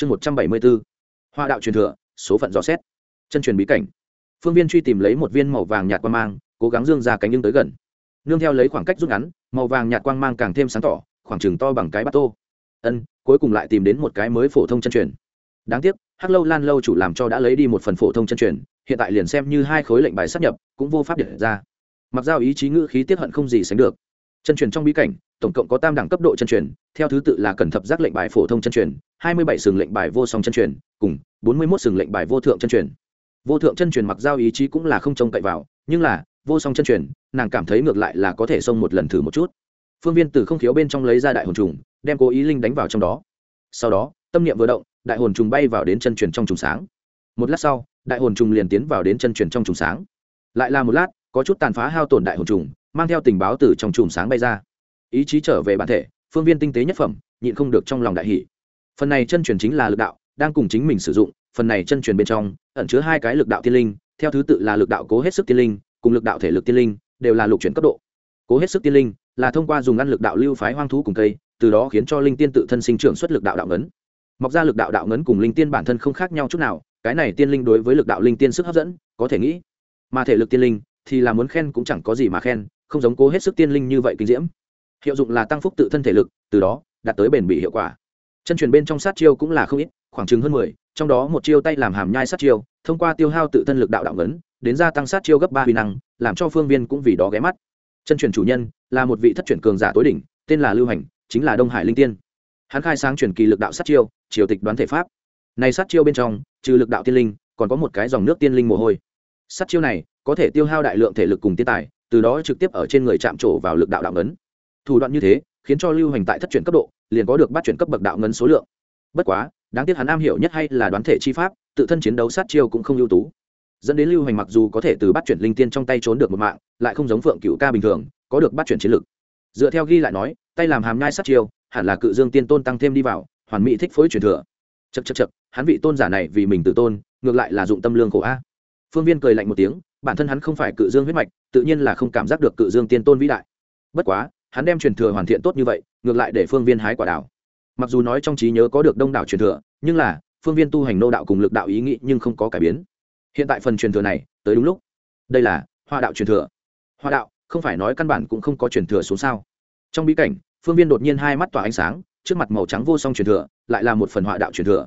chương một trăm bảy mươi bốn hoa đạo truyền thừa, số phận dò xét. Chân truyền bí cảnh. Phương viên truy tìm lấy một viên màu vàng nhạt quang mang, cố gắng dương ra cánh nhưng tới gần. Nương theo lấy khoảng cách rút ngắn, màu vàng nhạt quang mang càng thêm sáng tỏ, khoảng chừng to bằng cái bát tô. Ân, cuối cùng lại tìm đến một cái mới phổ thông chân truyền. Đáng tiếc, hắc lâu lan lâu chủ làm cho đã lấy đi một phần phổ thông chân truyền, hiện tại liền xem như hai khối lệnh bài sắp nhập, cũng vô pháp điện ra. Mặc dao ý chí ngữ khí tiết hận không gì sánh được. Chân truyền trong bí cảnh tổng cộng có tam đẳng cấp độ chân truyền, theo thứ tự là cần thập giác lệnh bài phổ thông chân truyền, hai mươi bảy sừng lệnh bài vô song chân truyền, cùng bốn mươi mốt sừng lệnh bài vô thượng chân truyền. Vô thượng chân truyền mặc giao ý chí cũng là không trông cậy vào, nhưng là, vô song chân truyền, nàng cảm thấy ngược lại là có thể xông một lần thử một chút. Phương viên từ không khiếu bên trong lấy ra đại hồn trùng, đem cố ý linh đánh vào trong đó. Sau đó, tâm niệm vừa động, đại hồn trùng bay vào đến chân truyền trong trùng sáng. Một lát sau, đại hồn trùng liền tiến vào đến chân truyền trong trùng sáng. Lại là một lát, có chút tàn phá hao tổn đại hồn trùng, mang theo tình báo từ trong trùng sáng bay ra ý chí trở về bản thể, phương viên tinh tế nhất phẩm, nhịn không được trong lòng đại hỷ phần này chân truyền chính là lực đạo, đang cùng chính mình sử dụng, phần này chân truyền bên trong, ẩn chứa hai cái lực đạo tiên linh, theo thứ tự là lực đạo cố hết sức tiên linh, cùng lực đạo thể lực tiên linh, đều là lục chuyển cấp độ. Cố hết sức tiên linh là thông qua dùng ngăn lực đạo lưu phái hoang thú cùng cây, từ đó khiến cho linh tiên tự thân sinh trưởng xuất lực đạo đạo ngấn. Mọc ra lực đạo đạo ngấn cùng linh tiên bản thân không khác nhau chút nào, cái này tiên linh đối với lực đạo linh tiên sức hấp dẫn, có thể nghĩ. Mà thể lực tiên linh thì là muốn khen cũng chẳng có gì mà khen, không giống cố hết sức tiên linh như vậy kinh diễm hiệu dụng là tăng phúc tự thân thể lực, từ đó, đạt tới bền bỉ hiệu quả. Chân truyền bên trong sát chiêu cũng là không ít, khoảng chừng hơn mười, trong đó một chiêu tay làm hàm nhai sát chiêu, thông qua tiêu hao tự thân lực đạo đạo ngấn, đến gia tăng sát chiêu gấp ba huy năng, làm cho phương viên cũng vì đó ghé mắt. Chân truyền chủ nhân, là một vị thất truyền cường giả tối đỉnh, tên là lưu hành, chính là đông hải linh tiên. Hắn khai sáng truyền kỳ lực đạo sát chiêu, triều tịch đoán thể pháp. Này sát chiêu bên trong, trừ lực đạo tiên linh, còn có một cái dòng nước tiên linh mồ hôi. Sát chiêu này, có thể tiêu hao đại lượng thể lực cùng tiên tài, từ đó trực tiếp ở trên người chạm trổ vào lực đạo đạo ngấn thủ đoạn như thế khiến cho lưu hành tại thất chuyển cấp độ, liền có được bắt chuyển cấp bậc đạo ngân số lượng. Bất quá, đáng tiếc hắn am hiểu nhất hay là đoán thể chi pháp, tự thân chiến đấu sát chiêu cũng không ưu tú. Dẫn đến lưu hành mặc dù có thể từ bắt chuyển linh tiên trong tay trốn được một mạng, lại không giống phượng cựu ca bình thường, có được bắt chuyển chiến lực. Dựa theo ghi lại nói, tay làm hàm nhai sát chiêu, hẳn là cự dương tiên tôn tăng thêm đi vào, hoàn mỹ thích phối truyền thừa. Chật chật chật hắn vị tôn giả này vì mình tự tôn, ngược lại là dụng tâm lương khổ a. Phương viên cười lạnh một tiếng, bản thân hắn không phải cự dương huyết mạch, tự nhiên là không cảm giác được cự dương tiên tôn vĩ đại. Bất quá hắn đem truyền thừa hoàn thiện tốt như vậy, ngược lại để phương viên hái quả đảo mặc dù nói trong trí nhớ có được đông đảo truyền thừa, nhưng là, phương viên tu hành nô đạo cùng lực đạo ý nghĩ nhưng không có cải biến. Hiện tại phần truyền thừa này, tới đúng lúc. Đây là, hoa đạo truyền thừa. Hoa đạo, không phải nói căn bản cũng không có truyền thừa xuống sao. Trong bí cảnh, phương viên đột nhiên hai mắt tỏa ánh sáng, trước mặt màu trắng vô song truyền thừa, lại là một phần họa đạo truyền thừa.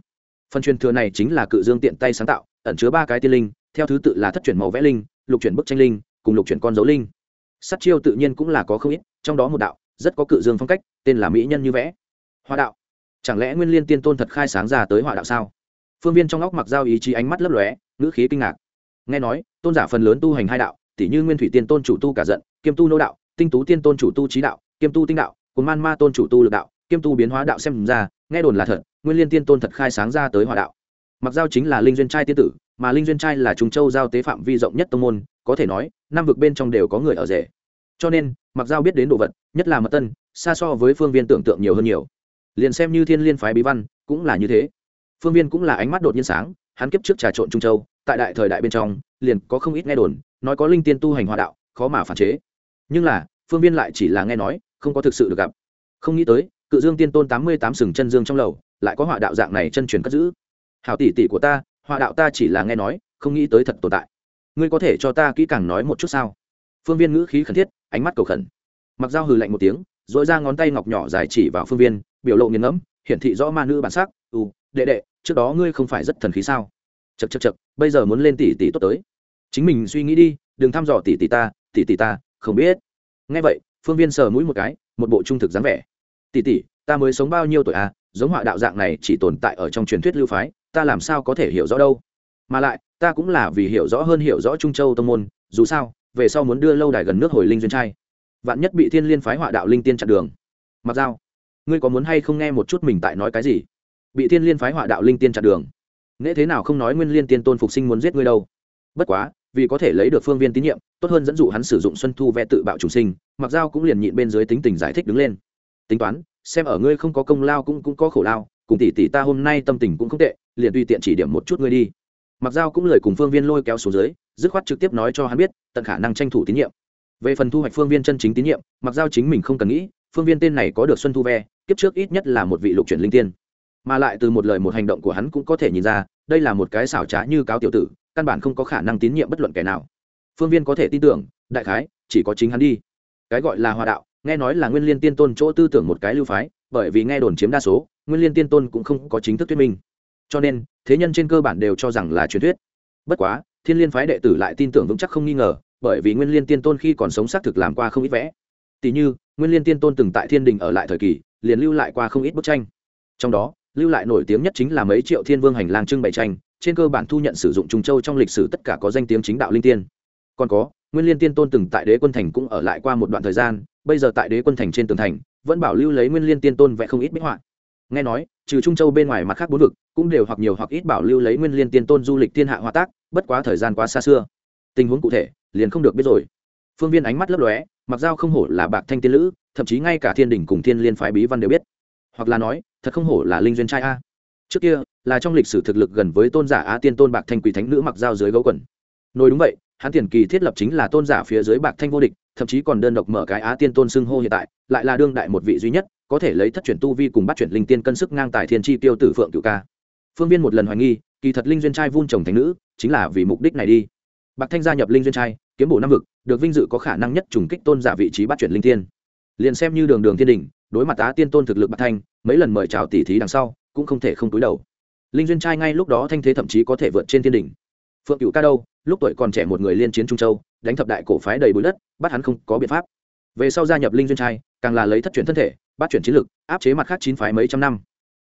Phần truyền thừa này chính là cự dương tiện tay sáng tạo, ẩn chứa ba cái tiên linh, theo thứ tự là thất truyền màu vẽ linh, lục chuyển bức tranh linh, cùng lục chuyển con dấu linh. Sắt chiêu tự nhiên cũng là có không ít trong đó một đạo, rất có cự dương phong cách, tên là mỹ nhân như vẽ. Hoa đạo. Chẳng lẽ nguyên liên tiên tôn thật khai sáng ra tới họa đạo sao? Phương viên trong óc mặc giao ý chí ánh mắt lấp lóe, ngữ khí kinh ngạc. Nghe nói, tôn giả phần lớn tu hành hai đạo tỷ như nguyên thủy tiên tôn chủ tu cả giận, kiêm tu nô đạo, tinh tú tiên tôn chủ tu trí đạo, kiêm tu tinh đạo cùng man ma tôn chủ tu lực đạo, kiêm tu biến hóa đạo xem ra, nghe đồn là thật, nguyên liên tiên tôn thật khai sáng ra tới hòa đạo. Mặc giao chính là linh duyên trai tiên tử, mà linh duyên trai là trùng châu giao tế phạm vi rộng nhất tông môn, có thể nói, năm vực bên trong đều có người ở rể cho nên, mặc giao biết đến đồ vật, nhất là mật tân, xa so với phương viên tưởng tượng nhiều hơn nhiều. Liền xem như thiên liên phái bí văn, cũng là như thế. Phương viên cũng là ánh mắt đột nhiên sáng, hắn kiếp trước trà trộn trung châu, tại đại thời đại bên trong, liền có không ít nghe đồn, nói có linh tiên tu hành hòa đạo, khó mà phản chế. Nhưng là, phương viên lại chỉ là nghe nói, không có thực sự được gặp. Không nghĩ tới, cự dương tiên tôn tám mươi tám sừng chân dương trong lầu, lại có họa đạo dạng này chân truyền cất giữ. Hảo tỷ tỷ của ta, họa đạo ta chỉ là nghe nói, không nghĩ tới thật tồn tại. Ngươi có thể cho ta kỹ càng nói một chút sao? Phương viên ngữ khí khẩn thiết, ánh mắt cầu khẩn. Mặc dao hừ lạnh một tiếng dội ra ngón tay ngọc nhỏ dài chỉ vào phương viên, biểu lộ nghiền ngẫm, hiển thị rõ ma nữ bản sắc. Ừ đệ đệ, trước đó ngươi không phải rất thần khí sao? Chật chật chật bây giờ muốn lên tỷ tỷ tốt tới. Chính mình suy nghĩ đi, đừng thăm dò tỷ tỷ ta, tỷ tỷ ta, không biết. Nghe vậy, phương viên sờ mũi một cái, một bộ trung thực dáng vẻ. Tỷ tỷ, ta mới sống bao nhiêu tuổi à? Giống họa đạo dạng này chỉ tồn tại ở trong truyền thuyết lưu phái, ta làm sao có thể hiểu rõ đâu? Mà lại, ta cũng là vì hiểu rõ hơn hiểu rõ trung châu tông môn, dù sao về sau muốn đưa lâu đài gần nước hồi linh duyên trai. Vạn nhất bị thiên liên phái họa đạo linh tiên chặn đường. Mặc dao, ngươi có muốn hay không nghe một chút mình tại nói cái gì? Bị thiên liên phái họa đạo linh tiên chặn đường. Nghĩa thế nào không nói nguyên liên tiên tôn phục sinh muốn giết ngươi đâu? Bất quá, vì có thể lấy được phương viên tín nhiệm, tốt hơn dẫn dụ hắn sử dụng xuân thu ve tự bạo trùng sinh, mặc dao cũng liền nhịn bên dưới tính tình giải thích đứng lên. Tính toán, xem ở ngươi không có công lao cũng cũng có khổ lao, cùng tỷ tỷ ta hôm nay tâm tình cũng không tệ, liền tùy tiện chỉ điểm một chút ngươi đi mặc dao cũng lời cùng phương viên lôi kéo xuống dưới, dứt khoát trực tiếp nói cho hắn biết, tận khả năng tranh thủ tín nhiệm. Về phần thu hoạch phương viên chân chính tín nhiệm, mặc dao chính mình không cần nghĩ, phương viên tên này có được xuân thu ve, kiếp trước ít nhất là một vị lục chuyển linh tiên. Mà lại từ một lời một hành động của hắn cũng có thể nhìn ra, đây là một cái xảo trá như cáo tiểu tử, căn bản không có khả năng tín nhiệm bất luận kẻ nào. Phương viên có thể tin tưởng, đại khái, chỉ có chính hắn đi. Cái gọi là hòa đạo, nghe nói là nguyên liên tiên tôn chỗ tư tưởng một cái lưu phái, bởi vì nghe đồn chiếm đa số, nguyên liên tiên tôn cũng không có chính thức thuyết minh cho nên, thế nhân trên cơ bản đều cho rằng là truyền thuyết. Bất quá, thiên liên phái đệ tử lại tin tưởng vững chắc không nghi ngờ, bởi vì nguyên liên tiên tôn khi còn sống xác thực làm qua không ít vẽ. Tỷ như, nguyên liên tiên tôn từng tại thiên đình ở lại thời kỳ, liền lưu lại qua không ít bức tranh. Trong đó, lưu lại nổi tiếng nhất chính là mấy triệu thiên vương hành lang trưng bày tranh, trên cơ bản thu nhận sử dụng trung châu trong lịch sử tất cả có danh tiếng chính đạo linh tiên. Còn có, nguyên liên tiên tôn từng tại đế quân thành cũng ở lại qua một đoạn thời gian, bây giờ tại đế quân thành trên tường thành, vẫn bảo lưu lấy nguyên liên tiên tôn vẽ không ít bích họa nghe nói, trừ trung châu bên ngoài mặt khác bốn vực cũng đều hoặc nhiều hoặc ít bảo lưu lấy nguyên liên tiên tôn du lịch thiên hạ hòa tác, bất quá thời gian quá xa xưa. Tình huống cụ thể, liền không được biết rồi. Phương viên ánh mắt lấp lóe, mặc dao không hổ là bạc thanh tiên lữ, thậm chí ngay cả thiên đình cùng thiên liên phái bí văn đều biết. Hoặc là nói, thật không hổ là linh duyên trai a. Trước kia, là trong lịch sử thực lực gần với tôn giả á tiên tôn bạc thanh quỳ thánh nữ mặc dao dưới gấu quần. Nói đúng vậy, hắn tiền kỳ thiết lập chính là tôn giả phía dưới bạc thanh vô địch, thậm chí còn đơn độc mở cái á tiên tôn xưng hô hiện tại, lại là đương đại một vị duy nhất có thể lấy thất chuyển tu vi cùng bắt chuyển linh tiên cân sức ngang tài thiên chi tiêu tử phượng cựu ca. Phương viên một lần hoài nghi, kỳ thật linh duyên trai vun trồng thành nữ, chính là vì mục đích này đi. Bạc thanh gia nhập linh duyên trai, kiếm bổ năm vực, được vinh dự có khả năng nhất trùng kích tôn giả vị trí bắt chuyển linh tiên. Liền xem như đường đường thiên đình, đối mặt á tiên tôn thực lực bạc thanh, mấy lần mời chào tỷ thí đằng sau, cũng không thể không túi đầu. Linh duyên trai ngay lúc đó thanh thế thậm chí có thể vượt trên thiên đình. Phượng cựu ca đâu, lúc tuổi còn trẻ một người liên chiến trung châu, đánh thập đại cổ phái đầy bụi đất, bắt hắn không có biện pháp. Về sau gia nhập linh duyên trai, càng là lấy thất chuyển thân thể bắt chuyển chiến lực áp chế mặt khác chín phái mấy trăm năm.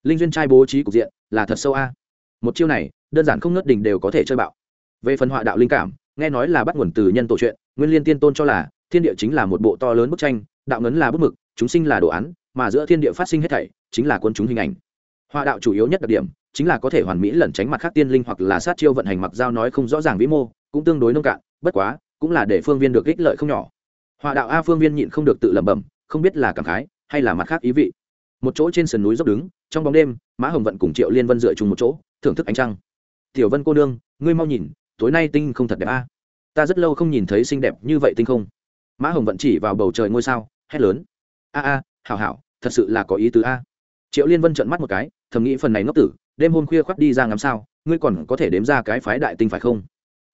Linh duyên trai bố trí cục diện là thật sâu a. Một chiêu này, đơn giản không ngất đỉnh đều có thể chơi bạo. Về phần họa đạo linh cảm, nghe nói là bắt nguồn từ nhân tổ chuyện, nguyên liên tiên tôn cho là, thiên địa chính là một bộ to lớn bức tranh, đạo ngấn là bức mực, chúng sinh là đồ án, mà giữa thiên địa phát sinh hết thảy, chính là quân chúng hình ảnh. Họa đạo chủ yếu nhất đặc điểm, chính là có thể hoàn mỹ lẩn tránh mặt khác tiên linh hoặc là sát chiêu vận hành mặc giao nói không rõ ràng vĩ mô, cũng tương đối nông cạn, bất quá, cũng là để phương viên được ích lợi không nhỏ. Họa đạo a phương viên nhịn không được tự lẩm bẩm, không biết là cảm khái hay là mặt khác ý vị. Một chỗ trên sườn núi dốc đứng, trong bóng đêm, mã hồng vận cùng triệu liên vân dựa chung một chỗ, thưởng thức ánh trăng. Tiểu vân cô nương, ngươi mau nhìn, tối nay tinh không thật đẹp a. Ta rất lâu không nhìn thấy xinh đẹp như vậy tinh không. Mã hồng vận chỉ vào bầu trời ngôi sao, hét lớn. A a, hảo hảo, thật sự là có ý tứ a. Triệu liên vân trợn mắt một cái, thầm nghĩ phần này ngốc tử, đêm hôm khuya khoác đi ra ngắm sao, ngươi còn có thể đếm ra cái phái đại tinh phải không?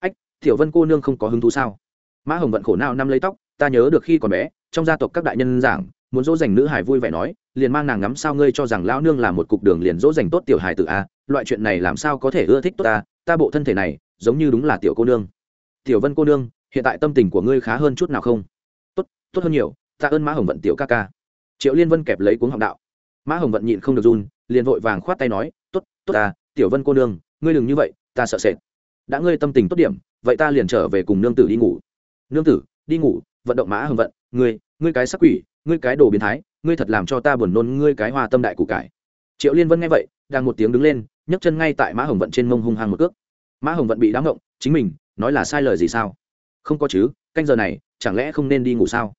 Ách, tiểu vân cô nương không có hứng thú sao? Mã hồng vận khổ nào năm lấy tóc, ta nhớ được khi còn bé, trong gia tộc các đại nhân giảng muốn dỗ dành nữ hải vui vẻ nói, liền mang nàng ngắm sao ngươi cho rằng lão nương là một cục đường liền dỗ dành tốt tiểu hải tử a loại chuyện này làm sao có thể ưa thích tốt ta ta bộ thân thể này, giống như đúng là tiểu cô nương. Tiểu vân cô nương, hiện tại tâm tình của ngươi khá hơn chút nào không? Tốt tốt hơn nhiều, ta ơn mã hồng vận tiểu ca ca. Triệu liên vân kẹp lấy cuống họng đạo. Mã hồng vận nhịn không được run, liền vội vàng khoát tay nói, tốt tốt ta, tiểu vân cô nương, ngươi đừng như vậy, ta sợ sệt. Đã ngươi tâm tình tốt điểm, vậy ta liền trở về cùng nương tử đi ngủ. Nương tử, đi ngủ, vận động mã hồng vận, ngươi ngươi cái sắc quỷ ngươi cái đồ biến thái, ngươi thật làm cho ta buồn nôn, ngươi cái hoa tâm đại củ cải. Triệu liên vân nghe vậy, đang một tiếng đứng lên, nhấc chân ngay tại mã hồng vận trên mông hung hăng một cước. Mã hồng vận bị đám ngộng, chính mình, nói là sai lời gì sao? Không có chứ, canh giờ này, chẳng lẽ không nên đi ngủ sao?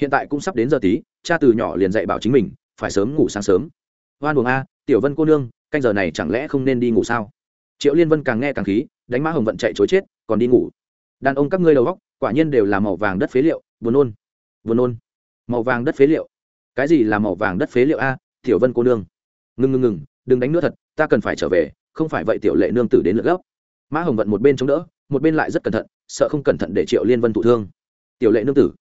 Hiện tại cũng sắp đến giờ tí, cha từ nhỏ liền dạy bảo chính mình, phải sớm ngủ sáng sớm. Hoan buồng a, tiểu vân cô nương, canh giờ này chẳng lẽ không nên đi ngủ sao? Triệu liên vân càng nghe càng khí, đánh mã hồng vận chạy chối chết, còn đi ngủ. Đàn ông các ngươi đầu góc quả nhiên đều là màu vàng đất phế liệu, buồn nôn buồn nôn màu vàng đất phế liệu. Cái gì là màu vàng đất phế liệu a? Tiểu vân cô nương. Ngừng ngừng ngừng đừng đánh nữa thật, ta cần phải trở về, không phải vậy tiểu lệ nương tử đến lượt gốc. mã hồng vận một bên chống đỡ, một bên lại rất cẩn thận, sợ không cẩn thận để triệu liên vân thụ thương. Tiểu lệ nương tử.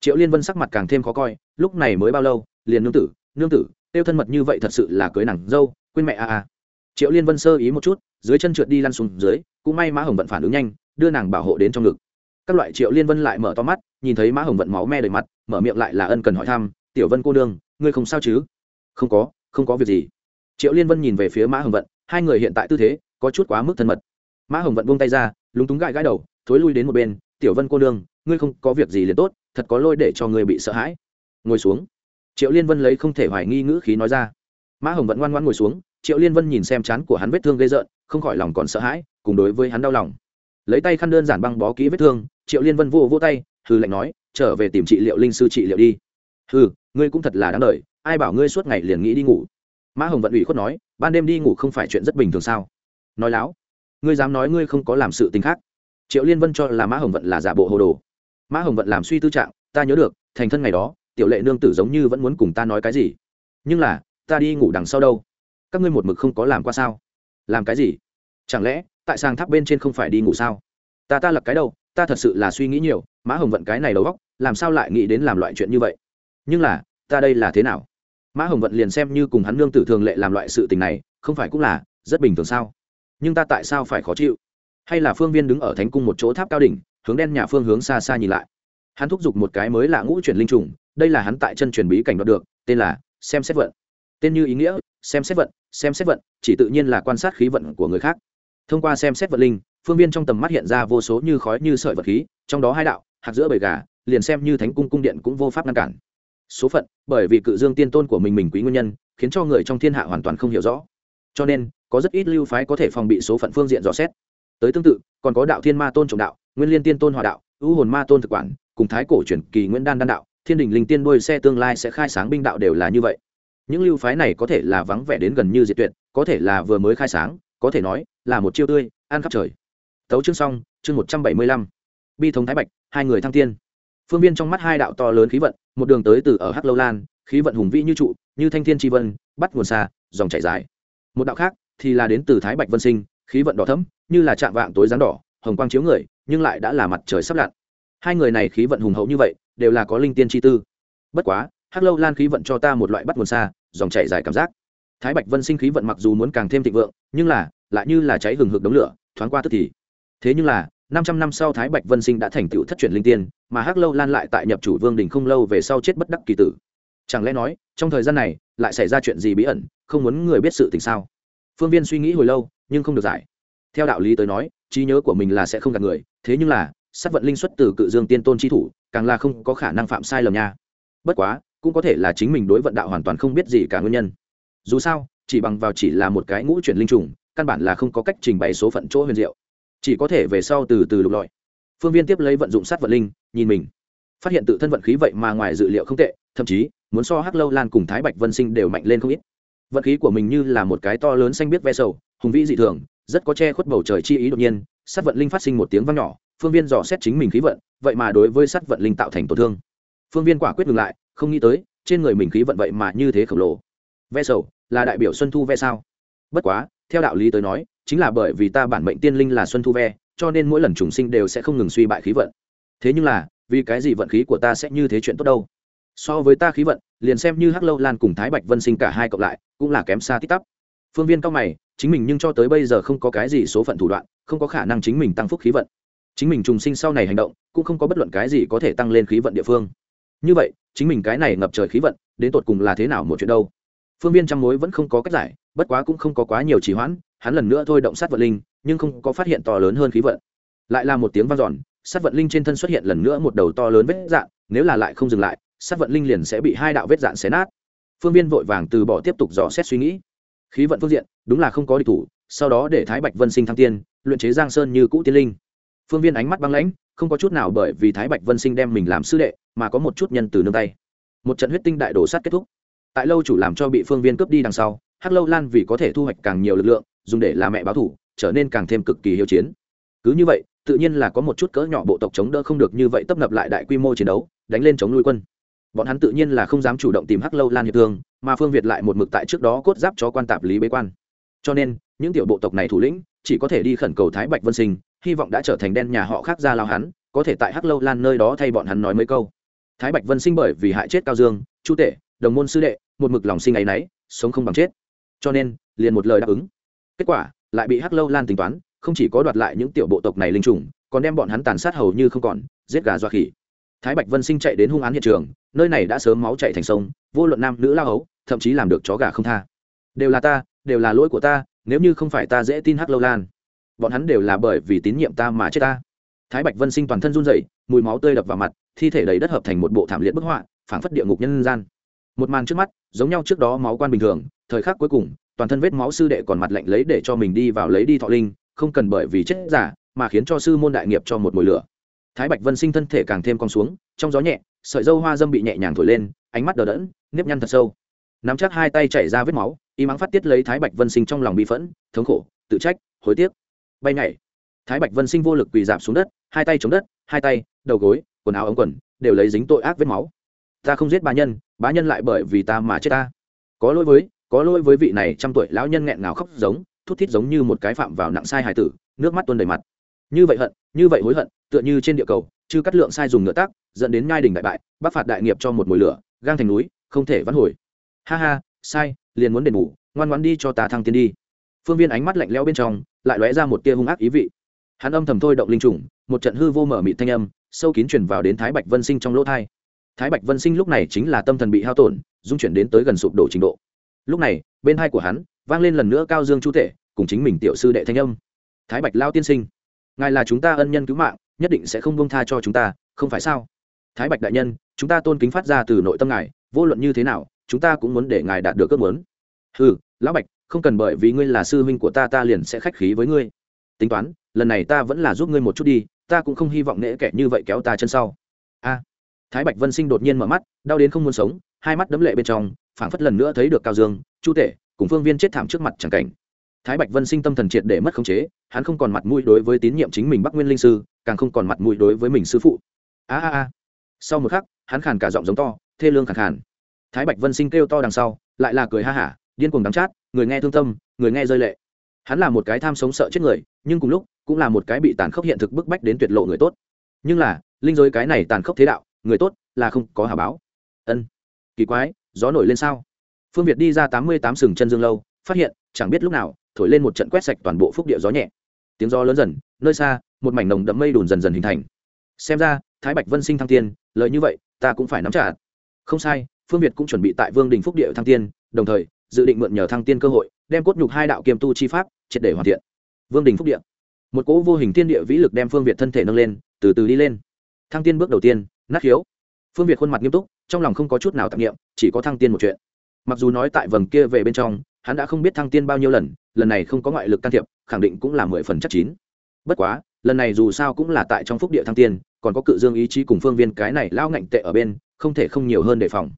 Triệu liên vân sắc mặt càng thêm khó coi, lúc này mới bao lâu, liền nương tử nương tử, tiêu thân mật như vậy thật sự là cưới nàng dâu, quên mẹ a a. Triệu liên vân sơ ý một chút, dưới chân trượt đi lăn xuống dưới, cũng may mã hồng vận phản ứng nhanh, đưa nàng bảo hộ đến trong ngực các loại triệu liên vân lại mở to mắt, nhìn thấy mã hồng vận máu me đầy mặt, mở miệng lại là ân cần hỏi thăm, tiểu vân cô nương, ngươi không sao chứ? Không có không có việc gì. Triệu liên vân nhìn về phía mã hồng vận, hai người hiện tại tư thế, có chút quá mức thân mật. Mã hồng vận buông tay ra, lúng túng gãi gãi đầu, thối lui đến một bên, tiểu vân cô nương, ngươi không có việc gì liền tốt, thật có lôi để cho ngươi bị sợ hãi. Ngồi xuống. Triệu liên vân lấy không thể hoài nghi ngữ khí nói ra. Mã hồng vận ngoan ngoan ngồi xuống, triệu liên vân nhìn xem chán của hắn vết thương gây rợn, không khỏi lòng còn sợ hãi, cùng đối với hắn đau lòng. Lấy tay khăn đơn giản băng bó kỹ vết thương triệu liên vân vô vô tay hư lệnh nói, trở về tìm trị liệu linh sư trị liệu đi. Hư ngươi cũng thật là đáng đợi ai bảo ngươi suốt ngày liền nghĩ đi ngủ? Mã hồng vận ủy khuất nói, ban đêm đi ngủ không phải chuyện rất bình thường sao? Nói láo, ngươi dám nói ngươi không có làm sự tình khác. Triệu liên vân cho là mã hồng vận là giả bộ hồ đồ. Mã hồng vận làm suy tư trạng, ta nhớ được, thành thân ngày đó, tiểu lệ nương tử giống như vẫn muốn cùng ta nói cái gì. Nhưng là, ta đi ngủ đằng sau đâu? Các ngươi một mực không có làm qua sao? Làm cái gì? Chẳng lẽ, tại sàng tháp bên trên không phải đi ngủ sao? Ta ta lật cái đâu ta thật sự là suy nghĩ nhiều, mã hồng vận cái này đầu góc làm sao lại nghĩ đến làm loại chuyện như vậy? Nhưng là, ta đây là thế nào? Mã hồng vận liền xem như cùng hắn nương tử thường lệ làm loại sự tình này, không phải cũng là rất bình thường sao? Nhưng ta tại sao phải khó chịu? Hay là phương viên đứng ở thánh cung một chỗ tháp cao đỉnh, hướng đen nhà phương hướng xa xa nhìn lại? Hắn thúc giục một cái mới là ngũ chuyển linh trùng, đây là hắn tại chân truyền bí cảnh đoạt được, tên là xem xét vận. Tên như ý nghĩa, xem xét vận, xem xét vận, chỉ tự nhiên là quan sát khí vận của người khác. Thông qua xem xét vận linh phương viên trong tầm mắt hiện ra vô số như khói như sợi vật khí, trong đó hai đạo, hạt giữa bầy gà, liền xem như thánh cung cung điện cũng vô pháp ngăn cản. Số phận, bởi vì cự dương tiên tôn của mình mình quý nguyên nhân, khiến cho người trong thiên hạ hoàn toàn không hiểu rõ. Cho nên, có rất ít lưu phái có thể phòng bị số phận phương diện rõ xét. Tới tương tự, còn có đạo thiên ma tôn trọng đạo, nguyên liên tiên tôn hòa đạo, ưu hồn ma tôn thực quản, cùng thái cổ truyền kỳ nguyễn đan đan đạo, thiên đình linh tiên đôi xe tương lai sẽ khai sáng binh đạo đều là như vậy. Những lưu phái này có thể là vắng vẻ đến gần như diệt tuyệt, có thể là vừa mới khai sáng, có thể nói là một chiêu tươi, ăn khắp trời tấu chương xong, chương một trăm bảy mươi lăm. Bi thống thái bạch, hai người thăng tiên. Phương viên trong mắt hai đạo to lớn khí vận, một đường tới từ ở hắc lâu lan, khí vận hùng vĩ như trụ, như thanh thiên tri vân, bắt nguồn xa, dòng chảy dài. Một đạo khác thì là đến từ thái bạch vân sinh, khí vận đỏ thấm như là chạm vạng tối rán đỏ, hồng quang chiếu người, nhưng lại đã là mặt trời sắp lặn. Hai người này khí vận hùng hậu như vậy, đều là có linh tiên chi tư. Bất quá, hắc lâu lan khí vận cho ta một loại bắt nguồn xa, dòng chảy dài cảm giác. Thái bạch vân sinh khí vận mặc dù muốn càng thêm thịnh vượng, nhưng là, lại như là cháy hừng hực đống lửa, thoáng qua tức thì thế nhưng là, năm trăm năm sau thái bạch vân sinh đã thành tựu thất truyền linh tiên, mà hắc lâu lan lại tại nhập chủ vương đình không lâu về sau chết bất đắc kỳ tử. Chẳng lẽ nói, trong thời gian này, lại xảy ra chuyện gì bí ẩn, không muốn người biết sự tình sao? Phương viên suy nghĩ hồi lâu, nhưng không được giải. Theo đạo lý tới nói, trí nhớ của mình là sẽ không gạt người, thế nhưng là, sát vận linh xuất từ cự dương tiên tôn chi thủ, càng là không có khả năng phạm sai lầm nha. Bất quá, cũng có thể là chính mình đối vận đạo hoàn toàn không biết gì cả nguyên nhân. Dù sao, chỉ bằng vào chỉ là một cái ngũ chuyển linh trùng, căn bản là không có cách trình bày số phận chỗ huyền diệu chỉ có thể về sau từ từ lục lọi. Phương viên tiếp lấy vận dụng sát vận linh, nhìn mình. Phát hiện tự thân vận khí vậy mà ngoài dự liệu không tệ, thậm chí, muốn so hắc lâu lan cùng thái bạch vân sinh đều mạnh lên không ít. Vận khí của mình như là một cái to lớn xanh biết ve sầu, hùng vĩ dị thường, rất có che khuất bầu trời chi ý đột nhiên, sát vận linh phát sinh một tiếng vang nhỏ, phương viên dò xét chính mình khí vận, vậy mà đối với sát vận linh tạo thành tổn thương. Phương viên quả quyết ngừng lại, không nghĩ tới, trên người mình khí vận vậy mà như thế khổng lồ. Ve sầu, là đại biểu xuân thu ve sao? Bất quá, theo đạo lý tới nói chính là bởi vì ta bản mệnh tiên linh là xuân thu ve, cho nên mỗi lần trùng sinh đều sẽ không ngừng suy bại khí vận. Thế nhưng là, vì cái gì vận khí của ta sẽ như thế chuyện tốt đâu? So với ta khí vận, liền xem như hắc lâu lan cùng thái bạch vân sinh cả hai cộng lại, cũng là kém xa tít tắp. Phương viên cao mày, chính mình nhưng cho tới bây giờ không có cái gì số phận thủ đoạn, không có khả năng chính mình tăng phúc khí vận. Chính mình trùng sinh sau này hành động, cũng không có bất luận cái gì có thể tăng lên khí vận địa phương. Như vậy, chính mình cái này ngập trời khí vận, đến tột cùng là thế nào một chuyện đâu? Phương viên trăm mối vẫn không có cách giải, bất quá cũng không có quá nhiều trì hoãn hắn lần nữa thôi động sát vận linh, nhưng không có phát hiện to lớn hơn khí vận. Lại là một tiếng vang dọn, sát vận linh trên thân xuất hiện lần nữa một đầu to lớn vết dạn, nếu là lại không dừng lại, sát vận linh liền sẽ bị hai đạo vết dạn xé nát. Phương viên vội vàng từ bỏ tiếp tục dò xét suy nghĩ. Khí vận phương diện, đúng là không có địch thủ, sau đó để thái bạch vân sinh thăng tiên, luyện chế giang sơn như cũ tiên linh. Phương viên ánh mắt băng lãnh, không có chút nào bởi vì thái bạch vân sinh đem mình làm sư đệ, mà có một chút nhân từ nương tay. Một trận huyết tinh đại đổ sát kết thúc. Tại lâu chủ làm cho bị phương viên cướp đi đằng sau, hắc lâu lan vì có thể thu hoạch càng nhiều lực lượng dùng để làm mẹ báo thủ, trở nên càng thêm cực kỳ hiếu chiến. Cứ như vậy, tự nhiên là có một chút cỡ nhỏ bộ tộc chống đỡ không được như vậy tấp nập lại đại quy mô chiến đấu, đánh lên chống nuôi quân. Bọn hắn tự nhiên là không dám chủ động tìm hắc lâu lan hiệp thương, mà phương việt lại một mực tại trước đó cốt giáp cho quan tạp lý bế quan. Cho nên, những tiểu bộ tộc này thủ lĩnh, chỉ có thể đi khẩn cầu thái bạch vân sinh, hy vọng đã trở thành đen nhà họ khác ra lao hắn, có thể tại hắc lâu lan nơi đó thay bọn hắn nói mấy câu. Thái bạch vân sinh bởi vì hại chết cao dương, chu tể, đồng môn sư đệ, một mực lòng sinh ấ y n ấ y sống không bằng chết. Cho nên, liền một lời đáp ứng kết quả, lại bị hắc lâu lan tính toán, không chỉ có đoạt lại những tiểu bộ tộc này linh trùng, còn đem bọn hắn tàn sát hầu như không còn, giết gà doa khỉ. Thái bạch vân sinh chạy đến hung án hiện trường, nơi này đã sớm máu chạy thành sông, vô luận nam nữ lao hấu, thậm chí làm được chó gà không tha. Đều là ta, đều là lỗi của ta, nếu như không phải ta dễ tin hắc lâu lan, bọn hắn đều là bởi vì tín nhiệm ta mà chết ta. Thái bạch vân sinh toàn thân run rẩy, mùi máu tươi đập vào mặt, thi thể đầy đất hợp thành một bộ thảm liệt bức họa, phảng phất địa ngục nhân gian. Một màn trước mắt, giống nhau trước đó máu quan bình thường, thời khắc cuối cùng toàn thân vết máu sư đệ còn mặt lạnh lấy để cho mình đi vào lấy đi thọ linh, không cần bởi vì chết giả mà khiến cho sư môn đại nghiệp cho một mùi lửa. Thái bạch vân sinh thân thể càng thêm con xuống, trong gió nhẹ, sợi dâu hoa dâm bị nhẹ nhàng thổi lên, ánh mắt đờ đẫn, nếp nhăn thật sâu. Nắm chắc hai tay chảy ra vết máu, y mắng phát tiết lấy thái bạch vân sinh trong lòng bị phẫn, thống khổ, tự trách, hối tiếc. Bay nhảy. Thái bạch vân sinh vô lực quỳ dạp xuống đất, hai tay chống đất, hai tay, đầu gối, quần áo ống quần, đều lấy dính tội ác vết máu. Ta không giết bá nhân bá nhân lại bởi vì ta mà chết ta. Có lỗi với có lỗi với vị này trăm tuổi lão nhân nghẹn ngào khóc giống, thút thít giống như một cái phạm vào nặng sai hài tử, nước mắt tuôn đầy mặt. Như vậy hận, như vậy hối hận, tựa như trên địa cầu, chư cắt lượng sai dùng ngựa tác, dẫn đến ngai đình đại bại bắc phạt đại nghiệp cho một mùi lửa, gang thành núi, không thể vãn hồi. Ha ha, sai, liền muốn đền bù, ngoan ngoan đi cho ta thăng tiến đi. Phương viên ánh mắt lạnh lẽo bên trong, lại lóe ra một tia hung ác ý vị. Hắn âm thầm thôi động linh trùng, một trận hư vô mở mị thanh âm, sâu kín chuyển vào đến thái bạch vân sinh trong lỗ thai thái bạch vân sinh lúc này chính là tâm thần bị hao tổn, dung chuyển đến tới gần sụp đổ trình độ lúc này, bên hai của hắn, vang lên lần nữa cao dương chu thể cùng chính mình tiểu sư đệ thanh âm. Thái bạch lao tiên sinh, ngài là chúng ta ân nhân cứu mạng, nhất định sẽ không bông tha cho chúng ta, không phải sao? Thái bạch đại nhân, chúng ta tôn kính phát ra từ nội tâm ngài, vô luận như thế nào, chúng ta cũng muốn để ngài đạt được ước muốn. Ừ lão bạch, không cần bởi vì ngươi là sư huynh của ta ta liền sẽ khách khí với ngươi. Tính toán, lần này ta vẫn là giúp ngươi một chút đi, ta cũng không hy vọng nễ kẻ như vậy kéo ta chân sau. A. Thái bạch vân sinh đột nhiên mở mắt, đau đến không muốn sống, hai mắt đấm lệ bên trong phảng phất lần nữa thấy được cao dương, chu tể, cùng phương viên chết thảm trước mặt chẳng cảnh. Thái bạch vân sinh tâm thần triệt để mất khống chế, hắn không còn mặt mũi đối với tín nhiệm chính mình bắc nguyên linh sư, càng không còn mặt mũi đối với mình sư phụ. A a a. Sau một khắc, hắn khàn cả giọng giống to, thê lương khàn khàn. Thái bạch vân sinh kêu to đằng sau, lại là cười ha hả, điên cuồng đắng chát, người nghe thương tâm, người nghe rơi lệ. Hắn là một cái tham sống sợ chết người, nhưng cùng lúc, cũng là một cái bị tàn khốc hiện thực bức bách đến tuyệt lộ người tốt. Nhưng là, linh giới cái này tàn khốc thế đạo, người tốt là không có hà báo. Ân, kỳ quái gió nổi lên sao? Phương việt đi ra tám mươi tám sừng chân dương lâu, phát hiện, chẳng biết lúc nào, thổi lên một trận quét sạch toàn bộ phúc địa gió nhẹ. Tiếng gió lớn dần, nơi xa, một mảnh nồng đậm mây đùn dần dần hình thành. Xem ra, thái bạch vân sinh thăng tiên, lợi như vậy, ta cũng phải nắm trả không sai, phương việt cũng chuẩn bị tại vương đình phúc địa thăng tiên, đồng thời, dự định mượn nhờ thăng tiên cơ hội, đem cốt nhục hai đạo kiềm tu chi pháp triệt để hoàn thiện. Vương đình phúc địa. Một cỗ vô hình tiên địa vĩ lực đem phương việt thân thể nâng lên, từ từ đi lên. Thăng tiên bước đầu tiên, nát khiếu phương việt khuôn mặt nghiêm túc trong lòng không có chút nào tạp nghiệm chỉ có thăng tiên một chuyện. Mặc dù nói tại vầng kia về bên trong, hắn đã không biết thăng tiên bao nhiêu lần lần này không có ngoại lực can thiệp, khẳng định cũng là mười phần chắc chín. Bất quá, lần này dù sao cũng là tại trong phúc địa thăng tiên, còn có cự dương ý chí cùng phương viên cái này lao ngạnh tệ ở bên, không thể không nhiều hơn đề phòng.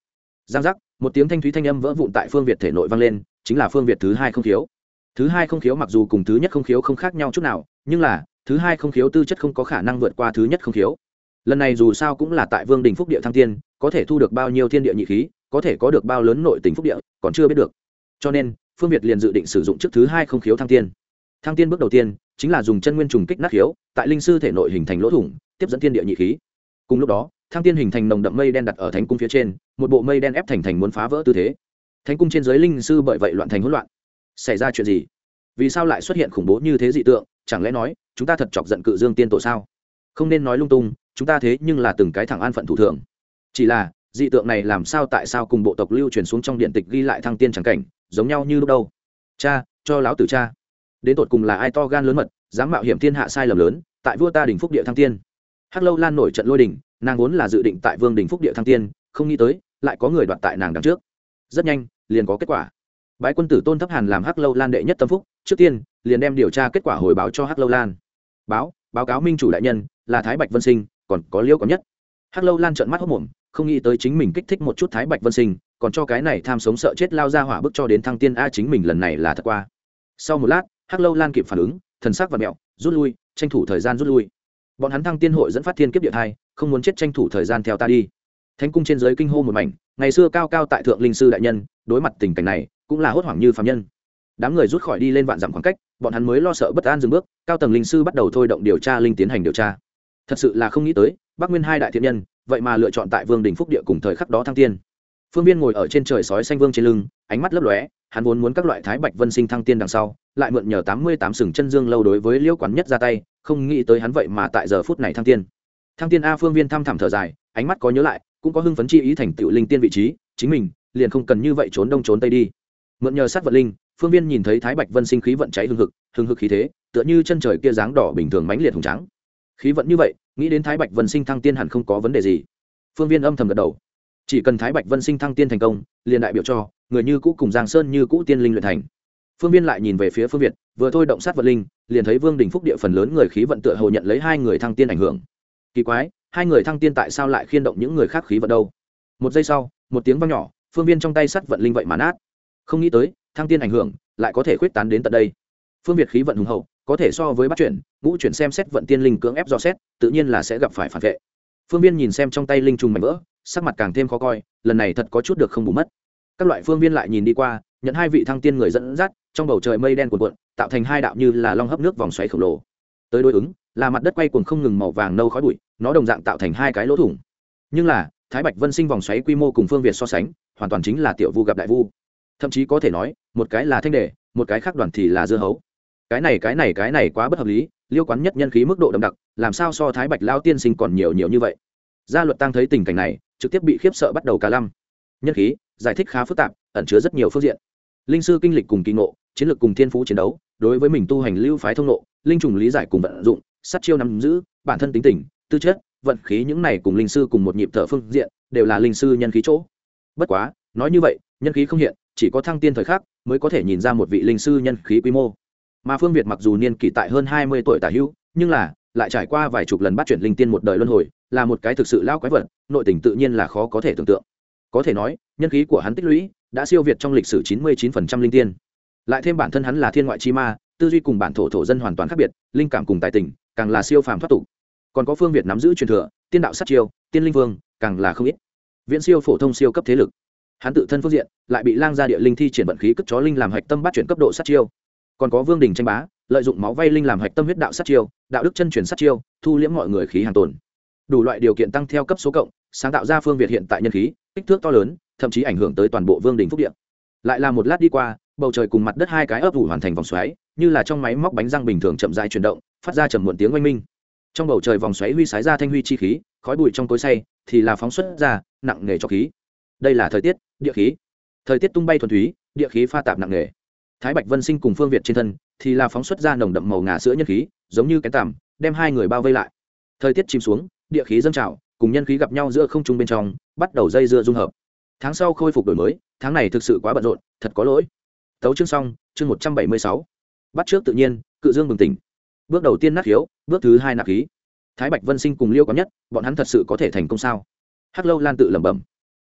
Giang giác, một tiếng thanh thúy thanh âm vỡ vụn tại phương việt thể nội vang lên, chính là phương việt thứ hai không khiếu. Thứ hai không khiếu mặc dù cùng thứ nhất không khiếu không khác nhau chút nào, nhưng là, thứ hai không khiếu tư chất không có khả năng vượt qua thứ nhất không khiếu lần này dù sao cũng là tại vương đình phúc địa thăng tiên có thể thu được bao nhiêu thiên địa nhị khí, có thể có được bao lớn nội tình phúc địa, còn chưa biết được. Cho nên, phương việt liền dự định sử dụng trước thứ hai không khiếu thăng tiên thăng tiên bước đầu tiên, chính là dùng chân nguyên trùng kích nát khiếu, tại linh sư thể nội hình thành lỗ thủng, tiếp dẫn thiên địa nhị khí. Cùng lúc đó, thăng tiên hình thành nồng đậm mây đen đặt ở thánh cung phía trên, một bộ mây đen ép thành thành muốn phá vỡ tư thế. Thánh cung trên giới linh sư bởi vậy loạn thành hỗn loạn. Xảy ra chuyện gì? Vì sao lại xuất hiện khủng bố như thế dị tượng? Chẳng lẽ nói, chúng ta thật chọc giận cự dương tiên tổ sao? Không nên nói lung tung, chúng ta thế nhưng là từng cái thẳng an phận thủ thường chỉ là, dị tượng này làm sao tại sao cùng bộ tộc lưu truyền xuống trong điện tịch ghi lại thăng tiên chẳng cảnh, giống nhau như lúc đâu? Cha, cho lão tử cha. Đến tột cùng là ai to gan lớn mật, dám mạo hiểm thiên hạ sai lầm lớn, tại vua ta đình phúc địa thăng tiên. Hắc lâu lan nổi trận lôi đình, nàng vốn là dự định tại vương đình phúc địa thăng tiên, không nghĩ tới, lại có người đoạt tại nàng đằng trước. Rất nhanh, liền có kết quả. Bái quân tử tôn thấp hàn làm hắc lâu lan đệ nhất tâm phúc, trước tiên, liền đem điều tra kết quả hồi báo cho hắc lâu lan. Báo báo cáo minh chủ đại nhân là thái bạch vân sinh, còn có liễu có nhất. Hắc lâu lan trợn mắt hốc mồm, không nghĩ tới chính mình kích thích một chút thái bạch vân sinh, còn cho cái này tham sống sợ chết lao ra hỏa bức cho đến thăng tiên a chính mình lần này là thật qua. Sau một lát, hắc lâu lan kịp phản ứng, thần sắc và mẹo, rút lui, tranh thủ thời gian rút lui. Bọn hắn thăng tiên hội dẫn phát thiên kiếp địa thai, không muốn chết tranh thủ thời gian theo ta đi. Thánh cung trên giới kinh hô một mảnh, ngày xưa cao cao tại thượng linh sư đại nhân, đối mặt tình cảnh này, cũng là hốt hoảng như phạm nhân. Đám người rút khỏi đi lên vạn dặm khoảng cách, bọn hắn mới lo sợ bất an dừng bước, cao tầng linh sư bắt đầu thôi động điều tra, linh tiến hành điều tra thật sự là không nghĩ tới, bắc nguyên hai đại thiện nhân, vậy mà lựa chọn tại vương đình phúc địa cùng thời khắc đó thăng tiên. Phương viên ngồi ở trên trời sói xanh vương trên lưng, ánh mắt lấp lóe, hắn vốn muốn các loại thái bạch vân sinh thăng tiên đằng sau, lại mượn nhờ tám mươi tám sừng chân dương lâu đối với liễu quán nhất ra tay, không nghĩ tới hắn vậy mà tại giờ phút này thăng tiên. Thăng tiên a phương viên thăm thẳm thở dài, ánh mắt có nhớ lại, cũng có hưng phấn chi ý thành tựu linh tiên vị trí, chính mình, liền không cần như vậy trốn đông trốn tây đi. Mượn nhờ sát vật linh, phương viên nhìn thấy thái bạch vân sinh khí vận cháy hưng hực hưng hực khí thế, tựa như chân trời kia dáng đỏ bình thường mãnh liệt hùng trắng khí vận như vậy, nghĩ đến thái bạch vân sinh thăng tiên hẳn không có vấn đề gì. Phương viên âm thầm gật đầu. Chỉ cần thái bạch vân sinh thăng tiên thành công, liền đại biểu cho, người như cũ cùng giang sơn như cũ tiên linh luyện thành. Phương viên lại nhìn về phía phương việt, vừa thôi động sát vật linh, liền thấy vương đình phúc địa phần lớn người khí vận tựa hồ nhận lấy hai người thăng tiên ảnh hưởng. Kỳ quái, hai người thăng tiên tại sao lại khiên động những người khác khí vận đâu? Một giây sau, một tiếng vang nhỏ, phương viên trong tay sắt vận linh vậy mà nát. Không nghĩ tới, thăng tiên ảnh hưởng lại có thể khuyết tán đến tận đây. Phương việt khí vận hùng hậu có thể so với bắt chuyển, ngũ chuyển xem xét vận tiên linh cưỡng ép do xét, tự nhiên là sẽ gặp phải phản vệ. Phương viên nhìn xem trong tay linh trùng mảnh vỡ, sắc mặt càng thêm khó coi, lần này thật có chút được không bù mất. Các loại phương viên lại nhìn đi qua, nhận hai vị thăng tiên người dẫn dắt, trong bầu trời mây đen cuồn cuộn, tạo thành hai đạo như là long hấp nước vòng xoáy khổng lồ. Tới đối ứng, là mặt đất quay cuồng không ngừng màu vàng nâu khói bụi, nó đồng dạng tạo thành hai cái lỗ thủng. Nhưng là, thái bạch vân sinh vòng xoáy quy mô cùng phương việt so sánh, hoàn toàn chính là tiểu vu gặp đại vu. Thậm chí có thể nói, một cái là thanh đề, một cái khác đoàn thì là dưa hấu cái này cái này cái này quá bất hợp lý, liêu quán nhất nhân khí mức độ đậm đặc, làm sao so thái bạch lao tiên sinh còn nhiều nhiều như vậy? Gia luật tăng thấy tình cảnh này, trực tiếp bị khiếp sợ bắt đầu cả lăm nhân khí, giải thích khá phức tạp, ẩn chứa rất nhiều phương diện. Linh sư kinh lịch cùng kỳ ngộ, chiến lược cùng thiên phú chiến đấu, đối với mình tu hành lưu phái thông nộ linh trùng lý giải cùng vận dụng, sát chiêu nắm giữ, bản thân tính tình, tư chất, vận khí những này cùng linh sư cùng một nhịp thở phương diện, đều là linh sư nhân khí chỗ. Bất quá, nói như vậy, nhân khí không hiện, chỉ có thăng tiên thời khắc, mới có thể nhìn ra một vị linh sư nhân khí quy mô mà phương việt mặc dù niên kỷ tại hơn hai mươi tuổi tả hữu, nhưng là lại trải qua vài chục lần bắt chuyển linh tiên một đời luân hồi, là một cái thực sự lao quái vật, nội tình tự nhiên là khó có thể tưởng tượng. Có thể nói, nhân khí của hắn tích lũy đã siêu việt trong lịch sử chín mươi chín linh tiên. Lại thêm bản thân hắn là thiên ngoại chi ma, tư duy cùng bản thổ thổ dân hoàn toàn khác biệt, linh cảm cùng tài tình càng là siêu phàm thoát tục. Còn có phương việt nắm giữ truyền thừa, tiên đạo sát chiêu, tiên linh vương càng là không ít. Viễn siêu phổ thông siêu cấp thế lực. Hắn tự thân phương diện, lại bị lang gia địa linh thi triển vận khí cất chó linh làm hạch tâm bắt chuyển cấp độ sát chiêu còn có vương đình tranh bá, lợi dụng máu vay linh làm hạch tâm huyết đạo sát chiêu, đạo đức chân truyền sát chiêu, thu liễm mọi người khí hàng tồn. Đủ loại điều kiện tăng theo cấp số cộng, sáng tạo ra phương việt hiện tại nhân khí, kích thước to lớn, thậm chí ảnh hưởng tới toàn bộ vương đình phúc điện lại là một lát đi qua, bầu trời cùng mặt đất hai cái ấp ủ hoàn thành vòng xoáy, như là trong máy móc bánh răng bình thường chậm rãi chuyển động, phát ra chầm muộn tiếng oanh minh. Trong bầu trời vòng xoáy huy sái ra thanh huy chi khí, khói bụi trong cối say, thì là phóng xuất ra, nặng nghề cho khí. Đây là thời tiết, địa khí. Thời tiết tung bay thuần túy, địa khí pha tạp nặng nghề thái bạch vân sinh cùng phương việt trên thân thì là phóng xuất ra nồng đậm màu ngà sữa nhân khí, giống như cái tằm, đem hai người bao vây lại. Thời tiết chìm xuống, địa khí dâng trào, cùng nhân khí gặp nhau giữa không trung bên trong, bắt đầu dây dưa dung hợp. Tháng sau khôi phục đổi mới, tháng này thực sự quá bận rộn, thật có lỗi. Tấu chương xong, chương một trăm bảy mươi sáu. Bắt trước tự nhiên, cự dương bừng tỉnh. Bước đầu tiên nát khiếu bước thứ hai nạp khí. Thái bạch vân sinh cùng liêu có nhất, bọn hắn thật sự có thể thành công sao? Hắc lâu lan tự lẩm bẩm.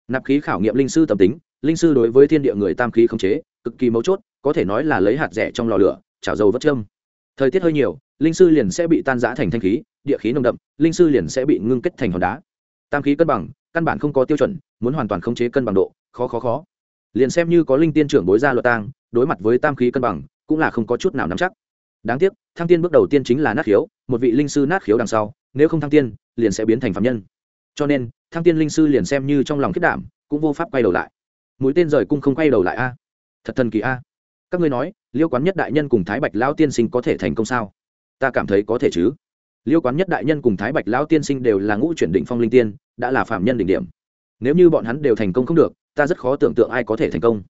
Nạp khí khảo nghiệm linh sư tâm tính, linh sư đối với thiên địa người tam khí không chế, cực kỳ mấu chốt có thể nói là lấy hạt rẻ trong lò lửa, chảo dầu vất châm. Thời tiết hơi nhiều, linh sư liền sẽ bị tan giã thành thanh khí, địa khí nồng đậm, linh sư liền sẽ bị ngưng kết thành hòn đá. Tam khí cân bằng, căn bản không có tiêu chuẩn, muốn hoàn toàn khống chế cân bằng độ, khó khó khó. Liền xem như có linh tiên trưởng bối ra luật tang, đối mặt với tam khí cân bằng, cũng là không có chút nào nắm chắc. Đáng tiếc, thăng tiên bước đầu tiên chính là nát khiếu, một vị linh sư nát khiếu đằng sau, nếu không thăng tiên, liền sẽ biến thành phạm nhân. Cho nên, thăng tiên linh sư liền xem như trong lòng kết đảm, cũng vô pháp quay đầu lại. Mũi tên rời cung không quay đầu lại a. Thật thần kỳ a các ngươi nói, liêu quán nhất đại nhân cùng thái bạch lão tiên sinh có thể thành công sao? Ta cảm thấy có thể chứ. Liêu quán nhất đại nhân cùng thái bạch lão tiên sinh đều là ngũ chuyển định phong linh tiên, đã là phạm nhân đỉnh điểm. Nếu như bọn hắn đều thành công không được, ta rất khó tưởng tượng ai có thể thành công.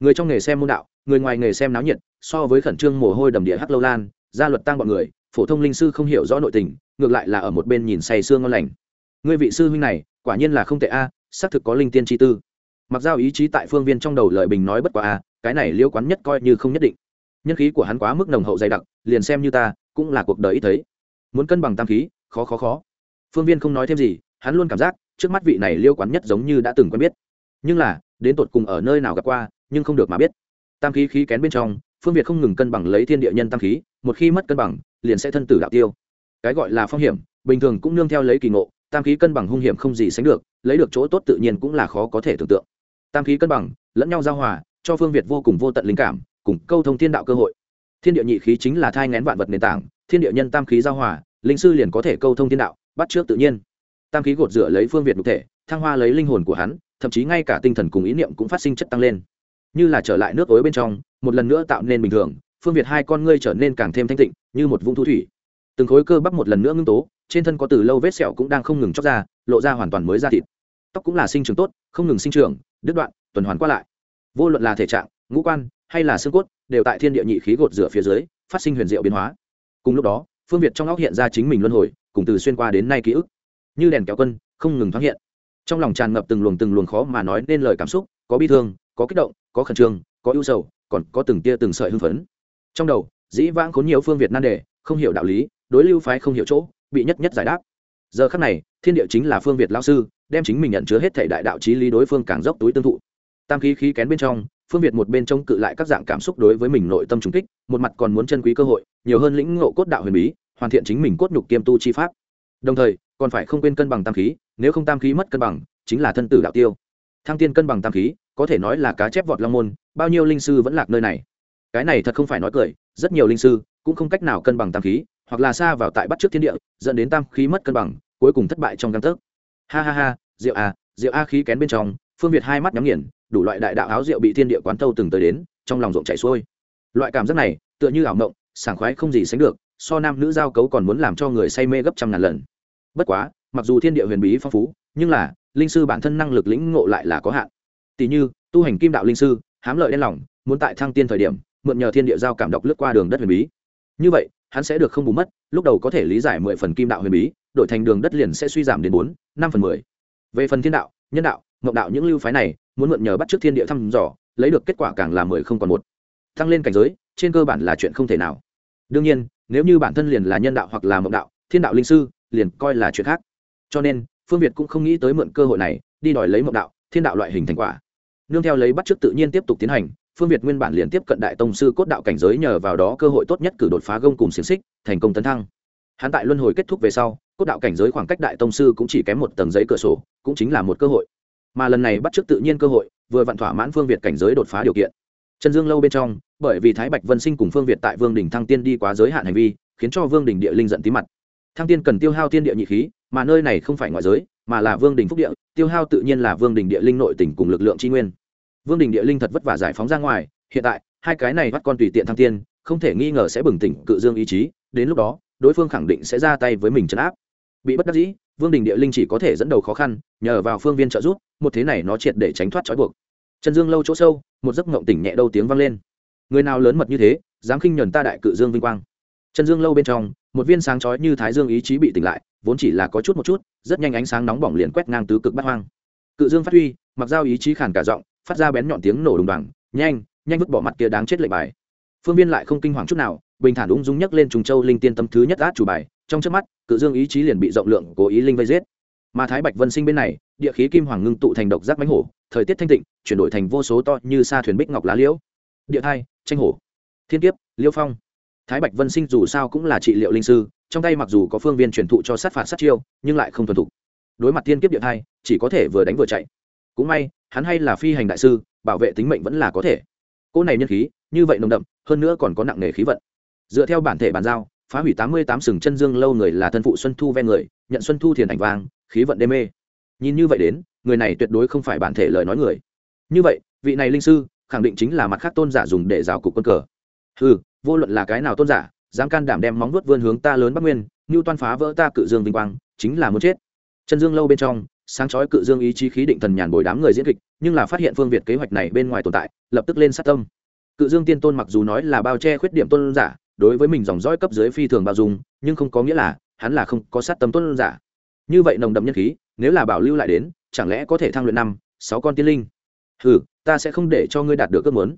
Người trong nghề xem môn đạo, người ngoài nghề xem náo nhiệt, so với khẩn trương mồ hôi đầm địa hắc lâu lan, gia luật tăng bọn người, phổ thông linh sư không hiểu rõ nội tình, ngược lại là ở một bên nhìn say sương ngon lành. Người vị sư huynh này, quả nhiên là không tệ a, xác thực có linh tiên chi tư. Mặc giao ý chí tại phương viên trong đầu lợi bình nói bất quá a cái này liêu quán nhất coi như không nhất định. Nhân khí của hắn quá mức nồng hậu dày đặc, liền xem như ta, cũng là cuộc đời ít thấy. Muốn cân bằng tam khí, khó khó khó. Phương viên không nói thêm gì, hắn luôn cảm giác, trước mắt vị này liêu quán nhất giống như đã từng quen biết. Nhưng là, đến tột cùng ở nơi nào gặp qua, nhưng không được mà biết. Tam khí khí kén bên trong, phương việt không ngừng cân bằng lấy thiên địa nhân tam khí, một khi mất cân bằng, liền sẽ thân tử đạo tiêu. Cái gọi là phong hiểm, bình thường cũng nương theo lấy kỳ ngộ, tam khí cân bằng hung hiểm không gì sánh được, lấy được chỗ tốt tự nhiên cũng là khó có thể tưởng tượng. Tam khí cân bằng, lẫn nhau giao hòa cho phương việt vô cùng vô tận linh cảm, cùng câu thông thiên đạo cơ hội. Thiên địa nhị khí chính là thai ngén vạn vật nền tảng, thiên địa nhân tam khí giao hòa, linh sư liền có thể câu thông thiên đạo, bắt trước tự nhiên. Tam khí gột rửa lấy phương việt nhục thể, thăng hoa lấy linh hồn của hắn, thậm chí ngay cả tinh thần cùng ý niệm cũng phát sinh chất tăng lên. Như là trở lại nước ối bên trong, một lần nữa tạo nên bình thường, phương việt hai con ngươi trở nên càng thêm thanh tịnh, như một vũng thu thủy. Từng khối cơ bắp một lần nữa ngưng tố, trên thân có từ lâu vết sẹo cũng đang không ngừng chóc ra, lộ ra hoàn toàn mới ra thịt. Tóc cũng là sinh trưởng tốt, không ngừng sinh trưởng, đứt đoạn, tuần hoàn qua lại vô luận là thể trạng, ngũ quan, hay là xương cốt, đều tại thiên địa nhị khí gột rửa phía dưới, phát sinh huyền diệu biến hóa. Cùng lúc đó, phương việt trong óc hiện ra chính mình luân hồi, cùng từ xuyên qua đến nay ký ức. Như đèn kéo quân, không ngừng thoáng hiện. Trong lòng tràn ngập từng luồng từng luồng khó mà nói nên lời cảm xúc, có bi thương, có kích động, có khẩn trương, có ưu sầu, còn có từng tia từng sợi hưng phấn. Trong đầu, dĩ vãng khốn nhiều phương việt nan đề, không hiểu đạo lý, đối lưu phái không hiểu chỗ, bị nhất nhất giải đáp. Giờ khắc này, thiên địa chính là phương việt lao sư, đem chính mình nhận chứa hết thể đại đạo trí lý đối phương càng dốc túi tương thụ tam khí khí kén bên trong, phương việt một bên trông cự lại các dạng cảm xúc đối với mình nội tâm trùng kích, một mặt còn muốn chân quý cơ hội, nhiều hơn lĩnh ngộ cốt đạo huyền bí, hoàn thiện chính mình cốt nhục kiêm tu chi pháp. Đồng thời, còn phải không quên cân bằng tam khí, nếu không tam khí mất cân bằng, chính là thân tử đạo tiêu. Thăng tiên cân bằng tam khí, có thể nói là cá chép vọt long môn, bao nhiêu linh sư vẫn lạc nơi này. Cái này thật không phải nói cười, rất nhiều linh sư cũng không cách nào cân bằng tam khí, hoặc là xa vào tại bắt trước thiên địa, dẫn đến tam khí mất cân bằng, cuối cùng thất bại trong căn thức ha ha ha rượu a rượu a khí kén bên trong, phương việt hai mắt nhắm nghiền đủ loại đại đạo áo rượu bị thiên địa quán thâu từng tới đến, trong lòng rộng chảy xuôi. Loại cảm giác này, tựa như ảo mộng, sảng khoái không gì sánh được, so nam nữ giao cấu còn muốn làm cho người say mê gấp trăm ngàn lần. Bất quá, mặc dù thiên địa huyền bí phong phú, nhưng là, linh sư bản thân năng lực lĩnh ngộ lại là có hạn. Tỷ như, tu hành kim đạo linh sư, hám lợi đen lòng, muốn tại thăng tiên thời điểm, mượn nhờ thiên địa giao cảm đọc lướt qua đường đất huyền bí. Như vậy, hắn sẽ được không bù mất, lúc đầu có thể lý giải mười phần kim đạo huyền bí, đổi thành đường đất liền sẽ suy giảm đến bốn, năm phần mười. Về phần thiên đạo, nhân đạo mộng đạo những lưu phái này muốn mượn nhờ bắt trước thiên địa thăm dò, lấy được kết quả càng là mười không còn một. Tăng lên cảnh giới, trên cơ bản là chuyện không thể nào. Đương nhiên, nếu như bản thân liền là nhân đạo hoặc là mộng đạo, thiên đạo linh sư, liền coi là chuyện khác. Cho nên, phương việt cũng không nghĩ tới mượn cơ hội này, đi đòi lấy mộng đạo, thiên đạo loại hình thành quả. Nương theo lấy bắt trước tự nhiên tiếp tục tiến hành, phương việt nguyên bản liền tiếp cận đại tông sư cốt đạo cảnh giới nhờ vào đó cơ hội tốt nhất cử đột phá gông cùng xiềng xích, thành công tấn thăng. Hắn tại luân hồi kết thúc về sau, cốt đạo cảnh giới khoảng cách đại tông sư cũng chỉ kém một tầng giấy cửa sổ, cũng chính là một cơ hội mà lần này bắt trước tự nhiên cơ hội, vừa vặn thỏa mãn phương việt cảnh giới đột phá điều kiện. Trần dương lâu bên trong, bởi vì thái bạch vân sinh cùng phương việt tại vương đình thăng tiên đi quá giới hạn hành vi, khiến cho vương đình địa linh giận tí mặt. Thăng tiên cần tiêu hao tiên địa nhị khí, mà nơi này không phải ngoại giới, mà là vương đình phúc địa, tiêu hao tự nhiên là vương đình địa linh nội tỉnh cùng lực lượng tri nguyên. Vương đình địa linh thật vất vả giải phóng ra ngoài, hiện tại, hai cái này bắt con tùy tiện thăng tiên, không thể nghi ngờ sẽ bừng tỉnh cự dương ý chí, đến lúc đó, đối phương khẳng định sẽ ra tay với mình chấn áp. Bị bất đắc dĩ, vương đình địa linh chỉ có thể dẫn đầu khó khăn, nhờ vào phương viên trợ giúp một thế này nó triệt để tránh thoát trói buộc. Trần dương lâu chỗ sâu, một giấc mộng tỉnh nhẹ đâu tiếng vang lên. Người nào lớn mật như thế, dám khinh nhuần ta đại cự dương vinh quang. Trần dương lâu bên trong, một viên sáng chói như thái dương ý chí bị tỉnh lại, vốn chỉ là có chút một chút, rất nhanh ánh sáng nóng bỏng liền quét ngang tứ cực bát hoang. Cự dương phát huy, mặc dao ý chí khản cả giọng, phát ra bén nhọn tiếng nổ đùng đoàng, nhanh nhanh vứt bỏ mặt kia đáng chết lệnh bài. Phương viên lại không kinh hoàng chút nào, bình thản ung dung nhấc lên trùng châu linh tiên tâm thứ nhất át chủ bài, trong trước mắt, cự dương ý chí liền bị rộng lượng cố ý linh vây giết mà thái bạch vân sinh bên này, địa khí kim hoàng ngưng tụ thành độc giác bánh hổ, thời tiết thanh tịnh, chuyển đổi thành vô số to như sa thuyền bích ngọc lá liễu. Địa thai, tranh hổ. Thiên kiếp, liêu phong. Thái bạch vân sinh dù sao cũng là trị liệu linh sư, trong tay mặc dù có phương viên truyền thụ cho sát phạt sát chiêu, nhưng lại không thuần thục. Đối mặt thiên kiếp địa thai, chỉ có thể vừa đánh vừa chạy. Cũng may, hắn hay là phi hành đại sư, bảo vệ tính mệnh vẫn là có thể. Cỗ này nhân khí, như vậy nồng đậm, hơn nữa còn có nặng nề khí vận. Dựa theo bản thể bàn giao, phá hủy tám mươi tám sừng chân dương lâu người là thân phụ xuân thu ven người, nhận xuân thu thiền ảnh vàng khí vận đê mê. Nhìn như vậy đến, người này tuyệt đối không phải bản thể lời nói người. Như vậy, vị này linh sư khẳng định chính là mặt khác tôn giả dùng để rào cục quân cờ. Ừ vô luận là cái nào tôn giả, dám can đảm đem móng vuốt vươn hướng ta lớn bắc nguyên, như toan phá vỡ ta cự dương vinh quang, chính là muốn chết. Chân dương lâu bên trong, sáng chói cự dương ý chí khí định thần nhàn bồi đám người diễn kịch, nhưng là phát hiện phương việt kế hoạch này bên ngoài tồn tại, lập tức lên sát tâm. Cự dương tiên tôn mặc dù nói là bao che khuyết điểm tôn giả, đối với mình dòng dõi cấp dưới phi thường bao dung, nhưng không có nghĩa là hắn là không có sát tâm tôn giả như vậy nồng đậm nhân khí, nếu là bảo lưu lại đến, chẳng lẽ có thể thăng luyện năm, sáu con tiên linh? Hừ, ta sẽ không để cho ngươi đạt được ước muốn.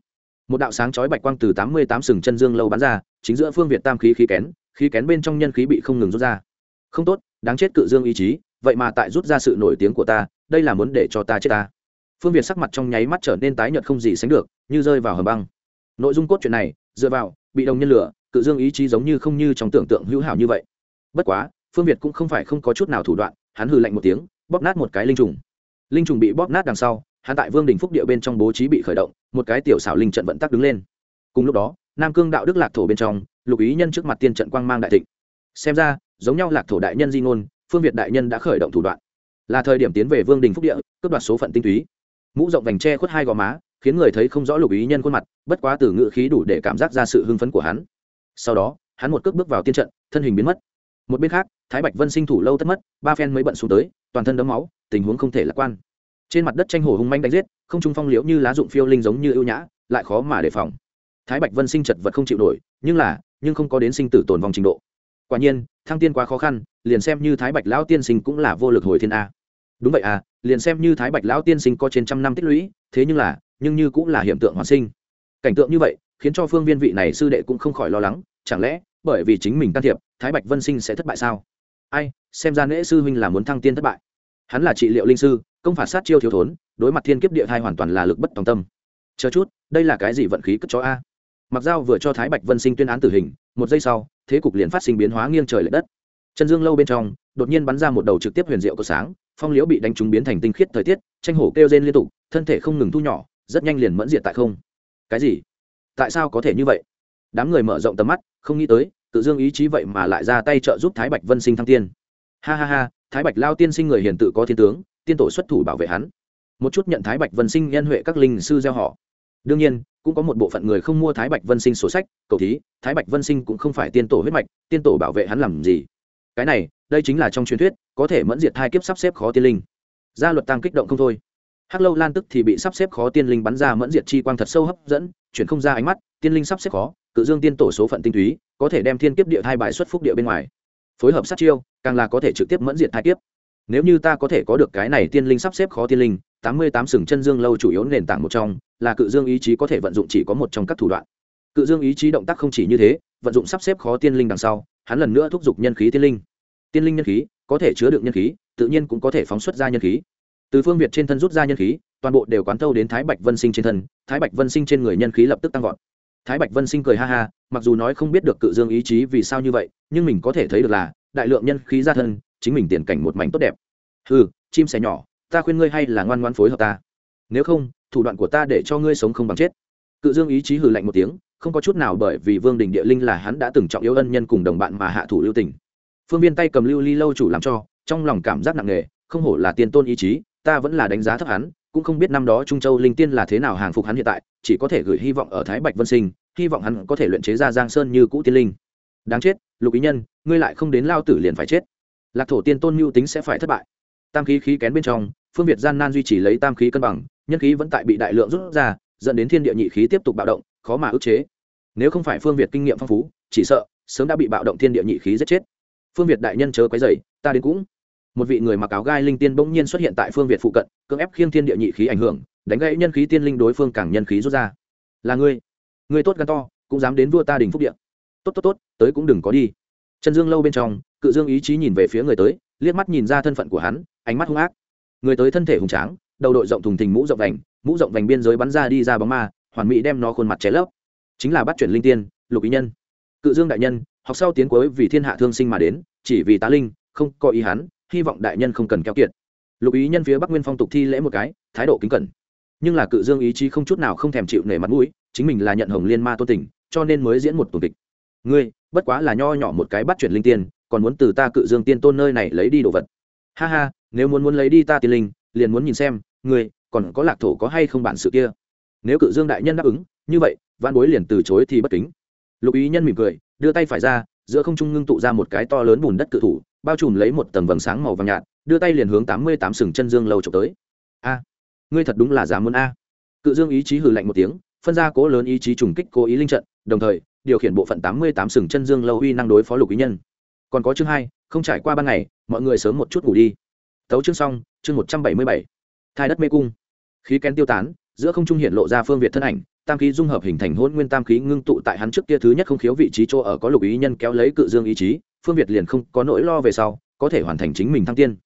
Một đạo sáng chói bạch quang từ tám mươi tám sừng chân dương lâu bắn ra, chính giữa phương việt tam khí khí kén khí kén bên trong nhân khí bị không ngừng rút ra. Không tốt, đáng chết cự dương ý chí, vậy mà tại rút ra sự nổi tiếng của ta, đây là muốn để cho ta chết ta. Phương việt sắc mặt trong nháy mắt trở nên tái nhợt không gì sánh được, như rơi vào hầm băng. Nội dung cốt truyện này, dựa vào, bị đồng nhân lửa, cự dương ý chí giống như không như trong tưởng tượng hữu hảo như vậy. Bất quá phương việt cũng không phải không có chút nào thủ đoạn, hắn hừ lạnh một tiếng, bóp nát một cái linh trùng. Linh trùng bị bóp nát đằng sau, hắn tại vương đình phúc địa bên trong bố trí bị khởi động, một cái tiểu xảo linh trận vận tắc đứng lên. Cùng lúc đó, nam cương đạo đức lạc thổ bên trong, lục ý nhân trước mặt tiên trận quang mang đại thịnh. Xem ra, giống nhau lạc thổ đại nhân di ngôn, phương việt đại nhân đã khởi động thủ đoạn. Là thời điểm tiến về vương đình phúc địa, cướp đoạt số phận tinh túy. Mũ rộng vành tre khuất hai gò má, khiến người thấy không rõ lục ý nhân khuôn mặt, bất quá từ ngự khí đủ để cảm giác ra sự hưng phấn của hắn. Sau đó, hắn một cước bước vào tiên trận, thân hình biến mất một bên khác, thái bạch vân sinh thủ lâu tất mất, ba phen mới bận xuống tới, toàn thân đấm máu, tình huống không thể lạc quan. Trên mặt đất tranh hồ hung manh đánh giết, không trung phong liễu như lá dụng phiêu linh giống như ưu nhã, lại khó mà đề phòng. Thái bạch vân sinh chật vật không chịu nổi, nhưng là, nhưng không có đến sinh tử tồn vong trình độ. Quả nhiên, thăng tiên quá khó khăn, liền xem như thái bạch lão tiên sinh cũng là vô lực hồi thiên a. Đúng vậy à liền xem như thái bạch lão tiên sinh có trên trăm năm tích lũy, thế nhưng là, nhưng như cũng là hiện tượng hoàn sinh. Cảnh tượng như vậy, khiến cho phương viên vị này sư đệ cũng không khỏi lo lắng, chẳng lẽ bởi vì chính mình can thiệp, thái bạch vân sinh sẽ thất bại sao? Ai, xem ra nễ sư huynh là muốn thăng tiên thất bại. Hắn là trị liệu linh sư, công phạt sát chiêu thiếu thốn, đối mặt thiên kiếp địa thai hoàn toàn là lực bất tòng tâm. Chờ chút, đây là cái gì vận khí cất chó a? Mặc dao vừa cho thái bạch vân sinh tuyên án tử hình, một giây sau, thế cục liền phát sinh biến hóa nghiêng trời l ệ đất. Chân dương lâu bên trong, đột nhiên bắn ra một đầu trực tiếp huyền diệu của sáng, phong liễu bị đánh trúng biến thành tinh khiết thời tiết, tranh hổ kêu rên liên tục, thân thể không ngừng thu nhỏ, rất nhanh liền mẫn diệt tại không. Cái gì? Tại sao có thể như vậy? Đám người mở rộng tầm mắt không nghĩ tới, tự dương ý chí vậy mà lại ra tay trợ giúp thái bạch vân sinh thăng tiên. Ha ha ha, thái bạch lao tiên sinh người hiền tự có thiên tướng, tiên tổ xuất thủ bảo vệ hắn. Một chút nhận thái bạch vân sinh nhân huệ các linh sư gieo họ. Đương nhiên, cũng có một bộ phận người không mua thái bạch vân sinh sổ sách, cầu thí, thái bạch vân sinh cũng không phải tiên tổ huyết mạch, tiên tổ bảo vệ hắn làm gì. Cái này, đây chính là trong truyền thuyết, có thể mẫn diệt hai kiếp sắp xếp khó tiên linh. Gia luật tăng kích động không thôi. Hắc lâu lan tức thì bị sắp xếp khó tiên linh bắn ra mẫn diệt chi quang thật sâu hấp dẫn, chuyển không ra ánh mắt, tiên linh sắp xếp khó cự dương tiên tổ số phận tinh túy, có thể đem thiên kiếp địa thai bài xuất phúc địa bên ngoài. Phối hợp sát chiêu, càng là có thể trực tiếp mẫn diệt thai kiếp. Nếu như ta có thể có được cái này tiên linh sắp xếp khó tiên linh, tám mươi tám sừng chân dương lâu chủ yếu nền tảng một trong, là cự dương ý chí có thể vận dụng chỉ có một trong các thủ đoạn. Cự dương ý chí động tác không chỉ như thế, vận dụng sắp xếp khó tiên linh đằng sau, hắn lần nữa thúc giục nhân khí tiên linh. Tiên linh nhân khí, có thể chứa đựng nhân khí, tự nhiên cũng có thể phóng xuất ra nhân khí. Từ phương việt trên thân rút ra nhân khí, toàn bộ đều quán thâu đến thái bạch vân sinh trên thân, thái bạch vân sinh trên người nhân khí lập tức tăng vọt thái bạch vân sinh cười ha ha, mặc dù nói không biết được cự dương ý chí vì sao như vậy, nhưng mình có thể thấy được là, đại lượng nhân khí ra thân, chính mình tiền cảnh một mảnh tốt đẹp. Ừ chim sẻ nhỏ, ta khuyên ngươi hay là ngoan ngoan phối hợp ta. Nếu không, thủ đoạn của ta để cho ngươi sống không bằng chết. Cự dương ý chí hừ lạnh một tiếng, không có chút nào bởi vì vương đình địa linh là hắn đã từng trọng yếu ân nhân cùng đồng bạn mà hạ thủ lưu tình. Phương viên tay cầm lưu ly lâu chủ làm cho, trong lòng cảm giác nặng nề, không hổ là tiền tôn ý chí, ta vẫn là đánh giá thấp hắn cũng không biết năm đó trung châu linh tiên là thế nào hàng phục hắn hiện tại, chỉ có thể gửi hy vọng ở thái bạch vân sinh, hy vọng hắn có thể luyện chế ra giang sơn như cũ tiên linh. Đáng chết, lục ý nhân, ngươi lại không đến lao tử liền phải chết. Lạc thổ tiên tôn mưu tính sẽ phải thất bại. Tam khí khí kén bên trong, phương việt gian nan duy trì lấy tam khí cân bằng, nhân khí vẫn tại bị đại lượng rút ra, dẫn đến thiên địa nhị khí tiếp tục bạo động, khó mà ức chế. Nếu không phải phương việt kinh nghiệm phong phú, chỉ sợ sớm đã bị bạo động thiên địa nhị khí giết chết. Phương việt đại nhân chớ quấy dày ta đến cũng một vị người mặc áo gai linh tiên bỗng nhiên xuất hiện tại phương việt phụ cận, cưỡng ép khiêng thiên địa nhị khí ảnh hưởng, đánh gãy nhân khí tiên linh đối phương càng nhân khí rút ra. Là ngươi ngươi tốt gan to, cũng dám đến vua ta đình phúc điện tốt tốt tốt, tới cũng đừng có đi. Chân dương lâu bên trong, cự dương ý chí nhìn về phía người tới, liếc mắt nhìn ra thân phận của hắn, ánh mắt hung ác. Người tới thân thể hùng tráng, đầu đội rộng thùng thình mũ rộng vành, mũ rộng vành biên giới bắn ra đi ra bóng ma, hoàn mỹ đem nó khuôn mặt cháy lấp. Chính là bắt chuyển linh tiên, lục ý nhân. Cự dương đại nhân, học sau tiến cuối vì thiên hạ thương sinh mà đến, chỉ vì tá linh, không có ý hắn hy vọng đại nhân không cần keo kiệt. Lục ý nhân phía bắc nguyên phong tục thi lễ một cái, thái độ kính cẩn. Nhưng là cự dương ý chí không chút nào không thèm chịu nể mặt mũi, chính mình là nhận hồng liên ma tôn tình, cho nên mới diễn một tuần kịch. Ngươi, bất quá là nho nhỏ một cái bắt chuyển linh tiên, còn muốn từ ta cự dương tiên tôn nơi này lấy đi đồ vật. Ha ha, nếu muốn muốn lấy đi ta tiên linh, liền muốn nhìn xem, ngươi, còn có lạc thổ có hay không bản sự kia? Nếu cự dương đại nhân đáp ứng, như vậy văn bối liền từ chối thì bất kính. Lục ý nhân mỉm cười, đưa tay phải ra, giữa không trung ngưng tụ ra một cái to lớn bùn đất cự thủ bao trùm lấy một tầng vầng sáng màu vàng nhạt, đưa tay liền hướng tám mươi tám sừng chân dương lâu trộm tới. A, ngươi thật đúng là dám muốn a. Cự dương ý chí hừ lạnh một tiếng, phân ra cố lớn ý chí trùng kích cố ý linh trận, đồng thời, điều khiển bộ phận tám mươi tám sừng chân dương lâu uy năng đối phó lục ý nhân. Còn có chương hai, không trải qua ban ngày, mọi người sớm một chút ngủ đi. Tấu chương xong, chương một trăm bảy mươi bảy. Thai đất mê cung. Khí kén tiêu tán giữa không trung hiện lộ ra phương việt thân ảnh, tam khí dung hợp hình thành hôn nguyên tam khí ngưng tụ tại hắn trước kia thứ nhất không khiếu vị trí chỗ ở có lục ý nhân kéo lấy cự dương ý chí, phương việt liền không có nỗi lo về sau, có thể hoàn thành chính mình thăng tiên.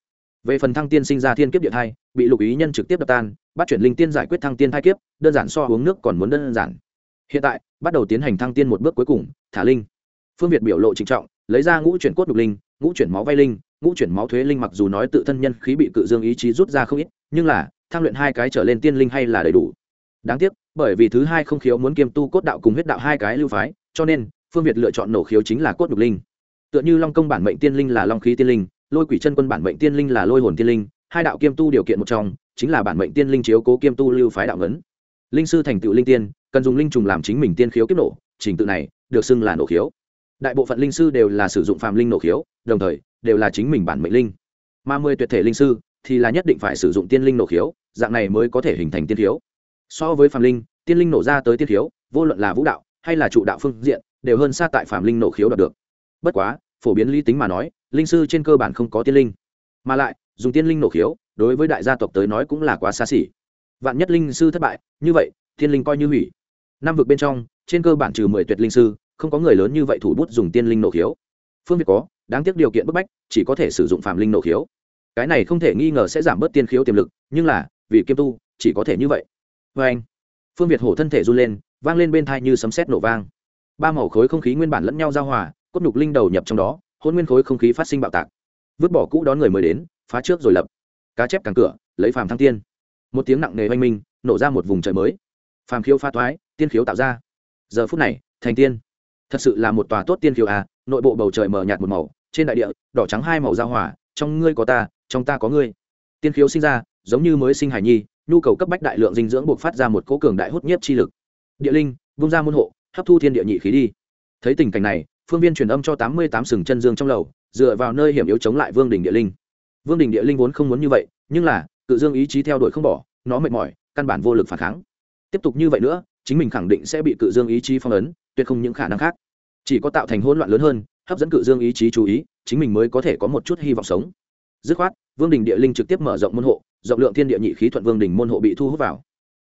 Về phần thăng tiên sinh ra thiên kiếp địa thai, bị lục ý nhân trực tiếp đập tan, bắt chuyển linh tiên giải quyết thăng tiên thai kiếp, đơn giản so uống nước còn muốn đơn giản. Hiện tại, bắt đầu tiến hành thăng tiên một bước cuối cùng, thả linh. Phương việt biểu lộ trịnh trọng, lấy ra ngũ chuyển cốt đục linh, ngũ chuyển máu vay linh, ngũ chuyển máu thuế linh mặc dù nói tự thân nhân khí bị cự dương ý chí rút ra không ít, nhưng là tham luyện hai cái trở lên tiên linh hay là đầy đủ. Đáng tiếc, bởi vì thứ hai không khiếu muốn kiêm tu cốt đạo cùng huyết đạo hai cái lưu phái, cho nên, phương việt lựa chọn nổ khiếu chính là cốt nhục linh. Tựa như long công bản mệnh tiên linh là long khí tiên linh, lôi quỷ chân quân bản mệnh tiên linh là lôi hồn tiên linh, hai đạo kiêm tu điều kiện một trong, chính là bản mệnh tiên linh chiếu cố kiêm tu lưu phái đạo ngấn. Linh sư thành tựu linh tiên, cần dùng linh trùng làm chính mình tiên khiếu kiếp nổ, trình tự này được xưng là nổ khiếu. Đại bộ phận linh sư đều là sử dụng phàm linh nổ khiếu, đồng thời đều là chính mình bản mệnh linh. Mà mười tuyệt thể linh sư thì là nhất định phải sử dụng tiên linh nổ khiếu, dạng này mới có thể hình thành tiên khiếu. So với phàm linh, tiên linh nổ ra tới tiên khiếu, vô luận là vũ đạo hay là trụ đạo phương diện, đều hơn xa tại phàm linh nổ khiếu đạt được. Bất quá, phổ biến lý tính mà nói, linh sư trên cơ bản không có tiên linh. Mà lại, dùng tiên linh nổ khiếu, đối với đại gia tộc tới nói cũng là quá xa xỉ. Vạn nhất linh sư thất bại, như vậy, tiên linh coi như hủy. Năm vực bên trong, trên cơ bản trừ mười tuyệt linh sư, không có người lớn như vậy thủ bút dùng tiên linh nổ khiếu. Phương việt có, đáng tiếc điều kiện bức bách, chỉ có thể sử dụng phạm linh nổ khiếu cái này không thể nghi ngờ sẽ giảm bớt tiên khiếu tiềm lực, nhưng là, vì kiêm tu, chỉ có thể như vậy. Vê anh, phương việt hổ thân thể run lên, vang lên bên thai như sấm sét nổ vang. Ba màu khối không khí nguyên bản lẫn nhau giao hòa, cốt nhục linh đầu nhập trong đó, hôn nguyên khối không khí phát sinh bạo tạc. Vứt bỏ cũ đón người mới đến, phá trước rồi lập. Cá chép càng cửa, lấy phàm thăng tiên. Một tiếng nặng nề oanh minh, nổ ra một vùng trời mới. Phàm khiếu pha thoái, tiên khiếu tạo ra. Giờ phút này, thành tiên. Thật sự là một tòa tốt tiên khiếu à nội bộ bầu trời mờ nhạt một màu, trên đại địa, đỏ trắng hai màu giao hòa trong ngươi có ta, trong ta có ngươi. Tiên khiếu sinh ra, giống như mới sinh hải nhi, nhu cầu cấp bách đại lượng dinh dưỡng buộc phát ra một cố cường đại hút nhiếp chi lực. Địa linh, vung ra môn hộ, hấp thu thiên địa nhị khí đi. Thấy tình cảnh này, phương viên truyền âm cho tám mươi tám sừng chân dương trong lầu, dựa vào nơi hiểm yếu chống lại vương đình địa linh. Vương đình địa linh vốn không muốn như vậy, nhưng là, cự dương ý chí theo đuổi không bỏ, nó mệt mỏi, căn bản vô lực phản kháng. Tiếp tục như vậy nữa, chính mình khẳng định sẽ bị cự dương ý chí phong ấn, tuyệt không những khả năng khác. Chỉ có tạo thành hỗn loạn lớn hơn hấp dẫn cự dương ý chí chú ý, chính mình mới có thể có một chút hy vọng sống. Dứt khoát, vương đình địa linh trực tiếp mở rộng môn hộ, rộng lượng thiên địa nhị khí thuận vương đình môn hộ bị thu hút vào.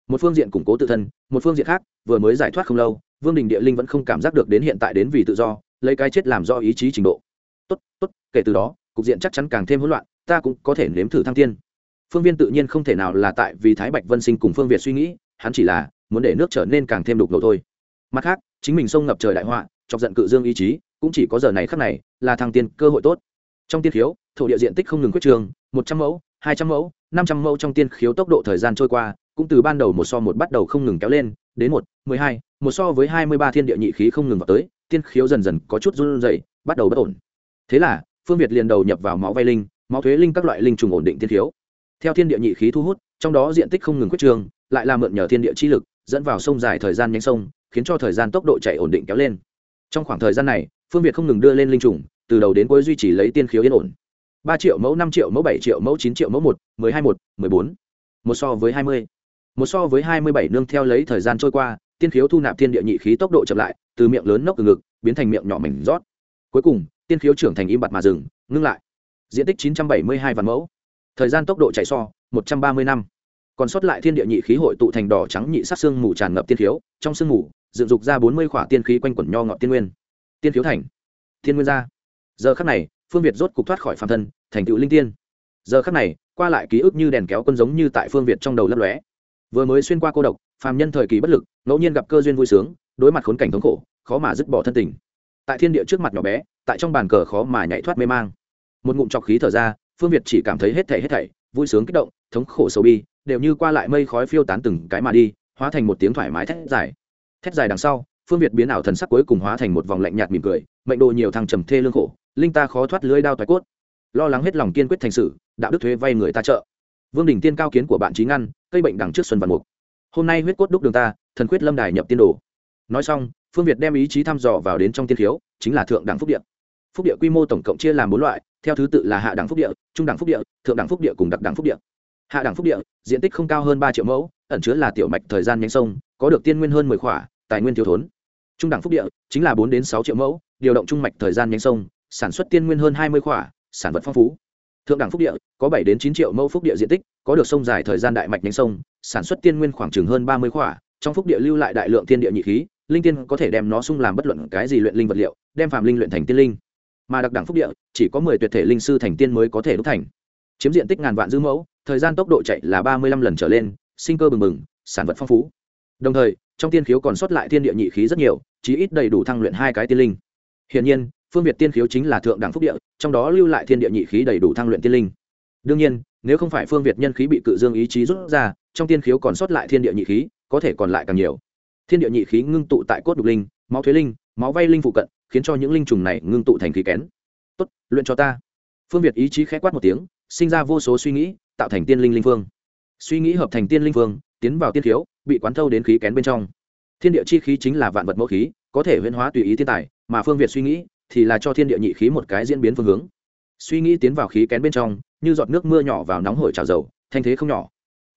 Một phương diện củng cố tự thân, một phương diện khác, vừa mới giải thoát không lâu, vương đình địa linh vẫn không cảm giác được đến hiện tại đến vì tự do, lấy cái chết làm do ý chí trình độ. Tốt tốt, kể từ đó, cục diện chắc chắn càng thêm hỗn loạn, ta cũng có thể nếm thử thăng tiên phương viên tự nhiên không thể nào là tại vì thái bạch vân sinh cùng phương việt suy nghĩ, hắn chỉ là muốn để nước trở nên càng thêm đục ngầu thôi. Mặt khác, chính mình sông ngập trời đại họa, chọc giận cự dương ý chí cũng chỉ có giờ này khắc này là thăng tiên cơ hội tốt. Trong tiên khiếu, thổ địa diện tích không ngừng quyết trường, một trăm mẫu, hai trăm mẫu, năm trăm mẫu trong tiên khiếu tốc độ thời gian trôi qua, cũng từ ban đầu một so một bắt đầu không ngừng kéo lên, đến một, mười hai, một so với hai mươi ba thiên địa nhị khí không ngừng vào tới, tiên khiếu dần dần có chút run rẩy, bắt đầu bất ổn. Thế là, phương việt liền đầu nhập vào máu vay linh, máu thuế linh các loại linh trùng ổn định tiên khiếu. Theo thiên địa nhị khí thu hút, trong đó diện tích không ngừng quyết trường, lại là mượn nhờ thiên địa chi lực, dẫn vào sông dài thời gian nhanh sông, khiến cho thời gian tốc độ chạy ổn định kéo lên. Trong khoảng thời gian này phương việt không ngừng đưa lên linh trùng, từ đầu đến cuối duy trì lấy tiên khiếu yên ổn. Ba triệu mẫu, năm triệu mẫu, bảy triệu mẫu, chín triệu mẫu, một, mười hai, một, mười bốn. Một so với hai mươi. Một so với hai mươi bảy nương theo lấy thời gian trôi qua, tiên khiếu thu nạp thiên địa nhị khí tốc độ chậm lại, từ miệng lớn nốc từ ngực, biến thành miệng nhỏ mảnh rót. Cuối cùng, tiên khiếu trưởng thành im bặt mà dừng, ngưng lại. Diện tích chín trăm bảy mươi hai vạn mẫu. Thời gian tốc độ chạy so, một trăm ba mươi năm. Còn sót lại thiên địa nhị khí hội tụ thành đỏ trắng nhị sắc xương mù tràn ngập tiên khiếu, trong sương mù, dựng dục ra bốn mươi khỏa tiên khí quanh quẩn nho ngọt tiên nguyên tiên thiếu thành. Thiên nguyên gia. Giờ khắc này, phương việt rốt cục thoát khỏi phạm thân, thành tựu linh tiên. Giờ khắc này, qua lại ký ức như đèn kéo quân giống như tại phương việt trong đầu lấp lóe. Vừa mới xuyên qua cô độc, phàm nhân thời kỳ bất lực, ngẫu nhiên gặp cơ duyên vui sướng, đối mặt khốn cảnh thống khổ, khó mà dứt bỏ thân tình. Tại thiên địa trước mặt nhỏ bé, tại trong bàn cờ khó mà nhảy thoát mê mang. Một ngụm trọc khí thở ra, phương việt chỉ cảm thấy hết thảy hết thảy, vui sướng kích động, thống khổ sầu bi, đều như qua lại mây khói phiêu tán từng cái mà đi, hóa thành một tiếng thoải mái thét dài. Thét dài đằng sau phương việt biến ảo thần sắc cuối cùng hóa thành một vòng lạnh nhạt mỉm cười, mệnh đồ nhiều thằng trầm thê lương khổ, linh ta khó thoát lưới đao toái cốt. Lo lắng hết lòng kiên quyết thành sự, đạo đức thuế vay người ta trợ. Vương đình tiên cao kiến của bạn trí ngăn, cây bệnh đằng trước xuân văn mục. Hôm nay huyết cốt đúc đường ta, thần quyết lâm đài nhập tiên đồ. Nói xong, phương việt đem ý chí thăm dò vào đến trong tiên khiếu, chính là thượng đẳng phúc địa. Phúc địa quy mô tổng cộng chia làm bốn loại, theo thứ tự là hạ đẳng phúc địa, trung đẳng phúc địa, thượng đẳng phúc địa cùng đặc đẳng phúc địa. Hạ đẳng phúc địa, diện tích không cao hơn ba triệu mẫu, ẩn chứa là tiểu mạch thời gian nhánh sông, có được tiên nguyên hơn mười khỏa tài nguyên thiếu thốn. Trung đẳng phúc địa chính là bốn đến sáu triệu mẫu, điều động trung mạch thời gian nhánh sông, sản xuất tiên nguyên hơn hai mươi khỏa, sản vật phong phú. Thượng đẳng phúc địa có bảy đến chín triệu mẫu phúc địa diện tích, có được sông dài thời gian đại mạch nhánh sông, sản xuất tiên nguyên khoảng chừng hơn ba mươi khỏa. Trong phúc địa lưu lại đại lượng tiên địa nhị khí, linh tiên có thể đem nó sung làm bất luận cái gì luyện linh vật liệu, đem phàm linh luyện thành tiên linh. Mà đặc đẳng phúc địa chỉ có mười tuyệt thể linh sư thành tiên mới có thể đúc thành. Chiếm diện tích ngàn vạn dư mẫu, thời gian tốc độ chạy là ba mươi lăm lần trở lên, sinh cơ bừng bừng, sản vật phong phú. Đồng thời trong tiên khiếu còn sót lại thiên địa nhị khí rất nhiều, chí ít đầy đủ thăng luyện hai cái tiên linh. Hiển nhiên, phương việt tiên khiếu chính là thượng đẳng phúc địa, trong đó lưu lại thiên địa nhị khí đầy đủ thăng luyện tiên linh. Đương nhiên, nếu không phải phương việt nhân khí bị cự dương ý chí rút ra, trong tiên khiếu còn sót lại thiên địa nhị khí, có thể còn lại càng nhiều. Thiên địa nhị khí ngưng tụ tại cốt đục linh, máu thuế linh, máu vay linh phụ cận, khiến cho những linh trùng này ngưng tụ thành khí kén. Tốt, luyện cho ta. Phương việt ý chí khẽ quát một tiếng, sinh ra vô số suy nghĩ, tạo thành tiên linh linh phương. Suy nghĩ hợp thành tiên linh phương tiến vào tiên khiếu, bị quán thâu đến khí kén bên trong. Thiên địa chi khí chính là vạn vật mẫu khí, có thể huyễn hóa tùy ý thiên tài, mà phương việt suy nghĩ thì là cho thiên địa nhị khí một cái diễn biến phương hướng. Suy nghĩ tiến vào khí kén bên trong, như giọt nước mưa nhỏ vào nóng hổi trào dầu, thanh thế không nhỏ.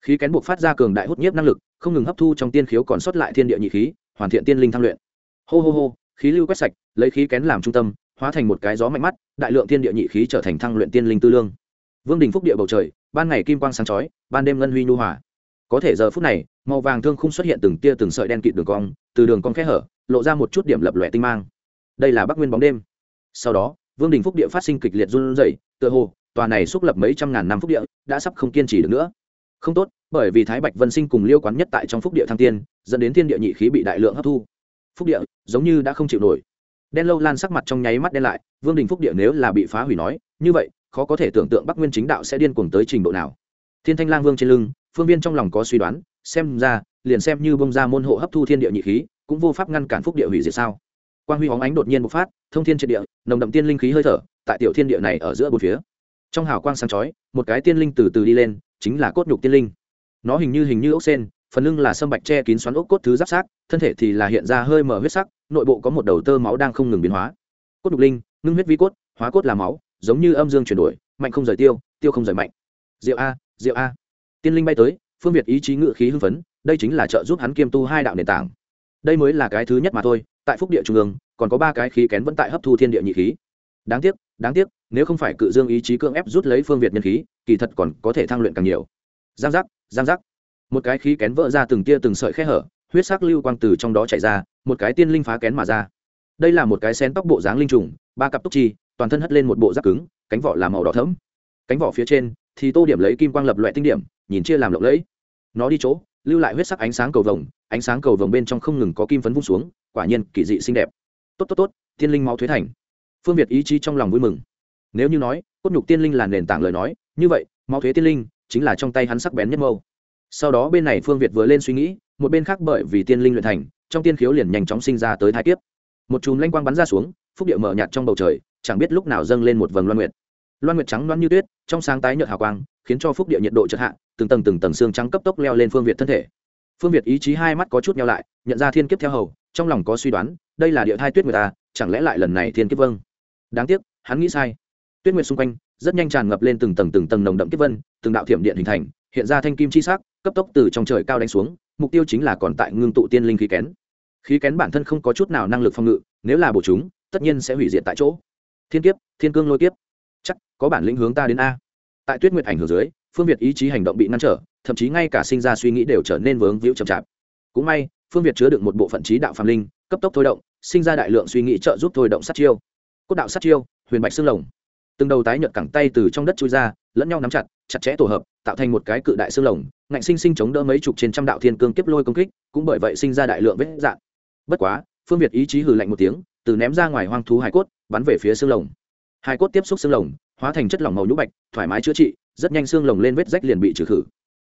Khí kén buộc phát ra cường đại hút nhiếp năng lực, không ngừng hấp thu trong tiên khiếu còn sót lại thiên địa nhị khí, hoàn thiện tiên linh thăng luyện. Hô hô hô, khí lưu quét sạch, lấy khí kén làm trung tâm, hóa thành một cái gió mạnh mắt, đại lượng thiên địa nhị khí trở thành thăng luyện tiên linh tư lương. Vương đình phúc địa bầu trời, ban ngày kim quang sáng chói, ban đêm ngân huy nhu hòa có thể giờ phút này, màu vàng thương không xuất hiện từng tia từng sợi đen kịt đường cong, từ đường cong khe hở, lộ ra một chút điểm lập lòe tinh mang. Đây là bắc nguyên bóng đêm. Sau đó, vương đình phúc địa phát sinh kịch liệt run rẩy, tựa hồ, tòa này xúc lập mấy trăm ngàn năm phúc địa, đã sắp không kiên trì được nữa. Không tốt, bởi vì thái bạch vân sinh cùng liêu quán nhất tại trong phúc địa thăng tiên, dẫn đến thiên địa nhị khí bị đại lượng hấp thu. Phúc địa, giống như đã không chịu nổi. Đen lâu lan sắc mặt trong nháy mắt đen lại, vương đình phúc địa nếu là bị phá hủy nói, như vậy, khó có thể tưởng tượng bắc nguyên chính đạo sẽ điên cuồng tới trình độ nào. Thiên thanh lang vương trên lưng phương viên trong lòng có suy đoán, xem ra, liền xem như bông ra môn hộ hấp thu thiên địa nhị khí, cũng vô pháp ngăn cản phúc địa hủy diệt sao? Quang huy hóng ánh đột nhiên bộc phát, thông thiên triệt địa, nồng đậm tiên linh khí hơi thở, tại tiểu thiên địa này ở giữa bốn phía. Trong hào quang sáng chói, một cái tiên linh từ từ đi lên, chính là cốt nhục tiên linh. Nó hình như hình như ốc sen, phần lưng là sâm bạch che kín xoắn ốc cốt thứ giáp sát, thân thể thì là hiện ra hơi mở huyết sắc, nội bộ có một đầu tơ máu đang không ngừng biến hóa. Cốt nhục linh, ngưng huyết vi cốt, hóa cốt là máu, giống như âm dương chuyển đổi, mạnh không rời tiêu tiêu không rời mạnh. Diệu a diệu a tiên linh bay tới, phương việt ý chí ngự khí hưng phấn, đây chính là trợ giúp hắn kiêm tu hai đạo nền tảng. Đây mới là cái thứ nhất mà thôi, tại phúc địa trung ương, còn có ba cái khí kén vẫn tại hấp thu thiên địa nhị khí. Đáng tiếc đáng tiếc, nếu không phải cự dương ý chí cưỡng ép rút lấy phương việt nhân khí, kỳ thật còn có thể thăng luyện càng nhiều. Giang giác giang giác. Một cái khí kén vỡ ra từng tia từng sợi khe hở, huyết sắc lưu quang từ trong đó chảy ra, một cái tiên linh phá kén mà ra. Đây là một cái xén tóc bộ dáng linh trùng, ba cặp túc chi, toàn thân hất lên một bộ giáp cứng, cánh vỏ là màu đỏ thẫm. Cánh vỏ phía trên thì tô điểm lấy kim quang lập loại tinh điểm, nhìn chia làm lộng lẫy. Nó đi chỗ, lưu lại huyết sắc ánh sáng cầu vồng, ánh sáng cầu vồng bên trong không ngừng có kim phấn vung xuống, quả nhiên kỳ dị xinh đẹp. Tốt tốt tốt, tiên linh máu thuế thành. Phương việt ý chí trong lòng vui mừng. Nếu như nói, cốt nhục tiên linh là nền tảng lời nói, như vậy, máu thuế tiên linh chính là trong tay hắn sắc bén nhất mâu. Sau đó bên này phương việt vừa lên suy nghĩ, một bên khác bởi vì tiên linh luyện thành, trong tiên khiếu liền nhanh chóng sinh ra tới thái kiếp. Một chùm lanh quang bắn ra xuống, phúc địa mở nhạt trong bầu trời, chẳng biết lúc nào dâng lên một vầng loan nguyệt loan nguyệt trắng loan như tuyết, trong sáng tái nhợt hào quang, khiến cho phúc địa nhiệt độ chật hạ, từng tầng từng tầng xương trắng cấp tốc leo lên phương việt thân thể. Phương việt ý chí hai mắt có chút nhau lại, nhận ra thiên kiếp theo hầu, trong lòng có suy đoán, đây là địa thai tuyết người ta à, chẳng lẽ lại lần này thiên kiếp vâng? Đáng tiếc, hắn nghĩ sai. Tuyết nguyệt xung quanh, rất nhanh tràn ngập lên từng tầng từng tầng nồng đậm kiếp vân, từng đạo thiểm điện hình thành, hiện ra thanh kim chi sắc, cấp tốc từ trong trời cao đánh xuống, mục tiêu chính là còn tại ngưng tụ tiên linh khí kén. Khí kén bản thân không có chút nào năng lực phòng ngự, nếu là bổ chúng, tất nhiên sẽ hủy diệt tại chỗ. Thiên kiếp, thiên cương lôi kiếp có bản lĩnh hướng ta đến a. Tại tuyết nguyệt ảnh hưởng dưới, phương việt ý chí hành động bị ngăn trở, thậm chí ngay cả sinh ra suy nghĩ đều trở nên vướng víu chậm chạp. Cũng may, phương việt chứa được một bộ phận trí đạo phạm linh, cấp tốc thôi động, sinh ra đại lượng suy nghĩ trợ giúp thôi động sát chiêu. Cốt đạo sát chiêu, huyền bạch xương lồng. Từng đầu tái nhợt cẳng tay từ trong đất chui ra, lẫn nhau nắm chặt chặt chẽ tổ hợp, tạo thành một cái cự đại xương lồng, ngạnh sinh sinh chống đỡ mấy chục trên trăm đạo thiên cương kiếp lôi công kích, cũng bởi vậy sinh ra đại lượng vết dạn. Bất quá, phương việt ý chí hừ lạnh một tiếng, từ ném ra ngoài hoang thú hải cốt, bắn về phía xương lồng. Hải cốt tiếp xúc xương lồng hóa thành chất lỏng màu nhũ bạch, thoải mái chữa trị, rất nhanh xương lồng lên vết rách liền bị trừ khử.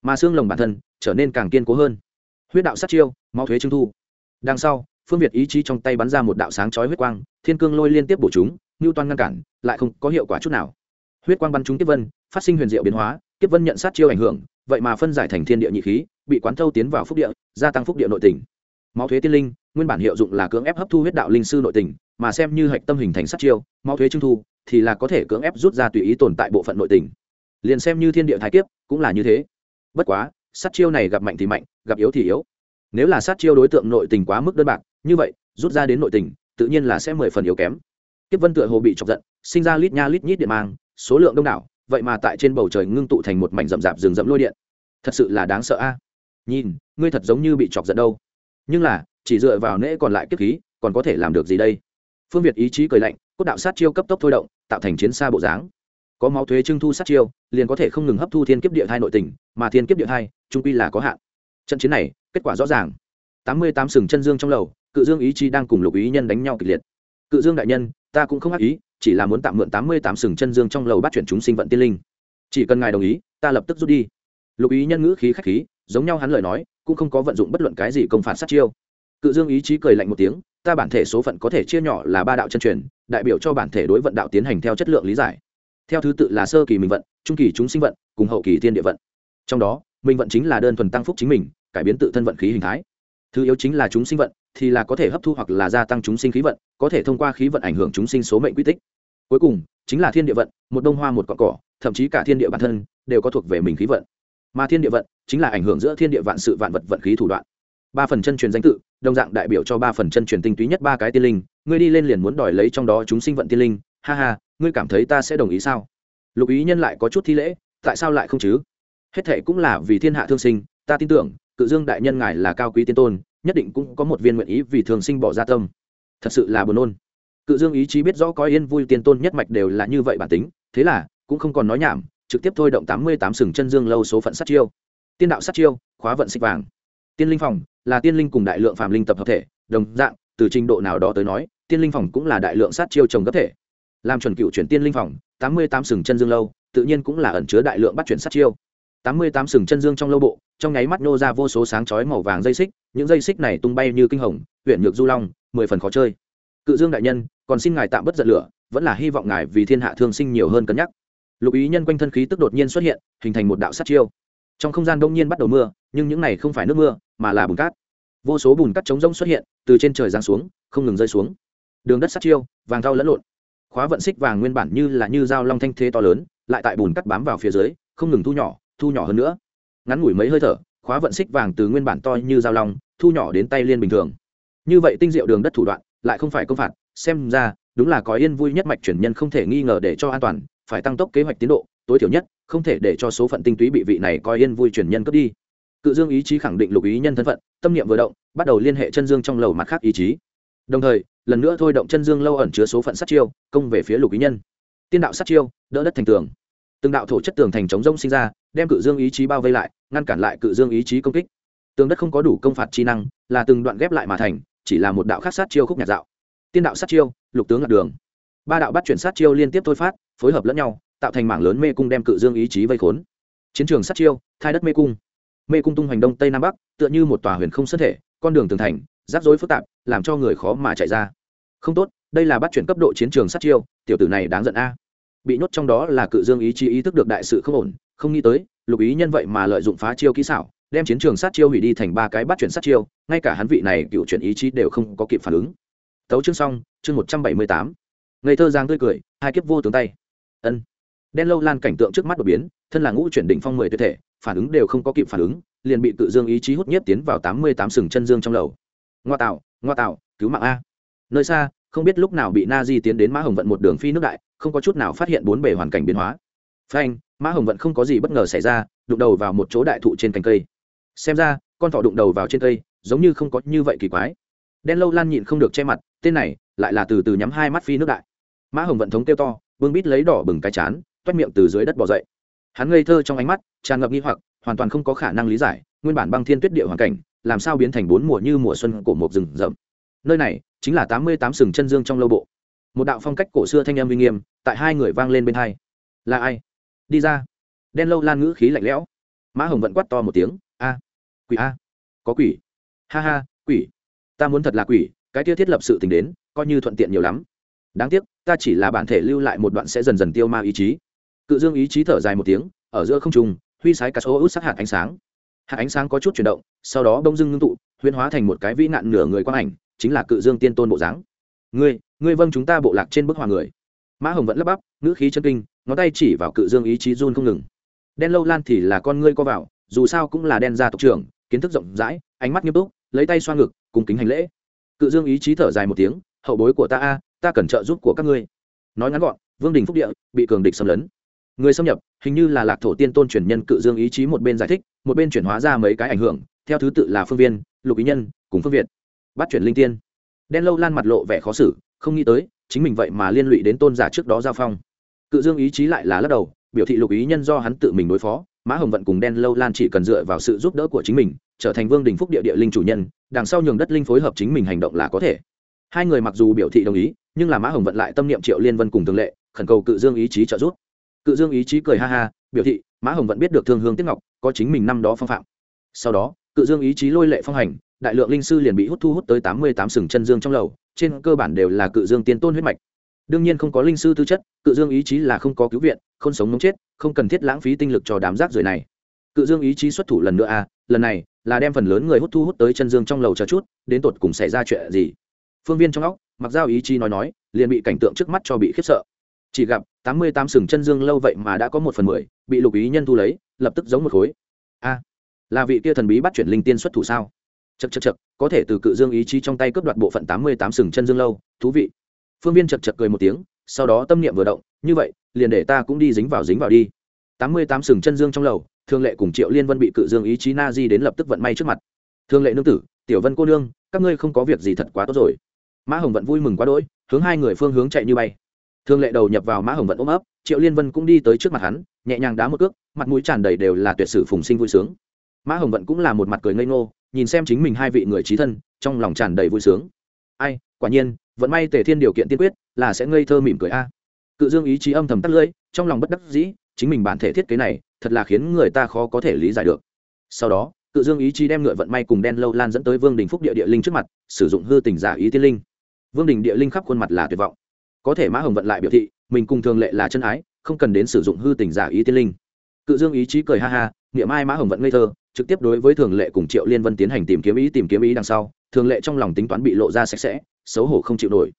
Mà xương lồng bản thân trở nên càng kiên cố hơn. Huyết đạo sát chiêu mau thuế trưng thu. Đằng sau, phương việt ý chí trong tay bắn ra một đạo sáng chói huyết quang, thiên cương lôi liên tiếp bổ chúng, ngưu toan ngăn cản, lại không có hiệu quả chút nào. Huyết quang bắn trúng tiếp vân, phát sinh huyền diệu biến hóa, kiếp vân nhận sát chiêu ảnh hưởng, vậy mà phân giải thành thiên địa nhị khí, bị quán thâu tiến vào phúc địa, gia tăng phúc địa nội tình. Máu thuế tiên linh, nguyên bản hiệu dụng là cưỡng ép hấp thu huyết đạo linh sư nội tình, mà xem như hạch tâm hình thành sát chiêu, máu thuế trưng thu thì là có thể cưỡng ép rút ra tùy ý tồn tại bộ phận nội tình. Liền xem như thiên địa thái kiếp, cũng là như thế. Bất quá, sát chiêu này gặp mạnh thì mạnh, gặp yếu thì yếu. Nếu là sát chiêu đối tượng nội tình quá mức đơn bạc, như vậy, rút ra đến nội tình, tự nhiên là sẽ mười phần yếu kém. Kiếp vân tựa hồ bị chọc giận, sinh ra lít nha lít nhít điện mang, số lượng đông đảo, vậy mà tại trên bầu trời ngưng tụ thành một mảnh rậm rạp rừng rậm lôi điện. Thật sự là đáng sợ a. Nhìn, ngươi thật giống như bị chọc giận đâu. Nhưng là, chỉ dựa vào nễ còn lại kiếp khí, còn có thể làm được gì đây? Phương việt ý chí cười lạnh cốt đạo sát chiêu cấp tốc thôi động, tạo thành chiến xa bộ dáng. Có máu thuế trưng thu sát chiêu, liền có thể không ngừng hấp thu thiên kiếp địa thai nội tình, mà thiên kiếp địa thai, trung quy là có hạn. Trận chiến này, kết quả rõ ràng. Tám mươi tám sừng chân dương trong lầu, cự dương ý chi đang cùng lục ý nhân đánh nhau kịch liệt. Cự dương đại nhân, ta cũng không ác ý, chỉ là muốn tạm mượn tám mươi tám sừng chân dương trong lầu bắt chuyển chúng sinh vận tiên linh. Chỉ cần ngài đồng ý, ta lập tức rút đi. Lục ý nhân ngữ khí khách khí, giống nhau hắn lời nói, cũng không có vận dụng bất luận cái gì công phạt sát chiêu. Cự dương ý chí cười lạnh một tiếng ta bản thể số phận có thể chia nhỏ là ba đạo chân truyền, đại biểu cho bản thể đối vận đạo tiến hành theo chất lượng lý giải. Theo thứ tự là sơ kỳ mình vận, trung kỳ chúng sinh vận, cùng hậu kỳ thiên địa vận. Trong đó, mình vận chính là đơn thuần tăng phúc chính mình, cải biến tự thân vận khí hình thái. Thứ yếu chính là chúng sinh vận, thì là có thể hấp thu hoặc là gia tăng chúng sinh khí vận, có thể thông qua khí vận ảnh hưởng chúng sinh số mệnh quy tích. Cuối cùng, chính là thiên địa vận, một đông hoa một cọn cỏ, thậm chí cả thiên địa bản thân đều có thuộc về mình khí vận. Mà thiên địa vận chính là ảnh hưởng giữa thiên địa vạn sự vạn vật vận khí thủ đoạn ba phần chân truyền danh tự, đồng dạng đại biểu cho ba phần chân truyền tinh túy nhất ba cái tiên linh, ngươi đi lên liền muốn đòi lấy trong đó chúng sinh vận tiên linh, ha ha, ngươi cảm thấy ta sẽ đồng ý sao? Lục ý nhân lại có chút thi lễ, tại sao lại không chứ? Hết thệ cũng là vì thiên hạ thương sinh, ta tin tưởng, cự dương đại nhân ngài là cao quý tiên tôn, nhất định cũng có một viên nguyện ý vì thường sinh bỏ ra tâm. Thật sự là buồn nôn. Cự dương ý chí biết rõ có yên vui tiên tôn nhất mạch đều là như vậy bản tính, thế là, cũng không còn nói nhảm, trực tiếp thôi động tám mươi tám sừng chân dương lâu số phận sát chiêu. Tiên đạo sát chiêu, khóa vận xích vàng. Tiên linh phòng là tiên linh cùng đại lượng phàm linh tập hợp thể, đồng dạng, từ trình độ nào đó tới nói, tiên linh phòng cũng là đại lượng sát chiêu trồng cấp thể. Làm chuẩn cựu chuyển tiên linh phòng, tám mươi tám sừng chân dương lâu, tự nhiên cũng là ẩn chứa đại lượng bắt chuyển sát chiêu. tám mươi tám sừng chân dương trong lâu bộ, trong nháy mắt nô ra vô số sáng chói màu vàng dây xích, những dây xích này tung bay như kinh hồng huyện nhược du long, mười phần khó chơi. Cự dương đại nhân, còn xin ngài tạm bất giận lửa, vẫn là hy vọng ngài vì thiên hạ thương sinh nhiều hơn cân nhắc. Lục ý nhân quanh thân khí tức đột nhiên xuất hiện, hình thành một đạo sát chiêu trong không gian đông nhiên bắt đầu mưa, nhưng những này không phải nước mưa, mà là bùn cát. Vô số bùn cát trống rông xuất hiện, từ trên trời giáng xuống, không ngừng rơi xuống. Đường đất sát chiêu, vàng thau lẫn lộn. Khóa vận xích vàng nguyên bản như là như dao long thanh thế to lớn, lại tại bùn cắt bám vào phía dưới, không ngừng thu nhỏ thu nhỏ hơn nữa. Ngắn ngủi mấy hơi thở, khóa vận xích vàng từ nguyên bản to như dao long, thu nhỏ đến tay liên bình thường. Như vậy tinh diệu đường đất thủ đoạn, lại không phải công phạt, xem ra, đúng là có yên vui nhất mạch chuyển nhân không thể nghi ngờ để cho an toàn, phải tăng tốc kế hoạch tiến độ tối thiểu nhất, không thể để cho số phận tinh túy bị vị này coi yên vui chuyển nhân cướp đi. Cự dương ý chí khẳng định lục ý nhân thân phận, tâm niệm vừa động, bắt đầu liên hệ chân dương trong lầu mặt khác ý chí. Đồng thời, lần nữa thôi động chân dương lâu ẩn chứa số phận sát chiêu, công về phía lục ý nhân. Tiên đạo sát chiêu, đỡ đất thành tường. Từng đạo thổ chất tường thành chống rông sinh ra, đem cự dương ý chí bao vây lại, ngăn cản lại cự dương ý chí công kích. Tường đất không có đủ công phạt chi năng, là từng đoạn ghép lại mà thành, chỉ là một đạo khác sát chiêu khúc nhạt dạo. Tiên đạo sát chiêu, lục tướng lạc đường. Ba đạo bắt chuyển sát chiêu liên tiếp thôi phát, phối hợp lẫn nhau tạo thành mảng lớn mê cung đem cự dương ý chí vây khốn. Chiến trường sát chiêu, thai đất mê cung. Mê cung tung hoành đông tây nam bắc, tựa như một tòa huyền không sân thể, con đường tường thành, rắc rối phức tạp, làm cho người khó mà chạy ra. Không tốt, đây là bắt chuyển cấp độ chiến trường sát chiêu, tiểu tử này đáng giận a. Bị nhốt trong đó là cự dương ý chí ý thức được đại sự không ổn, không nghĩ tới, lục ý nhân vậy mà lợi dụng phá chiêu kỹ xảo, đem chiến trường sát chiêu hủy đi thành ba cái bắt chuyển sát chiêu, ngay cả hắn vị này cựu chuyển ý chí đều không có kịp phản ứng. Tấu chương xong, chương một trăm bảy mươi tám. Ngây thơ giang tươi cười, hai kiếp vô tướng tay. Ân đen lâu lan cảnh tượng trước mắt đột biến, thân là ngũ chuyển đỉnh phong mười tuyệt thể, phản ứng đều không có kịp phản ứng, liền bị cự dương ý chí hút nhiếp tiến vào tám mươi tám sừng chân dương trong lầu. Ngoa tạo ngoa tạo, cứu mạng a. Nơi xa, không biết lúc nào bị na di tiến đến mã hồng vận một đường phi nước đại, không có chút nào phát hiện bốn bề hoàn cảnh biến hóa. Phanh, mã hồng vận không có gì bất ngờ xảy ra, đụng đầu vào một chỗ đại thụ trên cành cây. Xem ra, con thỏ đụng đầu vào trên cây, giống như không có như vậy kỳ quái. Đen lâu lan nhịn không được che mặt, tên này lại là từ từ nhắm hai mắt phi nước đại. Mã hồng vận thống kêu to, vương bít lấy đỏ bừng cái chán toét miệng từ dưới đất bò dậy. Hắn ngây thơ trong ánh mắt, tràn ngập nghi hoặc, hoàn toàn không có khả năng lý giải, nguyên bản băng thiên tuyết địa hoàn cảnh, làm sao biến thành bốn mùa như mùa xuân của một rừng rậm. Nơi này chính là tám mươi tám sừng chân dương trong lâu bộ. Một đạo phong cách cổ xưa thanh âm uy nghiêm, tại hai người vang lên bên hai. Là ai? Đi ra. Đen lâu lan ngữ khí lạnh lẽo. Mã hồng vẫn quát to một tiếng, a, quỷ a, có quỷ. Ha ha, quỷ. Ta muốn thật là quỷ, cái kia thiết lập sự tình đến, coi như thuận tiện nhiều lắm. Đáng tiếc, ta chỉ là bản thể lưu lại một đoạn sẽ dần dần tiêu ma ý chí cự dương ý chí thở dài một tiếng, ở giữa không trung, huy sái cá số út sắc hạt ánh sáng. Hạt ánh sáng có chút chuyển động, sau đó bông dưng ngưng tụ huyên hóa thành một cái vĩ nạn nửa người quang ảnh, chính là cự dương tiên tôn bộ dáng. Ngươi ngươi vâng chúng ta bộ lạc trên bức hòa người. Mã hồng vẫn lắp bắp, ngữ khí chân kinh, ngón tay chỉ vào cự dương ý chí run không ngừng. Đen lâu lan thì là con ngươi co vào, dù sao cũng là đen gia tộc trưởng, kiến thức rộng rãi, ánh mắt nghiêm túc, lấy tay xoa ngực, cùng kính hành lễ. Cự dương ý chí thở dài một tiếng, hậu bối của ta a, ta cần trợ giúp của các ngươi. Nói ngắn gọn, vương đình phúc địa bị cường địch xâm lấn người xâm nhập, hình như là lạc thổ tiên tôn truyền nhân cự dương ý chí một bên giải thích, một bên chuyển hóa ra mấy cái ảnh hưởng, theo thứ tự là phương viên, lục ý nhân, cùng phương việt. Bắt chuyển linh tiên. Đen lâu lan mặt lộ vẻ khó xử, không nghĩ tới, chính mình vậy mà liên lụy đến tôn giả trước đó giao phong. Cự dương ý chí lại là lắc đầu, biểu thị lục ý nhân do hắn tự mình đối phó, mã hồng vận cùng đen lâu lan chỉ cần dựa vào sự giúp đỡ của chính mình, trở thành vương đình phúc địa địa linh chủ nhân, đằng sau nhường đất linh phối hợp chính mình hành động là có thể. Hai người mặc dù biểu thị đồng ý, nhưng là mã hồng vận lại tâm niệm triệu liên vân cùng thường lệ, khẩn cầu cự dương ý chí trợ giúp cự dương ý chí cười ha ha, biểu thị, mã hồng vẫn biết được thương hương tiếp ngọc có chính mình năm đó phong phạm. Sau đó cự dương ý chí lôi lệ phong hành, đại lượng linh sư liền bị hút thu hút tới tám mươi tám sừng chân dương trong lầu, trên cơ bản đều là cự dương tiên tôn huyết mạch. Đương nhiên không có linh sư tư chất, cự dương ý chí là không có cứu viện, không sống mống chết, không cần thiết lãng phí tinh lực cho đám rác rưởi này. Cự dương ý chí xuất thủ lần nữa à lần này là đem phần lớn người hút thu hút tới chân dương trong lầu chờ chút, đến tột cùng xảy ra chuyện gì? Phương viên trong óc mặc giao ý chí nói nói, liền bị cảnh tượng trước mắt cho bị khiếp sợ chỉ gặp tám mươi tám sừng chân dương lâu vậy mà đã có một phần mười, bị lục ý nhân thu lấy, lập tức giống một khối. A, là vị kia thần bí bắt chuyển linh tiên xuất thủ sao? Chật chật chật có thể từ cự dương ý chí trong tay cướp đoạt bộ phận tám mươi tám sừng chân dương lâu, thú vị. Phương viên chật chật cười một tiếng, sau đó tâm niệm vừa động, như vậy, liền để ta cũng đi dính vào dính vào đi. tám mươi tám sừng chân dương trong lầu, thương lệ cùng triệu liên vân bị cự dương ý chí na di đến lập tức vận may trước mặt. Thương lệ nương tử, tiểu vân cô nương, các ngươi không có việc gì thật quá tốt rồi. Mã hồng vận vui mừng quá đỗi, hướng hai người phương hướng chạy như bay thương lệ đầu nhập vào mã hồng vận ôm ấp, triệu liên vân cũng đi tới trước mặt hắn, nhẹ nhàng đá một cước, mặt mũi tràn đầy đều là tuyệt sử phùng sinh vui sướng. Mã hồng vận cũng là một mặt cười ngây ngô, nhìn xem chính mình hai vị người trí thân, trong lòng tràn đầy vui sướng. Ai, quả nhiên vẫn may tề thiên điều kiện tiên quyết, là sẽ ngây thơ mỉm cười a. Cự dương ý chí âm thầm tắt lưỡi, trong lòng bất đắc dĩ, chính mình bản thể thiết kế này, thật là khiến người ta khó có thể lý giải được. Sau đó, cự dương ý chí đem ngựa vận may cùng đen lâu lan dẫn tới vương đình phúc địa địa linh trước mặt, sử dụng hư tình giả ý tiên linh. Vương đình địa linh khắp khuôn mặt là tuyệt vọng có thể mã hồng vận lại biểu thị, mình cùng thường lệ là chân ái, không cần đến sử dụng hư tình giả ý tiên linh. Cự dương ý chí cười ha ha, niệm mai mã hồng vận ngây thơ, trực tiếp đối với thường lệ cùng triệu liên vân tiến hành tìm kiếm ý, tìm kiếm ý đằng sau, thường lệ trong lòng tính toán bị lộ ra sạch sẽ, xấu hổ không chịu nổi.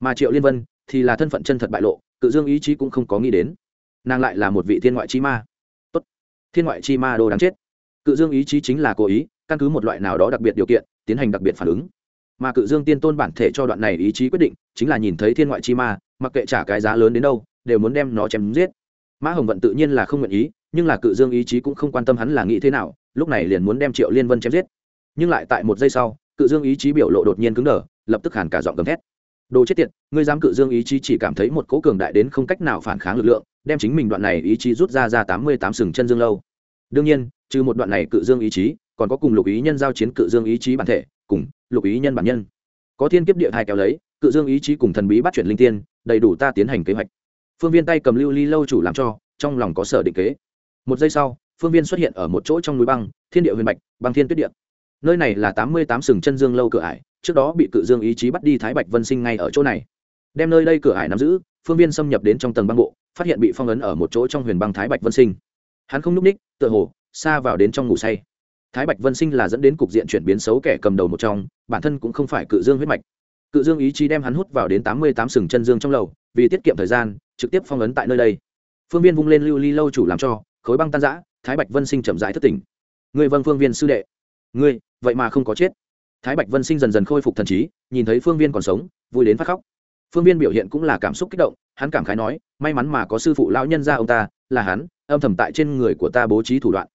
Mà triệu liên vân thì là thân phận chân thật bại lộ, cự dương ý chí cũng không có nghĩ đến. Nàng lại là một vị thiên ngoại chi ma. Tốt. Thiên ngoại chi ma đồ đáng chết. Cự dương ý chí chính là cố ý, căn cứ một loại nào đó đặc biệt điều kiện, tiến hành đặc biệt phản ứng mà cự dương tiên tôn bản thể cho đoạn này ý chí quyết định, chính là nhìn thấy thiên ngoại chi ma, mặc kệ trả cái giá lớn đến đâu, đều muốn đem nó chém giết. Mã hồng vận tự nhiên là không nguyện ý, nhưng là cự dương ý chí cũng không quan tâm hắn là nghĩ thế nào, lúc này liền muốn đem triệu liên vân chém giết. Nhưng lại tại một giây sau, cự dương ý chí biểu lộ đột nhiên cứng đờ, lập tức hàn cả giọng gầm thét. Đồ chết tiệt, ngươi dám cự dương ý chí chỉ cảm thấy một cố cường đại đến không cách nào phản kháng lực lượng, đem chính mình đoạn này ý chí rút ra ra tám mươi tám sừng chân dương lâu. Đương nhiên, trừ một đoạn này cự dương ý chí, còn có cùng lục ý nhân giao chiến cự dương ý chí bản thể, cùng lục ý nhân bản nhân. Có thiên kiếp địa hai kéo lấy, cự dương ý chí cùng thần bí bắt chuyển linh tiên, đầy đủ ta tiến hành kế hoạch. Phương viên tay cầm lưu ly lâu chủ làm cho, trong lòng có sở định kế. Một giây sau, phương viên xuất hiện ở một chỗ trong núi băng, thiên địa huyền bạch, băng thiên tuyết địa. Nơi này là tám mươi tám sừng chân dương lâu cửa ải, trước đó bị cự dương ý chí bắt đi thái bạch vân sinh ngay ở chỗ này. Đem nơi đây cửa ải nắm giữ, phương viên xâm nhập đến trong tầng băng bộ, phát hiện bị phong ấn ở một chỗ trong huyền băng thái bạch vân sinh. Hắn không n ú c ních tựa hồ, xa vào đến trong ngủ say thái bạch vân sinh là dẫn đến cục diện chuyển biến xấu kẻ cầm đầu một trong, bản thân cũng không phải cự dương huyết mạch. Cự dương ý chí đem hắn hút vào đến tám mươi tám sừng chân dương trong lầu, vì tiết kiệm thời gian, trực tiếp phong ấn tại nơi đây. Phương viên vung lên lưu ly lâu chủ làm cho, khối băng tan giã thái bạch vân sinh chậm rãi thất tỉnh. Người vâng phương viên sư đệ. Ngươi, vậy mà không có chết. Thái bạch vân sinh dần dần khôi phục thần trí, nhìn thấy phương viên còn sống, vui đến phát khóc. Phương viên biểu hiện cũng là cảm xúc kích động, hắn cảm khái nói, may mắn mà có sư phụ lão nhân ra ông ta, là hắn, âm thầm tại trên người của ta bố trí thủ đoạn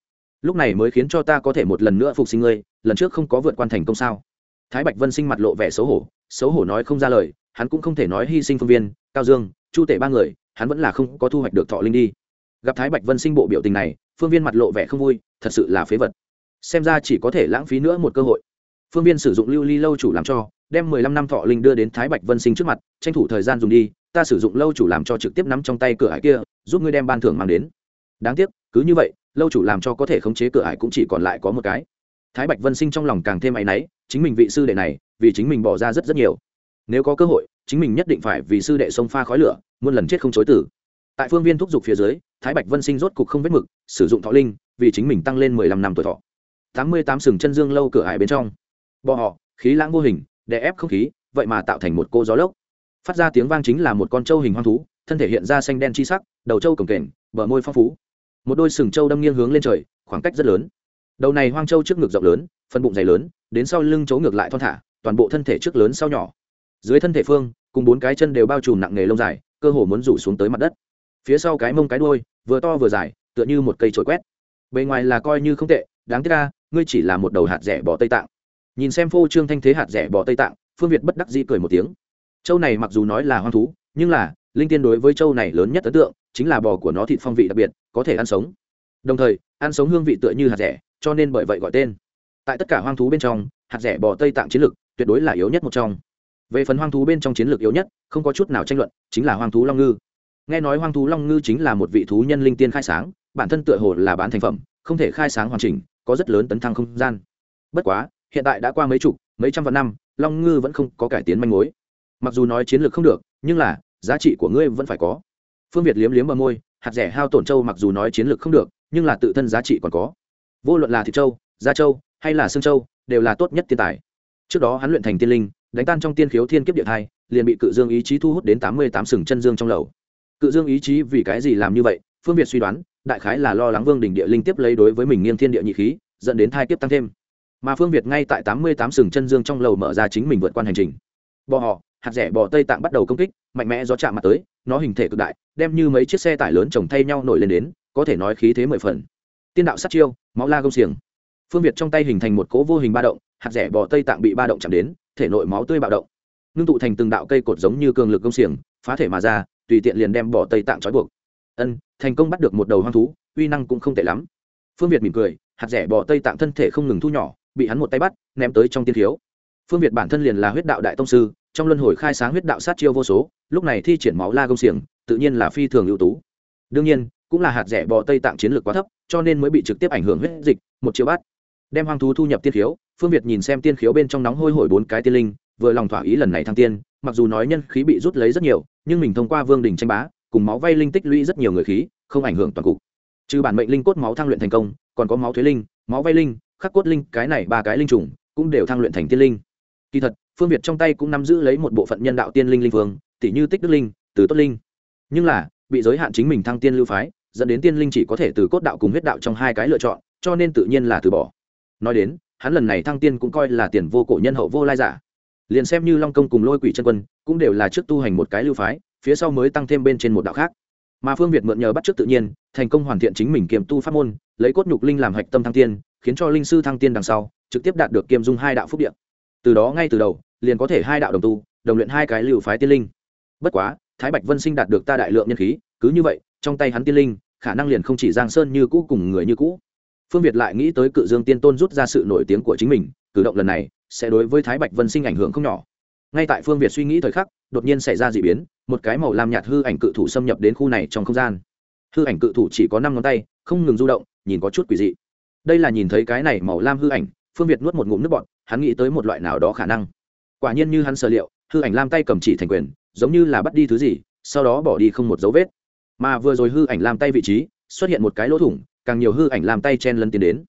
lúc này mới khiến cho ta có thể một lần nữa phục sinh ngươi, lần trước không có vượt quan thành công sao? Thái bạch vân sinh mặt lộ vẻ xấu hổ xấu hổ nói không ra lời, hắn cũng không thể nói hy sinh phương viên, cao dương, chu tể ba người, hắn vẫn là không có thu hoạch được thọ linh đi. Gặp thái bạch vân sinh bộ biểu tình này, phương viên mặt lộ vẻ không vui, thật sự là phế vật. Xem ra chỉ có thể lãng phí nữa một cơ hội. Phương viên sử dụng lưu ly lâu chủ làm cho, đem mười lăm năm thọ linh đưa đến thái bạch vân sinh trước mặt, tranh thủ thời gian dùng đi, ta sử dụng lâu chủ làm cho trực tiếp nắm trong tay cửa hải kia, giúp ngươi đem ban thưởng mang đến. Đáng tiếc, cứ như vậy lâu chủ làm cho có thể khống chế cửa hải cũng chỉ còn lại có một cái. Thái bạch vân sinh trong lòng càng thêm áy náy, chính mình vị sư đệ này, vì chính mình bỏ ra rất rất nhiều. Nếu có cơ hội, chính mình nhất định phải vì sư đệ sông pha khói lửa, muôn lần chết không chối tử tại phương viên thúc giục phía dưới, thái bạch vân sinh rốt cục không vết mực, sử dụng thọ linh, vì chính mình tăng lên mười lăm năm tuổi thọ. Tám mươi tám sừng chân dương lâu cửa hải bên trong. Bọ họ, khí lãng vô hình, đè ép không khí, vậy mà tạo thành một cô gió lốc. Phát ra tiếng vang chính là một con trâu hình hoang thú, thân thể hiện ra xanh đen chi sắc, đầu trâu cổng kềnh, bờ môi phong phú một đôi sừng trâu đâm nghiêng hướng lên trời, khoảng cách rất lớn. Đầu này hoang trâu trước ngực rộng lớn, phần bụng dày lớn, đến sau lưng chỗ ngược lại thon thả, toàn bộ thân thể trước lớn sau nhỏ. Dưới thân thể phương, cùng bốn cái chân đều bao trùm nặng nề lông dài, cơ hồ muốn rủ xuống tới mặt đất. Phía sau cái mông cái đuôi, vừa to vừa dài, tựa như một cây trổi quét. Bề ngoài là coi như không tệ, đáng tiếc ra ngươi chỉ là một đầu hạt rẻ bỏ tây tạng. Nhìn xem phô trương thanh thế hạt rẻ bỏ tây tạng, phương việt bất đắc dĩ cười một tiếng. Châu này mặc dù nói là hoang thú, nhưng là linh tiên đối với châu này lớn nhất ấn tượng chính là bò của nó thịt phong vị đặc biệt có thể ăn sống. Đồng thời ăn sống hương vị tựa như hạt rẻ cho nên bởi vậy gọi tên. Tại tất cả hoang thú bên trong hạt rẻ bò tây tạng chiến lược, tuyệt đối là yếu nhất một trong. Về phần hoang thú bên trong chiến lược yếu nhất không có chút nào tranh luận chính là hoang thú long ngư. Nghe nói hoang thú long ngư chính là một vị thú nhân linh tiên khai sáng bản thân tựa hồ là bán thành phẩm không thể khai sáng hoàn chỉnh có rất lớn tấn thăng không gian. Bất quá hiện tại đã qua mấy chục mấy trăm vạn năm long ngư vẫn không có cải tiến manh mối. Mặc dù nói chiến lược không được nhưng là giá trị của ngươi vẫn phải có. Phương việt liếm liếm bờ môi, hạt rẻ hao tổn châu mặc dù nói chiến lược không được, nhưng là tự thân giá trị còn có. Vô luận là thịt châu, da châu, hay là xương châu, đều là tốt nhất tiên tài. Trước đó hắn luyện thành tiên linh, đánh tan trong tiên khiếu thiên kiếp địa thai, liền bị cự dương ý chí thu hút đến tám mươi tám sừng chân dương trong lầu. Cự dương ý chí vì cái gì làm như vậy? Phương việt suy đoán, đại khái là lo lắng vương đình địa linh tiếp lấy đối với mình nghiêng thiên địa nhị khí, dẫn đến thai kiếp tăng thêm. Mà phương việt ngay tại tám mươi tám sừng chân dương trong lầu mở ra chính mình vượt qua hành trình. Bò họ, hạt rẻ bò tây tạng bắt đầu công kích mạnh mẽ gió chạm mặt tới, nó hình thể cực đại, đem như mấy chiếc xe tải lớn chồng thay nhau nổi lên đến, có thể nói khí thế mười phần. Tiên đạo sát chiêu, máu la gông xiềng. Phương việt trong tay hình thành một cỗ vô hình ba động, hạt rẻ bò tây tạng bị ba động chạm đến, thể nội máu tươi bạo động. Ngưng tụ thành từng đạo cây cột giống như cường lực gông xiềng, phá thể mà ra, tùy tiện liền đem bò tây tạng trói buộc. Ân, thành công bắt được một đầu hoang thú, uy năng cũng không tệ lắm. Phương việt mỉm cười, hạt rẻ bò tây tạng thân thể không ngừng thu nhỏ, bị hắn một tay bắt, ném tới trong tiên thiếu. Phương việt bản thân liền là huyết đạo đại tông sư trong luân hồi khai sáng huyết đạo sát chiêu vô số, lúc này thi triển máu la công xiềng, tự nhiên là phi thường ưu tú. Đương nhiên, cũng là hạt rẻ bò tây tạng chiến lược quá thấp, cho nên mới bị trực tiếp ảnh hưởng huyết dịch, một triệu bát đem hoang thú thu nhập tiên khiếu, phương việt nhìn xem tiên khiếu bên trong nóng hôi hổi bốn cái tiên linh, vừa lòng thỏa ý lần này thăng tiên, mặc dù nói nhân khí bị rút lấy rất nhiều, nhưng mình thông qua vương đình tranh bá, cùng máu vay linh tích lũy rất nhiều người khí, không ảnh hưởng toàn cục. Trừ bản mệnh linh cốt máu thăng luyện thành công, còn có máu thuế linh, máu vay linh, khắc cốt linh, cái này ba cái linh trùng, cũng đều thăng luyện thành tiên linh. Kỳ thật phương việt trong tay cũng nắm giữ lấy một bộ phận nhân đạo tiên linh linh vương tỷ như tích đức linh, từ tốt linh. Nhưng là, bị giới hạn chính mình thăng tiên lưu phái, dẫn đến tiên linh chỉ có thể từ cốt đạo cùng huyết đạo trong hai cái lựa chọn, cho nên tự nhiên là từ bỏ. Nói đến, hắn lần này thăng tiên cũng coi là tiền vô cổ nhân hậu vô lai giả. Liền xem như long công cùng lôi quỷ chân quân, cũng đều là trước tu hành một cái lưu phái, phía sau mới tăng thêm bên trên một đạo khác. Mà phương việt mượn nhờ bắt trước tự nhiên, thành công hoàn thiện chính mình kiềm tu pháp môn, lấy cốt nhục linh làm hạch tâm thăng tiên, khiến cho linh sư thăng tiên đằng sau, trực tiếp đạt được kiềm dung hai đạo phúc điện từ đó ngay từ đầu, liền có thể hai đạo đồng tu, đồng luyện hai cái lưu phái tiên linh. Bất quá, thái bạch vân sinh đạt được ta đại lượng nhân khí, cứ như vậy, trong tay hắn tiên linh, khả năng liền không chỉ giang sơn như cũ cùng người như cũ. Phương việt lại nghĩ tới cự dương tiên tôn rút ra sự nổi tiếng của chính mình, cử động lần này sẽ đối với thái bạch vân sinh ảnh hưởng không nhỏ. Ngay tại phương việt suy nghĩ thời khắc, đột nhiên xảy ra d ị biến, một cái màu lam nhạt hư ảnh cự thủ xâm nhập đến khu này trong không gian. Hư ảnh cự thủ chỉ có năm ngón tay, không ngừng du động, nhìn có chút quỷ dị. Đây là nhìn thấy cái này màu lam hư ảnh phương việt nuốt một ngụm nước bọt, hắn nghĩ tới một loại nào đó khả năng. Quả nhiên như hắn sở liệu, hư ảnh lam tay cầm chỉ thành quyền, giống như là bắt đi thứ gì, sau đó bỏ đi không một dấu vết. Mà vừa rồi hư ảnh lam tay vị trí, xuất hiện một cái lỗ thủng, càng nhiều hư ảnh lam tay chen lân tiến đến.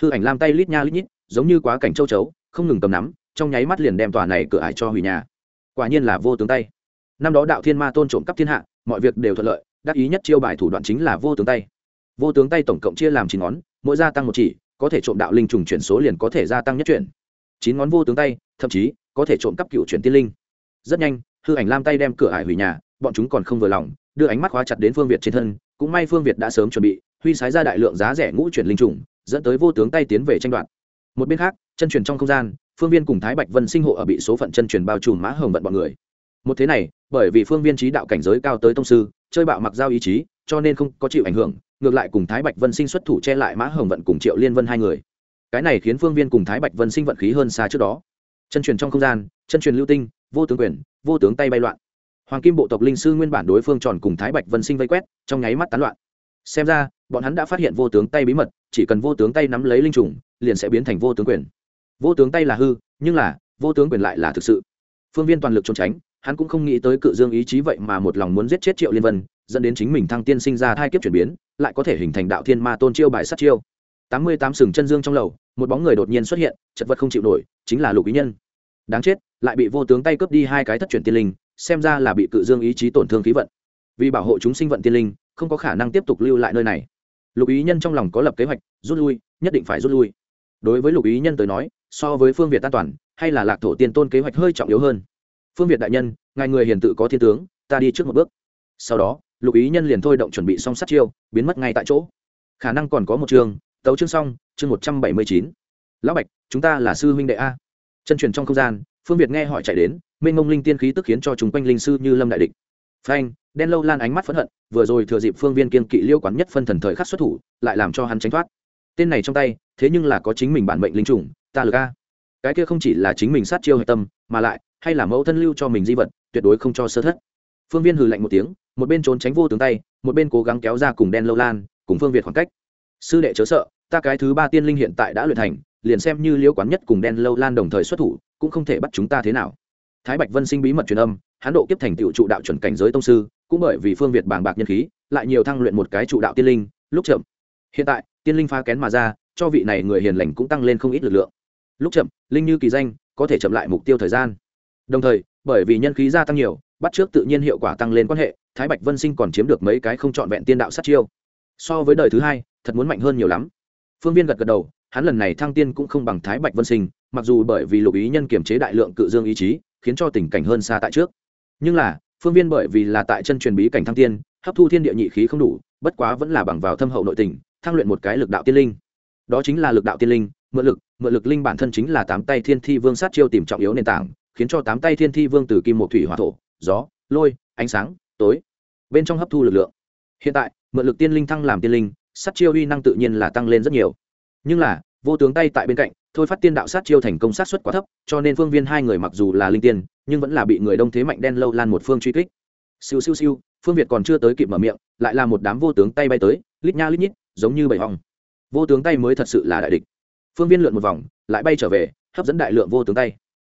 Hư ảnh lam tay lít nha lít nhít, giống như quá cảnh châu chấu, không ngừng cầm nắm, trong nháy mắt liền đem tòa này cửa ải cho hủy nhà. Quả nhiên là vô tướng tay. Năm đó đạo thiên ma tôn trộm cắp thiên hạ, mọi việc đều thuận lợi, đắc ý nhất chiêu bài thủ đoạn chính là vô tướng tay. Vô tướng tay tổng cộng chia làm chín ngón, mỗi gia tăng một chỉ có thể trộm đạo linh trùng chuyển số liền có thể gia tăng nhất chuyển. Chín ngón vô tướng tay, thậm chí, có thể trộm cắp cựu chuyển tiên linh. Rất nhanh, hư ảnh lam tay đem cửa ải hủy nhà, bọn chúng còn không vừa lòng, đưa ánh mắt khóa chặt đến phương việt trên thân, cũng may phương việt đã sớm chuẩn bị, huy sái ra đại lượng giá rẻ ngũ chuyển linh trùng, dẫn tới vô tướng tay tiến về tranh đoạt. Một bên khác, chân truyền trong không gian, phương viên cùng thái bạch vân sinh hộ ở bị số phận chân truyền bao trùm mã hồng vận bọn người. Một thế này, bởi vì phương viên trí đạo cảnh giới cao tới tông sư, chơi bạo mặc giao ý chí cho nên không có chịu ảnh hưởng, ngược lại cùng thái bạch vân sinh xuất thủ che lại mã hồng vận cùng triệu liên vân hai người. Cái này khiến phương viên cùng thái bạch vân sinh vận khí hơn xa trước đó. Chân truyền trong không gian, chân truyền lưu tinh, vô tướng quyền, vô tướng tay bay loạn. Hoàng kim bộ tộc linh sư nguyên bản đối phương tròn cùng thái bạch vân sinh vây quét, trong nháy mắt tán loạn. Xem ra, bọn hắn đã phát hiện vô tướng tay bí mật, chỉ cần vô tướng tay nắm lấy linh trùng, liền sẽ biến thành vô tướng quyền. Vô tướng tay là hư, nhưng là, vô tướng quyền lại là thực sự. Phương viên toàn lực trốn tránh, hắn cũng không nghĩ tới cự dương ý chí vậy mà một lòng muốn giết chết triệu liên vân dẫn đến chính mình thăng tiên sinh ra hai kiếp chuyển biến, lại có thể hình thành đạo thiên ma tôn chiêu bài sát chiêu. Tám mươi tám sừng chân dương trong lầu, một bóng người đột nhiên xuất hiện, chật vật không chịu nổi, chính là lục ý nhân. Đáng chết, lại bị vô tướng tay cướp đi hai cái thất chuyển tiên linh, xem ra là bị cự dương ý chí tổn thương khí vận. Vì bảo hộ chúng sinh vận tiên linh, không có khả năng tiếp tục lưu lại nơi này. Lục ý nhân trong lòng có lập kế hoạch, rút lui, nhất định phải rút lui. Đối với lục ý nhân tới nói, so với phương việt an toàn, hay là lạc thổ tiên tôn kế hoạch hơi trọng yếu hơn. Phương việt đại nhân, ngài người hiền tự có thiên tướng, ta đi trước một bước. Sau đó lục ý nhân liền thôi động chuẩn bị xong sát chiêu, biến mất ngay tại chỗ. Khả năng còn có một chương tấu chương xong, chương một trăm bảy mươi chín. Lão bạch, chúng ta là sư huynh đệ a. Chân truyền trong không gian, phương việt nghe hỏi chạy đến, mênh mông linh tiên khí tức khiến cho chúng quanh linh sư như lâm đại địch. Phanh, đen lâu lan ánh mắt phẫn hận, vừa rồi thừa dịp phương viên kiên kỵ liêu quán nhất phân thần thời khắc xuất thủ, lại làm cho hắn tránh thoát. Tên này trong tay, thế nhưng là có chính mình bản mệnh linh trùng ta lực a. Cái kia không chỉ là chính mình sát chiêu hệ tâm, mà lại, hay là mẫu thân lưu cho mình di vật, tuyệt đối không cho sơ thất. Phương viên hừ lạnh một tiếng một bên trốn tránh vô tướng tay, một bên cố gắng kéo ra cùng đen lâu lan, cùng phương việt khoảng cách. Sư đệ chớ sợ, ta cái thứ ba tiên linh hiện tại đã luyện thành, liền xem như liễu quán nhất cùng đen lâu lan đồng thời xuất thủ, cũng không thể bắt chúng ta thế nào. Thái bạch vân sinh bí mật truyền âm, hắn độ kiếp thành tựu trụ đạo chuẩn cảnh giới tông sư, cũng bởi vì phương việt bàng bạc nhân khí, lại nhiều thăng luyện một cái trụ đạo tiên linh, lúc chậm. Hiện tại, tiên linh phá kén mà ra, cho vị này người hiền lành cũng tăng lên không ít lực lượng. Lúc chậm, linh như kỳ danh, có thể chậm lại mục tiêu thời gian. Đồng thời, bởi vì nhân khí gia tăng nhiều, bắt trước tự nhiên hiệu quả tăng lên quan hệ thái bạch vân sinh còn chiếm được mấy cái không trọn vẹn tiên đạo sát chiêu. So với đời thứ hai, thật muốn mạnh hơn nhiều lắm. Phương viên gật gật đầu, hắn lần này thăng tiên cũng không bằng thái bạch vân sinh, mặc dù bởi vì lục ý nhân kiểm chế đại lượng cự dương ý chí, khiến cho tình cảnh hơn xa tại trước. Nhưng là, phương viên bởi vì là tại chân truyền bí cảnh thăng tiên, hấp thu thiên địa nhị khí không đủ, bất quá vẫn là bằng vào thâm hậu nội tình, thăng luyện một cái lực đạo tiên linh. Đó chính là lực đạo tiên linh, mượn lực mượn lực linh bản thân chính là tám tay thiên thi vương sát chiêu tìm trọng yếu nền tảng, khiến cho tám tay thiên thi vương từ kim một thủy hỏa thổ, gió, lôi, ánh sáng tối. Bên trong hấp thu lực lượng. Hiện tại, mượn lực tiên linh thăng làm tiên linh, sát chiêu uy năng tự nhiên là tăng lên rất nhiều. Nhưng là, vô tướng tay tại bên cạnh, thôi phát tiên đạo sát chiêu thành công sát xuất quá thấp, cho nên phương viên hai người mặc dù là linh tiên, nhưng vẫn là bị người đông thế mạnh đen lâu lan một phương truy kích. Siêu siêu siêu, phương việt còn chưa tới kịp mở miệng, lại là một đám vô tướng tay bay tới, lít nha lít nhít, giống như bảy hòng vô tướng tay mới thật sự là đại địch. Phương viên lượn một vòng, lại bay trở về, hấp dẫn đại lượng vô tướng tay.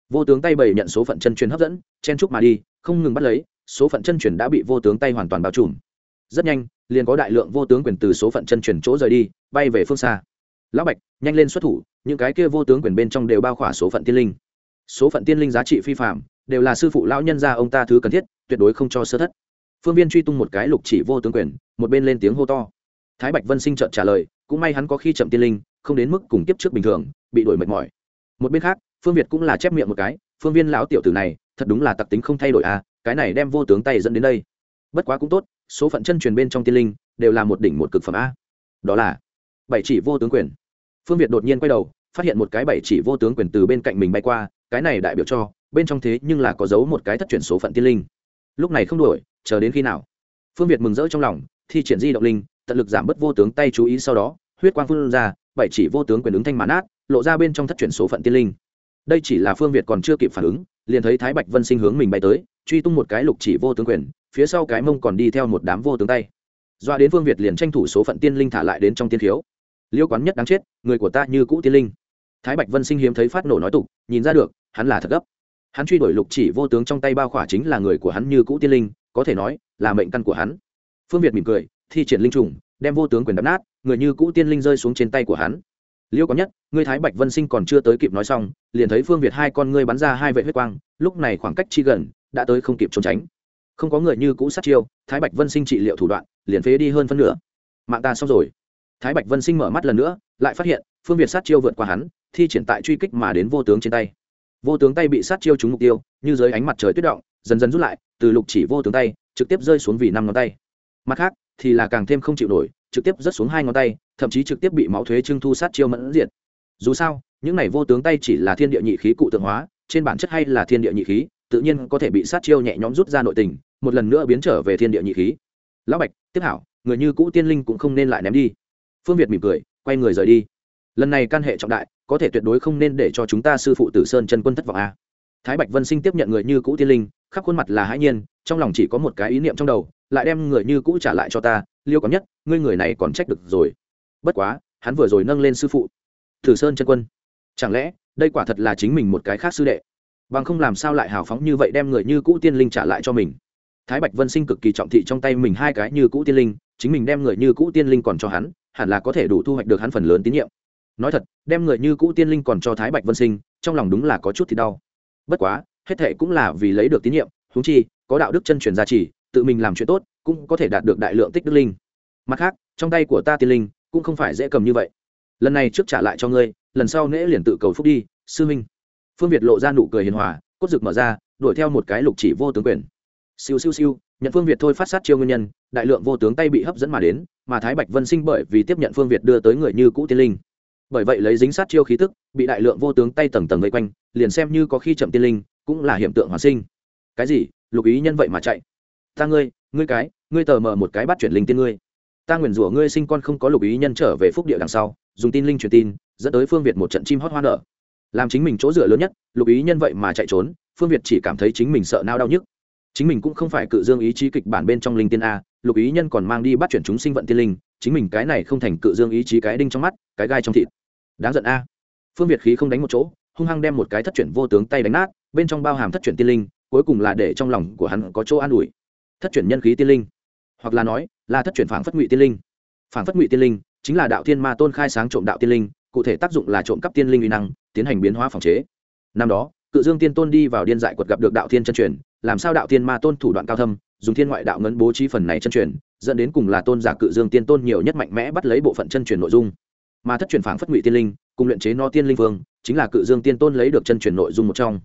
Vô tướng tay bảy nhận số phận chân truyền hấp dẫn, chen trúc mà đi, không ngừng bắt lấy số phận chân truyền đã bị vô tướng tay hoàn toàn bao trùm. Rất nhanh, liền có đại lượng vô tướng quyền từ số phận chân truyền chỗ rời đi, bay về phương xa. Lão bạch, nhanh lên xuất thủ, những cái kia vô tướng quyền bên trong đều bao khỏa số phận tiên linh. Số phận tiên linh giá trị phi phạm đều là sư phụ lão nhân gia ông ta thứ cần thiết, tuyệt đối không cho sơ thất. Phương viên truy tung một cái lục chỉ vô tướng quyền, một bên lên tiếng hô to. Thái bạch vân sinh trợn trả lời, cũng may hắn có khi chậm tiên linh, không đến mức cùng kiếp trước bình thường, bị đổi mệt mỏi. Một bên khác, phương việt cũng là chép miệng một cái, phương viên lão tiểu tử này, thật đúng là tặc tính không thay đổi à cái này đem vô tướng tay dẫn đến đây. Bất quá cũng tốt, số phận chân truyền bên trong tiên linh đều là một đỉnh một cực phẩm a. Đó là bảy chỉ vô tướng quyền. Phương việt đột nhiên quay đầu, phát hiện một cái bảy chỉ vô tướng quyền từ bên cạnh mình bay qua, cái này đại biểu cho bên trong thế nhưng là có giấu một cái thất truyền số phận tiên linh. Lúc này không đuổi, chờ đến khi nào? Phương việt mừng rỡ trong lòng, thi triển di động linh, tận lực giảm bớt vô tướng tay chú ý sau đó, huyết quang phun ra, bảy chỉ vô tướng quyền ứng thanh mãn át lộ ra bên trong thất truyền số phận tiên linh. Đây chỉ là phương việt còn chưa kịp phản ứng, liền thấy thái bạch vân sinh hướng mình bay tới truy tung một cái lục chỉ vô tướng quyền, phía sau cái mông còn đi theo một đám vô tướng tay. Doa đến vương việt liền tranh thủ số phận tiên linh thả lại đến trong tiên thiếu liêu quán nhất đáng chết, người của ta như cũ tiên linh. Thái bạch vân sinh hiếm thấy phát nổ nói tục, nhìn ra được, hắn là thật gấp. Hắn truy đuổi lục chỉ vô tướng trong tay bao khỏa chính là người của hắn như cũ tiên linh, có thể nói, là mệnh căn của hắn. Phương việt mỉm cười, thi triển linh trùng, đem vô tướng quyền đập nát, người như cũ tiên linh rơi xuống trên tay của hắn. Liêu có nhất người thái bạch vân sinh còn chưa tới kịp nói xong, liền thấy phương việt hai con ngươi bắn ra hai vệ huyết quang, lúc này khoảng cách chi gần đã tới không kịp trốn tránh. Không có người như cũ sát chiêu, thái bạch vân sinh trị liệu thủ đoạn, liền phế đi hơn phân nửa. Mạng ta xong rồi. Thái bạch vân sinh mở mắt lần nữa, lại phát hiện, phương việt sát chiêu vượt qua hắn, thi triển tại truy kích mà đến vô tướng trên tay. Vô tướng tay bị sát chiêu trúng mục tiêu, như dưới ánh mặt trời tuyết động, dần dần rút lại, từ lục chỉ vô tướng tay, trực tiếp rơi xuống vì năm ngón tay. Mặt khác, thì là càng thêm không chịu nổi, trực tiếp rớt xuống hai ngón tay, thậm chí trực tiếp bị máu thuế trưng thu sát chiêu mẫn diệt. Dù sao, những này vô tướng tay chỉ là thiên địa nhị khí cụ tượng hóa, trên bản chất hay là thiên địa nhị khí tự nhiên có thể bị sát chiêu nhẹ nhõm rút ra nội tình, một lần nữa biến trở về thiên địa nhị khí. Lão bạch, tiếp hảo, người như cũ tiên linh cũng không nên lại ném đi. Phương việt mỉm cười, quay người rời đi. Lần này can hệ trọng đại, có thể tuyệt đối không nên để cho chúng ta sư phụ tử sơn chân quân thất vọng a. Thái bạch vân sinh tiếp nhận người như cũ tiên linh, khắp khuôn mặt là hãi nhiên, trong lòng chỉ có một cái ý niệm trong đầu, lại đem người như cũ trả lại cho ta, liêu có nhất, ngươi người này còn trách được rồi. Bất quá, hắn vừa rồi nâng lên sư phụ. Tử sơn chân quân, chẳng lẽ đây quả thật là chính mình một cái khác sư đệ? Bằng không làm sao lại hào phóng như vậy đem người như cũ tiên linh trả lại cho mình? Thái bạch vân sinh cực kỳ trọng thị trong tay mình hai cái như cũ tiên linh, chính mình đem người như cũ tiên linh còn cho hắn, hẳn là có thể đủ thu hoạch được hắn phần lớn tín nhiệm. Nói thật, đem người như cũ tiên linh còn cho thái bạch vân sinh, trong lòng đúng là có chút thì đau. Bất quá, hết thệ cũng là vì lấy được tín nhiệm húng chi, có đạo đức chân truyền gia trì, tự mình làm chuyện tốt, cũng có thể đạt được đại lượng tích đức linh. Mặt khác, trong tay của ta tiên linh, cũng không phải dễ cầm như vậy. Lần này trước trả lại cho ngươi, lần sau nễ liền tự cầu phúc đi, sư minh phương việt lộ ra nụ cười hiền hòa, cốt rực mở ra, đuổi theo một cái lục chỉ vô tướng quyền. Siêu siêu siêu, nhận phương việt thôi phát sát chiêu nguyên nhân, đại lượng vô tướng tay bị hấp dẫn mà đến, mà thái bạch vân sinh bởi vì tiếp nhận phương việt đưa tới người như cũ tiên linh. Bởi vậy lấy dính sát chiêu khí tức, bị đại lượng vô tướng tay tầng tầng vây quanh, liền xem như có khi chậm tiên linh, cũng là hiện tượng hoàn sinh. Cái gì? Lục ý nhân vậy mà chạy? Ta ngươi ngươi cái, ngươi tờ mờ một cái bắt chuyển linh tiên ngươi. Ta nguyền rủa ngươi sinh con không có lục ý nhân trở về phúc địa đằng sau, dùng tin linh truyền tin, dẫn tới phương việt một trận chim hót hoa nở làm chính mình chỗ dựa lớn nhất, lục ý nhân vậy mà chạy trốn, phương việt chỉ cảm thấy chính mình sợ nao đau nhức. Chính mình cũng không phải cự dương ý chí kịch bản bên trong linh tiên a, lục ý nhân còn mang đi bắt chuyển chúng sinh vận tiên linh, chính mình cái này không thành cự dương ý chí cái đinh trong mắt, cái gai trong thịt. Đáng giận a. Phương việt khí không đánh một chỗ, hung hăng đem một cái thất chuyển vô tướng tay đánh nát, bên trong bao hàm thất chuyển tiên linh, cuối cùng là để trong lòng của hắn có chỗ an ủi. Thất chuyển nhân khí tiên linh, hoặc là nói, là thất chuyển phản phất ngụy tiên linh. Phản phất ngụy tiên linh, chính là đạo thiên ma tôn khai sáng trộm đạo tiên linh cụ thể tác dụng là trộm cắp tiên linh uy năng, tiến hành biến hóa phòng chế. Năm đó, cự dương tiên tôn đi vào điên dại quật gặp được đạo thiên chân truyền, làm sao đạo thiên ma tôn thủ đoạn cao thâm, dùng thiên ngoại đạo ngấn bố trí phần này chân truyền, dẫn đến cùng là tôn giả cự dương tiên tôn nhiều nhất mạnh mẽ bắt lấy bộ phận chân truyền nội dung. Mà thất truyền phảng phất ngụy tiên linh, cùng luyện chế no tiên linh vương, chính là cự dương tiên tôn lấy được chân truyền nội dung một trong.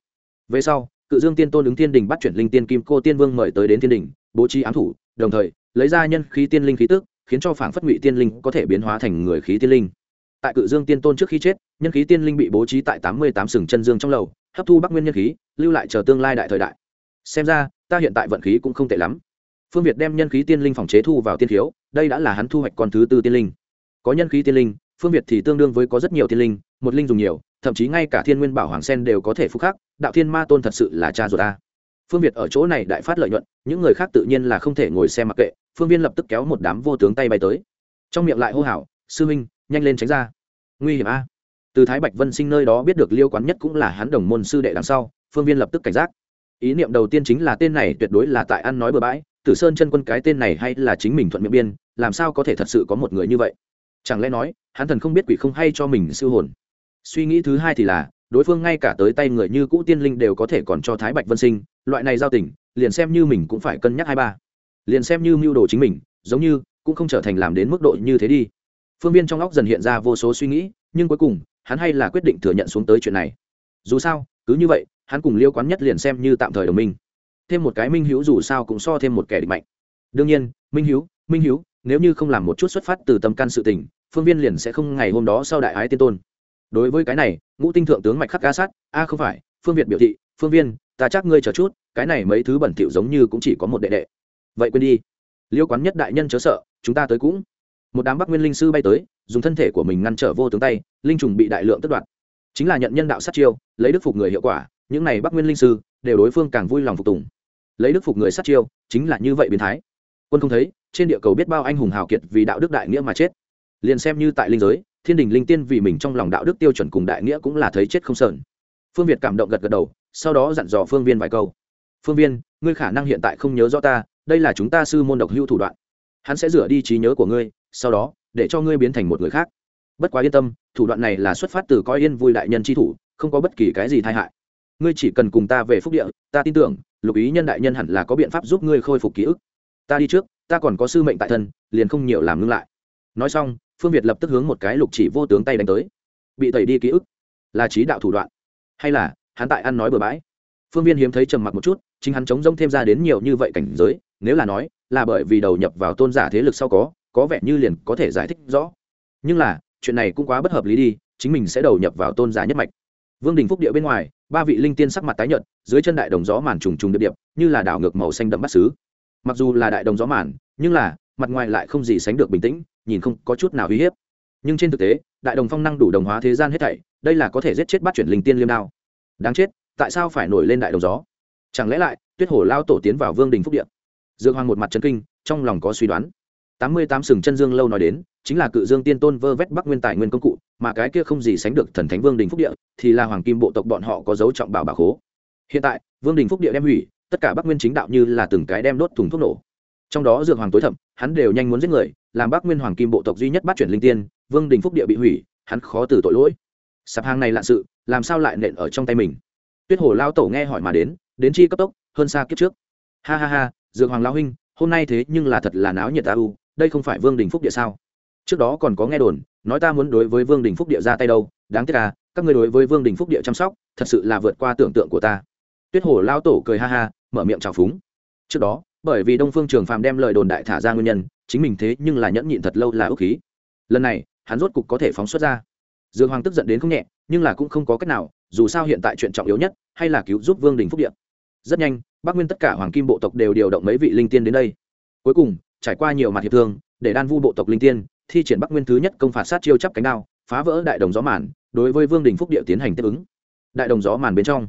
Về sau, cự dương tiên tôn ứng tiên đình bắt chuyển linh tiên kim cô tiên vương mời tới đến thiên đình, bố trí ám thủ, đồng thời, lấy ra nhân khí tiên linh khí tức, khiến cho phảng phất ngụy tiên linh có thể biến hóa thành người khí tiên linh tại cự dương tiên tôn trước khi chết, nhân khí tiên linh bị bố trí tại tám mươi tám sừng chân dương trong lầu, hấp thu bắc nguyên nhân khí, lưu lại chờ tương lai đại thời đại. Xem ra, ta hiện tại vận khí cũng không tệ lắm. Phương việt đem nhân khí tiên linh phòng chế thu vào tiên thiếu đây đã là hắn thu hoạch con thứ tư tiên linh. Có nhân khí tiên linh, phương việt thì tương đương với có rất nhiều tiên linh, một linh dùng nhiều, thậm chí ngay cả thiên nguyên bảo hoàng sen đều có thể phúc khắc, đạo thiên ma tôn thật sự là cha ruột ta. Phương việt ở chỗ này đại phát lợi nhuận, những người khác tự nhiên là không thể ngồi xem mặc kệ, phương viên lập tức kéo một đám vô tướng tay bay tới. Trong miệng lại hô hào, sư huynh nhanh lên tránh ra. Nguy hiểm a. Từ thái bạch vân sinh nơi đó biết được liêu quán nhất cũng là hắn đồng môn sư đệ đằng sau, phương viên lập tức cảnh giác. Ý niệm đầu tiên chính là tên này tuyệt đối là tại ăn nói bừa bãi, tử sơn chân quân cái tên này hay là chính mình thuận miệng biên, làm sao có thể thật sự có một người như vậy? Chẳng lẽ nói, hắn thần không biết quỷ không hay cho mình siêu hồn? Suy nghĩ thứ hai thì là, đối phương ngay cả tới tay người như cũ tiên linh đều có thể còn cho thái bạch vân sinh, loại này giao tình, liền xem như mình cũng phải cân nhắc hai ba. Liền xem như mưu đồ chính mình, giống như cũng không trở thành làm đến mức độ như thế đi phương viên trong óc dần hiện ra vô số suy nghĩ, nhưng cuối cùng, hắn hay là quyết định thừa nhận xuống tới chuyện này. Dù sao, cứ như vậy, hắn cùng liêu quán nhất liền xem như tạm thời đồng minh. Thêm một cái minh hữu dù sao cũng so thêm một kẻ địch mạnh. Đương nhiên, minh hữu minh hữu, nếu như không làm một chút xuất phát từ tâm can sự tình, phương viên liền sẽ không ngày hôm đó sau đại ái tiên tôn. Đối với cái này, ngũ tinh thượng tướng mạch khắc ca sát, a, không phải, phương việt biểu thị, phương viên, ta chắc ngươi chờ chút, cái này mấy thứ bẩn thỉu giống như cũng chỉ có một đệ đệ. Vậy quên đi. Liêu quán nhất đại nhân chớ sợ, chúng ta tới cũng một đám bắc nguyên linh sư bay tới, dùng thân thể của mình ngăn trở vô tướng tay, linh trùng bị đại lượng tất đoạt. Chính là nhận nhân đạo sát chiêu, lấy đức phục người hiệu quả, những này bắc nguyên linh sư, đều đối phương càng vui lòng phục tùng. Lấy đức phục người sát chiêu, chính là như vậy biến thái. Quân không thấy, trên địa cầu biết bao anh hùng hào kiệt vì đạo đức đại nghĩa mà chết. Liền xem như tại linh giới, thiên đình linh tiên vì mình trong lòng đạo đức tiêu chuẩn cùng đại nghĩa cũng là thấy chết không sờn. Phương việt cảm động gật gật đầu, sau đó dặn dò phương viên vài câu. Phương viên, ngươi khả năng hiện tại không nhớ rõ ta, đây là chúng ta sư môn độc hưu thủ đoạn. Hắn sẽ rửa đi trí nhớ của ngươi sau đó, để cho ngươi biến thành một người khác. Bất quá yên tâm, thủ đoạn này là xuất phát từ coi yên vui đại nhân tri thủ, không có bất kỳ cái gì tai hại. Ngươi chỉ cần cùng ta về phúc địa, ta tin tưởng, lục ý nhân đại nhân hẳn là có biện pháp giúp ngươi khôi phục ký ức. Ta đi trước, ta còn có sư mệnh tại thân, liền không nhiều làm ngưng lại. Nói xong, phương việt lập tức hướng một cái lục chỉ vô tướng tay đánh tới. Bị tẩy đi ký ức, là trí đạo thủ đoạn. Hay là, hắn tại ăn nói bừa bãi. Phương viên hiếm thấy trầm mặc một chút, chính hắn chống rông thêm ra đến nhiều như vậy cảnh giới, nếu là nói, là bởi vì đầu nhập vào tôn giả thế lực sau có có vẻ như liền có thể giải thích rõ. Nhưng là, chuyện này cũng quá bất hợp lý đi, chính mình sẽ đầu nhập vào tôn giả nhất mạch. Vương đình phúc địa bên ngoài, ba vị linh tiên sắc mặt tái nhợt, dưới chân đại đồng gió màn trùng trùng điệp điệp, như là đảo ngược màu xanh đậm bắt xứ. Mặc dù là đại đồng gió màn, nhưng là, mặt ngoài lại không gì sánh được bình tĩnh, nhìn không có chút nào uy hiếp. Nhưng trên thực tế, đại đồng phong năng đủ đồng hóa thế gian hết thảy, đây là có thể giết chết bắt chuyển linh tiên liêm đao. Đáng chết, tại sao phải nổi lên đại đồng gió? Chẳng lẽ lại, tuyết hổ lao tổ tiến vào vương đình phúc điện dương hoàng một mặt trấn kinh, trong lòng có suy đoán tám mươi tám sừng chân dương lâu nói đến, chính là cự dương tiên tôn vơ vét bắc nguyên tài nguyên công cụ, mà cái kia không gì sánh được thần thánh vương đình phúc địa, thì là hoàng kim bộ tộc bọn họ có dấu trọng bảo bà khố. Hiện tại, vương đình phúc địa đem hủy, tất cả bắc nguyên chính đạo như là từng cái đem đốt thùng thuốc nổ. Trong đó dược hoàng tối thẩm hắn đều nhanh muốn giết người, làm bắc nguyên hoàng kim bộ tộc duy nhất bắt chuyển linh tiên, vương đình phúc địa bị hủy, hắn khó từ tội lỗi. Sạp hàng này lạ sự, làm sao lại nện ở trong tay mình? Tuyết hồ lao tổ nghe hỏi mà đến đến chi cấp tốc, hơn xa kiếp trước. Ha ha ha, dược hoàng lao huynh, hôm nay thế nhưng là thật là náo nhiệt ta u đây không phải vương đình phúc địa sao? Trước đó còn có nghe đồn, nói ta muốn đối với vương đình phúc địa ra tay đâu, đáng tiếc à các người đối với vương đình phúc địa chăm sóc, thật sự là vượt qua tưởng tượng của ta. Tuyết hổ lao tổ cười ha ha, mở miệng trào phúng. Trước đó, bởi vì đông phương trường phàm đem lời đồn đại thả ra nguyên nhân, chính mình thế nhưng là nhẫn nhịn thật lâu là ước khí. Lần này, hắn rốt cục có thể phóng xuất ra. Dương hoàng tức giận đến không nhẹ, nhưng là cũng không có cách nào, dù sao hiện tại chuyện trọng yếu nhất, hay là cứu giúp vương đình phúc điện rất nhanh, bắc nguyên tất cả hoàng kim bộ tộc đều điều động mấy vị linh tiên đến đây. Cuối cùng trải qua nhiều mặt hiệp thương, để đan vu bộ tộc linh tiên, thi triển bắc nguyên thứ nhất công phạt sát chiêu chắp cánh đao, phá vỡ đại đồng gió màn, đối với vương đình phúc địa tiến hành tiếp ứng. Đại đồng gió màn bên trong,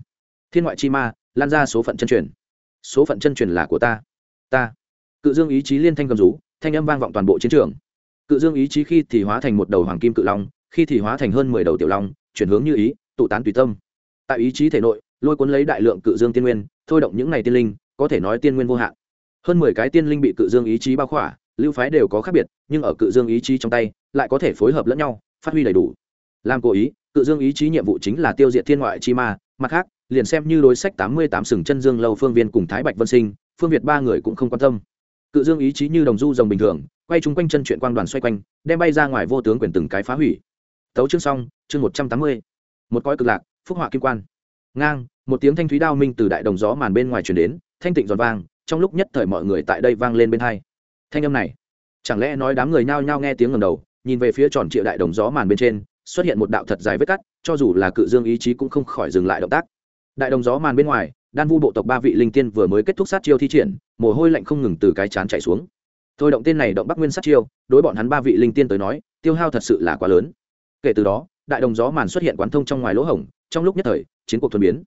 thiên ngoại chi ma, lan ra số phận chân truyền. Số phận chân truyền là của ta. Ta. Cự dương ý chí liên thanh cầm rú, thanh âm vang vọng toàn bộ chiến trường. Cự dương ý chí khi thì hóa thành một đầu hoàng kim cự long, khi thì hóa thành hơn mười đầu tiểu long, chuyển hướng như ý, tụ tán tùy tâm. Tại ý chí thể nội, lôi cuốn lấy đại lượng cự dương tiên nguyên, thôi động những n à y tiên linh, có thể nói tiên nguyên vô hạn hơn mười cái tiên linh bị cự dương ý chí bao khỏa, lưu phái đều có khác biệt, nhưng ở cự dương ý chí trong tay, lại có thể phối hợp lẫn nhau, phát huy đầy đủ. Làm cố ý, cự dương ý chí nhiệm vụ chính là tiêu diệt thiên ngoại chi ma, mặt khác, liền xem như đối sách tám mươi tám sừng chân dương lâu phương viên cùng thái bạch vân sinh, phương việt ba người cũng không quan tâm. Cự dương ý chí như đồng du rồng bình thường, quay chung quanh chân chuyện quang đoàn xoay quanh, đem bay ra ngoài vô tướng quyền từng cái phá hủy. Tấu chương xong, chương một trăm tám mươi. Một cõi cực lạc, phúc họa kim quan. Ngang, một tiếng thanh thúy đao minh từ đại đồng gió màn bên ngoài truyền đến, thanh tịnh giòn vang trong lúc nhất thời mọi người tại đây vang lên bên hai. Thanh âm này, chẳng lẽ nói đám người nhao nhao nghe tiếng ngầm đầu, nhìn về phía tròn triệu đại đồng gió màn bên trên, xuất hiện một đạo thật dài vết cắt, cho dù là cự dương ý chí cũng không khỏi dừng lại động tác. Đại đồng gió màn bên ngoài, đan vu bộ tộc ba vị linh tiên vừa mới kết thúc sát chiêu thi triển, mồ hôi lạnh không ngừng từ cái chán chạy xuống. Thôi động tên này động bắc nguyên sát chiêu, đối bọn hắn ba vị linh tiên tới nói, tiêu hao thật sự là quá lớn. Kể từ đó, đại đồng gió màn xuất hiện quán thông trong ngoài lỗ hổng, trong lúc nhất thời, chiến cuộc thuần biến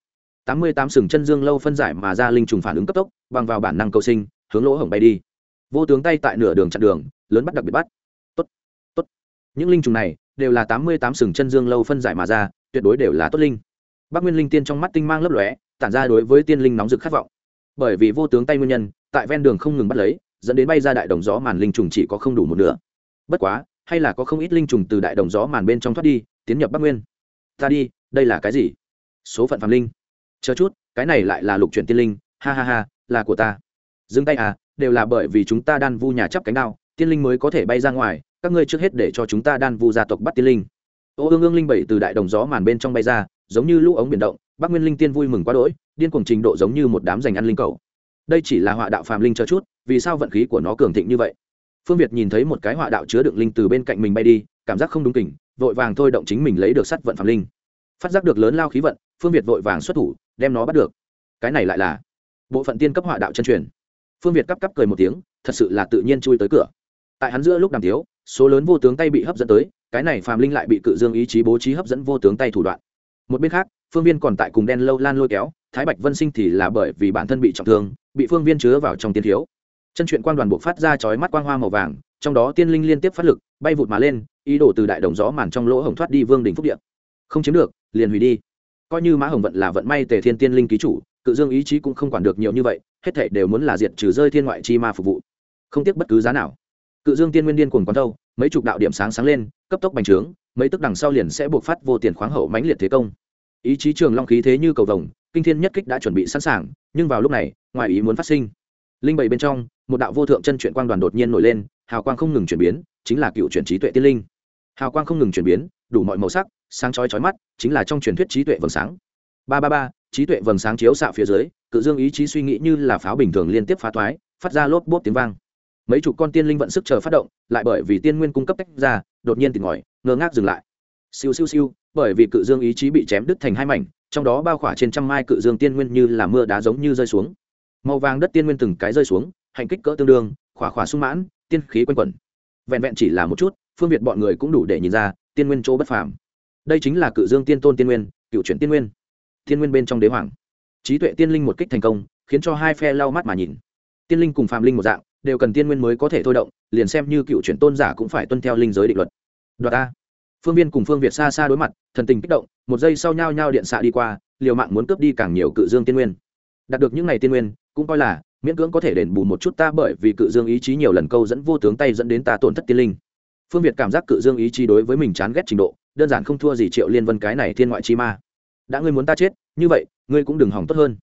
tám mươi tám sừng chân dương lâu phân giải mà ra linh trùng phản ứng cấp tốc, bằng vào bản năng cầu sinh, hướng lỗ hổng bay đi. Vô tướng tay tại nửa đường chặn đường, lớn bắt đặc biệt bắt. Tốt tốt. Những linh trùng này đều là tám mươi tám sừng chân dương lâu phân giải mà ra, tuyệt đối đều là tốt linh. Bác nguyên linh tiên trong mắt tinh mang lấp lóe, tản ra đối với tiên linh nóng rực khát vọng. Bởi vì vô tướng tay nguyên nhân, tại ven đường không ngừng bắt lấy, dẫn đến bay ra đại đồng gió màn linh trùng chỉ có không đủ một nửa. Bất quá, hay là có không ít linh trùng từ đại đồng gió màn bên trong thoát đi, tiến nhập bắc nguyên. Ta đi, đây là cái gì? Số phận phàm linh chờ chút, cái này lại là lục chuyển tiên linh, ha ha ha, là của ta. Dừng tay à đều là bởi vì chúng ta đan vu nhà chắp cánh đao, tiên linh mới có thể bay ra ngoài, các ngươi trước hết để cho chúng ta đan vu gia tộc bắt tiên linh. Ô ương ương linh bảy từ đại đồng gió màn bên trong bay ra, giống như lũ ống biển động, bắc nguyên linh tiên vui mừng quá đỗi, điên cuồng trình độ giống như một đám giành ăn linh cầu. Đây chỉ là họa đạo phàm linh chờ chút, vì sao vận khí của nó cường thịnh như vậy? Phương việt nhìn thấy một cái họa đạo chứa đựng linh từ bên cạnh mình bay đi, cảm giác không đúng kỉnh, vội vàng thôi động chính mình lấy được sắt vận phàm linh phát giác được lớn lao khí vận, phương việt vội vàng xuất thủ, đem nó bắt được. Cái này lại là bộ phận tiên cấp họa đạo chân truyền. Phương việt cắp cắp cười một tiếng, thật sự là tự nhiên chui tới cửa. Tại hắn giữa lúc đàm tiếu, số lớn vô tướng tay bị hấp dẫn tới, cái này phàm linh lại bị cự dương ý chí bố trí hấp dẫn vô tướng tay thủ đoạn. Một bên khác, phương viên còn tại cùng đen lâu lan lôi kéo, thái bạch vân sinh thì là bởi vì bản thân bị trọng thương, bị phương viên chứa vào trong tiên thiếu. Chân chuyện quan đoàn buộc phát ra chói mắt quang hoa màu vàng, trong đó tiên linh liên tiếp phát lực, bay vụt mà lên, ý đồ từ đại đồng gió màn trong lỗ hồng thoát đi vương đình phúc điện không chiếm được liền hủy đi. Coi như mã hồng vận là vận may tề thiên tiên linh ký chủ, cự dương ý chí cũng không quản được nhiều như vậy, hết thảy đều muốn là diệt trừ rơi thiên ngoại chi ma phục vụ. Không tiếc bất cứ giá nào. Cự dương tiên nguyên điên cuồng quán thâu, mấy chục đạo điểm sáng sáng lên, cấp tốc bành trướng, mấy tức đằng sau liền sẽ buộc phát vô tiền khoáng hậu mãnh liệt thế công. Ý chí trường long khí thế như cầu vồng, kinh thiên nhất kích đã chuẩn bị sẵn sàng, nhưng vào lúc này, ngoài ý muốn phát sinh. Linh bảy bên trong, một đạo vô thượng chân truyện quang đoàn đột nhiên nổi lên, hào quang không ngừng chuyển biến, chính là cựu chuyển trí tuệ tiên linh. Hào quang không ngừng chuyển biến, đủ mọi màu sắc sáng chói chói mắt, chính là trong truyền thuyết trí tuệ vầng sáng. Ba ba ba, trí tuệ vầng sáng chiếu xạ phía dưới, cự dương ý chí suy nghĩ như là pháo bình thường liên tiếp phá toái, phát ra lốp bốp tiếng vang. Mấy chục con tiên linh vận sức chờ phát động, lại bởi vì tiên nguyên cung cấp tách ra, đột nhiên tỉnh ngòi ngơ ngác dừng lại. Siêu siêu siêu, bởi vì cự dương ý chí bị chém đứt thành hai mảnh, trong đó bao khỏa trên trăm mai cự dương tiên nguyên như là mưa đá giống như rơi xuống. Màu vàng đất tiên nguyên từng cái rơi xuống, hành kích cỡ tương đương, khỏa khỏa sung mãn, tiên khí quanh quẩn. Vẹn vẹn chỉ là một chút, phương việt bọn người cũng đủ để nhìn ra, tiên nguyên chỗ bất phàm đây chính là cự dương tiên tôn tiên nguyên, cựu chuyển tiên nguyên. Tiên nguyên bên trong đế hoàng. Trí tuệ tiên linh một kích thành công, khiến cho hai phe lau mắt mà nhìn. Tiên linh cùng phàm linh một dạng, đều cần tiên nguyên mới có thể thôi động, liền xem như cựu chuyển tôn giả cũng phải tuân theo linh giới định luật. Đoạt a. Phương viên cùng phương việt xa xa đối mặt, thần tình kích động, một giây sau nhau nhau điện xạ đi qua, liều mạng muốn cướp đi càng nhiều cự dương tiên nguyên. Đạt được những ngày tiên nguyên, cũng coi là, miễn cưỡng có thể đền bù một chút ta bởi vì cự dương ý chí nhiều lần câu dẫn vô tướng tay dẫn đến ta tổn thất tiên linh. Phương việt cảm giác cự dương ý chí đối với mình chán ghét trình độ đơn giản không thua gì triệu liên vân cái này thiên ngoại chi ma. Đã ngươi muốn ta chết, như vậy, ngươi cũng đừng hỏng tốt hơn.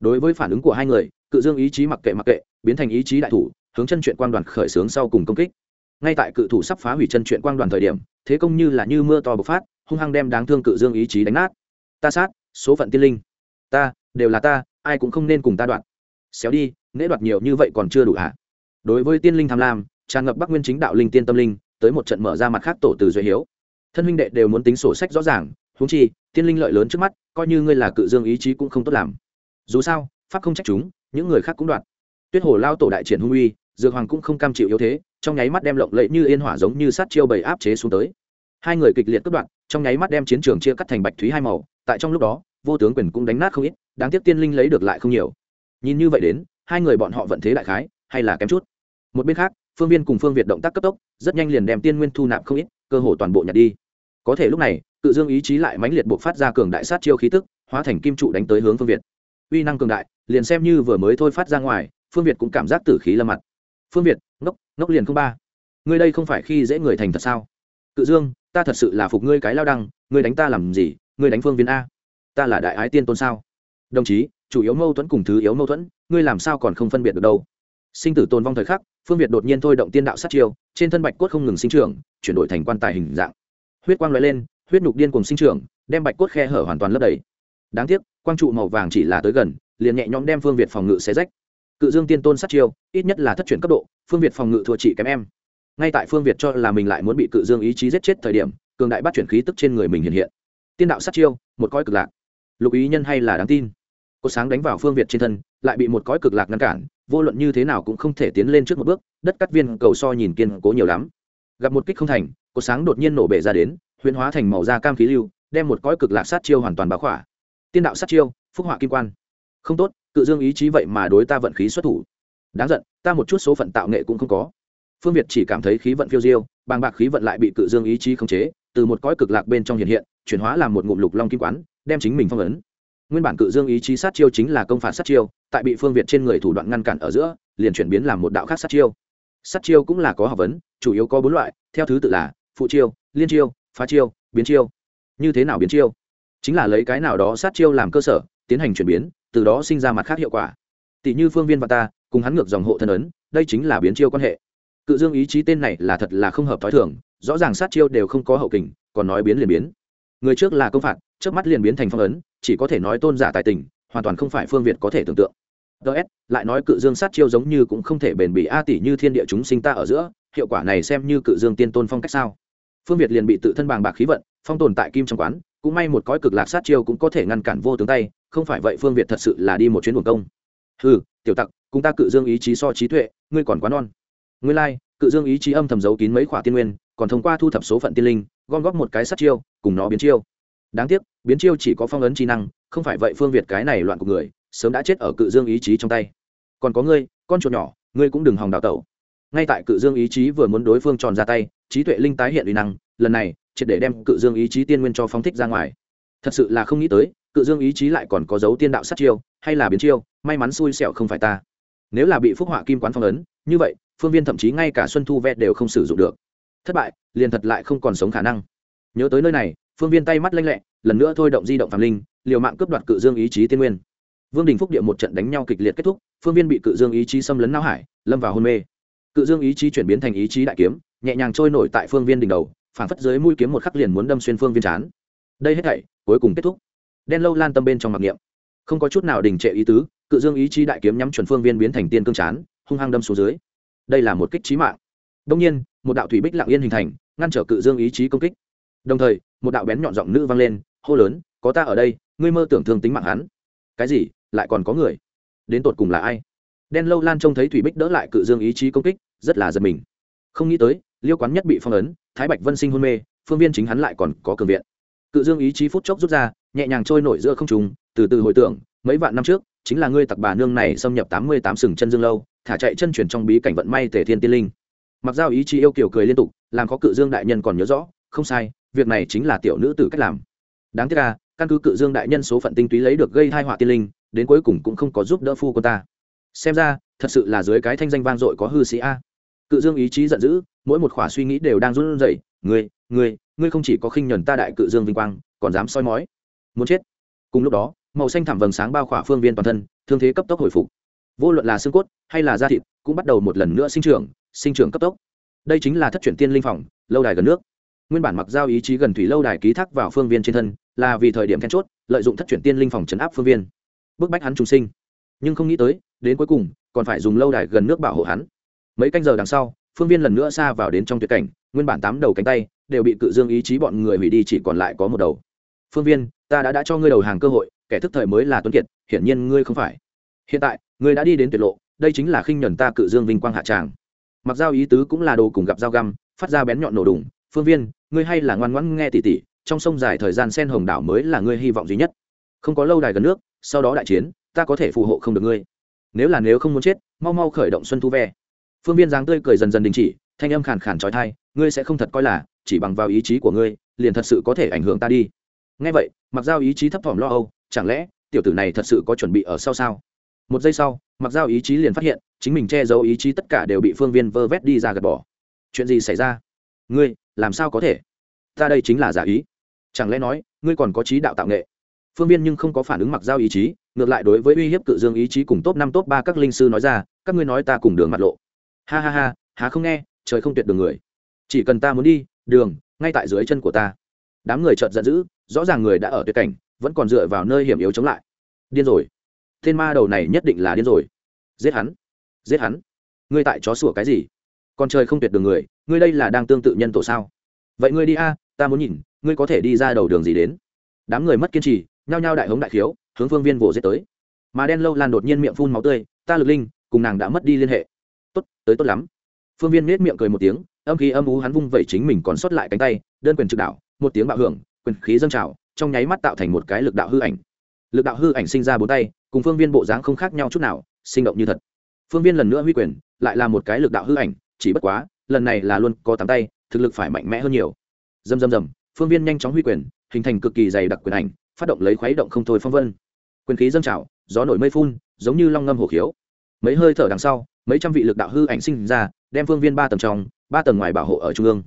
Đối với phản ứng của hai người, cự dương ý chí mặc kệ mặc kệ, biến thành ý chí đại thủ, hướng chân chuyện quan đoàn khởi xướng sau cùng công kích. Ngay tại cự thủ sắp phá hủy chân chuyện quang đoàn thời điểm, thế công như là như mưa to bộc phát, hung hăng đem đáng thương cự dương ý chí đánh nát. Ta sát, số phận tiên linh. Ta, đều là ta, ai cũng không nên cùng ta đoạn. Xéo đi nễ đoạt nhiều như vậy còn chưa đủ hả? Đối với tiên linh tham lam, tràn ngập bắc nguyên chính đạo linh tiên tâm linh, tới một trận mở ra mặt khác tổ từ duy hiếu thân huynh đệ đều muốn tính sổ sách rõ ràng, huống chi, tiên linh lợi lớn trước mắt, coi như ngươi là cự dương ý chí cũng không tốt làm. Dù sao, pháp không trách chúng, những người khác cũng đoạt. Tuyết hồ lao tổ đại triển hung uy, dược hoàng cũng không cam chịu yếu thế, trong nháy mắt đem lộng lẫy như yên hỏa giống như sát chiêu bầy áp chế xuống tới. Hai người kịch liệt cất đoạn trong nháy mắt đem chiến trường chia cắt thành bạch thúy hai màu, tại trong lúc đó, vô tướng quyền cũng đánh nát không ít, đáng tiếc tiên linh lấy được lại không nhiều. Nhìn như vậy đến, hai người bọn họ vận thế đại khái, hay là kém chút. Một bên khác, phương viên cùng phương việt động tác cấp tốc, rất nhanh liền đem tiên nguyên thu nạp không ít, cơ hồ toàn bộ nhặt đi có thể lúc này, cự dương ý chí lại mãnh liệt buộc phát ra cường đại sát chiêu khí tức, hóa thành kim trụ đánh tới hướng phương việt. Uy năng cường đại, liền xem như vừa mới thôi phát ra ngoài, phương việt cũng cảm giác tử khí lâm mặt. Phương việt, ngốc ngốc liền không ba. Ngươi đây không phải khi dễ người thành thật sao? Cự dương, ta thật sự là phục ngươi cái lao đăng, ngươi đánh ta làm gì, ngươi đánh phương viên a. Ta là đại ái tiên tôn sao? Đồng chí, chủ yếu mâu thuẫn cùng thứ yếu mâu thuẫn, ngươi làm sao còn không phân biệt được đâu? Sinh tử tồn vong thời khắc, phương việt đột nhiên thôi động tiên đạo sát chiêu, trên thân bạch cốt không ngừng sinh trưởng, chuyển đổi thành quan tài hình dạng huyết quang lóe lên, huyết nhục điên cùng sinh trưởng, đem bạch cốt khe hở hoàn toàn lấp đầy. Đáng tiếc, quang trụ màu vàng chỉ là tới gần, liền nhẹ nhõm đem phương việt phòng ngự xé rách. Cự dương tiên tôn sát chiêu, ít nhất là thất chuyển cấp độ, phương việt phòng ngự thua chị kém em. Ngay tại phương việt cho là mình lại muốn bị cự dương ý chí giết chết thời điểm, cường đại bắt chuyển khí tức trên người mình hiện hiện. Tiên đạo sát chiêu, một cõi cực lạc. Lục ý nhân hay là đáng tin. Có sáng đánh vào phương việt trên thân, lại bị một cõi cực lạc ngăn cản, vô luận như thế nào cũng không thể tiến lên trước một bước, đất cắt viên cầu so nhìn kiên cố nhiều lắm. Gặp một kích không thành cột sáng đột nhiên nổ bể ra đến huyễn hóa thành màu da cam khí lưu, đem một cõi cực lạc sát chiêu hoàn toàn báo khỏa. Tiên đạo sát chiêu, phúc họa kim quan. Không tốt, cự dương ý chí vậy mà đối ta vận khí xuất thủ. Đáng giận, ta một chút số phận tạo nghệ cũng không có. Phương việt chỉ cảm thấy khí vận phiêu diêu, bàng bạc khí vận lại bị cự dương ý chí khống chế, từ một cõi cực lạc bên trong hiện hiện, chuyển hóa làm một ngụm lục long kim quán, đem chính mình phong ấn. Nguyên bản cự dương ý chí sát chiêu chính là công phạt sát chiêu, tại bị phương việt trên người thủ đoạn ngăn cản ở giữa, liền chuyển biến làm một đạo khác sát chiêu. Sát chiêu cũng là có học vấn, chủ yếu có bốn loại, theo thứ tự là phụ chiêu, liên chiêu, phá chiêu, biến chiêu. Như thế nào biến chiêu? Chính là lấy cái nào đó sát chiêu làm cơ sở, tiến hành chuyển biến, từ đó sinh ra mặt khác hiệu quả. Tỷ như phương viên và ta, cùng hắn ngược dòng hộ thân ấn, đây chính là biến chiêu quan hệ. Cự dương ý chí tên này là thật là không hợp t h ó i thường, rõ ràng sát chiêu đều không có hậu kình, còn nói biến liền biến. Người trước là công phạt, trước mắt liền biến thành phong ấn, chỉ có thể nói tôn giả tài tình, hoàn toàn không phải phương việt có thể tưởng tượng. Ts lại nói cự dương sát chiêu giống như cũng không thể bền bỉ a tỷ như thiên địa chúng sinh ta ở giữa, hiệu quả này xem như cự dương tiên tôn phong cách sao? Phương việt liền bị tự thân bàng bạc khí vận phong tồn tại kim trong quán cũng may một cõi cực lạc sát chiêu cũng có thể ngăn cản vô tướng tay không phải vậy phương việt thật sự là đi một chuyến buồng công. Ừ tiểu tặc cùng ta cự dương ý chí so trí tuệ ngươi còn quá non. Ngươi lai、like, cự dương ý chí âm thầm giấu kín mấy khỏa tiên nguyên còn thông qua thu thập số phận tiên linh gom góp một cái sát chiêu cùng nó biến chiêu. Đáng tiếc biến chiêu chỉ có phong ấn trí năng không phải vậy phương việt cái này loạn của người sớm đã chết ở cự dương ý chí trong tay. Còn có ngươi con chuột nhỏ ngươi cũng đừng hòng đào tẩu ngay tại cự dương ý chí vừa muốn đối phương tròn ra tay trí tuệ linh tái hiện uy năng, lần này, triệt để đem cự dương ý chí tiên nguyên cho phóng thích ra ngoài. Thật sự là không nghĩ tới, cự dương ý chí lại còn có dấu tiên đạo sát chiêu, hay là biến chiêu, may mắn xui xẻo không phải ta. Nếu là bị phúc họa kim quán phong ấn, như vậy, phương viên thậm chí ngay cả xuân thu vẹt đều không sử dụng được. Thất bại, liền thật lại không còn sống khả năng. Nhớ tới nơi này, phương viên tay mắt lanh lẹ, lần nữa thôi động di động phàm linh, liều mạng cướp đoạt cự dương ý chí tiên nguyên. Vương đình phúc địa một trận đánh nhau kịch liệt kết thúc, phương viên bị cự dương ý chí xâm lấn não hải, lâm vào hôn mê cự dương ý chí chuyển biến thành ý chí đại kiếm, nhẹ nhàng trôi nổi tại phương viên đỉnh đầu phản phất dưới mũi kiếm một khắc liền muốn đâm xuyên phương viên chán. Đây hết thảy, cuối cùng kết thúc. Đen lâu lan tâm bên trong mặc niệm. Không có chút nào đình trệ ý tứ, cự dương ý chí đại kiếm nhắm chuẩn phương viên biến thành tiên cương chán, hung hăng đâm xuống dưới. Đây là một kích trí mạng. Đông nhiên, một đạo thủy bích lặng yên hình thành, ngăn trở cự dương ý chí công kích. Đồng thời, một đạo bén nhọn giọng nữ vang lên, hô lớn, có ta ở đây, ngươi mơ tưởng thương tính mạng hắn. Cái gì? Lại còn có người? Đến tột cùng là ai? Đen lâu lan trông thấy thủy bích đỡ lại cự dương ý chí công kích, rất là giật mình. Không nghĩ tới, liêu quán nhất bị phong ấn, thái bạch vân sinh hôn mê, phương viên chính hắn lại còn có cường viện. Cự dương ý chí phút chốc rút ra, nhẹ nhàng trôi nổi giữa không trùng từ từ hồi tưởng, mấy vạn năm trước, chính là ngươi tặc bà nương này xâm nhập tám mươi tám sừng chân dương lâu, thả chạy chân chuyển trong bí cảnh vận may tề thiên tiên linh. Mặc Dao ý chí yêu kiểu cười liên tục, làm có cự dương đại nhân còn nhớ rõ, không sai, việc này chính là tiểu nữ tử cách làm. Đáng tiếc là căn cứ cự dương đại nhân số phận tinh túy lấy được gây hai họa tiên linh, đến cuối cùng cũng không có giúp đỡ phu của ta xem ra, thật sự là dưới cái thanh danh vang dội có hư sĩ a. Cự dương ý chí giận dữ, mỗi một khỏa suy nghĩ đều đang run rẩy. Ngươi ngươi ngươi không chỉ có khinh nhuần ta đại cự dương vinh quang, còn dám soi mói. Muốn chết. Cùng lúc đó, màu xanh thảm vầng sáng bao khỏa phương viên toàn thân, thương thế cấp tốc hồi phục. Vô luận là xương cốt hay là da thịt, cũng bắt đầu một lần nữa sinh trưởng sinh trưởng cấp tốc. Đây chính là thất chuyển tiên linh phòng, lâu đài gần nước. Nguyên bản mặc giao ý chí gần thủy lâu đài ký thác vào phương viên trên thân, là vì thời điểm then chốt, lợi dụng thất chuyển tiên linh phòng chấn áp phương viên. Bức bách hắn trùng sinh. Nhưng không nghĩ tới đến cuối cùng, còn phải dùng lâu đài gần nước bảo hộ hắn. Mấy canh giờ đằng sau, phương viên lần nữa xa vào đến trong tuyệt cảnh, nguyên bản tám đầu cánh tay đều bị cự dương ý chí bọn người hủy đi, chỉ còn lại có một đầu. Phương viên, ta đã đã cho ngươi đầu hàng cơ hội, kẻ thức thời mới là tuấn kiệt, hiển nhiên ngươi không phải. Hiện tại, ngươi đã đi đến tuyệt lộ, đây chính là khinh nhuần ta cự dương vinh quang hạ tràng. Mặc giao ý tứ cũng là đồ cùng gặp dao găm, phát ra bén nhọn nổ đùng. Phương viên, ngươi hay là ngoan ngoãn nghe tỉ tỉ, trong sông dài thời gian sen hồng đảo mới là ngươi hy vọng duy nhất. Không có lâu đài gần nước, sau đó đại chiến, ta có thể phù hộ không được ngươi nếu là nếu không muốn chết, mau mau khởi động xuân thu ve. Phương viên dáng tươi cười dần dần đình chỉ, thanh âm khàn khàn trói thai, ngươi sẽ không thật coi là, chỉ bằng vào ý chí của ngươi, liền thật sự có thể ảnh hưởng ta đi. Ngay vậy mặc giao ý chí thấp thỏm lo âu, chẳng lẽ, tiểu tử này thật sự có chuẩn bị ở sau sao? Một giây sau mặc giao ý chí liền phát hiện, chính mình che giấu ý chí tất cả đều bị phương viên vơ vét đi ra gạt bỏ. Chuyện gì xảy ra? Ngươi, làm sao có thể? Ta đây chính là giả ý. Chẳng lẽ nói, ngươi còn có trí đạo tạo nghệ? Phương viên nhưng không có phản ứng mặc giao ý chí ngược lại đối với uy hiếp cự dương ý chí cùng top năm top ba các linh sư nói ra, các ngươi nói ta cùng đường mặt lộ. Ha ha ha, há không nghe, trời không tuyệt đường người. Chỉ cần ta muốn đi, đường, ngay tại dưới chân của ta. Đám người chợt giận dữ, rõ ràng người đã ở tuyệt cảnh, vẫn còn dựa vào nơi hiểm yếu chống lại. Điên rồi. Thiên ma đầu này nhất định là điên rồi. Giết hắn. Giết hắn. Ngươi tại chó sủa cái gì? Con trời không tuyệt đường người, ngươi đây là đang tương tự nhân tổ sao? Vậy ngươi đi a, ta muốn nhìn, ngươi có thể đi ra đầu đường gì đến? Đám người mất kiên trì, nhao nhao đại hống đại khiếu hướng phương viên vồ giết tới. Mà đen lâu lan đột nhiên miệng phun máu tươi, ta lực linh, cùng nàng đã mất đi liên hệ. Tốt, tới tốt lắm. Phương viên nết miệng cười một tiếng, âm khí âm ú hắn vung vẩy chính mình còn sót lại cánh tay, đơn quyền trực đạo, một tiếng bạo hưởng, quyền khí dâng trào, trong nháy mắt tạo thành một cái lực đạo hư ảnh. Lực đạo hư ảnh sinh ra bốn tay, cùng phương viên bộ dáng không khác nhau chút nào, sinh động như thật. Phương viên lần nữa huy quyền, lại là một cái lực đạo hư ảnh, chỉ bất quá, lần này là luôn có tám tay, thực lực phải mạnh mẽ hơn nhiều. Dầm dầm dầm, phương viên nhanh chóng huy quyền, hình thành cực kỳ dày đặc quyền ảnh, phát động lấy khuấy động không thôi phong vân quyền khí dâng trào, gió nổi mây phun, giống như long ngâm hổ khiếu. Mấy hơi thở đằng sau, mấy trăm vị lực đạo hư ảnh sinh ra, đem phương viên ba tầng trong, ba tầng ngoài bảo hộ ở trung ương.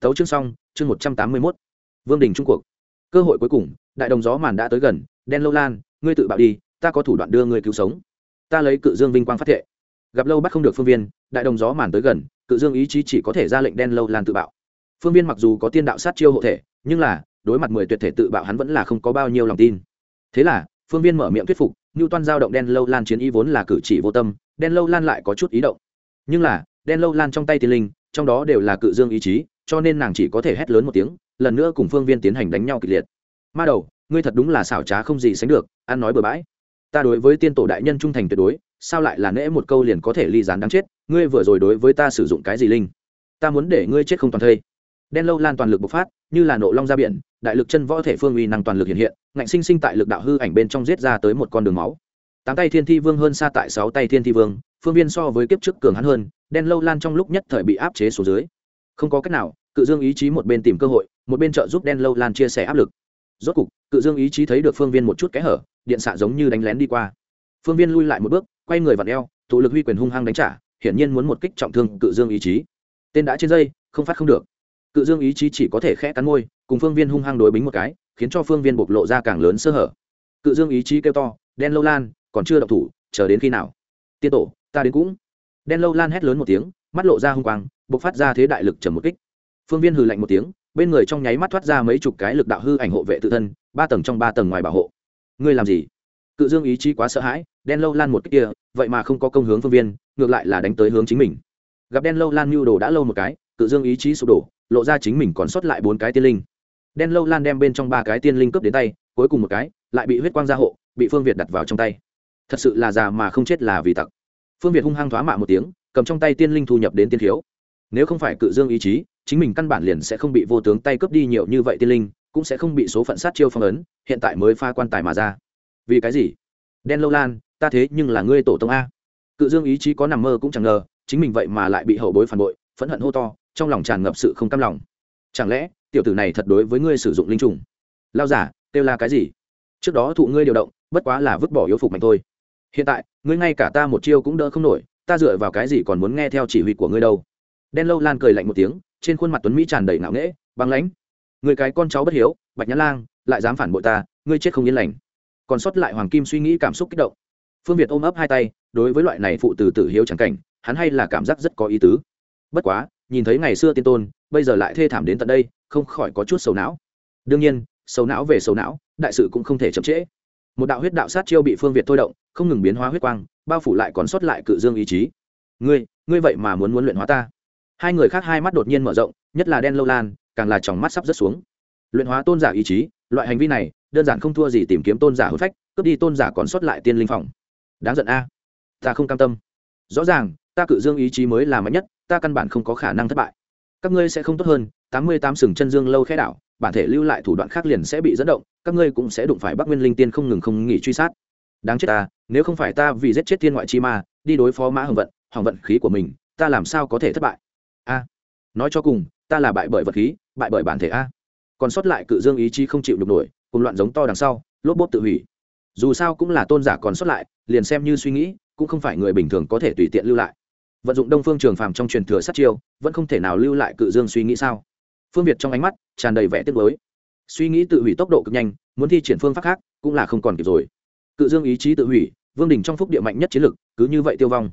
Tấu chương xong, chương một trăm tám mươi mốt. Vương đình trung cuộc. Cơ hội cuối cùng, đại đồng gió màn đã tới gần, đen lâu lan, ngươi tự bạo đi, ta có thủ đoạn đưa ngươi cứu sống. Ta lấy cự dương vinh quang phát thệ. Gặp lâu bắt không được phương viên, đại đồng gió màn tới gần, cự dương ý chí chỉ có thể ra lệnh đen lâu lan tự bạo. Phương viên mặc dù có tiên đạo sát chiêu hộ thể, nhưng là, đối mặt mười tuyệt thể tự bạo hắn vẫn là không có bao nhiêu lòng tin. Thế là phương viên mở miệng thuyết phục như toan giao động đen lâu lan chiến ý vốn là cử chỉ vô tâm, đen lâu lan lại có chút ý động. Nhưng là, đen lâu lan trong tay tiên linh, trong đó đều là cự dương ý chí, cho nên nàng chỉ có thể hét lớn một tiếng, lần nữa cùng phương viên tiến hành đánh nhau kịch liệt. Ma đầu, ngươi thật đúng là xảo trá không gì sánh được, ăn nói bừa bãi. Ta đối với tiên tổ đại nhân trung thành tuyệt đối, sao lại là nễ một câu liền có thể ly dán đáng chết, ngươi vừa rồi đối với ta sử dụng cái gì linh? Ta muốn để ngươi chết không toàn thây. Đen lâu lan toàn lực bộc phát, như là nộ long ra biển đại lực chân võ thể phương uy năng toàn lực hiện hiện, ngạnh sinh sinh tại lực đạo hư ảnh bên trong giết ra tới một con đường máu. Tám tay thiên thi vương hơn xa tại sáu tay thiên thi vương, phương viên so với kiếp trước cường hắn hơn, đen lâu lan trong lúc nhất thời bị áp chế số dưới. Không có cách nào, cự dương ý chí một bên tìm cơ hội, một bên trợ giúp đen lâu lan chia sẻ áp lực. Rốt cục, cự dương ý chí thấy được phương viên một chút kẽ hở, điện xạ giống như đánh lén đi qua. Phương viên lui lại một bước, quay người vặn eo, tụ lực huy quyền hung hăng đánh trả, hiển nhiên muốn một kích trọng thương cự dương ý chí. Tên đã trên dây, không phát không được. Cự dương ý chí chỉ có thể khẽ cắn môi cùng phương viên hung hăng đối bính một cái, khiến cho phương viên bộc lộ ra càng lớn sơ hở. Cự dương ý chí kêu to, đen lâu lan, còn chưa đậu thủ, chờ đến khi nào? Tiên tổ, ta đến cũng. Đen lâu lan hét lớn một tiếng, mắt lộ ra hung quang, bộc phát ra thế đại lực trầm một kích. Phương viên hừ lạnh một tiếng, bên người trong nháy mắt thoát ra mấy chục cái lực đạo hư ảnh hộ vệ tự thân, ba tầng trong ba tầng ngoài bảo hộ. Ngươi làm gì? Cự dương ý chí quá sợ hãi, đen lâu lan một kích kia, vậy mà không có công hướng phương viên, ngược lại là đánh tới hướng chính mình. Gặp đen lâu lan mưu đồ đã lâu một cái, cự dương ý chí sụp đổ, lộ ra chính mình còn sót lại bốn cái tiên linh đen lâu lan đem bên trong ba cái tiên linh cướp đến tay, cuối cùng một cái, lại bị huyết quang gia hộ, bị phương việt đặt vào trong tay. Thật sự là già mà không chết là vì tặc. Phương việt hung hăng thoá mạ một tiếng, cầm trong tay tiên linh thu nhập đến tiên thiếu. Nếu không phải cự dương ý chí, chính mình căn bản liền sẽ không bị vô tướng tay cướp đi nhiều như vậy tiên linh, cũng sẽ không bị số phận sát chiêu phong ấn, hiện tại mới pha quan tài mà ra. Vì cái gì? Đen lâu lan, ta thế nhưng là ngươi tổ tông a. Cự dương ý chí có nằm mơ cũng chẳng ngờ, chính mình vậy mà lại bị hậu bối phản bội, phẫn hận hô to, trong lòng tràn ngập sự không cam lòng. Chẳng lẽ tiểu tử này thật đối với ngươi sử dụng linh trùng. Lao giả, kêu là cái gì? Trước đó thụ ngươi điều động, bất quá là vứt bỏ yếu phục mạnh thôi. Hiện tại, ngươi ngay cả ta một chiêu cũng đỡ không nổi, ta dựa vào cái gì còn muốn nghe theo chỉ huy của ngươi đâu? Đen lâu lan cười lạnh một tiếng, trên khuôn mặt tuấn mỹ tràn đầy ngạo nghễ, băng lãnh. Người cái con cháu bất hiếu, bạch nhã lang, lại dám phản bội ta, ngươi chết không yên lành. Còn sót lại hoàng kim suy nghĩ cảm xúc kích động. Phương việt ôm ấp hai tay, đối với loại này phụ từ tử hiếu chẳng cảnh, hắn hay là cảm giác rất có ý tứ. Bất quá, nhìn thấy ngày xưa tiên tôn, bây giờ lại thê thảm đến tận đây không khỏi có chút sầu não. Đương nhiên, sầu não về sầu não, đại sự cũng không thể chậm trễ. Một đạo huyết đạo sát chiêu bị phương việt thôi động, không ngừng biến hóa huyết quang, bao phủ lại còn sót lại cự dương ý chí. Ngươi ngươi vậy mà muốn muốn luyện hóa ta? Hai người khác hai mắt đột nhiên mở rộng, nhất là đen lâu lan, càng là tròng mắt sắp rớt xuống. Luyện hóa tôn giả ý chí, loại hành vi này, đơn giản không thua gì tìm kiếm tôn giả hôn phách, cướp đi tôn giả còn sót lại tiên linh phòng. Đáng giận a. Ta không cam tâm. Rõ ràng, ta cự dương ý chí mới là mạnh nhất, ta căn bản không có khả năng thất bại các ngươi sẽ không tốt hơn, tám mươi tám sừng chân dương lâu khẽ đảo, bản thể lưu lại thủ đoạn khác liền sẽ bị dẫn động, các ngươi cũng sẽ đụng phải bắc nguyên linh tiên không ngừng không nghỉ truy sát. Đáng chết ta, nếu không phải ta vì giết chết thiên ngoại chi ma, đi đối phó mã hồng vận hỏng vận khí của mình, ta làm sao có thể thất bại? A, nói cho cùng, ta là bại bởi vật khí, bại bởi bản thể a. Còn sót lại cự dương ý chí không chịu được nổi, cùng loạn giống to đằng sau, lốp bốp tự hủy. Dù sao cũng là tôn giả còn sót lại, liền xem như suy nghĩ, cũng không phải người bình thường có thể tùy tiện lưu lại vận dụng đông phương trường phàm trong truyền thừa sát chiêu, vẫn không thể nào lưu lại cự dương suy nghĩ sao? Phương việt trong ánh mắt tràn đầy vẻ tiếc lối suy nghĩ tự hủy tốc độ cực nhanh, muốn thi triển phương pháp khác cũng là không còn kịp rồi. Cự dương ý chí tự hủy, vương đình trong phúc địa mạnh nhất chiến lực, cứ như vậy tiêu vong.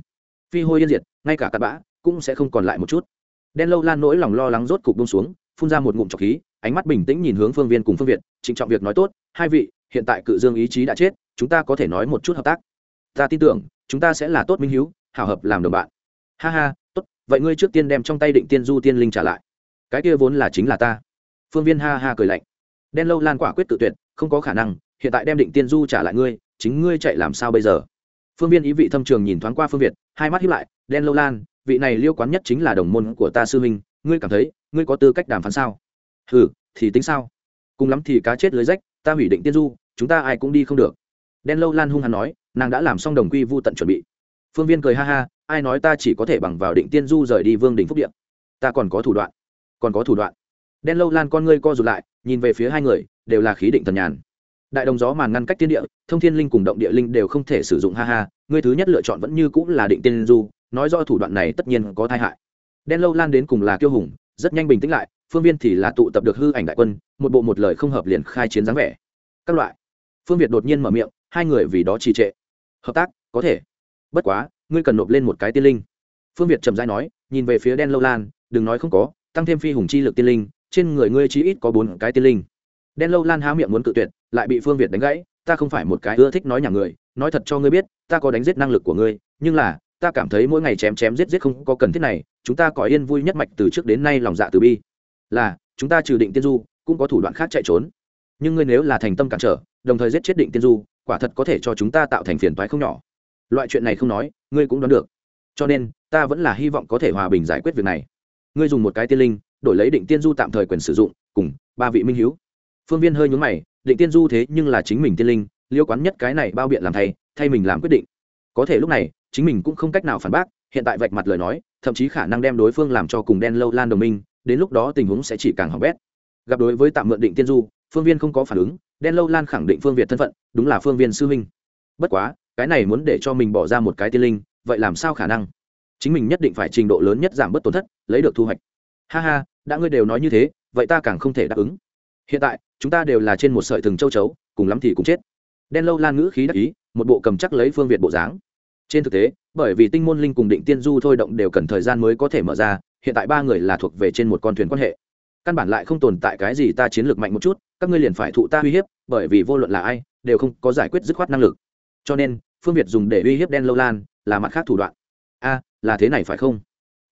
Phi hôi yên diệt, ngay cả cặn bã cũng sẽ không còn lại một chút. Đen lâu lan nỗi lòng lo lắng rốt cục bông xuống, phun ra một ngụm trọc khí, ánh mắt bình tĩnh nhìn hướng phương viên cùng phương việt, trịnh trọng việc nói tốt, hai vị, hiện tại cự dương ý chí đã chết, chúng ta có thể nói một chút hợp tác. Ta tin tưởng, chúng ta sẽ là tốt minh hiếu, hảo hợp làm đồng bạn ha ha tốt vậy ngươi trước tiên đem trong tay định tiên du tiên linh trả lại. Cái kia vốn là chính là ta. Phương viên ha ha cười lạnh. Đen lâu lan quả quyết tự tuyệt không có khả năng hiện tại đem định tiên du trả lại ngươi chính ngươi chạy làm sao bây giờ? Phương viên ý vị thâm trường nhìn thoáng qua phương việt hai mắt hiếp lại đen lâu lan vị này liêu quán nhất chính là đồng môn của ta sư huynh ngươi cảm thấy ngươi có tư cách đàm phán sao? Hừ, thì tính sao? Cùng lắm thì cá chết lưới rách ta hủy định tiên du chúng ta ai cũng đi không được. Đen lâu lan hung hăng nói nàng đã làm xong đồng quy vô tận chuẩn bị. Phương viên cười ha ha ai nói ta chỉ có thể bằng vào định tiên du rời đi vương đình phúc điện? Ta còn có thủ đoạn. Còn có thủ đoạn. Đen lâu lan con ngươi co rụt lại, nhìn về phía hai người, đều là khí định thần nhàn. Đại đồng gió màn ngăn cách tiên địa, thông thiên linh cùng động địa linh đều không thể sử dụng, ha ha, ngươi thứ nhất lựa chọn vẫn như cũng là định tiên du, nói do thủ đoạn này tất nhiên có tai hại. Đen lâu lan đến cùng là kiêu hùng, rất nhanh bình tĩnh lại, phương viên thì là tụ tập được hư ảnh đại quân, một bộ một lời không hợp liền khai chiến dáng vẻ. Các loại. Phương việt đột nhiên mở miệng, hai người vì đó trì trệ. Hợp tác, có thể. Bất quá ngươi cần nộp lên một cái tiên linh. Phương việt trầm dai nói, nhìn về phía đen lâu lan, đừng nói không có, tăng thêm phi hùng chi lực tiên linh, trên người ngươi chí ít có bốn cái tiên linh. Đen lâu lan há miệng muốn cự tuyệt, lại bị phương việt đánh gãy, ta không phải một cái ưa thích nói nhà người, nói thật cho ngươi biết, ta có đánh giết năng lực của ngươi, nhưng là, ta cảm thấy mỗi ngày chém chém giết giết không có cần thiết này, chúng ta có yên vui nhất mạch từ trước đến nay lòng dạ từ bi. Là, chúng ta trừ định tiên du, cũng có thủ đoạn khác chạy trốn. Nhưng ngươi nếu là thành tâm cản trở, đồng thời giết chết định tiên du, quả thật có thể cho chúng ta tạo thành phiền toái không nhỏ loại chuyện này không nói, ngươi cũng đoán được. Cho nên, ta vẫn là hy vọng có thể hòa bình giải quyết việc này. Ngươi dùng một cái tiên linh, đổi lấy định tiên du tạm thời quyền sử dụng, cùng ba vị minh h phương viên hơi nhúng mày, định tiên du thế nhưng là chính mình tiên linh, liêu quán nhất cái này bao biện làm thay thay mình làm quyết định. Có thể lúc này, chính mình cũng không cách nào phản bác, hiện tại vạch mặt lời nói, thậm chí khả năng đem đối phương làm cho cùng đen lâu lan đồng minh, đến lúc đó tình huống sẽ chỉ càng hỏng bét. Gặp đối với tạm mượn định tiên du, phương viên không có phản ứng, đen lâu lan khẳng định phương việt thân phận, đúng là phương viên sư huynh. Bất quá cái này muốn để cho mình bỏ ra một cái tiên linh, vậy làm sao khả năng? Chính mình nhất định phải trình độ lớn nhất giảm bớt tổn thất, lấy được thu hoạch. Ha ha, đã ngươi đều nói như thế, vậy ta càng không thể đáp ứng. Hiện tại, chúng ta đều là trên một sợi thừng châu chấu, cùng lắm thì cũng chết. Đen lâu lan ngữ khí đắc ý, một bộ cầm chắc lấy phương việt bộ dáng. Trên thực tế, bởi vì tinh môn linh cùng định tiên du thôi động đều cần thời gian mới có thể mở ra, hiện tại ba người là thuộc về trên một con thuyền quan hệ. Căn bản lại không tồn tại cái gì ta chiến lược mạnh một chút, các ngươi liền phải thụ ta uy hiếp, bởi vì vô luận là ai, đều không có giải quyết dứt khoát năng lực. Cho nên phương việt dùng để uy hiếp đen lâu lan, là mặt khác thủ đoạn. A, là thế này phải không?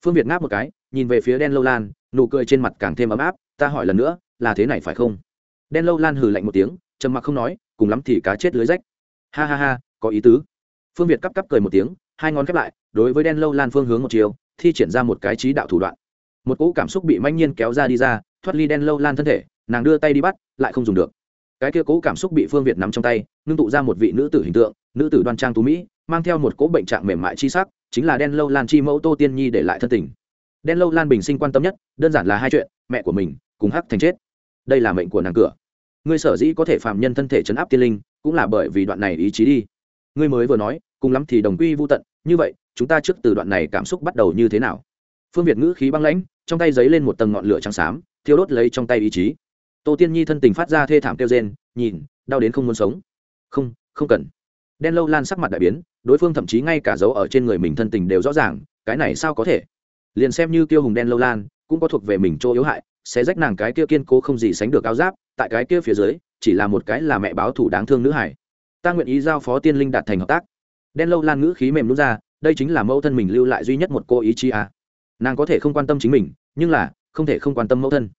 Phương việt ngáp một cái, nhìn về phía đen lâu lan, nụ cười trên mặt càng thêm ấm áp, ta hỏi lần nữa, là thế này phải không? Đen lâu lan hừ lạnh một tiếng, trầm mặc không nói, cùng lắm thì cá chết lưới rách. Ha ha ha, có ý tứ. Phương việt cắp cắp cười một tiếng, hai ngón khép lại, đối với đen lâu lan phương hướng một chiều, thi triển ra một cái trí đạo thủ đoạn. Một cỗ cảm xúc bị manh nhiên kéo ra đi ra, thoát ly đen lâu lan thân thể, nàng đưa tay đi bắt, lại không dùng được cái kia cố cảm xúc bị phương việt nắm trong tay, ngưng tụ ra một vị nữ tử hình tượng, nữ tử đoan trang tú mỹ, mang theo một cỗ bệnh trạng mềm mại chi sắc, chính là đen lâu lan chi mẫu tô tiên nhi để lại thân tình. Đen lâu lan bình sinh quan tâm nhất, đơn giản là hai chuyện, mẹ của mình cùng hắc thành chết. Đây là mệnh của nàng cửa. Ngươi sở dĩ có thể phạm nhân thân thể chấn áp tiên linh, cũng là bởi vì đoạn này ý chí đi. Ngươi mới vừa nói, cùng lắm thì đồng quy vô tận, như vậy, chúng ta trước từ đoạn này cảm xúc bắt đầu như thế nào? Phương việt ngữ khí băng lãnh, trong tay giấy lên một tầng ngọn lửa trắng xám, thiêu đốt lấy trong tay ý chí tô tiên nhi thân tình phát ra thê thảm kêu rên, nhìn, đau đến không muốn sống. Không không cần. Đen lâu lan sắc mặt đại biến, đối phương thậm chí ngay cả dấu ở trên người mình thân tình đều rõ ràng, cái này sao có thể? Liền xem như tiêu hùng đen lâu lan, cũng có thuộc về mình chỗ yếu hại, sẽ rách nàng cái kia kiên cố không gì sánh được áo giáp, tại cái kia phía dưới, chỉ là một cái là mẹ báo thủ đáng thương nữ hải ta nguyện ý giao phó tiên linh đạt thành hợp tác. Đen lâu lan ngữ khí mềm nút ra, đây chính là mẫu thân mình lưu lại duy nhất một cô ý chí à. nàng có thể không quan tâm chính mình, nhưng là, không thể không quan tâm mẫu thân.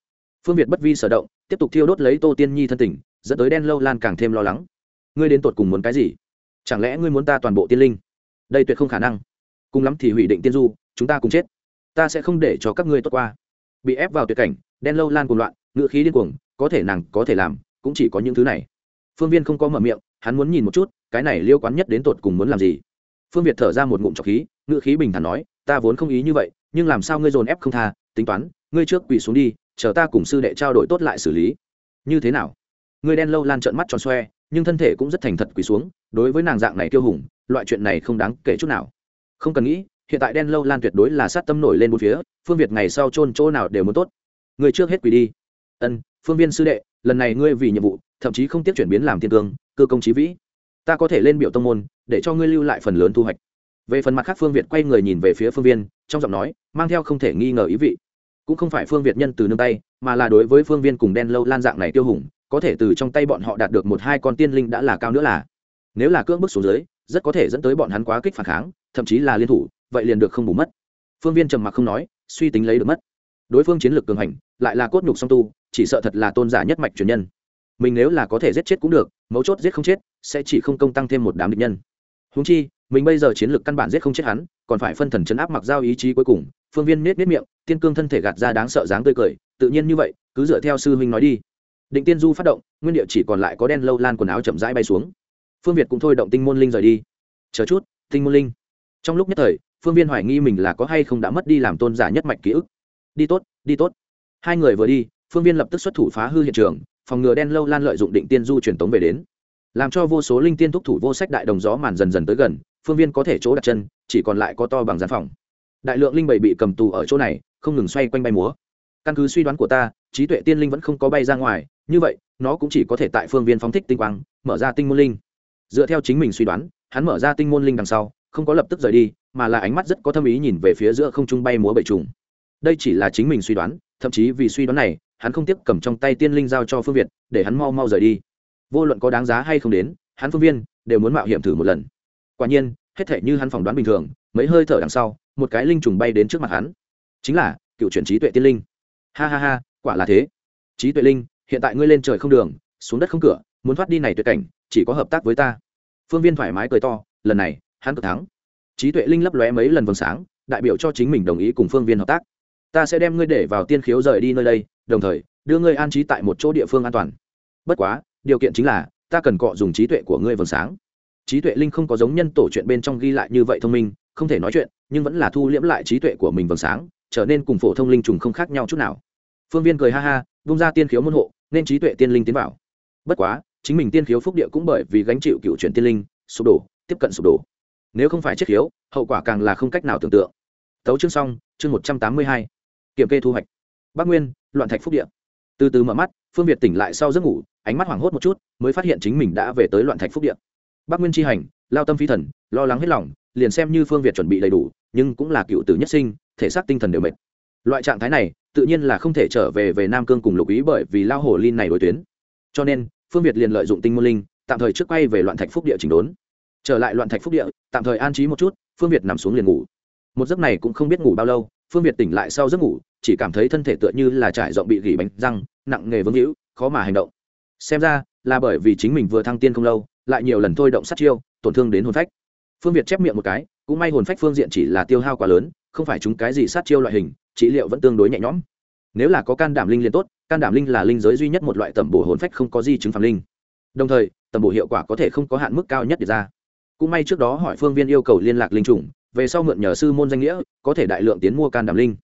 Phương việt bất vi sở động tiếp tục thiêu đốt lấy tô tiên nhi thân tình, dẫn tới đen lâu lan càng thêm lo lắng. Ngươi đến tột cùng muốn cái gì? Chẳng lẽ ngươi muốn ta toàn bộ tiên linh? Đây tuyệt không khả năng. Cùng lắm thì hủy định tiên du, chúng ta cùng chết. Ta sẽ không để cho các ngươi tốt qua. Bị ép vào tuyệt cảnh, đen lâu lan cùng loạn ngựa khí điên cuồng, có thể nàng có thể làm, cũng chỉ có những thứ này. Phương viên không có mở miệng, hắn muốn nhìn một chút, cái này liêu quán nhất đến tột cùng muốn làm gì? Phương việt thở ra một ngụm trọc khí ngựa khí bình thản nói, ta vốn không ý như vậy, nhưng làm sao ngươi dồn ép không tha, tính toán, ngươi trước quỳ xuống đi chờ ta cùng sư đệ trao đổi tốt lại xử lý. Như thế nào? Người đen lâu lan trợn mắt tròn xoe, nhưng thân thể cũng rất thành thật quỳ xuống, đối với nàng dạng này kiêu hùng, loại chuyện này không đáng kể chút nào. Không cần nghĩ, hiện tại đen lâu lan tuyệt đối là sát tâm nổi lên một phía, phương việt ngày sau chôn chỗ nào đều muốn tốt. Người trước hết quỳ đi. Ân, phương viên sư đệ, lần này ngươi vì nhiệm vụ, thậm chí không tiếp chuyển biến làm thiên cương cơ công trí vĩ. Ta có thể lên biểu tông môn, để cho ngươi lưu lại phần lớn thu hoạch. Về phần mặt khác phương việt quay người nhìn về phía phương viên, trong giọng nói mang theo không thể nghi ngờ ý vị cũng không phải phương việt nhân từ nương tay, mà là đối với phương viên cùng đen lâu lan dạng này tiêu hùng, có thể từ trong tay bọn họ đạt được một hai con tiên linh đã là cao nữa là. Nếu là cưỡng bức xuống dưới, rất có thể dẫn tới bọn hắn quá kích phản kháng, thậm chí là liên thủ, vậy liền được không bù mất. Phương viên trầm mặc không nói, suy tính lấy được mất. Đối phương chiến lược cường hành, lại là cốt nhục song tu, chỉ sợ thật là tôn giả nhất mạch truyền nhân. Mình nếu là có thể giết chết cũng được, mấu chốt giết không chết, sẽ chỉ không công tăng thêm một đám địch nhân. Húng chi mình bây giờ chiến lược căn bản giết không chết hắn, còn phải phân thần chấn áp mặc giao ý chí cuối cùng. Phương viên nết nết miệng, tiên cương thân thể gạt ra đáng sợ dáng tươi cười, tự nhiên như vậy, cứ dựa theo sư huynh nói đi. Định tiên du phát động, nguyên địa chỉ còn lại có đen lâu lan quần áo chậm rãi bay xuống. Phương việt cũng thôi động tinh môn linh rời đi. Chờ chút, tinh môn linh. Trong lúc nhất thời, phương viên hoài nghi mình là có hay không đã mất đi làm tôn giả nhất mạch ký ức. Đi tốt đi tốt. Hai người vừa đi, phương viên lập tức xuất thủ phá hư hiện trường, phòng ngừa đen lâu lan lợi dụng định tiên du truyền tống về đến. Làm cho vô số linh tiên thúc thủ vô sách đại đồng gió màn dần dần tới gần phương viên có thể chỗ đặt chân, chỉ còn lại có to bằng gian phòng. Đại lượng linh bảy bị cầm tù ở chỗ này, không ngừng xoay quanh bay múa. Căn cứ suy đoán của ta, trí tuệ tiên linh vẫn không có bay ra ngoài, như vậy, nó cũng chỉ có thể tại phương viên phóng thích tinh quang, mở ra tinh môn linh. Dựa theo chính mình suy đoán, hắn mở ra tinh môn linh đằng sau, không có lập tức rời đi, mà là ánh mắt rất có tâm ý nhìn về phía giữa không trung bay múa bậy trùng. Đây chỉ là chính mình suy đoán, thậm chí vì suy đoán này, hắn không tiếp cầm trong tay tiên linh giao cho phương việt, để hắn mau mau rời đi. Vô luận có đáng giá hay không đến, hắn phương viên đều muốn mạo hiểm thử một lần quả nhiên, hết thể như hắn phỏng đoán bình thường, mấy hơi thở đằng sau, một cái linh trùng bay đến trước mặt hắn. Chính là, cựu chuyển trí tuệ tiên linh. Ha ha ha, quả là thế. Trí tuệ linh, hiện tại ngươi lên trời không đường, xuống đất không cửa, muốn thoát đi này tuyệt cảnh, chỉ có hợp tác với ta. Phương viên thoải mái cười to, lần này, hắn cực thắng. Trí tuệ linh lấp lóe mấy lần vầng sáng, đại biểu cho chính mình đồng ý cùng phương viên hợp tác. Ta sẽ đem ngươi để vào tiên khiếu rời đi nơi đây, đồng thời, đưa ngươi an trí tại một chỗ địa phương an toàn. Bất quá, điều kiện chính là, ta cần cọ dùng trí tuệ của ngươi vầng sáng trí tuệ linh không có giống nhân tổ chuyện bên trong ghi lại như vậy thông minh, không thể nói chuyện, nhưng vẫn là thu liễm lại trí tuệ của mình vầng sáng, trở nên cùng phổ thông linh trùng không khác nhau chút nào. Phương viên cười ha ha bung ra tiên khiếu môn hộ, nên trí tuệ tiên linh tiến vào. Bất quá, chính mình tiên khiếu phúc địa cũng bởi vì gánh chịu cựu chuyển tiên linh, sụp đổ, tiếp cận sụp đổ. Nếu không phải chết khiếu, hậu quả càng là không cách nào tưởng tượng. Tấu chương xong, chương một trăm tám mươi hai. Kiểm kê thu hoạch. Bắc nguyên, loạn thạch phúc địa. Từ từ mở mắt, phương việt tỉnh lại sau giấc ngủ, ánh mắt hoảng hốt một chút, mới phát hiện chính mình đã về tới loạn thạch phúc địa bắc nguyên tri hành, lao tâm phi thần, lo lắng hết lòng, liền xem như phương việt chuẩn bị đầy đủ, nhưng cũng là cựu tử nhất sinh, thể xác tinh thần đều mệt. Loại trạng thái này, tự nhiên là không thể trở về về nam cương cùng lục ý bởi vì lao hồ linh này đối tuyến. Cho nên, phương việt liền lợi dụng tinh môn linh, tạm thời trước quay về loạn thạch phúc địa chỉnh đốn. Trở lại loạn thạch phúc địa, tạm thời an trí một chút, phương việt nằm xuống liền ngủ. Một giấc này cũng không biết ngủ bao lâu, phương việt tỉnh lại sau giấc ngủ, chỉ cảm thấy thân thể tựa như là trải rộng bị gỉ bánh răng, nặng nghề vương hữu, khó mà hành động. Xem ra, là bởi vì chính mình vừa thăng tiên không lâu lại nhiều lần thôi động sát chiêu, tổn thương đến hồn phách. Phương việt chép miệng một cái, cũng may hồn phách phương diện chỉ là tiêu hao quá lớn, không phải chúng cái gì sát chiêu loại hình, trị liệu vẫn tương đối nhẹ nhõm. Nếu là có can đảm linh liền tốt, can đảm linh là linh giới duy nhất một loại tẩm bổ hồn phách không có di chứng phạm linh. Đồng thời, tẩm bổ hiệu quả có thể không có hạn mức cao nhất để ra. Cũng may trước đó hỏi phương viên yêu cầu liên lạc linh chủng về sau mượn nhờ sư môn danh nghĩa, có thể đại lượng tiến mua can đảm linh.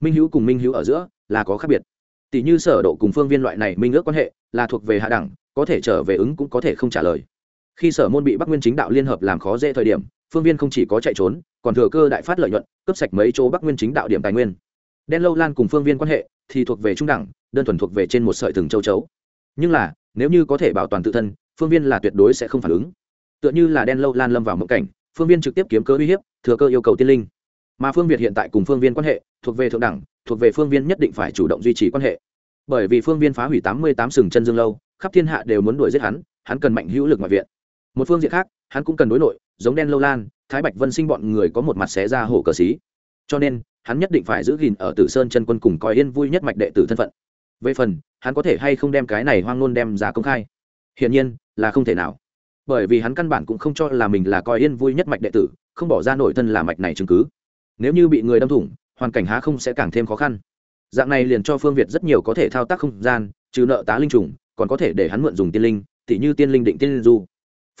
Minh hữu cùng minh hữu ở giữa, là có khác biệt. Tỷ như sở độ cùng phương viên loại này minh ước quan hệ, là thuộc về hạ đẳng, có thể trở về ứng cũng có thể không trả lời khi sở môn bị bắc nguyên chính đạo liên hợp làm khó dễ thời điểm, phương viên không chỉ có chạy trốn, còn thừa cơ đại phát lợi nhuận, cướp sạch mấy chỗ bắc nguyên chính đạo điểm tài nguyên. Đen lâu lan cùng phương viên quan hệ thì thuộc về trung đẳng, đơn thuần thuộc về trên một sợi thừng châu chấu. Nhưng là, nếu như có thể bảo toàn tự thân, phương viên là tuyệt đối sẽ không phản ứng. Tựa như là đen lâu lan lâm vào mộng cảnh, phương viên trực tiếp kiếm cơ uy hiếp, thừa cơ yêu cầu tiên linh. Mà phương việt hiện tại cùng phương viên quan hệ thuộc về thượng đẳng, thuộc về phương viên nhất định phải chủ động duy trì quan hệ. Bởi vì phương viên phá hủy tám mươi tám sừng chân dương lâu, khắp thiên hạ đều muốn đuổi giết hắn hắn cần mạnh hữu lực ngoại viện một phương diện khác, hắn cũng cần đối nội, giống đen lâu lan, thái bạch vân sinh bọn người có một mặt xé ra hổ cờ xí. Cho nên, hắn nhất định phải giữ gìn ở tử sơn chân quân cùng coi yên vui nhất mạch đệ tử thân phận. Về phần, hắn có thể hay không đem cái này hoang ngôn đem ra công khai? Hiển nhiên, là không thể nào. Bởi vì hắn căn bản cũng không cho là mình là coi yên vui nhất mạch đệ tử, không bỏ ra nổi thân là mạch này chứng cứ. Nếu như bị người đâm thủng, hoàn cảnh há không sẽ càng thêm khó khăn. Dạng này liền cho phương việt rất nhiều có thể thao tác không gian, trừ nợ tá linh trùng, còn có thể để hắn mượn dùng tiên linh, tỉ như tiên linh định tiên linh du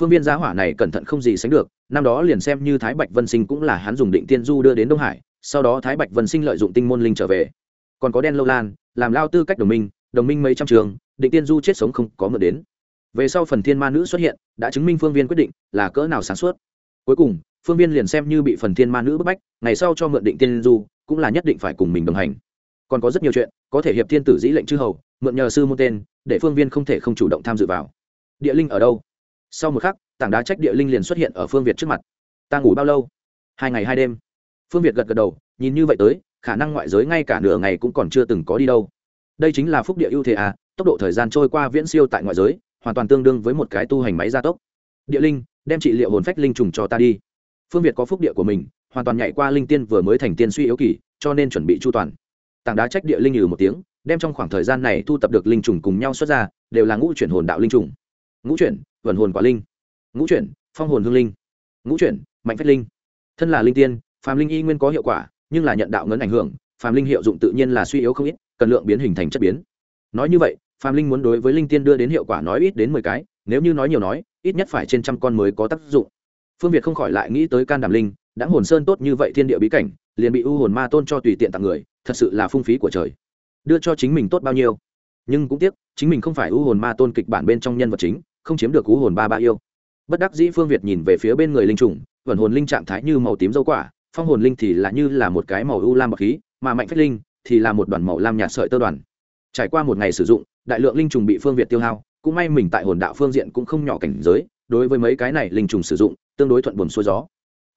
phương viên giá hỏa này cẩn thận không gì sánh được, năm đó liền xem như thái bạch vân sinh cũng là hắn dùng định tiên du đưa đến đông hải, sau đó thái bạch vân sinh lợi dụng tinh môn linh trở về. Còn có đen lâu lan, làm lao tư cách đồng minh đồng minh mấy trăm trường, định tiên du chết sống không có mượn đến. Về sau phần thiên ma nữ xuất hiện, đã chứng minh phương viên quyết định là cỡ nào sáng suốt. Cuối cùng, phương viên liền xem như bị phần thiên ma nữ bức bách, ngày sau cho mượn định tiên du, cũng là nhất định phải cùng mình đồng hành. Còn có rất nhiều chuyện, có thể hiệp thiên tử dĩ lệnh chư hầu, mượn nhờ sư môn tên, để phương viên không thể không chủ động tham dự vào. Địa linh ở đâu? Sau một khắc, tảng đá trách địa linh liền xuất hiện ở phương việt trước mặt. Ta ngủ bao lâu? Hai ngày hai đêm. Phương việt gật gật đầu, nhìn như vậy tới, khả năng ngoại giới ngay cả nửa ngày cũng còn chưa từng có đi đâu. Đây chính là phúc địa ưu thế à tốc độ thời gian trôi qua viễn siêu tại ngoại giới, hoàn toàn tương đương với một cái tu hành máy gia tốc. Địa linh, đem trị liệu hồn phách linh trùng cho ta đi. Phương việt có phúc địa của mình, hoàn toàn nhảy qua linh tiên vừa mới thành tiên suy yếu kỳ, cho nên chuẩn bị chu toàn. Tảng đá trách địa linh nhừ một tiếng, đem trong khoảng thời gian này thu tập được linh trùng cùng nhau xuất ra, đều là ngũ chuyển hồn đạo linh trùng. Ngũ chuyển Vận hồn quả linh. Ngũ chuyển, phong hồn hương linh. Ngũ chuyển, mạnh phách linh. Thân là linh tiên, phàm linh y nguyên có hiệu quả, nhưng là nhận đạo ngấn ảnh hưởng, phàm linh hiệu dụng tự nhiên là suy yếu không ít, cần lượng biến hình thành chất biến. Nói như vậy, phàm linh muốn đối với linh tiên đưa đến hiệu quả nói ít đến mười cái, nếu như nói nhiều nói, ít nhất phải trên trăm con mới có tác dụng. Phương việt không khỏi lại nghĩ tới can đảm linh, đã hồn sơn tốt như vậy thiên địa bí cảnh, liền bị u hồn ma tôn cho tùy tiện tặng người, thật sự là phung phí của trời. Đưa cho chính mình tốt bao nhiêu? Nhưng cũng tiếc, chính mình không phải u hồn ma tôn kịch bản bên trong nhân vật chính không chiếm được cú hồn ba ba yêu. Bất đắc dĩ phương việt nhìn về phía bên người linh trùng, vẩn hồn linh trạng thái như màu tím dâu quả, phong hồn linh thì là như là một cái màu u lam bậc khí, mà mạnh phách linh thì là một đoàn màu lam nhạt sợi tơ đoàn. Trải qua một ngày sử dụng, đại lượng linh trùng bị phương việt tiêu hao, cũng may mình tại hồn đạo phương diện cũng không nhỏ cảnh giới, đối với mấy cái này linh trùng sử dụng, tương đối thuận buồn xuôi gió.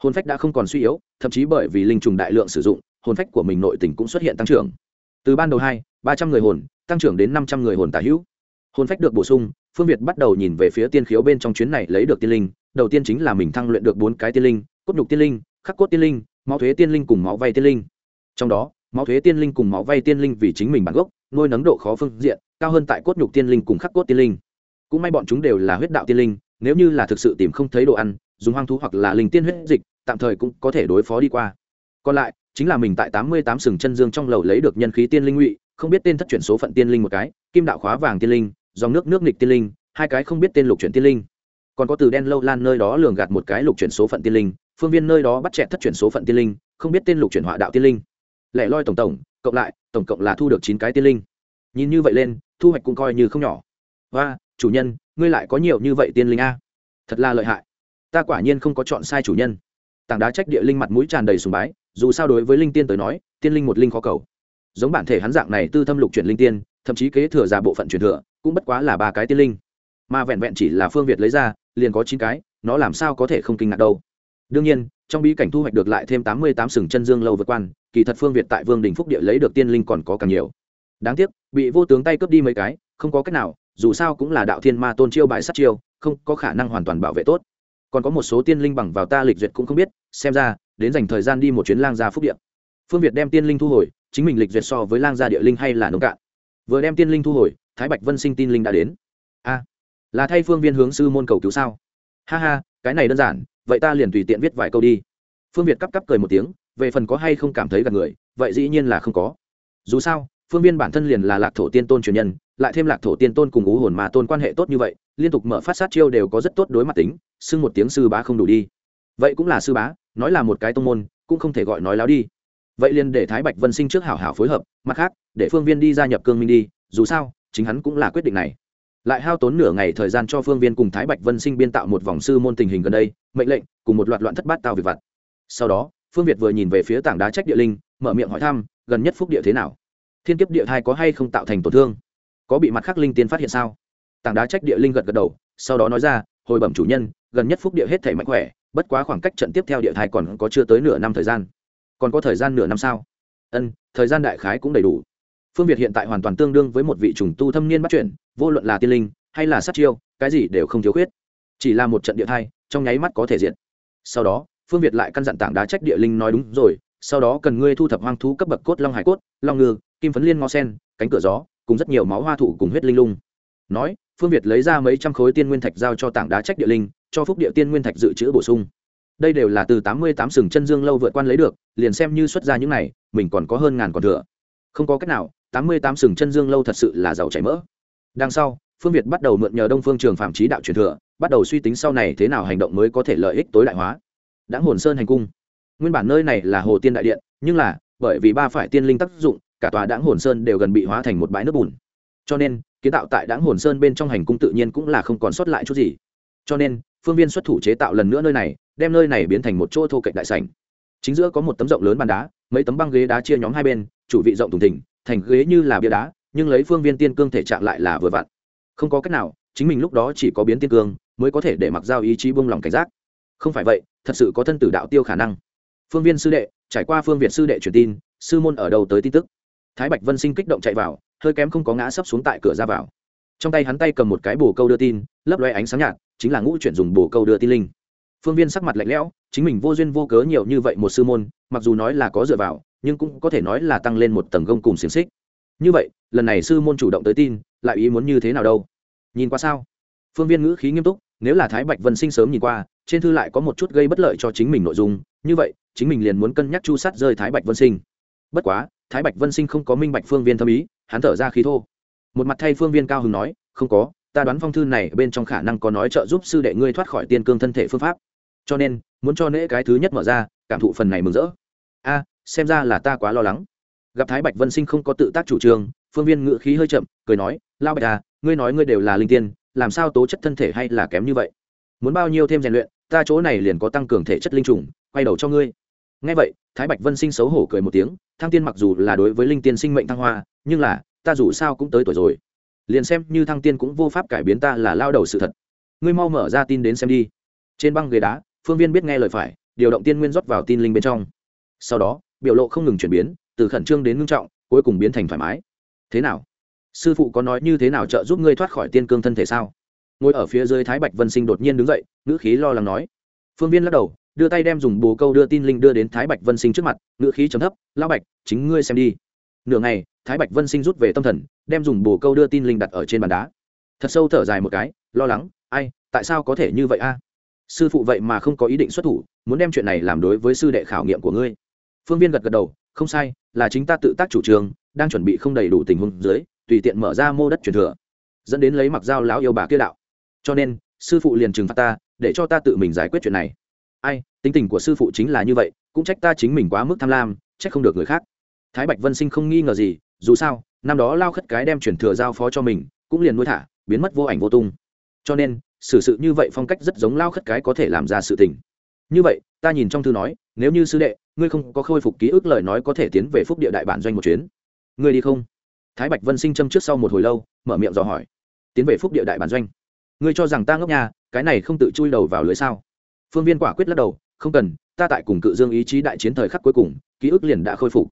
Hồn phách đã không còn suy yếu, thậm chí bởi vì linh trùng đại lượng sử dụng, hồn phách của mình nội tình cũng xuất hiện tăng trưởng. Từ ban đầu hai, ba trăm người hồn, tăng trưởng đến năm trăm người hồn tả hữu hồn phách được bổ sung, phương việt bắt đầu nhìn về phía tiên khiếu bên trong chuyến này lấy được tiên linh. Đầu tiên chính là mình thăng luyện được bốn cái tiên linh, cốt nhục tiên linh, khắc cốt tiên linh, máu thuế tiên linh cùng máu vay tiên linh. Trong đó, máu thuế tiên linh cùng máu vay tiên linh vì chính mình bản gốc, nuôi nấng độ khó phương diện, cao hơn tại cốt nhục tiên linh cùng khắc cốt tiên linh. Cũng may bọn chúng đều là huyết đạo tiên linh, nếu như là thực sự tìm không thấy đồ ăn, dùng hoang thú hoặc là linh tiên huyết dịch, tạm thời cũng có thể đối phó đi qua. Còn lại, chính là mình tại tám mươi tám sừng chân dương trong lầu lấy được nhân khí tiên linh ngụy, không biết tên thất chuyển số phận tiên linh một cái, kim đạo khóa vàng tiên linh dòng nước nước nghịch tiên linh, hai cái không biết tên lục chuyển tiên linh. Còn có từ đen lâu lan nơi đó lường gạt một cái lục chuyển số phận tiên linh, phương viên nơi đó bắt chẹt thất chuyển số phận tiên linh, không biết tên lục chuyển họa đạo tiên linh. Lẻ loi tổng tổng, cộng lại, tổng cộng là thu được chín cái tiên linh. Nhìn như vậy lên, thu hoạch cũng coi như không nhỏ. Và chủ nhân, ngươi lại có nhiều như vậy tiên linh a. Thật là lợi hại. Ta quả nhiên không có chọn sai chủ nhân. Tảng đá trách địa linh mặt mũi tràn đầy sùng bái, dù sao đối với linh tiên tới nói, tiên linh một linh khó cầu. Giống bản thể hắn dạng này tư thâm lục chuyển linh tiên thậm chí kế thừa ra bộ phận truyền thừa cũng bất quá là ba cái tiên linh. Mà vẹn vẹn chỉ là phương việt lấy ra liền có chín cái nó làm sao có thể không kinh ngạc đâu. Đương nhiên trong bí cảnh thu hoạch được lại thêm tám mươi tám sừng chân dương lâu vượt quan kỳ thật phương việt tại vương đình phúc địa lấy được tiên linh còn có càng nhiều. Đáng tiếc bị vô tướng tay cướp đi mấy cái không có cách nào dù sao cũng là đạo thiên ma tôn chiêu bại sát chiêu không có khả năng hoàn toàn bảo vệ tốt. Còn có một số tiên linh bằng vào ta lịch duyệt cũng không biết xem ra đến dành thời gian đi một chuyến lang gia phúc Địa, phương việt đem tiên linh thu hồi chính mình lịch duyệt so với lang gia địa linh hay là nông cạn vừa đem tiên linh thu hồi, thái bạch vân sinh tin linh đã đến. A, là thay phương viên hướng sư môn cầu cứu sao? Ha ha, cái này đơn giản, vậy ta liền tùy tiện viết vài câu đi. Phương việt cắp cắp cười một tiếng, về phần có hay không cảm thấy gặp người, vậy dĩ nhiên là không có. Dù sao, phương viên bản thân liền là lạc thổ tiên tôn truyền nhân, lại thêm lạc thổ tiên tôn cùng ú hồn mà tôn quan hệ tốt như vậy, liên tục mở phát sát chiêu đều có rất tốt đối mặt tính, xưng một tiếng sư bá không đủ đi. Vậy cũng là sư bá, nói là một cái tông môn, cũng không thể gọi nói láo đi vậy liền để thái bạch vân sinh trước hảo hảo phối hợp, mặt khác, để phương viên đi gia nhập cương minh đi, dù sao, chính hắn cũng là quyết định này. Lại hao tốn nửa ngày thời gian cho phương viên cùng thái bạch vân sinh biên tạo một vòng sư môn tình hình gần đây, mệnh lệnh, cùng một loạt loạn thất bát tao việc vặt. Sau đó, phương việt vừa nhìn về phía tảng đá trách địa linh, mở miệng hỏi thăm, gần nhất phúc địa thế nào? Thiên kiếp địa thai có hay không tạo thành tổn thương? Có bị mặt khắc linh tiên phát hiện sao? Tảng đá trách địa linh gật gật đầu, sau đó nói ra, hồi bẩm chủ nhân, gần nhất phúc địa hết thể mạnh khỏe, bất quá khoảng cách trận tiếp theo địa thai còn có chưa tới nửa năm thời gian còn có thời gian nửa năm sao? Ân, thời gian đại khái cũng đầy đủ. Phương việt hiện tại hoàn toàn tương đương với một vị trùng tu thâm niên bắt chuyển vô luận là tiên linh hay là sát chiêu, cái gì đều không thiếu khuyết. Chỉ là một trận địa thai, trong nháy mắt có thể diện sau đó, phương việt lại căn dặn tảng đá trách địa linh nói đúng rồi, sau đó cần ngươi thu thập hoang thú cấp bậc cốt long hải cốt, long ngư, kim phấn liên ngó sen, cánh cửa gió, cùng rất nhiều máu hoa thụ cùng huyết linh lung. Nói, phương việt lấy ra mấy trăm khối tiên nguyên thạch giao cho tảng đá trách địa linh, cho phúc địa tiên nguyên thạch dự trữ bổ sung đây đều là từ tám mươi tám sừng chân dương lâu vượt quan lấy được, liền xem như xuất ra những này, mình còn có hơn ngàn còn thừa. Không có cách nào, tám mươi tám sừng chân dương lâu thật sự là giàu chảy mỡ. Đằng sau, phương việt bắt đầu mượn nhờ đông phương trường phạm trí đạo truyền thừa, bắt đầu suy tính sau này thế nào hành động mới có thể lợi ích tối đại hóa. Đã hồn sơn hành cung. Nguyên bản nơi này là hồ tiên đại điện, nhưng là, bởi vì ba phải tiên linh tác dụng, cả tòa đáng hồn sơn đều gần bị hóa thành một bãi nước bùn. Cho nên, kiến tạo tại đáng hồn sơn bên trong hành cung tự nhiên cũng là không còn sót lại chút gì. Cho nên, phương viên xuất thủ chế tạo lần nữa nơi này đem nơi này biến thành một chỗ thô cạnh đại sảnh. Chính giữa có một tấm rộng lớn bàn đá, mấy tấm băng ghế đá chia nhóm hai bên, chủ vị rộng thùng thỉnh thành ghế như là bia đá, nhưng lấy phương viên tiên cương thể trạng lại là vừa vặn. Không có cách nào, chính mình lúc đó chỉ có biến tiên cương, mới có thể để mặc giao ý chí buông lòng cảnh giác. Không phải vậy, thật sự có thân tử đạo tiêu khả năng. Phương viên sư đệ, trải qua phương việt sư đệ truyền tin, sư môn ở đầu tới tin tức? Thái bạch vân sinh kích động chạy vào, hơi kém không có ngã sấp xuống tại cửa ra vào. Trong tay hắn tay cầm một cái bồ câu đưa tin, lấp loe ánh sáng nhạt, chính là ngũ chuyển dùng bồ câu đưa tin linh phương viên sắc mặt lạnh lẽo, chính mình vô duyên vô cớ nhiều như vậy một sư môn, mặc dù nói là có dựa vào, nhưng cũng có thể nói là tăng lên một tầng gông cùng xiềng xích. Như vậy, lần này sư môn chủ động tới tin, lại ý muốn như thế nào đâu? Nhìn qua sao? Phương viên ngữ khí nghiêm túc, nếu là thái bạch vân sinh sớm nhìn qua, trên thư lại có một chút gây bất lợi cho chính mình nội dung, như vậy, chính mình liền muốn cân nhắc chu sát rơi thái bạch vân sinh. Bất quá, thái bạch vân sinh không có minh bạch phương viên thâm ý, hắn thở ra khí thô. Một mặt thay phương viên cao hứng nói, không có, ta đoán phong thư này bên trong khả năng có nói trợ giúp sư đệ ngươi thoát khỏi tiên cương thân thể phương pháp cho nên, muốn cho nễ cái thứ nhất mở ra, cảm thụ phần này mừng rỡ. A, xem ra là ta quá lo lắng. Gặp thái bạch vân sinh không có tự tác chủ trương, phương viên ngự khí hơi chậm, cười nói lao bạch à ngươi nói ngươi đều là linh tiên, làm sao tố chất thân thể hay là kém như vậy? Muốn bao nhiêu thêm rèn luyện, ta chỗ này liền có tăng cường thể chất linh trùng, quay đầu cho ngươi. Ngay vậy, thái bạch vân sinh xấu hổ cười một tiếng, thăng tiên mặc dù là đối với linh tiên sinh mệnh thăng hoa, nhưng là, ta dù sao cũng tới tuổi rồi. Liền xem như thăng tiên cũng vô pháp cải biến ta là lao đầu sự thật. Ngươi mau mở ra tin đến xem đi. Trên băng ghế đá phương viên biết nghe lời phải, điều động tiên nguyên rót vào tin linh bên trong. Sau đó, biểu lộ không ngừng chuyển biến, từ khẩn trương đến ngưng trọng, cuối cùng biến thành thoải mái. Thế nào? Sư phụ có nói như thế nào trợ giúp ngươi thoát khỏi tiên cương thân thể sao? Ngồi ở phía dưới thái bạch vân sinh đột nhiên đứng dậy, ngữ khí lo lắng nói. Phương viên lắc đầu, đưa tay đem dùng bồ câu đưa tin linh đưa đến thái bạch vân sinh trước mặt, ngữ khí trầm thấp lao bạch, chính ngươi xem đi. Nửa ngày, thái bạch vân sinh rút về tâm thần, đem dùng bồ câu đưa tin linh đặt ở trên bàn đá. Thật sâu thở dài một cái, lo lắng, ai, tại sao có thể như vậy a? Sư phụ vậy mà không có ý định xuất thủ, muốn đem chuyện này làm đối với sư đệ khảo nghiệm của ngươi. Phương viên gật gật đầu, không sai, là chính ta tự tác chủ trương, đang chuẩn bị không đầy đủ tình huống dưới, tùy tiện mở ra mô đất truyền thừa, dẫn đến lấy mặc dao lão yêu bà kia đạo. Cho nên, sư phụ liền trừng phạt ta, để cho ta tự mình giải quyết chuyện này. Ai, tính tình của sư phụ chính là như vậy, cũng trách ta chính mình quá mức tham lam, trách không được người khác. Thái bạch vân sinh không nghi ngờ gì, dù sao, năm đó lao khất cái đem chuyển thừa giao phó cho mình, cũng liền nuôi thả, biến mất vô ảnh vô tung. Cho nên xử sự như vậy phong cách rất giống lao khất cái có thể làm ra sự tình. Như vậy, ta nhìn trong thư nói, nếu như sư đệ, ngươi không có khôi phục ký ức lời nói có thể tiến về phúc địa đại bản doanh một chuyến. Ngươi đi không? Thái bạch vân sinh châm trước sau một hồi lâu, mở miệng dò hỏi. Tiến về phúc địa đại bản doanh. Ngươi cho rằng ta ngốc nhà cái này không tự chui đầu vào lưới sao? Phương viên quả quyết lắc đầu, không cần, ta tại cùng cự dương ý chí đại chiến thời khắc cuối cùng, ký ức liền đã khôi phục.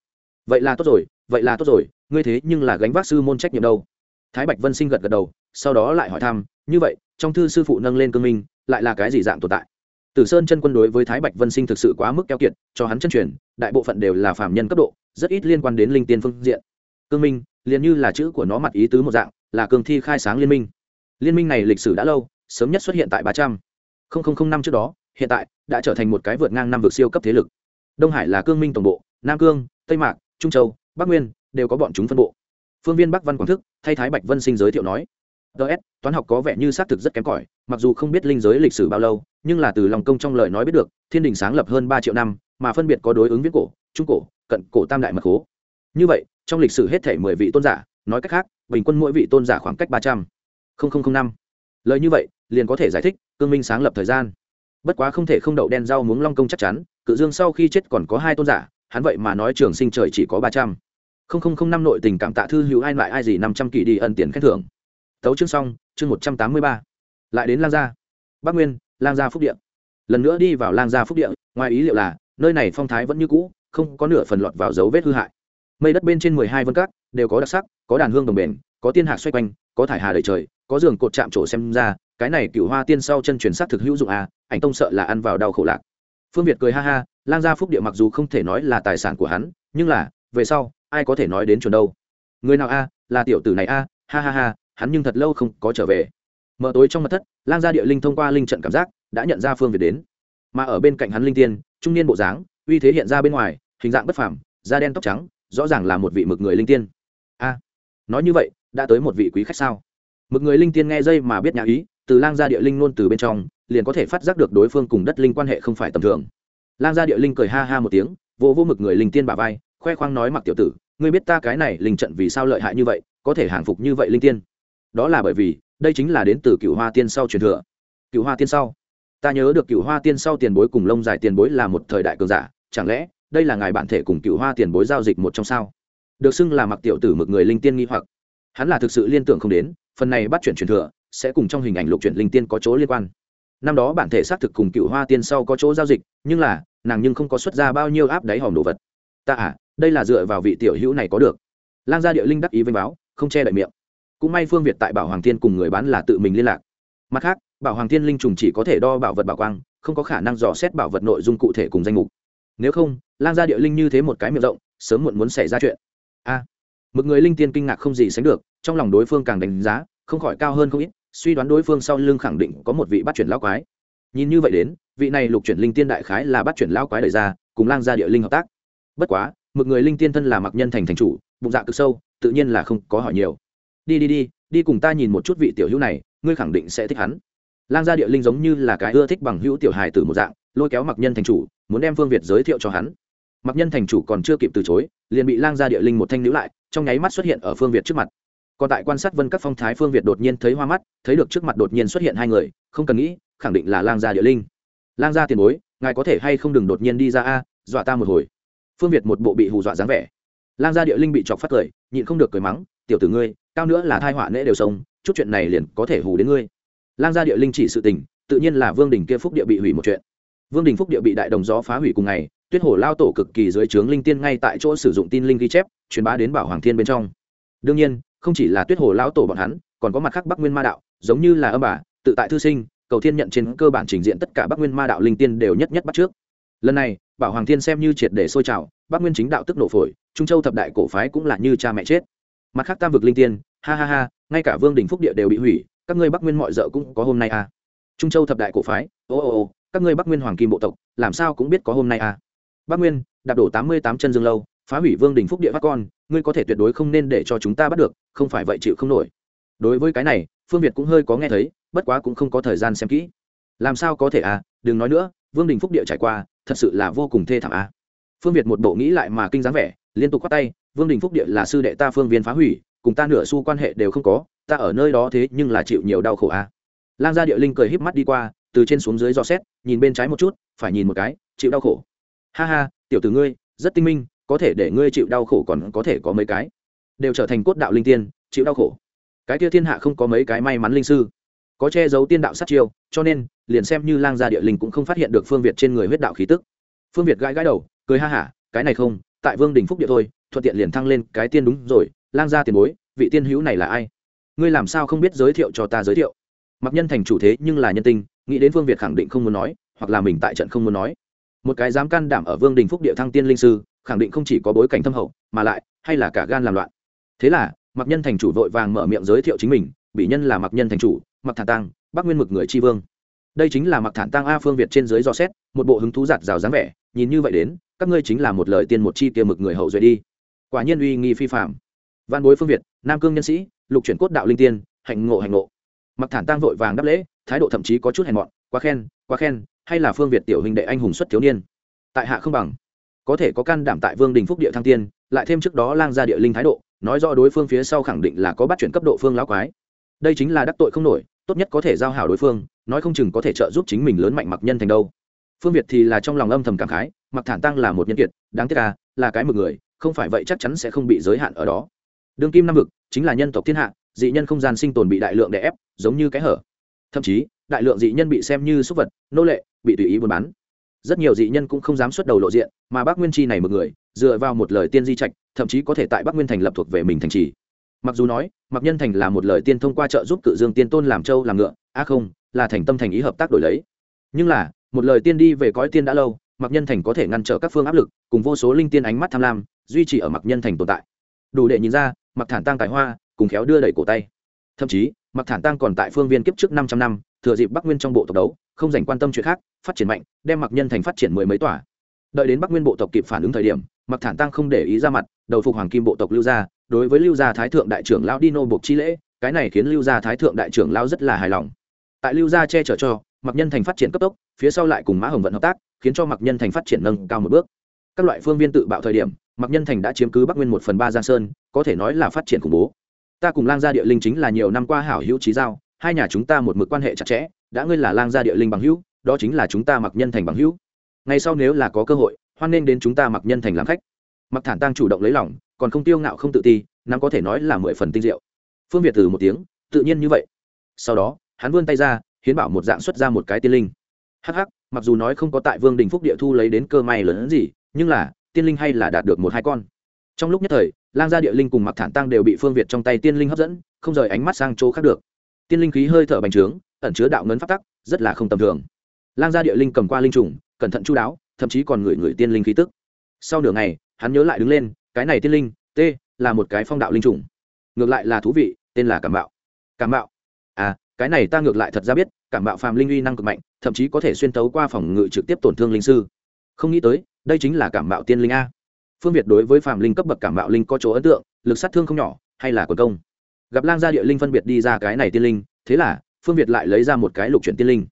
Vậy là tốt rồi, vậy là tốt rồi, ngươi thế nhưng là gánh vác sư môn trách nhiệm đâu? Thái bạch vân sinh gật gật đầu sau đó lại hỏi thăm, như vậy, trong thư sư phụ nâng lên cương minh, lại là cái gì dạng tồn tại? Tử sơn chân quân đối với thái bạch vân sinh thực sự quá mức keo kiệt, cho hắn chân truyền, đại bộ phận đều là phạm nhân cấp độ, rất ít liên quan đến linh tiên phương diện. Cương minh, liền như là chữ của nó mặt ý tứ một dạng, là cương thi khai sáng liên minh. Liên minh này lịch sử đã lâu, sớm nhất xuất hiện tại ba trăm linh năm trước đó, hiện tại đã trở thành một cái vượt ngang năm vực siêu cấp thế lực. Đông hải là cương minh tổng bộ, nam cương, tây mạc, trung châu, bắc nguyên đều có bọn chúng phân bộ. Phương viên bắc văn quảng thức, thay thái bạch vân sinh giới thiệu nói ts toán học có vẻ như xác thực rất kém cỏi, mặc dù không biết linh giới lịch sử bao lâu, nhưng là từ lòng công trong lời nói biết được, thiên đình sáng lập hơn ba triệu năm, mà phân biệt có đối ứng viết cổ, trung cổ, cận cổ tam đại mật khố. Như vậy, trong lịch sử hết thể mười vị tôn giả, nói cách khác, bình quân mỗi vị tôn giả khoảng cách ba trăm. Linh năm. Lời như vậy, liền có thể giải thích, cương minh sáng lập thời gian. Bất quá không thể không đậu đen rau muống long công chắc chắn, cự dương sau khi chết còn có hai tôn giả, hắn vậy mà nói trường sinh trời chỉ có ba trăm. Linh năm nội tình cảm tạ thư hữu ai loại ai gì năm trăm kỳ đi ân tiền khen thưởng tấu chương xong, chương một trăm tám mươi ba. Lại đến lang gia. Bắc nguyên, lang gia phúc điện lần nữa đi vào lang gia phúc điện ngoài ý liệu là, nơi này phong thái vẫn như cũ, không có nửa phần lọt vào dấu vết hư hại. Mây đất bên trên mười hai vân cát đều có đặc sắc, có đàn hương đồng bền, có tiên hạc xoay quanh, có thải hà đầy trời, có giường cột chạm trổ xem ra, cái này cựu hoa tiên sau chân truyền sát thực hữu dụng à ảnh tông sợ là ăn vào đau khổ lạc. Phương việt cười ha ha, lang gia phúc địa mặc dù không thể nói là tài sản của hắn, nhưng là, về sau, ai có thể nói đến chuẩn đâu? Người nào a là tiểu tử này a ha ha ha hắn nhưng thật lâu không có trở về. Mở tối trong mặt thất, lang gia địa linh thông qua linh trận cảm giác, đã nhận ra phương việt đến. Mà ở bên cạnh hắn linh tiên, trung niên bộ dáng, uy thế hiện ra bên ngoài, hình dạng bất phàm, da đen tóc trắng, rõ ràng là một vị mực người linh tiên. A, nói như vậy, đã tới một vị quý khách sao? Mực người linh tiên nghe dây mà biết nhà ý, từ lang gia địa linh luôn từ bên trong, liền có thể phát giác được đối phương cùng đất linh quan hệ không phải tầm thường. Lang gia địa linh cười ha ha một tiếng, vô vô mực người linh tiên bà vai, khoe khoang nói mặc tiểu tử, ngươi biết ta cái này linh trận vì sao lợi hại như vậy, có thể hàng phục như vậy linh tiên đó là bởi vì, đây chính là đến từ cựu hoa tiên sau truyền thừa. Cựu hoa tiên sau. Ta nhớ được cựu hoa tiên sau tiền bối cùng lông dài tiền bối là một thời đại cường giả, chẳng lẽ, đây là ngài bản thể cùng cựu hoa tiền bối giao dịch một trong sao? Được xưng là mặc tiểu tử mực người linh tiên nghi hoặc. Hắn là thực sự liên tưởng không đến, phần này bắt chuyển truyền thừa, sẽ cùng trong hình ảnh lục chuyển linh tiên có chỗ liên quan. Năm đó bản thể xác thực cùng cựu hoa tiên sau có chỗ giao dịch, nhưng là, nàng nhưng không có xuất ra bao nhiêu áp đáy hòm đồ vật. Ta à đây là dựa vào vị tiểu hữu này có được. Lang gia địa linh đắc ý vênh báo, không che đậy miệng cũng may phương việt tại bảo hoàng Thiên cùng người bán là tự mình liên lạc. Mặt khác bảo hoàng Thiên linh trùng chỉ có thể đo bảo vật bảo quang không có khả năng dò xét bảo vật nội dung cụ thể cùng danh mục. Nếu không lang gia địa linh như thế một cái miệng rộng sớm muộn muốn xảy ra chuyện. A. À, một người linh tiên kinh ngạc không gì sánh được trong lòng đối phương càng đánh giá không khỏi cao hơn không ít suy đoán đối phương sau lưng khẳng định có một vị bắt chuyển lao quái. Nhìn như vậy đến vị này lục chuyển linh tiên đại khái là bắt chuyển lao quái đời ra cùng lang gia địa linh hợp tác. Bất quá một người linh tiên thân là mặc nhân thành thành chủ bụng dạ cực sâu tự nhiên là không có hỏi nhiều đi đi đi đi cùng ta nhìn một chút vị tiểu hữu này, ngươi khẳng định sẽ thích hắn. Lang gia địa linh giống như là cái ưa thích bằng hữu tiểu hài từ một dạng, lôi kéo mặc nhân thành chủ, muốn đem phương việt giới thiệu cho hắn. Mặc nhân thành chủ còn chưa kịp từ chối, liền bị lang gia địa linh một thanh nữ lại, trong nháy mắt xuất hiện ở phương việt trước mặt. Còn tại quan sát vân các phong thái phương việt đột nhiên thấy hoa mắt, thấy được trước mặt đột nhiên xuất hiện hai người, không cần nghĩ, khẳng định là lang gia địa linh. Lang gia tiền bối, ngài có thể hay không đừng đột nhiên đi ra a, dọa ta một hồi. Phương việt một bộ bị hù dọa dáng vẻ. Lang gia địa linh bị chọc phát cười, nhịn không được cười mắng tiểu tử ngươi, cao nữa là thai họa nễ đều sống chút chuyện này liền có thể hù đến ngươi. Lang gia địa linh chỉ sự tình, tự nhiên là vương đình kia phúc địa bị hủy một chuyện. Vương đình phúc địa bị đại đồng gió phá hủy cùng ngày, tuyết hổ lao tổ cực kỳ dưới trướng linh tiên ngay tại chỗ sử dụng tin linh ghi chép, truyền bá đến bảo hoàng thiên bên trong. Đương nhiên, không chỉ là tuyết hổ lao tổ bọn hắn, còn có mặt khác bắc nguyên ma đạo, giống như là âm bà, tự tại thư sinh, cầu thiên nhận trên cơ bản trình diện tất cả bắc nguyên ma đạo linh tiên đều nhất nhất bắt trước. Lần này, bảo hoàng thiên xem như triệt để sôi trào, bắc nguyên chính đạo tức nổ phổi, trung châu thập đại cổ phái cũng là như cha mẹ chết mặt khác tam vực linh tiên, ha ha ha, ngay cả vương đình phúc địa đều bị hủy, các ngươi bắc nguyên mọi d cũng có hôm nay à. trung châu thập đại cổ phái, ô ô ô, các ngươi bắc nguyên hoàng kim bộ tộc, làm sao cũng biết có hôm nay à. bắc nguyên, đạp đổ tám mươi tám chân dương lâu, phá hủy vương đình phúc địa bắt con, ngươi có thể tuyệt đối không nên để cho chúng ta bắt được, không phải vậy chịu không nổi đối với cái này, phương việt cũng hơi có nghe thấy, bất quá cũng không có thời gian xem kỹ làm sao có thể à đừng nói nữa, vương đình phúc địa trải qua, thật sự là vô cùng thê thảm à phương việt một bộ nghĩ lại mà kinh dáng vẻ, liên tục khoát tay vương đình phúc địa là sư đệ ta phương viên phá hủy, cùng ta nửa xu quan hệ đều không có, ta ở nơi đó thế nhưng là chịu nhiều đau khổ à. Lang gia địa linh cười híp mắt đi qua, từ trên xuống dưới dò xét, nhìn bên trái một chút, phải nhìn một cái, chịu đau khổ. Ha ha, tiểu tử ngươi, rất tinh minh, có thể để ngươi chịu đau khổ còn có thể có mấy cái. Đều trở thành cốt đạo linh tiên, chịu đau khổ. Cái kia thiên hạ không có mấy cái may mắn linh sư. Có che giấu tiên đạo sát chiêu, cho nên, liền xem như lang gia địa linh cũng không phát hiện được phương việt trên người huyết đạo khí tức. Phương việt gãi gãi đầu, cười ha hả, cái này không, tại vương đình phúc địa thôi thuận tiện liền thăng lên, cái tiên đúng rồi, lang gia tiền bối, vị tiên hữu này là ai? Ngươi làm sao không biết giới thiệu cho ta giới thiệu? Mặc nhân thành chủ thế nhưng là nhân tinh nghĩ đến phương việt khẳng định không muốn nói, hoặc là mình tại trận không muốn nói. Một cái dám can đảm ở vương đình phúc địa thăng tiên linh sư, khẳng định không chỉ có bối cảnh thâm hậu, mà lại, hay là cả gan làm loạn. Thế là, mặc nhân thành chủ vội vàng mở miệng giới thiệu chính mình bị nhân là mặc nhân thành chủ, mặc thản tăng bắc nguyên mực người tri vương. Đây chính là mặc thản tăng a phương việt trên dưới do xét, một bộ hứng thú giạt rào dáng vẻ, nhìn như vậy đến, các ngươi chính là một lời tiên một chi tiêu mực người hậu duệ đi quả nhiên uy nghi phi phạm. Văn bối phương việt, nam cương nhân sĩ, lục chuyển cốt đạo linh tiên, hạnh ngộ hạnh ngộ. Mặc thản tăng vội vàng đáp lễ, thái độ thậm chí có chút hèn mọn, quá khen quá khen, hay là phương việt tiểu hình đệ anh hùng xuất thiếu niên. Tại hạ không bằng. Có thể có can đảm tại vương đình phúc địa thăng tiên, lại thêm trước đó lang ra địa linh thái độ, nói rõ đối phương phía sau khẳng định là có bắt chuyển cấp độ phương lão quái. Đây chính là đắc tội không nổi, tốt nhất có thể giao hảo đối phương, nói không chừng có thể trợ giúp chính mình lớn mạnh mặc nhân thành đâu. Phương việt thì là trong lòng âm thầm cảm khái, mặc thản tăng là một nhân kiệt, đáng tiếc à là cái một người không phải vậy chắc chắn sẽ không bị giới hạn ở đó. Đương kim năm vực chính là nhân tộc thiên hạ, dị nhân không gian sinh tồn bị đại lượng đè ép, giống như cái hở. Thậm chí, đại lượng dị nhân bị xem như súc vật, nô lệ, bị tùy ý buôn bán. Rất nhiều dị nhân cũng không dám xuất đầu lộ diện, mà bác nguyên chi này một người, dựa vào một lời tiên di trạch, thậm chí có thể tại bắc nguyên thành lập thuộc về mình thành trì. Mặc dù nói, mặc nhân thành là một lời tiên thông qua trợ giúp cự dương tiên tôn làm châu làm ngựa, á không, là thành tâm thành ý hợp tác đổi lấy. Nhưng là, một lời tiên đi về cõi tiên đã lâu, mặc nhân thành có thể ngăn trở các phương áp lực, cùng vô số linh tiên ánh mắt tham lam duy trì ở mặc nhân thành tồn tại. Đủ để nhìn ra mặc thản tăng tài hoa cùng khéo đưa đẩy cổ tay. Thậm chí mặc thản tăng còn tại phương viên kiếp trước năm trăm năm, thừa dịp bắc nguyên trong bộ tộc đấu, không dành quan tâm chuyện khác, phát triển mạnh, đem mặc nhân thành phát triển mười mấy tòa. Đợi đến bắc nguyên bộ tộc kịp phản ứng thời điểm mặc thản tăng không để ý ra mặt, đầu phục hoàng kim bộ tộc lưu gia, đối với lưu gia thái thượng đại trưởng lão dino buộc chi lễ, cái này khiến lưu gia thái thượng đại trưởng lão rất là hài lòng. Tại lưu gia che chở cho mặc nhân thành phát triển cấp tốc, phía sau lại cùng mã hồng vận hợp tác, khiến cho mặc nhân thành phát triển nâng cao một bước các loại phương viên tự bạo thời điểm, mặc nhân thành đã chiếm cứ bắc nguyên một phần ba giang sơn, có thể nói là phát triển khủng bố. Ta cùng lang gia địa linh chính là nhiều năm qua hảo hữu trí giao, hai nhà chúng ta một mực quan hệ chặt chẽ, đã ngươi là lang gia địa linh bằng hữu, đó chính là chúng ta mặc nhân thành bằng hữu. Ngay sau nếu là có cơ hội, hoan nên đến chúng ta mặc nhân thành làm khách. Mặc thản tăng chủ động lấy lòng, còn không tiêu ngạo không tự ti, nắm có thể nói là mười phần tinh diệu. Phương việt từ một tiếng, tự nhiên như vậy. Sau đó, hắn vươn tay ra, hiến bảo một dạng xuất ra một cái tiên linh. Hắc hắc, mặc dù nói không có tại vương đình phúc địa thu lấy đến cơ may lớn hơn gì nhưng là, tiên linh hay là đạt được một hai con. Trong lúc nhất thời, lang gia địa linh cùng mặc thản tăng đều bị phương việt trong tay tiên linh hấp dẫn, không rời ánh mắt sang chỗ khác được. Tiên linh khí hơi thở bành trướng, ẩn chứa đạo ngấn phát tắc, rất là không tầm thường. Lang gia địa linh cầm qua linh trùng, cẩn thận chú đáo, thậm chí còn ngửi ngửi tiên linh khí tức. Sau nửa ngày, hắn nhớ lại đứng lên, cái này tiên linh, t, là một cái phong đạo linh trùng. Ngược lại là thú vị, tên là cảm bạo cảm bạo à cái này ta ngược lại thật ra biết, cảm bạo phàm linh uy năng cực mạnh, thậm chí có thể xuyên tấu qua phòng ngự trực tiếp tổn thương linh sư. Không nghĩ tới đây chính là cảm mạo tiên linh a. Phương việt đối với Phạm linh cấp bậc cảm mạo linh có chỗ ấn tượng, lực sát thương không nhỏ, hay là quần công? Gặp lang gia địa linh phân biệt đi ra cái này tiên linh, thế là, phương việt lại lấy ra một cái lục chuyển tiên linh.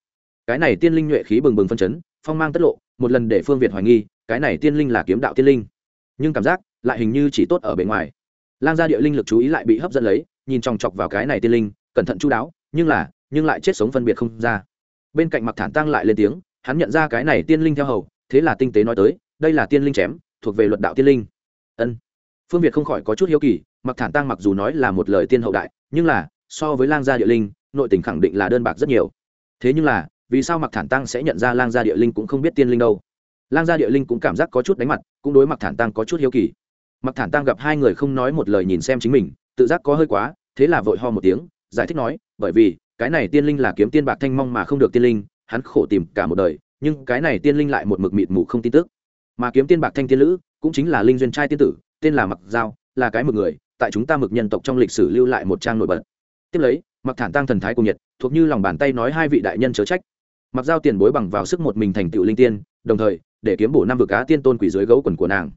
Cái này tiên linh nhuệ khí bừng bừng phân chấn, phong mang tất lộ, một lần để phương việt hoài nghi, cái này tiên linh là kiếm đạo tiên linh. Nhưng cảm giác, lại hình như chỉ tốt ở bề ngoài. Lang gia địa linh lực chú ý lại bị hấp dẫn lấy, nhìn chòng chọc vào cái này tiên linh, cẩn thận chú đáo, nhưng là, nhưng lại chết sống phân biệt không ra. Bên cạnh mặc thản tăng lại lên tiếng, hắn nhận ra cái này tiên linh theo hầu thế là tinh tế nói tới, đây là tiên linh chém, thuộc về luật đạo tiên linh. Ân. Phương việt không khỏi có chút hiếu kỳ mặc thản tăng mặc dù nói là một lời tiên hậu đại, nhưng là, so với lang gia địa linh, nội tình khẳng định là đơn bạc rất nhiều. Thế nhưng là, vì sao mặc thản tăng sẽ nhận ra lang gia địa linh cũng không biết tiên linh đâu? Lang gia địa linh cũng cảm giác có chút đánh mặt, cũng đối mặc thản tăng có chút hiếu kỳ. Mặc thản tăng gặp hai người không nói một lời nhìn xem chính mình, tự giác có hơi quá, thế là vội ho một tiếng, giải thích nói, bởi vì, cái này tiên linh là kiếm tiên bạc thanh mong mà không được tiên linh, hắn khổ tìm cả một đời nhưng cái này tiên linh lại một mực mịt mù không tin tức. Mà kiếm tiên bạc thanh tiên lữ cũng chính là linh duyên trai tiên tử, tên là mặc giao, là cái mực người, tại chúng ta mực nhân tộc trong lịch sử lưu lại một trang nổi bật. Tiếp lấy, mặc thản tăng thần thái cùng nhiệt, thuộc như lòng bàn tay nói hai vị đại nhân chớ trách. Mặc giao tiền bối bằng vào sức một mình thành tựu linh tiên, đồng thời, để kiếm bổ năm vực cá tiên tôn quỷ dưới gấu quần của nàng.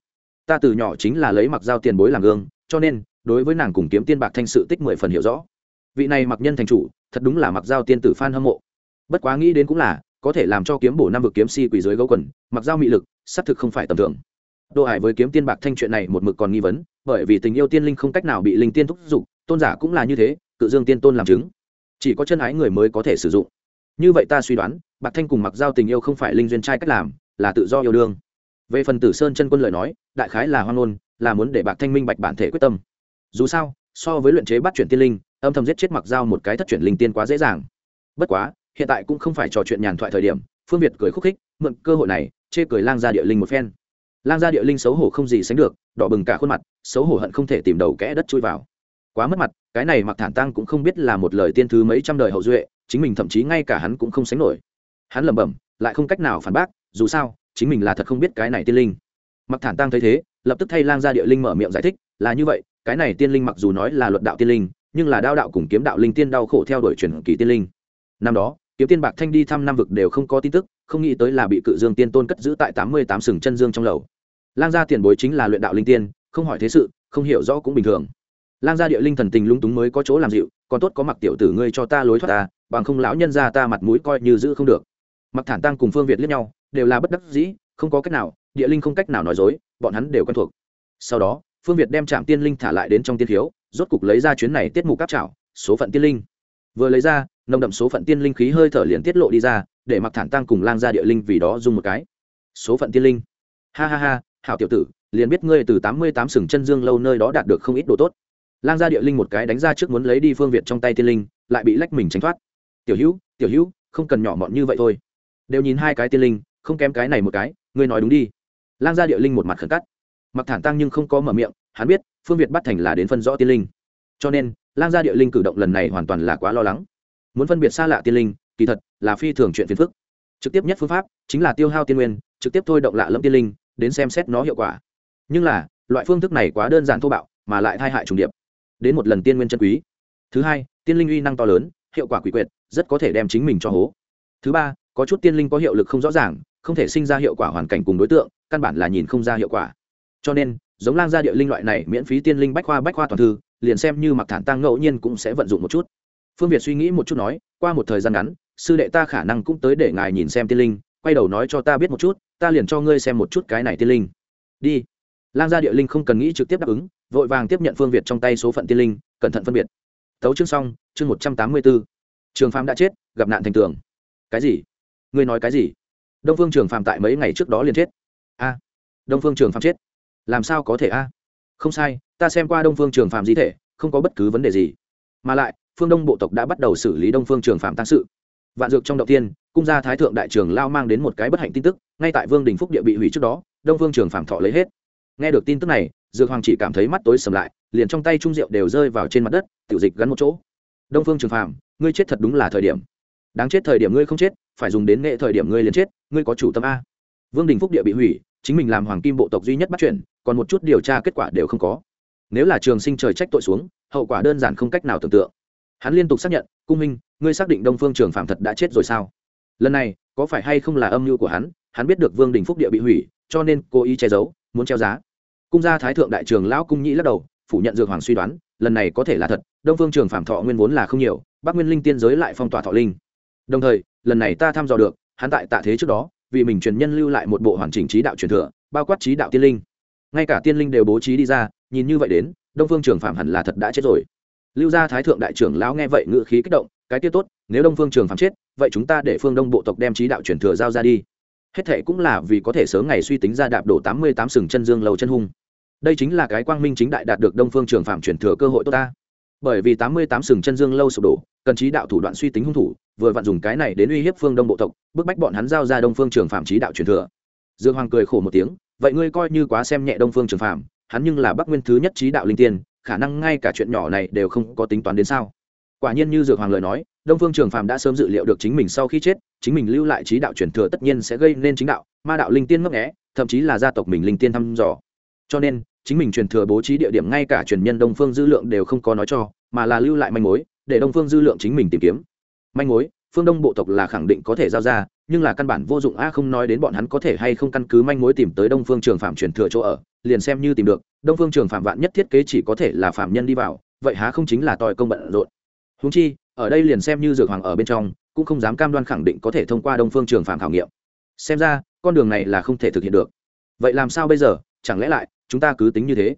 Ta từ nhỏ chính là lấy mặc giao tiền bối làm gương, cho nên, đối với nàng cùng kiếm tiên bạc thanh sự tích mười phần hiểu rõ. Vị này mặc nhân thành chủ, thật đúng là mặc giao tiên tử phan hâm mộ. Bất quá nghĩ đến cũng là có thể làm cho kiếm bổ năm vực kiếm si quỷ dưới gấu quần, mặc dao mị lực, xác thực không phải tầm thường. Đồ hải với kiếm tiên bạc thanh chuyện này một mực còn nghi vấn, bởi vì tình yêu tiên linh không cách nào bị linh tiên thúc giục, tôn giả cũng là như thế, cự dương tiên tôn làm chứng. Chỉ có chân ái người mới có thể sử dụng. Như vậy ta suy đoán, bạc thanh cùng mặc giao tình yêu không phải linh duyên trai cách làm, là tự do yêu đương. Về phần tử sơn chân quân lời nói, đại khái là hoan ngôn, là muốn để bạc thanh minh bạch bản thể quyết tâm. Dù sao, so với luyện chế bắt chuyển tiên linh, âm thầm giết chết mặc giao một cái thất chuyển linh tiên quá dễ dàng. Bất quá hiện tại cũng không phải trò chuyện nhàn thoại thời điểm, phương việt cười khúc khích, mượn cơ hội này, chê cười lang gia địa linh một phen. Lang gia địa linh xấu hổ không gì sánh được, đỏ bừng cả khuôn mặt, xấu hổ hận không thể tìm đầu kẽ đất chui vào. Quá mất mặt, cái này mặc thản tăng cũng không biết là một lời tiên thứ mấy trăm đời hậu duệ, chính mình thậm chí ngay cả hắn cũng không sánh nổi. Hắn lẩm bẩm, lại không cách nào phản bác, dù sao, chính mình là thật không biết cái này tiên linh. Mặc thản tăng thấy thế, lập tức thay lang gia địa linh mở miệng giải thích, là như vậy, cái này tiên linh mặc dù nói là luật đạo tiên linh, nhưng là đao đạo cùng kiếm đạo linh tiên đau khổ theo đuổi truyền kỳ tiên linh. Năm đó kiếm tiên bạc thanh đi thăm năm vực đều không có tin tức, không nghĩ tới là bị cự dương tiên tôn cất giữ tại tám mươi tám sừng chân dương trong lầu. Lang gia tiền bối chính là luyện đạo linh tiên, không hỏi thế sự, không hiểu rõ cũng bình thường. Lang gia địa linh thần tình lung túng mới có chỗ làm dịu, còn tốt có mặc tiểu tử ngươi cho ta lối thoát ta, bằng không lão nhân ra ta mặt mũi coi như giữ không được. Mặc thản tăng cùng phương việt liếc nhau, đều là bất đắc dĩ, không có cách nào, địa linh không cách nào nói dối, bọn hắn đều quen thuộc. Sau đó, phương việt đem trạm tiên linh thả lại đến trong tiên thiếu, rốt cục lấy ra chuyến này tiết mục cáp trảo, số phận tiên linh vừa lấy ra, nồng đậm số phận tiên linh khí hơi thở liền tiết lộ đi ra, để mặc thản tăng cùng lang ra địa linh vì đó dùng một cái. Số phận tiên linh. Ha ha ha, hảo tiểu tử, liền biết ngươi từ tám mươi tám sừng chân dương lâu nơi đó đạt được không ít đồ tốt. Lang gia địa linh một cái đánh ra trước muốn lấy đi phương việt trong tay tiên linh, lại bị lách mình tránh thoát. Tiểu hữu tiểu hữu, không cần nhỏ mọn như vậy thôi. Đều nhìn hai cái tiên linh, không kém cái này một cái, ngươi nói đúng đi. Lang gia địa linh một mặt khẩn cắt mặc thản tăng nhưng không có mở miệng, hắn biết, phương việt bắt thành là đến phân rõ tiên linh. Cho nên lang gia địa linh cử động lần này hoàn toàn là quá lo lắng. Muốn phân biệt xa lạ tiên linh, kỳ thật là phi thường chuyện phiền phức. Trực tiếp nhất phương pháp chính là tiêu hao tiên nguyên, trực tiếp thôi động lạ lẫm tiên linh, đến xem xét nó hiệu quả. Nhưng là, loại phương thức này quá đơn giản thô bạo, mà lại thai hại trùng điệp. Đến một lần tiên nguyên chân quý. Thứ hai, tiên linh uy năng to lớn, hiệu quả quỷ quyệt, rất có thể đem chính mình cho hố. Thứ ba, có chút tiên linh có hiệu lực không rõ ràng, không thể sinh ra hiệu quả hoàn cảnh cùng đối tượng, căn bản là nhìn không ra hiệu quả. Cho nên, giống lang gia địa linh loại này miễn phí tiên linh bách khoa bách khoa toàn thư liền xem như mặc thản tăng ngẫu nhiên cũng sẽ vận dụng một chút. Phương việt suy nghĩ một chút nói, qua một thời gian ngắn, sư đệ ta khả năng cũng tới để ngài nhìn xem tiên linh, quay đầu nói cho ta biết một chút, ta liền cho ngươi xem một chút cái này tiên linh. Đi. Lang gia địa linh không cần nghĩ trực tiếp đáp ứng, vội vàng tiếp nhận phương việt trong tay số phận tiên linh, cẩn thận phân biệt. Tấu chương xong, chương một trăm tám mươi b ố trường phàm đã chết, gặp nạn thành tường. Cái gì? Ngươi nói cái gì? Đông phương trường phàm tại mấy ngày trước đó liền chết. A. Đông phương trường phàm chết. Làm sao có thể a? Không sai ta xem qua đông phương trường Phạm di thể không có bất cứ vấn đề gì. Mà lại phương đông bộ tộc đã bắt đầu xử lý đông phương trường Phạm tăng sự. Vạn dược trong đầu tiên cung gia thái thượng đại trường lao mang đến một cái bất hạnh tin tức ngay tại vương đình phúc địa bị hủy trước đó đông phương trường Phạm thọ lấy hết. Nghe được tin tức này dược hoàng chỉ cảm thấy mắt tối sầm lại liền trong tay trung rượu đều rơi vào trên mặt đất tiểu dịch gắn một chỗ. Đông phương trường Phạm, ngươi chết thật đúng là thời điểm. Đáng chết thời điểm ngươi không chết phải dùng đến nghệ thời điểm ngươi liền chết ngươi có chủ tâm a. Vương đình phúc địa bị hủy chính mình làm hoàng kim bộ tộc duy nhất bắt chuyển còn một chút điều tra kết quả đều không có nếu là trường sinh trời trách tội xuống, hậu quả đơn giản không cách nào tưởng tượng. Hắn liên tục xác nhận, cung minh ngươi xác định đông phương trường phạm thật đã chết rồi sao? Lần này, có phải hay không là âm mưu của hắn? Hắn biết được vương đình phúc địa bị hủy, cho nên cố ý che giấu, muốn treo giá. Cung gia thái thượng đại trường lão cung nhĩ lắc đầu, phủ nhận dược hoàng suy đoán, lần này có thể là thật, đông phương trường phạm thọ nguyên vốn là không nhiều, bắc nguyên linh tiên giới lại phong tỏa thọ linh. Đồng thời, lần này ta thăm dò được, hắn tại tạ thế trước đó, vì mình truyền nhân lưu lại một bộ hoàn chỉnh trí đạo truyền thừa, bao quát trí đạo tiên linh. Ngay cả tiên linh đều bố trí đi ra nhìn như vậy đến, đông phương trường phạm hẳn là thật đã chết rồi. Lưu gia thái thượng đại trưởng lão nghe vậy ngự khí kích động, cái tiết tốt, nếu đông phương trường phạm chết, vậy chúng ta để phương đông bộ tộc đem trí đạo truyền thừa giao ra đi. Hết thệ cũng là vì có thể sớm ngày suy tính ra đạp đổ tám mươi tám sừng chân dương lầu chân hung. Đây chính là cái quang minh chính đại đạt được đông phương trường phạm truyền thừa cơ hội tốt ta. Bởi vì tám mươi tám sừng chân dương lâu sụp đổ, cần trí đạo thủ đoạn suy tính hung thủ, vừa vặn dùng cái này đến uy hiếp phương đông bộ tộc, bức bách bọn hắn giao ra đông phương trường phạm trí đạo truyền thừa. Dương hoàng cười khổ một tiếng, vậy ngươi coi như quá xem nhẹ đông phương trường phạm hắn nhưng là bắc nguyên thứ nhất trí đạo linh tiên, khả năng ngay cả chuyện nhỏ này đều không có tính toán đến sao? Quả nhiên như dược hoàng lời nói, đông phương trường phàm đã sớm dự liệu được chính mình sau khi chết, chính mình lưu lại trí đạo truyền thừa tất nhiên sẽ gây nên chính đạo, ma đạo linh tiên ngấp nghẽ thậm chí là gia tộc mình linh tiên thăm dò. Cho nên, chính mình truyền thừa bố trí địa điểm ngay cả truyền nhân đông phương dư lượng đều không có nói cho, mà là lưu lại manh mối, để đông phương dư lượng chính mình tìm kiếm. Manh mối, phương đông bộ tộc là khẳng định có thể giao ra nhưng là căn bản vô dụng a, không nói đến bọn hắn có thể hay không căn cứ manh mối tìm tới đông phương trường phạm truyền thừa chỗ ở, liền xem như tìm được, đông phương trường phạm vạn nhất thiết kế chỉ có thể là phạm nhân đi vào, vậy há không chính là tòi công bận rộn. Húng chi, ở đây liền xem như dược hoàng ở bên trong, cũng không dám cam đoan khẳng định có thể thông qua đông phương trường phạm khảo nghiệm. Xem ra, con đường này là không thể thực hiện được. Vậy làm sao bây giờ? Chẳng lẽ lại, chúng ta cứ tính như thế?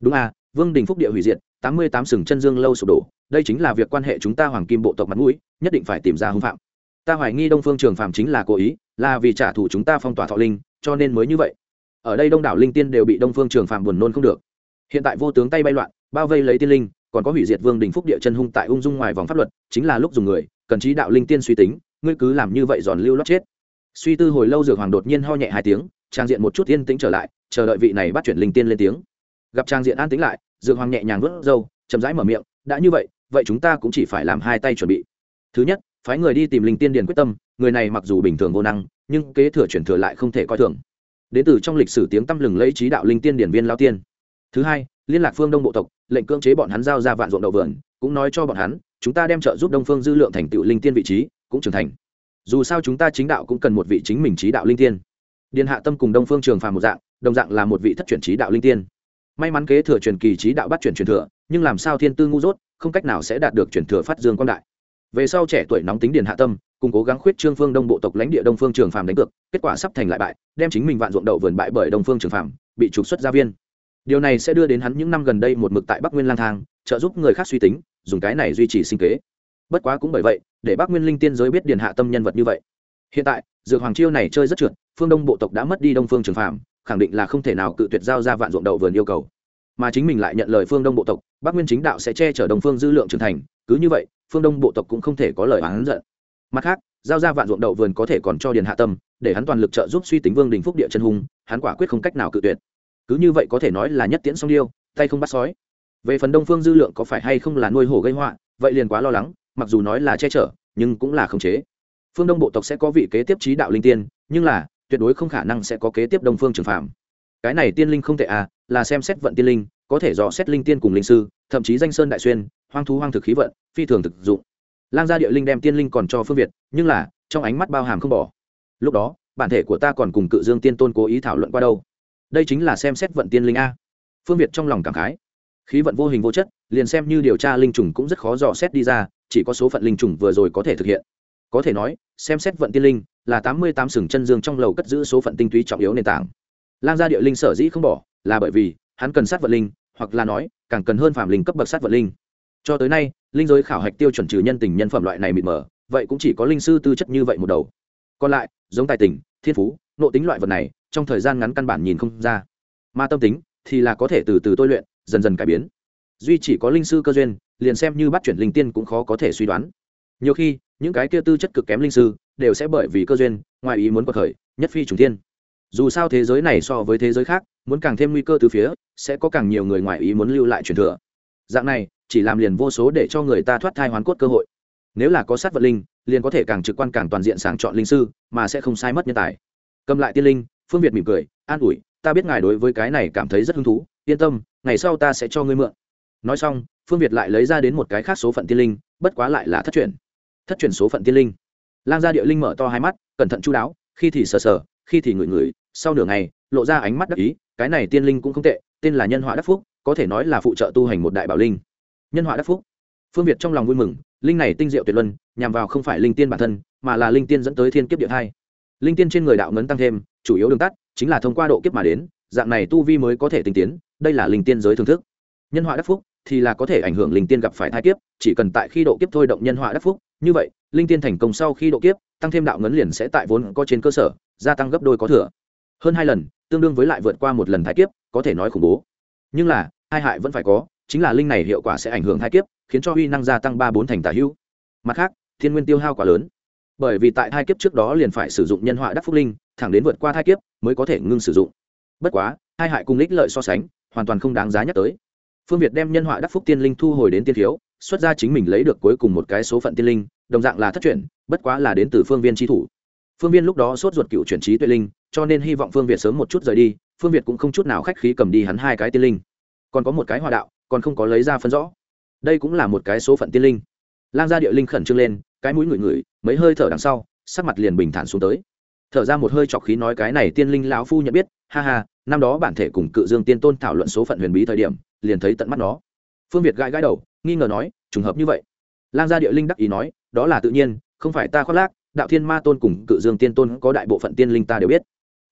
Đúng à vương đình phúc địa hủy diệt, tám mươi tám sừng chân dương lâu sụp đổ, đây chính là việc quan hệ chúng ta hoàng kim bộ tộc mặt mũi, nhất định phải tìm ra hưng phạm ta hoài nghi đông phương trường phạm chính là cố ý, là vì trả thù chúng ta phong tỏa thọ linh, cho nên mới như vậy. Ở đây đông đảo linh tiên đều bị đông phương trường phạm buồn nôn không được. Hiện tại vô tướng tay bay loạn, bao vây lấy tiên linh, còn có hủy diệt vương đình phúc địa chân hung tại ung dung ngoài vòng pháp luật, chính là lúc dùng người, cần trí đạo linh tiên suy tính, ngươi cứ làm như vậy giòn lưu lót chết. Suy tư hồi lâu dược hoàng đột nhiên ho nhẹ hai tiếng, trang diện một chút yên tĩnh trở lại, chờ đợi vị này bắt chuyển linh tiên lên tiếng. Gặp trang diện an tĩnh lại, dược hoàng nhẹ nhàng vớt râu, chậm rãi mở miệng, đã như vậy vậy chúng ta cũng chỉ phải làm hai tay chuẩn bị. Thứ nhất phái người đi tìm linh tiên điền quyết tâm, người này mặc dù bình thường vô năng, nhưng kế thừa chuyển thừa lại không thể coi thường. Đến từ trong lịch sử tiếng tăm lừng lấy trí đạo linh tiên điển viên lao tiên. Thứ hai, liên lạc phương đông bộ tộc, lệnh cưỡng chế bọn hắn giao ra vạn ruộng đậu vườn, cũng nói cho bọn hắn, chúng ta đem trợ giúp đông phương dư lượng thành tựu linh tiên vị trí, cũng trưởng thành. Dù sao chúng ta chính đạo cũng cần một vị chính mình trí đạo linh tiên. Điền hạ tâm cùng đông phương trường phàm một dạng, đồng dạng là một vị thất truyền trí đạo linh tiên. May mắn kế thừa truyền kỳ trí đạo bắt truyền truyền thừa, nhưng làm sao thiên tư ngu dốt, không cách nào sẽ đạt được truyền thừa phát dương quan đại về sau trẻ tuổi nóng tính điền hạ tâm, cùng cố gắng khuyết trương phương đông bộ tộc lãnh địa đông phương trường phàm đánh cược, kết quả sắp thành lại bại, đem chính mình vạn ruộng đậu vườn bại bởi đông phương trường phàm, bị trục xuất gia viên. Điều này sẽ đưa đến hắn những năm gần đây một mực tại bắc nguyên lang thang, trợ giúp người khác suy tính, dùng cái này duy trì sinh kế. Bất quá cũng bởi vậy, để bắc nguyên linh tiên giới biết điền hạ tâm nhân vật như vậy. Hiện tại, dược hoàng chiêu này chơi rất trượt, phương đông bộ tộc đã mất đi đông phương trường phàm, khẳng định là không thể nào cự tuyệt giao ra vạn ruộng đậu vườn yêu cầu. Mà chính mình lại nhận lời phương đông bộ tộc, bắc nguyên chính đạo sẽ che chở đồng phương dư lượng trưởng thành, cứ như vậy phương đông bộ tộc cũng không thể có lời oán giận. Mặt khác, giao ra vạn ruộng đậu vườn có thể còn cho điền hạ tâm, để hắn toàn lực trợ giúp suy tính vương đình phúc địa chân hùng hắn quả quyết không cách nào cự tuyệt. Cứ như vậy có thể nói là nhất tiễn song điêu, tay không bắt sói. Về phần đông phương dư lượng có phải hay không là nuôi hổ gây họa, vậy liền quá lo lắng, mặc dù nói là che chở, nhưng cũng là khống chế. Phương đông bộ tộc sẽ có vị kế tiếp trí đạo linh tiên, nhưng là, tuyệt đối không khả năng sẽ có kế tiếp đông phương trường phạm cái này tiên linh không tệ à là xem xét vận tiên linh, có thể dò xét linh tiên cùng linh sư, thậm chí danh sơn đại xuyên hoang thú hoang thực khí vận, phi thường thực dụng. Lang gia địa linh đem tiên linh còn cho phương việt, nhưng là, trong ánh mắt bao hàm không bỏ. Lúc đó, bản thể của ta còn cùng cự dương tiên tôn cố ý thảo luận qua đâu. Đây chính là xem xét vận tiên linh a. Phương việt trong lòng cảm khái. Khí vận vô hình vô chất, liền xem như điều tra linh trùng cũng rất khó dò xét đi ra, chỉ có số phận linh trùng vừa rồi có thể thực hiện. Có thể nói, xem xét vận tiên linh là tám mươi tám sừng chân dương trong lầu cất giữ số phận tinh túy trọng yếu nền tảng. Lang gia địa linh sở dĩ không bỏ, là bởi vì hắn cần sát vận linh, hoặc là nói, càng cần hơn phạm linh cấp bậc sát vận linh cho tới nay, linh giới khảo hạch tiêu chuẩn trừ nhân tình nhân phẩm loại này mịt mờ, vậy cũng chỉ có linh sư tư chất như vậy một đầu. Còn lại, giống tài tình, thiên phú nộ tính loại vật này, trong thời gian ngắn căn bản nhìn không ra. Mà tâm tính, thì là có thể từ từ tôi luyện, dần dần cải biến. Duy chỉ có linh sư cơ duyên, liền xem như bắt chuyển linh tiên cũng khó có thể suy đoán. Nhiều khi, những cái kia tư chất cực kém linh sư, đều sẽ bởi vì cơ duyên, ngoài ý muốn bậc khởi, nhất phi trùng tiên dù sao thế giới này so với thế giới khác, muốn càng thêm nguy cơ từ phía, sẽ có càng nhiều người ngoài ý muốn lưu lại truyền thừa dạng này, chỉ làm liền vô số để cho người ta thoát thai hoán cốt cơ hội. Nếu là có sát vật linh, liền có thể càng trực quan càng toàn diện sàng chọn linh sư, mà sẽ không sai mất nhân tài. Cầm lại tiên linh, phương việt mỉm cười, an ủi, ta biết ngài đối với cái này cảm thấy rất hứng thú, yên tâm, ngày sau ta sẽ cho ngươi mượn. Nói xong, phương việt lại lấy ra đến một cái khác số phận tiên linh, bất quá lại là thất truyền. Thất truyền số phận tiên linh. Lang gia địa linh mở to hai mắt, cẩn thận chú đáo, khi thì sờ sờ, khi thì ngửi ngửi, sau nửa ngày, lộ ra ánh mắt đắc ý, cái này tiên linh cũng không tệ, tên là nhân họa đắc phúc có thể nói là phụ trợ tu hành một đại bảo linh. Nhân họa đắc phúc. Phương việt trong lòng vui mừng, linh này tinh diệu tuyệt luân, nhằm vào không phải linh tiên bản thân, mà là linh tiên dẫn tới thiên kiếp địa thai. Linh tiên trên người đạo ngấn tăng thêm, chủ yếu đường tắt chính là thông qua độ kiếp mà đến, dạng này tu vi mới có thể tinh tiến, đây là linh tiên giới thưởng thức. Nhân họa đắc phúc thì là có thể ảnh hưởng linh tiên gặp phải thai kiếp, chỉ cần tại khi độ kiếp thôi động nhân họa đắc phúc, như vậy, linh tiên thành công sau khi độ kiếp, tăng thêm đạo ngấn liền sẽ tại vốn có trên cơ sở, gia tăng gấp đôi có thừa. Hơn hai lần, tương đương với lại vượt qua một lần thai kiếp, có thể nói khủng bố. Nhưng là hai hại vẫn phải có, chính là linh này hiệu quả sẽ ảnh hưởng thai kiếp, khiến cho uy năng gia tăng ba bốn thành tả hữu. Mặt khác, thiên nguyên tiêu hao quá lớn. Bởi vì tại hai kiếp trước đó liền phải sử dụng nhân họa đắc phúc linh, thẳng đến vượt qua thai kiếp mới có thể ngưng sử dụng. Bất quá, hai hại cùng ích lợi so sánh, hoàn toàn không đáng giá nhắc tới. Phương việt đem nhân họa đắc phúc tiên linh thu hồi đến tiên thiếu, xuất ra chính mình lấy được cuối cùng một cái số phận tiên linh, đồng dạng là thất truyền, bất quá là đến từ phương viên tri thủ. Phương viên lúc đó sốt ruột cựu chuyển trí tuệ linh, cho nên hy vọng phương việt sớm một chút rời đi, phương việt cũng không chút nào khách khí cầm đi hắn hai cái tiên linh còn có một cái hòa đạo, còn không có lấy ra phân rõ. Đây cũng là một cái số phận tiên linh. Lang gia địa linh khẩn trương lên, cái mũi ngửi ngửi, mấy hơi thở đằng sau, sắc mặt liền bình thản xuống tới. Thở ra một hơi trọc khí nói cái này tiên linh lão phu nhận biết, ha ha, năm đó bản thể cùng cự dương tiên tôn thảo luận số phận huyền bí thời điểm, liền thấy tận mắt nó. Phương việt gãi gãi đầu, nghi ngờ nói, trùng hợp như vậy. Lang gia địa linh đắc ý nói, đó là tự nhiên, không phải ta khoác lác, đạo thiên ma tôn cùng cự dương tiên tôn có đại bộ phận tiên linh ta đều biết.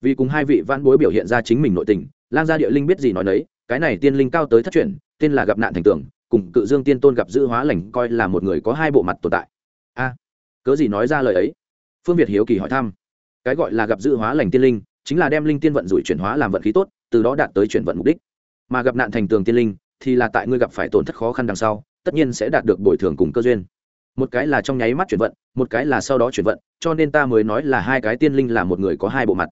Vì cùng hai vị văn bối biểu hiện ra chính mình nội tình, lang gia địa linh biết gì nói nấy cái này tiên linh cao tới thất truyền tên là gặp nạn thành tưởng cùng cự dương tiên tôn gặp dữ hóa lành coi là một người có hai bộ mặt tồn tại. A, cớ gì nói ra lời ấy? Phương việt hiếu kỳ hỏi thăm. Cái gọi là gặp dữ hóa lành tiên linh, chính là đem linh tiên vận rủi chuyển hóa làm vận khí tốt, từ đó đạt tới chuyển vận mục đích. Mà gặp nạn thành tường tiên linh, thì là tại ngươi gặp phải tổn thất khó khăn đằng sau, tất nhiên sẽ đạt được bồi thường cùng cơ duyên. Một cái là trong nháy mắt chuyển vận, một cái là sau đó chuyển vận, cho nên ta mới nói là hai cái tiên linh là một người có hai bộ mặt.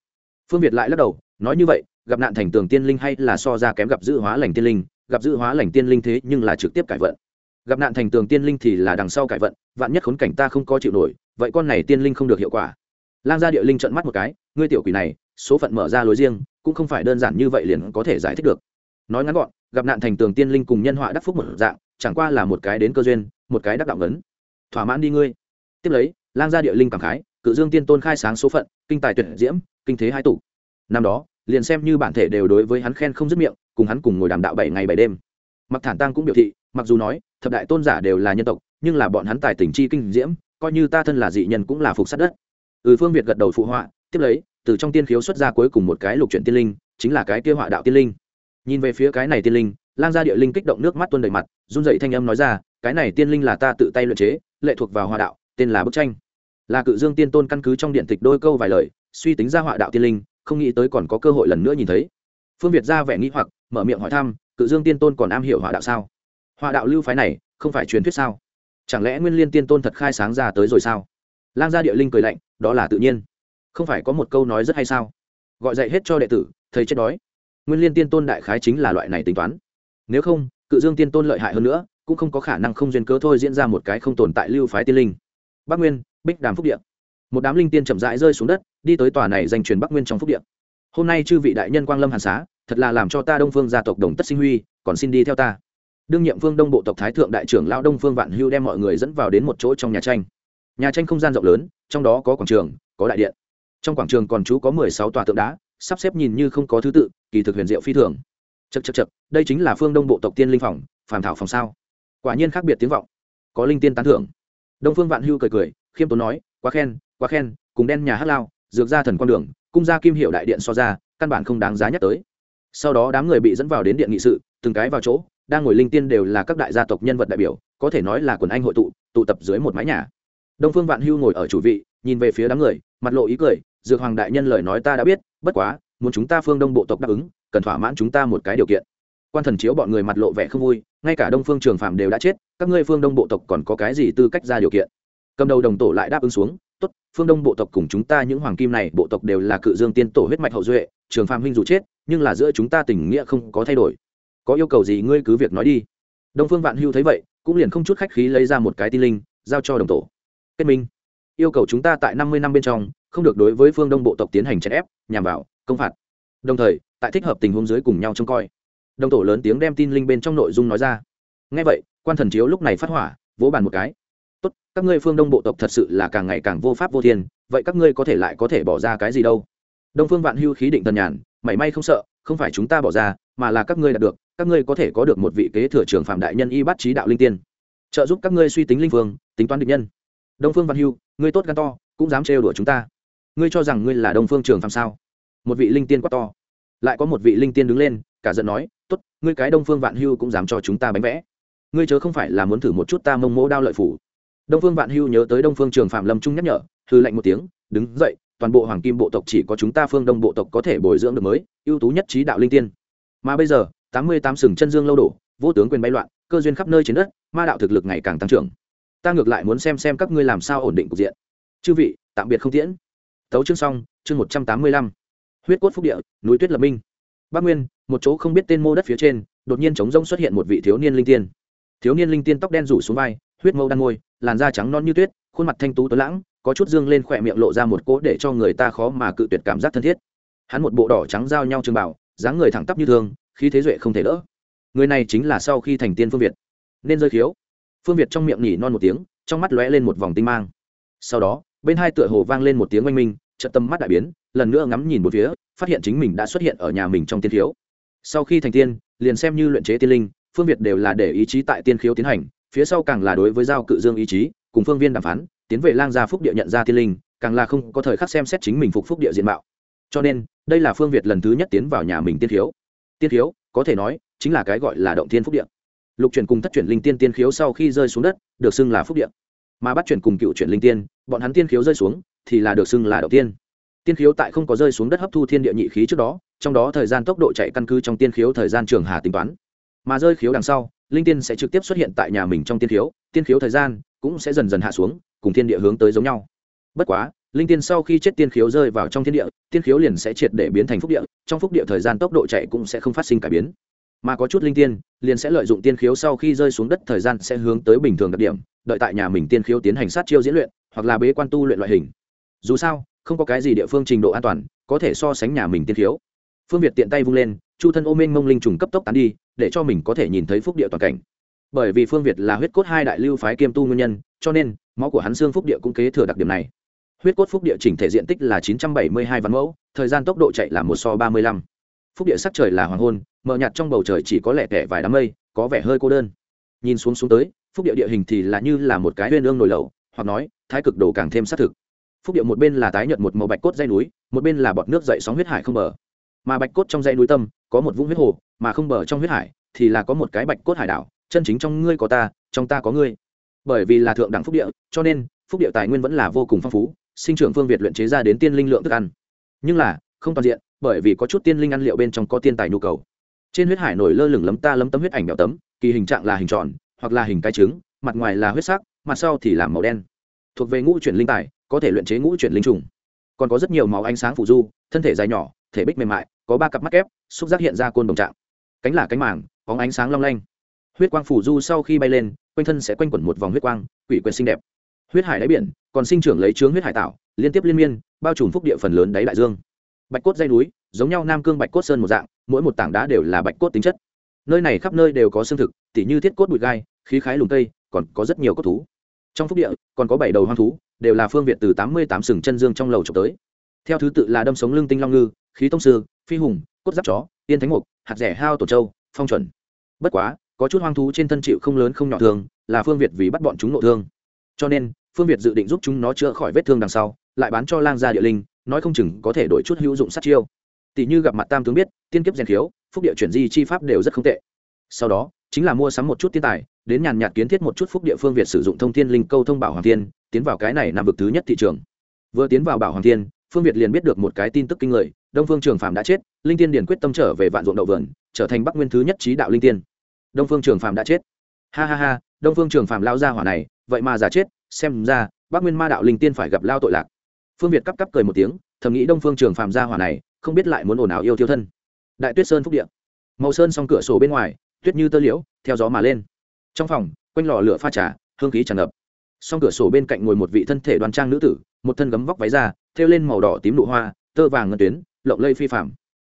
Phương việt lại lắc đầu, nói như vậy gặp nạn thành tường tiên linh hay là so ra kém gặp dự hóa lành tiên linh, gặp dự hóa lành tiên linh thế nhưng là trực tiếp cải vận. Gặp nạn thành tường tiên linh thì là đằng sau cải vận, vạn nhất khốn cảnh ta không có chịu nổi, vậy con này tiên linh không được hiệu quả. Lang gia địa linh trận mắt một cái, ngươi tiểu quỷ này, số phận mở ra lối riêng, cũng không phải đơn giản như vậy liền có thể giải thích được. Nói ngắn gọn, gặp nạn thành tường tiên linh cùng nhân họa đắc phúc một dạng, chẳng qua là một cái đến cơ duyên, một cái đắc đạo ngấn. Thỏa mãn đi ngươi. Tiếp lấy, lang gia địa linh cảm khái, cự dương tiên tôn khai sáng số phận, kinh tài tuyệt diễm, kinh thế hai tủ năm đó liền xem như bản thể đều đối với hắn khen không dứt miệng, cùng hắn cùng ngồi đàm đạo bảy ngày bảy đêm. Mặc thản tăng cũng biểu thị, mặc dù nói, thập đại tôn giả đều là nhân tộc, nhưng là bọn hắn tài tình chi kinh diễm, coi như ta thân là dị nhân cũng là phục sát đất. Ừ phương việt gật đầu phụ họa, tiếp lấy, từ trong tiên khiếu xuất ra cuối cùng một cái lục truyện tiên linh, chính là cái kia họa đạo tiên linh. Nhìn về phía cái này tiên linh, lang gia địa linh kích động nước mắt tuôn đầy mặt, run dậy thanh âm nói ra, cái này tiên linh là ta tự tay luyện chế, lệ thuộc vào họa đạo, tên là bức tranh. Là cự dương tiên tôn căn cứ trong điện tịch đôi câu vài lời, suy tính ra họa đạo tiên linh không nghĩ tới còn có cơ hội lần nữa nhìn thấy. Phương việt ra vẻ nghĩ hoặc, mở miệng hỏi thăm, cự dương tiên tôn còn am hiểu họa đạo sao? Họa đạo lưu phái này, không phải truyền thuyết sao? Chẳng lẽ nguyên liên tiên tôn thật khai sáng ra tới rồi sao? Lang gia địa linh cười lạnh, đó là tự nhiên. Không phải có một câu nói rất hay sao? Gọi dạy hết cho đệ tử, thầy chết đói. Nguyên liên tiên tôn đại khái chính là loại này tính toán. Nếu không, cự dương tiên tôn lợi hại hơn nữa, cũng không có khả năng không duyên cớ thôi diễn ra một cái không tồn tại lưu phái tiên linh. Bắc nguyên, bích đàm phúc điện một đám linh tiên chậm rãi rơi xuống đất, đi tới tòa này danh truyền bắc nguyên trong phúc điện hôm nay chư vị đại nhân quang lâm hàn xá, thật là làm cho ta đông phương gia tộc đồng tất sinh huy, còn xin đi theo ta. Đương nhiệm phương đông bộ tộc thái thượng đại trưởng lão đông phương vạn hưu đem mọi người dẫn vào đến một chỗ trong nhà tranh. Nhà tranh không gian rộng lớn, trong đó có quảng trường, có đại điện. Trong quảng trường còn chú có mười sáu tòa tượng đá, sắp xếp nhìn như không có thứ tự, kỳ thực huyền diệu phi thường. Chật chật chật đây chính là phương đông bộ tộc tiên linh phòng, phàm thảo phòng sao? Quả nhiên khác biệt tiếng vọng, có linh tiên tán thưởng. Đông phương vạn hưu cười cười, khiêm tốn nói, quá khen quá khen, cùng đen nhà hát lao, dược ra thần con đường, cung gia kim hiệu đại điện so ra, căn bản không đáng giá nhắc tới. Sau đó đám người bị dẫn vào đến điện nghị sự, từng cái vào chỗ, đang ngồi linh tiên đều là các đại gia tộc nhân vật đại biểu, có thể nói là quần anh hội tụ tụ tập dưới một mái nhà. Đông phương vạn hưu ngồi ở chủ vị, nhìn về phía đám người, mặt lộ ý cười, dược hoàng đại nhân lời nói ta đã biết, bất quá, muốn chúng ta phương đông bộ tộc đáp ứng, cần thỏa mãn chúng ta một cái điều kiện. Quan thần chiếu bọn người mặt lộ vẻ không vui, ngay cả đông phương trường phạm đều đã chết, các ngươi phương đông bộ tộc còn có cái gì tư cách ra điều kiện? Cầm đầu đồng tổ lại đáp ứng xuống tốt, phương đông bộ tộc cùng chúng ta những hoàng kim này, bộ tộc đều là cự dương tiên tổ huyết mạch hậu duệ, trường phạm huynh dù chết, nhưng là giữa chúng ta tình nghĩa không có thay đổi. Có yêu cầu gì ngươi cứ việc nói đi. Đông phương vạn hưu thấy vậy, cũng liền không chút khách khí lấy ra một cái tin linh, giao cho đồng tổ. Kết minh. Yêu cầu chúng ta tại năm mươi năm bên trong, không được đối với phương đông bộ tộc tiến hành chèn ép, nhằm vào, công phạt. Đồng thời, tại thích hợp tình huống dưới cùng nhau trông coi. Đồng tổ lớn tiếng đem tin linh bên trong nội dung nói ra. Ngay vậy, quan thần chiếu lúc này phát hỏa, vỗ bàn một cái tốt, các ngươi phương đông bộ tộc thật sự là càng ngày càng vô pháp vô thiên, vậy các ngươi có thể lại có thể bỏ ra cái gì đâu? Đông phương vạn hưu khí định thần nhàn, mảy may không sợ, không phải chúng ta bỏ ra, mà là các ngươi đạt được, các ngươi có thể có được một vị kế thừa trưởng phạm đại nhân y bát trí đạo linh tiên. Trợ giúp các ngươi suy tính linh phương, tính toán địch nhân. Đông phương văn hưu, ngươi tốt gan to, cũng dám trêu đùa chúng ta. Ngươi cho rằng ngươi là đông phương trường phạm sao? Một vị linh tiên quá to. Lại có một vị linh tiên đứng lên, cả giận nói, tốt, ngươi cái đông phương vạn hưu cũng dám cho chúng ta bánh vẽ. Ngươi chớ không phải là muốn thử một chút ta mông mỗ đao lợi phủ đông phương vạn hưu nhớ tới đông phương trường phạm lâm trung nhắc nhở hư lạnh một tiếng, đứng dậy, toàn bộ hoàng kim bộ tộc chỉ có chúng ta phương đông bộ tộc có thể bồi dưỡng được mới, ưu tú nhất trí đạo linh tiên. Mà bây giờ, tám mươi tám sừng chân dương lâu đổ, vô tướng quyền bay loạn, cơ duyên khắp nơi trên đất, ma đạo thực lực ngày càng tăng trưởng. Ta ngược lại muốn xem xem các ngươi làm sao ổn định cục diện. Chư vị, tạm biệt không tiễn. Tấu chương xong, chương một trăm tám mươi lăm. Huyết cốt phúc địa, núi tuyết lập minh. Bắc nguyên, một chỗ không biết tên mô đất phía trên, đột nhiên chống rông xuất hiện một vị thiếu niên linh tiên. Thiếu niên linh tiên tóc đen rủ xuống vai huyết mâu đan môi làn da trắng non như tuyết khuôn mặt thanh tú tuấn lãng có chút dương lên khỏe miệng lộ ra một cỗ để cho người ta khó mà cự tuyệt cảm giác thân thiết. Hắn một bộ đỏ trắng giao nhau trường bảo dáng người thẳng tắp như thường, khí thế duệ không thể đỡ. Người này chính là sau khi thành tiên phương việt. Nên rơi khiếu. Phương việt trong miệng nhỉ non một tiếng trong mắt lóe lên một vòng tinh mang. Sau đó bên hai tựa hồ vang lên một tiếng oanh minh trận tâm mắt đại biến lần nữa ngắm nhìn một phía phát hiện chính mình đã xuất hiện ở nhà mình trong tiên khiếu. Sau khi thành tiên liền xem như luyện chế tiên linh phương việt đều là để ý chí tại tiên khiếu tiến hành phía sau càng là đối với giao cự dương ý chí, cùng phương viên đàm phán, tiến về lang gia phúc địa nhận ra thiên linh, càng là không có thời khắc xem xét chính mình phục phúc địa diện mạo. Cho nên, đây là phương việt lần thứ nhất tiến vào nhà mình tiên khiếu. Tiên khiếu, có thể nói, chính là cái gọi là động thiên phúc địa. Lục chuyển cùng thất chuyển linh tiên tiên khiếu sau khi rơi xuống đất, được xưng là phúc địa. Mà bắt chuyển cùng cựu chuyển linh tiên, bọn hắn tiên khiếu rơi xuống, thì là được xưng là động tiên. Tiên khiếu tại không có rơi xuống đất hấp thu thiên địa nhị khí trước đó, trong đó thời gian tốc độ chạy căn cứ trong tiên khiếu thời gian trường hà tính toán. Mà rơi khiếu đằng sau linh tiên sẽ trực tiếp xuất hiện tại nhà mình trong tiên khiếu tiên khiếu thời gian cũng sẽ dần dần hạ xuống, cùng thiên địa hướng tới giống nhau. Bất quá, linh tiên sau khi chết tiên khiếu rơi vào trong thiên địa, tiên khiếu liền sẽ triệt để biến thành phúc địa, trong phúc địa thời gian tốc độ chạy cũng sẽ không phát sinh cải biến. Mà có chút linh tiên liền sẽ lợi dụng tiên khiếu sau khi rơi xuống đất thời gian sẽ hướng tới bình thường đặc điểm, đợi tại nhà mình tiên khiếu tiến hành sát chiêu diễn luyện, hoặc là bế quan tu luyện loại hình. Dù sao, không có cái gì địa phương trình độ an toàn có thể so sánh nhà mình tiên khiếu. Phương việt tiện tay vung lên chu thân ô minh mông linh trùng cấp tốc tán đi, để cho mình có thể nhìn thấy phúc địa toàn cảnh. Bởi vì phương việt là huyết cốt hai đại lưu phái kiêm tu nguyên nhân, cho nên, máu của hắn xương phúc địa cũng kế thừa đặc điểm này. Huyết cốt phúc địa chỉnh thể diện tích là chín trăm bảy mươi hai vạn mẫu, thời gian tốc độ chạy là một so ba mươi lăm. Phúc địa sắc trời là hoàng hôn, mờ nhạt trong bầu trời chỉ có lẻ tẻ vài đám mây, có vẻ hơi cô đơn. Nhìn xuống xuống tới, phúc địa địa hình thì là như là một cái huyên ương nồi lẩu hoặc nói, thái cực đồ càng thêm xác thực. Phúc địa một bên là tái nhợt một màu bạch cốt dây núi, một bên là bọt nước dậy sóng huyết hải không bờ. Mà bạch cốt trong dãy núi tâm có một vũng huyết hồ, mà không bờ trong huyết hải, thì là có một cái bạch cốt hải đảo, chân chính trong ngươi có ta, trong ta có ngươi. Bởi vì là thượng đẳng phúc địa, cho nên, phúc địa tài nguyên vẫn là vô cùng phong phú, sinh trưởng phương việt luyện chế ra đến tiên linh lượng thức ăn. Nhưng là, không toàn diện, bởi vì có chút tiên linh ăn liệu bên trong có tiên tài nhu cầu. Trên huyết hải nổi lơ lửng lấm ta lấm tấm huyết ảnh bèo tấm, kỳ hình trạng là hình tròn, hoặc là hình cái trứng, mặt ngoài là huyết sắc, mặt sau thì là màu đen. Thuộc về ngũ chuyển linh tài, có thể luyện chế ngũ chuyển linh trùng. Còn có rất nhiều máu ánh sáng phụ du, thân thể dài nhỏ, thể bích mềm mại có ba cặp mắt kép, xúc giác hiện ra côn đồng trạng. Cánh là cánh màng, có ánh sáng long lanh. Huyết quang phủ du sau khi bay lên, quanh thân sẽ quanh quẩn một vòng huyết quang, quỷ quyền xinh đẹp. Huyết hải đáy biển, còn sinh trưởng lấy trướng huyết hải tạo liên tiếp liên miên, bao trùm phúc địa phần lớn đáy đại dương. Bạch cốt dây núi, giống nhau nam cương bạch cốt sơn một dạng, mỗi một tảng đá đều là bạch cốt tính chất. Nơi này khắp nơi đều có xương thực, tỉ như thiết cốt bụi gai, khí khái lùng tây còn có rất nhiều cốt thú. Trong phúc địa, còn có bảy đầu hoang thú, đều là phương viện từ tám mươi tám sừng chân dương trong lầu trộm tới. Theo thứ tự là đâm sống lưng tinh long ngư, khí tông sư phi hùng, cốt giáp chó, tiên thánh mục, hạt rẻ hao tổ châu, phong chuẩn. Bất quá, có chút hoang thú trên thân chịu không lớn không nhỏ thường là phương việt vì bắt bọn chúng nội thương. Cho nên, phương việt dự định giúp chúng nó chữa khỏi vết thương đằng sau, lại bán cho lang gia địa linh, nói không chừng có thể đổi chút hữu dụng sát chiêu. Tỷ như gặp mặt tam tướng biết, tiên kiếp rèn khiếu phúc địa chuyển di chi pháp đều rất không tệ. Sau đó, chính là mua sắm một chút tiên tài, đến nhàn nhạt kiến thiết một chút phúc địa phương việt sử dụng thông thiên linh câu thông bảo hoàng thiên, tiến vào cái này nằm vực thứ nhất thị trường. Vừa tiến vào bảo hoàng thiên, phương việt liền biết được một cái tin tức kinh người đông phương trường phạm đã chết linh tiên điền quyết tâm trở về vạn ruộng đậu vườn trở thành bắc nguyên thứ nhất trí đạo linh tiên. Đông phương trường phạm đã chết. Ha ha ha đông phương trường phạm lao ra hỏa này vậy mà giả chết xem ra bắc nguyên ma đạo linh tiên phải gặp lao tội lạc. Phương việt cắp cắp cười một tiếng thầm nghĩ đông phương trường phạm ra hỏa này không biết lại muốn ồn ào yêu thiêu thân. Đại tuyết sơn phúc điện màu sơn xong cửa sổ bên ngoài tuyết như tơ liễu theo gió mà lên. Trong phòng quanh lò lửa pha trà hương khí tràn ngập. Song cửa sổ bên cạnh ngồi một vị thân thể đoan trang nữ tử một thân gấm vóc váy ra, thêu lên màu đỏ tím nụ hoa tơ vàng ngân tuyến lộng lây phi phạm.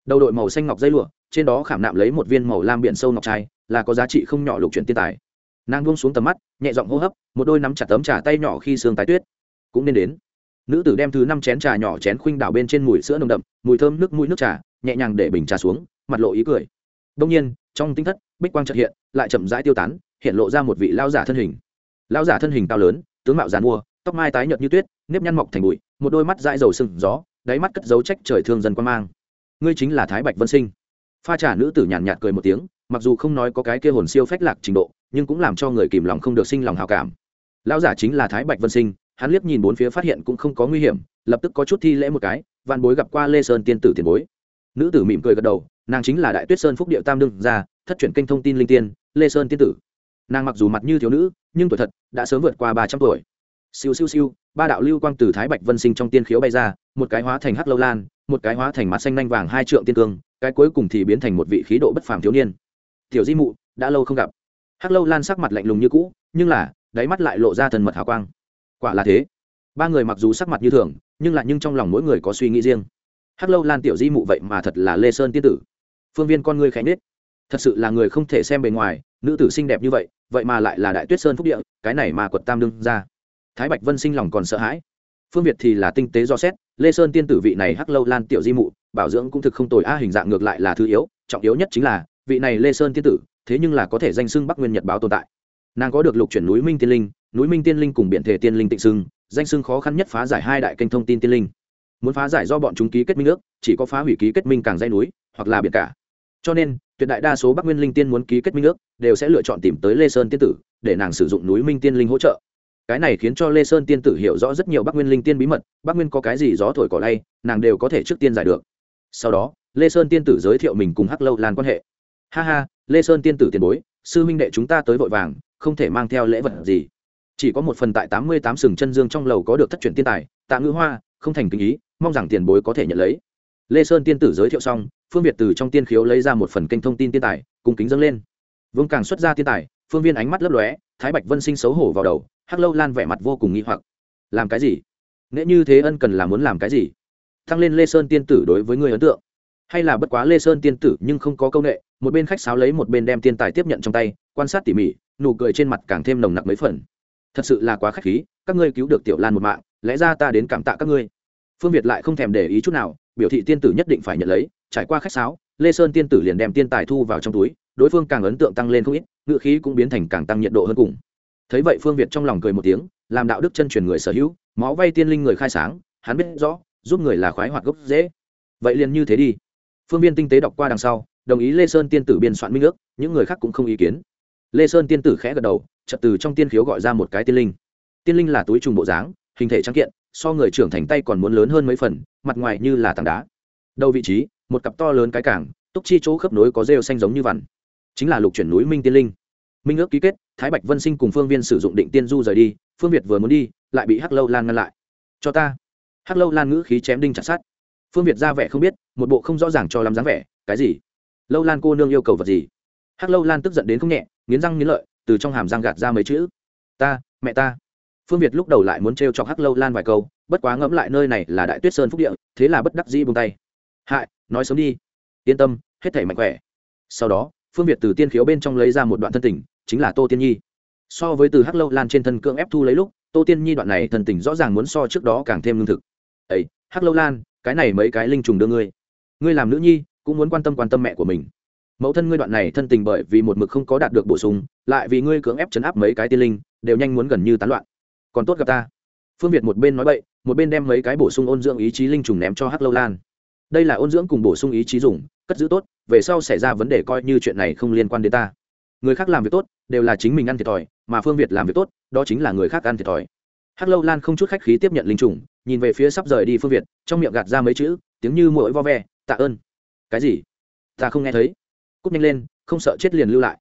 Đầu đội màu xanh ngọc dây lụa, trên đó khảm nạm lấy một viên màu lam biển sâu ngọc trai, là có giá trị không nhỏ lục chuyển tiên tài. Nàng buông xuống tầm mắt, nhẹ giọng hô hấp, một đôi nắm chặt tấm trà tay nhỏ khi sương tái tuyết. Cũng nên đến. Nữ tử đem thứ năm chén trà nhỏ chén khuynh đảo bên trên mùi sữa nồng đậm, mùi thơm nước mũi nước trà, nhẹ nhàng để bình trà xuống, mặt lộ ý cười. Đông nhiên, trong tinh thất, bích quang trật hiện, lại chậm rãi tiêu tán, hiện lộ ra một vị lao giả thân hình. Lao giả thân hình cao lớn, tướng mạo dàn mua, tóc mai tái nhợt như tuyết, nếp nhăn mọc thành bụi, một đôi mắt dãi dầu sừng gió đáy mắt cất dấu trách trời thương dân quan mang. Ngươi chính là thái bạch vân sinh. Pha Trà nữ tử nhàn nhạt cười một tiếng, mặc dù không nói có cái kia hồn siêu phách lạc trình độ, nhưng cũng làm cho người kìm lòng không được sinh lòng hào cảm. Lão giả chính là thái bạch vân sinh, hắn liếc nhìn bốn phía phát hiện cũng không có nguy hiểm, lập tức có chút thi lễ một cái văn bối gặp qua lê sơn tiên tử tiền bối. Nữ tử mỉm cười gật đầu, nàng chính là đại tuyết sơn phúc điệu tam đương gia, thất chuyển kênh thông tin linh tiên, lê sơn tiên tử. Nàng mặc dù mặt như thiếu nữ, nhưng tuổi thật đã sớm vượt qua ba trăm tuổi siêu siêu siêu, ba đạo lưu quang từ thái bạch vân sinh trong tiên khiếu bay ra, một cái hóa thành hắc lâu lan, một cái hóa thành mặt xanh nhanh vàng hai trượng tiên cương, cái cuối cùng thì biến thành một vị khí độ bất phàm thiếu niên. Tiểu di mụ, đã lâu không gặp. Hắc lâu lan sắc mặt lạnh lùng như cũ, nhưng là, đáy mắt lại lộ ra thần mật hào quang. Quả là thế. Ba người mặc dù sắc mặt như thường, nhưng lại nhưng trong lòng mỗi người có suy nghĩ riêng. Hắc lâu lan tiểu di mụ vậy mà thật là lê sơn tiên tử. Phương viên con ngươi khẽ nhếch. thật sự là người không thể xem bề ngoài, nữ tử xinh đẹp như vậy vậy mà lại là đại tuyết sơn phúc địa, cái này mà quật tam đương ra thái bạch vân sinh lòng còn sợ hãi. Phương việt thì là tinh tế do xét, lê sơn tiên tử vị này hắc lâu lan tiểu di mụ, bảo dưỡng cũng thực không tồi, a, hình dạng ngược lại là thứ yếu, trọng yếu nhất chính là, vị này lê sơn tiên tử, thế nhưng là có thể danh xưng bắc nguyên nhật báo tồn tại. Nàng có được lục chuyển núi minh tiên linh, núi minh tiên linh cùng biện thể tiên linh tịnh xưng, danh xưng khó khăn nhất phá giải hai đại kênh thông tin tiên linh. Muốn phá giải do bọn chúng ký kết minh ước, chỉ có phá hủy ký kết minh càng dây núi, hoặc là biển cả. Cho nên, tuyệt đại đa số bắc nguyên linh tiên muốn ký kết minh ước, đều sẽ lựa chọn tìm tới lê sơn tiên tử, để nàng sử dụng núi minh tiên linh hỗ trợ cái này khiến cho lê sơn tiên tử hiểu rõ rất nhiều bắc nguyên linh tiên bí mật, bắc nguyên có cái gì gió thổi cỏ lay, nàng đều có thể trước tiên giải được. Sau đó, lê sơn tiên tử giới thiệu mình cùng hắc lâu lan quan hệ. Ha ha, lê sơn tiên tử tiền bối, sư huynh đệ chúng ta tới vội vàng, không thể mang theo lễ vật gì. Chỉ có một phần tại tám mươi tám sừng chân dương trong lầu có được thất truyền tiên tài, tạ ngữ hoa, không thành kinh ý, mong rằng tiền bối có thể nhận lấy. Lê sơn tiên tử giới thiệu xong, phương việt từ trong tiên khiếu lấy ra một phần kênh thông tin tiên tài cùng kính dâng lên. Vương càng xuất ra tiên tài, phương viên ánh mắt lấp lóe, thái bạch vân sinh xấu hổ vào đầu hắc lâu lan vẻ mặt vô cùng nghi hoặc. Làm cái gì? Nghĩa như thế ân cần là muốn làm cái gì? Thăng lên lê sơn tiên tử đối với người ấn tượng. Hay là bất quá lê sơn tiên tử nhưng không có công nghệ một bên khách sáo lấy một bên đem tiên tài tiếp nhận trong tay, quan sát tỉ mỉ, nụ cười trên mặt càng thêm nồng nặc mấy phần. Thật sự là quá khách khí, các ngươi cứu được tiểu lan một mạng, lẽ ra ta đến cảm tạ các ngươi. Phương việt lại không thèm để ý chút nào, biểu thị tiên tử nhất định phải nhận lấy, trải qua khách sáo, lê sơn tiên tử liền đem tiên tài thu vào trong túi, đối phương càng ấn tượng tăng lên không ít, ngựa khí cũng biến thành càng tăng nhiệt độ hơn cùng thấy vậy phương việt trong lòng cười một tiếng, làm đạo đức chân truyền người sở hữu, máu vay tiên linh người khai sáng, hắn biết rõ, giúp người là khoái hoạt gốc dễ. Vậy liền như thế đi. Phương viên tinh tế đọc qua đằng sau, đồng ý lê sơn tiên tử biên soạn minh ước, những người khác cũng không ý kiến. Lê sơn tiên tử khẽ gật đầu trật từ trong tiên khiếu gọi ra một cái tiên linh. Tiên linh là túi trùng bộ dáng, hình thể trắng kiện, so người trưởng thành tay còn muốn lớn hơn mấy phần, mặt ngoài như là tảng đá. Đầu vị trí, một cặp to lớn cái cảng, túc chi chỗ khớp nối có rêu xanh giống như vằn. Chính là lục chuyển núi minh tiên linh minh ước ký kết, thái bạch vân sinh cùng phương viên sử dụng định tiên du rời đi, phương việt vừa muốn đi, lại bị hắc lâu lan ngăn lại. Cho ta. Hắc lâu lan ngữ khí chém đinh chặt sát phương việt ra vẻ không biết, một bộ không rõ ràng cho làm dáng vẻ, cái gì? Lâu lan cô nương yêu cầu vật gì? Hắc lâu lan tức giận đến không nhẹ, nghiến răng nghiến lợi, từ trong hàm răng gạt ra mấy chữ, ta, mẹ ta. Phương việt lúc đầu lại muốn t r e o chọc hắc lâu lan vài câu, bất quá ngẫm lại nơi này là đại tuyết sơn phúc địa, thế là bất đắc dĩ bông tay. Hại, nói sớm đi. Yên tâm, hết thể mạnh khỏe. Sau đó, phương việt từ tiên khiếu bên trong lấy ra một đoạn thân tình chính là tô tiên nhi. So với từ hắc lâu lan trên thân cưỡng ép thu lấy lúc, tô tiên nhi đoạn này thân tình rõ ràng muốn so trước đó càng thêm lương thực. Ấy hắc lâu lan, cái này mấy cái linh trùng đưa ngươi. Ngươi làm nữ nhi, cũng muốn quan tâm quan tâm mẹ của mình. Mẫu thân ngươi đoạn này thân tình bởi vì một mực không có đạt được bổ sung, lại vì ngươi cưỡng ép chấn áp mấy cái tiên linh, đều nhanh muốn gần như tán loạn. Còn tốt gặp ta. Phương việt một bên nói bậy, một bên đem mấy cái bổ sung ôn dưỡng ý chí linh trùng ném cho hắc lâu lan. Đây là ôn dưỡng cùng bổ sung ý chí dùng, cất giữ tốt, về sau xảy ra vấn đề coi như chuyện này không liên quan đến ta người khác làm việc tốt đều là chính mình ăn thiệt thòi, mà phương việt làm việc tốt, đó chính là người khác ăn thiệt thòi. Hắc lâu lan không chút khách khí tiếp nhận linh trùng, nhìn về phía sắp rời đi phương việt, trong miệng gạt ra mấy chữ, tiếng như mỗi vo ve, tạ ơn. Cái gì? Ta không nghe thấy. Cúp nhanh lên, không sợ chết liền lưu lại.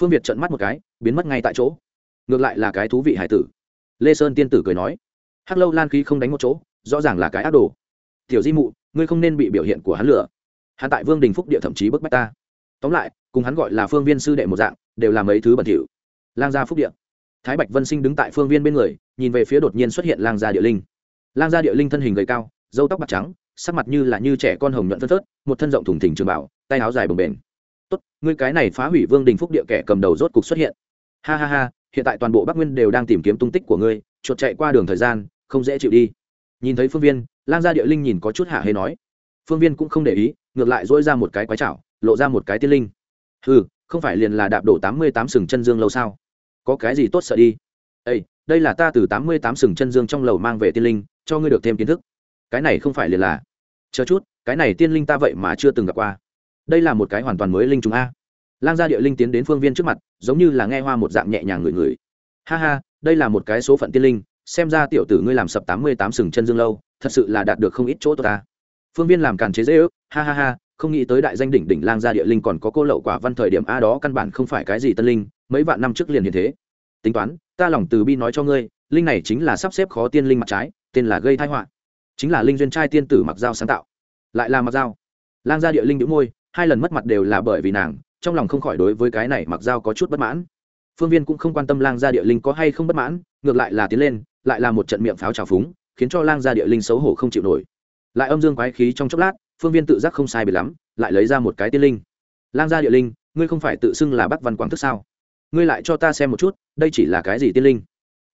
Phương việt trợn mắt một cái, biến mất ngay tại chỗ. Ngược lại là cái thú vị hải tử. Lê sơn tiên tử cười nói. Hắc lâu lan khí không đánh một chỗ, rõ ràng là cái ác đồ. Tiểu di mụ, ngươi không nên bị biểu hiện của hắn lửa hắn tại vương đình phúc địa thậm chí bức bách ta. Tóm lại, cùng hắn gọi là phương viên sư đệ một dạng đều là mấy thứ bẩn thỉu. Lang gia phúc địa. Thái bạch vân sinh đứng tại phương viên bên người, nhìn về phía đột nhiên xuất hiện lang gia địa linh. Lang gia địa linh thân hình gầy cao dâu tóc bạc trắng, sắc mặt như là như trẻ con hồng nhuận phân phớt, một thân rộng thùng thỉnh trường bảo, tay áo dài bồng bềnh. Tốt, ngươi cái này phá hủy vương đình phúc địa kẻ cầm đầu rốt cục xuất hiện. Ha ha ha, hiện tại toàn bộ bắc nguyên đều đang tìm kiếm tung tích của ngươi, chuột chạy qua đường thời gian, không dễ chịu đi. Nhìn thấy phương viên, lang gia địa linh nhìn có chút hạ hay nói. Phương viên cũng không để ý, ngược lại dỗi ra một cái quái chảo, lộ ra một cái tiên linh. Ừ không phải liền là đạp đổ tám mươi tám sừng chân dương lâu sao? Có cái gì tốt sợ đi? Ây đây là ta từ tám mươi tám sừng chân dương trong lầu mang về tiên linh, cho ngươi được thêm kiến thức. Cái này không phải liền là. Chờ chút, cái này tiên linh ta vậy mà chưa từng gặp qua. Đây là một cái hoàn toàn mới linh trùng a. Lang gia địa linh tiến đến phương viên trước mặt, giống như là nghe hoa một dạng nhẹ nhàng ngửi ngửi. Ha ha, đây là một cái số phận tiên linh, xem ra tiểu tử ngươi làm sập tám mươi tám sừng chân dương lâu, thật sự là đạt được không ít chỗ tốt ta. Phương viên làm càn chế dễ ước, ha ha ha không nghĩ tới đại danh đỉnh đỉnh lang gia địa linh còn có cô lậu quả văn thời điểm a đó căn bản không phải cái gì tân linh, mấy vạn năm trước liền hiện thế. Tính toán, ta lòng từ bi nói cho ngươi, linh này chính là sắp xếp khó tiên linh mặt trái, tên là gây thai họa. Chính là linh duyên trai tiên tử mặc dao sáng tạo. Lại là mặc dao. Lang gia địa linh đĩu môi, hai lần mất mặt đều là bởi vì nàng, trong lòng không khỏi đối với cái này mặc dao có chút bất mãn. Phương viên cũng không quan tâm lang gia địa linh có hay không bất mãn, ngược lại là tiến lên, lại là một trận miệng pháo trào phúng, khiến cho lang gia địa linh xấu hổ không chịu nổi. Lại âm dương quái khí trong chốc lát phương viên tự giác không sai biệt lắm, lại lấy ra một cái tiên linh. Lang gia địa linh, ngươi không phải tự xưng là bắc văn quang thức sao? Ngươi lại cho ta xem một chút, đây chỉ là cái gì tiên linh?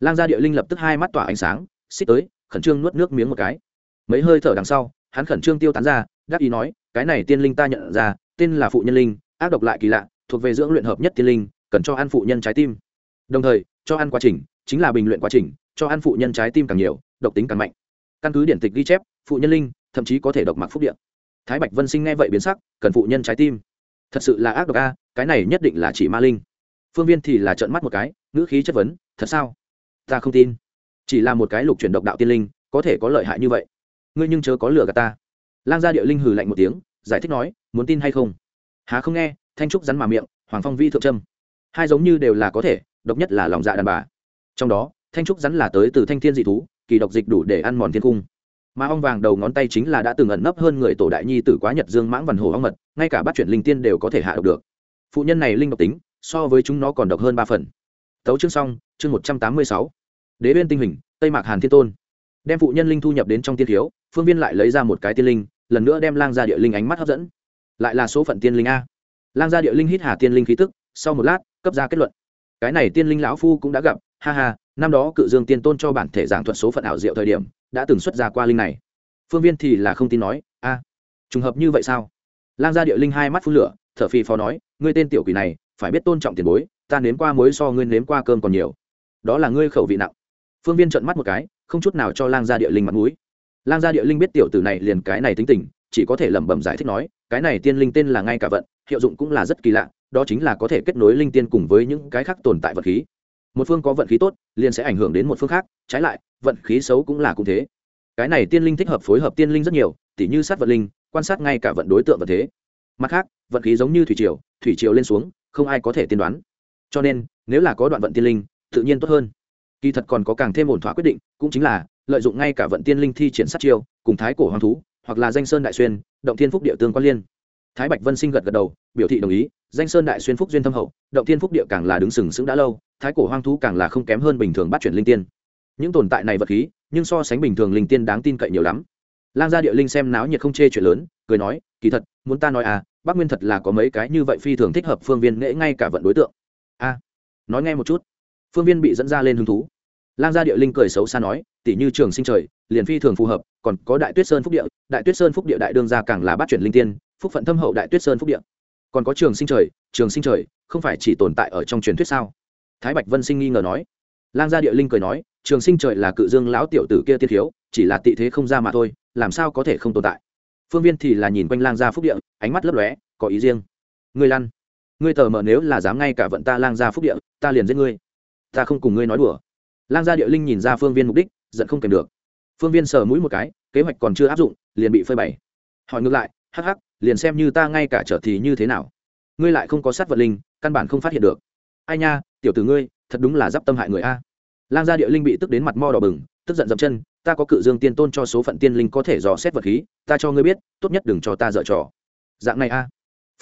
Lang gia địa linh lập tức hai mắt tỏa ánh sáng, xích tới, khẩn trương nuốt nước miếng một cái. Mấy hơi thở đằng sau, hắn khẩn trương tiêu tán ra gác ý nói, cái này tiên linh ta nhận ra, tên là phụ nhân linh, ác độc lại kỳ lạ, thuộc về dưỡng luyện hợp nhất tiên linh, cần cho ăn phụ nhân trái tim. Đồng thời, cho ăn quá trình, chính là bình luyện quá trình, cho ăn phụ nhân trái tim càng nhiều, độc tính càng mạnh. Căn cứ điển tịch ghi chép, phụ nhân linh, thậm chí có thể độc mặc phúc điện thái bạch vân sinh nghe vậy biến sắc, cần phụ nhân trái tim. Thật sự là ác độc a, cái này nhất định là chỉ ma linh. Phương viên thì là trợn mắt một cái, ngữ khí chất vấn, thật sao? Ta không tin. Chỉ là một cái lục chuyển độc đạo tiên linh, có thể có lợi hại như vậy. Ngươi nhưng chớ có lừa gạt ta. Lang gia địa linh hừ lạnh một tiếng, giải thích nói, muốn tin hay không? Há không nghe. Thanh trúc rắn mà miệng, hoàng phong vi thượng trâm. Hai giống như đều là có thể, độc nhất là lòng dạ đàn bà. Trong đó, thanh trúc rắn là tới từ thanh thiên dị thú, kỳ độc dịch đủ để ăn mòn thiên cung mà ong vàng đầu ngón tay chính là đã từng ẩn nấp hơn người tổ đại nhi tử quá nhật dương mãng văn hồ ong mật, ngay cả bắt chuyển linh tiên đều có thể hạ độc được. Phụ nhân này linh độc tính, so với chúng nó còn độc hơn ba phần. Tấu chương xong, chương một trăm tám mươi sáu. Đế bên tinh hình tây mạc hàn thiên tôn. Đem phụ nhân linh thu nhập đến trong tiên thiếu, phương viên lại lấy ra một cái tiên linh, lần nữa đem lang ra địa linh ánh mắt hấp dẫn. Lại là số phận tiên linh a. Lang gia địa linh hít hà tiên linh khí tức, sau một lát, cấp ra kết luận. Cái này tiên linh lão phu cũng đã gặp, ha ha, năm đó cự dương tiên tôn cho bản thể giảng thuật số phận ảo diệu thời điểm đã từng xuất ra qua linh này. Phương viên thì là không tin nói, a, trùng hợp như vậy sao? Lang gia địa linh hai mắt phun lửa, thở phì phò nói, ngươi tên tiểu quỷ này, phải biết tôn trọng tiền bối, ta nếm qua muối so ngươi nếm qua cơm còn nhiều. Đó là ngươi khẩu vị nặng. Phương viên trợn mắt một cái, không chút nào cho lang gia địa linh mặt mũi. Lang gia địa linh biết tiểu tử này liền cái này tính tình, chỉ có thể lẩm bẩm giải thích nói, cái này tiên linh tên là ngay cả vận, hiệu dụng cũng là rất kỳ lạ, đó chính là có thể kết nối linh tiên cùng với những cái khác tồn tại vật khí một phương có vận khí tốt, liền sẽ ảnh hưởng đến một phương khác, trái lại, vận khí xấu cũng là cũng thế. Cái này tiên linh thích hợp phối hợp tiên linh rất nhiều, tỉ như sát vận linh, quan sát ngay cả vận đối tượng vật thế. Mặt khác, vận khí giống như thủy triều thủy triều lên xuống, không ai có thể tiên đoán. Cho nên, nếu là có đoạn vận tiên linh, tự nhiên tốt hơn. Kỳ thật còn có càng thêm ổn thỏa quyết định, cũng chính là, lợi dụng ngay cả vận tiên linh thi triển sát chiêu, cùng thái cổ hoàng thú, hoặc là danh sơn đại xuyên, động thiên phúc địa tương quan liên. Thái bạch vân sinh gật gật đầu, biểu thị đồng ý danh sơn đại xuyên phúc duyên thâm hậu, động thiên phúc địa càng là đứng sừng sững đã lâu, thái cổ hoang thú càng là không kém hơn bình thường bắt chuyển linh tiên. Những tồn tại này vật khí, nhưng so sánh bình thường linh tiên đáng tin cậy nhiều lắm. Lang gia địa linh xem náo nhiệt không chê chuyện lớn, cười nói, kỳ thật, muốn ta nói à bác nguyên thật là có mấy cái như vậy phi thường thích hợp phương viên nghệ ngay cả vận đối tượng. A, nói nghe một chút. Phương viên bị dẫn ra lên hứng thú. Lang gia địa linh cười xấu xa nói, tỷ như trường sinh trời, liền phi thường phù hợp, còn có đại tuyết sơn phúc địa, đại tuyết sơn phúc địa đại đương gia càng là bắt chuyển linh tiên, phúc phận thâm hậu đại tuyết sơn phúc địa còn có trường sinh trời, trường sinh trời, không phải chỉ tồn tại ở trong truyền thuyết sao? Thái bạch vân sinh nghi ngờ nói. Lang gia địa linh cười nói, trường sinh trời là cự dương lão tiểu tử kia tiên thiếu, chỉ là tị thế không ra mà thôi, làm sao có thể không tồn tại? Phương viên thì là nhìn quanh lang gia phúc địa, ánh mắt lấp lóe, có ý riêng. Ngươi lăn. Ngươi tờ mờ nếu là dám ngay cả vận ta lang gia phúc địa, ta liền giết ngươi. Ta không cùng ngươi nói đùa. Lang gia địa linh nhìn ra phương viên mục đích, giận không kèm được. Phương viên sờ mũi một cái, kế hoạch còn chưa áp dụng, liền bị phơi bày. Hỏi ngược lại, hắc hắc liền xem như ta ngay cả trở thì như thế nào. Ngươi lại không có sát vật linh, căn bản không phát hiện được. Ai nha, tiểu tử ngươi, thật đúng là d i p tâm hại người a. Lang gia địa linh bị tức đến mặt mo đỏ bừng, tức giận dậm chân, ta có cự dương tiên tôn cho số phận tiên linh có thể dò xét vật khí, ta cho ngươi biết, tốt nhất đừng cho ta dở trò. Dạng này a.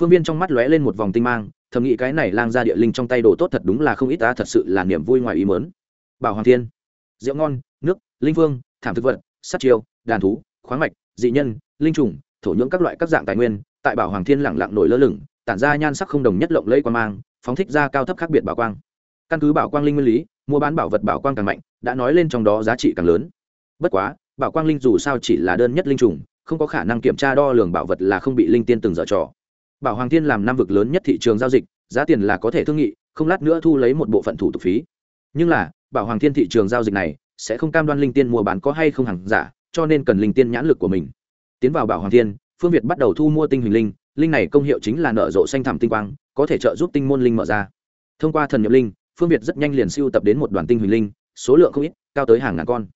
Phương viên trong mắt lóe lên một vòng tinh mang, thầm nghĩ cái này lang gia địa linh trong tay đồ tốt thật đúng là không ít ta thật sự là niềm vui ngoài ý mớn bảo hoàng thiên, rượu ngon, nước, linh vương thảm thực vật sắt chiêu, đàn thú, khoáng mạch, dị nhân, linh trùng thổ nhưỡng các loại các dạng tài nguyên, tại bảo hoàng thiên lẳng lặng nổi lơ lửng, tản ra nhan sắc không đồng nhất lộng lẫy quan mang, phóng thích ra cao thấp khác biệt bảo quang. Căn cứ bảo quang linh nguyên lý, mua bán bảo vật bảo quang càng mạnh, đã nói lên trong đó giá trị càng lớn. Bất quá, bảo quang linh dù sao chỉ là đơn nhất linh trùng, không có khả năng kiểm tra đo lường bảo vật là không bị linh tiên từng dở trò. Bảo hoàng thiên làm năm vực lớn nhất thị trường giao dịch, giá tiền là có thể thương nghị, không lát nữa thu lấy một bộ phận thủ tục phí. Nhưng là, bảo hoàng thiên thị trường giao dịch này sẽ không cam đoan linh tiên mua bán có hay không hàng giả, cho nên cần linh tiên nhãn lực của mình tiến vào bảo hoàng thiên, phương việt bắt đầu thu mua tinh huỳnh linh linh này công hiệu chính là nở rộ xanh thẳm tinh quang, có thể trợ giúp tinh môn linh mở ra. Thông qua thần nhập linh, phương việt rất nhanh liền siêu tập đến một đoàn tinh huỳnh linh, số lượng không ít, cao tới hàng ngàn con.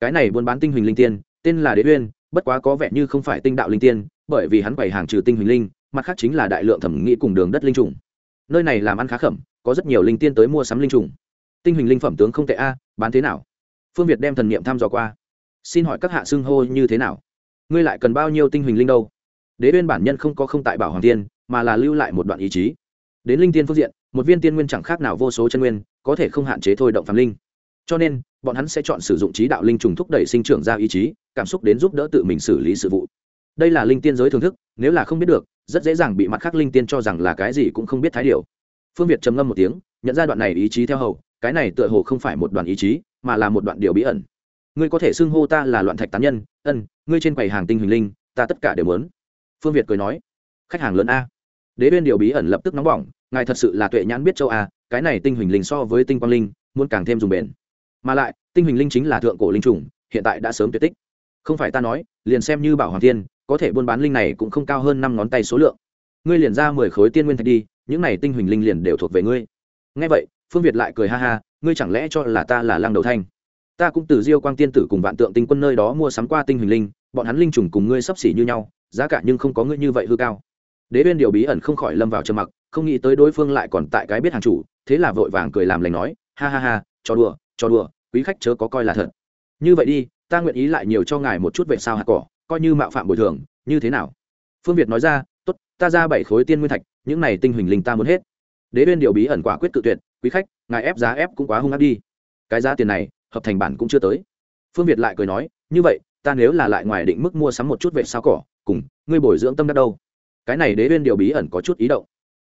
Cái này buôn bán tinh huỳnh linh tiên, tên là đế uyên, bất quá có vẻ như không phải tinh đạo linh tiên, bởi vì hắn bày hàng trừ tinh huỳnh linh, mặt khác chính là đại lượng thẩm nghĩ cùng đường đất linh trùng. Nơi này làm ăn khá khẩm, có rất nhiều linh tiên tới mua sắm linh trùng. Tinh huỳnh linh phẩm tướng không tệ a, bán thế nào? Phương việt đem thần niệm thăm dò qua. Xin hỏi các hạ xưng hô như thế nào? Ngươi lại cần bao nhiêu tinh huỳnh linh đâu? Đế viên bản nhân không có không tại bảo hoàng tiên, mà là lưu lại một đoạn ý chí. Đến linh tiên phương diện, một viên tiên nguyên chẳng khác nào vô số chân nguyên, có thể không hạn chế thôi động phàm linh. Cho nên, bọn hắn sẽ chọn sử dụng trí đạo linh trùng thúc đẩy sinh trưởng ra ý chí, cảm xúc đến giúp đỡ tự mình xử lý sự vụ. Đây là linh tiên giới thưởng thức, nếu là không biết được, rất dễ dàng bị mặt khác linh tiên cho rằng là cái gì cũng không biết thái điều. Phương việt trầm ngâm một tiếng, nhận ra đoạn này ý chí theo hầu, cái này tựa hồ không phải một đoạn ý chí, mà là một đoạn điều bí ẩn ngươi có thể xưng hô ta là loạn thạch tán nhân, ân, ngươi trên quầy hàng tinh huỳnh linh, ta tất cả đều muốn. Phương việt cười nói, khách hàng lớn a. Đế bên điều bí ẩn lập tức nóng bỏng, ngài thật sự là tuệ nhãn biết châu a, cái này tinh huỳnh linh so với tinh quang linh, muốn càng thêm dùng bền. Mà lại, tinh huỳnh linh chính là thượng cổ linh trùng hiện tại đã sớm tuyệt tích. Không phải ta nói, liền xem như bảo hoàng thiên, có thể buôn bán linh này cũng không cao hơn năm ngón tay số lượng. Ngươi liền ra mười khối tiên nguyên thạch đi, những này tinh huỳnh linh liền đều thuộc về ngươi. Ngay vậy, phương việt lại cười ha ha, ngươi chẳng lẽ cho là ta là lăng đầu thanh? Ta cũng từ diêu quang tiên tử cùng vạn tượng tinh quân nơi đó mua sắm qua tinh hình linh, bọn hắn linh trùng cùng ngươi sắp xỉ như nhau, giá cả nhưng không có ngươi như vậy hư cao. Đế viên điều bí ẩn không khỏi lâm vào trầm mặc, không nghĩ tới đối phương lại còn tại cái biết hàng chủ, thế là vội vàng cười làm lành nói, ha ha ha, cho đùa cho đùa, quý khách chớ có coi là thật. Như vậy đi, ta nguyện ý lại nhiều cho ngài một chút vệ sao hạt cỏ, coi như mạo phạm bồi thường, như thế nào? Phương việt nói ra, tốt, ta ra bảy khối tiên nguyên thạch, những này tinh huỳnh linh ta muốn hết. Đế viên điều bí ẩn quả quyết cự tuyệt, quý khách, ngài ép giá ép cũng quá hung ác đi. Cái giá tiền này hợp thành bản cũng chưa tới. Phương việt lại cười nói, như vậy, ta nếu là lại ngoài định mức mua sắm một chút vệ sao cỏ, cùng ngươi bồi dưỡng tâm đắc đâu? Cái này đế viên điều bí ẩn có chút ý động.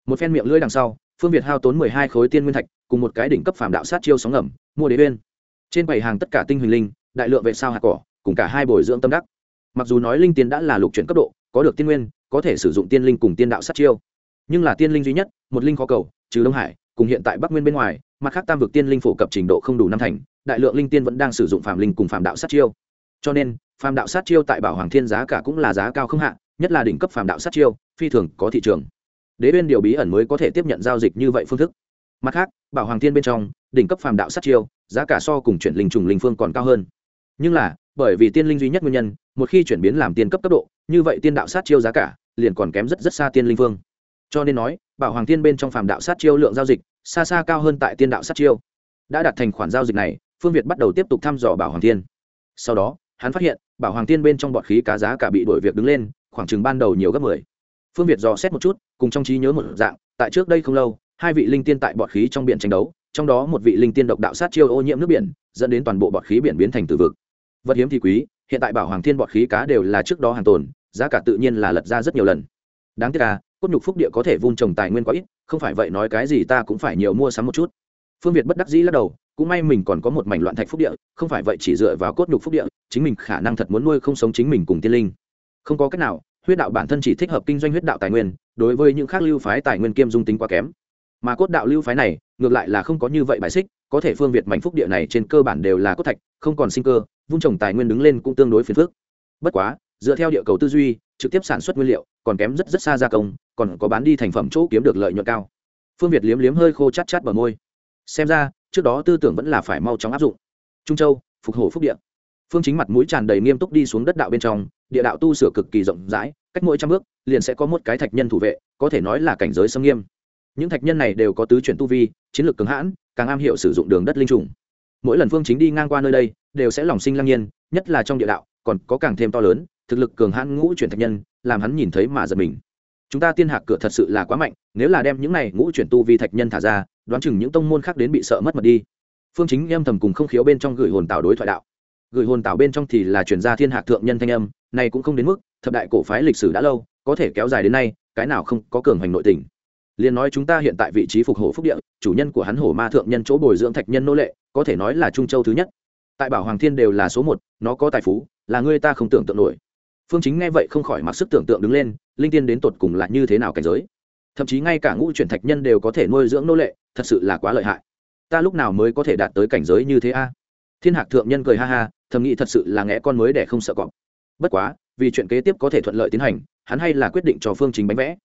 Một phen miệng lưỡi đằng sau, phương việt hao tốn mười hai khối tiên nguyên thạch, cùng một cái đỉnh cấp phàm đạo sát chiêu sóng ngầm, mua đế viên. Trên bảy hàng tất cả tinh huỳnh linh, đại lượng vệ sao hạt cỏ, cùng cả hai bồi dưỡng tâm đắc. Mặc dù nói linh tiên đã là lục chuyển cấp độ, có được tiên nguyên, có thể sử dụng tiên linh cùng tiên đạo sát chiêu. Nhưng là tiên linh duy nhất, một linh khó cầu, trừ đông hải, cùng hiện tại bắc nguyên bên ngoài, mặt khác tam vực tiên linh phổ cập trình độ không đủ năm thành đại lượng linh tiên vẫn đang sử dụng phạm linh cùng phạm đạo sát chiêu. Cho nên phạm đạo sát chiêu tại bảo hoàng thiên giá cả cũng là giá cao không hạ, nhất là đỉnh cấp phạm đạo sát chiêu, phi thường có thị trường. Đế bên điều bí ẩn mới có thể tiếp nhận giao dịch như vậy phương thức. Mặt khác, bảo hoàng thiên bên trong, đỉnh cấp phàm đạo sát chiêu, giá cả so cùng chuyển linh trùng linh phương còn cao hơn. Nhưng là, bởi vì tiên linh duy nhất nguyên nhân, một khi chuyển biến làm tiên cấp cấp độ, như vậy tiên đạo sát chiêu giá cả liền còn kém rất rất xa tiên linh phương cho nên nói, bảo hoàng tiên bên trong phàm đạo sát chiêu lượng giao dịch xa xa cao hơn tại tiên đạo sát chiêu. Đã đạt thành khoản giao dịch này phương việt bắt đầu tiếp tục thăm dò bảo hoàng Thiên. sau đó, hắn phát hiện, bảo hoàng Thiên bên trong bọt khí cá giá cả bị đổi việc đứng lên, khoảng chừng ban đầu nhiều gấp mười. Phương việt dò xét một chút, cùng trong trí nhớ một dạng, tại trước đây không lâu, hai vị linh tiên tại bọt khí trong biển tranh đấu, trong đó một vị linh tiên độc đạo sát chiêu ô nhiễm nước biển, dẫn đến toàn bộ bọt khí biển biến thành từ vực. Vật hiếm thì quý, hiện tại bảo hoàng thiên bọt khí cá đều là trước đó hàng tồn, giá cả tự nhiên là lật ra rất nhiều lần. Đáng tiếc là cốt nhục phúc địa có thể vun trồng tài nguyên quá ít, không phải vậy nói cái gì ta cũng phải nhiều mua sắm một chút. Phương việt bất đắc dĩ lắc đầu cũng may mình còn có một mảnh loạn thạch phúc địa, không phải vậy chỉ dựa vào cốt nhục phúc địa, chính mình khả năng thật muốn nuôi không sống chính mình cùng tiên linh. Không có cách nào, huyết đạo bản thân chỉ thích hợp kinh doanh huyết đạo tài nguyên, đối với những khác lưu phái tài nguyên kiêm dung tính quá kém. Mà cốt đạo lưu phái này, ngược lại là không có như vậy bài xích, có thể phương việt mảnh phúc địa này trên cơ bản đều là cốt thạch, không còn sinh cơ, vung trồng tài nguyên đứng lên cũng tương đối phiền phức. Bất quá, dựa theo địa cầu tư duy, trực tiếp sản xuất nguyên liệu, còn kém rất rất xa gia công, còn có bán đi thành phẩm chỗ kiếm được lợi nhuận cao. Phương việt liếm liếm hơi khô chát chát bờ môi. Xem ra trước đó tư tưởng vẫn là phải mau chóng áp dụng. Trung châu, phục hồi phúc địa. Phương chính mặt mũi tràn đầy nghiêm túc đi xuống đất đạo bên trong, địa đạo tu sửa cực kỳ rộng rãi, cách mỗi trăm bước, liền sẽ có một cái thạch nhân thủ vệ, có thể nói là cảnh giới sâm nghiêm. Những thạch nhân này đều có tứ chuyển tu vi, chiến lược cứng hãn, càng am hiểu sử dụng đường đất linh trùng. Mỗi lần phương chính đi ngang qua nơi đây, đều sẽ lòng sinh lăng nhiên, nhất là trong địa đạo, còn có càng thêm to lớn, thực lực cường hãn ngũ chuyển thạch nhân, làm hắn nhìn thấy mà giật mình. Chúng ta tiên hạc cửa thật sự là quá mạnh, nếu là đem những này ngũ chuyển tu vi thạch nhân thả ra đoán chừng những tông môn khác đến bị sợ mất mật đi. Phương chính âm thầm cùng không khiếu bên trong gửi hồn tạo đối thoại đạo. Gửi hồn tạo bên trong thì là chuyển gia thiên hạc thượng nhân thanh âm, này cũng không đến mức, thập đại cổ phái lịch sử đã lâu, có thể kéo dài đến nay, cái nào không có cường hành nội tình. Liền nói chúng ta hiện tại vị trí phục hổ phúc địa, chủ nhân của hắn hổ ma thượng nhân chỗ bồi dưỡng thạch nhân nô lệ, có thể nói là trung châu thứ nhất. Tại bảo hoàng thiên đều là số một, nó có tài phú, là người ta không tưởng tượng nổi. Phương chính nghe vậy không khỏi mặc sức tưởng tượng đứng lên, linh tiên đến tột cùng là như thế nào cảnh giới. Thậm chí ngay cả ngũ chuyển thạch nhân đều có thể nuôi dưỡng nô lệ thật sự là quá lợi hại. Ta lúc nào mới có thể đạt tới cảnh giới như thế a? Thiên hạc thượng nhân cười ha ha, thầm nghĩ thật sự là nghe con mới để không sợ cọp. Bất quá, vì chuyện kế tiếp có thể thuận lợi tiến hành, hắn hay là quyết định cho phương chính bánh vẽ.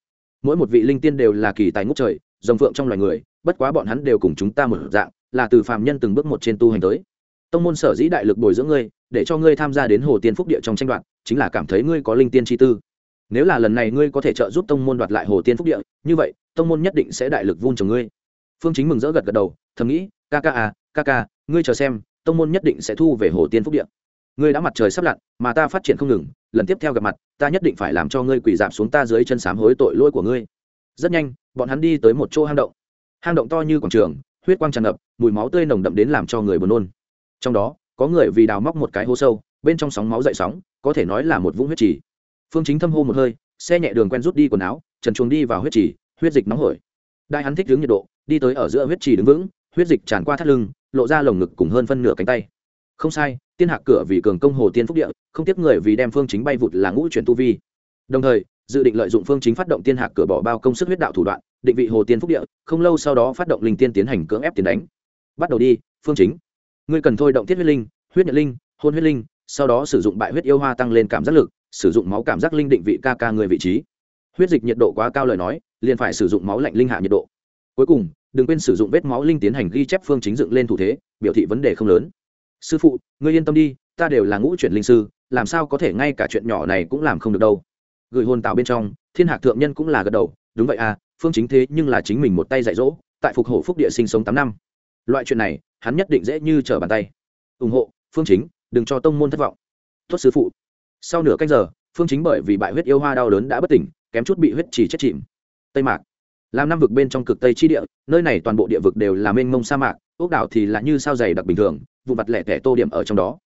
Mỗi một vị linh tiên đều là kỳ tài ngốc trời dòng phượng trong loài người, bất quá bọn hắn đều cùng chúng ta một dạng, là từ phàm nhân từng bước một trên tu hành tới. Tông môn sở dĩ đại lực bồi dưỡng ngươi, để cho ngươi tham gia đến hồ tiên phúc địa trong tranh đoạt, chính là cảm thấy ngươi có linh tiên chi tư. Nếu là lần này ngươi có thể trợ giúp tông môn đoạt lại hồ tiên phúc địa, như vậy, tông môn nhất định sẽ đại lực vun trồng ngươi phương chính mừng rỡ gật gật đầu, thầm nghĩ, ca ca à ca ca, ngươi chờ xem, tông môn nhất định sẽ thu về hồ tiên phúc địa ngươi đã mặt trời sắp lặn, mà ta phát triển không ngừng, lần tiếp theo gặp mặt, ta nhất định phải làm cho ngươi quỳ dạp xuống ta dưới chân sám hối tội lỗi của ngươi. Rất nhanh, bọn hắn đi tới một chỗ hang động. Hang động to như quảng trường, huyết quang tràn ngập, mùi máu tươi nồng đậm đến làm cho người buồn nôn. Trong đó, có người vì đào móc một cái hố sâu, bên trong sóng máu dậy sóng, có thể nói là một vũng huyết trì. Phương chính thâm hô một hơi, xe nhẹ đường quen rút đi quần áo, trần chuồng đi vào huyết trì, huyết dịch nóng hổi đại hắn thích hướng nhiệt độ, đi tới ở giữa huyết trì đứng vững, huyết dịch tràn qua thắt lưng, lộ ra lồng ngực cùng hơn phân nửa cánh tay. Không sai, tiên hạc cửa vì cường công hồ tiên phúc địa, không tiếp người vì đem phương chính bay vụt là ngũ chuyển tu vi. Đồng thời, dự định lợi dụng phương chính phát động tiên hạc cửa bỏ bao công sức huyết đạo thủ đoạn, định vị hồ tiên phúc địa, không lâu sau đó phát động linh tiên tiến hành cưỡng ép tiền đánh. Bắt đầu đi, phương chính. Ngươi cần thôi động thiết huyết linh, huyết nhật linh, hôn huyết linh, sau đó sử dụng bại huyết yêu hoa tăng lên cảm giác lực, sử dụng máu cảm giác linh định vị ca ca người vị trí. Huyết dịch nhiệt độ quá cao lời nói liền phải sử dụng máu lạnh linh hạ nhiệt độ. Cuối cùng, đừng quên sử dụng vết máu linh tiến hành ghi chép phương chính dựng lên thủ thế, biểu thị vấn đề không lớn. Sư phụ, ngươi yên tâm đi, ta đều là ngũ chuyển linh sư, làm sao có thể ngay cả chuyện nhỏ này cũng làm không được đâu. Gửi hồn tạo bên trong, thiên hạc thượng nhân cũng là gật đầu, đúng vậy à phương chính thế nhưng là chính mình một tay dạy dỗ, tại phục hộ phúc địa sinh sống tám năm. Loại chuyện này, hắn nhất định dễ như trở bàn tay. Ủng hộ, phương chính, đừng cho tông môn thất vọng. Tuất sư phụ. Sau nửa canh giờ, phương chính bởi vì bại huyết yêu hoa đau đớn đã bất tỉnh, kém chút bị huyết trì chết chìm tây mạc. Làm năm vực bên trong cực tây chi địa, nơi này toàn bộ địa vực đều là mênh mông sa mạc, ốc đảo thì là như sao dày đặc bình thường vụ mặt lẻ tẻ tô điểm ở trong đó.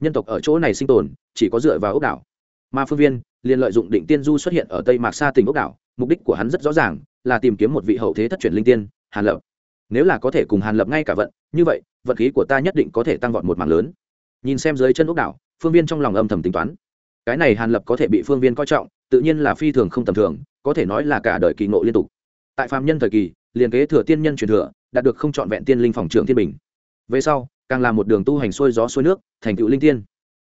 Nhân tộc ở chỗ này sinh tồn, chỉ có dựa vào ốc đảo. Mà phương viên liền lợi dụng định tiên du xuất hiện ở tây mạc xa tỉnh ốc đảo, mục đích của hắn rất rõ ràng, là tìm kiếm một vị hậu thế thất truyền linh tiên, hàn lập. Nếu là có thể cùng hàn lập ngay cả vận, như vậy, vận khí của ta nhất định có thể tăng vọt một mảng lớn. Nhìn xem dưới chân ốc đảo, phương viên trong lòng âm thầm tính toán. Cái này hàn lập có thể bị phương viên coi trọng, tự nhiên là phi thường không tầm thường có thể nói là cả đời kỳ ngộ liên tục. Tại phạm nhân thời kỳ, liền kế thừa tiên nhân truyền thừa, đạt được không trọn vẹn tiên linh phòng trưởng thiên bình. Về sau, càng là một đường tu hành xuôi gió xuôi nước, thành tựu linh tiên.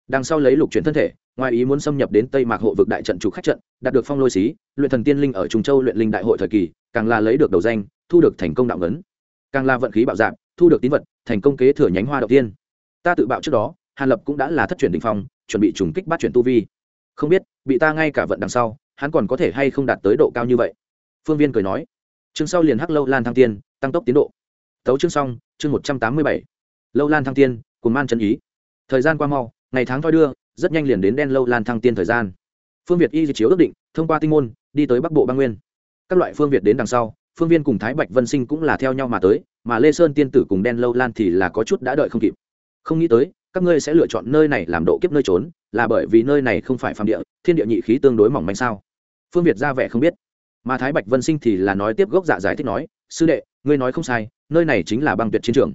Đằng sau lấy lục chuyển thân thể, ngoài ý muốn xâm nhập đến tây mạc hộ vực đại trận chủ khách trận, đạt được phong lôi xí, luyện thần tiên linh ở trung châu luyện linh đại hội thời kỳ, càng là lấy được đầu danh, thu được thành công đạo ngấn. Càng là vận khí bạo dạng thu được tín vật, thành công kế thừa nhánh hoa đầu tiên. Ta tự bạo trước đó, hàn lập cũng đã là thất chuyển đỉnh phong, chuẩn bị trùng kích bắt chuyển tu vi. Không biết, bị ta ngay cả vận đằng sau hắn còn có thể hay không đạt tới độ cao như vậy? Phương viên cười nói. Chương sau liền hắc lâu lan thăng tiên, tăng tốc tiến độ. Tấu chương xong, chương một trăm tám mươi bảy. Lâu lan thăng tiên, cùng man chân ý. Thời gian qua mau, ngày tháng thoi đưa, rất nhanh liền đến đen lâu lan thăng tiên thời gian. Phương việt y di chiếu ước định, thông qua tinh môn, đi tới bắc bộ bang nguyên. Các loại phương việt đến đằng sau, phương viên cùng thái bạch vân sinh cũng là theo nhau mà tới, mà lê sơn tiên tử cùng đen lâu lan thì là có chút đã đợi không kịp. Không nghĩ tới, các ngươi sẽ lựa chọn nơi này làm độ kiếp nơi trốn, là bởi vì nơi này không phải phạm địa, thiên địa nhị khí tương đối mỏng manh sao? Phương việt ra vẻ không biết. Mà thái bạch vân sinh thì là nói tiếp gốc dạ giải thích nói, sư đệ, ngươi nói không sai, nơi này chính là băng tuyệt chiến trường.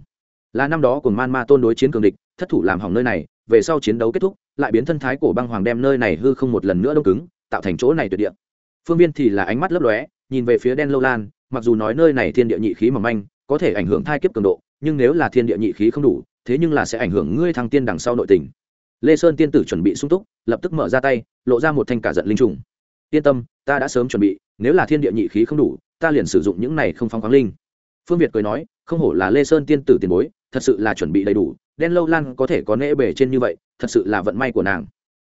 Là năm đó cùng man ma tôn đối chiến cường địch, thất thủ làm hỏng nơi này, về sau chiến đấu kết thúc, lại biến thân thái của băng hoàng đem nơi này hư không một lần nữa đông cứng, tạo thành chỗ này tuyệt địa. Phương viên thì là ánh mắt lấp lóe, nhìn về phía đen lâu lan, mặc dù nói nơi này thiên địa nhị khí mỏng manh, có thể ảnh hưởng thai kiếp cường độ, nhưng nếu là thiên địa nhị khí không đủ, thế nhưng là sẽ ảnh hưởng ngươi thăng tiên đằng sau nội tình. Lê sơn tiên tử chuẩn bị sung túc, lập tức mở ra tay, lộ ra một thanh cả giận linh trùng yên tâm, ta đã sớm chuẩn bị, nếu là thiên địa nhị khí không đủ, ta liền sử dụng những này không phóng khoáng linh. Phương việt cười nói, không hổ là lê sơn tiên tử tiền bối, thật sự là chuẩn bị đầy đủ, đen lâu lan có thể có nễ bể trên như vậy, thật sự là vận may của nàng.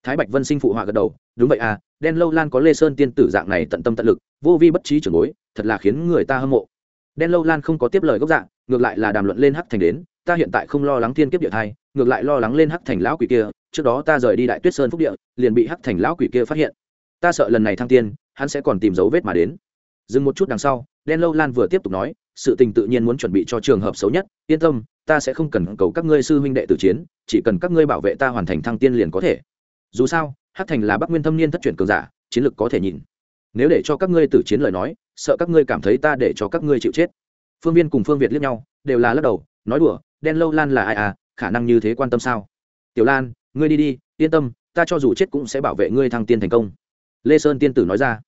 Thái bạch vân sinh phụ họa gật đầu, đúng vậy à đen lâu lan có lê sơn tiên tử dạng này tận tâm tận lực, vô vi bất trí trưởng bối, thật là khiến người ta hâm mộ. Đen lâu lan không có tiếp lời gốc dạng, ngược lại là đàm luận lên hắc thành đến, ta hiện tại không lo lắng thiên kiếp địa thai, ngược lại lo lắng lên hắc thành lão quỷ kia, trước đó ta rời đi đại tuyết sơn phúc địa, liền bị hắc thành lão quỷ kia phát hiện ta sợ lần này thăng tiên, hắn sẽ còn tìm dấu vết mà đến. Dừng một chút đằng sau, đen lâu lan vừa tiếp tục nói, sự tình tự nhiên muốn chuẩn bị cho trường hợp xấu nhất, yên tâm, ta sẽ không cần cầu các ngươi sư huynh đệ tử chiến, chỉ cần các ngươi bảo vệ ta hoàn thành thăng tiên liền có thể. Dù sao Hát thành là bắc nguyên thâm niên thất truyền cường giả, chiến lược có thể nhìn. Nếu để cho các ngươi tử chiến lời nói, sợ các ngươi cảm thấy ta để cho các ngươi chịu chết. Phương viên cùng phương việt liếc nhau, đều là lắc đầu, nói đùa, đen lâu lan là ai à khả năng như thế quan tâm sao? Tiểu lan, ngươi đi đi, yên tâm, ta cho dù chết cũng sẽ bảo vệ ngươi thăng tiên thành công lê sơn tiên tử nói ra.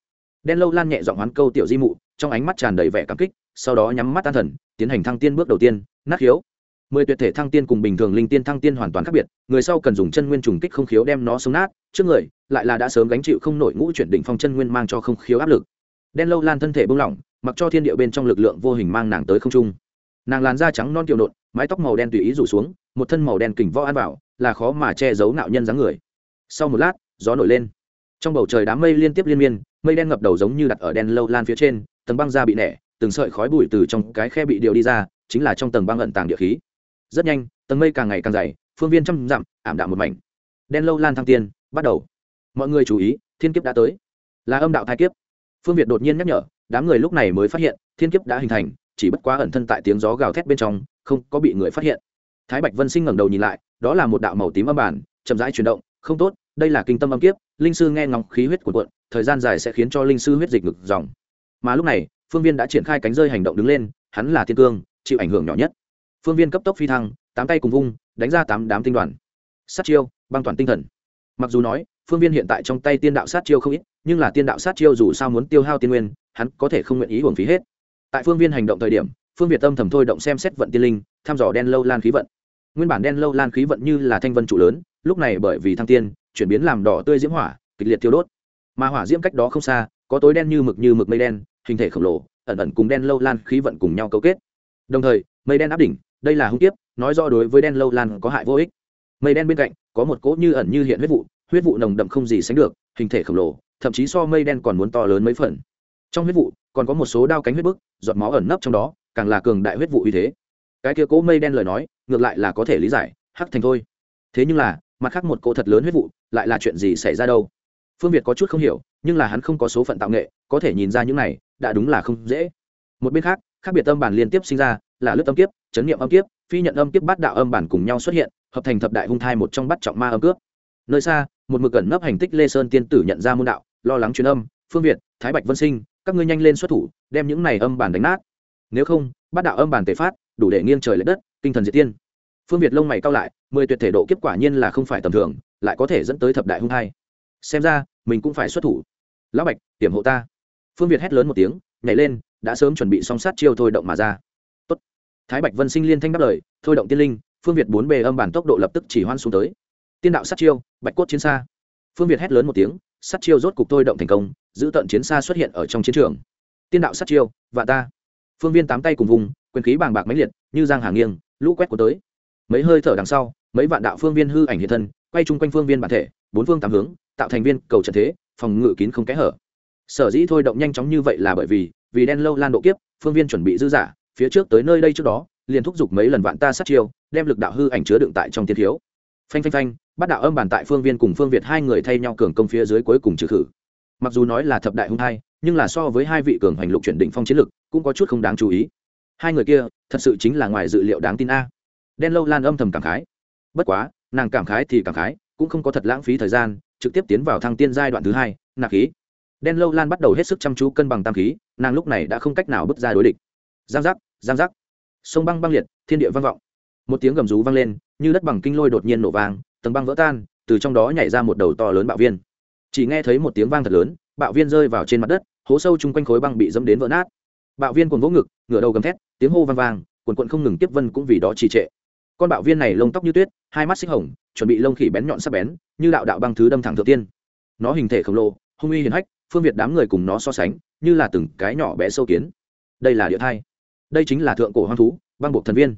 Đen lâu lan nhẹ giọng hoán câu tiểu di mụ, trong ánh mắt tràn đầy vẻ cảm kích, sau đó nhắm mắt tan thần, tiến hành thăng tiên bước đầu tiên, nát khiếu. Mười tuyệt thể thăng tiên cùng bình thường linh tiên thăng tiên hoàn toàn khác biệt, người sau cần dùng chân nguyên trùng kích không khiếu đem nó sống nát, trước người, lại là đã sớm gánh chịu không nổi ngũ chuyển đỉnh phong chân nguyên mang cho không khiếu áp lực. Đen lâu lan thân thể bung lỏng, mặc cho thiên địa bên trong lực lượng vô hình mang nàng tới không trung. Nàng làn da trắng non tiểu nộn, mái tóc màu đen tùy ý rủ xuống, một thân màu đen kình võ an bảo là khó mà che giấu nạo nhân dáng người. Sau một lát, gió nổi lên trong bầu trời đám mây liên tiếp liên miên, mây đen ngập đầu giống như đặt ở đen lâu lan phía trên, tầng băng da bị nẻ, từng sợi khói bụi từ trong cái khe bị điều đi ra, chính là trong tầng băng ẩn tàng địa khí. Rất nhanh, tầng mây càng ngày càng dày, phương viên trăm dặm, ảm đạm một mảnh. Đen lâu lan thăng tiên, bắt đầu. Mọi người chú ý, thiên kiếp đã tới. Là âm đạo thai kiếp. Phương việt đột nhiên nhắc nhở, đám người lúc này mới phát hiện, thiên kiếp đã hình thành, chỉ bất quá ẩn thân tại tiếng gió gào thét bên trong, không có bị người phát hiện. Thái bạch vân sinh ngẩng đầu nhìn lại, đó là một đạo màu tím âm bản, chậm rãi chuyển động, không tốt đây là kinh tâm âm kiếp, linh sư nghe ngóng khí huyết của cuộn, thời gian dài sẽ khiến cho linh sư huyết dịch ngực dòng. Mà lúc này, phương viên đã triển khai cánh rơi hành động đứng lên, hắn là thiên cương, chịu ảnh hưởng nhỏ nhất. Phương viên cấp tốc phi thăng, tám tay cùng vung, đánh ra tám đám tinh đoàn. Sát chiêu, băng toàn tinh thần. Mặc dù nói, phương viên hiện tại trong tay tiên đạo sát chiêu không ít, nhưng là tiên đạo sát chiêu dù sao muốn tiêu hao tiên nguyên, hắn có thể không nguyện ý hưởng phí hết. Tại phương viên hành động thời điểm, phương việt tâm thầm thôi động xem xét vận tiên linh, thăm dò đen lâu lan khí vận. Nguyên bản đen lâu lan khí vận như là thanh vân trụ lớn, lúc này bởi vì thăng tiên chuyển biến làm đỏ tươi diễm hỏa, kịch liệt thiêu đốt. Mà hỏa diễm cách đó không xa, có tối đen như mực như mực mây đen, hình thể khổng lồ, ẩn ẩn cùng đen lâu lan khí vận cùng nhau cấu kết. Đồng thời, mây đen áp đỉnh, đây là hung tiếp nói rõ đối với đen lâu lan có hại vô ích. Mây đen bên cạnh, có một cỗ như ẩn như hiện huyết vụ huyết vụ nồng đậm không gì sánh được, hình thể khổng lồ, thậm chí so mây đen còn muốn to lớn mấy phần. Trong huyết vụ, còn có một số đao cánh huyết bức, giọt máu ẩn nấp trong đó, càng là cường đại huyết vụ uy thế. Cái kia cỗ mây đen lời nói, ngược lại là có thể lý giải, hắc thành thôi. Thế nhưng là mặt khác một cỗ thật lớn huyết vụ, lại là chuyện gì xảy ra đâu? Phương việt có chút không hiểu, nhưng là hắn không có số phận tạo nghệ, có thể nhìn ra những này, đã đúng là không dễ. Một bên khác khác biệt âm bản liên tiếp sinh ra, là lướt âm kiếp, chấn niệm âm kiếp, phi nhận âm kiếp bát đạo âm bản cùng nhau xuất hiện, hợp thành thập đại hung thai một trong bắt trọng ma âm cướp. Nơi xa, một mực cẩn nấp hành tích lê sơn tiên tử nhận ra môn đạo, lo lắng truyền âm, phương việt, thái bạch vân sinh, các ngươi nhanh lên xuất thủ, đem những này âm bản đánh nát. Nếu không, bát đạo âm bản tề phát, đủ để nghiêng trời l ệ đất tinh thần diệt tiên phương việt lông mày cao lại, mười tuyệt thể độ kiếp quả nhiên là không phải tầm thường, lại có thể dẫn tới thập đại hung hai. Xem ra, mình cũng phải xuất thủ. Lão bạch, hiểm hộ ta. Phương việt hét lớn một tiếng, nhảy lên, đã sớm chuẩn bị song sát chiêu thôi động mà ra. Tốt. thái bạch vân sinh liên thanh đáp lời, thôi động tiên linh, phương việt bốn bề âm bản tốc độ lập tức chỉ hoan xuống tới. Tiên đạo sát chiêu, bạch cốt chiến xa. Phương việt hét lớn một tiếng, sát chiêu rốt cục thôi động thành công, giữ tận chiến xa xuất hiện ở trong chiến trường. Tiên đạo sát chiêu và ta. Phương viên tám tay cùng vùng, quyền khí bàng bạc máy liệt, như giang hàng nghiêng, lũ quét của tới mấy hơi thở đằng sau, mấy vạn đạo phương viên hư ảnh hiện thân, quay chung quanh phương viên bản thể, bốn phương tám hướng, tạo thành viên cầu trận thế, phòng ngự kín không kẽ hở. Sở dĩ thôi động nhanh chóng như vậy là bởi vì vì đen lâu lan độ kiếp, phương viên chuẩn bị dư giả, phía trước tới nơi đây trước đó, liền thúc giục mấy lần vạn ta sát chiêu, đem lực đạo hư ảnh chứa đựng tại trong tiên thiếu. Phanh phanh phanh, bắt đạo âm bàn tại phương viên cùng phương việt hai người thay nhau cường công phía dưới cuối cùng trừ khử. Mặc dù nói là thập đại hung hai, nhưng là so với hai vị cường hành lục chuyển định phong chiến lực, cũng có chút không đáng chú ý. Hai người kia, thật sự chính là ngoài dự liệu đáng tin a đen lâu lan âm thầm cảm khái. Bất quá, nàng cảm khái thì cảm khái, cũng không có thật lãng phí thời gian, trực tiếp tiến vào thăng tiên giai đoạn thứ hai, nạp khí. Đen lâu lan bắt đầu hết sức chăm chú cân bằng tam khí, nàng lúc này đã không cách nào bước ra đối địch. Giang giác giang giác. Sông băng băng liệt, thiên địa vang vọng. Một tiếng gầm rú vang lên, như đất bằng kinh lôi đột nhiên nổ vang, tầng băng vỡ tan, từ trong đó nhảy ra một đầu to lớn bạo viên. Chỉ nghe thấy một tiếng vang thật lớn, bạo viên rơi vào trên mặt đất, hố sâu chung quanh khối băng bị dẫm đến vỡ nát. Bạo viên cuồng vỗ ngực, ngửa đầu gầm thét, tiếng hô vang vang, quần quận không ngừng tiếp vân cũng vì đó trì trệ con bạo viên này lông tóc như tuyết, hai mắt xích hồng, chuẩn bị lông khỉ bén nhọn sắc bén, như đạo đạo băng thứ đâm thẳng thượng tiên. Nó hình thể khổng lồ, hung uy hiền hách, phương việt đám người cùng nó so sánh, như là từng cái nhỏ bé sâu kiến. Đây là địa thai. Đây chính là thượng cổ hoang thú, băng buộc thần viên.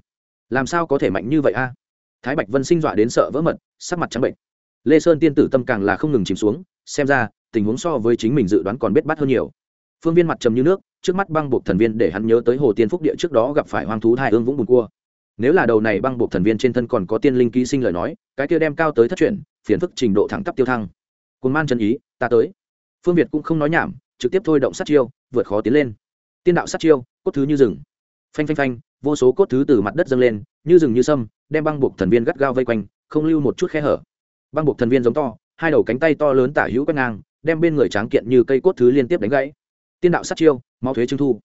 Làm sao có thể mạnh như vậy a? Thái bạch vân sinh dọa đến sợ vỡ mật, sắc mặt trắng bệnh. Lê sơn tiên tử tâm càng là không ngừng chìm xuống, xem ra, tình huống so với chính mình dự đoán còn biết bắt hơn nhiều. Phương viên mặt trầm như nước, trước mắt băng buộc thần viên để hắn nhớ tới hồ tiên phúc địa trước đó gặp phải hoang thú thai ương vũng bùn cua nếu là đầu này băng buộc thần viên trên thân còn có tiên linh ký sinh lời nói, cái kia đem cao tới thất truyền phiền phức trình độ thẳng tắp tiêu thăng. Cồn man chân ý, ta tới. Phương việt cũng không nói nhảm, trực tiếp thôi động sát chiêu, vượt khó tiến lên. Tiên đạo sát chiêu, cốt thứ như rừng. Phanh phanh phanh, vô số cốt thứ từ mặt đất dâng lên, như rừng như sâm, đem băng buộc thần viên gắt gao vây quanh, không lưu một chút khe hở. Băng buộc thần viên giống to, hai đầu cánh tay to lớn tả hữu quét ngang, đem bên người tráng kiện như cây cốt thứ liên tiếp đánh gãy. Tiên đạo sát chiêu, máu thuế trưng thu.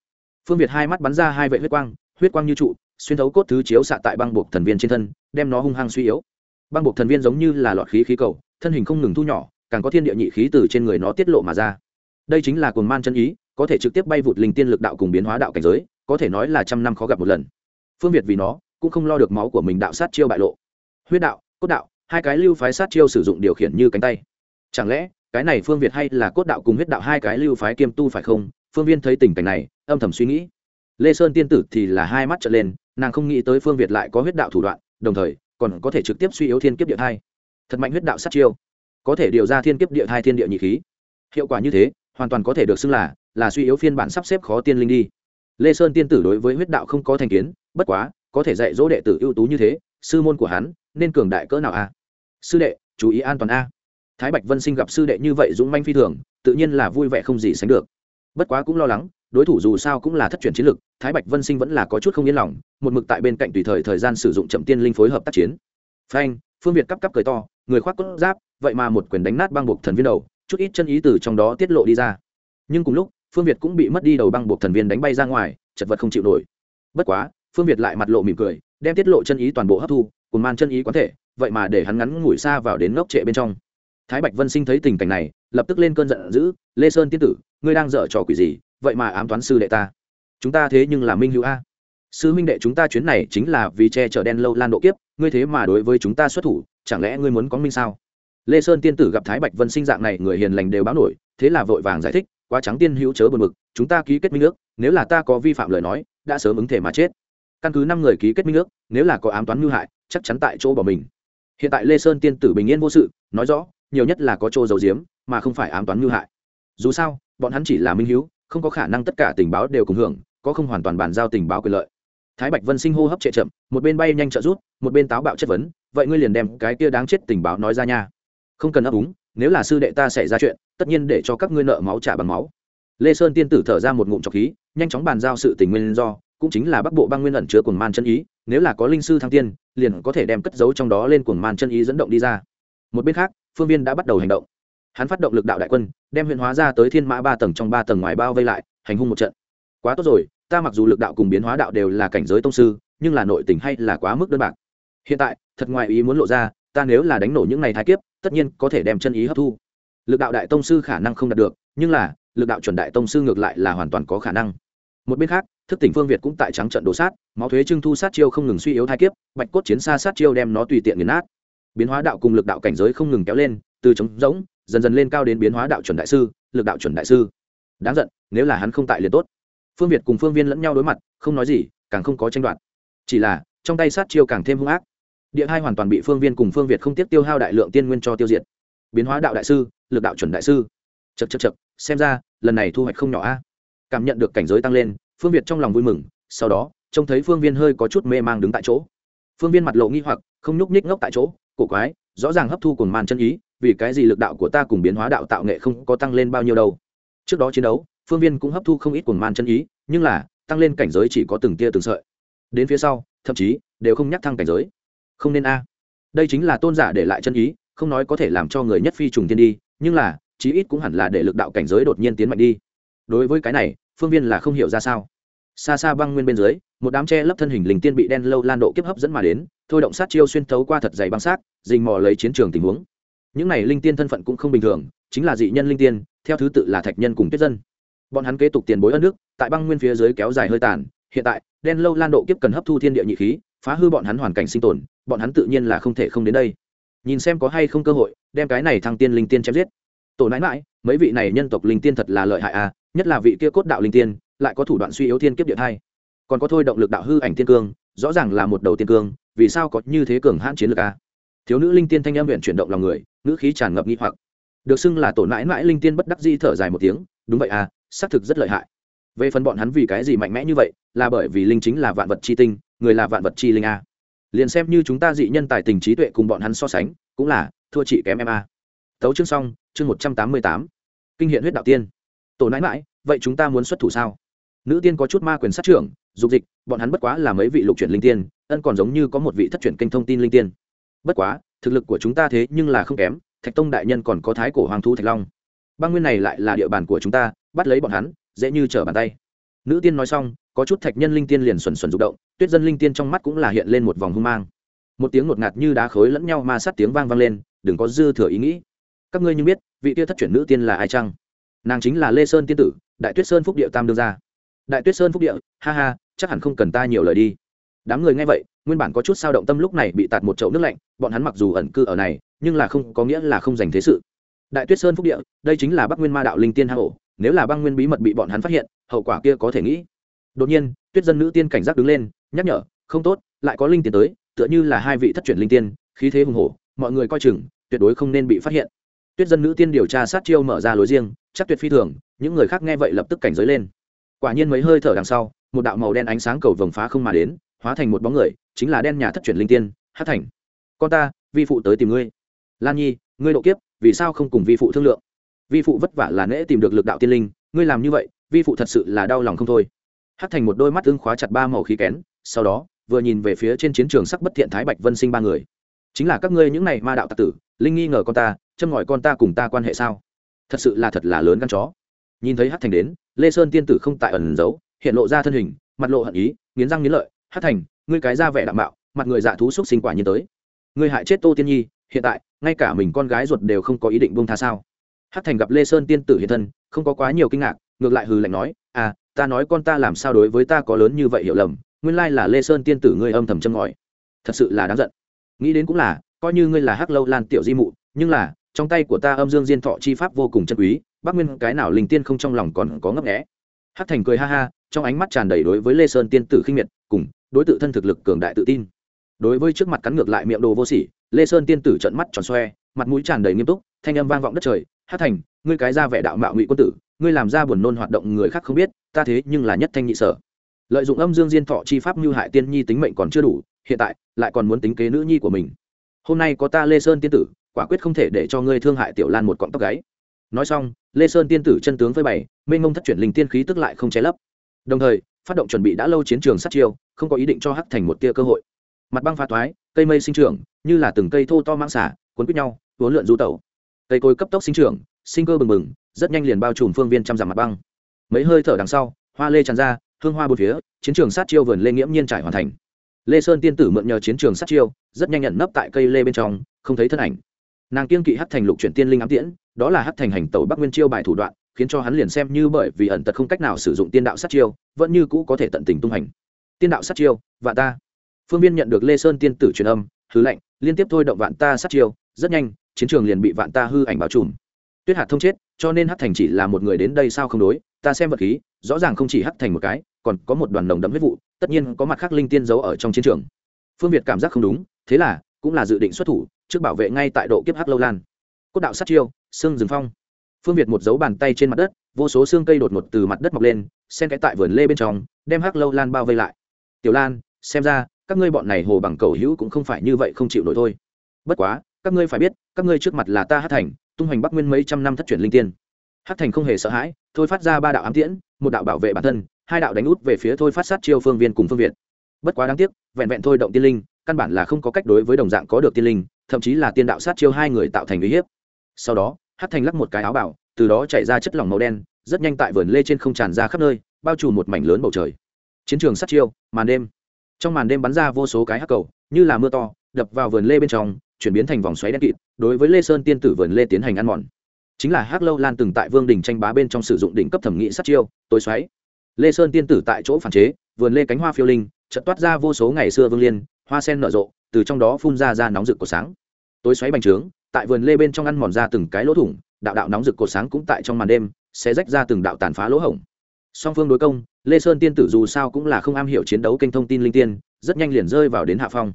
Phương việt hai mắt bắn ra hai vệ huyết quang huyết quang như trụ xuyên thấu cốt thứ chiếu xạ tại băng buộc thần viên trên thân, đem nó hung hăng suy yếu. Băng buộc thần viên giống như là lọt khí khí cầu, thân hình không ngừng thu nhỏ, càng có thiên địa nhị khí từ trên người nó tiết lộ mà ra. Đây chính là cuồng man chân ý, có thể trực tiếp bay vụt linh tiên lực đạo cùng biến hóa đạo cảnh giới, có thể nói là trăm năm khó gặp một lần. Phương việt vì nó, cũng không lo được máu của mình đạo sát chiêu bại lộ. Huyết đạo, cốt đạo, hai cái lưu phái sát chiêu sử dụng điều khiển như cánh tay. Chẳng lẽ, cái này phương việt hay là cốt đạo cùng huyết đạo hai cái lưu phái kiêm tu phải không? Phương viên thấy tình cảnh này, âm thầm suy nghĩ lê sơn tiên tử thì là hai mắt trở lên, nàng không nghĩ tới phương việt lại có huyết đạo thủ đoạn, đồng thời, còn có thể trực tiếp suy yếu thiên kiếp địa thai. Thật mạnh huyết đạo sát chiêu. Có thể điều ra thiên kiếp địa thai thiên địa nhị khí. Hiệu quả như thế, hoàn toàn có thể được xưng là là suy yếu phiên bản sắp xếp khó tiên linh đi. Lê sơn tiên tử đối với huyết đạo không có thành kiến, bất quá, có thể dạy dỗ đệ tử ưu tú như thế, sư môn của hắn, nên cường đại cỡ nào a? Sư đệ, chú ý an toàn a. Thái bạch vân sinh gặp sư đệ như vậy dũng manh phi thường, tự nhiên là vui vẻ không gì sánh được. Bất quá cũng lo lắng đối thủ dù sao cũng là thất truyền chiến lực thái bạch vân sinh vẫn là có chút không yên lòng, một mực tại bên cạnh tùy thời thời gian sử dụng chậm tiên linh phối hợp tác chiến. Phanh, phương việt cắp cắp cười to, người khoác cốt giáp, vậy mà một quyền đánh nát băng buộc thần viên đầu, chút ít chân ý từ trong đó tiết lộ đi ra. Nhưng cùng lúc, phương việt cũng bị mất đi đầu băng buộc thần viên đánh bay ra ngoài, chật vật không chịu nổi. Bất quá, phương việt lại mặt lộ mỉm cười, đem tiết lộ chân ý toàn bộ hấp thu cùng man chân ý quán thể, vậy mà để hắn ngắn ngủi xa vào đến ngốc trệ bên trong. Thái bạch vân sinh thấy tình cảnh này, lập tức lên cơn giận dữ, lê sơn tiên tử, ngươi đang dở trò quỷ gì? Vậy mà ám toán sư đệ ta. Chúng ta thế nhưng là minh hữu a. Sư minh đệ chúng ta chuyến này chính là vì che chở đen lâu lan độ kiếp, ngươi thế mà đối với chúng ta xuất thủ, chẳng lẽ ngươi muốn có minh sao? Lê sơn tiên tử gặp thái bạch vân sinh dạng này, người hiền lành đều báo nổi, thế là vội vàng giải thích, quá trắng tiên hữu chớ buồn mực chúng ta ký kết minh ước, nếu là ta có vi phạm lời nói, đã sớm ứng thể mà chết. Căn cứ năm người ký kết minh ước, nếu là có ám toán mưu hại, chắc chắn tại chỗ bỏ mình. Hiện tại lê sơn tiên tử bình yên vô sự, nói rõ, nhiều nhất là có chỗ dầu diếm mà không phải ám toán mưu hại. Dù sao, bọn hắn chỉ là minh hữu không có khả năng tất cả tình báo đều cùng hưởng, có không hoàn toàn bàn giao tình báo quyền lợi. Thái bạch vân sinh hô hấp trệ chậm, một bên bay nhanh trợ rút một bên táo bạo chất vấn, vậy ngươi liền đem cái kia đáng chết tình báo nói ra nha. Không cần ấp úng, nếu là sư đệ ta xảy ra chuyện, tất nhiên để cho các ngươi nợ máu trả bằng máu. Lê sơn tiên tử thở ra một ngụm trọc khí, nhanh chóng bàn giao sự tình nguyên do, cũng chính là bắc bộ băng nguyên ẩn chứa cuồng man chân ý, nếu là có linh sư thăng tiên, liền có thể đem cất giấu trong đó lên cuồng man chân ý dẫn động đi ra. Một bên khác, phương viên đã bắt đầu hành động hắn phát động lực đạo đại quân, đem huyện hóa ra tới thiên mã ba tầng trong ba tầng ngoài bao vây lại, hành hung một trận. Quá tốt rồi, ta mặc dù lực đạo cùng biến hóa đạo đều là cảnh giới tông sư, nhưng là nội tình hay là quá mức đơn bạc. Hiện tại, thật ngoài ý muốn lộ ra, ta nếu là đánh nổ những ngày thái kiếp, tất nhiên có thể đem chân ý hấp thu. Lực đạo đại tông sư khả năng không đạt được, nhưng là, lực đạo chuẩn đại tông sư ngược lại là hoàn toàn có khả năng. Một bên khác, thức tỉnh phương việt cũng tại trắng trận đổ sát, máu thuế trưng thu sát chiêu không ngừng suy yếu thai kiếp, bạch cốt chiến xa sát chiêu đem nó tùy tiện nghiền nát. Biến hóa đạo cùng lực đạo cảnh giới không ngừng kéo lên, từ trống rỗng dần dần lên cao đến biến hóa đạo chuẩn đại sư, lực đạo chuẩn đại sư. Đáng giận, nếu là hắn không tại liền tốt. Phương việt cùng phương viên lẫn nhau đối mặt, không nói gì, càng không có tranh đoạt. Chỉ là, trong tay sát chiêu càng thêm hung ác. Địa hai hoàn toàn bị phương viên cùng phương việt không tiếp tiêu hao đại lượng tiên nguyên cho tiêu diệt. Biến hóa đạo đại sư, lực đạo chuẩn đại sư. Chật chật chật xem ra, lần này thu hoạch không nhỏ a. Cảm nhận được cảnh giới tăng lên, phương việt trong lòng vui mừng, sau đó, trông thấy phương viên hơi có chút mê mang đứng tại chỗ. Phương viên mặt lộ nghi hoặc, không nhúc nhích ngốc tại chỗ, cổ quái, rõ ràng hấp thu cùng màn chân ý vì cái gì lực đạo của ta cùng biến hóa đạo tạo nghệ không có tăng lên bao nhiêu đâu. Trước đó chiến đấu, phương viên cũng hấp thu không ít cuồng man chân ý, nhưng là, tăng lên cảnh giới chỉ có từng tia từng sợi. Đến phía sau, thậm chí, đều không nhắc thăng cảnh giới. Không nên a. Đây chính là tôn giả để lại chân ý, không nói có thể làm cho người nhất phi trùng tiên đi, nhưng là, chí ít cũng hẳn là để lực đạo cảnh giới đột nhiên tiến mạnh đi. Đối với cái này, phương viên là không hiểu ra sao. Xa xa băng nguyên bên dưới, một đám tre lấp thân hình linh tiên bị đen lâu lan độ kiếp hấp dẫn mà đến, thôi động sát chiêu xuyên thấu qua thật dày băng sát dình mò lấy chiến trường tình huống những này linh tiên thân phận cũng không bình thường, chính là dị nhân linh tiên, theo thứ tự là thạch nhân cùng tuyết dân. Bọn hắn kế tục tiền bối ân nước tại băng nguyên phía dưới kéo dài hơi tàn, hiện tại, đen lâu lan độ kiếp cần hấp thu thiên địa nhị khí, phá hư bọn hắn hoàn cảnh sinh tồn, bọn hắn tự nhiên là không thể không đến đây. Nhìn xem có hay không cơ hội, đem cái này thăng tiên linh tiên chém giết. Tổ nãi mãi mấy vị này nhân tộc linh tiên thật là lợi hại à nhất là vị kia cốt đạo linh tiên, lại có thủ đoạn suy yếu thiên kiếp điện hai còn có thôi động lực đạo hư ảnh thiên cương, rõ ràng là một đầu tiên cương, vì sao có như thế cường hãn chiến lược à? Thiếu nữ linh tiên thanh em huyện chuyển động lòng người, ngữ khí tràn ngập nghi hoặc. Được xưng là tổn mãi mãi linh tiên bất đắc di thở dài một tiếng, đúng vậy à xác thực rất lợi hại. Về phần bọn hắn vì cái gì mạnh mẽ như vậy, là bởi vì linh chính là vạn vật chi tinh, người là vạn vật chi linh a. Liền xem như chúng ta dị nhân tài tình trí tuệ cùng bọn hắn so sánh, cũng là, thua chị kém em a. Tấu chương xong, chương một trăm tám mươi tám. Kinh hiện huyết đạo tiên. Tổ nãi mãi vậy chúng ta muốn xuất thủ sao? Nữ tiên có chút ma quyền sát trưởng, dục dịch, bọn hắn bất quá là mấy vị lục chuyển linh tiên, ân còn giống như có một vị thất chuyển kênh thông tin linh tiên bất quá, thực lực của chúng ta thế nhưng là không kém, thạch tông đại nhân còn có thái cổ hoàng thu thạch long. Băng nguyên này lại là địa bàn của chúng ta, bắt lấy bọn hắn, dễ như trở bàn tay. Nữ tiên nói xong, có chút thạch nhân linh tiên liền xuẩn xuẩn rụng động, tuyết dân linh tiên trong mắt cũng là hiện lên một vòng hung mang. Một tiếng ngột ngạt như đá khối lẫn nhau ma sát tiếng vang vang lên, đừng có dư thừa ý nghĩ. Các ngươi như biết, vị tia thất chuyển nữ tiên là ai chăng? Nàng chính là lê sơn tiên tử, đại tuyết sơn phúc địa tam đương gia. Đại tuyết sơn phúc địa, ha ha, chắc hẳn không cần ta nhiều lời đi. Đám người nghe vậy nguyên bản có chút sao động tâm lúc này bị tạt một chậu nước lạnh, bọn hắn mặc dù ẩn cư ở này, nhưng là không có nghĩa là không dành thế sự. Đại tuyết sơn phúc địa, đây chính là bắc nguyên ma đạo linh tiên hang ổ, nếu là băng nguyên bí mật bị bọn hắn phát hiện, hậu quả kia có thể nghĩ. Đột nhiên, tuyết dân nữ tiên cảnh giác đứng lên, nhắc nhở, không tốt, lại có linh tiên tới, tựa như là hai vị thất truyền linh tiên, khí thế hùng hổ, mọi người coi chừng, tuyệt đối không nên bị phát hiện. Tuyết dân nữ tiên điều tra sát chiêu mở ra lối riêng, chắc tuyệt phi thường, những người khác nghe vậy lập tức cảnh giới lên. Quả nhiên mấy hơi thở đằng sau, một đạo màu đen ánh sáng cầu vồng phá không mà đến, hóa thành một bóng người chính là đen nhà thất truyền linh tiên hát thành. Con ta, vi phụ tới tìm ngươi. Lan nhi, ngươi độ kiếp, vì sao không cùng vi phụ thương lượng? Vi phụ vất vả là nễ tìm được lực đạo tiên linh, ngươi làm như vậy, vi phụ thật sự là đau lòng không thôi. Hát thành một đôi mắt tương khóa chặt ba màu khí kén, sau đó, vừa nhìn về phía trên chiến trường sắc bất thiện thái bạch vân sinh ba người. Chính là các ngươi những này ma đạo tặc tử, linh nghi ngờ con ta, châm ngòi con ta cùng ta quan hệ sao? Thật sự là thật là lớn căn chó. Nhìn thấy hát thành đến, lê sơn tiên tử không tại ẩn giấu, hiện lộ ra thân hình, mặt lộ hận ý, nghiến răng nghiến lợi hát thành ngươi cái ra vẻ đạm mạo, mặt người dạ thú xúc sinh quả nhiên tới. Ngươi hại chết tô tiên nhi, hiện tại, ngay cả mình con gái ruột đều không có ý định buông tha sao? Hát thành gặp lê sơn tiên tử hiện thân, không có quá nhiều kinh ngạc, ngược lại hừ lạnh nói à ta nói con ta làm sao đối với ta có lớn như vậy hiểu lầm, nguyên lai là lê sơn tiên tử ngươi âm thầm châm ngòi. Thật sự là đáng giận. Nghĩ đến cũng là, coi như ngươi là hắc lâu lan tiểu di mụ, nhưng là, trong tay của ta âm dương diên thọ chi pháp vô cùng chân quý bác nguyên cái nào linh tiên không trong lòng còn có ngấp nghẽ hát thành cười ha ha, trong ánh mắt tràn đầy đối với lê sơn tiên tử khinh miệt, cùng đối tự thân thực lực cường đại tự tin. Đối với trước mặt cắn ngược lại miệng đồ vô sỉ, lê sơn tiên tử trận mắt tròn xoe, mặt mũi tràn đầy nghiêm túc, thanh âm vang vọng đất trời, hát thành, ngươi cái ra vẻ đạo mạo ngụy quân tử, ngươi làm ra buồn nôn hoạt động người khác không biết, ta thế nhưng là nhất thanh nhị sở. Lợi dụng âm dương diên thọ chi pháp như hại tiên nhi tính mệnh còn chưa đủ, hiện tại lại còn muốn tính kế nữ nhi của mình. Hôm nay có ta lê sơn tiên tử, quả quyết không thể để cho ngươi thương hại tiểu lan một cọng tóc gáy. Nói xong, lê sơn tiên tử chân tướng với bày, mênh mông thất chuyển linh tiên khí tức lại không che lấp. Đồng thời phát động chuẩn bị đã lâu chiến trường sát chiêu, không có ý định cho hắc thành một tia cơ hội. Mặt băng pha thoái, cây mây sinh trưởng, như là từng cây thô to mang xả, cuốn quýt nhau vốn lượn du tẩu. Cây cối cấp tốc sinh trưởng, sinh cơ bừng bừng, rất nhanh liền bao trùm phương viên trăm dặm mặt băng. Mấy hơi thở đằng sau, hoa lê tràn ra, hương hoa bốn phía, chiến trường sát chiêu vườn lê nghiễm nhiên trải hoàn thành. Lê sơn tiên tử mượn nhờ chiến trường sát chiêu, rất nhanh nhận nấp tại cây lê bên trong, không thấy thân ảnh. Nàng kiên kỵ Hắc thành lục chuyển tiên linh ám tiễn, đó là Hắc thành hành tẩu bắc nguyên chiêu bài thủ đoạn khiến cho hắn liền xem như bởi vì ẩn tật không cách nào sử dụng tiên đạo sát chiêu, vẫn như cũ có thể tận tình tung hành. Tiên đạo sát chiêu và ta. Phương viên nhận được lê sơn tiên tử truyền âm, hứ lệnh, liên tiếp thôi động vạn ta sát chiêu, rất nhanh, chiến trường liền bị vạn ta hư ảnh bao trùm. Tuyết hạt thông chết, cho nên hắc thành chỉ là một người đến đây sao không đối, ta xem vật khí, rõ ràng không chỉ hắc thành một cái, còn có một đoàn nồng đậm huyết vụ, tất nhiên có mặt khác linh tiên giấu ở trong chiến trường. Phương việt cảm giác không đúng, thế là, cũng là dự định xuất thủ, trước bảo vệ ngay tại độ kiếp hắc lâu lan. Cốt đạo sát chiêu xương rừng phong phương việt một dấu bàn tay trên mặt đất, vô số xương cây đột ngột từ mặt đất mọc lên xen cái tại vườn lê bên trong, đem hắc lâu lan bao vây lại. Tiểu lan, xem ra, các ngươi bọn này hồ bằng cầu hữu cũng không phải như vậy không chịu nổi thôi. Bất quá, các ngươi phải biết, các ngươi trước mặt là ta hát thành, tung hoành bắc nguyên mấy trăm năm thất truyền linh tiên. Hát thành không hề sợ hãi, thôi phát ra ba đạo ám tiễn, một đạo bảo vệ bản thân, hai đạo đánh út về phía thôi phát sát chiêu phương viên cùng phương việt. Bất quá đáng tiếc, vẹn vẹn thôi động tiên linh, căn bản là không có cách đối với đồng dạng có được tiên linh, thậm chí là tiên đạo sát chiêu hai người tạo thành uy hiếp. Sau đó hát thành lắc một cái áo bảo, từ đó chạy ra chất lỏng màu đen, rất nhanh tại vườn lê trên không tràn ra khắp nơi, bao trùm một mảnh lớn bầu trời. Chiến trường sát chiêu, màn đêm. Trong màn đêm bắn ra vô số cái hắc cầu, như là mưa to, đập vào vườn lê bên trong, chuyển biến thành vòng xoáy đen kịt, đối với lê sơn tiên tử vườn lê tiến hành ăn mòn. Chính là hắc lâu lan từng tại vương đình tranh bá bên trong sử dụng đỉnh cấp thẩm nghị sát chiêu, tối xoáy. Lê sơn tiên tử tại chỗ phản chế, vườn lê cánh hoa phiêu linh, chợt toát ra vô số ngày xưa vương liên, hoa sen nở rộ, từ trong đó phun ra ra nóng rực của sáng. Tối xoáy bành trướng tại vườn lê bên trong ăn mòn ra từng cái lỗ thủng, đạo đạo nóng rực cột sáng cũng tại trong màn đêm, sẽ rách ra từng đạo tàn phá lỗ hổng. Song phương đối công, lê sơn tiên tử dù sao cũng là không am hiểu chiến đấu kênh thông tin linh tiên, rất nhanh liền rơi vào đến hạ phong.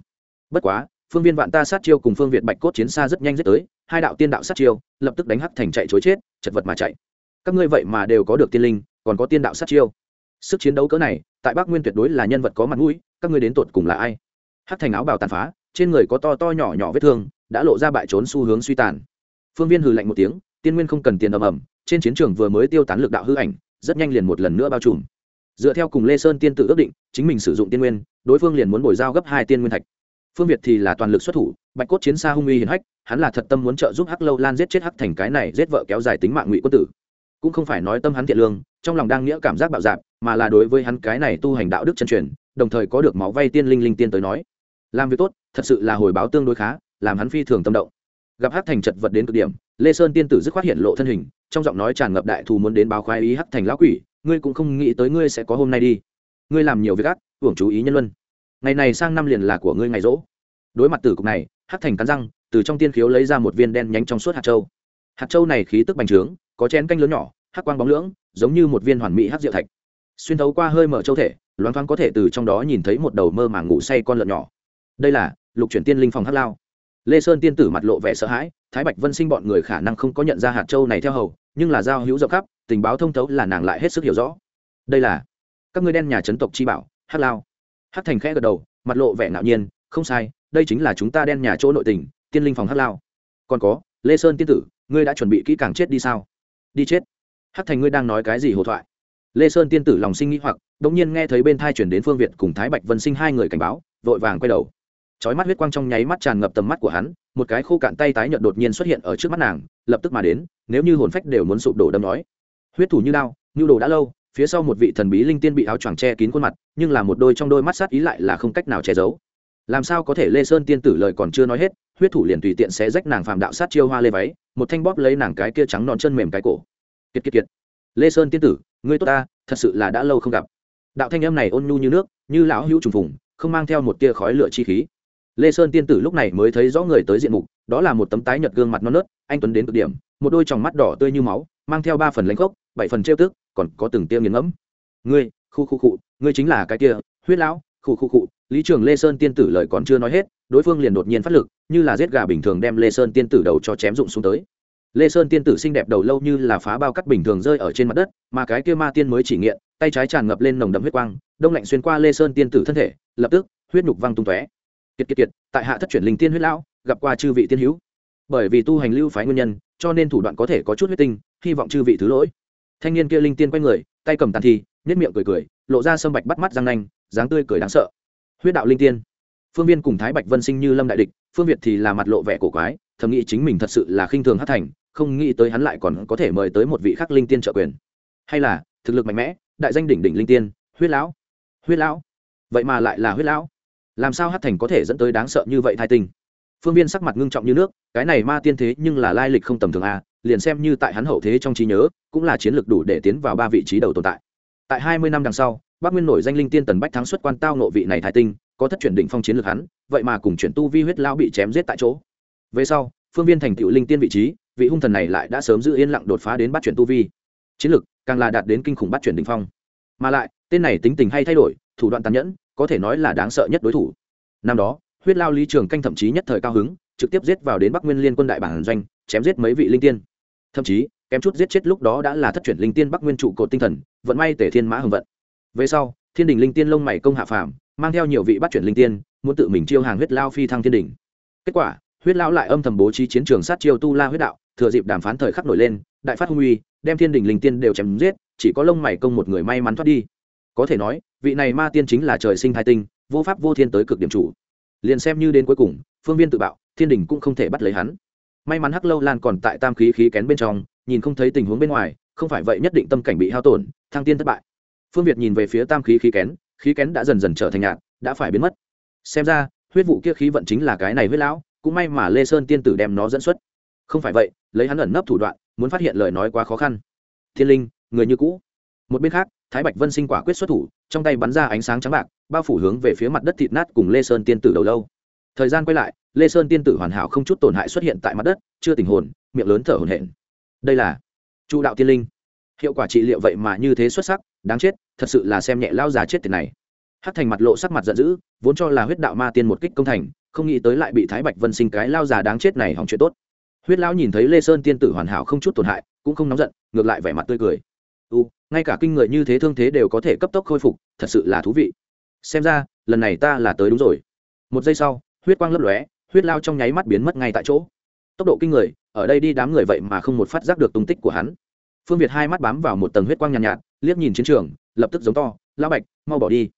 Bất quá, phương viên vạn ta sát chiêu cùng phương việt bạch cốt chiến xa rất nhanh dứt tới, hai đạo tiên đạo sát chiêu, lập tức đánh hắc thành chạy chối chết, chật vật mà chạy. Các ngươi vậy mà đều có được tiên linh, còn có tiên đạo sát chiêu. Sức chiến đấu cỡ này, tại bắc nguyên tuyệt đối là nhân vật có mặt mũi, các ngươi đến tột cùng là ai? Hắc thành áo bào tàn phá, trên người có to to nhỏ nhỏ vết thương đã lộ ra bại trốn xu hướng suy tàn. Phương viên hừ lạnh một tiếng, tiên nguyên không cần tiền ầm ầm, trên chiến trường vừa mới tiêu tán lực đạo hư ảnh, rất nhanh liền một lần nữa bao trùm. Dựa theo cùng lê sơn tiên tự ước định, chính mình sử dụng tiên nguyên, đối phương liền muốn bồi giao gấp hai tiên nguyên thạch. Phương việt thì là toàn lực xuất thủ, bạch cốt chiến xa hung uy hiển hách, hắn là thật tâm muốn trợ giúp hắc lâu lan giết chết hắc thành cái này giết vợ kéo dài tính mạng ngụy quân tử. Cũng không phải nói tâm hắn thiện lương, trong lòng đang nghĩa cảm giác bạo dạp mà là đối với hắn cái này tu hành đạo đức chân truyền, đồng thời có được máu vay tiên linh linh tiên tới nói. Làm việc tốt, thật sự là hồi báo tương đối khá làm hắn phi thường tâm động. Gặp hắc thành chật vật đến cực điểm, lê sơn tiên tử dứt khoát hiện lộ thân hình, trong giọng nói tràn ngập đại thù muốn đến báo khoái ý hắc thành lão quỷ, ngươi cũng không nghĩ tới ngươi sẽ có hôm nay đi. Ngươi làm nhiều việc ác, hưởng chú ý nhân luân. Ngày này sang năm liền là của ngươi ngày rỗ. Đối mặt tử cục này, hắc thành cắn răng, từ trong tiên khiếu lấy ra một viên đen nhánh trong suốt hạt châu. Hạt châu này khí tức bành trướng, có chén canh lớn nhỏ, hắc quang bóng lưỡng, giống như một viên hoàn mỹ hắc diệu thạch. Xuyên thấu qua hơi mở châu thể, loáng thoáng có thể từ trong đó nhìn thấy một đầu mơ màng ngủ say con lợn nhỏ. Đây là lục chuyển tiên linh phòng hắc lao lê sơn tiên tử mặt lộ vẻ sợ hãi, thái bạch vân sinh bọn người khả năng không có nhận ra hạt châu này theo hầu, nhưng là giao hữu rộng khắp, tình báo thông thấu là nàng lại hết sức hiểu rõ. Đây là các ngươi đen nhà chấn tộc chi bảo, hắc lao. Hắc thành khẽ gật đầu, mặt lộ vẻ ngạo nhiên, không sai, đây chính là chúng ta đen nhà chỗ nội tình, tiên linh phòng hắc lao. Còn có, lê sơn tiên tử, ngươi đã chuẩn bị kỹ càng chết đi sao? Đi chết. Hắc thành ngươi đang nói cái gì hồ thoại? Lê sơn tiên tử lòng sinh nghĩ hoặc đ ỗ n g nhiên nghe thấy bên thai chuyển đến phương việt cùng thái bạch vân sinh hai người cảnh báo, vội vàng quay đầu chói mắt huyết quang trong nháy mắt tràn ngập tầm mắt của hắn một cái khô cạn tay tái nhợt đột nhiên xuất hiện ở trước mắt nàng lập tức mà đến nếu như hồn phách đều muốn sụp đổ đâm nói. Huyết thủ như đao, nhu đồ đã lâu phía sau một vị thần bí linh tiên bị áo choàng che kín khuôn mặt nhưng là một đôi trong đôi mắt sát ý lại là không cách nào che giấu. Làm sao có thể lê sơn tiên tử lời còn chưa nói hết huyết thủ liền tùy tiện xé rách nàng phàm đạo sát chiêu hoa lê váy một thanh bóp lấy nàng cái kia trắng non chân mềm cái cổ. Kiệt kiệt kiệt. Lê sơn tiên tử ngươi tốt ta thật sự là đã lâu không gặp. Đạo thanh âm này ôn nhu như nước như lão hữu trùng phùng không mang theo một tia khói lửa chi khí lê sơn tiên tử lúc này mới thấy rõ người tới diện mục, đó là một tấm tái nhợt gương mặt non nớt, anh tuấn đến cực điểm, một đôi tròng mắt đỏ tươi như máu, mang theo ba phần lãnh khốc, bảy phần trêu tức, còn có từng tia nghiền ngẫm. Ngươi, khu khu cụ ngươi chính là cái kia, huyết lão, khu khu cụ lý trường lê sơn tiên tử lời còn chưa nói hết, đối phương liền đột nhiên phát lực, như là giết gà bình thường đem lê sơn tiên tử đầu cho chém rụng xuống tới. Lê sơn tiên tử xinh đẹp đầu lâu như là phá bao cắt bình thường rơi ở trên mặt đất, mà cái kia ma tiên mới chỉ nghiện, tay trái tràn ngập lên nồng đậm huyết quang, đông lạnh xuyên qua lê sơn tiên tử thân thể, lập tức huyết nhục văng tung tóe kiệt kiệt kiệt, tại hạ thất chuyển linh tiên huyết lão, gặp qua chư vị tiên hữu. Bởi vì tu hành lưu phái nguyên nhân, cho nên thủ đoạn có thể có chút huyết tinh, hy vọng chư vị thứ lỗi. Thanh niên kia linh tiên quay người, tay cầm tàn thi nhất miệng cười cười, lộ ra sâm bạch bắt mắt răng nanh, dáng tươi cười đáng sợ. Huyết đạo linh tiên. Phương viên cùng thái bạch vân sinh như lâm đại địch, phương việt thì là mặt lộ vẻ cổ quái, thầm nghĩ chính mình thật sự là khinh thường hát thành, không nghĩ tới hắn lại còn có thể mời tới một vị khắc linh tiên trợ quyền. Hay là, thực lực mạnh mẽ, đại danh đỉnh đỉnh linh tiên, huyết lão. Huyết lão. Vậy mà lại là huyết lão làm sao hát thành có thể dẫn tới đáng sợ như vậy thai tinh? Phương viên sắc mặt ngưng trọng như nước, cái này ma tiên thế nhưng là lai lịch không tầm thường a liền xem như tại hắn hậu thế trong trí nhớ, cũng là chiến lược đủ để tiến vào ba vị trí đầu tồn tại. Tại hai mươi năm đằng sau, bắc nguyên nổi danh linh tiên tần bách thắng xuất quan tao nộ vị này thái tinh, có thất chuyển định phong chiến lược hắn, vậy mà cùng chuyển tu vi huyết lão bị chém giết tại chỗ. Về sau, phương viên thành tựu linh tiên vị trí, vị hung thần này lại đã sớm giữ yên lặng đột phá đến bắt chuyển tu vi. Chiến lược càng là đạt đến kinh khủng bắt chuyển định phong. Mà lại, tên này tính tình hay thay đổi, thủ đoạn tàn nhẫn có thể nói là đáng sợ nhất đối thủ. Năm đó, huyết lao lý trường canh thậm chí nhất thời cao hứng, trực tiếp giết vào đến bắc nguyên liên quân đại bản doanh, chém giết mấy vị linh tiên. Thậm chí, kém chút giết chết lúc đó đã là thất chuyển linh tiên bắc nguyên trụ cột tinh thần, vận may tể thiên mã hưng vận. Về sau, thiên đình linh tiên lông mày công hạ phàm, mang theo nhiều vị bắt chuyển linh tiên, muốn tự mình chiêu hàng huyết lao phi thăng thiên đình. Kết quả, huyết lao lại âm thầm bố trí chiến trường sát chiêu tu la huyết đạo, thừa dịp đàm phán thời khắc nổi lên, đại phát hung uy, đem thiên đình linh tiên đều chém giết, chỉ có lông mày công một người may mắn thoát đi có thể nói, vị này ma tiên chính là trời sinh thái tinh, vô pháp vô thiên tới cực điểm chủ. Liền xem như đến cuối cùng, phương viên tự bạo, thiên đình cũng không thể bắt lấy hắn. May mắn hắc lâu lan còn tại tam khí khí kén bên trong, nhìn không thấy tình huống bên ngoài, không phải vậy nhất định tâm cảnh bị hao tổn, thăng tiên thất bại. Phương việt nhìn về phía tam khí khí kén khí kén đã dần dần trở thành nhạt, đã phải biến mất. Xem ra, huyết vụ kia khí vận chính là cái này huyết lão, cũng may mà lê sơn tiên tử đem nó dẫn xuất. Không phải vậy, lấy hắn ẩn nấp thủ đoạn, muốn phát hiện lời nói quá khó khăn. Thiên linh, người như cũ. Một bên khác thái bạch vân sinh quả quyết xuất thủ, trong tay bắn ra ánh sáng trắng bạc, bao phủ hướng về phía mặt đất thịt nát cùng lê sơn tiên tử đầu lâu. Thời gian quay lại, lê sơn tiên tử hoàn hảo không chút tổn hại xuất hiện tại mặt đất, chưa tình hồn, miệng lớn thở hồn hển. Đây là trụ đạo tiên linh. Hiệu quả trị liệu vậy mà như thế xuất sắc, đáng chết, thật sự là xem nhẹ lao già chết tiền này. Hát thành mặt lộ sắc mặt giận dữ, vốn cho là huyết đạo ma tiên một kích công thành, không nghĩ tới lại bị thái bạch vân sinh cái lao già đáng chết này hỏng chuyện tốt. Huyết lão nhìn thấy lê sơn tiên tử hoàn hảo không chút tổn hại, cũng không nóng giận, ngược lại vẻ mặt tươi cười u ngay cả kinh người như thế thương thế đều có thể cấp tốc khôi phục thật sự là thú vị. Xem ra lần này ta là tới đúng rồi. Một giây sau huyết quang lấp lóe huyết lao trong nháy mắt biến mất ngay tại chỗ. Tốc độ kinh người ở đây đi đám người vậy mà không một phát giác được tung tích của hắn. Phương việt hai mắt bám vào một tầng huyết quang nhàn nhạt, nhạt liếc nhìn chiến trường lập tức giống to lão bạch mau bỏ đi.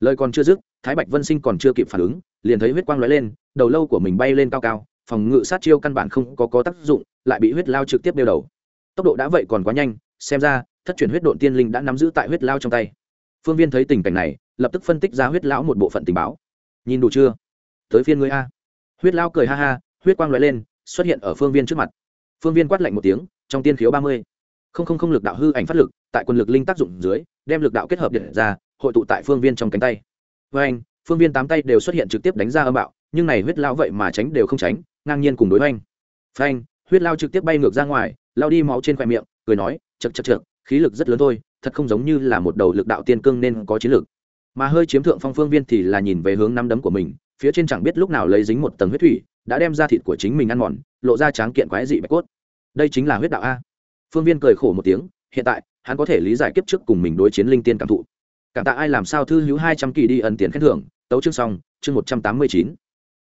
Lời còn chưa dứt thái bạch vân sinh còn chưa kịp phản ứng liền thấy huyết quang lóe lên đầu lâu của mình bay lên cao cao phòng ngự sát chiêu căn bản không có, có tác dụng lại bị huyết lao trực tiếp đeo đầu. Tốc độ đã vậy còn quá nhanh xem ra thất truyền huyết độn tiên linh đã nắm giữ tại huyết lao trong tay. Phương viên thấy tình cảnh này, lập tức phân tích ra huyết lão một bộ phận tình báo. Nhìn đủ chưa? Tới phiên ngươi a. Huyết lao cười ha ha, huyết quang lóe lên, xuất hiện ở phương viên trước mặt. Phương viên quát lạnh một tiếng, trong tiên khiếu ba mươi. Không không không lực đạo hư ảnh phát lực, tại quân lực linh tác dụng dưới, đem lực đạo kết hợp điện ra, hội tụ tại phương viên trong cánh tay. Với anh, phương viên tám tay đều xuất hiện trực tiếp đánh ra âm bạo, nhưng này huyết lao vậy mà tránh đều không tránh, ngang nhiên cùng đối oanh phanh huyết lao trực tiếp bay ngược ra ngoài, lao đi máu trên khoe miệng, cười nói chật chật chật khí lực rất lớn thôi, thật không giống như là một đầu lực đạo tiên cương nên có chiến lược mà hơi chiếm thượng phong phương viên thì là nhìn về hướng năm đấm của mình, phía trên chẳng biết lúc nào lấy dính một tầng huyết thủy, đã đem ra thịt của chính mình ăn mòn, lộ ra tráng kiện quái dị bạch cốt. Đây chính là huyết đạo a. Phương viên cười khổ một tiếng, hiện tại, hắn có thể lý giải kiếp trước cùng mình đối chiến linh tiên cảm thụ. Cảm tạ ai làm sao thư hữu hai trăm kỳ đi ẩn tiền khen thưởng, tấu chương xong, chương một trăm tám mươi chín.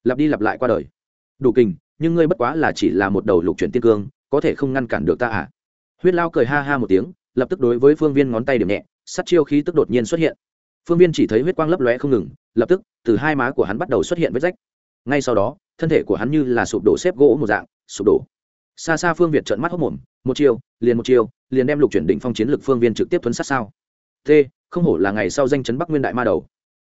Lặp đi lặp lại qua đời. Đủ kình, nhưng ngươi bất quá là chỉ là một đầu lục chuyển tiên cương, có thể không ngăn cản được ta à? Huyết lao cười ha ha một tiếng lập tức đối với phương viên ngón tay điểm nhẹ sắt chiêu khí tức đột nhiên xuất hiện. Phương viên chỉ thấy huyết quang lấp lóe không ngừng, lập tức, từ hai má của hắn bắt đầu xuất hiện vết rách. Ngay sau đó, thân thể của hắn như là sụp đổ xếp gỗ một dạng, sụp đổ. Xa xa phương việt trợn mắt hốc mồm, một chiêu, liền một chiêu, liền đem lục chuyển đỉnh phong chiến lực phương viên trực tiếp thuấn sát sao. T, không hổ là ngày sau danh chấn bắc nguyên đại ma đầu.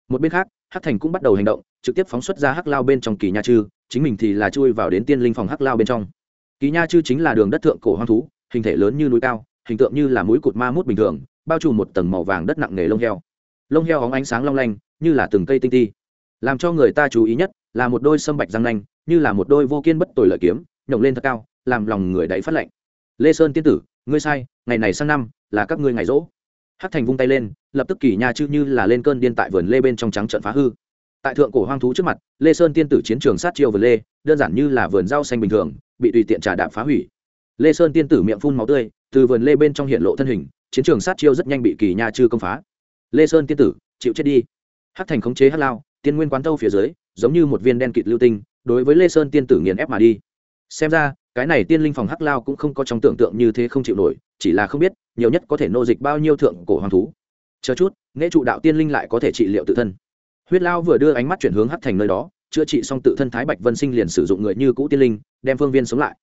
Một bên khác, hắc thành cũng bắt đầu hành động, trực tiếp phóng xuất ra hắc lao bên trong kỳ nha chư, chính mình thì là chui vào đến tiên linh phòng hắc lao bên trong. Kỳ nha chư chính là đường đất thượng cổ hoang thú, hình thể lớn như núi cao hình tượng như là mũi cụt ma mút bình thường, bao trùm một tầng màu vàng đất nặng nề lông heo. Lông heo hóng ánh sáng long lanh, như là từng cây tinh ti. Làm cho người ta chú ý nhất là một đôi sâm bạch răng nanh, như là một đôi vô kiên bất tồi lợi kiếm, nhổng lên thật cao, làm lòng người đáy phát lạnh. lê sơn tiên tử, ngươi sai, ngày này sang năm, là các ngươi ngày rỗ. Hắc thành vung tay lên, lập tức kỳ nha chư như là lên cơn điên tại vườn lê bên trong trắng trận phá hư. Tại thượng cổ hoang thú trước mặt, lê sơn tiên tử chiến trường sát chiêu vườn lê, đơn giản như là vườn rau xanh bình thường, bị tùy tiện trà đạp phá hủy lê sơn tiên tử miệng phun máu tươi, từ vườn lê bên trong hiện lộ thân hình, chiến trường sát chiêu rất nhanh bị kỳ nha chư công phá. Lê sơn tiên tử, chịu chết đi. Hát thành khống chế hát lao, tiên nguyên quán tâu phía dưới, giống như một viên đen kịt lưu tinh, đối với lê sơn tiên tử nghiền ép mà đi. Xem ra, cái này tiên linh phòng hắc lao cũng không có trong tưởng tượng như thế không chịu nổi, chỉ là không biết, nhiều nhất có thể nô dịch bao nhiêu thượng cổ hoàng thú. Chờ chút, nghệ trụ đạo tiên linh lại có thể trị liệu tự thân. Huyết lao vừa đưa ánh mắt chuyển hướng hắc thành nơi đó, chữa trị xong tự thân thái bạch vân sinh liền sử dụng người như cũ tiên linh, đem phương viên sống lại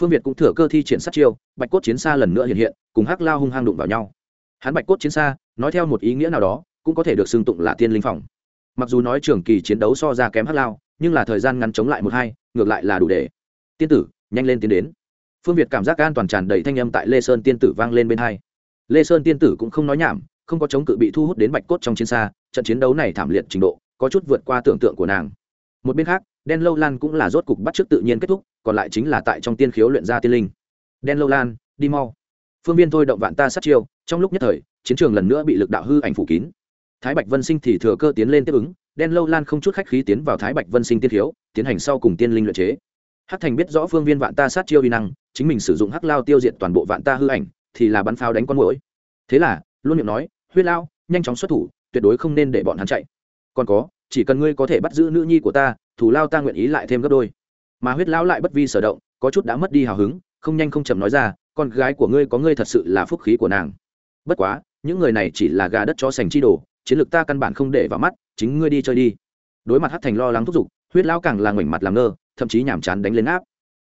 phương việt cũng thừa cơ thi triển sát chiêu, bạch cốt chiến xa lần nữa hiện hiện, cùng hắc lao hung hăng đụng vào nhau. Hắn bạch cốt chiến xa nói theo một ý nghĩa nào đó, cũng có thể được xưng tụng là tiên linh phòng. Mặc dù nói trường kỳ chiến đấu so ra kém hắc lao, nhưng là thời gian ngắn chống lại một hai, ngược lại là đủ để. Tiên tử, nhanh lên tiến đến. Phương việt cảm giác an toàn tràn đầy thanh âm tại lê sơn tiên tử vang lên bên hai. Lê sơn tiên tử cũng không nói nhảm, không có chống cự bị thu hút đến bạch cốt trong chiến xa, trận chiến đấu này thảm liệt trình độ, có chút vượt qua tưởng tượng của nàng. Một bên khác đen lâu lan cũng là rốt cục bắt trước tự nhiên kết thúc, còn lại chính là tại trong tiên khiếu luyện ra tiên linh. Đen lâu lan, đi mau. Phương viên thôi động vạn ta sát chiêu, trong lúc nhất thời, chiến trường lần nữa bị lực đạo hư ảnh phủ kín. Thái bạch vân sinh thì thừa cơ tiến lên tiếp ứng, đen lâu lan không chút khách khí tiến vào thái bạch vân sinh tiên khiếu, tiến hành sau cùng tiên linh luyện chế. Hắc thành biết rõ phương viên vạn ta sát chiêu vi năng, chính mình sử dụng hắc lao tiêu diệt toàn bộ vạn ta hư ảnh, thì là bắn pháo đánh con mũi thế là, luôn miệng nói, huyết lao, nhanh chóng xuất thủ, tuyệt đối không nên để bọn hắn chạy. Còn có chỉ cần ngươi có thể bắt giữ nữ nhi của ta thủ lao ta nguyện ý lại thêm gấp đôi. Mà huyết lão lại bất vi sở động, có chút đã mất đi hào hứng, không nhanh không chậm nói ra, con gái của ngươi có ngươi thật sự là phúc khí của nàng. Bất quá, những người này chỉ là gà đất cho sành chi đồ, chiến lược ta căn bản không để vào mắt, chính ngươi đi chơi đi. Đối mặt hát thành lo lắng thúc giục, huyết lão càng là ngoảnh mặt làm ngơ, thậm chí nhàm chán đánh lên áp.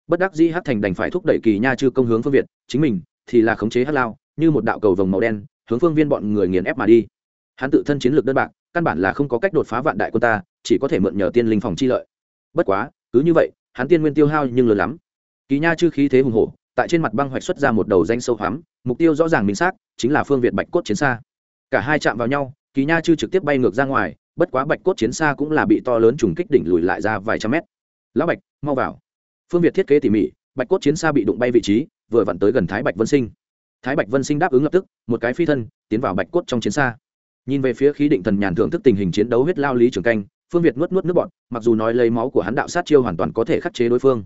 Bất đắc dĩ hát thành đành phải thúc đẩy kỳ nha chư công hướng phương việt, chính mình thì là khống chế hát lao, như một đạo cầu vồng màu đen, hướng phương viên bọn người nghiền ép mà đi. Hắn tự thân chiến lược đơn bạc căn bản là không có cách đột phá vạn đại quân ta, chỉ có thể mượn nhờ tiên linh phòng chi lợi. Bất quá, cứ như vậy, hắn tiên nguyên tiêu hao nhưng lớn lắm. Kỳ nha chư khí thế hùng hổ, tại trên mặt băng hoạch xuất ra một đầu danh sâu hoắm, mục tiêu rõ ràng minh xác, chính là phương việt bạch cốt chiến xa. Cả hai chạm vào nhau, kỳ nha chư trực tiếp bay ngược ra ngoài, bất quá bạch cốt chiến xa cũng là bị to lớn trùng kích đỉnh lùi lại ra vài trăm mét. Lão bạch, mau vào. Phương việt thiết kế tỉ mỉ, bạch cốt chiến xa bị đụng bay vị trí, vừa vặn tới gần thái bạch vân sinh. Thái bạch vân sinh đáp ứng lập tức, một cái phi thân, tiến vào bạch cốt trong chiến xa nhìn về phía khí định thần nhàn thưởng thức tình hình chiến đấu huyết lao lý trường canh, phương việt nuốt nuốt nước bọn mặc dù nói lấy máu của hắn đạo sát chiêu hoàn toàn có thể khắc chế đối phương.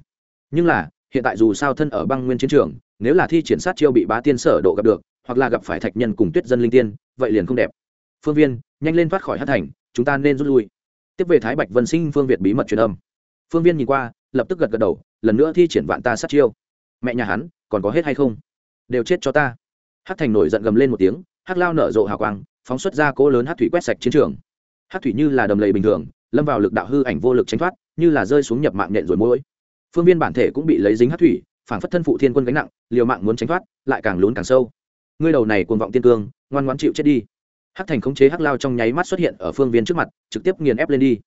Nhưng là, hiện tại dù sao thân ở băng nguyên chiến trường, nếu là thi triển sát chiêu bị bá tiên sở độ gặp được, hoặc là gặp phải thạch nhân cùng tuyết dân linh tiên, vậy liền không đẹp. Phương viên, nhanh lên thoát khỏi hát thành, chúng ta nên rút lui. Tiếp về thái bạch vân sinh, phương việt bí mật truyền âm. Phương viên nhìn qua, lập tức gật gật đầu, lần nữa thi triển vạn ta sát chiêu. Mẹ nhà hắn, còn có hết hay không? Đều chết cho ta. Hát thành nổi giận gầm lên một tiếng hát lao nở rộ hào quang phóng xuất ra cỗ lớn hát thủy quét sạch chiến trường. Hát thủy như là đầm lầy bình thường lâm vào lực đạo hư ảnh vô lực tránh thoát như là rơi xuống nhập mạng nện rồi mỗi phương viên bản thể cũng bị lấy dính hát thủy phản phất thân phụ thiên quân gánh nặng liều mạng muốn tránh thoát lại càng lún càng sâu. Ngươi đầu này cuồng vọng tiên cương ngoan ngoãn chịu chết đi. Hắc thành khống chế hắc lao trong nháy mắt xuất hiện ở phương viên trước mặt trực tiếp nghiền ép lên đi.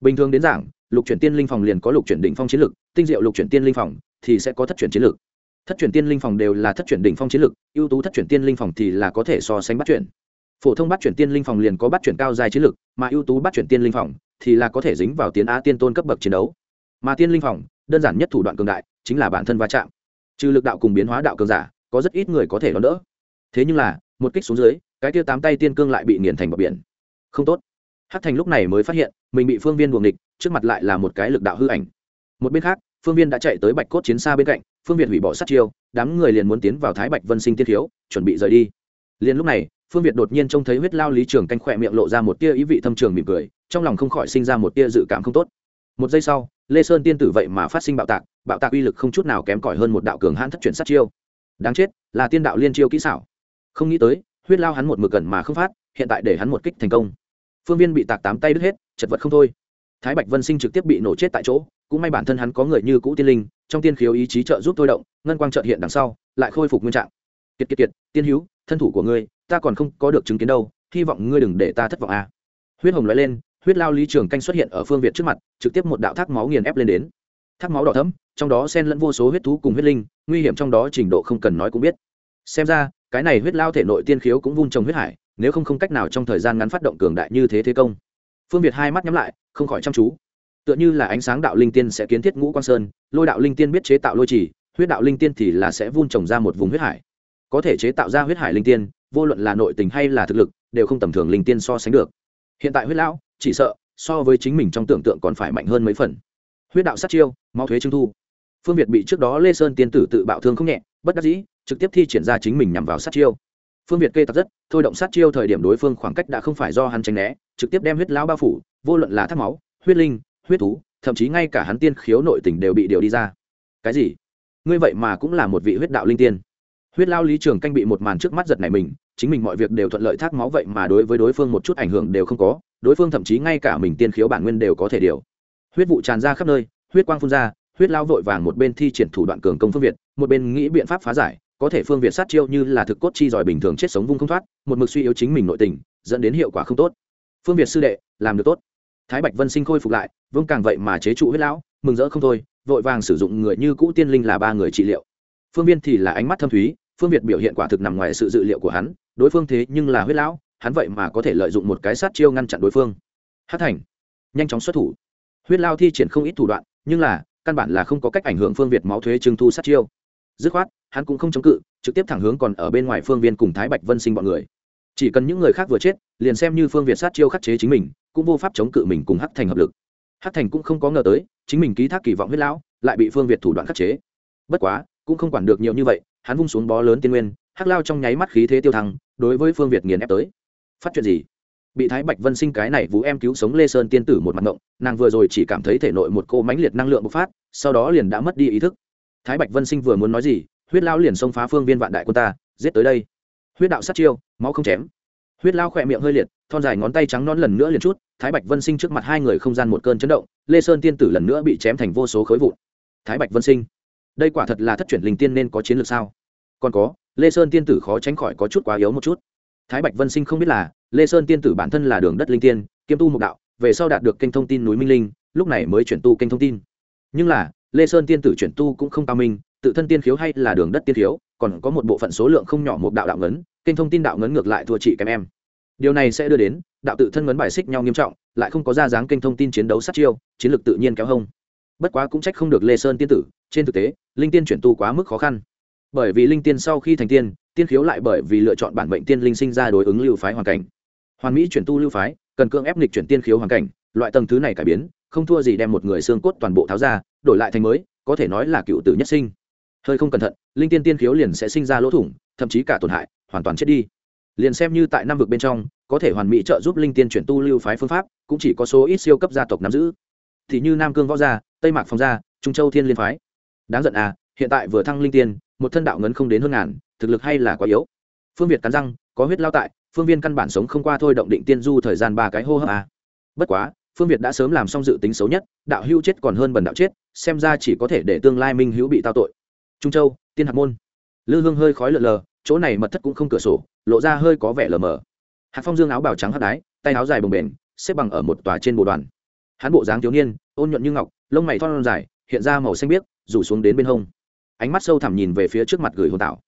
Bình thường đến giảng lục chuyển tiên linh phòng liền có lục chuyển đỉnh phong chiến lực tinh diệu lục chuyển tiên linh phòng thì sẽ có thất chuyển chiến lực, thất chuyển tiên linh phòng đều là thất chuyển đỉnh phong chiến lực, ưu tú thất chuyển tiên linh phòng thì là có thể so sánh bắt chuyển phổ thông bắt chuyển tiên linh phòng liền có bắt chuyển cao dài chiến lực, mà ưu tú bắt chuyển tiên linh phòng thì là có thể dính vào tiến á tiên tôn cấp bậc chiến đấu. Mà tiên linh phòng đơn giản nhất thủ đoạn cường đại chính là bản thân va chạm. Trừ lực đạo cùng biến hóa đạo cường giả có rất ít người có thể đón đỡ. Thế nhưng là một kích xuống dưới cái tiêu tám tay tiên cương lại bị nghiền thành bờ biển. Không tốt. Hắc thành lúc này mới phát hiện mình bị phương viên buồng địch trước mặt lại là một cái lực đạo hư ảnh. Một bên khác phương viên đã chạy tới bạch cốt chiến xa bên cạnh phương việt hủy bỏ sát chiêu đám người liền muốn tiến vào thái bạch vân sinh tiên thiếu chuẩn bị rời đi. Liền lúc này phương việt đột nhiên trông thấy huyết lao lý trường canh khỏe miệng lộ ra một tia ý vị thâm trường mỉm cười, trong lòng không khỏi sinh ra một tia dự cảm không tốt. Một giây sau, lê sơn tiên tử vậy mà phát sinh bạo tạc bạo tạc uy lực không chút nào kém cỏi hơn một đạo cường hãn thất chuyển sát chiêu. Đáng chết, là tiên đạo liên chiêu kỹ xảo. Không nghĩ tới, huyết lao hắn một mực gần mà không phát, hiện tại để hắn một kích thành công. Phương viên bị tạc tám tay đứt hết, chật vật không thôi. Thái bạch vân sinh trực tiếp bị nổ chết tại chỗ, cũng may bản thân hắn có người như cũ tiên linh, trong tiên khiếu ý chí trợ giúp tôi động, ngân quang trợ hiện đằng sau, lại khôi phục nguyên trạng. Kiệt kiệt kiệt, tiên hữu thân thủ của ngươi, ta còn không có được chứng kiến đâu, hy vọng ngươi đừng để ta thất vọng a à. huyết hồng nói lên, huyết lao lý trường canh xuất hiện ở phương việt trước mặt, trực tiếp một đạo thác máu nghiền ép lên đến. Thác máu đỏ thấm trong đó xen lẫn vô số huyết thú cùng huyết linh, nguy hiểm trong đó trình độ không cần nói cũng biết. Xem ra, cái này huyết lao thể nội tiên khiếu cũng vung trồng huyết hải, nếu không không cách nào trong thời gian ngắn phát động cường đại như thế thế công. Phương việt hai mắt nhắm lại, không khỏi chăm chú. Tựa như là ánh sáng đạo linh tiên sẽ kiến thiết ngũ quang sơn, lôi đạo linh tiên biết chế tạo lôi trì, huyết đạo linh tiên thì là sẽ vun trồng ra một vùng huyết hải có thể chế tạo ra huyết hải linh tiên, vô luận là nội tình hay là thực lực, đều không tầm thường linh tiên so sánh được. Hiện tại huyết lão, chỉ sợ, so với chính mình trong tưởng tượng còn phải mạnh hơn mấy phần. Huyết đạo sát chiêu mau thuế trưng thu. Phương việt bị trước đó lê sơn tiên tử tự bạo thương không nhẹ, bất đắc dĩ, trực tiếp thi triển ra chính mình nhằm vào sát chiêu. Phương việt kê tặc rất, thôi động sát chiêu thời điểm đối phương khoảng cách đã không phải do hắn tránh né, trực tiếp đem huyết lão bao phủ, vô luận là thác máu, huyết linh, huyết thú, thậm chí ngay cả hắn tiên khiếu nội tình đều bị điều đi ra. Cái gì? Ngươi vậy mà cũng là một vị huyết đạo linh tiên huyết lao lý trường canh bị một màn trước mắt giật này mình, chính mình mọi việc đều thuận lợi thác máu vậy mà đối với đối phương một chút ảnh hưởng đều không có, đối phương thậm chí ngay cả mình tiên khiếu bản nguyên đều có thể điều. Huyết vụ tràn ra khắp nơi, huyết quang phun ra, huyết lao vội vàng một bên thi triển thủ đoạn cường công phương việt, một bên nghĩ biện pháp phá giải, có thể phương việt sát chiêu như là thực cốt chi giỏi bình thường chết sống vung không thoát, một mực suy yếu chính mình nội tình, dẫn đến hiệu quả không tốt. Phương việt sư đệ, làm được tốt. Thái bạch vân sinh khôi phục lại vương càng vậy mà chế trụ huyết lão, mừng rỡ không thôi, vội vàng sử dụng người như cũ tiên linh là ba người trị liệu. Phương viên thì là ánh mắt thâm thúy phương việt biểu hiện quả thực nằm ngoài sự dự liệu của hắn, đối phương thế nhưng là huyết lão, hắn vậy mà có thể lợi dụng một cái sát chiêu ngăn chặn đối phương. Hát thành, nhanh chóng xuất thủ. Huyết lao thi triển không ít thủ đoạn, nhưng là, căn bản là không có cách ảnh hưởng phương việt máu thuế trưng thu sát chiêu. Dứt khoát, hắn cũng không chống cự, trực tiếp thẳng hướng còn ở bên ngoài phương viên cùng thái bạch vân sinh bọn người. Chỉ cần những người khác vừa chết, liền xem như phương việt sát chiêu khắc chế chính mình, cũng vô pháp chống cự mình cùng hắc thành hợp lực. Hắc thành cũng không có ngờ tới, chính mình ký thác kỳ vọng huyết lão, lại bị phương việt thủ đoạn khắc chế. Bất quá, cũng không quản được nhiều như vậy hắn vung xuống bó lớn tiên nguyên, hắc lao trong nháy mắt khí thế tiêu thăng, đối với phương việt nghiền ép tới. Phát chuyện gì? Bị thái bạch vân sinh cái này vũ em cứu sống lê sơn tiên tử một mặt ngộng, nàng vừa rồi chỉ cảm thấy thể nội một cô mãnh liệt năng lượng bộc phát, sau đó liền đã mất đi ý thức. Thái bạch vân sinh vừa muốn nói gì, huyết lao liền xông phá phương viên vạn đại quân ta, giết tới đây. Huyết đạo sát chiêu, máu không chém. Huyết lao khỏe miệng hơi liệt, thon dài ngón tay trắng non lần nữa liền chút, thái bạch vân sinh trước mặt hai người không gian một cơn chấn động, lê sơn tiên tử lần nữa bị chém thành vô số khối vụn. Thái bạch vân sinh đây quả thật là thất chuyển linh tiên nên có chiến lược sao? Còn có, lê sơn tiên tử khó tránh khỏi có chút quá yếu một chút. Thái bạch vân sinh không biết là, lê sơn tiên tử bản thân là đường đất linh tiên kiêm tu mục đạo, về sau đạt được kênh thông tin núi minh linh, lúc này mới chuyển tu kênh thông tin. Nhưng là, lê sơn tiên tử chuyển tu cũng không cao minh, tự thân tiên khiếu hay là đường đất tiên khiếu, còn có một bộ phận số lượng không nhỏ một đạo đạo ngấn, kênh thông tin đạo ngấn ngược lại thua chị kém em. Điều này sẽ đưa đến, đạo tự thân ngấn bài xích nhau nghiêm trọng, lại không có ra dáng kênh thông tin chiến đấu sát chiêu, chiến lược tự nhiên kéo hông. Bất quá cũng trách không được lê sơn tiên tử trên thực tế, linh tiên chuyển tu quá mức khó khăn. Bởi vì linh tiên sau khi thành tiên tiên khiếu lại bởi vì lựa chọn bản bệnh tiên linh sinh ra đối ứng lưu phái hoàn cảnh. Hoàn mỹ chuyển tu lưu phái, cần cưỡng ép lịch chuyển tiên khiếu hoàn cảnh, loại tầng thứ này cải biến, không thua gì đem một người xương cốt toàn bộ tháo ra, đổi lại thành mới, có thể nói là cựu tử nhất sinh. Hơi không cẩn thận, linh tiên tiên khiếu liền sẽ sinh ra lỗ thủng, thậm chí cả tổn hại, hoàn toàn chết đi. Liền xem như tại năm vực bên trong, có thể hoàn mỹ trợ giúp linh tiên chuyển tu lưu phái phương pháp, cũng chỉ có số ít siêu cấp gia tộc nắm giữ. Thì như nam cương võ gia, tây mạc phong gia, trung châu thiên liên phái đáng giận à hiện tại vừa thăng linh tiên, một thân đạo ngấn không đến hơn ngàn, thực lực hay là quá yếu. Phương việt cắn răng, có huyết lao tại, phương viên căn bản sống không qua thôi, động định tiên du thời gian ba cái hô hấp à. bất quá, phương việt đã sớm làm xong dự tính xấu nhất, đạo hữu chết còn hơn bần đạo chết, xem ra chỉ có thể để tương lai minh hữu bị tao tội. Trung châu, tiên hạt môn. Lư hương hơi khói lờ lờ, chỗ này mật thất cũng không cửa sổ, lộ ra hơi có vẻ lờ mờ. Hạt phong dương áo bào trắng hắt đái, tay áo dài bồng bềnh, xếp bằng ở một tòa trên bộ đoàn. Hắn bộ dáng thiếu niên, ôn nhuận như ngọc, lông mày thon dài, hiện ra màu xanh biếc rủ xuống đến bên hông. Ánh mắt sâu thẳm nhìn về phía trước mặt gửi hồn tạo.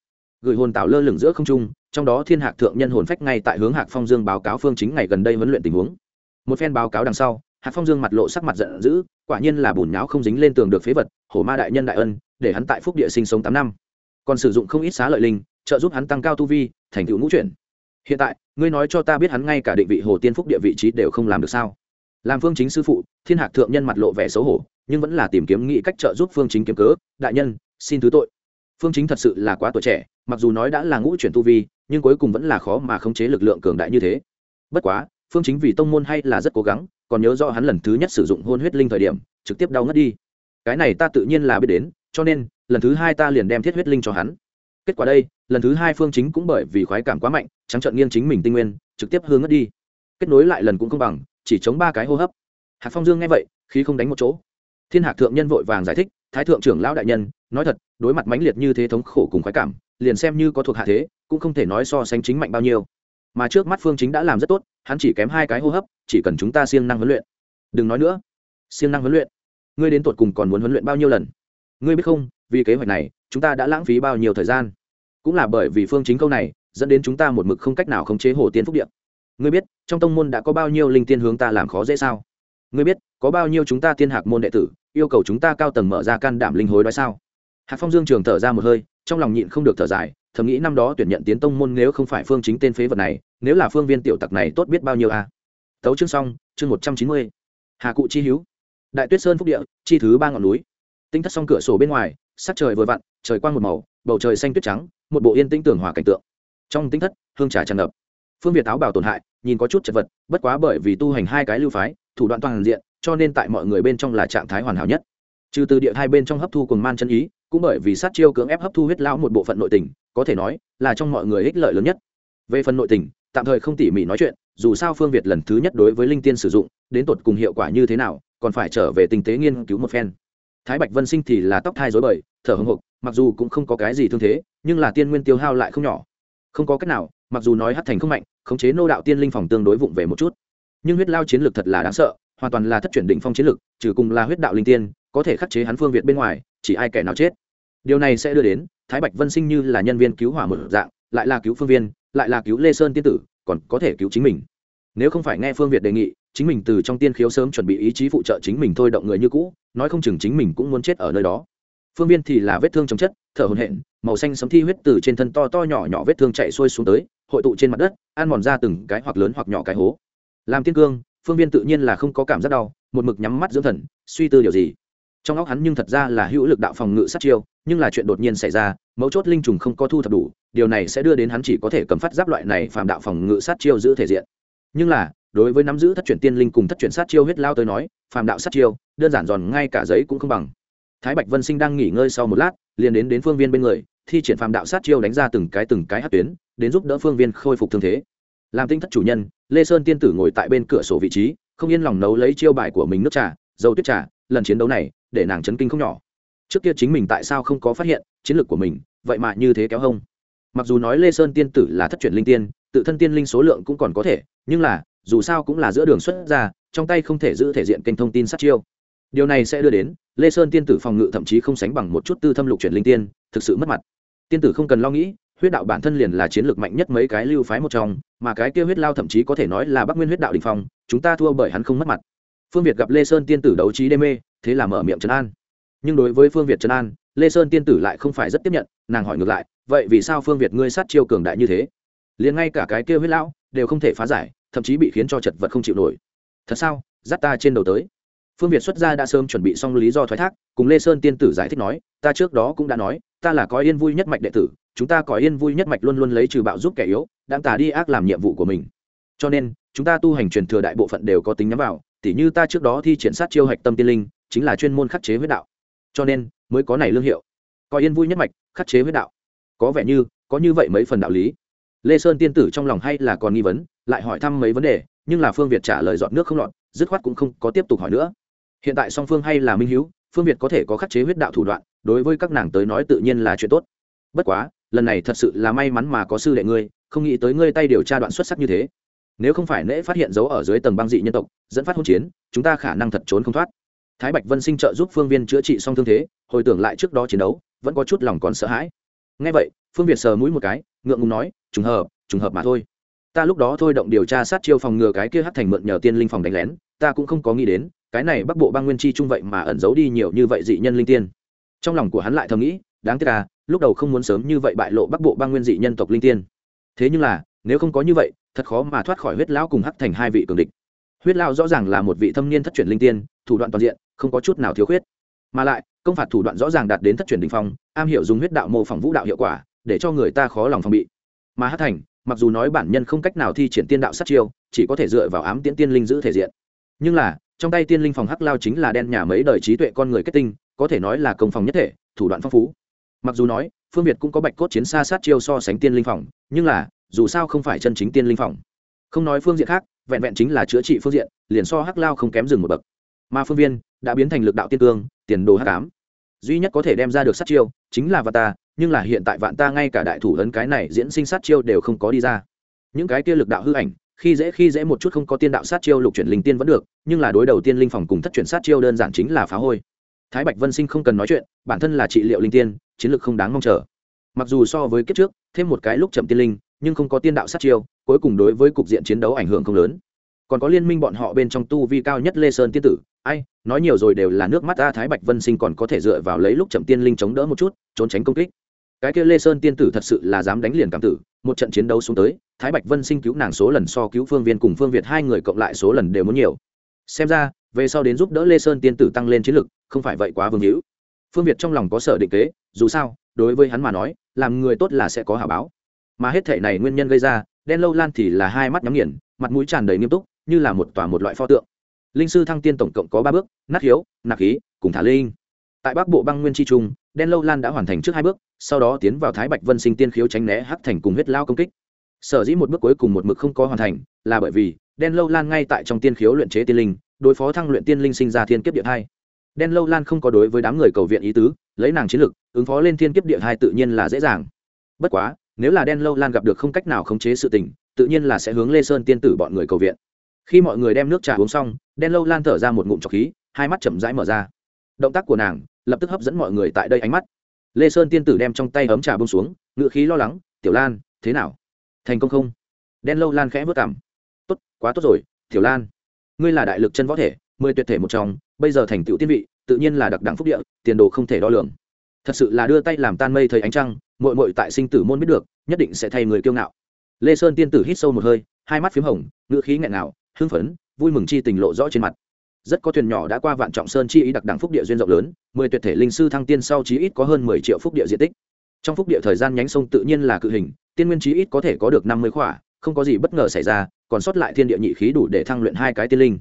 Gửi hồn tạo lơ lửng giữa không trung, trong đó thiên hạc thượng nhân hồn phách ngay tại hướng hạc phong dương báo cáo phương chính ngày gần đây huấn luyện tình huống. Một phen báo cáo đằng sau, hạc phong dương mặt lộ sắc mặt giận dữ, quả nhiên là bùn nháo không dính lên tường được phế vật, hổ ma đại nhân đại ân, để hắn tại phúc địa sinh sống tám năm. Còn sử dụng không ít xá lợi linh, trợ giúp hắn tăng cao tu vi, thành tựu ngũ chuyển. Hiện tại, ngươi nói cho ta biết hắn ngay cả định vị hồ tiên phúc địa vị trí đều không làm được sao? Làm phương chính sư phụ, thiên hạc thượng nhân mặt lộ vẻ xấu hổ nhưng vẫn là tìm kiếm nghĩ cách trợ giúp phương chính kiếm cớ. Đại nhân, xin thứ tội. Phương chính thật sự là quá tuổi trẻ, mặc dù nói đã là ngũ chuyển tu vi, nhưng cuối cùng vẫn là khó mà khống chế lực lượng cường đại như thế. Bất quá, phương chính vì tông môn hay là rất cố gắng, còn nhớ do hắn lần thứ nhất sử dụng hôn huyết linh thời điểm, trực tiếp đau ngất đi. Cái này ta tự nhiên là biết đến, cho nên, lần thứ hai ta liền đem thiết huyết linh cho hắn. Kết quả đây, lần thứ hai phương chính cũng bởi vì khoái cảm quá mạnh, trắng trợn nghiêng chính mình tinh nguyên, trực tiếp hướng ngất đi. Kết nối lại lần cũng không bằng, chỉ chống ba cái hô hấp. Hạc phong dương nghe vậy khi không đánh một chỗ thiên hạc thượng nhân vội vàng giải thích, thái thượng trưởng lão đại nhân, nói thật, đối mặt mãnh liệt như thế thống khổ cùng khoái cảm, liền xem như có thuộc hạ thế, cũng không thể nói so sánh chính mạnh bao nhiêu. Mà trước mắt phương chính đã làm rất tốt, hắn chỉ kém hai cái hô hấp, chỉ cần chúng ta siêng năng huấn luyện. Đừng nói nữa. Siêng năng huấn luyện? Ngươi đến tột cùng còn muốn huấn luyện bao nhiêu lần? Ngươi biết không, vì kế hoạch này, chúng ta đã lãng phí bao nhiêu thời gian. Cũng là bởi vì phương chính câu này, dẫn đến chúng ta một mực không cách nào khống chế hồ tiên phúc điện ngươi biết, trong tông môn đã có bao nhiêu linh tiên hướng ta làm khó dễ sao? Ngươi biết, có bao nhiêu chúng ta tiên hạc môn đệ tử, yêu cầu chúng ta cao tầng mở ra can đảm linh hối đói sao? Hạc phong dương trường thở ra một hơi, trong lòng nhịn không được thở dài, thầm nghĩ năm đó tuyển nhận tiến tông môn nếu không phải phương chính tên phế vật này, nếu là phương viên tiểu tặc này tốt biết bao nhiêu a à? tấu chương xong, chương một trăm chín mươi. Hà cụ chi hữu. Đại tuyết sơn phúc địa, chi thứ ba ngọn núi. Tinh thất xong cửa sổ bên ngoài, sắc trời vừa vặn, trời quang một màu, bầu trời xanh tuyết trắng, một bộ yên tĩnh tưởng hòa cảnh tượng. Trong tinh thất, hương trà tràn ngập phương việt áo bảo tổn hại, nhìn có chút chật vật, bất quá bởi vì tu hành hai cái lưu phái, thủ đoạn toàn diện, cho nên tại mọi người bên trong là trạng thái hoàn hảo nhất. Trừ từ địa hai bên trong hấp thu cùng man chân ý, cũng bởi vì sát chiêu cưỡng ép hấp thu huyết lão một bộ phận nội tình, có thể nói là trong mọi người ích lợi lớn nhất. Về phần nội tình, tạm thời không tỉ mỉ nói chuyện, dù sao phương việt lần thứ nhất đối với linh tiên sử dụng, đến tột cùng hiệu quả như thế nào, còn phải trở về tinh tế nghiên cứu một phen. Thái bạch vân sinh thì là tóc thai dối bời, thở hồng hộc, mặc dù cũng không có cái gì thương thế, nhưng là tiên nguyên tiêu hao lại không nhỏ. Không có cách nào mặc dù nói hát thành không mạnh, khống chế nô đạo tiên linh phòng tương đối vụng về một chút. Nhưng huyết lao chiến lược thật là đáng sợ, hoàn toàn là thất chuyển định phong chiến lược, trừ cùng là huyết đạo linh tiên, có thể khắc chế hắn phương việt bên ngoài, chỉ ai kẻ nào chết. Điều này sẽ đưa đến, thái bạch vân sinh như là nhân viên cứu hỏa một dạng, lại là cứu phương viên, lại là cứu lê sơn tiên tử, còn có thể cứu chính mình. Nếu không phải nghe phương việt đề nghị, chính mình từ trong tiên khiếu sớm chuẩn bị ý chí phụ trợ chính mình thôi động người như cũ, nói không chừng chính mình cũng muốn chết ở nơi đó. Phương viên thì là vết thương chồng chất, thở hồn hện màu xanh sấm thi huyết từ trên thân to to nhỏ nhỏ vết thương chạy xuôi xuống tới hội tụ trên mặt đất, ăn mòn ra từng cái hoặc lớn hoặc nhỏ cái hố. Làm tiên cương, phương viên tự nhiên là không có cảm giác đau, một mực nhắm mắt dưỡng thần, suy tư điều gì. Trong óc hắn nhưng thật ra là hữu lực đạo phòng ngự sát chiêu, nhưng là chuyện đột nhiên xảy ra, mấu chốt linh trùng không có thu thập đủ, điều này sẽ đưa đến hắn chỉ có thể cầm phát giáp loại này phàm đạo phòng ngự sát chiêu giữ thể diện. Nhưng là, đối với nắm giữ thất chuyển tiên linh cùng thất chuyển sát chiêu huyết lao tới nói, phàm đạo sát chiêu, đơn giản giòn ngay cả giấy cũng không bằng. Thái bạch vân sinh đang nghỉ ngơi sau một lát, liền đến đến phương viên bên người thi triển phàm đạo sát chiêu đánh ra từng cái từng cái hát tuyến, đến giúp đỡ phương viên khôi phục thương thế. Làm tinh thất chủ nhân, lê sơn tiên tử ngồi tại bên cửa sổ vị trí, không yên lòng nấu lấy chiêu bài của mình nước trà, dầu tuyết trà, lần chiến đấu này, để nàng chấn kinh không nhỏ. Trước kia chính mình tại sao không có phát hiện chiến lược của mình, vậy mà như thế kéo hông. Mặc dù nói lê sơn tiên tử là thất truyền linh tiên, tự thân tiên linh số lượng cũng còn có thể, nhưng là, dù sao cũng là giữa đường xuất ra, trong tay không thể giữ thể diện kênh thông tin sát chiêu. Điều này sẽ đưa đến, lê sơn tiên tử phòng ngự thậm chí không sánh bằng một chút tư thâm lục truyền linh tiên, thực sự mất mặt tiên tử không cần lo nghĩ, huyết đạo bản thân liền là chiến lược mạnh nhất mấy cái lưu phái một trong, mà cái kia huyết lao thậm chí có thể nói là bắc nguyên huyết đạo đình phong, chúng ta thua bởi hắn không mất mặt. Phương việt gặp lê sơn tiên tử đấu trí đê mê, thế là mở miệng trấn an. Nhưng đối với phương việt trấn an, lê sơn tiên tử lại không phải rất tiếp nhận, nàng hỏi ngược lại, vậy vì sao phương việt ngươi sát chiêu cường đại như thế? Liền ngay cả cái kia huyết lão đều không thể phá giải, thậm chí bị khiến cho chật vật không chịu nổi. Thật sao? Dắt ta trên đầu tới phương việt xuất gia đã sớm chuẩn bị xong lý do thoái thác, cùng lê sơn tiên tử giải thích nói, ta trước đó cũng đã nói, ta là có yên vui nhất mạch đệ tử, chúng ta có yên vui nhất mạch luôn luôn lấy trừ bạo giúp kẻ yếu đang tả đi ác làm nhiệm vụ của mình. Cho nên, chúng ta tu hành truyền thừa đại bộ phận đều có tính nhắm vào, tỉ như ta trước đó thi triển sát chiêu hạch tâm tiên linh, chính là chuyên môn khắc chế huyết đạo. Cho nên, mới có này lương hiệu. Có yên vui nhất mạch, khắc chế huyết đạo. Có vẻ như, có như vậy mấy phần đạo lý. Lê sơn tiên tử trong lòng hay là còn nghi vấn, lại hỏi thăm mấy vấn đề, nhưng là phương việt trả lời dọn nước không lọt, dứt khoát cũng không có tiếp tục hỏi nữa hiện tại song phương hay là minh hữu phương việt có thể có khắc chế huyết đạo thủ đoạn, đối với các nàng tới nói tự nhiên là chuyện tốt. Bất quá, lần này thật sự là may mắn mà có sư đệ ngươi, không nghĩ tới ngươi tay điều tra đoạn xuất sắc như thế. Nếu không phải nễ phát hiện dấu ở dưới tầng băng dị nhân tộc, dẫn phát hỗn chiến, chúng ta khả năng thật trốn không thoát. Thái bạch vân sinh trợ giúp phương viên chữa trị xong thương thế, hồi tưởng lại trước đó chiến đấu, vẫn có chút lòng còn sợ hãi. Ngay vậy, phương việt sờ mũi một cái, ngượng ngùng nói, trùng hợp trùng hợp mà thôi. Ta lúc đó thôi động điều tra sát chiêu phòng ngừa cái kia hát thành mượn nhờ tiên linh phòng đánh lén, ta cũng không có nghĩ đến cái này bắc bộ bang nguyên chi trung vậy mà ẩn giấu đi nhiều như vậy dị nhân linh tiên. Trong lòng của hắn lại thầm nghĩ, đáng tiếc à lúc đầu không muốn sớm như vậy bại lộ bắc bộ bang nguyên dị nhân tộc linh tiên. Thế nhưng là, nếu không có như vậy, thật khó mà thoát khỏi huyết lão cùng hắc thành hai vị cường địch. Huyết lão rõ ràng là một vị thâm niên thất truyền linh tiên, thủ đoạn toàn diện, không có chút nào thiếu khuyết. Mà lại, công phạt thủ đoạn rõ ràng đạt đến thất truyền đình phong, am hiểu dùng huyết đạo mô phỏng vũ đạo hiệu quả, để cho người ta khó lòng phòng bị. Mà hắc thành, mặc dù nói bản nhân không cách nào thi triển tiên đạo sát chiêu, chỉ có thể dựa vào ám tiễn tiên linh giữ thể diện. Nhưng là trong tay tiên linh phòng hắc lao chính là đen nhà mấy đời trí tuệ con người kết tinh, có thể nói là công phòng nhất thể, thủ đoạn phong phú. Mặc dù nói, phương việt cũng có bạch cốt chiến xa sát chiêu so sánh tiên linh phòng, nhưng là, dù sao không phải chân chính tiên linh phòng. Không nói phương diện khác, vẹn vẹn chính là chữa trị phương diện, liền so hắc lao không kém dừng một bậc. Mà phương viên đã biến thành lực đạo tiên cương, tiền đồ hắc ám. Duy nhất có thể đem ra được sát chiêu chính là vạn ta nhưng là hiện tại vạn ta ngay cả đại thủ ấn cái này diễn sinh sát chiêu đều không có đi ra. Những cái kia lực đạo hư ảnh khi dễ khi dễ một chút không có tiên đạo sát chiêu lục chuyển linh tiên vẫn được, nhưng là đối đầu tiên linh phòng cùng thất chuyển sát chiêu đơn giản chính là phá hôi. Thái bạch vân sinh không cần nói chuyện, bản thân là trị liệu linh tiên, chiến lược không đáng mong chờ. Mặc dù so với kiếp trước, thêm một cái lúc chậm tiên linh, nhưng không có tiên đạo sát chiêu, cuối cùng đối với cục diện chiến đấu ảnh hưởng không lớn. Còn có liên minh bọn họ bên trong tu vi cao nhất lê sơn tiên tử, ai, nói nhiều rồi đều là nước mắt ta thái bạch vân sinh còn có thể dựa vào lấy lúc chậm tiên linh chống đỡ một chút, trốn tránh công kích cái kia lê sơn tiên tử thật sự là dám đánh liền cảm tử, một trận chiến đấu xuống tới, thái bạch vân sinh cứu nàng số lần so cứu phương viên cùng phương việt hai người cộng lại số lần đều muốn nhiều. Xem ra, về sau đến giúp đỡ lê sơn tiên tử tăng lên chiến lực, không phải vậy quá vương hữu. Phương việt trong lòng có sở định kế, dù sao, đối với hắn mà nói, làm người tốt là sẽ có hả báo. Mà hết thể này nguyên nhân gây ra, đen lâu lan thì là hai mắt nhắm nghiền, mặt mũi tràn đầy nghiêm túc, như là một tòa một loại pho tượng. Linh sư thăng tiên tổng cộng có ba bước, nát hiếu nạp khí, cùng thả linh. Tại bắc bộ băng nguyên tri trung đen lâu lan đã hoàn thành trước hai bước, sau đó tiến vào thái bạch vân sinh tiên khiếu tránh né hắc thành cùng huyết lao công kích. Sở dĩ một bước cuối cùng một mực không có hoàn thành, là bởi vì đen lâu lan ngay tại trong tiên khiếu luyện chế tiên linh, đối phó thăng luyện tiên linh sinh ra thiên kiếp địa hai đen lâu lan không có đối với đám người cầu viện ý tứ, lấy nàng chiến lực, ứng phó lên thiên kiếp địa hai tự nhiên là dễ dàng. Bất quá, nếu là đen lâu lan gặp được không cách nào khống chế sự tình, tự nhiên là sẽ hướng lê sơn tiên tử bọn người cầu viện. Khi mọi người đem nước trà uống xong, đen lâu lan thở ra một ngụm trọc khí, hai mắt chậm rãi mở ra. Động tác của nàng lập tức hấp dẫn mọi người tại đây ánh mắt. Lê sơn tiên tử đem trong tay ấm trà bông xuống ngự khí lo lắng, tiểu lan, thế nào? Thành công không? Đen lâu lan khẽ vớt cảm tốt, quá tốt rồi, tiểu lan. Ngươi là đại lực chân võ thể, mười tuyệt thể một trong, bây giờ thành tựu tiên vị, tự nhiên là đặc đẳng phúc địa, tiền đồ không thể đo lường. Thật sự là đưa tay làm tan mây thời ánh trăng mội mội tại sinh tử môn biết được, nhất định sẽ thay người kiêu ngạo. Lê sơn tiên tử hít sâu một hơi, hai mắt p h í m hồng, ngữ khí nghẹn ngào, hưng phấn, vui mừng chi tình lộ rõ trên mặt rất có thuyền nhỏ đã qua vạn trọng sơn chi ý đặc đẳng phúc địa duyên rộng lớn, mười tuyệt thể linh sư thăng tiên sau chí ít có hơn mười triệu phúc địa diện tích. Trong phúc địa thời gian nhánh sông tự nhiên là cự hình, tiên nguyên chí ít có thể có được năm mươi khỏa, không có gì bất ngờ xảy ra, còn sót lại thiên địa nhị khí đủ để thăng luyện hai cái tiên linh.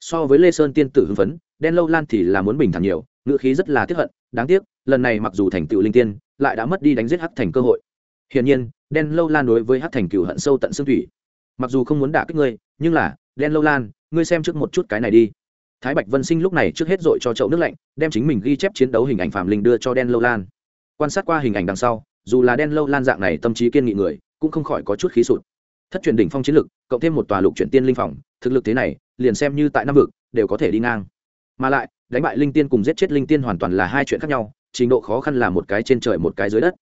So với lê sơn tiên tử hưng phấn, đen lâu lan thì là muốn bình thản nhiều, ngữ khí rất là tiếc hận, đáng tiếc, lần này mặc dù thành tựu linh tiên, lại đã mất đi đánh giết hắc thành cơ hội. Hiển nhiên, đen lâu lan đối với hắc thành cựu hận sâu tận xương thủy. Mặc dù không muốn đả kích ngươi, nhưng là, đen lâu lan, ngươi xem trước một chút cái này đi thái bạch vân sinh lúc này trước hết dội cho chậu nước lạnh, đem chính mình ghi chép chiến đấu hình ảnh phạm linh đưa cho đen lâu lan. Quan sát qua hình ảnh đằng sau, dù là đen lâu lan dạng này tâm trí kiên nghị người, cũng không khỏi có chút khí sụt. Thất truyền đỉnh phong chiến lực, cộng thêm một tòa lục chuyển tiên linh phòng, thực lực thế này, liền xem như tại năm vực, đều có thể đi ngang. Mà lại, đánh bại linh tiên cùng giết chết linh tiên hoàn toàn là hai chuyện khác nhau, trình độ khó khăn là một cái trên trời một cái dưới đất.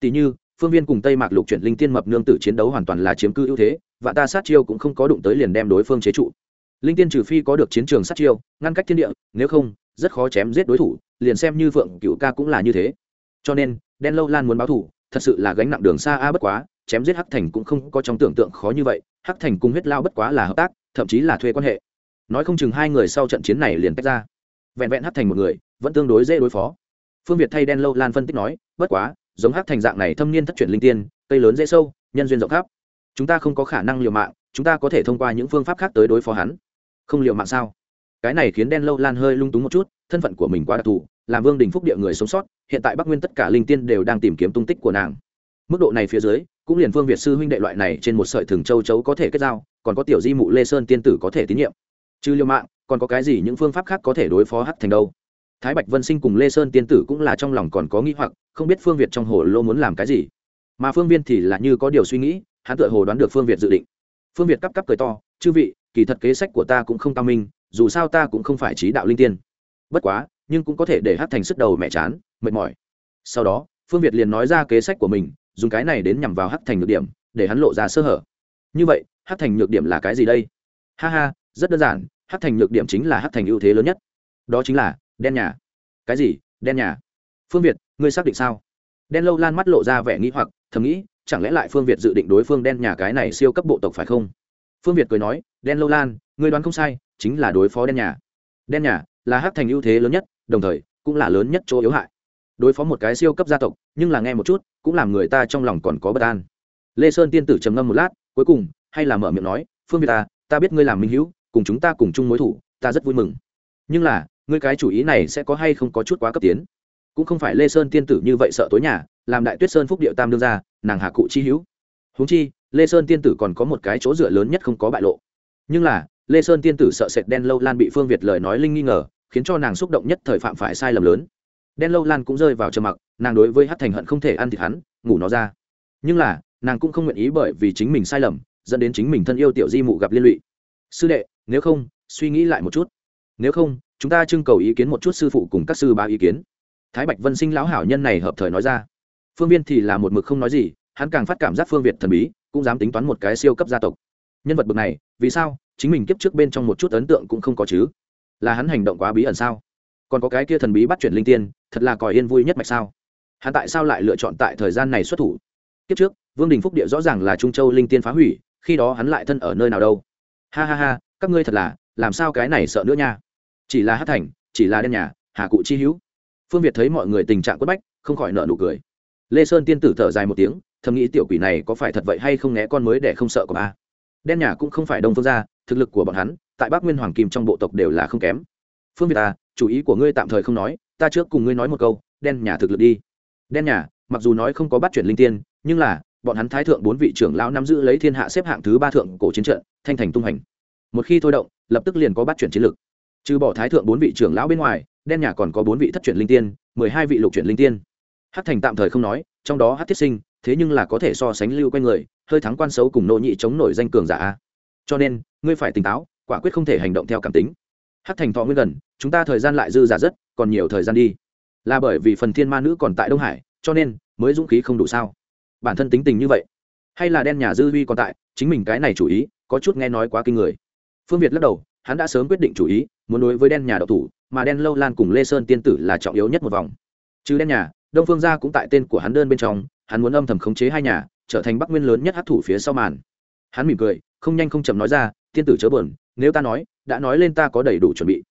Tỷ như, phương viên cùng tây mạc lục chuyển linh tiên mập nương tử chiến đấu hoàn toàn là chiếm cư ưu thế, và ta sát chiêu cũng không có đụng tới liền đem đối phương chế trụ linh tiên trừ phi có được chiến trường sát chiêu, ngăn cách thiên địa, nếu không, rất khó chém giết đối thủ, liền xem như phượng cựu ca cũng là như thế. Cho nên, đen lâu lan muốn báo thủ thật sự là gánh nặng đường xa a bất quá, chém giết hắc thành cũng không có trong tưởng tượng khó như vậy, hắc thành cùng huyết lao bất quá là hợp tác, thậm chí là thuê quan hệ. Nói không chừng hai người sau trận chiến này liền tách ra. Vẹn vẹn hắc thành một người, vẫn tương đối dễ đối phó. Phương việt thay đen lâu lan phân tích nói, bất quá, giống hắc thành dạng này thâm niên thất truyền linh tiên, cây lớn dễ sâu, nhân duyên rộng khắp. Chúng ta không có khả năng liều mạng, chúng ta có thể thông qua những phương pháp khác tới đối phó hắn không liệu mạng sao? Cái này khiến đen lâu lan hơi lung túng một chút, thân phận của mình quá đặc thù, làm vương đình phúc địa người sống sót, hiện tại bắc nguyên tất cả linh tiên đều đang tìm kiếm tung tích của nàng. Mức độ này phía dưới, cũng liền phương việt sư huynh đệ loại này trên một sợi thừng châu chấu có thể kết giao, còn có tiểu di mụ lê sơn tiên tử có thể tín nhiệm. Trừ liêu mạng, còn có cái gì những phương pháp khác có thể đối phó hắc thành đâu? Thái bạch vân sinh cùng lê sơn tiên tử cũng là trong lòng còn có nghĩ hoặc, không biết phương việt trong hồ lô muốn làm cái gì. Mà phương viên thì là như có điều suy nghĩ, hắn tự hồ đoán được phương việt dự định. Phương việt cắp cắp cười to, chư vị kỳ thật kế sách của ta cũng không cao minh, dù sao ta cũng không phải trí đạo linh tiên. Bất quá, nhưng cũng có thể để hát thành sức đầu mẹ chán, mệt mỏi. Sau đó, phương việt liền nói ra kế sách của mình, dùng cái này đến nhằm vào hát thành nhược điểm, để hắn lộ ra sơ hở. Như vậy hát thành nhược điểm là cái gì đây? Ha ha, rất đơn giản hát thành nhược điểm chính là hát thành ưu thế lớn nhất. Đó chính là đen nhà. Cái gì? Đen nhà? Phương việt, ngươi xác định sao? Đen lâu lan mắt lộ ra vẻ nghĩ hoặc, thầm nghĩ, chẳng lẽ lại phương việt dự định đối phương đen nhà cái này siêu cấp bộ tộc phải không? Phương việt cười nói, đen lâu lan, ngươi đoán không sai, chính là đối phó đen nhà. Đen nhà là hát thành ưu thế lớn nhất, đồng thời cũng là lớn nhất chỗ yếu hại. Đối phó một cái siêu cấp gia tộc, nhưng là nghe một chút, cũng làm người ta trong lòng còn có bất an. Lê sơn tiên tử trầm ngâm một lát, cuối cùng, hay là mở miệng nói, phương việt ta ta biết ngươi làm minh hữu, cùng chúng ta cùng chung mối thủ, ta rất vui mừng. Nhưng là, ngươi cái chủ ý này sẽ có hay không có chút quá cấp tiến? Cũng không phải lê sơn tiên tử như vậy sợ tối nhà, làm đại tuyết sơn phúc điệu tam đương ra nàng hạ cụ chi hữu. Huống chi lê sơn tiên tử còn có một cái chỗ dựa lớn nhất không có bại lộ. Nhưng là, lê sơn tiên tử sợ sệt đen lâu lan bị phương việt lời nói linh nghi ngờ, khiến cho nàng xúc động nhất thời phạm phải sai lầm lớn. Đen lâu lan cũng rơi vào trầm mặc, nàng đối với hát thành hận không thể ăn thịt hắn, ngủ nó ra. Nhưng là, nàng cũng không nguyện ý bởi vì chính mình sai lầm, dẫn đến chính mình thân yêu tiểu di mụ gặp liên lụy. Sư đệ, nếu không, suy nghĩ lại một chút. Nếu không, chúng ta trưng cầu ý kiến một chút sư phụ cùng các sư ba ý kiến. Thái bạch vân sinh lão hảo nhân này hợp thời nói ra. Phương viên thì là một mực không nói gì, hắn càng phát cảm giác phương việt thần bí cũng dám tính toán một cái siêu cấp gia tộc. Nhân vật bực này, vì sao? Chính mình kiếp trước bên trong một chút ấn tượng cũng không có chứ. Là hắn hành động quá bí ẩn sao? Còn có cái kia thần bí bắt chuyển linh tiên, thật là còi yên vui nhất mạch sao? Hắn tại sao lại lựa chọn tại thời gian này xuất thủ? Kiếp trước, vương đình phúc địa rõ ràng là trung châu linh tiên phá hủy, khi đó hắn lại thân ở nơi nào đâu? Ha ha ha, các ngươi thật là, làm sao cái này sợ nữa nha? Chỉ là hát thành, chỉ là đen nhà, hà cụ chi hữu. Phương việt thấy mọi người tình trạng quất bách, không khỏi nợ nụ cười. Lê sơn tiên tử thở dài một tiếng thầm nghĩ tiểu quỷ này có phải thật vậy hay không né con mới để không sợ của ba? Đen nhà cũng không phải đông phương gia, thực lực của bọn hắn, tại bắc nguyên hoàng kim trong bộ tộc đều là không kém. Phương việt à chủ ý của ngươi tạm thời không nói, ta trước cùng ngươi nói một câu, đen nhà thực lực đi. Đen nhà, mặc dù nói không có bắt chuyển linh tiên, nhưng là, bọn hắn thái thượng bốn vị trưởng lão nắm giữ lấy thiên hạ xếp hạng thứ ba thượng cổ chiến trận, thanh thành tung hành. Một khi thôi động, lập tức liền có bắt chuyển chiến lực. Trừ bỏ thái thượng bốn vị trưởng lão bên ngoài, đen nhà còn có bốn vị thất chuyển linh tiên, mười hai vị lục chuyển linh tiên. Hát thành tạm thời không nói, trong đó hát thiết sinh thế nhưng là có thể so sánh lưu quanh người, hơi thắng quan xấu cùng nô nhị chống nổi danh cường giả cho nên, ngươi phải tỉnh táo, quả quyết không thể hành động theo cảm tính. Hát thành thọ nguyên gần, chúng ta thời gian lại dư giả rất, còn nhiều thời gian đi. Là bởi vì phần thiên ma nữ còn tại đông hải, cho nên mới dũng khí không đủ sao? Bản thân tính tình như vậy, hay là đen nhà dư huy còn tại, chính mình cái này chủ ý, có chút nghe nói quá kinh người. Phương việt lắc đầu, hắn đã sớm quyết định chủ ý, muốn đối với đen nhà đậu thủ, mà đen lâu lan cùng lê sơn tiên tử là trọng yếu nhất một vòng. Chứ đen nhà, đông phương gia cũng tại tên của hắn đơn bên trong hắn muốn âm thầm khống chế hai nhà, trở thành bắc nguyên lớn nhất hát thủ phía sau màn. Hắn mỉm cười, không nhanh không chậm nói ra, tiên tử chớ buồn, nếu ta nói, đã nói lên ta có đầy đủ chuẩn bị.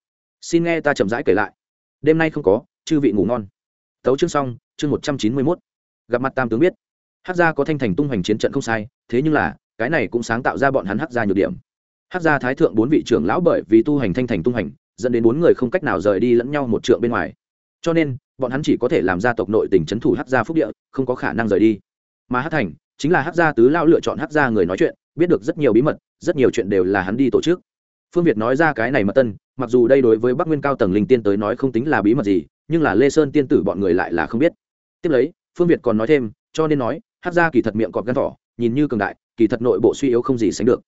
Xin nghe ta chậm rãi kể lại. Đêm nay không có, chư vị ngủ ngon. Tấu chương xong, chương một trăm chín mươi mốt. Gặp mặt tam tướng biết. Hát gia có thanh thành tung hoành chiến trận không sai, thế nhưng là, cái này cũng sáng tạo ra bọn hắn hát gia nhược điểm. Hát gia thái thượng bốn vị trưởng lão bởi vì tu hành thanh thành tung hành dẫn đến bốn người không cách nào rời đi lẫn nhau một trượng bên ngoài cho nên, bọn hắn chỉ có thể làm gia tộc nội tình trấn thủ hát gia phúc địa, không có khả năng rời đi. Mà hát thành, chính là hát gia tứ lao lựa chọn hát gia người nói chuyện, biết được rất nhiều bí mật, rất nhiều chuyện đều là hắn đi tổ chức. Phương việt nói ra cái này mật tân, mặc dù đây đối với bắc nguyên cao tầng linh tiên tới nói không tính là bí mật gì, nhưng là lê sơn tiên tử bọn người lại là không biết. Tiếp lấy, phương việt còn nói thêm, cho nên nói hát gia kỳ thật miệng cọp gan thỏ, nhìn như cường đại, kỳ thật nội bộ suy yếu không gì sánh được.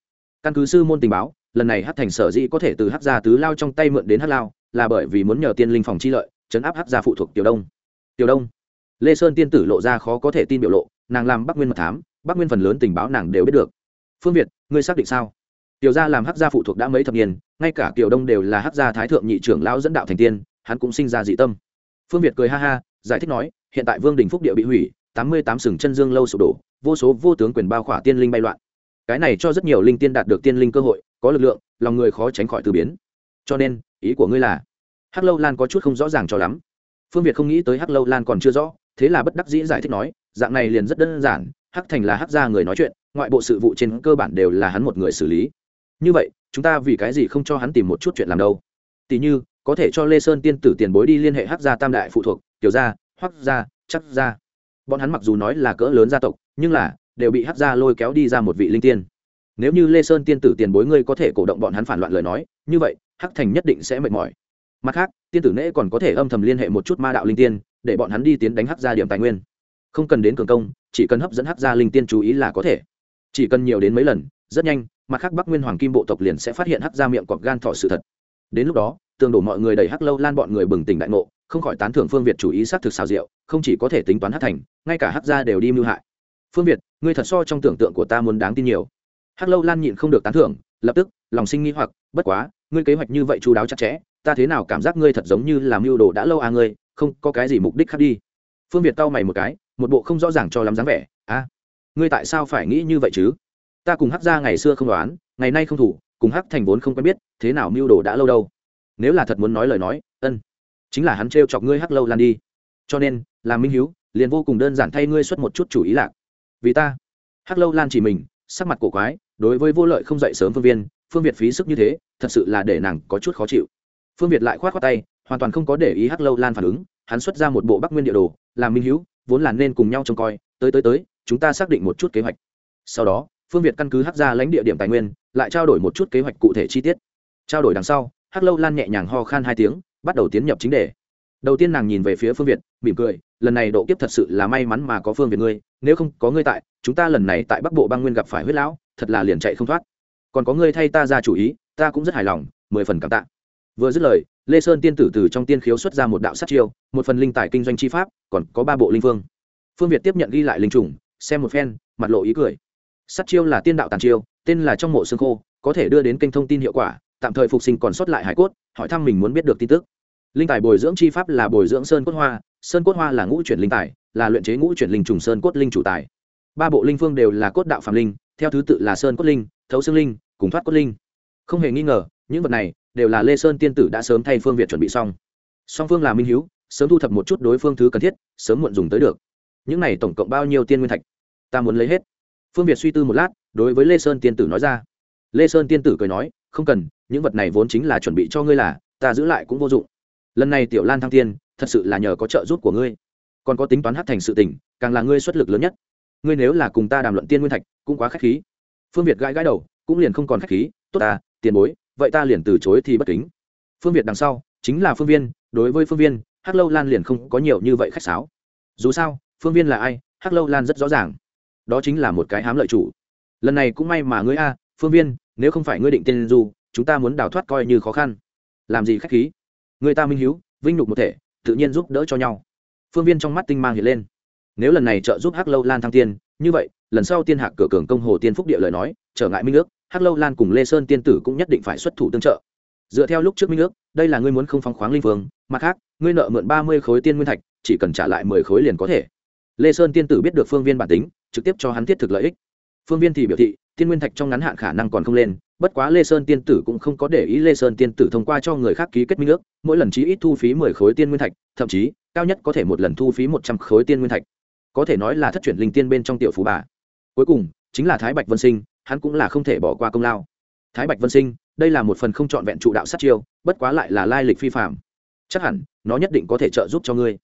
Căn cứ sư môn tình báo, lần này hát thành sở dĩ có thể từ hát gia tứ lao trong tay mượn đến hát lao, là bởi vì muốn nhờ tiên linh phòng chi lợi chấn áp hắc gia phụ thuộc tiểu đông. Tiểu đông. Lê sơn tiên tử lộ ra khó có thể tin biểu lộ, nàng làm bắc nguyên mật thám, bắc nguyên phần lớn tình báo nàng đều biết được. Phương việt, ngươi xác định sao? Tiểu gia làm hắc gia phụ thuộc đã mấy thập niên, ngay cả tiểu đông đều là hắc gia thái thượng nhị trưởng lão dẫn đạo thành tiên, hắn cũng sinh ra dị tâm. Phương việt cười ha ha, giải thích nói, hiện tại vương đình phúc địa bị hủy, tám mươi tám sừng chân dương lâu sụp đổ, vô số vô tướng quyền bao khỏa tiên linh bay loạn. Cái này cho rất nhiều linh tiên đạt được tiên linh cơ hội, có lực lượng, lòng người khó tránh khỏi từ biến. Cho nên, ý của ngươi là hắc lâu lan có chút không rõ ràng cho lắm. Phương việt không nghĩ tới hắc lâu lan còn chưa rõ, thế là bất đắc dĩ giải thích nói, dạng này liền rất đơn giản, hắc thành là hắc gia người nói chuyện, ngoại bộ sự vụ trên cơ bản đều là hắn một người xử lý. Như vậy, chúng ta vì cái gì không cho hắn tìm một chút chuyện làm đâu? Tỉ như, có thể cho lê sơn tiên tử tiền bối đi liên hệ hắc gia tam đại phụ thuộc, tiểu gia, hoắc gia, chắc gia. Bọn hắn mặc dù nói là cỡ lớn gia tộc, nhưng là đều bị hắc gia lôi kéo đi ra một vị linh tiên. Nếu như lê sơn tiên tử tiền bối ngươi có thể cổ động bọn hắn phản loạn lời nói, như vậy, hắc thành nhất định sẽ mệt mỏi mặt khác, tiên tử nễ còn có thể âm thầm liên hệ một chút ma đạo linh tiên, để bọn hắn đi tiến đánh hắc gia điểm tài nguyên. Không cần đến cường công, chỉ cần hấp dẫn hắc gia linh tiên chú ý là có thể. Chỉ cần nhiều đến mấy lần, rất nhanh, mặt khác bắc nguyên hoàng kim bộ tộc liền sẽ phát hiện hắc gia miệng cọc gan thọ sự thật. Đến lúc đó, tường đổ mọi người đầy hắc lâu lan bọn người bừng tỉnh đại ngộ, không khỏi tán thưởng phương việt chủ ý xác thực xào rượu không chỉ có thể tính toán hắc thành, ngay cả hắc gia đều đi mưu hại. Phương việt, ngươi thật so trong tưởng tượng của ta muốn đáng tin nhiều hắc lâu lan nhịn không được tán thưởng, lập tức, lòng sinh nghi hoặc, bất quá, ngươi kế hoạch như vậy chú đáo chặt chẽ, ta thế nào cảm giác ngươi thật giống như làm mưu đồ đã lâu à ngươi, không, có cái gì mục đích khác đi. Phương việt cau mày một cái, một bộ không rõ ràng cho lắm dáng vẻ, a, ngươi tại sao phải nghĩ như vậy chứ? Ta cùng hắc gia ngày xưa không đoán, ngày nay không thủ, cùng hắc thành vốn không quen biết, thế nào mưu đồ đã lâu đâu? Nếu là thật muốn nói lời nói, ân, chính là hắn trêu chọc ngươi hắc lâu lan đi. Cho nên làm minh hiếu, liền vô cùng đơn giản thay ngươi xuất một chút chủ ý lạc. Vì ta. Hắc lâu lan chỉ mình sắc mặt cổ quái, đối với vô lợi không dậy sớm phương viên, phương việt phí sức như thế, thật sự là để nàng có chút khó chịu. Phương việt lại k h o á t khoác tay, hoàn toàn không có để ý hắc lâu lan phản ứng, hắn xuất ra một bộ bắc nguyên địa đồ, làm minh hữu, vốn là nên cùng nhau trông coi, tới tới tới, chúng ta xác định một chút kế hoạch. Sau đó, phương việt căn cứ hắc ra lãnh địa điểm tài nguyên, lại trao đổi một chút kế hoạch cụ thể chi tiết. Trao đổi đằng sau, hắc lâu lan nhẹ nhàng ho khan hai tiếng, bắt đầu tiến nhập chính đề. Đầu tiên nàng nhìn về phía phương việt, mỉm cười lần này độ kiếp thật sự là may mắn mà có phương việt ngươi, nếu không có ngươi tại, chúng ta lần này tại bắc bộ Bang nguyên gặp phải huyết lão, thật là liền chạy không thoát. Còn có ngươi thay ta ra chủ ý, ta cũng rất hài lòng, mười phần cảm tạ. Vừa dứt lời, lê sơn tiên tử từ trong tiên khiếu xuất ra một đạo sát chiêu, một phần linh tài kinh doanh chi pháp, còn có ba bộ linh phương. Phương việt tiếp nhận ghi lại linh trùng, xem một phen, mặt lộ ý cười. Sát chiêu là tiên đạo tàn chiêu, tên là trong mộ xương khô, có thể đưa đến kênh thông tin hiệu quả, tạm thời phục sinh còn sót lại hải cốt, hỏi thăm mình muốn biết được tin tức. Linh tài bồi dưỡng chi pháp là bồi dưỡng sơn cốt hoa sơn cốt hoa là ngũ chuyển linh tài, là luyện chế ngũ chuyển linh trùng sơn cốt linh chủ tài. Ba bộ linh phương đều là cốt đạo phạm linh, theo thứ tự là sơn cốt linh, thấu xương linh, cùng thoát cốt linh. Không hề nghi ngờ, những vật này đều là lê sơn tiên tử đã sớm thay phương việt chuẩn bị xong. Song phương là minh hiếu, sớm thu thập một chút đối phương thứ cần thiết, sớm muộn dùng tới được. Những này tổng cộng bao nhiêu tiên nguyên thạch? Ta muốn lấy hết. Phương việt suy tư một lát, đối với lê sơn tiên tử nói ra. Lê sơn tiên tử cười nói, không cần, những vật này vốn chính là chuẩn bị cho ngươi là, ta giữ lại cũng vô dụng. Lần này tiểu lan thăng tiên thật sự là nhờ có trợ giúp của ngươi. Còn có tính toán hát thành sự tình, càng là ngươi xuất lực lớn nhất. Ngươi nếu là cùng ta đàm luận tiên nguyên thạch, cũng quá k h á c h khí. Phương việt gãi gãi đầu, cũng liền không còn k h á c h khí. Tốt ta, tiền bối, vậy ta liền từ chối thì bất kính. Phương việt đằng sau, chính là phương viên, đối với phương viên, hắc lâu lan liền không có nhiều như vậy khách sáo. Dù sao, phương viên là ai, hắc lâu lan rất rõ ràng. Đó chính là một cái hám lợi chủ. Lần này cũng may mà ngươi a, phương viên, nếu không phải ngươi định tên du, chúng ta muốn đào thoát coi như khó khăn. Làm gì khách khí? Người ta minh hiếu, vinh nhục một thể tự nhiên giúp đỡ cho nhau. Phương viên trong mắt tinh mang hiện lên. Nếu lần này trợ giúp hắc lâu lan thăng tiên, như vậy, lần sau tiên hạc cửa cường công hồ tiên phúc địa lời nói, trở ngại minh ước, hắc lâu lan cùng lê sơn tiên tử cũng nhất định phải xuất thủ tương trợ. Dựa theo lúc trước minh ước, đây là ngươi muốn không phóng khoáng linh phương mặt khác, ngươi nợ mượn ba mươi khối tiên nguyên thạch, chỉ cần trả lại mười khối liền có thể. Lê sơn tiên tử biết được phương viên bản tính, trực tiếp cho hắn thiết thực lợi ích. Phương viên thì biểu thị, tiên nguyên thạch trong ngắn hạn khả năng còn không lên bất quá lê sơn tiên tử cũng không có để ý lê sơn tiên tử thông qua cho người khác ký kết minh ước, mỗi lần chí ít thu phí mười khối tiên nguyên thạch, thậm chí, cao nhất có thể một lần thu phí một trăm khối tiên nguyên thạch. Có thể nói là thất truyền linh tiên bên trong tiểu phú bà. Cuối cùng, chính là thái bạch vân sinh, hắn cũng là không thể bỏ qua công lao. Thái bạch vân sinh, đây là một phần không trọn vẹn trụ đạo sát chiêu, bất quá lại là lai lịch phi phạm chắc hẳn, nó nhất định có thể trợ giúp cho ngươi.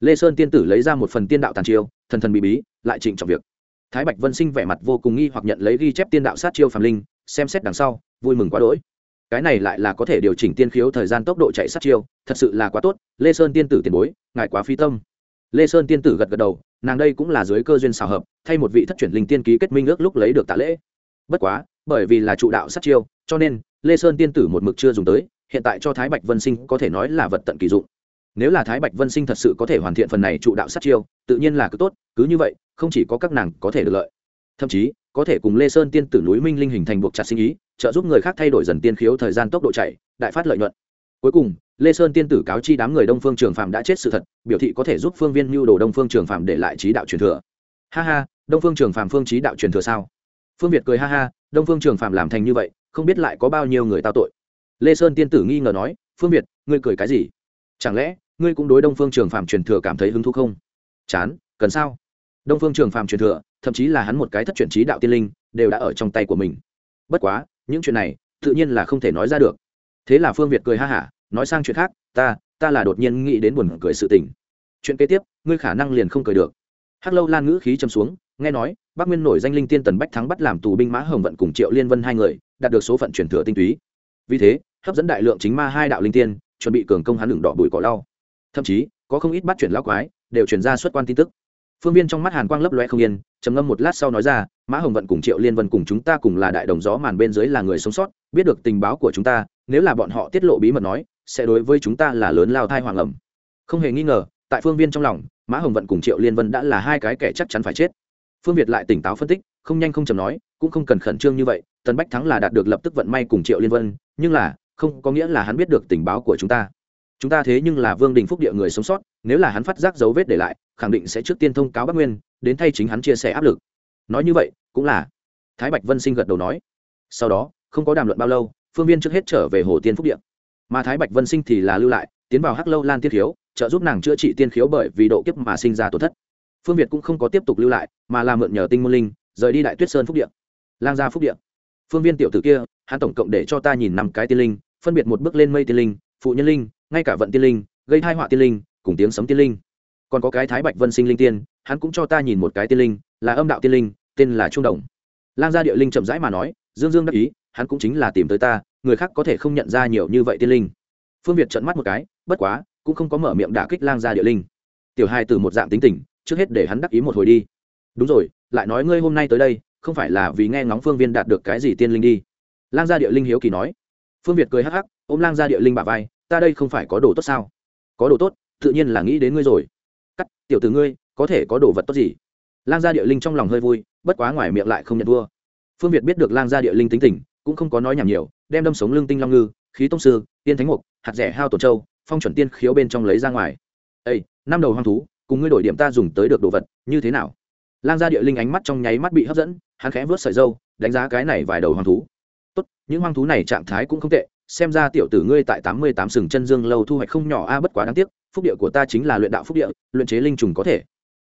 Lê sơn tiên tử lấy ra một phần tiên đạo tàn chiêu, thần thần bí bí, lại trịnh trọng việc. Thái bạch vân sinh vẻ mặt vô cùng nghi hoặc nhận lấy ghi chép tiên đạo sát chiêu phàm linh xem xét đằng sau, vui mừng quá đỗi. Cái này lại là có thể điều chỉnh tiên khiếu thời gian tốc độ chạy sát chiêu, thật sự là quá tốt. Lê sơn tiên tử tiền bối ngại quá phi tâm. Lê sơn tiên tử gật gật đầu, nàng đây cũng là dưới cơ duyên xào hợp, thay một vị thất chuyển linh tiên ký kết minh ước lúc lấy được tạ lễ. Bất quá, bởi vì là trụ đạo sát chiêu, cho nên, lê sơn tiên tử một mực chưa dùng tới, hiện tại cho thái bạch vân sinh có thể nói là vật tận kỳ dụng. Nếu là thái bạch vân sinh thật sự có thể hoàn thiện phần này trụ đạo sát chiêu, tự nhiên là cứ tốt, cứ như vậy, không chỉ có các nàng có thể được lợi. Thậm chí có thể cùng lê sơn tiên tử núi minh linh hình thành buộc chặt sinh ý, trợ giúp người khác thay đổi dần tiên khiếu thời gian tốc độ chạy, đại phát lợi nhuận. Cuối cùng, lê sơn tiên tử cáo chi đám người đông phương trường phạm đã chết sự thật, biểu thị có thể giúp phương viên mưu đồ đông phương trường phạm để lại trí đạo truyền thừa. Ha ha, đông phương trường phạm phương trí đạo truyền thừa sao? Phương việt cười ha ha, đông phương trường phạm làm thành như vậy, không biết lại có bao nhiêu người tao tội. Lê sơn tiên tử nghi ngờ nói, phương việt, ngươi cười cái gì? Chẳng lẽ, ngươi cũng đối đông phương trường phạm truyền thừa cảm thấy hứng thú không? Chán, cần sao? Đông phương trường phạm truyền thừa thậm chí là hắn một cái thất truyền trí đạo tiên linh, đều đã ở trong tay của mình. Bất quá, những chuyện này, tự nhiên là không thể nói ra được. Thế là phương việt cười ha hả, nói sang chuyện khác, ta ta là đột nhiên nghĩ đến buồn cười sự tình. Chuyện kế tiếp, ngươi khả năng liền không cười được. Hắc lâu lan ngữ khí châm xuống, nghe nói, bắc nguyên nổi danh linh tiên tần bách thắng bắt làm tù binh mã hồng vận cùng triệu liên vân hai người, đạt được số phận truyền thừa tinh túy. Vì thế, hấp dẫn đại lượng chính ma hai đạo linh tiên, chuẩn bị cường công hắn đường đỏ bụi cỏ lau. Thậm chí, có không ít bắt chuyển lão quái, đều chuyển ra xuất quan tin tức phương viên trong mắt hàn quang lấp loe không yên, trầm ngâm một lát sau nói ra, mã hồng vận cùng triệu liên vân cùng chúng ta cùng là đại đồng gió màn bên dưới là người sống sót, biết được tình báo của chúng ta, nếu là bọn họ tiết lộ bí mật nói, sẽ đối với chúng ta là lớn lao thai hoàng ẩm. Không hề nghi ngờ, tại phương viên trong lòng, mã hồng vận cùng triệu liên vân đã là hai cái kẻ chắc chắn phải chết. Phương việt lại tỉnh táo phân tích, không nhanh không chầm nói, cũng không cần khẩn trương như vậy, tần bách thắng là đạt được lập tức vận may cùng triệu liên vân, nhưng là, không có nghĩa là hắn biết được tình báo của chúng ta. Chúng ta thế nhưng là vương đình phúc địa người sống sót nếu là hắn phát giác dấu vết để lại, khẳng định sẽ trước tiên thông cáo bắc nguyên, đến thay chính hắn chia sẻ áp lực. Nói như vậy, cũng là. Thái bạch vân sinh gật đầu nói. Sau đó, không có đàm luận bao lâu, phương viên trước hết trở về hồ tiên phúc điện. Mà thái bạch vân sinh thì là lưu lại, tiến vào hắc lâu lan tiên khiếu, trợ giúp nàng chữa trị tiên khiếu bởi vì độ kiếp mà sinh ra tổn thất. Phương việt cũng không có tiếp tục lưu lại, mà là mượn nhờ tinh môn linh, rời đi đại tuyết sơn phúc điện. Lang gia phúc điện. Phương viên tiểu tử kia, hắn tổng cộng để cho ta nhìn năm cái tiên linh, phân biệt một bước lên mây tiên linh, phụ nhân linh, ngay cả vận tiên linh, gây thai họa tiên linh cùng tiếng sấm tiên linh. Còn có cái thái bạch vân sinh linh tiên, hắn cũng cho ta nhìn một cái tiên linh, là âm đạo tiên linh, tên là trung đồng. Lang gia địa linh chậm rãi mà nói, dương dương đắc ý, hắn cũng chính là tìm tới ta, người khác có thể không nhận ra nhiều như vậy tiên linh. Phương việt trợn mắt một cái, bất quá, cũng không có mở miệng đả kích lang gia địa linh. Tiểu hai từ một dạng tính tình, trước hết để hắn đắc ý một hồi đi. Đúng rồi, lại nói ngươi hôm nay tới đây, không phải là vì nghe ngóng phương viên đạt được cái gì tiên linh đi. Lang gia địa linh hiếu kỳ nói. Phương việt cười hắc hắc, ôm lang gia địa linh bà vai, ta đây không phải có đồ tốt sao? Có đồ tốt tự nhiên là nghĩ đến ngươi rồi. Cắt, tiểu từ ngươi, có thể có đồ vật tốt gì? Lang gia địa linh trong lòng hơi vui, bất quá ngoài miệng lại không nhận vua. Phương việt biết được lang gia địa linh tính tình, cũng không có nói nhảm nhiều, đem đâm sống lương tinh long ngư, khí tông sư, tiên thánh mục, hạt rẻ hao tổ châu, phong chuẩn tiên khiếu bên trong lấy ra ngoài. Ây năm đầu hoang thú, cùng ngươi đổi điểm ta dùng tới được đồ vật, như thế nào? Lang gia địa linh ánh mắt trong nháy mắt bị hấp dẫn, hắn khẽ vớt sợi dâu đánh giá cái này vài đầu hoang thú. Tốt, những hoang thú này trạng thái cũng không tệ, xem ra tiểu tử ngươi tại tám mươi tám sừng chân dương lâu thu hoạch không nhỏ a, bất quá đáng tiếc phúc địa của ta chính là luyện đạo phúc địa, luyện chế linh trùng có thể.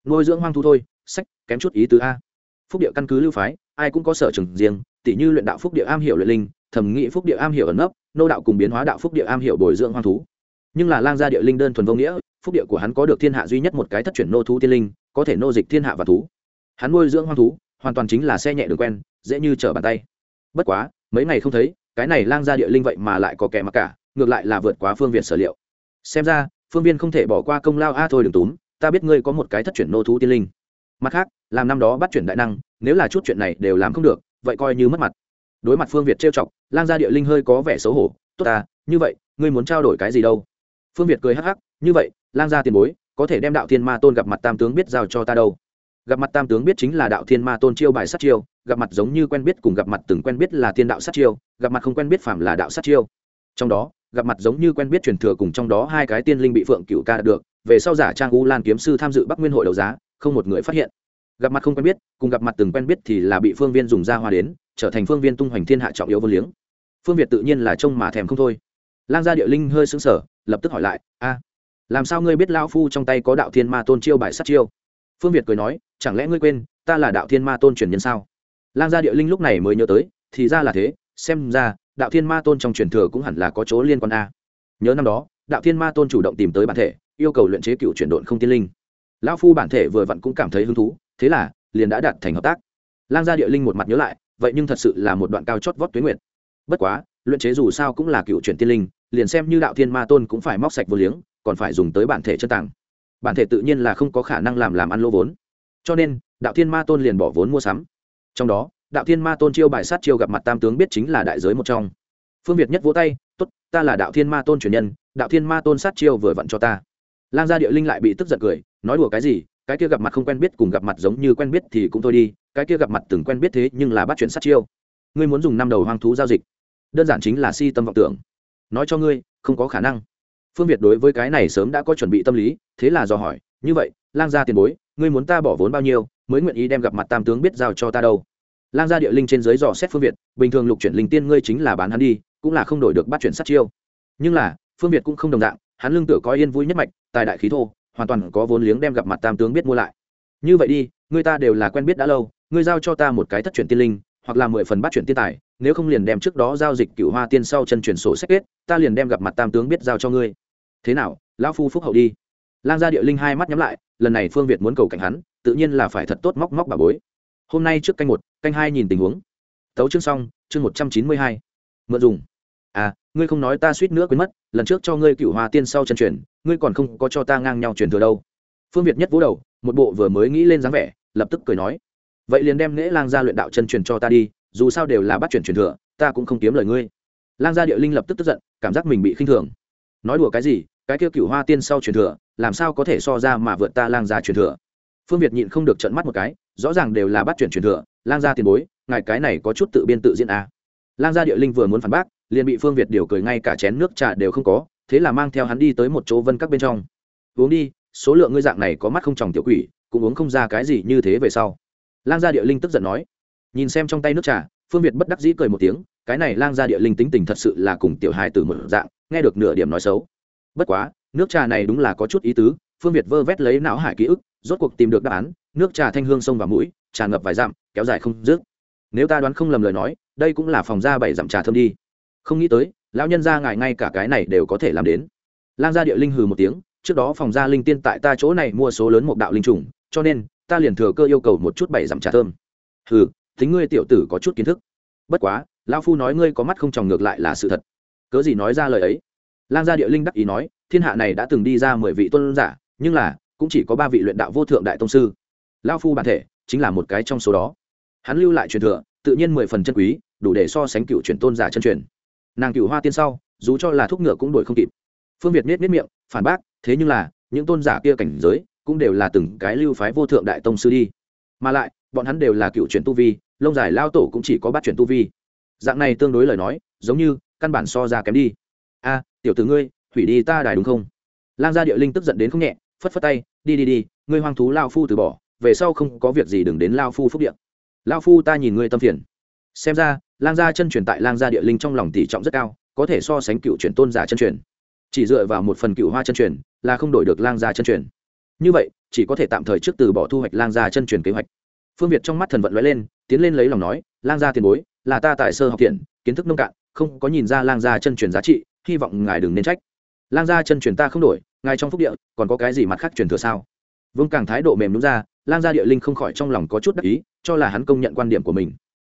Nuôi dưỡng hoang thú thôi, sách, kém chút ý tứ a. Phúc địa căn cứ lưu phái, ai cũng có sở trường riêng tỷ như luyện đạo phúc địa am hiểu luyện linh, thẩm nghị phúc địa am hiểu ẩn nấp, nô đạo cùng biến hóa đạo phúc địa am hiểu bồi dưỡng hoang thú. Nhưng là lang gia địa linh đơn thuần vô nghĩa, phúc địa của hắn có được thiên hạ duy nhất một cái thất chuyển nô thú tiên linh, có thể nô dịch thiên hạ và thú. Hắn nuôi dưỡng hoang thú, hoàn toàn chính là xe nhẹ đường quen, dễ như trở bàn tay. Bất quá, mấy ngày không thấy, cái này lang gia địa linh vậy mà lại có kẻ mặc cả, ngược lại là vượt quá phương việt sở liệu. Xem ra phương viên không thể bỏ qua công lao. A, thôi đừng túm, ta biết ngươi có một cái thất chuyển nô thú tiên linh. Mặt khác, làm năm đó bắt chuyển đại năng, nếu là chút chuyện này đều làm không được, vậy coi như mất mặt. Đối mặt phương việt trêu chọc, lang gia địa linh hơi có vẻ xấu hổ. Tốt ta, như vậy, ngươi muốn trao đổi cái gì đâu? Phương việt cười hắc hắc, như vậy, lang gia tiền bối, có thể đem đạo thiên ma tôn gặp mặt tam tướng biết giao cho ta đâu? Gặp mặt tam tướng biết chính là đạo thiên ma tôn chiêu bài sát chiêu, gặp mặt giống như quen biết cùng gặp mặt từng quen biết là thiên đạo sát chiêu, gặp mặt không quen biết phạm là đạo sát chiêu. Trong đó gặp mặt giống như quen biết truyền thừa cùng trong đó hai cái tiên linh bị phượng cựu ca đạt được, về sau giả trang u lan kiếm sư tham dự bắc nguyên hội đấu giá, không một người phát hiện. Gặp mặt không quen biết, cùng gặp mặt từng quen biết thì là bị phương viên dùng ra hoa đến, trở thành phương viên tung hoành thiên hạ trọng yếu vô liếng. Phương việt tự nhiên là trông mà thèm không thôi. Lang gia địa linh hơi xứng sở lập tức hỏi lại, a, làm sao ngươi biết lao phu trong tay có đạo thiên ma tôn chiêu bài sát chiêu? Phương việt cười nói, chẳng lẽ ngươi quên, ta là đạo thiên ma tôn truyền nhân sao? Lang gia địa linh lúc này mới nhớ tới, thì ra là thế, xem ra đạo thiên ma tôn trong truyền thừa cũng hẳn là có chỗ liên quan a. Nhớ năm đó, đạo thiên ma tôn chủ động tìm tới bản thể, yêu cầu luyện chế cựu chuyển độn không tiên linh. Lão phu bản thể vừa vặn cũng cảm thấy hứng thú, thế là liền đã đạt thành hợp tác. Lang gia địa linh một mặt nhớ lại, vậy nhưng thật sự là một đoạn cao chót vót tuyến nguyện bất quá, luyện chế dù sao cũng là cựu chuyển tiên linh, liền xem như đạo thiên ma tôn cũng phải móc sạch vô liếng, còn phải dùng tới bản thể chân tàng. Bản thể tự nhiên là không có khả năng làm làm ăn lỗ vốn. Cho nên, đạo thiên ma tôn liền bỏ vốn mua sắm. Trong đó đạo thiên ma tôn chiêu bài sát chiêu gặp mặt tam tướng biết chính là đại giới một trong. Phương việt nhất vỗ tay t ố t ta là đạo thiên ma tôn truyền nhân, đạo thiên ma tôn sát chiêu vừa vặn cho ta. Lang gia địa linh lại bị tức giận cười, nói đùa cái gì, cái kia gặp mặt không quen biết cùng gặp mặt giống như quen biết thì cũng thôi đi, cái kia gặp mặt từng quen biết thế nhưng là bắt chuyện sát chiêu. Ngươi muốn dùng năm đầu hoang thú giao dịch, đơn giản chính là si tâm vọng tưởng. Nói cho ngươi, không có khả năng. Phương việt đối với cái này sớm đã có chuẩn bị tâm lý, thế là dò hỏi, như vậy, lang gia tiền bối, ngươi muốn ta bỏ vốn bao nhiêu, mới nguyện ý đem gặp mặt tam tướng biết giao cho ta đâu? Lang gia địa linh trên dưới dò xét phương việt, bình thường lục chuyển linh tiên ngươi chính là bán hắn đi, cũng là không đổi được bắt chuyển sát chiêu. Nhưng là, phương việt cũng không đồng dạng, hắn lương tựa có yên vui nhất mạch, tài đại khí thô, hoàn toàn có vốn liếng đem gặp mặt tam tướng biết mua lại. Như vậy đi, người ta đều là quen biết đã lâu, ngươi giao cho ta một cái thất chuyển tiên linh, hoặc là mười phần bắt chuyển tiên tài, nếu không liền đem trước đó giao dịch cựu hoa tiên sau chân chuyển sổ sách kết, ta liền đem gặp mặt tam tướng biết giao cho ngươi. Thế nào, lão phu phúc hậu đi. Lang gia địa linh hai mắt nhắm lại, lần này phương việt muốn cầu cảnh hắn, tự nhiên là phải thật tốt móc móc bà bối hôm nay trước canh một, canh hai nhìn tình huống. Tấu chương xong, chương một trăm chín mươi hai. Mượn dùng. À ngươi không nói ta suýt nữa quên mất, lần trước cho ngươi cựu hoa tiên sau chân truyền, ngươi còn không có cho ta ngang nhau truyền thừa đâu. Phương việt nhất vỗ đầu, một bộ vừa mới nghĩ lên dáng vẻ, lập tức cười nói. Vậy liền đem nễ lang gia luyện đạo chân truyền cho ta đi, dù sao đều là bắt chuyển truyền thừa, ta cũng không kiếm lời ngươi. Lang gia địa linh lập tức tức giận, cảm giác mình bị khinh thường. Nói đùa cái gì, cái kia cựu hoa tiên sau truyền thừa, làm sao có thể so ra mà vượt ta lang gia truyền thừa? Phương việt nhịn không được trận mắt một cái, rõ ràng đều là bắt chuyển truyền thừa, lang gia tiền bối, ngài cái này có chút tự biên tự diễn à. lang gia địa linh vừa muốn phản bác, liền bị phương việt điều cười ngay cả chén nước trà đều không có, thế là mang theo hắn đi tới một chỗ vân các bên trong. Uống đi, số lượng ngươi dạng này có mắt không tròng tiểu quỷ, cũng uống không ra cái gì như thế về sau. Lang gia địa linh tức giận nói. Nhìn xem trong tay nước trà, phương việt bất đắc dĩ cười một tiếng, cái này lang gia địa linh tính tình thật sự là cùng tiểu hài từ một dạng, nghe được nửa điểm nói xấu. Bất quá, nước trà này đúng là có chút ý tứ, phương việt vơ vét lấy não hải ký ức rốt cuộc tìm được đáp án, nước trà thanh hương sông và mũi tràn ngập vài dặm, kéo dài không dứt. Nếu ta đoán không lầm lời nói, đây cũng là phòng ra bảy dặm trà thơm đi. Không nghĩ tới, lão nhân gia ngài ngay cả cái này đều có thể làm đến. Lang gia địa linh hừ một tiếng, trước đó phòng gia linh tiên tại ta chỗ này mua số lớn một đạo linh trùng, cho nên, ta liền thừa cơ yêu cầu một chút bảy dặm trà thơm. Hừ, tính ngươi tiểu tử có chút kiến thức. Bất quá, lão phu nói ngươi có mắt không tròng ngược lại là sự thật. Cớ gì nói ra lời ấy? Lang gia địa linh đắc ý nói, thiên hạ này đã từng đi ra mười vị tôn giả, nhưng là cũng chỉ có ba vị luyện đạo vô thượng đại tông sư. Lao phu bản thể chính là một cái trong số đó. Hắn lưu lại truyền thừa, tự nhiên mười phần chân quý, đủ để so sánh cựu truyền tôn giả chân truyền. Nàng cựu hoa tiên sau, dù cho là thuốc ngựa cũng đổi không kịp. Phương việt nết nết miệng, phản bác, thế nhưng là, những tôn giả kia cảnh giới cũng đều là từng cái lưu phái vô thượng đại tông sư đi. Mà lại, bọn hắn đều là cựu truyền tu vi, lông dài lao tổ cũng chỉ có bắt truyền tu vi. Dạng này tương đối lời nói, giống như, căn bản so ra kém đi. A, tiểu tử ngươi, hủy đi ta đài đúng không? Lang gia địa linh tức giận đến không nhẹ phất phất tay, đi đi đi, ngươi hoang thú lao phu từ bỏ, về sau không có việc gì đừng đến lao phu phúc điện lao phu ta nhìn ngươi tâm phiền. Xem ra, lang gia chân truyền tại lang gia địa linh trong lòng tỷ trọng rất cao, có thể so sánh cựu truyền tôn giả chân truyền. Chỉ dựa vào một phần cựu hoa chân truyền là không đổi được lang gia chân truyền. Như vậy, chỉ có thể tạm thời trước từ bỏ thu hoạch lang gia chân truyền kế hoạch. Phương việt trong mắt thần vận lóe lên, tiến lên lấy lòng nói, lang gia tiền bối, là ta tại sơ học thiện, kiến thức nông cạn, không có nhìn ra lang gia chân truyền giá trị, hy vọng ngài đừng nên trách. Lang gia chân truyền ta không đổi ngài trong phúc địa, còn có cái gì mặt khác truyền thừa sao? Vương càng thái độ mềm đúng ra, lang gia địa linh không khỏi trong lòng có chút đắc ý, cho là hắn công nhận quan điểm của mình.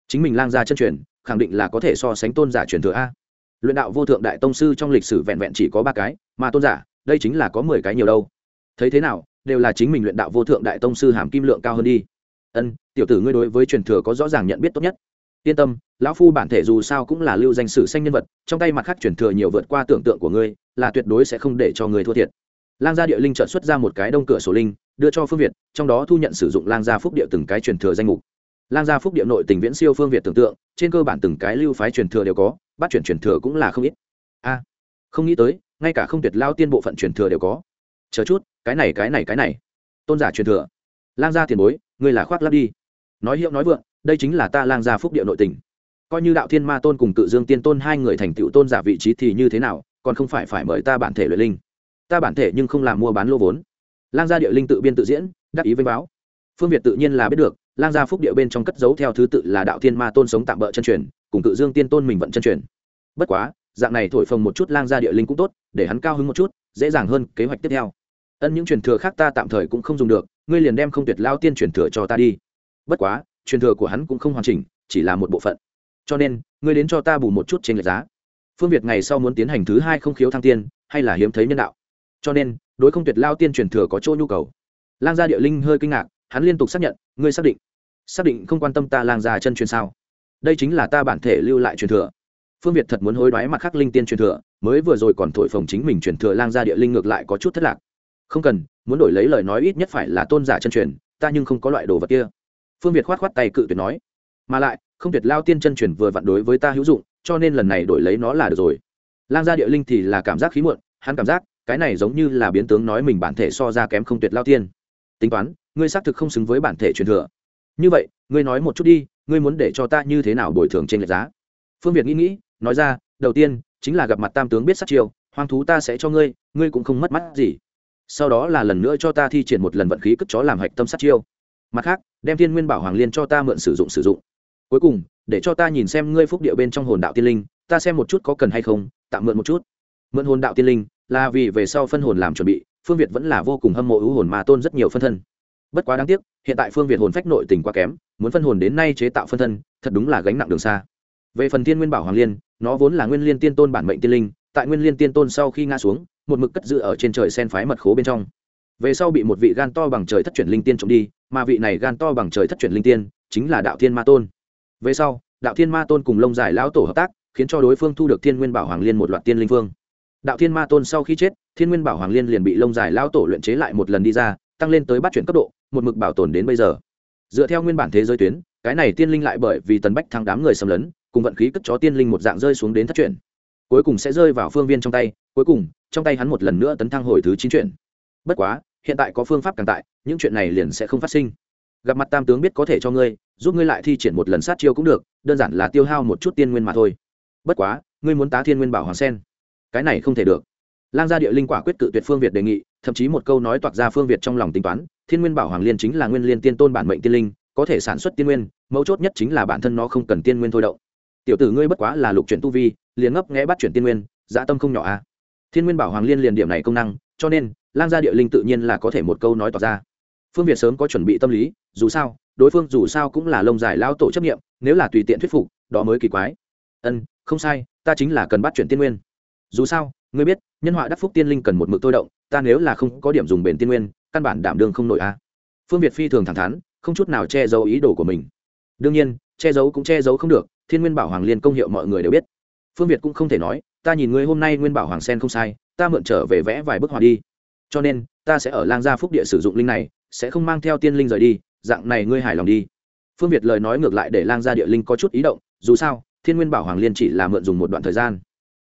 Chính mình lang gia chân truyền, khẳng định là có thể so sánh tôn giả truyền thừa a. Luyện đạo vô thượng đại tông sư trong lịch sử vẹn vẹn chỉ có ba cái, mà tôn giả, đây chính là có mười cái nhiều đâu. Thấy thế nào, đều là chính mình luyện đạo vô thượng đại tông sư hàm kim lượng cao hơn đi. Ân, tiểu tử ngươi đối với truyền thừa có rõ ràng nhận biết tốt nhất yên tâm, lão phu bản thể dù sao cũng là lưu danh sử xanh nhân vật, trong tay mặt khác truyền thừa nhiều vượt qua tưởng tượng của ngươi, là tuyệt đối sẽ không để cho người thua thiệt. Lang gia địa linh trợ xuất ra một cái đông cửa sổ linh, đưa cho phương việt, trong đó thu nhận sử dụng lang gia phúc địa từng cái truyền thừa danh mục. Lang gia phúc địa nội tình viễn siêu phương việt tưởng tượng, trên cơ bản từng cái lưu phái truyền thừa đều có, bắt chuyển truyền thừa cũng là không ít. A, không nghĩ tới, ngay cả không tuyệt lao tiên bộ phận truyền thừa đều có. Chờ chút, cái này cái này cái này. Tôn giả truyền thừa. Lang gia tiền bối, ngươi là khoác lắp đi. Nói hiệu nói vượng đây chính là ta lang gia phúc địa nội tình. Coi như đạo thiên ma tôn cùng cự dương tiên tôn hai người thành tựu tôn giả vị trí thì như thế nào, còn không phải phải mời ta bản thể luyện linh. Ta bản thể nhưng không làm mua bán lô vốn. Lang gia địa linh tự biên tự diễn, đắc ý với báo. Phương việt tự nhiên là biết được, lang gia phúc địa bên trong cất giấu theo thứ tự là đạo thiên ma tôn sống tạm bỡ chân truyền, cùng cự dương tiên tôn mình vận chân truyền. Bất quá, dạng này thổi phồng một chút lang gia địa linh cũng tốt, để hắn cao hứng một chút, dễ dàng hơn kế hoạch tiếp theo. Ân những truyền thừa khác ta tạm thời cũng không dùng được, ngươi liền đem không tuyệt lao tiên truyền thừa cho ta đi. Bất quá truyền thừa của hắn cũng không hoàn chỉnh, chỉ là một bộ phận. Cho nên, ngươi đến cho ta bù một chút trên lệch giá. Phương việt ngày sau muốn tiến hành thứ hai không khiếu thăng tiên, hay là hiếm thấy nhân đạo? Cho nên, đối không tuyệt lao tiên truyền thừa có chỗ nhu cầu. Lang gia địa linh hơi kinh ngạc, hắn liên tục xác nhận, ngươi xác định. Xác định không quan tâm ta lang gia chân truyền sao? Đây chính là ta bản thể lưu lại truyền thừa. Phương việt thật muốn hối đoái mặt khác linh tiên truyền thừa, mới vừa rồi còn thổi phồng chính mình truyền thừa lang gia địa linh ngược lại có chút thất lạc. Không cần, muốn đổi lấy lời nói ít nhất phải là tôn giả chân truyền, ta nhưng không có loại đồ vật kia phương việt khoát khoát tay cự tuyệt nói, mà lại, không tuyệt lao tiên chân truyền vừa vặn đối với ta hữu dụng, cho nên lần này đổi lấy nó là được rồi. Lang gia địa linh thì là cảm giác khí muộn, hắn cảm giác, cái này giống như là biến tướng nói mình bản thể so ra kém không tuyệt lao tiên. Tính toán, ngươi xác thực không xứng với bản thể truyền thừa. Như vậy, ngươi nói một chút đi, ngươi muốn để cho ta như thế nào bồi thường trên lệch giá? Phương việt nghĩ nghĩ, nói ra, đầu tiên, chính là gặp mặt tam tướng biết sát chiêu, hoang thú ta sẽ cho ngươi ngươi cũng không mất mắt gì. Sau đó là lần nữa cho ta thi triển một lần vận khí cất chó làm hạch tâm sát chiêu. Mặt khác đem thiên nguyên bảo hoàng liên cho ta mượn sử dụng sử dụng. Cuối cùng, để cho ta nhìn xem ngươi phúc địa bên trong hồn đạo tiên linh, ta xem một chút có cần hay không, tạm mượn một chút. Mượn hồn đạo tiên linh, là vì về sau phân hồn làm chuẩn bị, phương việt vẫn là vô cùng hâm mộ ưu hồn mà tôn rất nhiều phân thân. Bất quá đáng tiếc, hiện tại phương việt hồn phách nội tình quá kém, muốn phân hồn đến nay chế tạo phân thân, thật đúng là gánh nặng đường xa. Về phần thiên nguyên bảo hoàng liên, nó vốn là nguyên liên tiên tôn bản mệnh tiên linh, tại nguyên liên tiên tôn sau khi ngã xuống, một mực cất giữ ở trên trời sen phái mật khố bên trong. Về sau bị một vị gan to bằng trời thất chuyển linh tiên trộm đi mà vị này gan to bằng trời thất truyền linh tiên, chính là đạo thiên ma tôn. Về sau, đạo thiên ma tôn cùng lông giải lão tổ hợp tác, khiến cho đối phương thu được thiên nguyên bảo hoàng liên một loạt tiên linh phương đạo thiên ma tôn sau khi chết, thiên nguyên bảo hoàng liên liền bị lông dài lão tổ luyện chế lại một lần đi ra, tăng lên tới bắt chuyển cấp độ, một mực bảo tồn đến bây giờ. Dựa theo nguyên bản thế giới tuyến, cái này tiên linh lại bởi vì tần bách thắng đám người xâm lấn, cùng vận khí cất chó tiên linh một dạng rơi xuống đến thất chuyển. Cuối cùng sẽ rơi vào phương viên trong tay, cuối cùng, trong tay hắn một lần nữa tấn thăng hồi thứ chín chuyển. Bất quá hiện tại có phương pháp càng tại, những chuyện này liền sẽ không phát sinh. Gặp mặt tam tướng biết có thể cho ngươi, giúp ngươi lại thi triển một lần sát chiêu cũng được, đơn giản là tiêu hao một chút tiên nguyên mà thôi. Bất quá, ngươi muốn tá thiên nguyên bảo hoàng sen. Cái này không thể được. Lang gia địa linh quả quyết cự tuyệt phương việt đề nghị, thậm chí một câu nói toạc ra phương việt trong lòng tính toán, thiên nguyên bảo hoàng liên chính là nguyên liên tiên tôn bản mệnh tiên linh, có thể sản xuất tiên nguyên, mấu chốt nhất chính là bản thân nó không cần tiên nguyên thôi động. Tiểu tử ngươi bất quá là lục chuyển tu vi, liền ngấp nghẽ bắt chuyển tiên nguyên, dã tâm không nhỏ a à. thiên nguyên bảo hoàng liên liền điểm này công năng, cho nên lang gia địa linh tự nhiên là có thể một câu nói tỏ ra. Phương việt sớm có chuẩn bị tâm lý, dù sao, đối phương dù sao cũng là lông dài lao tổ chấp nghiệm nếu là tùy tiện thuyết phục, đó mới kỳ quái. Ân, không sai, ta chính là cần bắt chuyển tiên nguyên. Dù sao, ngươi biết, nhân họa đắc phúc tiên linh cần một mực tôi động, ta nếu là không có điểm dùng bền tiên nguyên, căn bản đảm đương không nổi a. Phương việt phi thường thẳng thắn, không chút nào che giấu ý đồ của mình. Đương nhiên, che giấu cũng che giấu không được, thiên nguyên bảo hoàng liên công hiệu mọi người đều biết. Phương việt cũng không thể nói, ta nhìn ngươi hôm nay nguyên bảo hoàng sen không sai, ta mượn trở về vẽ vài bức họa đi cho nên, ta sẽ ở lang gia phúc địa sử dụng linh này, sẽ không mang theo tiên linh rời đi, dạng này ngươi hài lòng đi. Phương việt lời nói ngược lại để lang gia địa linh có chút ý động, dù sao, thiên nguyên bảo hoàng liên chỉ là mượn dùng một đoạn thời gian.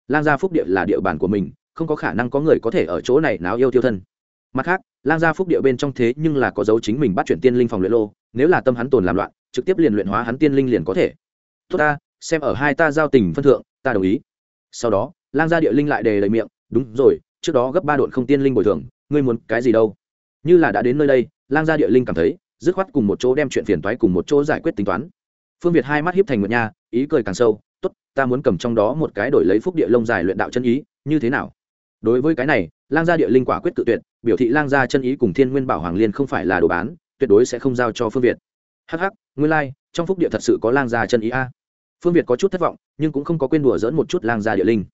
Lang gia phúc địa là địa bàn của mình, không có khả năng có người có thể ở chỗ này náo yêu tiêu thân. Mặt khác, lang gia phúc địa bên trong thế nhưng là có dấu chính mình bắt chuyển tiên linh phòng luyện lô, nếu là tâm hắn tồn làm loạn, trực tiếp liền luyện hóa hắn tiên linh liền có thể. Tốt ta, xem ở hai ta giao tình phân thượng, ta đồng ý. Sau đó, lang gia địa linh lại đề lời miệng, đúng rồi trước đó gấp ba đội không tiên linh bồi thường ngươi muốn cái gì đâu? Như là đã đến nơi đây lang gia địa linh cảm thấy dứt khoát cùng một chỗ đem chuyện phiền toái cùng một chỗ giải quyết tính toán. Phương việt hai mắt hiếp thành nguyện nha ý cười càng sâu tốt ta muốn cầm trong đó một cái đổi lấy phúc địa lông dài luyện đạo chân ý như thế nào? Đối với cái này lang gia địa linh quả quyết tự tuyệt biểu thị lang gia chân ý cùng thiên nguyên bảo hoàng liên không phải là đồ bán tuyệt đối sẽ không giao cho phương việt. Hh nguyên lai、like, trong phúc địa thật sự có lang gia chân ý a. Phương việt có chút thất vọng nhưng cũng không có quên đùa dỡn một chút lang gia địa linh.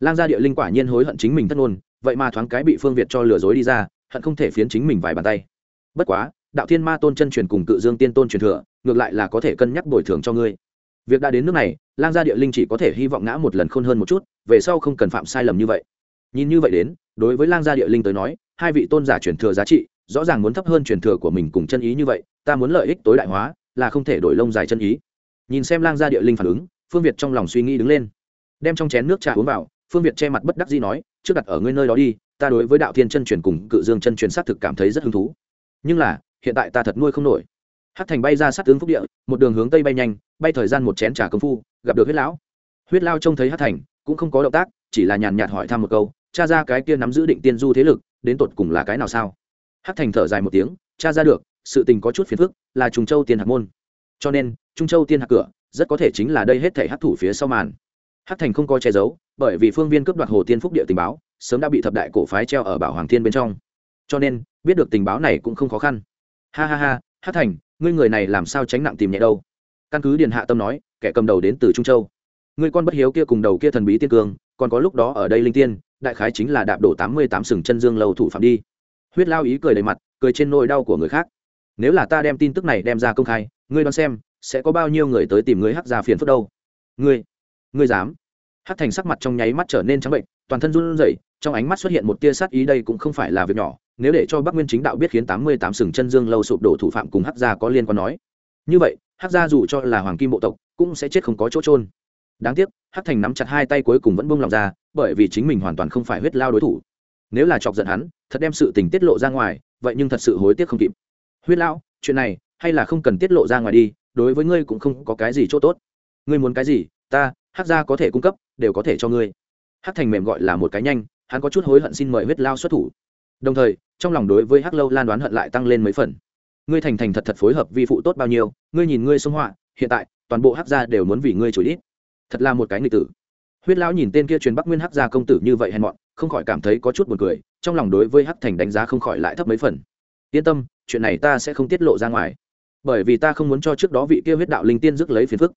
Lang gia địa linh quả nhiên hối hận chính mình thất ngôn vậy mà thoáng cái bị phương việt cho lừa dối đi ra, hận không thể phiến chính mình vài bàn tay. Bất quá, đạo thiên ma tôn chân truyền cùng cự dương tiên tôn truyền thừa, ngược lại là có thể cân nhắc bồi thường cho ngươi. Việc đã đến nước này, lang gia địa linh chỉ có thể hy vọng ngã một lần khôn hơn một chút, về sau không cần phạm sai lầm như vậy. Nhìn như vậy đến, đối với lang gia địa linh tới nói, hai vị tôn giả truyền thừa giá trị, rõ ràng muốn thấp hơn truyền thừa của mình cùng chân ý như vậy, ta muốn lợi ích tối đại hóa, là không thể đổi lông dài chân ý. Nhìn xem lang gia địa linh phản ứng, phương việt trong lòng suy nghĩ đứng lên. Đem trong chén nước trà uống vào, phương việt che mặt bất đắc dĩ nói trước đặt ở ngươi nơi đó đi, ta đối với đạo thiên chân truyền cùng cự dương chân truyền xác thực cảm thấy rất hứng thú. Nhưng là, hiện tại ta thật nuôi không nổi. Hát thành bay ra sát tướng phúc địa, một đường hướng tây bay nhanh, bay thời gian một chén trà công phu, gặp được huyết lão. Huyết lao trông thấy hát thành, cũng không có động tác, chỉ là nhàn nhạt hỏi thăm một câu, cha ra cái kia nắm giữ định tiên du thế lực, đến tột cùng là cái nào sao? Hát thành thở dài một tiếng, cha ra được, sự tình có chút phiền phức, là trùng châu tiên hạc môn. Cho nên, trung châu tiên hạc cửa, rất có thể chính là đây hết thể hát thủ phía sau màn. Hát thành không có che giấu bởi vì phương viên cướp đoạt hồ tiên phúc địa tình báo, sớm đã bị thập đại cổ phái treo ở bảo hoàng thiên bên trong. Cho nên, biết được tình báo này cũng không khó khăn. Ha ha ha, hát thành, ngươi người này làm sao tránh nặng tìm nhẹ đâu? Căn cứ điền hạ tâm nói, kẻ cầm đầu đến từ trung châu. Người con bất hiếu kia cùng đầu kia thần bí tiên cương còn có lúc đó ở đây linh tiên, đại khái chính là đạp đổ tám mươi tám sừng chân dương lầu thủ phạm đi. Huyết lao ý cười đầy mặt, cười trên nỗi đau của người khác. Nếu là ta đem tin tức này đem ra công khai, ngươi đoán xem, sẽ có bao nhiêu người tới tìm ngươi hắc ra phiền phức đâu? Ngươi ngươi dám? Hắc thành sắc mặt trong nháy mắt trở nên trắng bệnh, toàn thân run rẩy, trong ánh mắt xuất hiện một tia sát ý đây cũng không phải là việc nhỏ, nếu để cho bắc nguyên chính đạo biết khiến tám mươi tám sừng chân dương lâu sụp đổ thủ phạm cùng hắc gia có liên quan nói. Như vậy, hắc gia dù cho là hoàng kim bộ tộc, cũng sẽ chết không có chỗ trôn đáng tiếc, hắc thành nắm chặt hai tay cuối cùng vẫn buông lòng ra, bởi vì chính mình hoàn toàn không phải huyết lao đối thủ. Nếu là chọc giận hắn, thật đem sự tình tiết lộ ra ngoài, vậy nhưng thật sự hối tiếc không kịp. Huyết lao, chuyện này, hay là không cần tiết lộ ra ngoài đi, đối với ngươi cũng không có cái gì chỗ tốt. Ngươi muốn cái gì, ta, hắc gia có thể cung cấp đều có thể cho ngươi. Hắc thành mềm gọi là một cái nhanh, hắn có chút hối hận xin mời huyết lao xuất thủ. Đồng thời, trong lòng đối với hắc lâu lan đoán hận lại tăng lên mấy phần. Ngươi thành thành thật thật phối hợp vi phụ tốt bao nhiêu, ngươi nhìn ngươi xông họa, hiện tại, toàn bộ hắc gia đều muốn vì ngươi chửi ít thật là một cái nghịch tử. Huyết lão nhìn tên kia truyền bắc nguyên hắc gia công tử như vậy hèn mọn, không khỏi cảm thấy có chút buồn cười, trong lòng đối với hắc thành đánh giá không khỏi lại thấp mấy phần. Yên tâm, chuyện này ta sẽ không tiết lộ ra ngoài. Bởi vì ta không muốn cho trước đó vị kia huyết đạo linh tiên rước lấy phiền phức.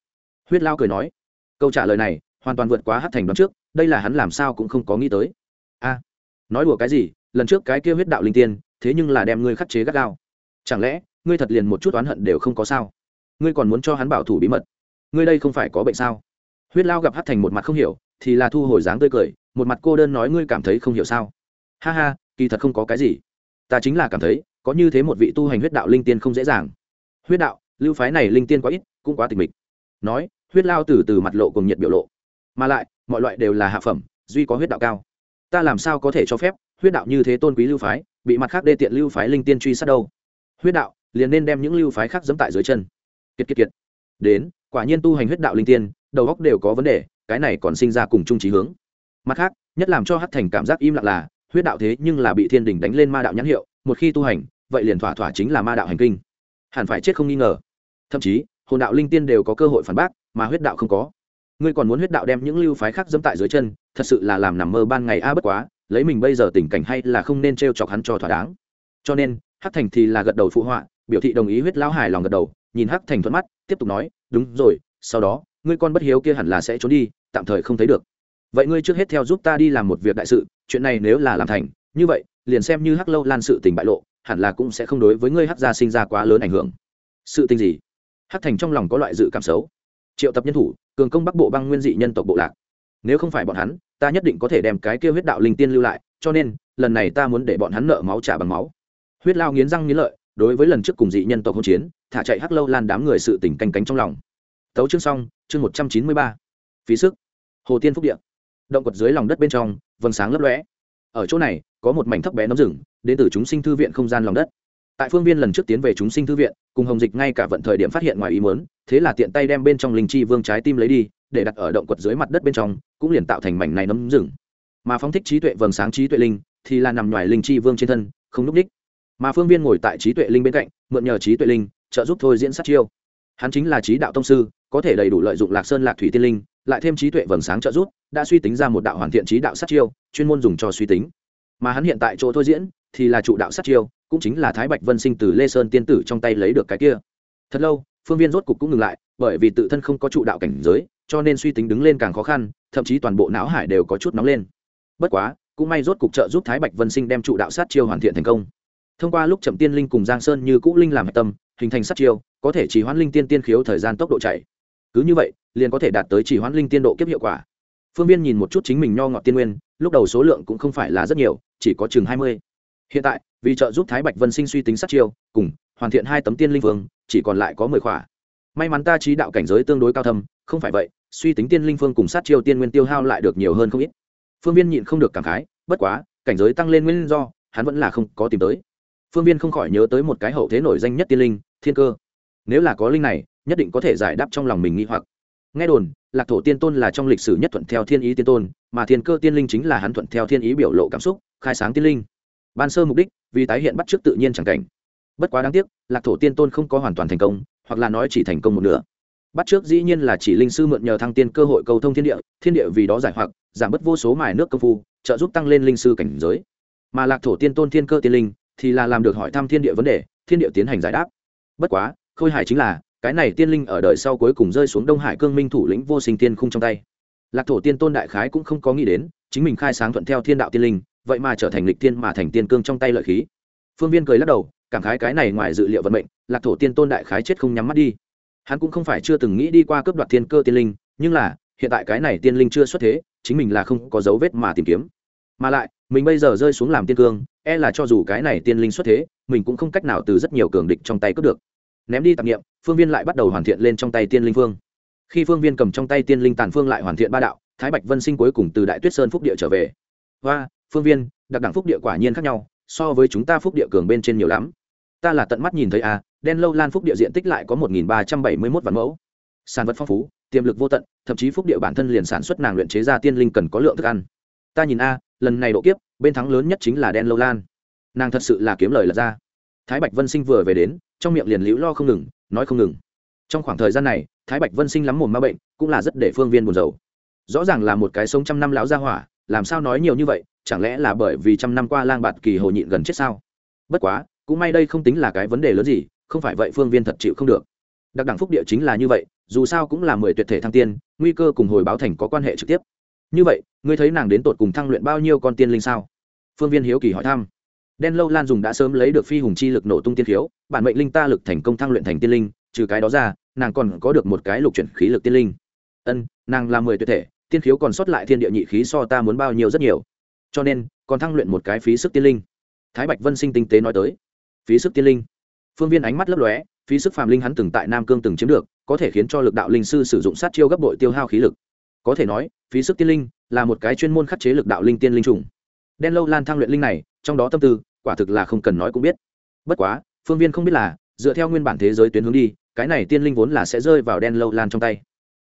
Huyết lao cười nói, câu trả lời này hoàn toàn vượt quá Hát thành đoán trước, đây là hắn làm sao cũng không có nghĩ tới. A, nói đùa cái gì, lần trước cái kia huyết đạo linh tiên, thế nhưng là đem ngươi khắc chế gắt gao. Chẳng lẽ, ngươi thật liền một chút oán hận đều không có sao? Ngươi còn muốn cho hắn bảo thủ bí mật? Ngươi đây không phải có bệnh sao? Huyết lao gặp hát thành một mặt không hiểu, thì là thu hồi dáng tươi cười, một mặt cô đơn nói ngươi cảm thấy không hiểu sao? Ha ha, kỳ thật không có cái gì. Ta chính là cảm thấy, có như thế một vị tu hành huyết đạo linh tiên không dễ dàng. Huyết đạo, lưu phái này linh tiên quá ít, cũng quá tịch mịch. Nói, huyết lao từ từ mặt lộ cùng nhiệt biểu lộ mà lại, mọi loại đều là hạ phẩm, duy có huyết đạo cao. Ta làm sao có thể cho phép huyết đạo như thế tôn quý lưu phái, bị mặt khác đê tiện lưu phái linh tiên truy sát đâu? Huyết đạo, liền nên đem những lưu phái khác dẫm tại dưới chân. Kiệt kiệt kiệt. Đến, quả nhiên tu hành huyết đạo linh tiên, đầu góc đều có vấn đề, cái này còn sinh ra cùng chung trí hướng. Mặt khác, nhất làm cho hát thành cảm giác im lặng là, huyết đạo thế nhưng là bị thiên đình đánh lên ma đạo nhãn hiệu, một khi tu hành, vậy liền thỏa thỏa chính là ma đạo hành kinh. Hẳn phải chết không nghi ngờ. Thậm chí, hồn đạo linh tiên đều có cơ hội phản bác, mà huyết đạo không có ngươi còn muốn huyết đạo đem những lưu phái khác dẫm tại dưới chân, thật sự là làm nằm mơ ban ngày a bất quá, lấy mình bây giờ tình cảnh hay là không nên t r e o chọc hắn cho thỏa đáng. Cho nên, hắc thành thì là gật đầu phụ họa, biểu thị đồng ý huyết lão hài lòng gật đầu, nhìn hắc thành thuận mắt, tiếp tục nói, đúng rồi, sau đó, ngươi con bất hiếu kia hẳn là sẽ trốn đi, tạm thời không thấy được. Vậy ngươi trước hết theo giúp ta đi làm một việc đại sự, chuyện này nếu là làm thành, như vậy, liền xem như hắc lâu lan sự tình bại lộ, hẳn là cũng sẽ không đối với ngươi hắc gia sinh ra quá lớn ảnh hưởng. Sự tình gì? Hắc thành trong lòng có loại dự cảm xấu triệu tập nhân thủ, cường công bắc bộ băng nguyên dị nhân tộc bộ lạc. Nếu không phải bọn hắn, ta nhất định có thể đem cái kia huyết đạo linh tiên lưu lại, cho nên, lần này ta muốn để bọn hắn nợ máu trả bằng máu. Huyết lao nghiến răng nghiến lợi, đối với lần trước cùng dị nhân tộc hỗn chiến, thả chạy hắc lâu lan đám người sự tỉnh canh cánh trong lòng. Tấu chương xong, chương một trăm chín mươi ba. Phí sức. Hồ tiên phúc điện động quật dưới lòng đất bên trong, vầng sáng lấp lóe. Ở chỗ này, có một mảnh thấp bé nấm rừng, đến từ chúng sinh thư viện không gian lòng đất tại phương viên lần trước tiến về chúng sinh thư viện, cùng hồng dịch ngay cả vận thời điểm phát hiện ngoài ý muốn, thế là tiện tay đem bên trong linh chi vương trái tim lấy đi, để đặt ở động quật dưới mặt đất bên trong, cũng liền tạo thành mảnh này nấm rừng. Mà phóng thích trí tuệ vầng sáng trí tuệ linh, thì là nằm ngoài linh chi vương trên thân, không núp đích. Mà phương viên ngồi tại trí tuệ linh bên cạnh, mượn nhờ trí tuệ linh, trợ giúp thôi diễn sát chiêu. Hắn chính là trí đạo tông sư, có thể đầy đủ lợi dụng lạc sơn lạc thủy tiên linh, lại thêm trí tuệ vầng sáng trợ giúp, đã suy tính ra một đạo hoàn thiện trí đạo sát chiêu, chuyên môn dùng cho suy tính. Mà hắn hiện tại chỗ thôi diễn, thì là trụ đạo sát chiêu cũng chính là thái bạch vân sinh từ lê sơn tiên tử trong tay lấy được cái kia. Thật lâu, phương viên rốt cục cũng ngừng lại, bởi vì tự thân không có trụ đạo cảnh giới, cho nên suy tính đứng lên càng khó khăn, thậm chí toàn bộ não hải đều có chút nóng lên. Bất quá, cũng may rốt cục trợ giúp thái bạch vân sinh đem trụ đạo sát chiêu hoàn thiện thành công. Thông qua lúc chậm tiên linh cùng giang sơn như cũ linh làm hạch tâm, hình thành sát chiêu, có thể chỉ hoãn linh tiên tiên khiếu thời gian tốc độ chạy. Cứ như vậy, liền có thể đạt tới chỉ hoãn linh tiên độ kiếp hiệu quả. Phương viên nhìn một chút chính mình nho ngọt tiên nguyên, lúc đầu số lượng cũng không phải là rất nhiều, chỉ có chừng hai mươi. Hiện tại vì trợ giúp thái bạch vân sinh suy tính sát chiêu, cùng hoàn thiện hai tấm tiên linh vương, chỉ còn lại có mười khỏa. May mắn ta trí đạo cảnh giới tương đối cao thâm, không phải vậy, suy tính tiên linh phương cùng sát chiêu tiên nguyên tiêu hao lại được nhiều hơn không ít. Phương viên nhịn không được cảm khái, bất quá, cảnh giới tăng lên nguyên do, hắn vẫn là không có tìm tới. Phương viên không khỏi nhớ tới một cái hậu thế nổi danh nhất tiên linh, thiên cơ. Nếu là có linh này, nhất định có thể giải đáp trong lòng mình nghĩ hoặc. Nghe đồn, lạc thổ tiên tôn là trong lịch sử nhất thuận theo thiên ý tiên tôn, mà thiên cơ tiên linh chính là hắn thuận theo thiên ý biểu lộ cảm xúc, khai sáng tiên linh. Ban sơ mục đích vì tái hiện bắt trước tự nhiên chẳng cảnh. Bất quá đáng tiếc, lạc thổ tiên tôn không có hoàn toàn thành công, hoặc là nói chỉ thành công một nửa. Bắt trước dĩ nhiên là chỉ linh sư mượn nhờ thăng tiên cơ hội cầu thông thiên địa thiên địa vì đó giải hoặc, giảm bớt vô số mài nước công phu, trợ giúp tăng lên linh sư cảnh giới. Mà lạc thổ tiên tôn thiên cơ tiên linh thì là làm được hỏi thăm thiên địa vấn đề, thiên địa tiến hành giải đáp. Bất quá, khôi hải chính là, cái này tiên linh ở đời sau cuối cùng rơi xuống đông hải cương minh thủ lĩnh vô sinh tiên khung trong tay. Lạc thổ tiên tôn đại khái cũng không có nghĩ đến, chính mình khai sáng thuận theo thiên đạo tiên linh vậy mà trở thành lịch tiên mà thành tiên cương trong tay lợi khí. Phương viên cười lắc đầu, cảm khái cái này ngoài dự liệu vận mệnh, lạc thổ tiên tôn đại khái chết không nhắm mắt đi. Hắn cũng không phải chưa từng nghĩ đi qua cướp đoạt thiên cơ tiên linh, nhưng là, hiện tại cái này tiên linh chưa xuất thế, chính mình là không có dấu vết mà tìm kiếm. Mà lại, mình bây giờ rơi xuống làm tiên cương e là cho dù cái này tiên linh xuất thế, mình cũng không cách nào từ rất nhiều cường địch trong tay cướp được. Ném đi tạp nghiệm phương viên lại bắt đầu hoàn thiện lên trong tay tiên linh phương. Khi phương viên cầm trong tay tiên linh tàn phương lại hoàn thiện ba đạo, thái bạch vân sinh cuối cùng từ đại tuyết sơn phúc địa trở về. Hoa phương viên, đặc đẳng phúc địa quả nhiên khác nhau, so với chúng ta phúc địa cường bên trên nhiều lắm. Ta là tận mắt nhìn thấy à đen lâu lan phúc địa diện tích lại có một ba trăm bảy mươi mốt vạn mẫu. Sản vật phong phú, tiềm lực vô tận, thậm chí phúc địa bản thân liền sản xuất nàng luyện chế ra tiên linh cần có lượng thức ăn. Ta nhìn a, lần này độ kiếp, bên thắng lớn nhất chính là đen lâu lan. Nàng thật sự là kiếm lời lật ra. Thái bạch vân sinh vừa về đến, trong miệng liền liễu lo không ngừng, nói không ngừng. Trong khoảng thời gian này, thái bạch vân sinh lắm mồm ma bệnh, cũng là rất để phương viên buồn rầu. Rõ ràng là một cái sống trăm năm láo ra hỏa, làm sao nói nhiều như vậy chẳng lẽ là bởi vì trăm năm qua lang bạt kỳ hồ nhịn gần chết sao? Bất quá, cũng may đây không tính là cái vấn đề lớn gì, không phải vậy phương viên thật chịu không được. Đặc đẳng phúc địa chính là như vậy, dù sao cũng là mười tuyệt thể thăng tiên, nguy cơ cùng hồi báo thành có quan hệ trực tiếp. Như vậy, ngươi thấy nàng đến tột cùng thăng luyện bao nhiêu con tiên linh sao? Phương viên hiếu kỳ hỏi thăm. Đen lâu lan dùng đã sớm lấy được phi hùng chi lực nổ tung tiên khiếu, bản mệnh linh ta lực thành công thăng luyện thành tiên linh, trừ cái đó ra, nàng còn có được một cái lục chuyển khí lực tiên linh. Ân, nàng là mười tuyệt thể, tiên khiếu còn sót lại thiên địa nhị khí so ta muốn bao nhiêu rất nhiều cho nên, còn thăng luyện một cái phí sức tiên linh. Thái bạch vân sinh tinh tế nói tới. Phí sức tiên linh. Phương viên ánh mắt lấp lóe, phí sức phàm linh hắn từng tại nam cương từng chiếm được, có thể khiến cho lực đạo linh sư sử dụng sát chiêu gấp bội tiêu hao khí lực. Có thể nói, phí sức tiên linh là một cái chuyên môn khắc chế lực đạo linh tiên linh trùng đen lâu lan thăng luyện linh này, trong đó tâm tư, quả thực là không cần nói cũng biết. Bất quá, phương viên không biết là, dựa theo nguyên bản thế giới tuyến hướng đi, cái này tiên linh vốn là sẽ rơi vào đen lâu lan trong tay.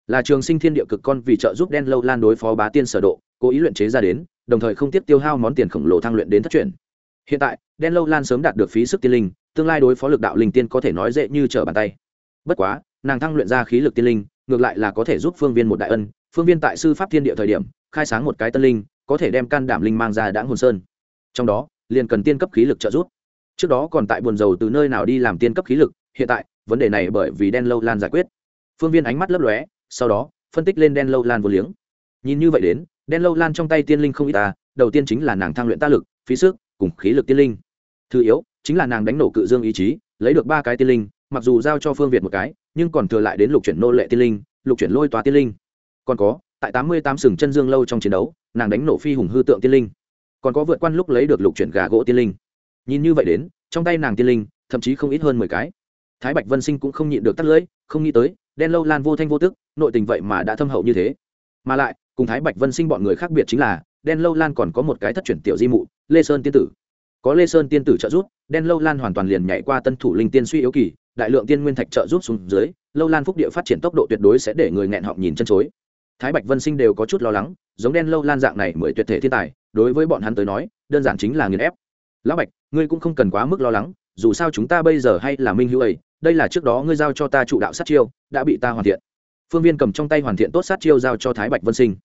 Là trường sinh thiên địa cực con vì trợ giúp đen lâu lan đối phó bá tiên sở độ, cố ý luyện chế ra đến đồng thời không tiếp tiêu hao món tiền khổng lồ thăng luyện đến thất truyền. Hiện tại, đen lâu lan sớm đạt được phí sức tiên linh, tương lai đối phó lực đạo linh tiên có thể nói dễ như trở bàn tay. Bất quá, nàng thăng luyện ra khí lực tiên linh, ngược lại là có thể giúp phương viên một đại ân, phương viên tại sư pháp thiên địa thời điểm, khai sáng một cái tân linh, có thể đem can đảm linh mang ra đãng hồn sơn. Trong đó, liền cần tiên cấp khí lực trợ giúp. Trước đó còn tại buồn dầu từ nơi nào đi làm tiên cấp khí lực, hiện tại, vấn đề này bởi vì đen lâu lan giải quyết. Phương viên ánh mắt lấp lóe, sau đó, phân tích lên đen lâu lan vô liếng. Nhìn như vậy đến đen lâu lan trong tay tiên linh không ít ta, đầu tiên chính là nàng thăng luyện ta lực, phí sức, cùng khí lực tiên linh. Thứ yếu, chính là nàng đánh nổ cự dương ý chí, lấy được ba cái tiên linh, mặc dù giao cho phương việt một cái, nhưng còn thừa lại đến lục chuyển nô lệ tiên linh, lục chuyển lôi tòa tiên linh. Còn có, tại tám mươi tám sừng chân dương lâu trong chiến đấu, nàng đánh nổ phi hùng hư tượng tiên linh. Còn có vượt quan lúc lấy được lục chuyển gà gỗ tiên linh. Nhìn như vậy đến, trong tay nàng tiên linh, thậm chí không ít hơn mười cái. Thái bạch vân sinh cũng không nhịn được tắt lưỡi, không nghĩ tới, đen lâu lan vô thanh vô tức, nội tình vậy mà đã thâm hậu như thế. Mà lại cùng thái bạch vân sinh bọn người khác biệt chính là, đen lâu lan còn có một cái thất chuyển tiểu di mụ, lê sơn tiên tử. Có lê sơn tiên tử trợ giúp, đen lâu lan hoàn toàn liền nhảy qua tân thủ linh tiên suy yếu kỳ, đại lượng tiên nguyên thạch trợ giúp xuống dưới, lâu lan phúc địa phát triển tốc độ tuyệt đối sẽ để người nghẹn họng nhìn chân chối. Thái bạch vân sinh đều có chút lo lắng, giống đen lâu lan dạng này mới tuyệt thể thiên tài, đối với bọn hắn tới nói, đơn giản chính là nghiền ép. Lão bạch, ngươi cũng không cần quá mức lo lắng, dù sao chúng ta bây giờ hay là minh hữu ấy, đây là trước đó ngươi giao cho ta chủ đạo sát chiêu, đã bị ta hoàn thiện phương viên cầm trong tay hoàn thiện tốt sát chiêu giao cho thái bạch vân sinh.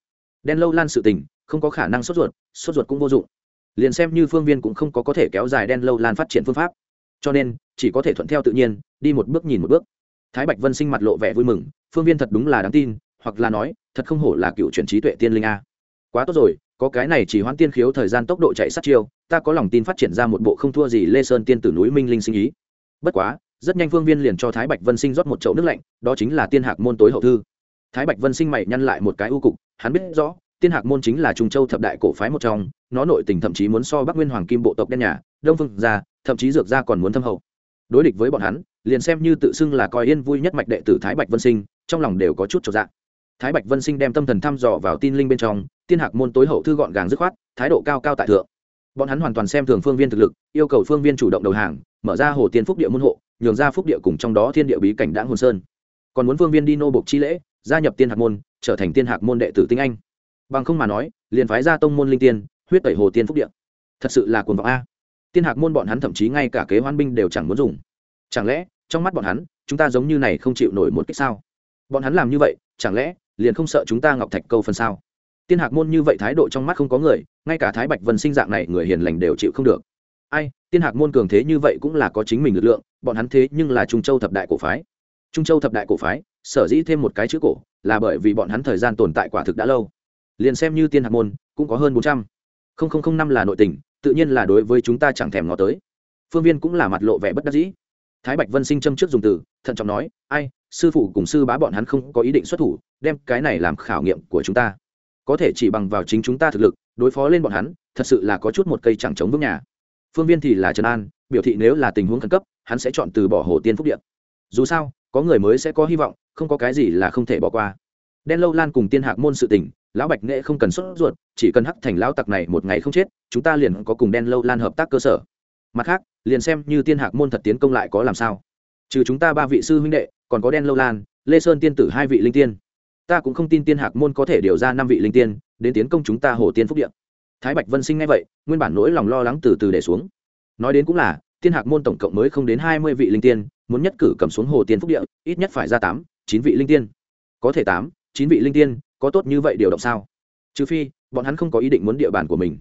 Đen lâu lan sự tình, không có khả năng sốt ruột sốt ruột cũng vô dụng. Liền xem như phương viên cũng không có có thể kéo dài đen lâu lan phát triển phương pháp. Cho nên, chỉ có thể thuận theo tự nhiên, đi một bước nhìn một bước. Thái bạch vân sinh mặt lộ vẻ vui mừng, phương viên thật đúng là đáng tin, hoặc là nói, thật không hổ là cựu truyền trí tuệ tiên linh a. Quá tốt rồi, có cái này chỉ hoãn tiên khiếu thời gian tốc độ chạy sát chiêu, ta có lòng tin phát triển ra một bộ không thua gì lê sơn tiên tử núi minh linh sinh ý. Bất quá rất nhanh phương viên liền cho thái bạch vân sinh rót một chậu nước lạnh, đó chính là tiên hạc môn tối hậu thư. Thái bạch vân sinh mày nhăn lại một cái ưu cục, hắn biết rõ, tiên hạc môn chính là trung châu thập đại cổ phái một trong, nó nội tình thậm chí muốn so bắc nguyên hoàng kim bộ tộc đen nhà, đông phương gia, thậm chí dược gia còn muốn thâm hậu. Đối địch với bọn hắn, liền xem như tự xưng là coi yên vui nhất mạch đệ tử thái bạch vân sinh, trong lòng đều có chút trọn dạng thái bạch vân sinh đem tâm thần thăm dò vào tin linh bên trong, tiên hạc môn tối hậu thư gọn gàng dứt khoát, thái độ cao cao tại thượng. Bọn hắn hoàn toàn xem thường phương viên thực lực, yêu cầu phương viên chủ động đầu hàng, mở ra hồ tiên phúc địa môn hộ nhường ra phúc địa cùng trong đó thiên địa bí cảnh đãng hồn sơn. Còn muốn vương viên đi nô bộc chi lễ, gia nhập tiên hạc môn, trở thành tiên hạc môn đệ tử tinh anh. Bằng không mà nói, liền phái ra tông môn linh tiên, huyết tẩy hồ tiên phúc địa. Thật sự là cuồng vọng a. Tiên hạc môn bọn hắn thậm chí ngay cả kế hoan binh đều chẳng muốn dùng. Chẳng lẽ, trong mắt bọn hắn, chúng ta giống như này không chịu nổi một cách sao? Bọn hắn làm như vậy, chẳng lẽ, liền không sợ chúng ta ngọc thạch câu phần sao? Tiên hạc môn như vậy thái độ trong mắt không có người, ngay cả thái bạch vân sinh dạng này người hiền lành đều chịu không được ai, tiên hạc môn cường thế như vậy cũng là có chính mình lực lượng, bọn hắn thế nhưng là trung châu thập đại cổ phái. Trung châu thập đại cổ phái, sở dĩ thêm một cái chữ cổ, là bởi vì bọn hắn thời gian tồn tại quả thực đã lâu. Liền xem như tiên hạc môn, cũng có hơn bốn trăm. Linh năm là nội tình, tự nhiên là đối với chúng ta chẳng thèm ngó tới. Phương viên cũng là mặt lộ vẻ bất đắc dĩ. Thái bạch vân sinh châm trước dùng từ, thận trọng nói, ai, sư phụ cùng sư bá bọn hắn không có ý định xuất thủ, đem cái này làm khảo nghiệm của chúng ta. Có thể chỉ bằng vào chính chúng ta thực lực, đối phó lên bọn hắn, thật sự là có chút một cây chẳng chống vững nhà phương viên thì là trần an, biểu thị nếu là tình huống khẩn cấp, hắn sẽ chọn từ bỏ hồ tiên phúc điện. Dù sao, có người mới sẽ có hy vọng, không có cái gì là không thể bỏ qua. Đen lâu lan cùng tiên hạc môn sự tình, lão bạch nghệ không cần sốt ruột, chỉ cần hắc thành lão tặc này một ngày không chết, chúng ta liền có cùng đen lâu lan hợp tác cơ sở. Mặt khác, liền xem như tiên hạc môn thật tiến công lại có làm sao. Trừ chúng ta ba vị sư huynh đệ, còn có đen lâu lan, lê sơn tiên tử hai vị linh tiên. Ta cũng không tin tiên hạc môn có thể điều ra năm vị linh tiên, đến tiến công chúng ta hồ tiên phúc điện thái bạch vân sinh ngay vậy, nguyên bản nỗi lòng lo lắng từ từ để xuống. Nói đến cũng là, tiên hạc môn tổng cộng mới không đến hai mươi vị linh tiên, muốn nhất cử cầm xuống hồ tiên phúc địa, ít nhất phải ra tám, chín vị linh tiên. Có thể tám, chín vị linh tiên, có tốt như vậy điều động sao? Trừ phi, bọn hắn không có ý định muốn địa bàn của mình.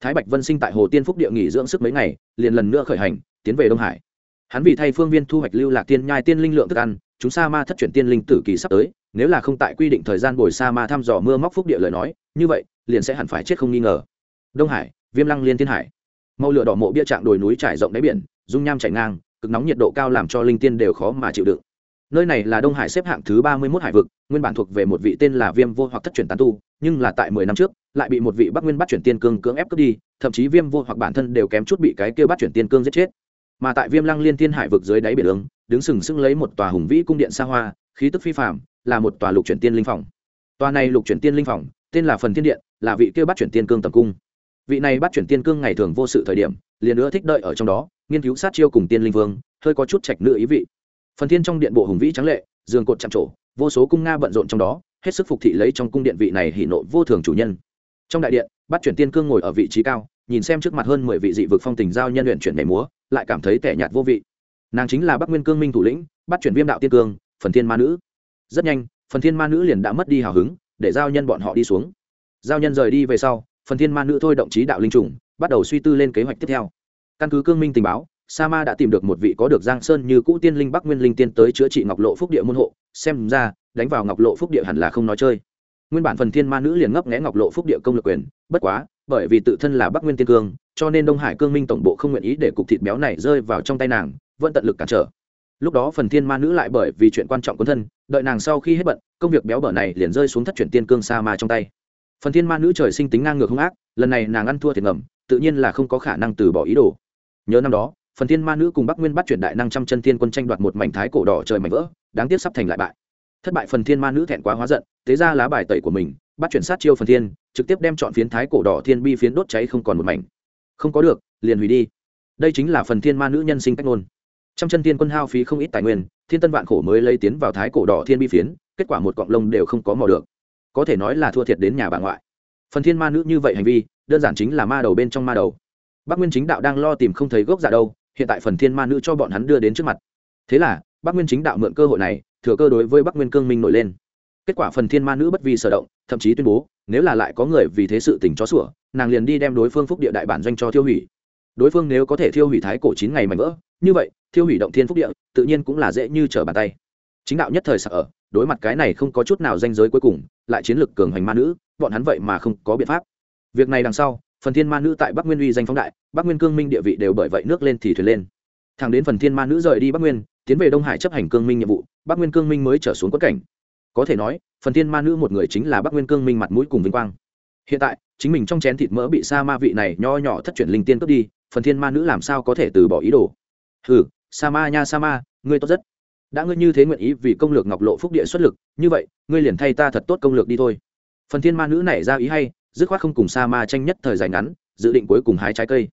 Thái bạch vân sinh tại hồ tiên phúc địa nghỉ dưỡng sức mấy ngày, liền lần nữa khởi hành, tiến về đông hải. Hắn vì thay phương viên thu hoạch lưu lạc tiên nhai tiên linh lượng thức ăn, chúng sa ma thất chuyển tiên linh tử kỳ sắp tới, nếu là không tại quy định thời gian bồi sa ma thăm dò mưa móc phúc địa lời nói, như vậy, liền sẽ hẳn phải chết không nghi ngờ đông hải, viêm lăng liên thiên hải. Màu lửa đỏ mộ bia trạng đồi núi trải rộng đáy biển, dung nham chảy ngang, cực nóng nhiệt độ cao làm cho linh tiên đều khó mà chịu đựng. Nơi này là đông hải xếp hạng thứ ba mươi mốt hải vực, nguyên bản thuộc về một vị tên là viêm vô hoặc thất truyền tán tu, nhưng là tại mười năm trước, lại bị một vị bắc nguyên bắt chuyển tiên cương cưỡng ép cướp đi, thậm chí viêm vô hoặc bản thân đều kém chút bị cái kia bắt chuyển tiên cương giết chết. Mà tại viêm lăng liên thiên hải vực dưới đáy biển ứng, đứng sừng sững lấy một tòa hùng vĩ cung điện xa hoa, khí tức phi phạm là một tòa lục chuyển tiên linh phòng. Tòa này lục chuyển tiên linh phòng, tên là phần thiên điện, là vị kia bắt chuyển tiên cương tầm cung vị này bắt chuyển tiên cương ngày thường vô sự thời điểm, liền nữa thích đợi ở trong đó, nghiên cứu sát chiêu cùng tiên linh vương, hơi có chút trạch nữ ý vị. Phần thiên trong điện bộ hùng vĩ trắng lệ, giường cột chạm trổ, vô số cung nga bận rộn trong đó, hết sức phục thị lấy trong cung điện vị này hỉ nộ vô thường chủ nhân. Trong đại điện, bắt chuyển tiên cương ngồi ở vị trí cao, nhìn xem trước mặt hơn mười vị dị vực phong tình giao nhân luyện chuyển nhảy múa, lại cảm thấy tẻ nhạt vô vị. Nàng chính là bắc nguyên cương minh thủ lĩnh, bắt chuyển viêm đạo tiên cương, phần thiên ma nữ. Rất nhanh, phần thiên ma nữ liền đã mất đi hào hứng, để giao nhân bọn họ đi xuống. Giao nhân rời đi về sau phần thiên ma nữ thôi động trí đạo linh trùng, bắt đầu suy tư lên kế hoạch tiếp theo. Căn cứ cương minh tình báo sa ma đã tìm được một vị có được giang sơn như cũ tiên linh bắc nguyên linh tiên tới chữa trị ngọc lộ phúc địa môn hộ, xem ra, đánh vào ngọc lộ phúc địa hẳn là không nói chơi. Nguyên bản phần thiên ma nữ liền ngấp nghẽ ngọc lộ phúc địa công lực quyền, bất quá, bởi vì tự thân là bắc nguyên tiên cương, cho nên đông hải cương minh tổng bộ không nguyện ý để cục thịt béo này rơi vào trong tay nàng, vẫn tận lực cản trở. Lúc đó phần thiên ma nữ lại bởi vì chuyện quan trọng quân thân, đợi nàng sau khi hết bận, công việc béo bở này liền rơi xuống thất chuyển tiên cương sa ma trong tay phần thiên ma nữ trời sinh tính ngang ngược hung ác, lần này nàng ăn thua thiệt ngầm, tự nhiên là không có khả năng từ bỏ ý đồ. Nhớ năm đó, phần thiên ma nữ cùng bắc nguyên bắt chuyển đại năng trăm chân thiên quân tranh đoạt một mảnh thái cổ đỏ trời mảnh vỡ, đáng tiếc sắp thành lại bại. Thất bại phần thiên ma nữ thẹn quá hóa giận, tế ra lá bài tẩy của mình, bắt chuyển sát chiêu phần thiên, trực tiếp đem chọn phiến thái cổ đỏ thiên bi phiến đốt cháy không còn một mảnh. Không có được, liền hủy đi. Đây chính là phần thiên ma nữ nhân sinh cách ngôn. Trăm chân thiên quân hao phí không ít tài nguyên, thiên tân vạn khổ mới lấy tiến vào thái cổ đỏ thiên bi phiến, kết quả một cọng lông đều không có mò được có thể nói là thua thiệt đến nhà bà ngoại. Phần thiên ma nữ như vậy hành vi, đơn giản chính là ma đầu bên trong ma đầu. Bác nguyên chính đạo đang lo tìm không thấy gốc giả đâu, hiện tại phần thiên ma nữ cho bọn hắn đưa đến trước mặt. Thế là bác nguyên chính đạo mượn cơ hội này, thừa cơ đối với bắc nguyên cương minh nổi lên. Kết quả phần thiên ma nữ bất vi sở động, thậm chí tuyên bố, nếu là lại có người vì thế sự tình chó sủa, nàng liền đi đem đối phương phúc địa đại bản doanh cho thiêu hủy. Đối phương nếu có thể thiêu hủy thái cổ chín ngày mảnh vỡ, như vậy, thiêu hủy động thiên phúc địa, tự nhiên cũng là dễ như trở bàn tay. Chính đạo nhất thời sợ ở, đối mặt cái này không có chút nào danh giới cuối cùng lại chiến lược cường hành ma nữ, bọn hắn vậy mà không có biện pháp. Việc này đằng sau, phần thiên ma nữ tại bắc nguyên uy danh phóng đại, bắc nguyên cương minh địa vị đều bởi vậy nước lên thì thuyền lên. Thẳng đến phần thiên ma nữ rời đi bắc nguyên, tiến về đông hải chấp hành cương minh nhiệm vụ, bắc nguyên cương minh mới trở xuống quất cảnh. Có thể nói, phần thiên ma nữ một người chính là bắc nguyên cương minh mặt mũi cùng vinh quang. Hiện tại, chính mình trong chén thịt mỡ bị sa ma vị này nho nhỏ thất chuyển linh tiên cướp đi, phần thiên ma nữ làm sao có thể từ bỏ ý đồ? Ừ sa ma nha, sa ma, ngươi tốt rất đã ngươi như thế nguyện ý vì công lược ngọc lộ phúc địa xuất lực, như vậy, ngươi liền thay ta thật tốt công lược đi thôi. Phần thiên ma nữ này ra ý hay, dứt khoát không cùng sa ma tranh nhất thời dài ngắn, dự định cuối cùng hái trái cây.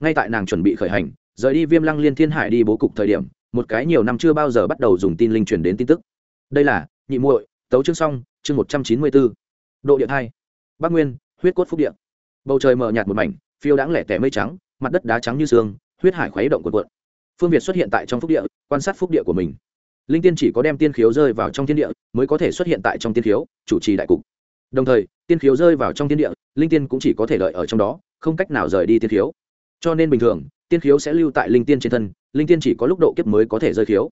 Ngay tại nàng chuẩn bị khởi hành, rời đi viêm lăng liên thiên hải đi bố cục thời điểm, một cái nhiều năm chưa bao giờ bắt đầu dùng tin linh truyền đến tin tức. Đây là, nhị muội, tấu chương xong, chương một trăm chín mươi bốn độ điện hai. Bắc nguyên, huyết cốt phúc điện bầu trời mờ nhạt một mảnh, phiêu đãng lẻ tẻ mây trắng, mặt đất đá trắng như xương huyết hải khuấy động cuộn cuộn. Phương việt xuất hiện tại trong phúc địa, quan sát phúc địa của mình linh tiên chỉ có đem tiên khiếu rơi vào trong thiên địa, mới có thể xuất hiện tại trong tiên khiếu, chủ trì đại cục. Đồng thời, tiên khiếu rơi vào trong thiên địa, linh tiên cũng chỉ có thể lợi ở trong đó, không cách nào rời đi tiên khiếu. Cho nên bình thường, tiên khiếu sẽ lưu tại linh tiên trên thân, linh tiên chỉ có lúc độ kiếp mới có thể rơi khiếu.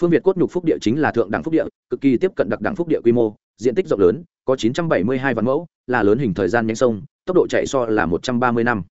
Phương việt cốt nhục phúc địa chính là thượng đẳng phúc địa, cực kỳ tiếp cận đặc đẳng phúc địa quy mô, diện tích rộng lớn, có 972 vạn mẫu, là lớn hình thời gian nhanh sông, tốc độ chạy so là 130 năm.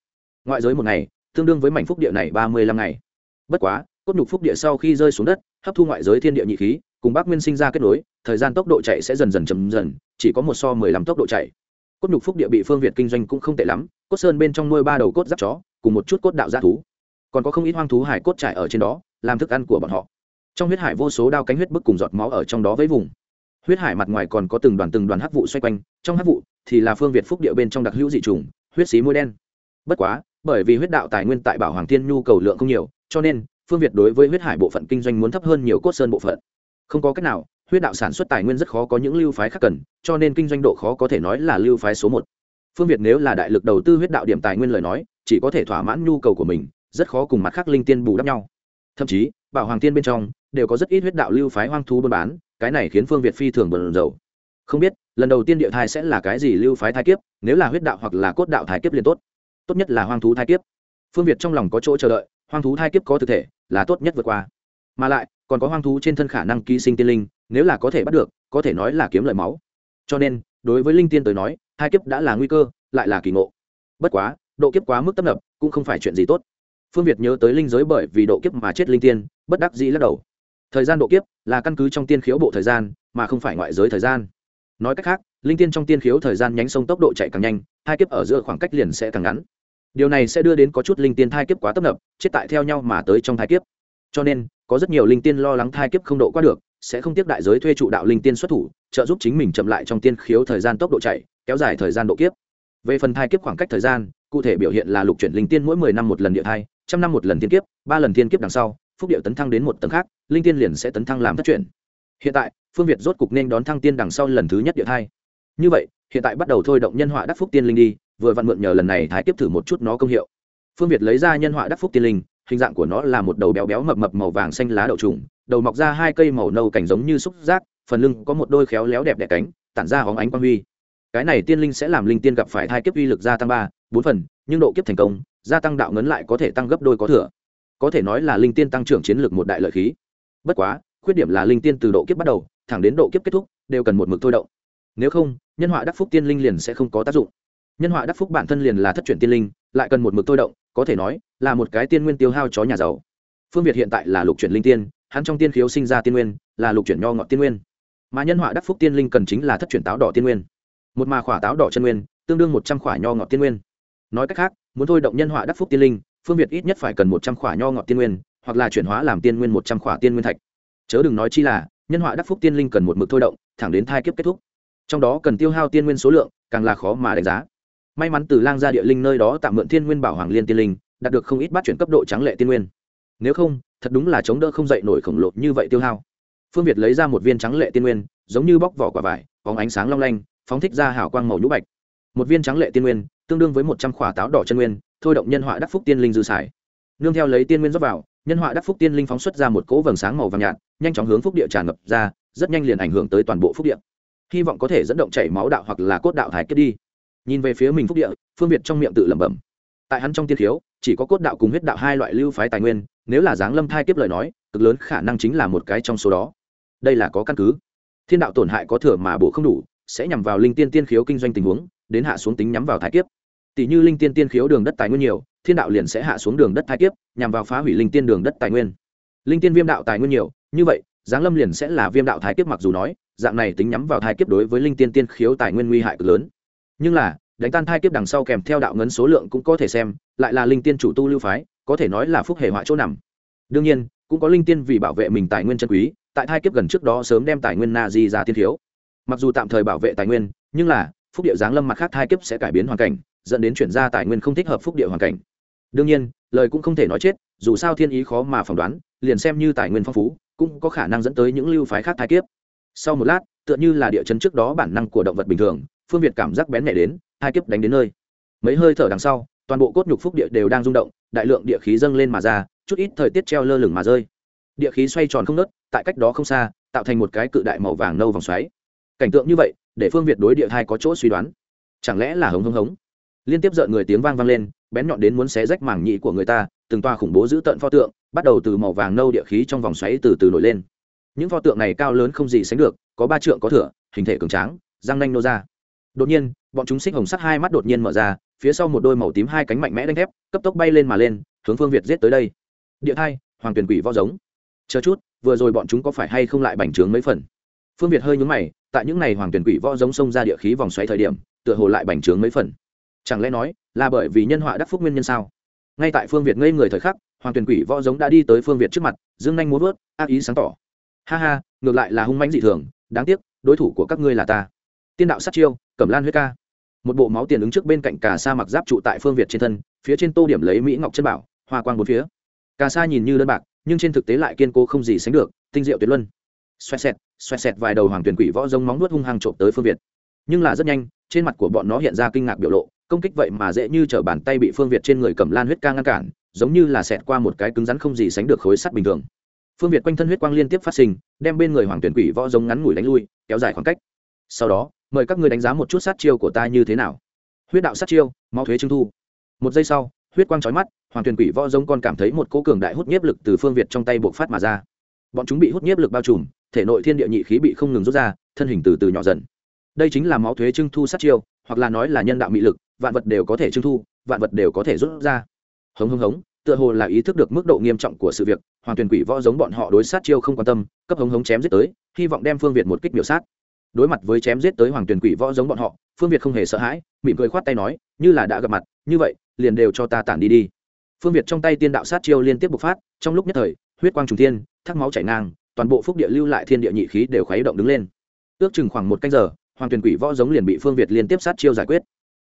Ngoại giới một ngày, tương đương với mảnh phúc địa này 35 ngày. Bất quá cốt nhục phúc địa sau khi rơi xuống đất, hấp thu ngoại giới thiên địa nhị khí, cùng bác nguyên sinh ra kết nối, thời gian tốc độ chạy sẽ dần dần chậm dần, chỉ có một so 15 tốc độ chạy. Cốt nhục phúc địa bị phương việt kinh doanh cũng không tệ lắm, cốt sơn bên trong nuôi ba đầu cốt giáp chó, cùng một chút cốt đạo g thú. Còn có không ít hoang thú hải cốt trải ở trên đó, làm thức ăn của bọn họ. Trong huyết hải vô số đao cánh huyết bức cùng giọt máu ở trong đó với vùng. Huyết hải mặt ngoài còn có từng đoàn từng đoàn hắc vụ xoay quanh, trong hắc vụ thì là phương việt phúc địa bên trong đặc hữu dị trùng, huyết xí môi đen. Bất quá, bởi vì huyết đạo tài nguyên tại bảo hoàng thiên nhu cầu lượng không nhiều, cho nên phương việt đối với huyết hải bộ phận kinh doanh muốn thấp hơn nhiều cốt sơn bộ phận. Không có cách nào, huyết đạo sản xuất tài nguyên rất khó có những lưu phái khác cần, cho nên kinh doanh độ khó có thể nói là lưu phái số một. Phương việt nếu là đại lực đầu tư huyết đạo điểm tài nguyên lời nói, chỉ có thể thỏa mãn nhu cầu của mình, rất khó cùng mặt khác linh tiên bù đắp nhau. Thậm chí, bảo hoàng tiên bên trong, đều có rất ít huyết đạo lưu phái hoang thú buôn bán, cái này khiến phương việt phi thường bận rầu không biết, lần đầu tiên địa thai sẽ là cái gì lưu phái thai kiếp, nếu là huyết đạo hoặc là cốt đạo thai kiếp liền tốt. Tốt nhất là hoang thú thai kiếp. Phương việt trong lòng có chỗ chờ đợi, hoang thú thai kiếp có thực thể là tốt nhất vượt qua. Mà lại, còn có hoang thú trên thân khả năng ký sinh tiên linh, nếu là có thể bắt được, có thể nói là kiếm lợi máu. Cho nên, đối với linh tiên tới nói, hai kiếp đã là nguy cơ, lại là kỳ ngộ. Bất quá, độ kiếp quá mức tấp nập, cũng không phải chuyện gì tốt. Phương việt nhớ tới linh giới bởi vì độ kiếp mà chết linh tiên, bất đắc dĩ lắc đầu. Thời gian độ kiếp là căn cứ trong tiên khiếu bộ thời gian, mà không phải ngoại giới thời gian. Nói cách khác, linh tiên trong tiên khiếu thời gian nhánh sông tốc độ chạy càng nhanh, hai kiếp ở giữa khoảng cách liền sẽ càng ngắn điều này sẽ đưa đến có chút linh tiên thai kiếp quá tấp nập, chết tại theo nhau mà tới trong thai kiếp. Cho nên, có rất nhiều linh tiên lo lắng thai kiếp không độ qua được, sẽ không tiếp đại giới thuê trụ đạo linh tiên xuất thủ, trợ giúp chính mình chậm lại trong tiên khiếu thời gian tốc độ chạy, kéo dài thời gian độ kiếp. Về phần thai kiếp khoảng cách thời gian, cụ thể biểu hiện là lục chuyển linh tiên mỗi mười năm một lần địa thai, trăm năm một lần tiên kiếp, ba lần tiên kiếp đằng sau, phúc điệu tấn thăng đến một tầng khác, linh tiên liền sẽ tấn thăng làm thất chuyển. Hiện tại, phương việt rốt cục nên đón thăng tiên đằng sau lần thứ nhất địa thai. Như vậy, hiện tại bắt đầu thôi động nhân họa đắc phúc tiên linh đi vừa vặn mượn nhờ lần này thái tiếp thử một chút nó công hiệu. Phương việt lấy ra nhân họa đắc phúc tiên linh, hình dạng của nó là một đầu béo béo mập mập màu vàng xanh lá đậu trùng, đầu mọc ra hai cây màu nâu cảnh giống như xúc giác, phần lưng có một đôi khéo léo đẹp đẽ cánh, tản ra hóng ánh quang huy. Cái này tiên linh sẽ làm linh tiên gặp phải thai kiếp uy lực gia tăng ba, bốn phần, nhưng độ kiếp thành công, gia tăng đạo ngấn lại có thể tăng gấp đôi có thừa. Có thể nói là linh tiên tăng trưởng chiến lược một đại lợi khí. Bất quá, khuyết điểm là linh tiên từ độ kiếp bắt đầu, thẳng đến độ kiếp kết thúc, đều cần một mực thôi động. Nếu không, nhân họa đắc phúc tiên linh liền sẽ không có tác dụng nhân họa đắc phúc bản thân liền là thất truyền tiên linh, lại cần một mực thôi động, có thể nói, là một cái tiên nguyên tiêu hao chó nhà giàu. Phương việt hiện tại là lục chuyển linh tiên, hắn trong tiên khiếu sinh ra tiên nguyên, là lục chuyển nho ngọt tiên nguyên. Mà nhân họa đắc phúc tiên linh cần chính là thất chuyển táo đỏ tiên nguyên. Một mà khỏa táo đỏ chân nguyên, tương đương một trăm khỏa nho ngọt tiên nguyên. Nói cách khác, muốn thôi động nhân họa đắc phúc tiên linh, phương việt ít nhất phải cần một trăm khỏa nho ngọt tiên nguyên, hoặc là chuyển hóa làm tiên nguyên một trăm khỏa tiên nguyên thạch. Chớ đừng nói chi là, nhân họa đắc phúc tiên linh cần một mực thôi động, thẳng đến thai kiếp kết thúc. Trong đó cần tiêu hao tiên nguyên số lượng, càng là khó mà đánh giá may mắn từ lang gia địa linh nơi đó tạm mượn thiên nguyên bảo hoàng liên tiên linh, đạt được không ít bát chuyển cấp độ trắng lệ tiên nguyên. Nếu không, thật đúng là chống đỡ không dậy nổi khổng lồ như vậy tiêu hao. Phương việt lấy ra một viên trắng lệ tiên nguyên, giống như bóc vỏ quả vải, bóng ánh sáng long lanh, phóng thích ra hảo quang màu nhũ bạch. Một viên trắng lệ tiên nguyên, tương đương với một trăm khỏa táo đỏ chân nguyên, thôi động nhân họa đắc phúc tiên linh dư xài. Nương theo lấy tiên nguyên rót vào, nhân họa đắc phúc tiên linh phóng xuất ra một cỗ vầng sáng màu vàng nhạt, nhanh chóng hướng phúc địa tràn ngập ra, rất nhanh liền ảnh hưởng tới toàn bộ phúc địa. Hy vọng có thể dẫn động chảy máu đạo hoặc là cốt đạo thái kết đi nhìn về phía mình phúc địa, phương việt trong miệng tự lẩm bẩm. Tại hắn trong tiên thiếu, chỉ có cốt đạo cùng huyết đạo hai loại lưu phái tài nguyên, nếu là giáng lâm thai kiếp lời nói, cực lớn khả năng chính là một cái trong số đó. Đây là có căn cứ. Thiên đạo tổn hại có thừa mà bổ không đủ, sẽ nhằm vào linh tiên tiên khiếu kinh doanh tình huống, đến hạ xuống tính nhắm vào thái kiếp. Tỷ như linh tiên tiên khiếu đường đất tài nguyên nhiều, thiên đạo liền sẽ hạ xuống đường đất thái kiếp, nhằm vào phá hủy linh tiên đường đất tài nguyên. Linh tiên viêm đạo tài nguyên nhiều, như vậy, giáng lâm liền sẽ là viêm đạo thái kiếp mặc dù nói, dạng này tính nhắm vào thái kiếp đối với linh tiên tiên khiếu tài nguyên nguy hại cực lớn nhưng là, đánh tan thai kiếp đằng sau kèm theo đạo ngấn số lượng cũng có thể xem, lại là linh tiên chủ tu lưu phái, có thể nói là phúc hệ họa chỗ nằm. Đương nhiên, cũng có linh tiên vì bảo vệ mình tài nguyên chân quý, tại thai kiếp gần trước đó sớm đem tài nguyên na di ra tiên thiếu. Mặc dù tạm thời bảo vệ tài nguyên, nhưng là, phúc địa giáng lâm mặt khác thai kiếp sẽ cải biến hoàn cảnh, dẫn đến chuyển ra tài nguyên không thích hợp phúc địa hoàn cảnh. Đương nhiên, lời cũng không thể nói chết, dù sao thiên ý khó mà phỏng đoán, liền xem như tài nguyên phong phú, cũng có khả năng dẫn tới những lưu phái khác thai kiếp. Sau một lát, tựa như là địa chấn trước đó bản năng của động vật bình thường phương việt cảm giác bén nhẹ đến, hai kiếp đánh đến nơi. Mấy hơi thở đằng sau, toàn bộ cốt nhục phúc địa đều đang rung động, đại lượng địa khí dâng lên mà ra, chút ít thời tiết treo lơ lửng mà rơi. Địa khí xoay tròn không nớt, tại cách đó không xa, tạo thành một cái cự đại màu vàng nâu vòng xoáy. Cảnh tượng như vậy, để phương việt đối địa hai có chỗ suy đoán. Chẳng lẽ là hống hống hống? Liên tiếp rợn người tiếng vang vang lên, bén nhọn đến muốn xé rách mảng nhị của người ta, từng toa khủng bố giữ tận pho tượng, bắt đầu từ màu vàng nâu địa khí trong vòng xoáy từ từ nổi lên. Những pho tượng này cao lớn không gì sánh được, có ba trượng có thửa, hình thể cường tráng, răng nanh nô ra đột nhiên, bọn chúng xích hồng sắt hai mắt đột nhiên mở ra, phía sau một đôi màu tím hai cánh mạnh mẽ đánh thép, cấp tốc bay lên mà lên, hướng phương việt giết tới đây. Địa thai, hoàng tuyển quỷ võ giống. Chờ chút, vừa rồi bọn chúng có phải hay không lại bành trướng mấy phần? Phương việt hơi nhúng mày, tại những ngày hoàng tuyển quỷ võ giống xông ra địa khí vòng xoáy thời điểm, tựa hồ lại bành trướng mấy phần. Chẳng lẽ nói, là bởi vì nhân họa đắc phúc nguyên nhân sao? Ngay tại phương việt ngây người thời khắc, hoàng tuyển quỷ võ giống đã đi tới phương việt trước mặt, dương nhanh muốn vớt, ác ý sáng tỏ. Ha ha, ngược lại là hung mãnh dị thường, đáng tiếc, đối thủ của các ngươi là ta tiên đạo sát chiêu, cẩm lan huyết ca. Một bộ máu tiền ứng trước bên cạnh cà sa mặc giáp trụ tại phương việt trên thân, phía trên tô điểm lấy mỹ ngọc chân bảo, hoa quang bốn phía. Cà sa nhìn như đơn bạc, nhưng trên thực tế lại kiên cố không gì sánh được, tinh diệu tuyệt luân. Xoẹt xẹt xoẹt xẹt vài đầu hoàng tuyển quỷ võ giống móng nuốt hung hăng trộm tới phương việt. Nhưng là rất nhanh, trên mặt của bọn nó hiện ra kinh ngạc biểu lộ, công kích vậy mà dễ như t bàn tay bị phương việt trên người cầm lan huyết ca ngăn cản, giống như là xẹt qua một cái cứng rắn không gì sánh được khối sắt bình thường. Phương việt quanh thân huyết quang liên tiếp phát sinh, đem bên người hoàng tuyển quỷ võ giống ngắn ngủi đánh lui, kéo dài khoảng cách. Sau đó mời các người đánh giá một chút sát chiêu của ta như thế nào. Huyết đạo sát chiêu mau thuế trưng thu. Một giây sau, huyết quang trói mắt, hoàng tuyền quỷ võ giống còn cảm thấy một cỗ cường đại hút nhiếp lực từ phương việt trong tay buộc phát mà ra. Bọn chúng bị hút nhiếp lực bao trùm, thể nội thiên địa nhị khí bị không ngừng rút ra, thân hình từ từ nhỏ dần. Đây chính là máu thuế trưng thu sát chiêu, hoặc là nói là nhân đạo mị lực, vạn vật đều có thể trưng thu, vạn vật đều có thể rút ra. Hống hống hống, tựa hồ là ý thức được mức độ nghiêm trọng của sự việc, hoàng tuyền quỷ võ giống bọn họ đối sát chiêu không quan tâm, cấp hống hống chém giết tới, hy vọng đem phương việt một kích biểu sát đối mặt với chém giết tới hoàng tuyển quỷ võ giống bọn họ, phương việt không hề sợ hãi, mỉm cười khoát tay nói, như là đã gặp mặt, như vậy, liền đều cho ta tản đi đi. Phương việt trong tay tiên đạo sát chiêu liên tiếp bộc phát, trong lúc nhất thời, huyết quang trùng thiên, thác máu chảy ngang, toàn bộ phúc địa lưu lại thiên địa nhị khí đều khuấy động đứng lên. Ước chừng khoảng một canh giờ, hoàng tuyển quỷ võ giống liền bị phương việt liên tiếp sát chiêu giải quyết.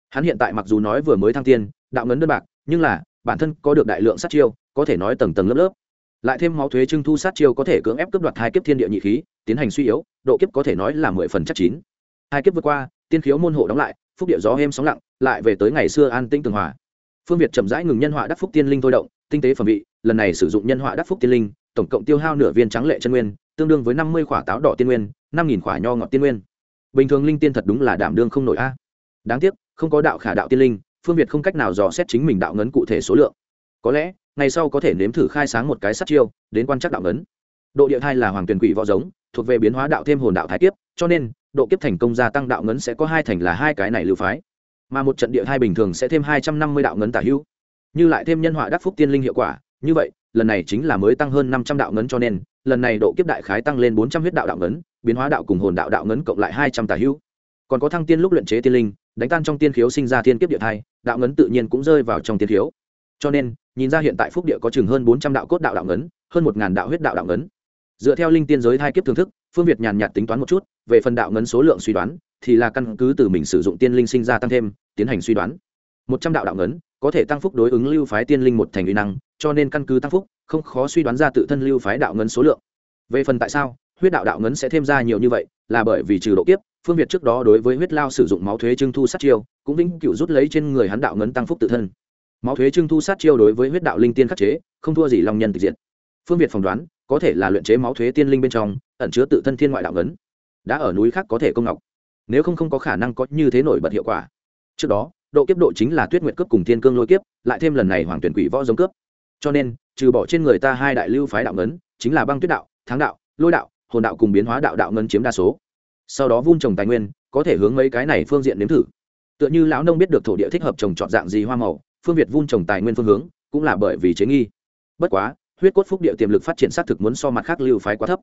Hắn hiện tại mặc dù nói vừa mới thăng tiên, đạo ngấn đơn bạc, nhưng là, bản thân có được đại lượng sát chiêu, có thể nói tầng tầng lớp lớp lại thêm máu thuế trưng thu sát chiêu có thể cưỡng ép cướp đoạt hai kiếp thiên địa nhị khí, tiến hành suy yếu, độ kiếp có thể nói là mười phần chắc chín. Hai kiếp vượt qua, tiên khiếu môn hộ đóng lại, phúc địa gió êm sóng lặng, lại về tới ngày xưa an tĩnh tường hòa. Phương việt chậm rãi ngừng nhân họa đắc phúc tiên linh thôi động, tinh tế phẩm vị, lần này sử dụng nhân họa đắc phúc tiên linh, tổng cộng tiêu hao nửa viên trắng lệ chân nguyên, tương đương với năm mươi quả táo đỏ tiên nguyên, năm nghìn quả nho ngọt tiên nguyên. Bình thường linh tiên thật đúng là đảm đương không nổi a. Đáng tiếc, không có đạo khả đạo tiên linh, phương việt không cách nào dò xét chính mình đạo ngấn cụ thể số lượng có lẽ, ngày sau có thể nếm thử khai sáng một cái sát chiêu, đến quan chắc đạo ngấn. Độ địa thai là hoàng tuyển quỷ võ giống, thuộc về biến hóa đạo thêm hồn đạo thái kiếp, cho nên, độ kiếp thành công gia tăng đạo ngấn sẽ có hai thành là hai cái này lưu phái. Mà một trận địa hai bình thường sẽ thêm hai trăm năm mươi đạo ngấn tả hữu. Như lại thêm nhân họa đắc phúc tiên linh hiệu quả, như vậy, lần này chính là mới tăng hơn năm trăm đạo ngấn cho nên, lần này độ kiếp đại khái tăng lên bốn trăm huyết đạo đạo ngấn, biến hóa đạo cùng hồn đạo đạo ngấn cộng lại hai trăm tả hữu. Còn có thăng tiên lúc luyện chế tiên linh, đánh tan trong tiên khiếu sinh ra tiên kiếp địa thai, đạo ngấn tự nhiên cũng rơi vào trong tiên khiếu cho nên, nhìn ra hiện tại phúc địa có chừng hơn bốn trăm đạo cốt đạo đạo ngấn, hơn một ngàn đạo huyết đạo đạo ngấn. Dựa theo linh tiên giới thai kiếp thưởng thức, phương việt nhàn nhạt tính toán một chút, về phần đạo ngấn số lượng suy đoán, thì là căn cứ từ mình sử dụng tiên linh sinh ra tăng thêm, tiến hành suy đoán. Một trăm đạo đạo ngấn, có thể tăng phúc đối ứng lưu phái tiên linh một thành uy năng, cho nên căn cứ tăng phúc, không khó suy đoán ra tự thân lưu phái đạo ngấn số lượng. Về phần tại sao, huyết đạo đạo ngấn sẽ thêm ra nhiều như vậy, là bởi vì trừ độ kiếp, phương việt trước đó đối với huyết lao sử dụng máu thuế trưng thu sát chiêu, cũng vĩnh cựu rút lấy trên người hắn đạo ngấn tăng phúc tự thân máu thuế trưng thu sát chiêu đối với huyết đạo linh tiên khắc chế, không thua gì long nhân tịch diện phương việt phỏng đoán, có thể là luyện chế máu thuế tiên linh bên trong, ẩn chứa tự thân thiên ngoại đạo ngấn. Đã ở núi khác có thể công ngọc. Nếu không không có khả năng có như thế nổi bật hiệu quả. Trước đó, độ kiếp độ chính là tuyết nguyện cướp cùng thiên cương lôi kiếp, lại thêm lần này hoàng tuyển quỷ võ giống cướp. Cho nên, trừ bỏ trên người ta hai đại lưu phái đạo ngấn, chính là băng tuyết đạo, thắng đạo, lôi đạo, hồn đạo cùng biến hóa đạo đạo ngân chiếm đa số. Sau đó vun trồng tài nguyên, có thể hướng mấy cái này phương diện nếm thử. Tựa như lão nông biết được thổ địa thích hợp trồng trọt dạng gì hoa màu phương việt vun trồng tài nguyên phương hướng, cũng là bởi vì chế nghi. Bất quá, huyết cốt phúc địa tiềm lực phát triển xác thực muốn so mặt khác lưu phái quá thấp.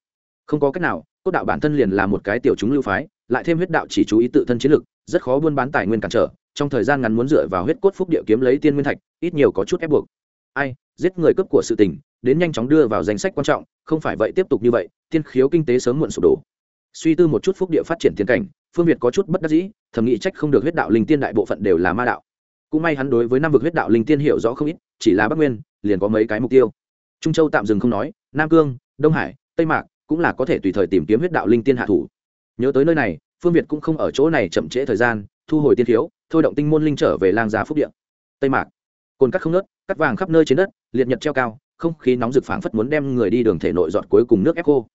Không có cách nào, cốt đạo bản thân liền là một cái tiểu chúng lưu phái, lại thêm huyết đạo chỉ chú ý tự thân chiến lực, rất khó buôn bán tài nguyên cản trở, trong thời gian ngắn muốn dựa vào huyết cốt phúc địa kiếm lấy tiên nguyên thạch, ít nhiều có chút ép buộc. Ai, giết người cấp của sự tình, đến nhanh chóng đưa vào danh sách quan trọng, không phải vậy tiếp tục như vậy, tiên khiếu kinh tế sớm muộn sụp đổ. Suy tư một chút phúc địa phát triển tiến cảnh, phương việt có chút bất đắc dĩ, thầm nghĩ trách không được huyết đạo linh tiên đại bộ phận đều là ma đạo cũng may hắn đối với năm vực huyết đạo linh tiên hiểu rõ không ít, chỉ là bắc nguyên, liền có mấy cái mục tiêu. Trung châu tạm dừng không nói, nam cương, đông hải, tây mạc cũng là có thể tùy thời tìm kiếm huyết đạo linh tiên hạ thủ. Nhớ tới nơi này, phương việt cũng không ở chỗ này chậm trễ thời gian, thu hồi tiên thiếu thôi động tinh môn linh trở về lang giá phúc điện tây mạc, cồn cắt không nớt cắt vàng khắp nơi trên đất, liệt nhật treo cao, không khí nóng rực phảng phất muốn đem người đi đường thể nội dọn cuối cùng nước ép khô.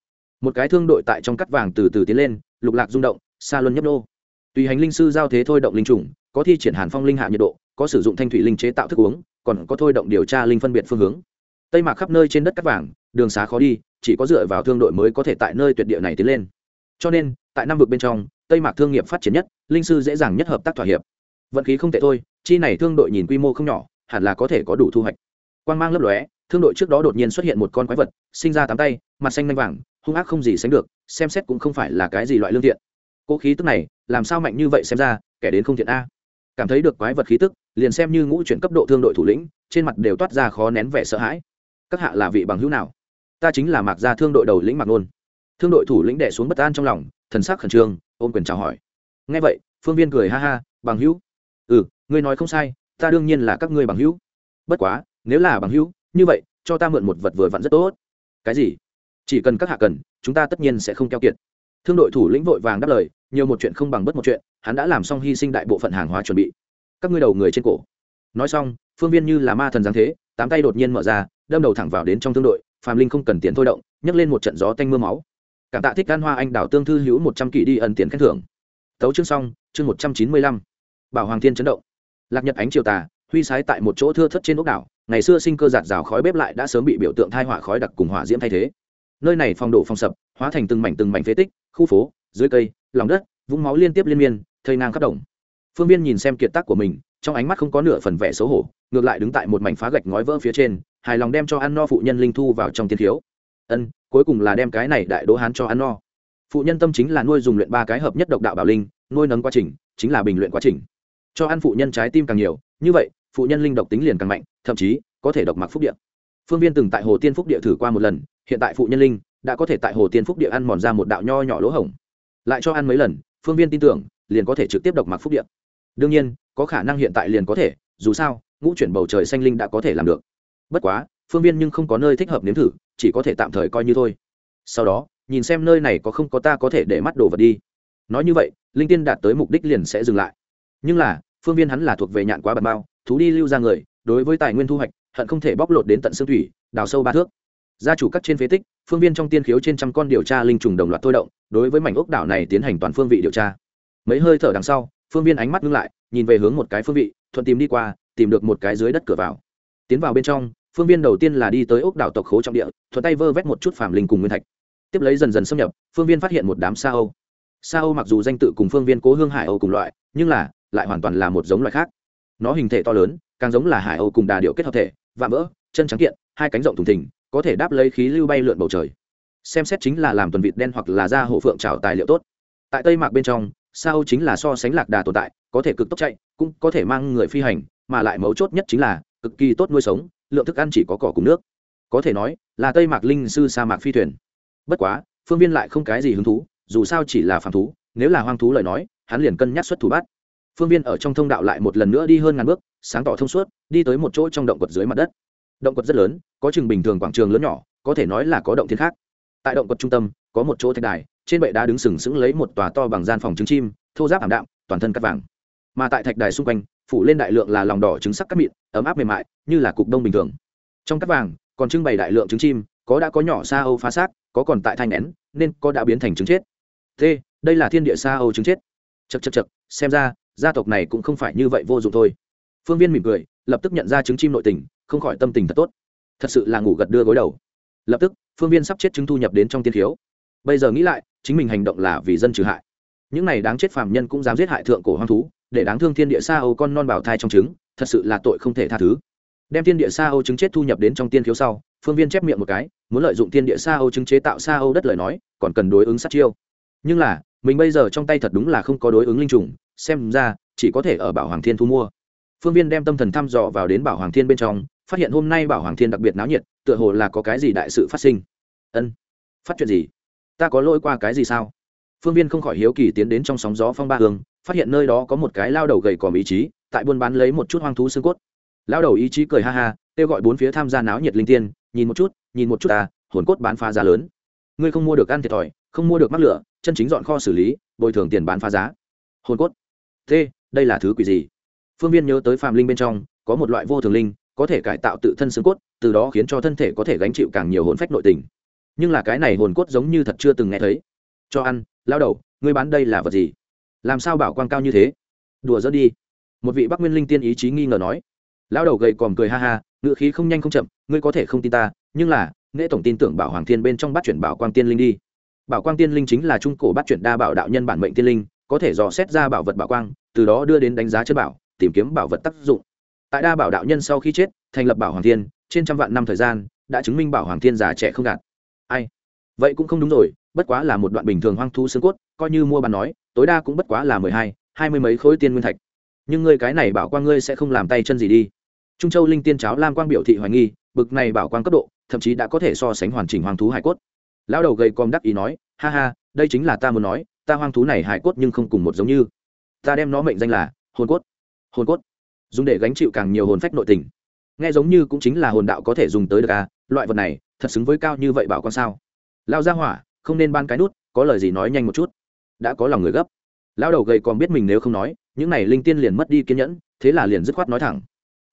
Một cái thương đội tại trong cắt vàng từ từ tiến lên, lục lạc rung động, xa luân nhấp nô. Tùy hành linh sư giao thế thôi động linh trùng, có thi triển hàn phong linh hạ nhiệt độ có sử dụng thanh thủy linh chế tạo thức uống, còn có thôi động điều tra linh phân biệt phương hướng. Tây mạc khắp nơi trên đất cắt vàng, đường xá khó đi, chỉ có dựa vào thương đội mới có thể tại nơi tuyệt địa này tiến lên. Cho nên, tại năm vực bên trong, tây mạc thương nghiệp phát triển nhất, linh sư dễ dàng nhất hợp tác thỏa hiệp. Vận khí không tệ thôi, chi này thương đội nhìn quy mô không nhỏ, hẳn là có thể có đủ thu hoạch. Quan g mang lấp lóe, thương đội trước đó đột nhiên xuất hiện một con quái vật, sinh ra tám tay, mặt xanh lanh vàng, hung ác không gì sánh được, xem xét cũng không phải là cái gì loại lương thiện. Cỗ khí tức này, làm sao mạnh như vậy xem ra, kẻ đến không thiện a cảm thấy được quái vật khí tức, liền xem như ngũ chuyển cấp độ thương đội thủ lĩnh, trên mặt đều toát ra khó nén vẻ sợ hãi. Các hạ là vị bằng hữu nào? Ta chính là mạc gia thương đội đầu lĩnh mạc nôn thương đội thủ lĩnh đẻ xuống bất an trong lòng, thần sắc khẩn trương, ôm quyền chào hỏi. Ngay vậy, phương viên cười ha ha, bằng hữu. Ừ ngươi nói không sai, ta đương nhiên là các ngươi bằng hữu. Bất quá, nếu là bằng hữu, như vậy, cho ta mượn một vật vừa vặn rất tốt. Cái gì? Chỉ cần các hạ cần, chúng ta tất nhiên sẽ không keo kiệt thương đội thủ lĩnh vội vàng đáp lời, nhiều một chuyện không bằng bất một chuyện, hắn đã làm xong hy sinh đại bộ phận hàng hóa chuẩn bị. Các ngươi đầu người trên cổ. Nói xong, phương viên như là ma thần giáng thế, tám tay đột nhiên mở ra, đâm đầu thẳng vào đến trong thương đội phàm linh không cần tiền thôi động, nhấc lên một trận gió tanh mưa máu. Cảm tạ thích gan hoa anh đảo tương thư hữu một trăm kỷ đi ẩn tiền khen thưởng. Tấu chương xong, chương một trăm chín mươi lăm. Bảo hoàng thiên chấn động. Lạc nhật ánh triều tà, huy sái tại một chỗ thưa thất trên ốc đảo, ngày xưa sinh cơ giạt rào khói bếp lại đã sớm bị biểu tượng thai hỏa khói đặc cùng hỏa diễm thay thế. Nơi này phong đổ phong sập, hóa thành từng mảnh từng mảnh phế tích khu phố, dưới cây, lòng đất, vũng máu liên tiếp liên miên, thây ngang khắp đồng. Phương viên nhìn xem kiệt tác của mình, trong ánh mắt không có nửa phần vẻ xấu hổ, ngược lại đứng tại một mảnh phá gạch ngói vỡ phía trên, hài lòng đem cho ăn no phụ nhân linh thu vào trong tiên thiếu. Ân, cuối cùng là đem cái này đại đỗ hán cho ăn no. Phụ nhân tâm chính là nuôi dùng luyện ba cái hợp nhất độc đạo bảo linh, nuôi nấng quá trình, chính là bình luyện quá trình. Cho ăn phụ nhân trái tim càng nhiều, như vậy, phụ nhân linh độc tính liền càng mạnh, thậm chí có thể độc mặc phúc địa. Phương viên từng tại hồ tiên phúc địa thử qua một lần, hiện tại phụ nhân linh đã có thể tại hồ tiên phúc địa ăn mòn ra một đạo nho nhỏ lỗ hổng. Lại cho ăn mấy lần, phương viên tin tưởng, liền có thể trực tiếp độc mặc phúc địa. Đương nhiên, có khả năng hiện tại liền có thể, dù sao, ngũ chuyển bầu trời xanh linh đã có thể làm được. Bất quá, phương viên nhưng không có nơi thích hợp nếm thử, chỉ có thể tạm thời coi như thôi. Sau đó, nhìn xem nơi này có không có ta có thể để mắt đồ vật đi. Nói như vậy, linh tiên đạt tới mục đích liền sẽ dừng lại. Nhưng là, phương viên hắn là thuộc về nhạn quá bật bao, thú đi lưu ra người, đối với tài nguyên thu hoạch, hận không thể bóc lột đến tận xương thủy, đào sâu ba thước gia chủ các trên phế tích, phương viên trong tiên khiếu trên trăm con điều tra linh trùng đồng loạt thôi động, đối với mảnh ốc đảo này tiến hành toàn phương vị điều tra. Mấy hơi thở đằng sau, phương viên ánh mắt ngưng lại, nhìn về hướng một cái phương vị, thuận tìm đi qua, tìm được một cái dưới đất cửa vào. Tiến vào bên trong, phương viên đầu tiên là đi tới ốc đảo tộc khố trong địa, thuận tay vơ vét một chút phàm linh cùng nguyên thạch. Tiếp lấy dần dần xâm nhập, phương viên phát hiện một đám sa âu. Sa âu mặc dù danh tự cùng phương viên cố hương hải âu cùng loại, nhưng là, lại hoàn toàn là một giống loại khác. Nó hình thể to lớn, càng giống là hải âu cùng đà điệu kết hợp thể, vạm vỡ, chân trắng kiện, hai cánh rộng thùng thình có thể đáp lấy khí lưu bay lượn bầu trời. Xem xét chính là làm tuần vịt đen hoặc là da hổ phượng trào tài liệu tốt. Tại tây mạc bên trong, sa âu chính là so sánh lạc đà tồn tại, có thể cực tốc chạy, cũng có thể mang người phi hành, mà lại mấu chốt nhất chính là, cực kỳ tốt nuôi sống, lượng thức ăn chỉ có cỏ cùng nước. Có thể nói, là tây mạc linh sư sa mạc phi thuyền. Bất quá, phương viên lại không cái gì hứng thú, dù sao chỉ là phàm thú, nếu là hoang thú lời nói, hắn liền cân nhắc xuất thủ bắt. Phương viên ở trong thông đạo lại một lần nữa đi hơn ngàn bước, sáng tỏ thông suốt, đi tới một chỗ trong động quật dưới mặt đất động quật rất lớn, có chừng bình thường quảng trường lớn nhỏ, có thể nói là có động thiên khác. Tại động quật trung tâm, có một chỗ thạch đài, trên bệ đá đứng sừng sững lấy một tòa to bằng gian phòng trứng chim, thô giáp ảm đạm, toàn thân cắt vàng. Mà tại thạch đài xung quanh, phủ lên đại lượng là lòng đỏ trứng sắc cắt mịn, ấm áp mềm mại, như là cục đông bình thường. Trong cắt vàng, còn trưng bày đại lượng trứng chim, có đã có nhỏ xa âu phá xác, có còn tại thanh nén, nên có đã biến thành trứng chết. T đây là thiên địa xa âu trứng chết. Chật chật chật xem ra, gia tộc này cũng không phải như vậy vô dụng thôi. Phương viên mỉm cười, lập tức nhận ra trứng chim nội tình không khỏi tâm tình thật tốt. Thật sự là ngủ gật đưa gối đầu. Lập tức, phương viên sắp chết chứng thu nhập đến trong tiên thiếu. bây giờ nghĩ lại, chính mình hành động là vì dân trừ hại. Những này đáng chết phàm nhân cũng dám giết hại thượng cổ hoang thú, để đáng thương thiên địa xa âu con non bảo thai trong trứng, thật sự là tội không thể tha thứ. Đem thiên địa xa âu trứng chết thu nhập đến trong tiên thiếu sau, phương viên chép miệng một cái, muốn lợi dụng thiên địa xa âu trứng chế tạo xa âu đất lời nói, còn cần đối ứng sát chiêu. Nhưng là, mình bây giờ trong tay thật đúng là không có đối ứng linh trùng, xem ra, chỉ có thể ở bảo hoàng thiên thu mua. Phương viên đem tâm thần thăm dò vào đến bảo hoàng thiên bên trong phát hiện hôm nay bảo hoàng thiên đặc biệt náo nhiệt, tựa hồ là có cái gì đại sự phát sinh. Ân, phát chuyện gì? Ta có lỗi qua cái gì sao? Phương viên không khỏi hiếu kỳ tiến đến trong sóng gió phong ba hương, phát hiện nơi đó có một cái lao đầu gầy còm ý chí, tại buôn bán lấy một chút hoang thú xương cốt. Lao đầu ý chí cười ha ha, kêu gọi bốn phía tham gia náo nhiệt linh tiên, nhìn một chút, nhìn một chút ta, hồn cốt bán phá giá lớn. Ngươi không mua được ăn thiệt thòi, không mua được mắc lửa, chân chính dọn kho xử lý, bồi thường tiền bán phá giá. Hồn cốt. Thế, đây là thứ quỷ gì? Phương viên nhớ tới phàm linh bên trong, có một loại vô thường linh có thể cải tạo tự thân xương cốt, từ đó khiến cho thân thể có thể gánh chịu càng nhiều hồn phách nội tình. Nhưng là cái này hồn cốt giống như thật chưa từng nghe thấy. Cho ăn, lao đầu, ngươi bán đây là vật gì? Làm sao bảo quang cao như thế? Đùa dỡ đi. Một vị bắc nguyên linh tiên ý chí nghi ngờ nói. Lao đầu gầy còm cười ha ha ngựa khí không nhanh không chậm, ngươi có thể không tin ta, nhưng là nghệ tổng tin tưởng bảo hoàng thiên bên trong bắt chuyển bảo quang tiên linh đi. Bảo quang tiên linh chính là trung cổ bắt chuyển đa bảo đạo nhân bản mệnh tiên linh, có thể dò xét ra bảo vật bảo quang, từ đó đưa đến đánh giá chất bảo, tìm kiếm bảo vật tác dụng tại đa bảo đạo nhân sau khi chết, thành lập bảo hoàng thiên, trên trăm vạn năm thời gian, đã chứng minh bảo hoàng thiên già trẻ không gạt ai? Vậy cũng không đúng rồi, bất quá là một đoạn bình thường hoang thu xương cốt, coi như mua bán nói, tối đa cũng bất quá là mười hai hai mươi mấy khối tiên nguyên thạch. Nhưng ngươi cái này bảo quang ngươi sẽ không làm tay chân gì đi. Trung châu linh tiên cháo lam quang biểu thị hoài nghi, bực này bảo quang cấp độ, thậm chí đã có thể so sánh hoàn chỉnh hoang thú hải cốt. Lão đầu gầy com đắc ý nói, ha ha, đây chính là ta muốn nói, ta hoang thú này hải cốt nhưng không cùng một giống như. Ta đem nó mệnh danh là hồn cốt. Hồn cốt dùng để gánh chịu càng nhiều hồn phách nội tình. Nghe giống như cũng chính là hồn đạo có thể dùng tới được à loại vật này, thật xứng với cao như vậy bảo con sao. Lao ra hỏa, không nên ban cái nút, có lời gì nói nhanh một chút. Đã có lòng người gấp. Lao đầu gầy còn biết mình nếu không nói, những này linh tiên liền mất đi kiên nhẫn, thế là liền dứt khoát nói thẳng.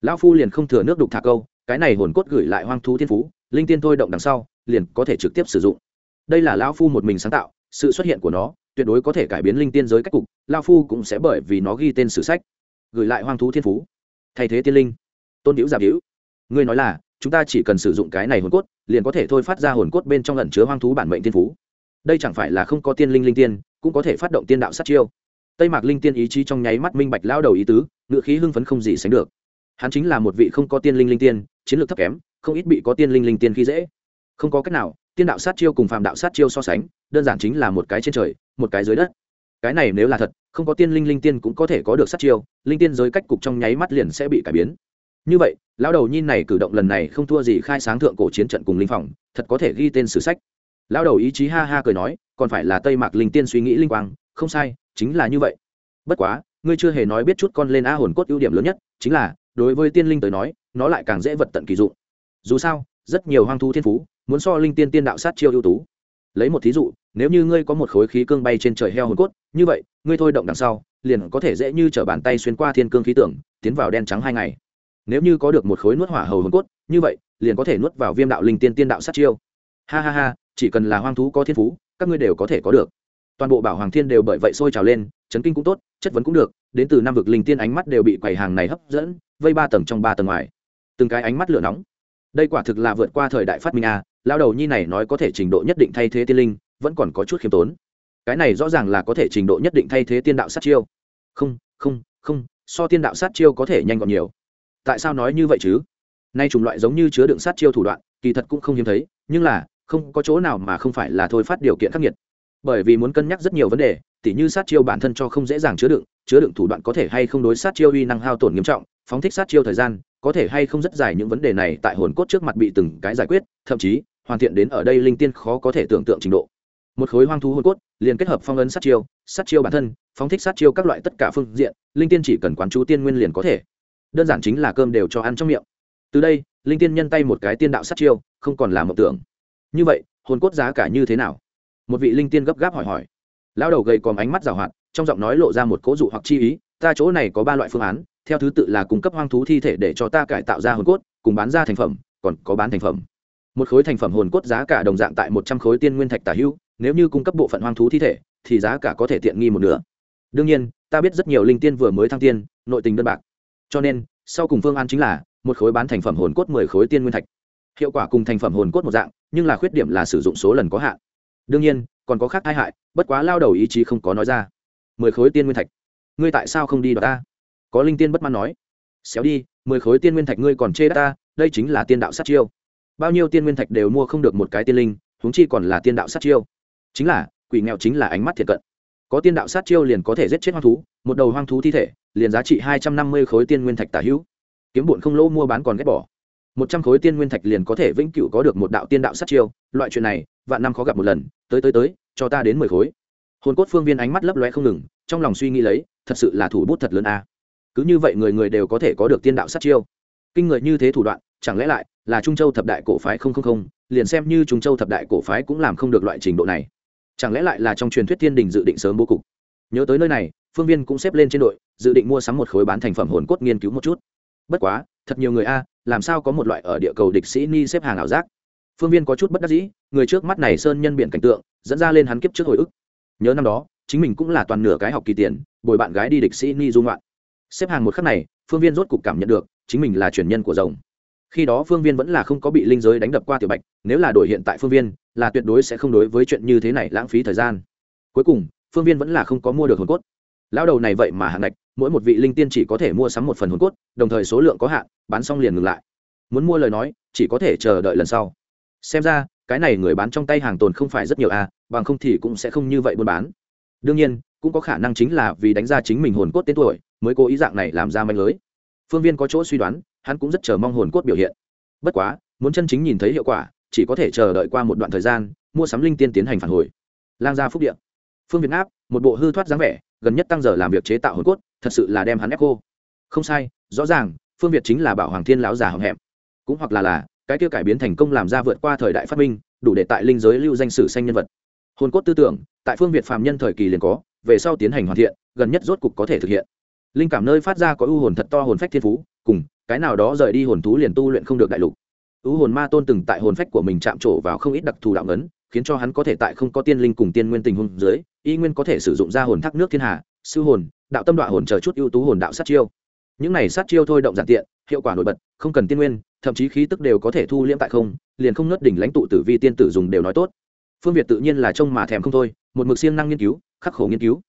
Lao phu liền không thừa nước đục thả câu, cái này hồn cốt gửi lại hoang thú thiên phú, linh tiên thôi động đằng sau, liền có thể trực tiếp sử dụng. Đây là lao phu một mình sáng tạo, sự xuất hiện của nó, tuyệt đối có thể cải biến linh tiên giới cách cục lao phu cũng sẽ bởi vì nó ghi tên sử sách gửi lại hoang thú thiên phú. Thay thế tiên linh. Tôn hữu giả hữu ngươi nói là, chúng ta chỉ cần sử dụng cái này hồn cốt, liền có thể thôi phát ra hồn cốt bên trong lẩn chứa hoang thú bản mệnh thiên phú. Đây chẳng phải là không có tiên linh linh tiên, cũng có thể phát động tiên đạo sát chiêu. Tây mạc linh tiên ý chí trong nháy mắt minh bạch lao đầu ý tứ, ngựa khí hưng phấn không gì sánh được. Hắn chính là một vị không có tiên linh linh tiên, chiến lược thấp kém, không ít bị có tiên linh linh tiên khi dễ. Không có cách nào, tiên đạo sát chiêu cùng phàm đạo sát chiêu so sánh, đơn giản chính là một cái trên trời, một cái dưới đất. Cái này nếu là thật không có tiên linh linh tiên cũng có thể có được sát chiêu, linh tiên giới cách cục trong nháy mắt liền sẽ bị cải biến. Như vậy, lão đầu nhin này cử động lần này không thua gì khai sáng thượng cổ chiến trận cùng linh phòng, thật có thể ghi tên sử sách. Lão đầu ý chí ha ha cười nói, còn phải là tây mạc linh tiên suy nghĩ linh quang, không sai, chính là như vậy. Bất quá, ngươi chưa hề nói biết chút con lên a hồn cốt ưu điểm lớn nhất, chính là, đối với tiên linh tới nói, nó lại càng dễ vật tận kỳ dụng. Dù sao, rất nhiều hoang thú thiên phú, muốn so linh tiên tiên đạo sát chiêu ưu tú lấy một thí dụ, nếu như ngươi có một khối khí cương bay trên trời heo hồn cốt, như vậy, ngươi thôi động đằng sau, liền có thể dễ như t r ở bàn tay xuyên qua thiên cương khí tưởng, tiến vào đen trắng hai ngày. Nếu như có được một khối nuốt hỏa hầu hồn cốt, như vậy, liền có thể nuốt vào viêm đạo linh tiên tiên đạo sát chiêu. Ha ha ha, chỉ cần là hoang thú có thiên phú, các ngươi đều có thể có được. Toàn bộ bảo hoàng thiên đều bởi vậy sôi trào lên, chấn kinh cũng tốt, chất vấn cũng được, đến từ năm vực linh tiên ánh mắt đều bị quầy hàng này hấp dẫn, vây ba tầng trong ba tầng ngoài. Từng cái ánh mắt lửa nóng. Đây quả thực là vượt qua thời đại phát minh a lao đầu nhi này nói có thể trình độ nhất định thay thế tiên linh, vẫn còn có chút khiêm tốn. Cái này rõ ràng là có thể trình độ nhất định thay thế tiên đạo sát chiêu. Không không không, so tiên đạo sát chiêu có thể nhanh gọn nhiều. Tại sao nói như vậy chứ? Nay chủng loại giống như chứa đựng sát chiêu thủ đoạn, kỳ thật cũng không hiếm thấy, nhưng là, không có chỗ nào mà không phải là thôi phát điều kiện khắc nghiệt. Bởi vì muốn cân nhắc rất nhiều vấn đề, tỉ như sát chiêu bản thân cho không dễ dàng chứa đựng chứa đựng thủ đoạn có thể hay không đối sát chiêu uy năng hao tổn nghiêm trọng, phóng thích sát chiêu thời gian, có thể hay không rất dài những vấn đề này tại hồn cốt trước mặt bị từng cái giải quyết, thậm chí hoàn thiện đến ở đây linh tiên khó có thể tưởng tượng trình độ. Một khối hoang thú hồn cốt, liền kết hợp phong ấn sát chiêu sát chiêu bản thân, phóng thích sát chiêu các loại tất cả phương diện, linh tiên chỉ cần quán chú tiên nguyên liền có thể. Đơn giản chính là cơm đều cho ăn trong miệng. Từ đây, linh tiên nhân tay một cái tiên đạo sát chiêu, không còn là mộng tưởng. Như vậy, hồn cốt giá cả như thế nào? Một vị linh tiên gấp gáp hỏi hỏi. Lão đầu gầy còm ánh mắt rào hoạt, trong giọng nói lộ ra một cố dụ hoặc chi ý, ta chỗ này có ba loại phương án, theo thứ tự là cung cấp hoang thú thi thể để cho ta cải tạo ra hồn cốt, cùng bán ra thành phẩm, còn có bán thành phẩm một khối thành phẩm hồn cốt giá cả đồng dạng tại một trăm khối tiên nguyên thạch tả hữu, nếu như cung cấp bộ phận hoang thú thi thể, thì giá cả có thể tiện nghi một nửa. Đương nhiên, ta biết rất nhiều linh tiên vừa mới thăng tiên, nội tình đơn bạc. Cho nên, sau cùng phương án chính là, một khối bán thành phẩm hồn cốt mười khối tiên nguyên thạch. Hiệu quả cùng thành phẩm hồn cốt một dạng, nhưng là khuyết điểm là sử dụng số lần có hạn. Đương nhiên, còn có khác hai hại, bất quá lao đầu ý chí không có nói ra. Mười khối tiên nguyên thạch. Ngươi tại sao không đi đ ta? Có linh tiên bất mãn nói. Xéo đi, mười khối tiên nguyên thạch ngươi còn chê đ ta, đây chính là tiên đạo sát chiêu bao nhiêu tiên nguyên thạch đều mua không được một cái tiên linh, huống chi còn là tiên đạo sát chiêu. Chính là, quỷ nghèo chính là ánh mắt thiệt cận. Có tiên đạo sát chiêu liền có thể giết chết hoang thú, một đầu hoang thú thi thể, liền giá trị hai trăm năm mươi khối tiên nguyên thạch tả hữu. Kiếm bụn không lỗ mua bán còn ghét bỏ. Một trăm khối tiên nguyên thạch liền có thể vĩnh cửu có được một đạo tiên đạo sát chiêu, loại chuyện này, vạn năm khó gặp một lần, tới tới tới, cho ta đến mười khối. Hồn cốt phương viên ánh mắt lấp loe không ngừng, trong lòng suy nghĩ lấy, thật sự là thủ bút thật lớn a. Cứ như vậy người người đều có thể có được tiên đạo sát chiêu. Kinh người như thế thủ đoạn, chẳng lẽ lại là trung châu thập đại cổ phái không không không, liền xem như trung châu thập đại cổ phái cũng làm không được loại trình độ này. Chẳng lẽ lại là trong truyền thuyết thiên đình dự định sớm bố cục? Nhớ tới nơi này, phương viên cũng xếp lên trên đội, dự định mua sắm một khối bán thành phẩm hồn cốt nghiên cứu một chút. Bất quá, thật nhiều người a, làm sao có một loại ở địa cầu địch sĩ ni xếp hàng ảo giác? Phương viên có chút bất đắc dĩ, người trước mắt này sơn nhân biện cảnh tượng, dẫn ra lên hắn kiếp trước hồi ức. Nhớ năm đó, chính mình cũng là toàn nửa cái học kỳ tiền, bồi bạn gái đi địch sĩ ni dung loạn xếp hàng một khắc này, phương viên rốt cục cảm nhận được, chính mình là truyền nhân của rồng khi đó phương viên vẫn là không có bị linh giới đánh đập qua tiểu bạch, nếu là đổi hiện tại phương viên, là tuyệt đối sẽ không đối với chuyện như thế này lãng phí thời gian. Cuối cùng, phương viên vẫn là không có mua được hồn cốt. Lão đầu này vậy mà hạng ngạch, mỗi một vị linh tiên chỉ có thể mua sắm một phần hồn cốt, đồng thời số lượng có hạn, bán xong liền ngừng lại. Muốn mua lời nói, chỉ có thể chờ đợi lần sau. Xem ra, cái này người bán trong tay hàng tồn không phải rất nhiều à bằng không thì cũng sẽ không như vậy buôn bán. Đương nhiên, cũng có khả năng chính là vì đánh ra chính mình hồn cốt tên tuổi, mới cố ý dạng này làm ra manh lưới. Phương viên có chỗ suy đoán hắn cũng rất chờ mong hồn cốt biểu hiện. Bất quá, muốn chân chính nhìn thấy hiệu quả, chỉ có thể chờ đợi qua một đoạn thời gian, mua sắm linh tiên tiến hành phản hồi. Lang gia phúc điện phương việt áp một bộ hư thoát dáng vẻ, gần nhất tăng giờ làm việc chế tạo hồn cốt, thật sự là đem hắn ép cô. Không sai, rõ ràng, phương việt chính là bảo hoàng thiên lão già hậm hẹm. Cũng hoặc là là, cái kia cải biến thành công làm ra vượt qua thời đại phát minh, đủ để tại linh giới lưu danh sử xanh nhân vật. Hồn cốt tư tưởng, tại phương việt phàm nhân thời kỳ liền có, về sau tiến hành hoàn thiện, gần nhất rốt cục có thể thực hiện. Linh cảm nơi phát ra có ưu hồn thật to hồn phách thiên phú, cùng cái nào đó rời đi hồn thú liền tu luyện không được đại lục. Ưu hồn ma tôn từng tại hồn phách của mình chạm trổ vào không ít đặc thù đạo ngấn, khiến cho hắn có thể tại không có tiên linh cùng tiên nguyên tình hôn dưới, y nguyên có thể sử dụng ra hồn thác nước thiên hà, sư hồn, đạo tâm đoạn hồn chờ chút ưu tú hồn đạo sát chiêu. Những này sát chiêu thôi động giản tiện, hiệu quả nổi bật, không cần tiên nguyên, thậm chí khí tức đều có thể thu liễm tại không, liền không nớt đỉnh lãnh tụ tử vi tiên tử dùng đều nói tốt. Phương việt tự nhiên là trông mà thèm không thôi, một mực siêng năng nghiên cứu, khắc khổ nghiên cứu.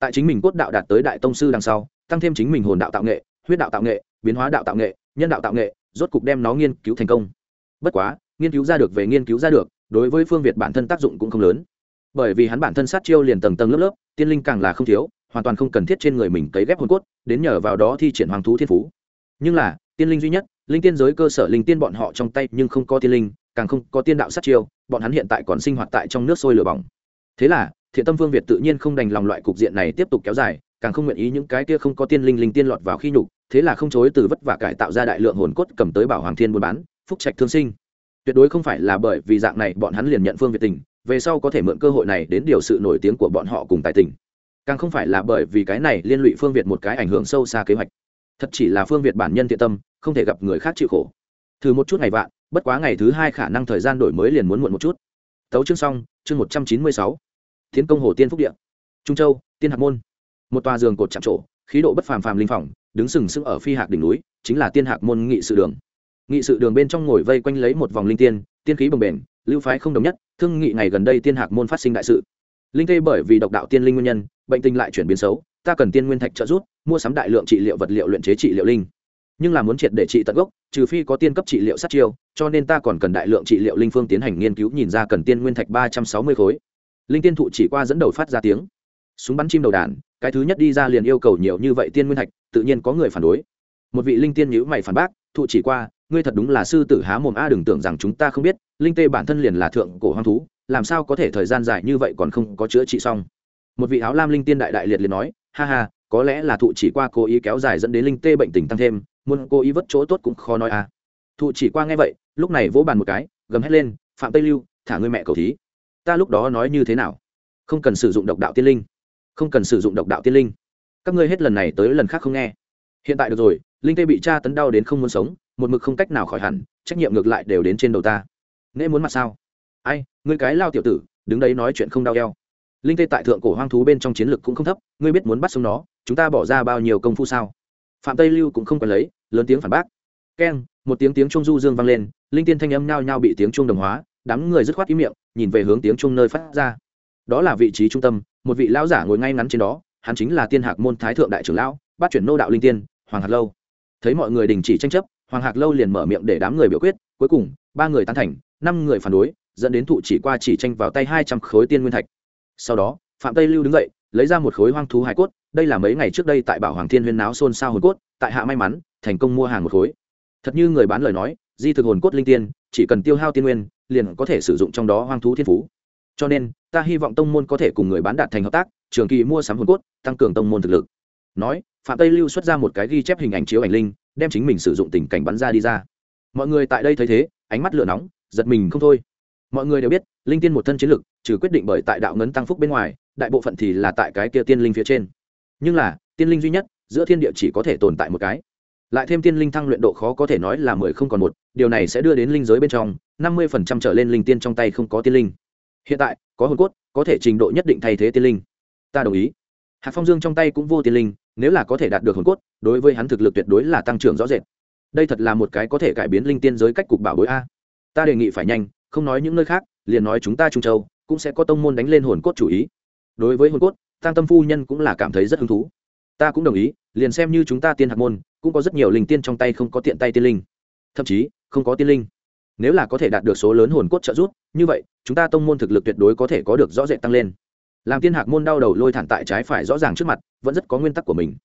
Tại chính mình cốt đạo đạt tới đại tông sư đằng sau, tăng thêm chính mình hồn đạo tạo nghệ, huyết đạo tạo nghệ biến hóa đạo tạo nghệ, nhân đạo tạo nghệ, rốt cục đem nó nghiên cứu thành công. Bất quá, nghiên cứu ra được về nghiên cứu ra được, đối với phương việt bản thân tác dụng cũng không lớn. Bởi vì hắn bản thân sát chiêu liền tầng tầng lớp lớp, tiên linh càng là không thiếu, hoàn toàn không cần thiết trên người mình cấy ghép hồn cốt, đến nhờ vào đó thi triển hoàng thú thiên phú. Nhưng là, tiên linh duy nhất, linh tiên giới cơ sở linh tiên bọn họ trong tay nhưng không có tiên linh, càng không có tiên đạo sát chiêu, bọn hắn hiện tại còn sinh hoạt tại trong nước sôi lửa bỏng. Thế là, thiện tâm phương việt tự nhiên không đành lòng loại cục diện này tiếp tục kéo dài càng không nguyện ý những cái kia không có tiên linh linh tiên lọt vào khi nhục, thế là không chối từ vất vả cải tạo ra đại lượng hồn cốt cầm tới bảo hoàng thiên buôn bán, phúc trạch thương sinh. Tuyệt đối không phải là bởi vì dạng này bọn hắn liền nhận phương việt tình, về sau có thể mượn cơ hội này đến điều sự nổi tiếng của bọn họ cùng tài tình. Càng không phải là bởi vì cái này liên lụy phương việt một cái ảnh hưởng sâu xa kế hoạch. Thật chỉ là phương việt bản nhân thiện tâm, không thể gặp người khác chịu khổ. Thử một chút ngày vạn, bất quá ngày thứ hai khả năng thời gian đổi mới liền muốn muộn một chút. Tấu chương xong, chương một trăm chín mươi sáu. Tiến công hồ tiên phúc điện trung châu, tiên hạc môn một tòa giường cột chạm trổ, khí độ bất phàm phàm linh phòng, đứng sừng sững ở phi hạc đỉnh núi, chính là tiên hạc môn nghị sự đường. Nghị sự đường bên trong ngồi vây quanh lấy một vòng linh tiên tiên khí bồng bềnh, lưu phái không đồng nhất, thương nghị ngày gần đây tiên hạc môn phát sinh đại sự. Linh tê bởi vì độc đạo tiên linh nguyên nhân, bệnh tình lại chuyển biến xấu, ta cần tiên nguyên thạch trợ giúp, mua sắm đại lượng trị liệu vật liệu luyện chế trị liệu linh. Nhưng là muốn triệt để trị tận gốc, trừ phi có tiên cấp trị liệu sát chiêu, cho nên ta còn cần đại lượng trị liệu linh phương tiến hành nghiên cứu nhìn ra cần tiên nguyên thạch ba trăm sáu mươi khối. Linh tiên thụ chỉ qua dẫn đầu phát ra tiếng. Súng bắn chim đầu đàn cái thứ nhất đi ra liền yêu cầu nhiều như vậy tiên nguyên thạch tự nhiên có người phản đối. Một vị linh tiên nhữ mày phản bác, thụ chỉ qua, ngươi thật đúng là sư tử há mồm a, đừng tưởng rằng chúng ta không biết, linh tê bản thân liền là thượng cổ hoang thú, làm sao có thể thời gian dài như vậy còn không có chữa trị xong? Một vị áo lam linh tiên đại đại liệt liền nói, ha ha, có lẽ là thụ chỉ qua cố ý kéo dài dẫn đến linh tê bệnh tình tăng thêm, muốn cố ý vất chỗ tốt cũng khó nói à thụ chỉ qua nghe vậy, lúc này vỗ bàn một cái, gầm hét lên, phạm tây lưu, thả ngươi mẹ cầu thí. Ta lúc đó nói như thế nào? Không cần sử dụng độc đạo tiên linh không cần sử dụng độc đạo tiên linh. Các ngươi hết lần này tới lần khác không nghe. Hiện tại được rồi, linh tê bị tra tấn đau đến không muốn sống, một mực không cách nào khỏi hẳn, trách nhiệm ngược lại đều đến trên đầu ta. Nghe muốn mặt sao? Ai, ngươi cái lao tiểu tử, đứng đấy nói chuyện không đau eo. Linh tê tại thượng cổ hoang thú bên trong chiến lược cũng không thấp, ngươi biết muốn bắt sống nó, chúng ta bỏ ra bao nhiêu công phu sao? Phạm tây lưu cũng không cần lấy, lớn tiếng phản bác. Keng, một tiếng tiếng chuông du dương vang lên, linh tiên thanh âm nhao nhao bị tiếng chuông đồng hóa, đám người dứt khoát ý miệng, nhìn về hướng tiếng chuông nơi phát ra. Đó là vị trí trung tâm một vị lão giả ngồi ngay ngắn trên đó, hắn chính là tiên hạc môn thái thượng đại trưởng lão, bắt chuyển nô đạo linh tiên, hoàng hạc lâu. Thấy mọi người đình chỉ tranh chấp, hoàng hạc lâu liền mở miệng để đám người biểu quyết, cuối cùng, ba người tán thành, năm người phản đối, dẫn đến thụ chỉ qua chỉ tranh vào tay hai trăm khối tiên nguyên thạch. Sau đó, phạm tây lưu đứng dậy, lấy ra một khối hoang thú hải cốt, đây là mấy ngày trước đây tại bảo hoàng thiên huyên náo xôn xao hồn cốt, tại hạ may mắn, thành công mua hàng một khối. Thật như người bán lời nói, di thực hồn cốt linh tiên, chỉ cần tiêu hao tiên nguyên, liền có thể sử dụng trong đó hoang thú thiên phú cho nên, ta hy vọng tông môn có thể cùng người bán đạt thành hợp tác, trường kỳ mua sắm hồn cốt, tăng cường tông môn thực lực. Nói, phạm tây lưu xuất ra một cái ghi chép hình ảnh chiếu ảnh linh, đem chính mình sử dụng tình cảnh bắn ra đi ra. Mọi người tại đây thấy thế, ánh mắt lửa nóng, giật mình không thôi. Mọi người đều biết, linh tiên một thân chiến lực, trừ quyết định bởi tại đạo ngấn tăng phúc bên ngoài, đại bộ phận thì là tại cái kia tiên linh phía trên. Nhưng là, tiên linh duy nhất, giữa thiên địa chỉ có thể tồn tại một cái. Lại thêm tiên linh thăng luyện độ khó có thể nói là mười không còn một, điều này sẽ đưa đến linh giới bên trong, năm mươi phần trăm trở lên linh tiên trong tay không có tiên linh hiện tại, có hồn cốt, có thể trình độ nhất định thay thế tiên linh. Ta đồng ý. Hạt phong dương trong tay cũng vô tiên linh, nếu là có thể đạt được hồn cốt, đối với hắn thực lực tuyệt đối là tăng trưởng rõ rệt. Đây thật là một cái có thể cải biến linh tiên giới cách cục bảo bối a. Ta đề nghị phải nhanh, không nói những nơi khác, liền nói chúng ta trung châu, cũng sẽ có tông môn đánh lên hồn cốt chủ ý. Đối với hồn cốt tăng tâm phu nhân cũng là cảm thấy rất hứng thú. Ta cũng đồng ý, liền xem như chúng ta tiên hạc môn, cũng có rất nhiều linh tiên trong tay không có tiện tay tiên linh. Thậm chí, không có tiên linh nếu là có thể đạt được số lớn hồn cốt trợ giúp, như vậy, chúng ta tông môn thực lực tuyệt đối có thể có được rõ rệt tăng lên. Làm tiên hạc môn đau đầu lôi thẳng tại trái phải rõ ràng trước mặt, vẫn rất có nguyên tắc của mình.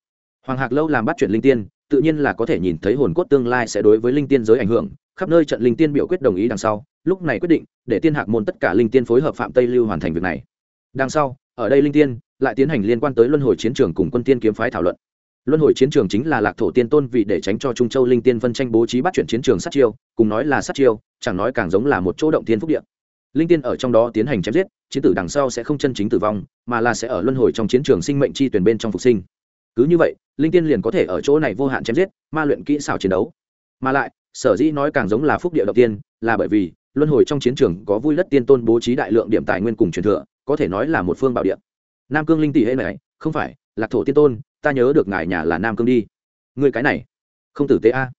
Hoàng hạc lâu làm bắt chuyển linh tiên, tự nhiên là có thể nhìn thấy hồn cốt tương lai sẽ đối với linh tiên giới ảnh hưởng, khắp nơi trận linh tiên biểu quyết đồng ý đằng sau, lúc này quyết định, để tiên hạc môn tất cả linh tiên phối hợp phạm tây lưu hoàn thành việc này. Đằng sau, ở đây linh tiên, lại tiến hành liên quan tới luân hồi chiến trường cùng quân tiên kiếm phái thảo luận luân hồi chiến trường chính là lạc thổ tiên tôn vì để tránh cho trung châu linh tiên phân tranh bố trí bắt chuyển chiến trường sát chiêu, cùng nói là sát chiêu, chẳng nói càng giống là một chỗ động tiên phúc điện linh tiên ở trong đó tiến hành chém giết, chiến tử đằng sau sẽ không chân chính tử vong, mà là sẽ ở luân hồi trong chiến trường sinh mệnh chi tuyển bên trong phục sinh. Cứ như vậy, linh tiên liền có thể ở chỗ này vô hạn chém giết, ma luyện kỹ xảo chiến đấu. Mà lại, sở dĩ nói càng giống là phúc địa đầu tiên là bởi vì luân hồi trong chiến trường có vui đất tiên tôn bố trí đại lượng điểm tài nguyên cùng truyền thừa, có thể nói là một phương bảo địa. Nam cương linh tỷ hệ này, không phải, lạc thổ tiên tôn ta nhớ được ngài nhà là nam cương đi. Người cái này, không tử tế a.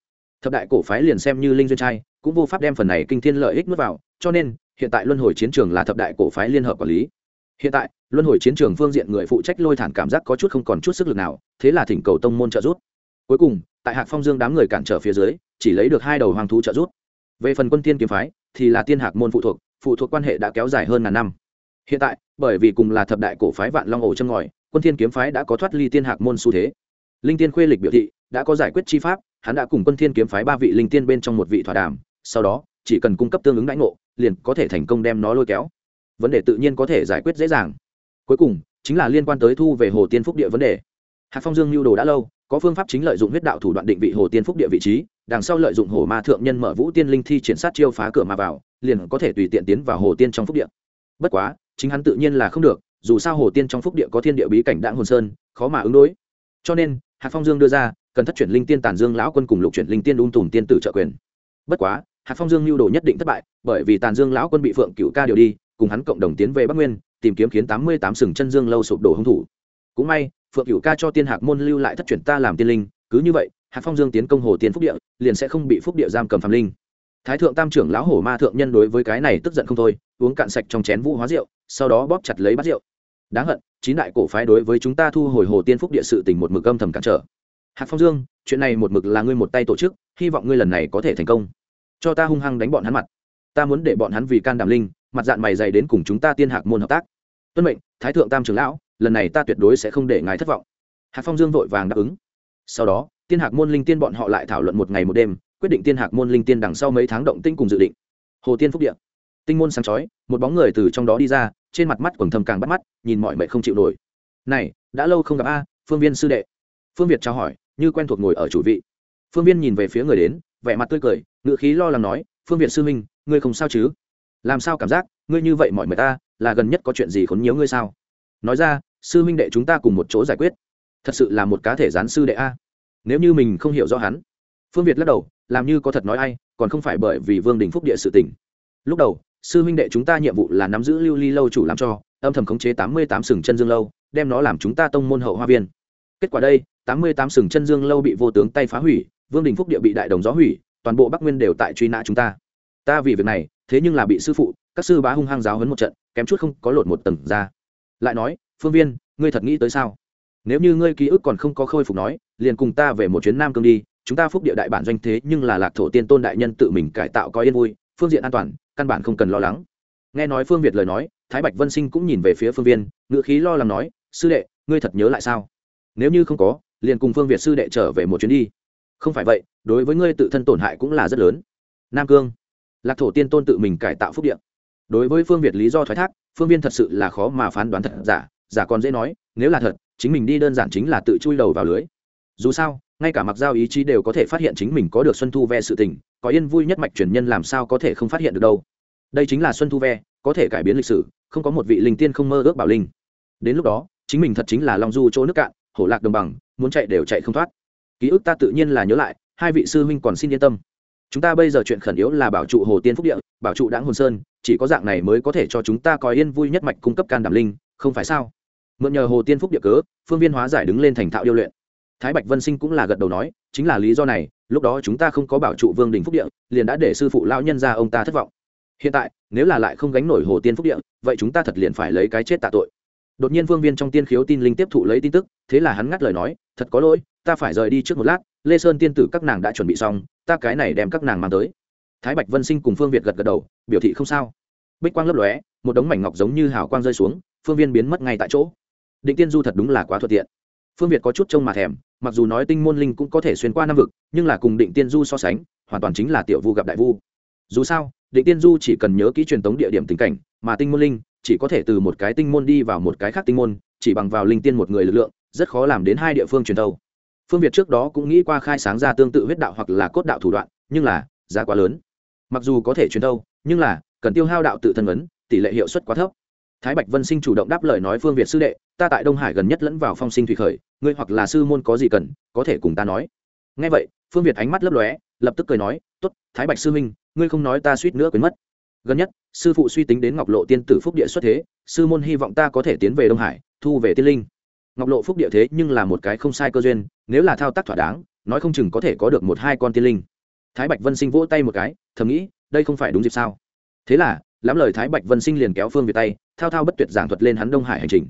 Thập đại cổ phái liền xem như linh duyên trai, cũng vô pháp đem phần này kinh thiên lợi ích nuốt vào, cho nên, hiện tại luân hồi chiến trường là thập đại cổ phái liên hợp quản lý. Hiện tại, luân hồi chiến trường phương diện người phụ trách lôi thản cảm giác có chút không còn chút sức lực nào, thế là thỉnh cầu tông môn trợ giúp. Cuối cùng, tại hạc phong dương đám người cản trở phía dưới, chỉ lấy được hai đầu hoàng thú trợ giúp. Về phần quân tiên kiếm phái, thì là tiên hạc môn phụ thuộc phụ thuộc quan hệ đã kéo dài hơn ngàn năm. Hiện tại, bởi vì cùng là thập đại cổ phái vạn long ổ châm ngòi quân thiên kiếm phái đã có thoát ly tiên hạc môn xu thế. Linh tiên khuê lịch biểu thị, đã có giải quyết chi pháp, hắn đã cùng quân thiên kiếm phái ba vị linh tiên bên trong một vị thỏa đàm, sau đó, chỉ cần cung cấp tương ứng đãi ngộ, liền có thể thành công đem nó lôi kéo. Vấn đề tự nhiên có thể giải quyết dễ dàng. Cuối cùng, chính là liên quan tới thu về hồ tiên phúc địa vấn đề. Hạc phong dương lưu đồ đã lâu, có phương pháp chính lợi dụng huyết đạo thủ đoạn định vị hồ tiên phúc địa vị trí, đằng sau lợi dụng hồ ma thượng nhân mở vũ tiên linh thi triển sát chiêu phá cửa mà vào, liền có thể tùy tiện tiến vào hồ tiên trong phúc địa. Bất quá, chính hắn tự nhiên là không được dù sao hồ tiên trong phúc địa có thiên địa bí cảnh đạn hồn sơn, khó mà ứng đối. Cho nên, hạc phong dương đưa ra, cần thất chuyển linh tiên tàn dương lão quân cùng lục chuyển linh tiên ung tùm tiên tử trợ quyền. Bất quá, hạc phong dương lưu đồ nhất định thất bại, bởi vì tàn dương lão quân bị phượng cựu ca điều đi, cùng hắn cộng đồng tiến về bắc nguyên, tìm kiếm khiến tám mươi tám sừng chân dương lâu sụp đổ hung thủ. Cũng may, phượng cựu ca cho tiên hạc môn lưu lại thất chuyển ta làm tiên linh, cứ như vậy, hạc phong dương tiến công hồ tiên phúc địa, liền sẽ không bị phúc địa giam cầm phạm linh. Thái thượng tam trưởng lão hổ ma thượng nhân đối với cái này tức giận không thôi, uống cạn sạch trong chén vũ hóa rượu, sau đó bóp chặt lấy bát rượu đáng hận, chín đại cổ phái đối với chúng ta thu hồi hồ tiên phúc địa sự tình một mực âm thầm cản trở. Hạc phong dương, chuyện này một mực là ngươi một tay tổ chức, hy vọng ngươi lần này có thể thành công. Cho ta hung hăng đánh bọn hắn mặt. Ta muốn để bọn hắn vì can đảm linh, mặt dạng mày dày đến cùng chúng ta tiên hạc môn hợp tác. Tuân mệnh, thái thượng tam trưởng lão, lần này ta tuyệt đối sẽ không để ngài thất vọng. Hạc phong dương vội vàng đáp ứng. Sau đó, tiên hạc môn linh tiên bọn họ lại thảo luận một ngày một đêm, quyết định tiên hạc môn linh tiên đằng sau mấy tháng động tinh cùng dự định. Hồ tiên phúc địa. Tinh môn sáng chói, một bóng người từ trong đó đi ra trên mặt mắt quầng thầm càng bắt mắt, nhìn mọi mệnh không chịu nổi. Này, đã lâu không gặp a, phương viên sư đệ. Phương việt trao hỏi, như quen thuộc ngồi ở chủ vị. Phương viên nhìn về phía người đến, vẻ mặt tươi cười ngựa khí lo lắng nói, phương việt sư minh ngươi không sao chứ? Làm sao cảm giác, ngươi như vậy mọi người ta, là gần nhất có chuyện gì khốn nhớ ngươi sao? Nói ra, sư minh đệ chúng ta cùng một chỗ giải quyết. Thật sự là một cá thể gián sư đệ a. Nếu như mình không hiểu rõ hắn, phương việt lắc đầu, làm như có thật nói ai, còn không phải bởi vì vương đình phúc địa sự tỉnh lúc đầu sư huynh đệ chúng ta nhiệm vụ là nắm giữ lưu ly lâu chủ làm cho, âm thầm khống chế tám mươi tám sừng chân dương lâu, đem nó làm chúng ta tông môn hậu hoa viên. Kết quả đây, tám mươi tám sừng chân dương lâu bị vô tướng tay phá hủy, vương đình phúc địa bị đại đồng gió hủy, toàn bộ bắc nguyên đều tại truy nã chúng ta. Ta vì việc này, thế nhưng là bị sư phụ, các sư bá hung hăng giáo hấn một trận, kém chút không có lột một tầng ra. Lại nói, phương viên, ngươi thật nghĩ tới sao? Nếu như ngươi ký ức còn không có khôi phục nói, liền cùng ta về một chuyến nam cương đi, chúng ta phúc địa đại bản doanh thế nhưng là lạc thổ tiên tôn đại nhân tự mình cải tạo có yên vui phương diện an toàn, căn bản không cần lo lắng. Nghe nói phương việt lời nói, thái bạch vân sinh cũng nhìn về phía phương viên ngự khí lo lắng nói, sư đệ, ngươi thật nhớ lại sao? Nếu như không có, liền cùng phương việt sư đệ trở về một chuyến đi. Không phải vậy, đối với ngươi tự thân tổn hại cũng là rất lớn. Nam cương. Lạc thổ tiên tôn tự mình cải tạo phúc điện đối với phương việt lý do thoái thác, phương viên thật sự là khó mà phán đoán thật giả giả còn dễ nói, nếu là thật, chính mình đi đơn giản chính là tự chui đầu vào lưới. Dù sao, ngay cả mặc giao ý chí đều có thể phát hiện chính mình có được xuân thu ve sự tình có yên vui nhất mạch truyền nhân làm sao có thể không phát hiện được đâu. Đây chính là xuân thu ve, có thể cải biến lịch sử, không có một vị linh tiên không mơ ước bảo linh. Đến lúc đó, chính mình thật chính là long du chỗ nước cạn, hổ lạc đồng bằng, muốn chạy đều chạy không thoát. Ký ức ta tự nhiên là nhớ lại, hai vị sư huynh còn xin yên tâm. Chúng ta bây giờ chuyện khẩn yếu là bảo trụ hồ tiên phúc địa, bảo trụ đáng hồn sơn, chỉ có dạng này mới có thể cho chúng ta có yên vui nhất mạch cung cấp can đảm linh, không phải sao? Mượn nhờ hồ tiên phúc địa cớ, phương viên hóa giải đứng lên thành thạo điêu luyện thái bạch vân sinh cũng là gật đầu nói, chính là lý do này, lúc đó chúng ta không có bảo trụ vương đình phúc địa, liền đã để sư phụ lão nhân ra ông ta thất vọng. Hiện tại, nếu là lại không gánh nổi hồ tiên phúc địa, vậy chúng ta thật liền phải lấy cái chết tạ tội. Đột nhiên vương viên trong tiên khiếu tin linh tiếp thụ lấy tin tức, thế là hắn ngắt lời nói, thật có lỗi, ta phải rời đi trước một lát, lê sơn tiên tử các nàng đã chuẩn bị xong, ta cái này đem các nàng mang tới. Thái bạch vân sinh cùng phương việt gật gật đầu, biểu thị không sao. Bích quang lấp lóe, một đống mảnh ngọc giống như hào quang rơi xuống, phương viên biến mất ngay tại chỗ. Định tiên du thật đúng là quá thuận tiện phương việt có chút trông mà thèm, mặc dù nói tinh môn linh cũng có thể xuyên qua năm vực, nhưng là cùng định tiên du so sánh, hoàn toàn chính là tiểu vu gặp đại vu. Dù sao, định tiên du chỉ cần nhớ kỹ truyền tống địa điểm tình cảnh, mà tinh môn linh chỉ có thể từ một cái tinh môn đi vào một cái khác tinh môn, chỉ bằng vào linh tiên một người lực lượng, rất khó làm đến hai địa phương truyền thâu phương việt trước đó cũng nghĩ qua khai sáng ra tương tự huyết đạo hoặc là cốt đạo thủ đoạn, nhưng là, giá quá lớn. Mặc dù có thể truyền thâu nhưng là, cần tiêu hao đạo tự thân vấn tỷ lệ hiệu suất quá thấp thái bạch vân sinh chủ động đáp lời nói phương việt sư đệ, ta tại đông hải gần nhất lẫn vào phong sinh thủy khởi, ngươi hoặc là sư môn có gì cần, có thể cùng ta nói. Ngay vậy, phương việt ánh mắt lấp lóe, lập tức cười nói t ố t thái bạch sư minh ngươi không nói ta suýt nữa quên mất. Gần nhất, sư phụ suy tính đến ngọc lộ tiên tử phúc địa xuất thế, sư môn hy vọng ta có thể tiến về đông hải, thu về tiên linh. Ngọc lộ phúc địa thế nhưng là một cái không sai cơ duyên, nếu là thao tác thỏa đáng, nói không chừng có thể có được một hai con tiên linh. Thái bạch vân sinh vỗ tay một cái, thầm nghĩ, đây không phải đúng dịp sao? Thế là lắm lời thái bạch vân sinh liền kéo phương việt tay, thao thao bất tuyệt giảng thuật lên hắn đông hải hành trình.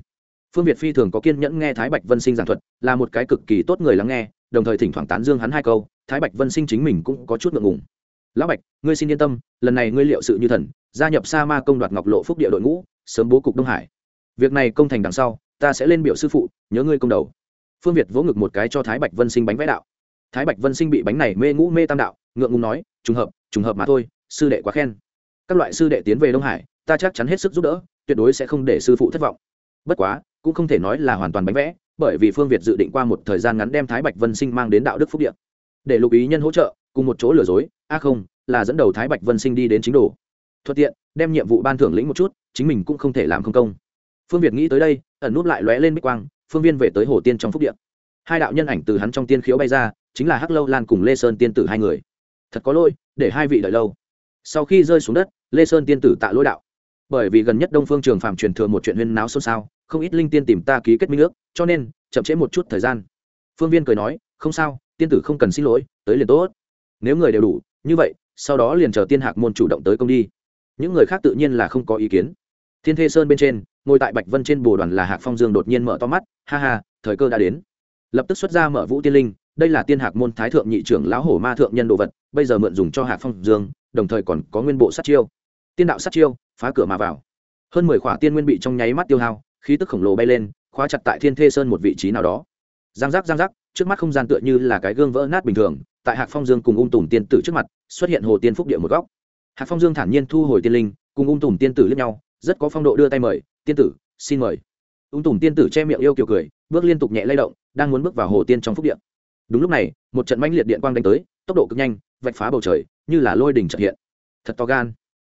Phương việt phi thường có kiên nhẫn nghe thái bạch vân sinh giảng thuật, là một cái cực kỳ tốt người lắng nghe, đồng thời thỉnh thoảng tán dương hắn hai câu, thái bạch vân sinh chính mình cũng có chút ngượng ngùng. Lão bạch, ngươi xin yên tâm, lần này ngươi liệu sự như thần, gia nhập sa ma công đoạt ngọc lộ phúc địa đội ngũ, sớm bố cục đông hải. Việc này công thành đằng sau, ta sẽ lên biểu sư phụ, nhớ ngươi công đầu. Phương việt vỗ ngực một cái cho thái bạch vân sinh bánh vẽ đạo. Thái bạch vân sinh bị bánh này mê ngũ mê tam đạo, ngượng ngùng nói, trùng hợp trùng hợp mà thôi, sư đệ quá khen các loại sư đệ tiến về đông hải, ta chắc chắn hết sức giúp đỡ, tuyệt đối sẽ không để sư phụ thất vọng. Bất quá, cũng không thể nói là hoàn toàn bánh vẽ, bởi vì phương việt dự định qua một thời gian ngắn đem thái bạch vân sinh mang đến đạo đức phúc điện để lục ý nhân hỗ trợ, cùng một chỗ lừa dối, a không, là dẫn đầu thái bạch vân sinh đi đến chính đồ. Thuận tiện, đem nhiệm vụ ban thưởng lĩnh một chút, chính mình cũng không thể làm không công. Phương việt nghĩ tới đây, ẩn núp lại lóe lên bích quang, phương viên về tới hồ tiên trong phúc điện hai đạo nhân ảnh từ hắn trong tiên khiếu bay ra, chính là hắc lâu lan cùng lê sơn tiên tử hai người. Thật có lỗi, để hai vị đợi lâu. Sau khi rơi xuống đất lê sơn tiên tử tạ lỗi đạo. Bởi vì gần nhất đông phương trường phạm truyền thừa một chuyện huyên náo xôn xao, không ít linh tiên tìm ta ký kết minh ước, cho nên, chậm trễ một chút thời gian. Phương viên cười nói, không sao, tiên tử không cần xin lỗi, tới liền tốt. Nếu người đều đủ, như vậy, sau đó liền chờ tiên hạc môn chủ động tới công đi. Những người khác tự nhiên là không có ý kiến. Thiên thê sơn bên trên, ngồi tại bạch vân trên bồ đoàn là hạc phong dương đột nhiên mở to mắt, ha ha, thời cơ đã đến. Lập tức xuất ra mở vũ tiên linh, đây là tiên hạc môn thái thượng nhị trưởng lão hổ ma thượng nhân đồ vật, bây giờ mượn dùng cho hạc phong dương, đồng thời còn có nguyên bộ sát chiêu tiên đạo sát chiêu, phá cửa mà vào. Hơn mười khỏa tiên nguyên bị trong nháy mắt tiêu hao, khí tức khổng lồ bay lên, khóa chặt tại thiên thê sơn một vị trí nào đó. Giang giác giang giác, trước mắt không gian tựa như là cái gương vỡ nát bình thường, tại hạc phong dương cùng ung tùm tiên tử trước mặt, xuất hiện hồ tiên phúc địa một góc. Hạc phong dương thản nhiên thu hồi tiên linh, cùng ung tùm tiên tử lướt nhau, rất có phong độ đưa tay mời, tiên tử, xin mời. Ung tùm tiên tử che miệng yêu kiều cười, bước liên tục nhẹ lay động, đang muốn bước vào hồ tiên trong phúc điện đúng lúc này, một trận manh liệt điện quang đánh tới, tốc độ cực nhanh, vạch phá bầu trời, như là lôi đình trợ hiện. Thật to gan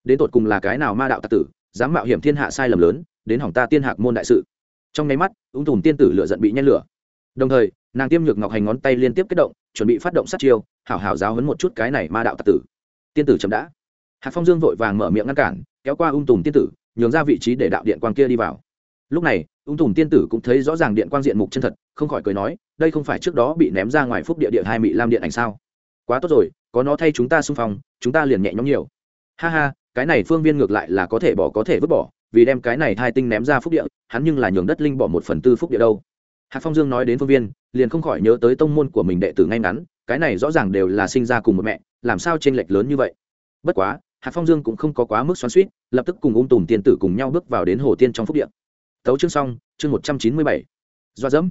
đến tột cùng là cái nào ma đạo tạc tử, dám mạo hiểm thiên hạ sai lầm lớn, đến hỏng ta tiên hạc môn đại sự. Trong nháy mắt, ung tùm tiên tử lựa giận bị nhen lửa. Đồng thời, nàng tiêm nhược ngọc hành ngón tay liên tiếp kích động, chuẩn bị phát động sát chiêu, hảo hảo giáo hấn một chút cái này ma đạo tạc tử. Tiên tử chậm đã. Hạc phong dương vội vàng mở miệng ngăn cản, kéo qua ung tùm tiên tử, nhường ra vị trí để đạo điện quang kia đi vào. Lúc này, ung tùm tiên tử cũng thấy rõ ràng điện quang diện mục chân thật, không khỏi cười nói, đây không phải trước đó bị ném ra ngoài phúc địa điện hai mị lam điện ảnh sao? Quá tốt rồi, có nó thay chúng ta xung phong, chúng ta liền nhẹ nhõm nhiều. Ha ha cái này phương viên ngược lại là có thể bỏ có thể vứt bỏ, vì đem cái này thai tinh ném ra phúc địa, hắn nhưng là nhường đất linh bỏ một phần tư phúc địa đâu. Hạc phong dương nói đến phương viên, liền không khỏi nhớ tới tông môn của mình đệ tử ngay ngắn, cái này rõ ràng đều là sinh ra cùng một mẹ, làm sao t r ê n lệch lớn như vậy? Bất quá, hạc phong dương cũng không có quá mức xoắn suýt lập tức cùng ung tùm tiên tử cùng nhau bước vào đến hồ tiên trong phúc địa. Tấu chương xong, chương một trăm chín mươi bảy. Doa dẫm.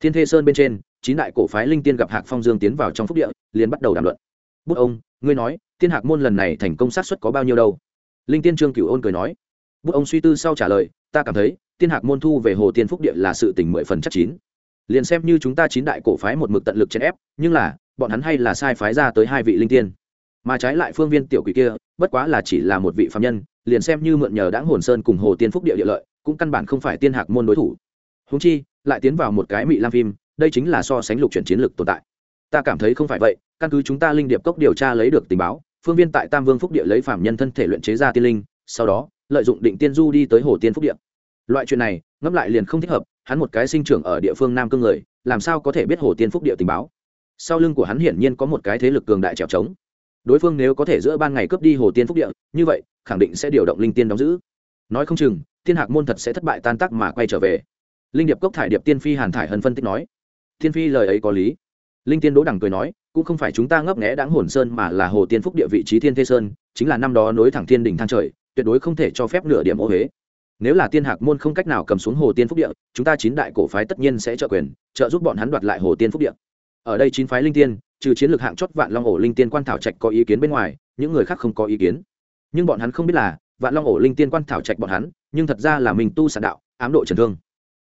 Thiên thê sơn bên trên, chín đại cổ phái linh tiên gặp hạc phong dương tiến vào trong phúc địa, liền bắt đầu đàm luận. Bút ông, ngươi nói tiên hạc môn lần này thành công sát xuất có bao nhiêu đâu? Linh tiên trương cửu ôn cười nói. Bút ông suy tư sau trả lời, ta cảm thấy, tiên hạc môn thu về hồ tiên phúc địa là sự tình mười phần chắc chín. Liền xem như chúng ta chín đại cổ phái một mực tận lực chèn ép, nhưng là, bọn hắn hay là sai phái ra tới hai vị linh tiên. Mà trái lại phương viên tiểu quỷ kia, bất quá là chỉ là một vị phạm nhân, liền xem như mượn nhờ đáng hồn sơn cùng hồ tiên phúc địa địa lợi, cũng căn bản không phải tiên hạc môn đối thủ. Húng chi, lại tiến vào một cái mị lam phim, đây chính là so sánh lục chuyển chiến lược tồn tại. Ta cảm thấy không phải vậy, căn cứ chúng ta linh điệp cốc điều tra lấy được tình báo phương viên tại tam vương phúc địa lấy phạm nhân thân thể luyện chế ra tiên linh, sau đó, lợi dụng định tiên du đi tới hồ tiên phúc địa. Loại chuyện này, ngẫm lại liền không thích hợp, hắn một cái sinh trưởng ở địa phương nam cương người, làm sao có thể biết hồ tiên phúc địa tình báo? Sau lưng của hắn hiển nhiên có một cái thế lực cường đại trèo trống. Đối phương nếu có thể giữa ban ngày cướp đi hồ tiên phúc địa, như vậy, khẳng định sẽ điều động linh tiên đóng giữ. Nói không chừng, thiên hạc môn thật sẽ thất bại tan tác mà quay trở về. Linh điệp cốc thải điệp tiên phi hàn thải hân phân tích nói. Thiên phi lời ấy có lý. Linh tiên đỗ đẳng cười nói cũng không phải chúng ta ngấp nghẽ đáng hồn sơn mà là hồ tiên phúc địa vị trí thiên thế sơn, chính là năm đó nối thẳng thiên đình thang trời, tuyệt đối không thể cho phép nửa điểm ô huế nếu là tiên hạc môn không cách nào cầm xuống hồ tiên phúc địa, chúng ta chín đại cổ phái tất nhiên sẽ trợ quyền, trợ giúp bọn hắn đoạt lại hồ tiên phúc địa. Ở đây chín phái linh tiên, trừ chiến lược hạng chót vạn long ổ linh tiên quan thảo trạch có ý kiến bên ngoài, những người khác không có ý kiến. Nhưng bọn hắn không biết là, vạn long ổ linh tiên quan thảo trạch bọn hắn, nhưng thật ra là mình tu sản đạo, ám độ trần thương.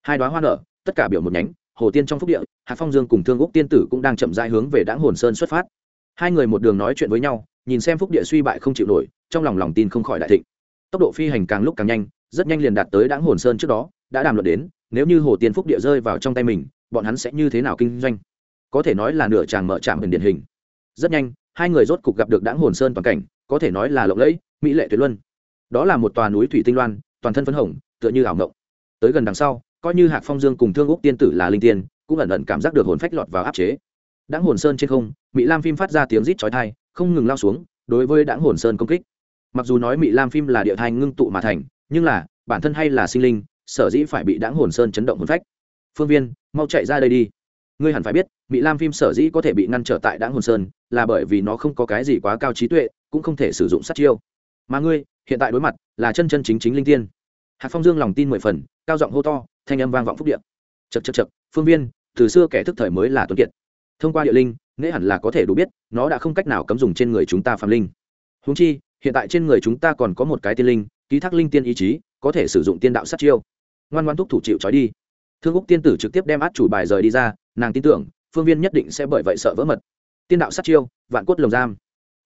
Hai đoá hoa nở, tất cả biểu một nhánh hồ tiên trong phúc địa, hạc phong dương cùng thương úc tiên tử cũng đang chậm rãi hướng về đáng hồn sơn xuất phát. Hai người một đường nói chuyện với nhau, nhìn xem phúc địa suy bại không chịu nổi, trong lòng lòng tin không khỏi đại thịnh. Tốc độ phi hành càng lúc càng nhanh, rất nhanh liền đạt tới đáng hồn sơn trước đó, đã đàm luận đến, nếu như hồ tiên phúc địa rơi vào trong tay mình, bọn hắn sẽ như thế nào kinh doanh? Có thể nói là nửa chàng mở trạm hình điển hình. Rất nhanh, hai người rốt cục gặp được đáng hồn sơn toàn cảnh, có thể nói là lộng lẫy, mỹ lệ tuyệt luân. Đó là một tòa núi thủy tinh loan, toàn thân phấn hồng, tựa như ảo ngộng tới gần đằng sau coi như hạc phong dương cùng thương úc tiên tử là linh tiên, cũng ẩn ẩn cảm giác được hồn phách lọt vào áp chế. Đáng hồn sơn trên không mỹ lam phim phát ra tiếng rít chói thai không ngừng lao xuống, đối với đáng hồn sơn công kích. Mặc dù nói mỹ lam phim là địa thai ngưng tụ mà thành, nhưng là, bản thân hay là sinh linh, sở dĩ phải bị đáng hồn sơn chấn động hồn phách. Phương viên, mau chạy ra đây đi. Ngươi hẳn phải biết mỹ lam phim sở dĩ có thể bị ngăn trở tại đáng hồn sơn, là bởi vì nó không có cái gì quá cao trí tuệ, cũng không thể sử dụng sát chiêu. Mà ngươi, hiện tại đối mặt, là chân chân chính chính linh tiên. Hạc phong dương lòng tin mười phần, cao giọng hô to thanh âm vang vọng phúc điện chật chật chật phương viên, từ xưa kẻ thức thời mới là tuấn kiệt. Thông qua địa linh nghĩa hẳn là có thể đủ biết, nó đã không cách nào cấm dùng trên người chúng ta phạm linh. Húng chi, hiện tại trên người chúng ta còn có một cái tiên linh, ký thác linh tiên ý chí, có thể sử dụng tiên đạo sát chiêu. Ngoan ngoan thúc thủ chịu trói đi. Thương úc tiên tử trực tiếp đem át chủ bài rời đi ra, nàng tin tưởng, phương viên nhất định sẽ bởi vậy sợ vỡ mật. Tiên đạo sát chiêu, vạn cốt lồng giam.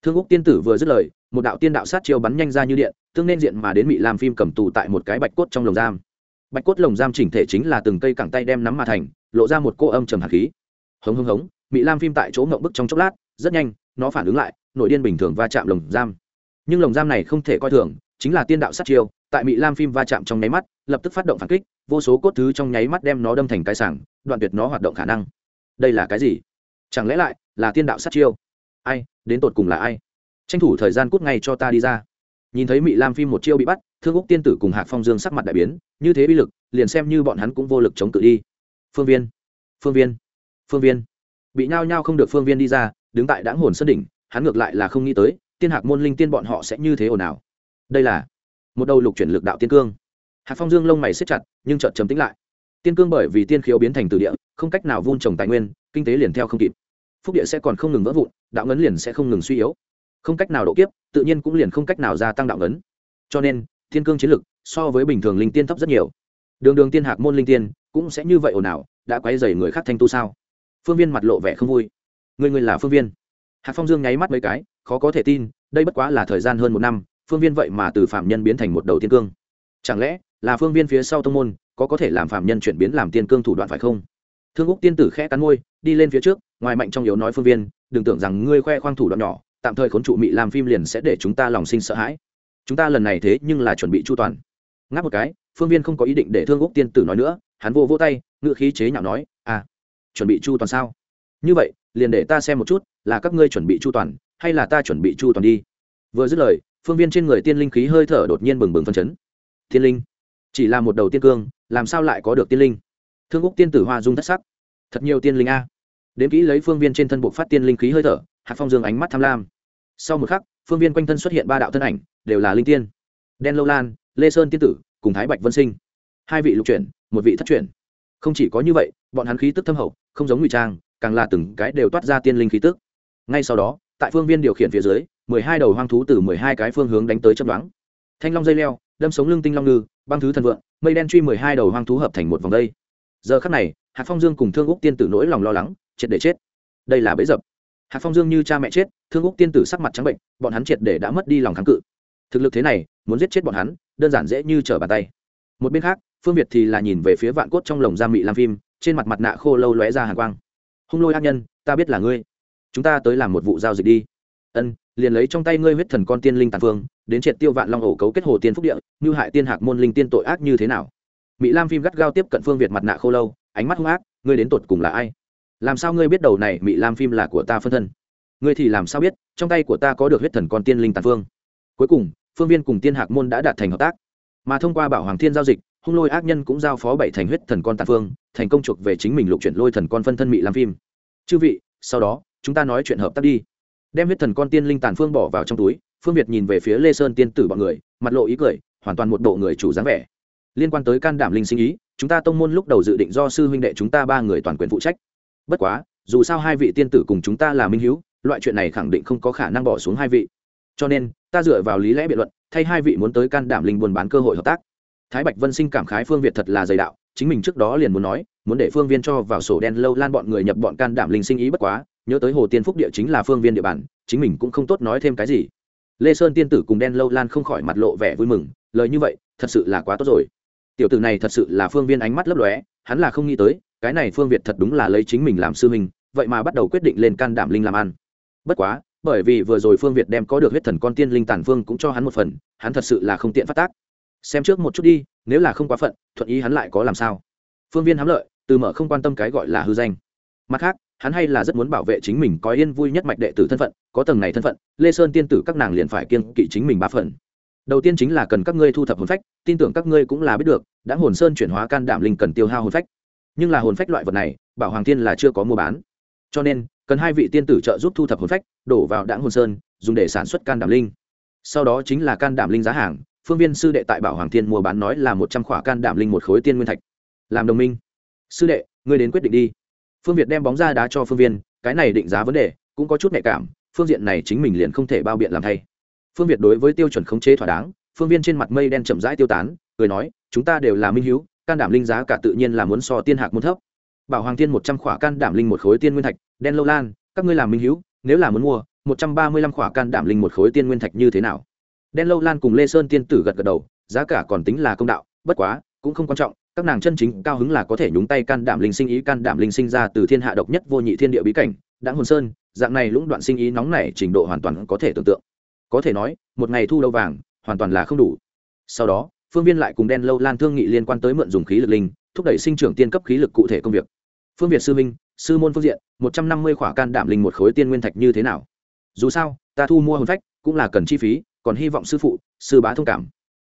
Thương úc tiên tử vừa dứt lời, một đạo tiên đạo sát chiêu bắn nhanh ra như điện, tương nên diện mà đến bị làm phim cầm tù tại một cái bạch cốt trong lồng giam bạch cốt lồng giam chỉnh thể chính là từng cây cẳng tay đem nắm mà thành, lộ ra một cô âm trầm hạt khí. Hống hống hống mỹ lam phim tại chỗ ngậm bức trong chốc lát, rất nhanh, nó phản ứng lại, nội điên bình thường va chạm lồng giam. Nhưng lồng giam này không thể coi thường, chính là tiên đạo sát chiêu, tại mỹ lam phim va chạm trong nháy mắt, lập tức phát động phản kích, vô số cốt thứ trong nháy mắt đem nó đâm thành cái sảng, đoạn tuyệt nó hoạt động khả năng. Đây là cái gì? Chẳng lẽ lại là tiên đạo sát chiêu? Ai, đến tột cùng là ai? Tranh thủ thời gian cút ngay cho ta đi ra. Nhìn thấy mỹ lam phim một chiêu bị bắt thương úc tiên tử cùng hạc phong dương sắc mặt đại biến, như thế bi lực, liền xem như bọn hắn cũng vô lực chống cự đi. Phương viên phương viên phương viên. Bị nhao nhao không được phương viên đi ra, đứng tại đáng hồn sân đỉnh, hắn ngược lại là không nghĩ tới, tiên hạc môn linh tiên bọn họ sẽ như thế ồn ào. Đây là một đầu lục chuyển lực đạo tiên cương. Hạc phong dương lông mày xếp chặt, nhưng chợt chấm tính lại. Tiên cương bởi vì tiên khiếu biến thành từ địa, không cách nào vun trồng tài nguyên, kinh tế liền theo không kịp. Phúc địa sẽ còn không ngừng vỡ vụn, đạo ngấn liền sẽ không ngừng suy yếu. Không cách nào độ kiếp, tự nhiên cũng liền không cách nào gia tăng đạo ngấn. Cho nên thiên cương chiến lực, so với bình thường linh tiên thấp rất nhiều. Đường đường tiên hạc môn linh tiên, cũng sẽ như vậy ồn ào, đã quay dày người khác thanh tu sao? Phương viên mặt lộ vẻ không vui. Người người là phương viên. Hạc phong dương nháy mắt mấy cái, khó có thể tin, đây bất quá là thời gian hơn một năm, phương viên vậy mà từ phạm nhân biến thành một đầu tiên cương. Chẳng lẽ là phương viên phía sau tông môn, có có thể làm phạm nhân chuyển biến làm tiên cương thủ đoạn phải không? Thương úc tiên tử khẽ cắn môi, đi lên phía trước, ngoài mạnh trong yếu nói phương viên, đừng tưởng rằng ngươi khoe khoang thủ đoạn nhỏ, tạm thời khốn trụ mị làm phim liền sẽ để chúng ta lòng sinh sợ hãi chúng ta lần này thế nhưng là chuẩn bị chu toàn. Ngáp một cái, phương viên không có ý định để thương úc tiên tử nói nữa, hắn vô vô tay, ngựa khí chế nhạo nói à chuẩn bị chu toàn sao? Như vậy, liền để ta xem một chút, là các ngươi chuẩn bị chu toàn, hay là ta chuẩn bị chu toàn đi? Vừa dứt lời, phương viên trên người tiên linh khí hơi thở đột nhiên bừng bừng phân chấn. Tiên linh, chỉ là một đầu tiên cương, làm sao lại có được tiên linh? Thương úc tiên tử hoa dung thất sắc. Thật nhiều tiên linh a. Đến kỹ lấy phương viên trên thân buộc phát tiên linh khí hơi thở hạt phong dương ánh mắt tham lam. Sau một khắc phương viên quanh thân xuất hiện ba đạo thân ảnh, đều là linh tiên. Đen lâu lan, lê sơn tiên tử, cùng thái bạch vân sinh. Hai vị lục chuyển, một vị thất chuyển. Không chỉ có như vậy, bọn hắn khí tức thâm hậu, không giống ngụy trang, càng là từng cái đều toát ra tiên linh khí tức. Ngay sau đó, tại phương viên điều khiển phía dưới, mười hai đầu hoang thú từ mười hai cái phương hướng đánh tới chấm đoán thanh long dây leo, đâm sống lưng tinh long ngư, băng thứ thần vượng, mây đen truy mười hai đầu hoang thú hợp thành một vòng đây. Giờ khắc này hạt phong dương cùng thương úc tiên tử nỗi lòng lo lắng, triệt để chết. Đây là bẫy dập. Hạc phong dương như cha mẹ chết, thương úc tiên tử sắc mặt trắng bệnh, bọn hắn triệt để đã mất đi lòng kháng cự. Thực lực thế này, muốn giết chết bọn hắn, đơn giản dễ như trở bàn tay. Một bên khác, phương việt thì là nhìn về phía vạn cốt trong lồng giam mị lam phim, trên mặt mặt nạ khô lâu lóe ra hàng quang. Hung lôi ác nhân, ta biết là ngươi. Chúng ta tới làm một vụ giao dịch đi. Ân, liền lấy trong tay ngươi huyết thần con tiên linh tàn phương, đến triệt tiêu vạn long ổ cấu kết hồ tiên phúc địa, như hại tiên hạc môn linh tiên tội ác như thế nào? Mỹ lam phim gắt gao tiếp cận phương việt mặt nạ khô lâu, ánh mắt hung ác, ngươi đến tột cùng là ai? Làm sao ngươi biết đầu này mỹ lam phim là của ta phân thân? Ngươi thì làm sao biết, trong tay của ta có được huyết thần con tiên linh tàn phương? Cuối cùng, phương viên cùng tiên hạc môn đã đạt thành hợp tác. Mà thông qua bảo hoàng thiên giao dịch, hung lôi ác nhân cũng giao phó bảy thành huyết thần con tàn phương, thành công chuộc về chính mình lục chuyển lôi thần con phân thân mỹ lam phim. Chư vị, sau đó, chúng ta nói chuyện hợp tác đi. Đem huyết thần con tiên linh tàn phương bỏ vào trong túi, phương việt nhìn về phía lê sơn tiên tử bọn người, mặt lộ ý cười, hoàn toàn một bộ người chủ dáng vẻ. Liên quan tới can đảm linh sinh ý, chúng ta tông môn lúc đầu dự định do sư huynh đệ chúng ta ba người toàn quyền phụ trách bất quá, dù sao hai vị tiên tử cùng chúng ta là minh hữu loại chuyện này khẳng định không có khả năng bỏ xuống hai vị. Cho nên, ta dựa vào lý lẽ biện luận, thay hai vị muốn tới can đảm linh buôn bán cơ hội hợp tác. Thái bạch vân sinh cảm khái phương việt thật là dày đạo, chính mình trước đó liền muốn nói, muốn để phương viên cho vào sổ đen lâu lan bọn người nhập bọn can đảm linh sinh ý bất quá, nhớ tới hồ tiên phúc địa chính là phương viên địa bàn, chính mình cũng không tốt nói thêm cái gì. Lê sơn tiên tử cùng đen lâu lan không khỏi mặt lộ vẻ vui mừng, lời như vậy, thật sự là quá tốt rồi. Tiểu tử này thật sự là phương viên ánh mắt lấp lóe, hắn là không nghĩ tới cái này phương việt thật đúng là lấy chính mình làm sư mình vậy mà bắt đầu quyết định lên can đảm linh làm ăn. Bất quá, bởi vì vừa rồi phương việt đem có được huyết thần con tiên linh Tản phương cũng cho hắn một phần, hắn thật sự là không tiện phát tác. Xem trước một chút đi, nếu là không quá phận, thuận ý hắn lại có làm sao? Phương viên hám lợi, từ mở không quan tâm cái gọi là hư danh. Mặt khác, hắn hay là rất muốn bảo vệ chính mình có yên vui nhất mạch đệ tử thân phận, có tầng này thân phận, lê sơn tiên tử các nàng liền phải kiên kỵ chính mình ba phần. Đầu tiên chính là cần các ngươi thu thập hồn phách, tin tưởng các ngươi cũng là biết được, đã hồn sơn chuyển hóa can đảm linh cần tiêu hao hồn phách nhưng là hồn phách loại vật này, bảo hoàng tiên là chưa có mua bán. Cho nên, cần hai vị tiên tử trợ giúp thu thập hồn phách, đổ vào đảng hồn sơn, dùng để sản xuất can đảm linh. Sau đó chính là can đảm linh giá hàng, phương viên sư đệ tại bảo hoàng thiên mua bán nói là một trăm khỏa can đảm linh một khối tiên nguyên thạch. Làm đồng minh. Sư đệ, ngươi đến quyết định đi. Phương việt đem bóng ra đá cho phương viên, cái này định giá vấn đề, cũng có chút nhạy cảm, phương diện này chính mình liền không thể bao biện làm thay. Phương việt đối với tiêu chuẩn khống chế thỏa đáng, phương viên trên mặt mây đen chậm rãi tiêu tán, cười nói, chúng ta đều là minh h can đảm linh giá cả tự nhiên là muốn so tiên hạc muốn thấp. Bảo hoàng tiên một trăm khỏa can đảm linh một khối tiên nguyên thạch, đen lâu lan, các ngươi làm minh hữu. nếu là muốn mua, một trăm ba mươi lăm khỏa can đảm linh một khối tiên nguyên thạch như thế nào? Đen lâu lan cùng lê sơn tiên tử gật gật đầu, giá cả còn tính là công đạo, bất quá, cũng không quan trọng, các nàng chân chính cao hứng là có thể nhúng tay can đảm linh sinh ý, can đảm linh sinh ra từ thiên hạ độc nhất vô nhị thiên địa bí cảnh đã hồn sơn, dạng này lũng đoạn sinh ý nóng này trình độ hoàn toàn có thể tưởng tượng. Có thể nói, một ngày thu đâu vàng, hoàn toàn là không đủ. Sau đó phương viên lại cùng đen lâu lan thương nghị liên quan tới mượn dùng khí lực linh, thúc đẩy sinh trưởng tiên cấp khí lực cụ thể công việc. Phương việt sư minh sư môn phương diện, một trăm năm mươi khỏa can đảm linh một khối tiên nguyên thạch như thế nào? Dù sao, ta thu mua hồn phách, cũng là cần chi phí, còn hy vọng sư phụ, sư bá thông cảm.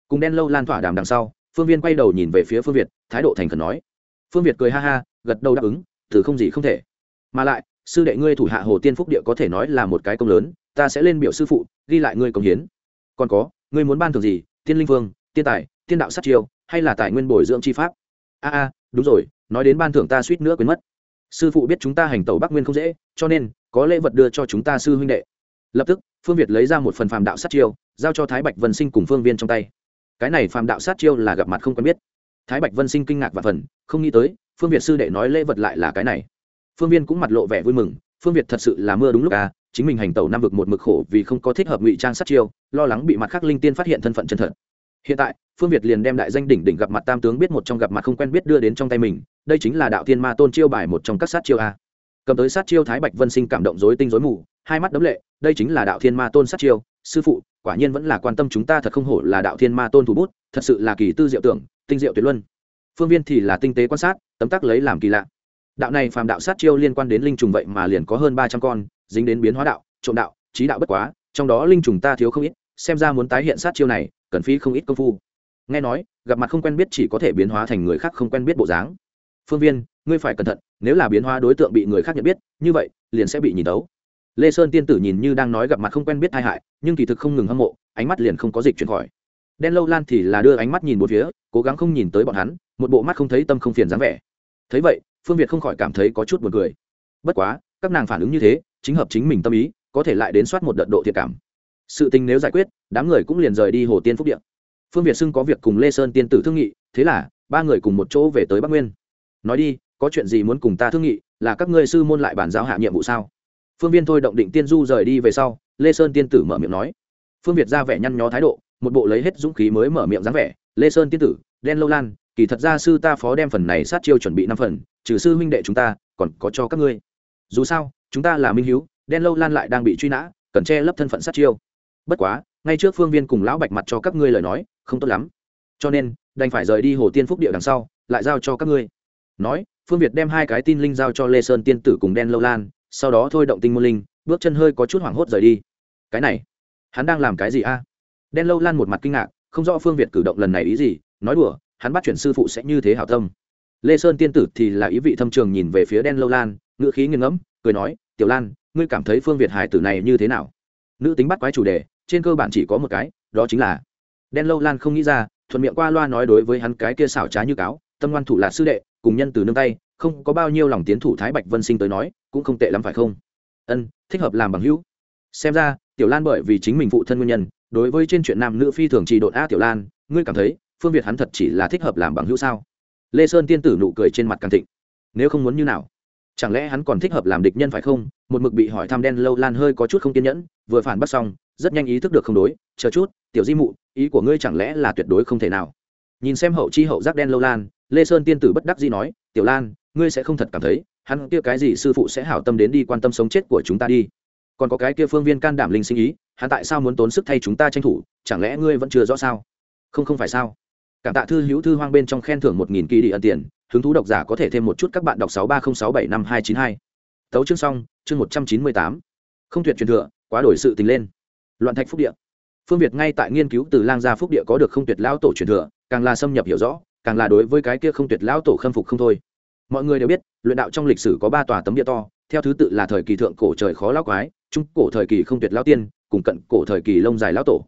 Cùng đen lâu lan thỏa đàm đằng sau, phương viên quay đầu nhìn về phía phương việt, thái độ thành khẩn nói. Phương việt cười ha ha, gật đầu đáp ứng, từ không gì không thể. Mà lại, sư đệ ngươi thủ hạ hồ tiên phúc địa có thể nói là một cái công lớn, ta sẽ lên biểu sư phụ, ghi lại ngươi công hiến. Còn có, ngươi muốn ban thường gì, tiên linh vương tiên tài, tiên đạo sát chiêu, hay là tài nguyên bồi dưỡng chi pháp? A a, đúng rồi, nói đến ban thưởng ta suýt nữa quên mất. Sư phụ biết chúng ta hành tẩu bắc nguyên không dễ, cho nên, có lễ vật đưa cho chúng ta sư huynh đệ. Lập tức, phương việt lấy ra một phần phàm đạo sát chiêu, giao cho thái bạch vân sinh cùng phương viên trong tay. Cái này phàm đạo sát chiêu là gặp mặt không quen biết. Thái bạch vân sinh kinh ngạc và phần, không nghĩ tới, phương việt sư đệ nói lễ vật lại là cái này. Phương viên cũng mặt lộ vẻ vui mừng, phương việt thật sự là mưa đúng lúc à chính mình hành tẩu năm vực một mực khổ vì không có thích hợp ngụy trang sát chiêu, lo lắng bị mặt khác linh tiên phát hiện thân phận chân thật hiện tại, phương việt liền đem đại danh đỉnh đỉnh gặp mặt tam tướng biết một trong gặp mặt không quen biết đưa đến trong tay mình, đây chính là đạo thiên ma tôn chiêu bài một trong các sát chiêu a. Cầm tới sát chiêu thái bạch vân sinh cảm động dối tinh dối mù, hai mắt đấm lệ, đây chính là đạo thiên ma tôn sát chiêu. Sư phụ, quả nhiên vẫn là quan tâm chúng ta thật không hổ là đạo thiên ma tôn thủ bút, thật sự là kỳ tư diệu tưởng, tinh diệu tuyệt luân. Phương viên thì là tinh tế quan sát, tấm tắc lấy làm kỳ lạ. Đạo này phàm đạo sát chiêu liên quan đến linh trùng vậy mà liền có hơn ba trăm con, dính đến biến hóa đạo, trộm đạo trí đạo bất quá, trong đó linh trùng ta thiếu không ít, xem ra muốn tái hiện sát chiêu này cần phí không ít công phu. Nghe nói, gặp mặt không quen biết chỉ có thể biến hóa thành người khác không quen biết bộ dáng. Phương viên, ngươi phải cẩn thận, nếu là biến hóa đối tượng bị người khác nhận biết, như vậy, liền sẽ bị nhìn tấu. Lê sơn tiên tử nhìn như đang nói gặp mặt không quen biết tai hại, nhưng kỳ thực không ngừng hâm mộ, ánh mắt liền không có dịch chuyển khỏi. Đen lâu lan thì là đưa ánh mắt nhìn một phía, cố gắng không nhìn tới bọn hắn, một bộ mắt không thấy tâm không phiền dáng vẻ. Thấy vậy, phương việt không khỏi cảm thấy có chút buồn cười. Bất quá, các nàng phản ứng như thế, chính hợp chính mình tâm ý, có thể lại đến soát một đợt độ thiệt cảm sự tình nếu giải quyết, đám người cũng liền rời đi hồ tiên phúc điện. Phương việt xưng có việc cùng lê sơn tiên tử thương nghị, thế là, ba người cùng một chỗ về tới bắc nguyên. Nói đi, có chuyện gì muốn cùng ta thương nghị, là các ngươi sư môn lại bản giao hạ nhiệm vụ sao? Phương viên thôi động định tiên du rời đi về sau, lê sơn tiên tử mở miệng nói. Phương việt ra vẻ nhăn nhó thái độ, một bộ lấy hết dũng khí mới mở miệng dáng vẻ. Lê sơn tiên tử, đen lâu lan, kỳ thật ra sư ta phó đem phần này sát chiêu chuẩn bị năm phần, trừ sư huynh đệ chúng ta, còn có cho các ngươi. Dù sao, chúng ta là minh hiếu, đen lâu lan lại đang bị truy nã, cần che lấp thân phận sát chiêu bất quá, ngay trước phương viên cùng lão bạch mặt cho các ngươi lời nói, không tốt lắm. Cho nên, đành phải rời đi hồ tiên phúc địa đằng sau, lại giao cho các ngươi. Nói, phương việt đem hai cái tin linh giao cho lê sơn tiên tử cùng đen lâu lan, sau đó thôi động tinh môn linh, bước chân hơi có chút hoảng hốt rời đi. Cái này, hắn đang làm cái gì a? Đen lâu lan một mặt kinh ngạc, không rõ phương việt cử động lần này ý gì, nói đùa, hắn bắt chuyển sư phụ sẽ như thế hảo tâm. Lê sơn tiên tử thì là ý vị thâm trường nhìn về phía đen lâu lan, ngữ khí nghiêng ngẫm, cười nói, tiểu lan, ngươi cảm thấy phương việt hải tử này như thế nào? Nữ tính bắt quái chủ đề trên cơ bản chỉ có một cái, đó chính là đen lâu lan không nghĩ ra, thuận miệng qua loa nói đối với hắn cái kia xảo trá như cáo, tâm ngoan thủ là sư đệ, cùng nhân từ nương tay, không có bao nhiêu lòng tiến thủ thái bạch vân sinh tới nói, cũng không tệ lắm phải không? Ân, thích hợp làm bằng hữu. Xem ra, tiểu lan bởi vì chính mình phụ thân nguyên nhân, đối với trên chuyện nam nữ phi thường trì độn a tiểu lan, ngươi cảm thấy, phương việt hắn thật chỉ là thích hợp làm bằng hữu sao? Lê sơn tiên tử nụ cười trên mặt càng thịnh. Nếu không muốn như nào? Chẳng lẽ hắn còn thích hợp làm địch nhân phải không? Một mực bị hỏi thăm đen lâu lan hơi có chút không kiên nhẫn, vừa phản bắt xong rất nhanh ý thức được không đối, chờ chút, tiểu di mụ, ý của ngươi chẳng lẽ là tuyệt đối không thể nào? Nhìn xem hậu chi hậu giác đen lâu lan, lê sơn tiên tử bất đắc di nói, tiểu lan, ngươi sẽ không thật cảm thấy, hắn kia cái gì sư phụ sẽ hảo tâm đến đi quan tâm sống chết của chúng ta đi. Còn có cái kia phương viên can đảm linh sinh ý, hắn tại sao muốn tốn sức thay chúng ta tranh thủ, chẳng lẽ ngươi vẫn chưa rõ sao? Không không phải sao. Cảm tạ thư hữu thư hoang bên trong khen thưởng một nghìn kỳ đi ẩn tiền, hứng thú độc giả có thể thêm một chút các bạn đọc sáu ba không sáu bảy năm hai chín hai. Tấu chương xong, chương một trăm chín mươi tám. Không tuyệt truyền thừa, quá đổi sự tình lên loạn thạch phúc địa. Phương việt ngay tại nghiên cứu từ lang gia phúc địa có được không tuyệt lão tổ truyền thừa, càng là xâm nhập hiểu rõ, càng là đối với cái kia không tuyệt lão tổ khâm phục không thôi. Mọi người đều biết, luyện đạo trong lịch sử có ba tòa tấm địa to, theo thứ tự là thời kỳ thượng cổ trời khó lão quái, trung cổ thời kỳ không tuyệt lão tiên, cùng cận cổ thời kỳ lông dài lão tổ.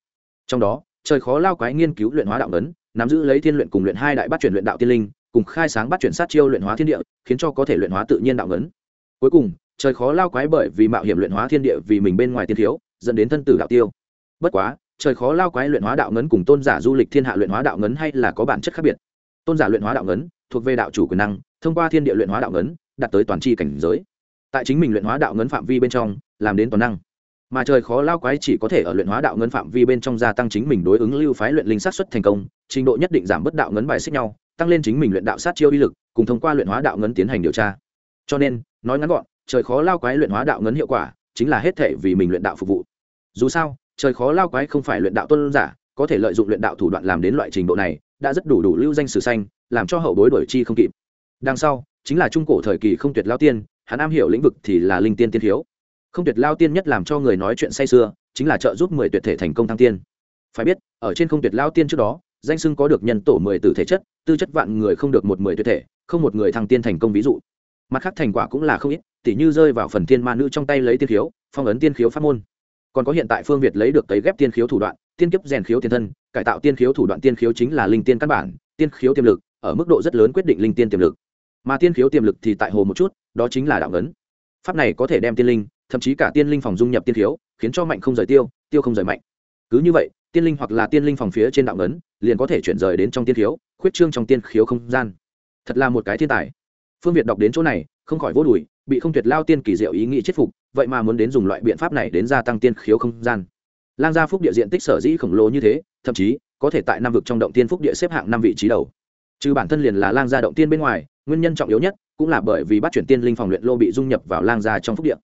Trong đó, trời khó lao quái nghiên cứu luyện hóa đạo ấn, nắm giữ lấy thiên luyện cùng luyện hai đại bắt chuyển luyện đạo tiên linh, cùng khai sáng bắt chuyển sát chiêu luyện hóa thiên địa, khiến cho có thể luyện hóa tự nhiên đạo ấn. Cuối cùng, trời khó lao quái bởi vì mạo hiểm luyện hóa thiên địa vì mình bên ngoài tiên thiếu dẫn đến thân tử đạo tiêu. Bất quá, trời khó lao quái luyện hóa đạo ngấn cùng tôn giả du lịch thiên hạ luyện hóa đạo ngấn hay là có bản chất khác biệt. Tôn giả luyện hóa đạo ngấn thuộc về đạo chủ quyền năng, thông qua thiên địa luyện hóa đạo ngấn, đạt tới toàn tri cảnh giới. Tại chính mình luyện hóa đạo ngấn phạm vi bên trong, làm đến toàn năng. Mà trời khó lao quái chỉ có thể ở luyện hóa đạo ngấn phạm vi bên trong gia tăng chính mình đối ứng lưu phái luyện linh sát xuất thành công, trình độ nhất định giảm bất đạo ngấn bài xích nhau, tăng lên chính mình luyện đạo sát chiêu uy lực, cùng thông qua luyện hóa đạo ngấn tiến hành điều tra. Cho nên, nói ngắn gọn, trời khó lao quái luyện hóa đạo ngấn hiệu quả chính là hết thể vì mình luyện đạo phục vụ. Dù sao, trời khó lao quái không phải luyện đạo tôn giả, có thể lợi dụng luyện đạo thủ đoạn làm đến loại trình độ này, đã rất đủ đủ lưu danh sử xanh, làm cho hậu bối đổi chi không kịp. Đằng sau, chính là trung cổ thời kỳ không tuyệt lao tiên, hắn am hiểu lĩnh vực thì là linh tiên tiên thiếu. Không tuyệt lao tiên nhất làm cho người nói chuyện say sưa, chính là trợ giúp mười tuyệt thể thành công thăng tiên. Phải biết, ở trên không tuyệt lao tiên trước đó, danh sưng có được nhân tổ mười tử thể chất, tư chất vạn người không được một mười tuyệt thể, không một người thăng tiên thành công ví dụ mặt khác thành quả cũng là không ít, tỉ như rơi vào phần thiên ma nữ trong tay lấy tiên khiếu, phong ấn tiên khiếu pháp môn. Còn có hiện tại phương việt lấy được cấy ghép tiên khiếu thủ đoạn, tiên kiếp rèn khiếu tiền thân, cải tạo tiên khiếu thủ đoạn tiên khiếu chính là linh tiên căn bản, tiên khiếu tiềm lực, ở mức độ rất lớn quyết định linh tiên tiềm lực. Mà tiên khiếu tiềm lực thì tại hồ một chút, đó chính là đạo ấn. Pháp này có thể đem tiên linh, thậm chí cả tiên linh phòng dung nhập tiên khiếu, khiến cho mạnh không rời tiêu tiêu không rời mạnh. Cứ như vậy, tiên linh hoặc là tiên linh phòng phía trên đạo ấn, liền có thể chuyển rời đến trong tiên khiếu, khuyết trương trong tiên khiếu không gian. Thật là một cái thiên tài phương việt đọc đến chỗ này, không khỏi vô đùi, bị không tuyệt lao tiên kỳ diệu ý nghĩ chết phục, vậy mà muốn đến dùng loại biện pháp này đến gia tăng tiên khiếu không gian. Lang gia phúc địa diện tích sở dĩ khổng lồ như thế, thậm chí, có thể tại năm vực trong động tiên phúc địa xếp hạng năm vị trí đầu. Trừ bản thân liền là lang gia động tiên bên ngoài, nguyên nhân trọng yếu nhất cũng là bởi vì bắt chuyển tiên linh phòng luyện lô bị dung nhập vào lang gia trong phúc địa.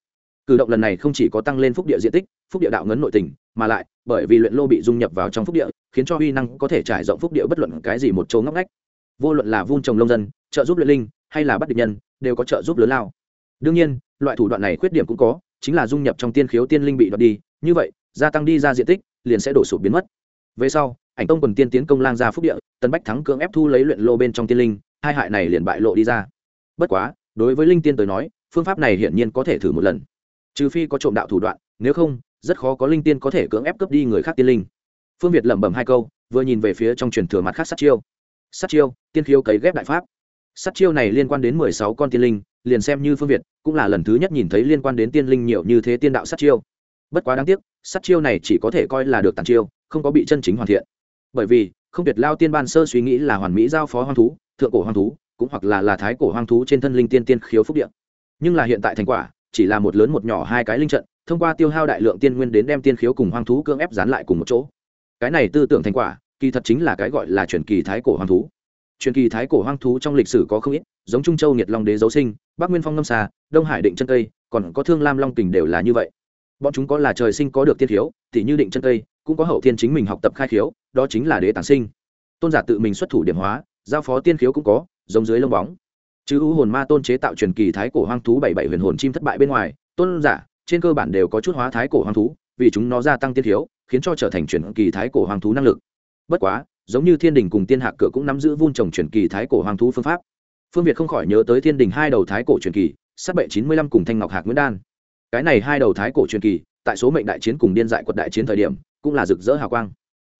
Cử động lần này không chỉ có tăng lên phúc địa diện tích, phúc địa đạo ngấn nội tình, mà lại, bởi vì luyện lô bị dung nhập vào trong phúc địa, khiến cho uy năng có thể trải rộng phúc địa bất luận cái gì một chỗ ngóc ngách. Vô luận là vun trồng lông dân, trợ giúp luyện linh hay là bắt địch nhân, đều có trợ giúp lớn lao. Đương nhiên, loại thủ đoạn này khuyết điểm cũng có, chính là dung nhập trong tiên khiếu tiên linh bị đoạt đi, như vậy, gia tăng đi ra diện tích, liền sẽ đổ sụp biến mất. Về sau, ảnh tông quần tiên tiến công lang ra phúc địa tân bách thắng cưỡng ép thu lấy luyện lô bên trong tiên linh, hai hại này liền bại lộ đi ra. Bất quá, đối với linh tiên tới nói, phương pháp này hiển nhiên có thể thử một lần. Trừ phi có trộm đạo thủ đoạn, nếu không, rất khó có linh tiên có thể cưỡng ép cướp đi người khác tiên linh. Phương việt lẩm bẩm hai câu, vừa nhìn về phía trong truyền thừa mặt khác sát chiêu. Sát chiêu, tiên khiêu cấy ghép đại pháp sát chiêu này liên quan đến mười sáu con tiên linh, liền xem như phương việt, cũng là lần thứ nhất nhìn thấy liên quan đến tiên linh nhiều như thế tiên đạo sát chiêu. Bất quá đáng tiếc, sát chiêu này chỉ có thể coi là được tàn chiêu, không có bị chân chính hoàn thiện. Bởi vì, không tuyệt lao tiên ban sơ suy nghĩ là hoàn mỹ giao phó hoang thú, thượng cổ hoang thú, cũng hoặc là là thái cổ hoang thú trên thân linh tiên tiên khiếu phúc điện nhưng là hiện tại thành quả, chỉ là một lớn một nhỏ hai cái linh trận, thông qua tiêu hao đại lượng tiên nguyên đến đem tiên khiếu cùng hoang thú cưỡng ép dán lại cùng một chỗ. Cái này tư tưởng thành quả, kỳ thật chính là cái gọi là truyền kỳ thái cổ hoang thú truyền kỳ thái cổ hoang thú trong lịch sử có không ít, giống trung châu nhiệt long đế dấu sinh, bắc nguyên phong ngâm xà, đông hải định chân cây, còn có thương lam long kình đều là như vậy. Bọn chúng có là trời sinh có được tiên khiếu thì như định chân cây, cũng có hậu thiên chính mình học tập khai khiếu, đó chính là đế tàng sinh. Tôn giả tự mình xuất thủ điểm hóa, giao phó tiên khiếu cũng có, giống dưới lông bóng. Chứ u hồn ma tôn chế tạo truyền kỳ thái cổ hoang thú bảy bảy huyền hồn chim thất bại bên ngoài, tôn giả, trên cơ bản đều có chút hóa thái cổ hoang thú, vì chúng nó gia tăng tiên khiếu, khiến cho trở thành truyền kỳ thái cổ hoang thú năng lực. Bất quá giống như thiên đình cùng tiên hạ cửa cũng nắm giữ vun trồng truyền kỳ thái cổ hoàng thú phương pháp. Phương việt không khỏi nhớ tới thiên đình hai đầu thái cổ truyền kỳ, sát bệ chín mươi lăm cùng thanh ngọc hạc nguyễn đan. Cái này hai đầu thái cổ truyền kỳ, tại số mệnh đại chiến cùng điên dại quật đại chiến thời điểm, cũng là rực rỡ hào quang.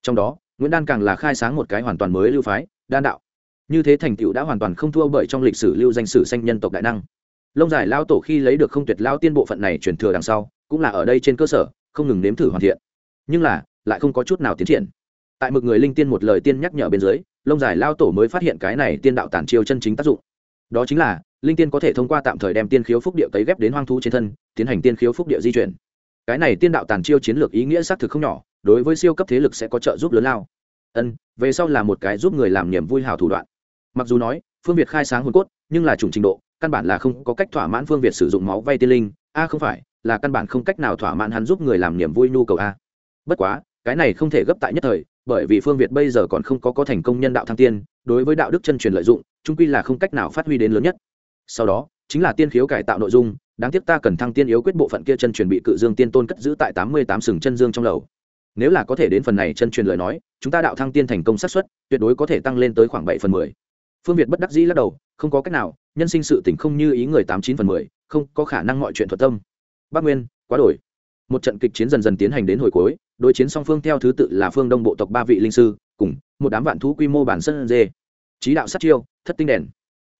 Trong đó, nguyễn đan càng là khai sáng một cái hoàn toàn mới lưu phái, đan đạo. Như thế thành tựu đã hoàn toàn không thua bởi trong lịch sử lưu danh sử sanh nhân tộc đại năng. Lông dài lao tổ khi lấy được không tuyệt lao tiên bộ phận này truyền thừa đằng sau, cũng là ở đây trên cơ sở, không ngừng nếm thử hoàn thiện. Nhưng là, lại không có chút nào tiến triển tại mực người linh tiên một lời tiên nhắc nhở bên dưới, lông dài lao tổ mới phát hiện cái này tiên đạo tản chiêu chân chính tác dụng. Đó chính là, linh tiên có thể thông qua tạm thời đem tiên khiếu phúc địa cấy ghép đến hoang thú trên thân, tiến hành tiên khiếu phúc địa di chuyển. Cái này tiên đạo tàn chiêu chiến lược ý nghĩa xác thực không nhỏ, đối với siêu cấp thế lực sẽ có trợ giúp lớn lao. Ân, về sau là một cái giúp người làm niềm vui hào thủ đoạn. Mặc dù nói, phương việt khai sáng hồn cốt, nhưng là chủng trình độ, căn bản là không có cách thỏa mãn phương việt sử dụng máu vay tiên linh. A không phải, là căn bản không cách nào thỏa mãn hắn giúp người làm niềm vui nhu cầu a. Bất quá, cái này không thể gấp tại nhất thời bởi vì phương việt bây giờ còn không có có thành công nhân đạo thăng tiên, đối với đạo đức chân truyền lợi dụng trung quy là không cách nào phát huy đến lớn nhất. Sau đó, chính là tiên khiếu cải tạo nội dung, đáng tiếc ta cần thăng tiên yếu quyết bộ phận kia chân truyền bị cự dương tiên tôn cất giữ tại tám mươi tám sừng chân dương trong lầu. Nếu là có thể đến phần này chân truyền lời nói, chúng ta đạo thăng tiên thành công xác suất, tuyệt đối có thể tăng lên tới khoảng bảy phần mười. Phương việt bất đắc dĩ lắc đầu, không có cách nào, nhân sinh sự tỉnh không như ý người tám chín phần mười, không có khả năng mọi chuyện thuật tâm. Bác nguyên, quá đổi một trận kịch chiến dần dần tiến hành đến hồi cuối, đối chiến song phương theo thứ tự là phương đông bộ tộc ba vị linh sư, cùng một đám vạn thú quy mô bản sân dê. Trí đạo sát chiêu, thất tinh đèn.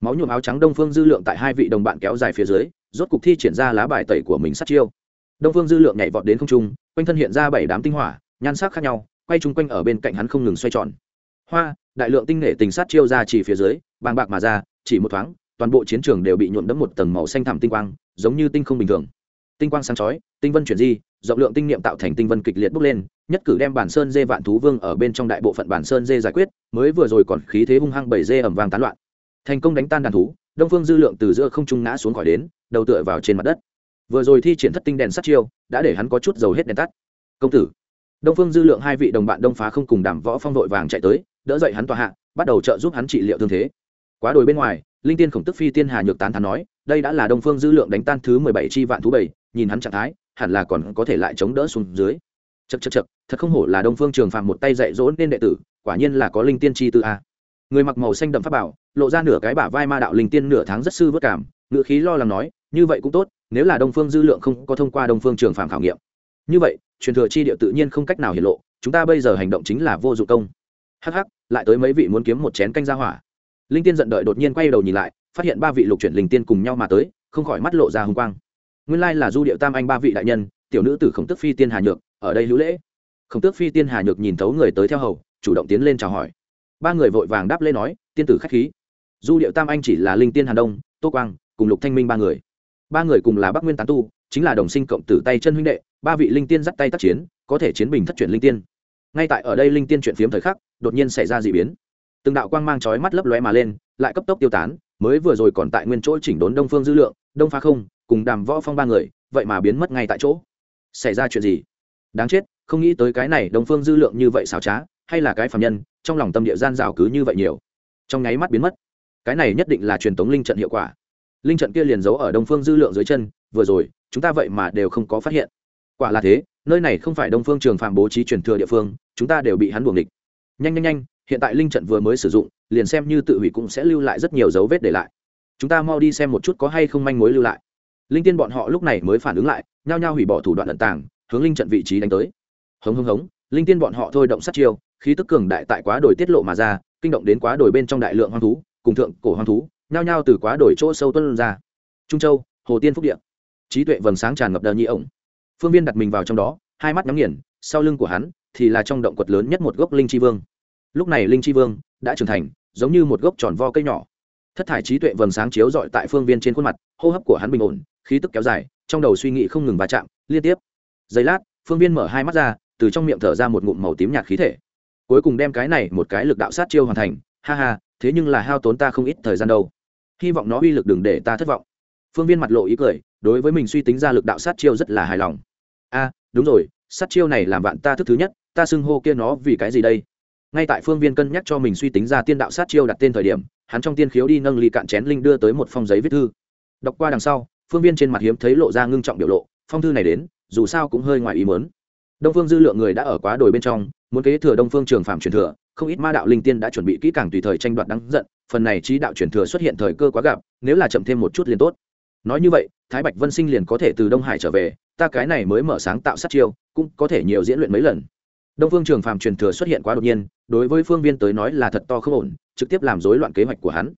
Máu nhuộm áo trắng đông phương dư lượng tại hai vị đồng bạn kéo dài phía dưới, rốt cục thi triển ra lá bài tẩy của mình sát chiêu. Đông phương dư lượng nhảy vọt đến không trung, quanh thân hiện ra bảy đám tinh hỏa, nhan sắc khác nhau, quay chung quanh ở bên cạnh hắn không ngừng xoay tròn. Hoa, đại lượng tinh nghệ tình sát chiêu ra chỉ phía dưới, bàng bạc mà ra, chỉ một thoáng, toàn bộ chiến trường đều bị nhuộm đẫm một tầng màu xanh thẳm tinh quang, giống như tinh không bình thường tinh quang sáng chói, tinh vân chuyển di, rộng lượng tinh niệm tạo thành tinh vân kịch liệt bốc lên, nhất cử đem bản sơn dê vạn thú vương ở bên trong đại bộ phận bản sơn dê giải quyết, mới vừa rồi còn khí thế hung hăng bảy dê ẩm vàng tán loạn. Thành công đánh tan đàn thú, đông phương dư lượng từ giữa không trung ngã xuống khỏi đến, đầu tựa vào trên mặt đất. Vừa rồi thi triển thất tinh đèn sắt chiêu, đã để hắn có chút dầu hết đèn tắt. Công tử. Đông phương dư lượng hai vị đồng bạn đông phá không cùng đàm võ phong đội vàng chạy tới, đỡ dậy hắn tòa hạ, bắt đầu trợ giúp hắn trị liệu thương thế. Quá đồi bên ngoài, linh tiên khổng tức phi tiên hà nhược tán thán nói đây đã là đông phương dư lượng đánh tan thứ mười bảy chi vạn thú bảy nhìn hắn trạng thái, hẳn là còn có thể lại chống đỡ xuống dưới. Chật chật chật thật không hổ là đông phương trường phạm một tay dạy dỗ nên đệ tử, quả nhiên là có linh tiên chi tư a. Người mặc màu xanh đậm pháp bảo, lộ ra nửa cái bả vai ma đạo linh tiên nửa tháng rất sư vất cảm ngựa khí lo lắng nói, như vậy cũng tốt, nếu là đông phương dư lượng không có thông qua đông phương trường phạm khảo nghiệm. Như vậy, truyền thừa chi địa tự nhiên không cách nào hiện lộ, chúng ta bây giờ hành động chính là vô dụng công. Hắc hắc, lại tới mấy vị muốn kiếm một chén canh ra hỏa. Linh tiên giận đợi đột nhiên quay đầu nhìn lại phát hiện ba vị lục chuyển linh tiên cùng nhau mà tới, không khỏi mắt lộ ra hùng quang. Nguyên lai là du điệu tam anh ba vị đại nhân, tiểu nữ tử khổng tước phi tiên hà nhược, ở đây hữu lễ. Khổng tước phi tiên hà nhược nhìn thấu người tới theo hầu, chủ động tiến lên chào hỏi. Ba người vội vàng đáp lễ nói, tiên tử khách khí. Du điệu tam anh chỉ là linh tiên hà đông, tô quang, cùng lục thanh minh ba người. Ba người cùng là bắc nguyên tán tu, chính là đồng sinh cộng tử tay chân huynh đệ, ba vị linh tiên dắt tay tác chiến, có thể chiến bình thất chuyển linh tiên. Ngay tại ở đây linh tiên chuyện phiếm thời khắc, đột nhiên xảy ra d ị biến. Từng đạo quang mang chói mắt lấp lóe mà lên, lại cấp tốc tiêu tán mới vừa rồi còn tại nguyên chỗ chỉnh đốn đông phương dư lượng, đông pha không, cùng đàm võ phong ba người, vậy mà biến mất ngay tại chỗ. Xảy ra chuyện gì? Đáng chết, không nghĩ tới cái này đông phương dư lượng như vậy xảo trá, hay là cái phạm nhân, trong lòng tâm địa gian rào cứ như vậy nhiều. Trong nháy mắt biến mất. Cái này nhất định là truyền tống linh trận hiệu quả. Linh trận kia liền giấu ở đông phương dư lượng dưới chân, vừa rồi, chúng ta vậy mà đều không có phát hiện. Quả là thế, nơi này không phải đông phương trường phạm bố trí truyền thừa địa phương, chúng ta đều bị hắn buồng địch nhanh nhanh nhanh hiện tại linh trận vừa mới sử dụng, liền xem như tự hủy cũng sẽ lưu lại rất nhiều dấu vết để lại. Chúng ta mau đi xem một chút có hay không manh mối lưu lại. Linh tiên bọn họ lúc này mới phản ứng lại, nhao nhao hủy bỏ thủ đoạn lận tàng, hướng linh trận vị trí đánh tới. Hống hống hống, linh tiên bọn họ thôi động sát chiêu, khí tức cường đại tại quá đồi tiết lộ mà ra, kinh động đến quá đồi bên trong đại lượng hoang thú, cùng thượng cổ hoang thú, nhao nhao từ quá đồi chỗ sâu tuân ra. Trung châu, hồ tiên phúc điện trí tuệ vầng sáng tràn ngập đờ nhi ổng. Phương viên đặt mình vào trong đó, hai mắt nhắm nghiền, sau lưng của hắn thì là trong động quật lớn nhất một gốc linh chi vương lúc này linh chi vương đã trưởng thành, giống như một gốc tròn vo cây nhỏ. Thất thải trí tuệ vầng sáng chiếu dọi tại phương viên trên khuôn mặt, hô hấp của hắn bình ổn, khí tức kéo dài, trong đầu suy nghĩ không ngừng va chạm, liên tiếp. Giây lát, phương viên mở hai mắt ra, từ trong miệng thở ra một ngụm màu tím nhạt khí thể. Cuối cùng đem cái này một cái lực đạo sát chiêu hoàn thành, ha ha, thế nhưng là hao tốn ta không ít thời gian đâu. Hy vọng nó uy lực đừng để ta thất vọng. Phương viên mặt lộ ý cười, đối với mình suy tính ra lực đạo sát chiêu rất là hài lòng. A, đúng rồi, sát chiêu này làm bạn ta thức thứ nhất, ta xưng hô kia nó vì cái gì đây? Ngay tại phương viên cân nhắc cho mình suy tính ra tiên đạo sát chiêu đặt tên thời điểm, hắn trong tiên khiếu đi nâng ly cạn chén linh đưa tới một phong giấy viết thư. Đọc qua đằng sau, phương viên trên mặt hiếm thấy lộ ra ngưng trọng biểu lộ, phong thư này đến, dù sao cũng hơi ngoài ý mớn đông phương dư lượng người đã ở quá đồi bên trong, muốn kế thừa đông phương trường phạm truyền thừa, không ít ma đạo linh tiên đã chuẩn bị kỹ càng tùy thời tranh đoạt đáng giận, phần này trí đạo truyền thừa xuất hiện thời cơ quá gặp, nếu là chậm thêm một chút liền tốt. Nói như vậy, thái bạch vân sinh liền có thể từ đông hải trở về, ta cái này mới mở sáng tạo sát chiêu, cũng có thể nhiều diễn luyện mấy lần. Đông phương trường phàm truyền thừa xuất hiện quá đột nhiên đối với phương viên tới nói là thật to không ổn, trực tiếp làm rối loạn kế hoạch của hắn.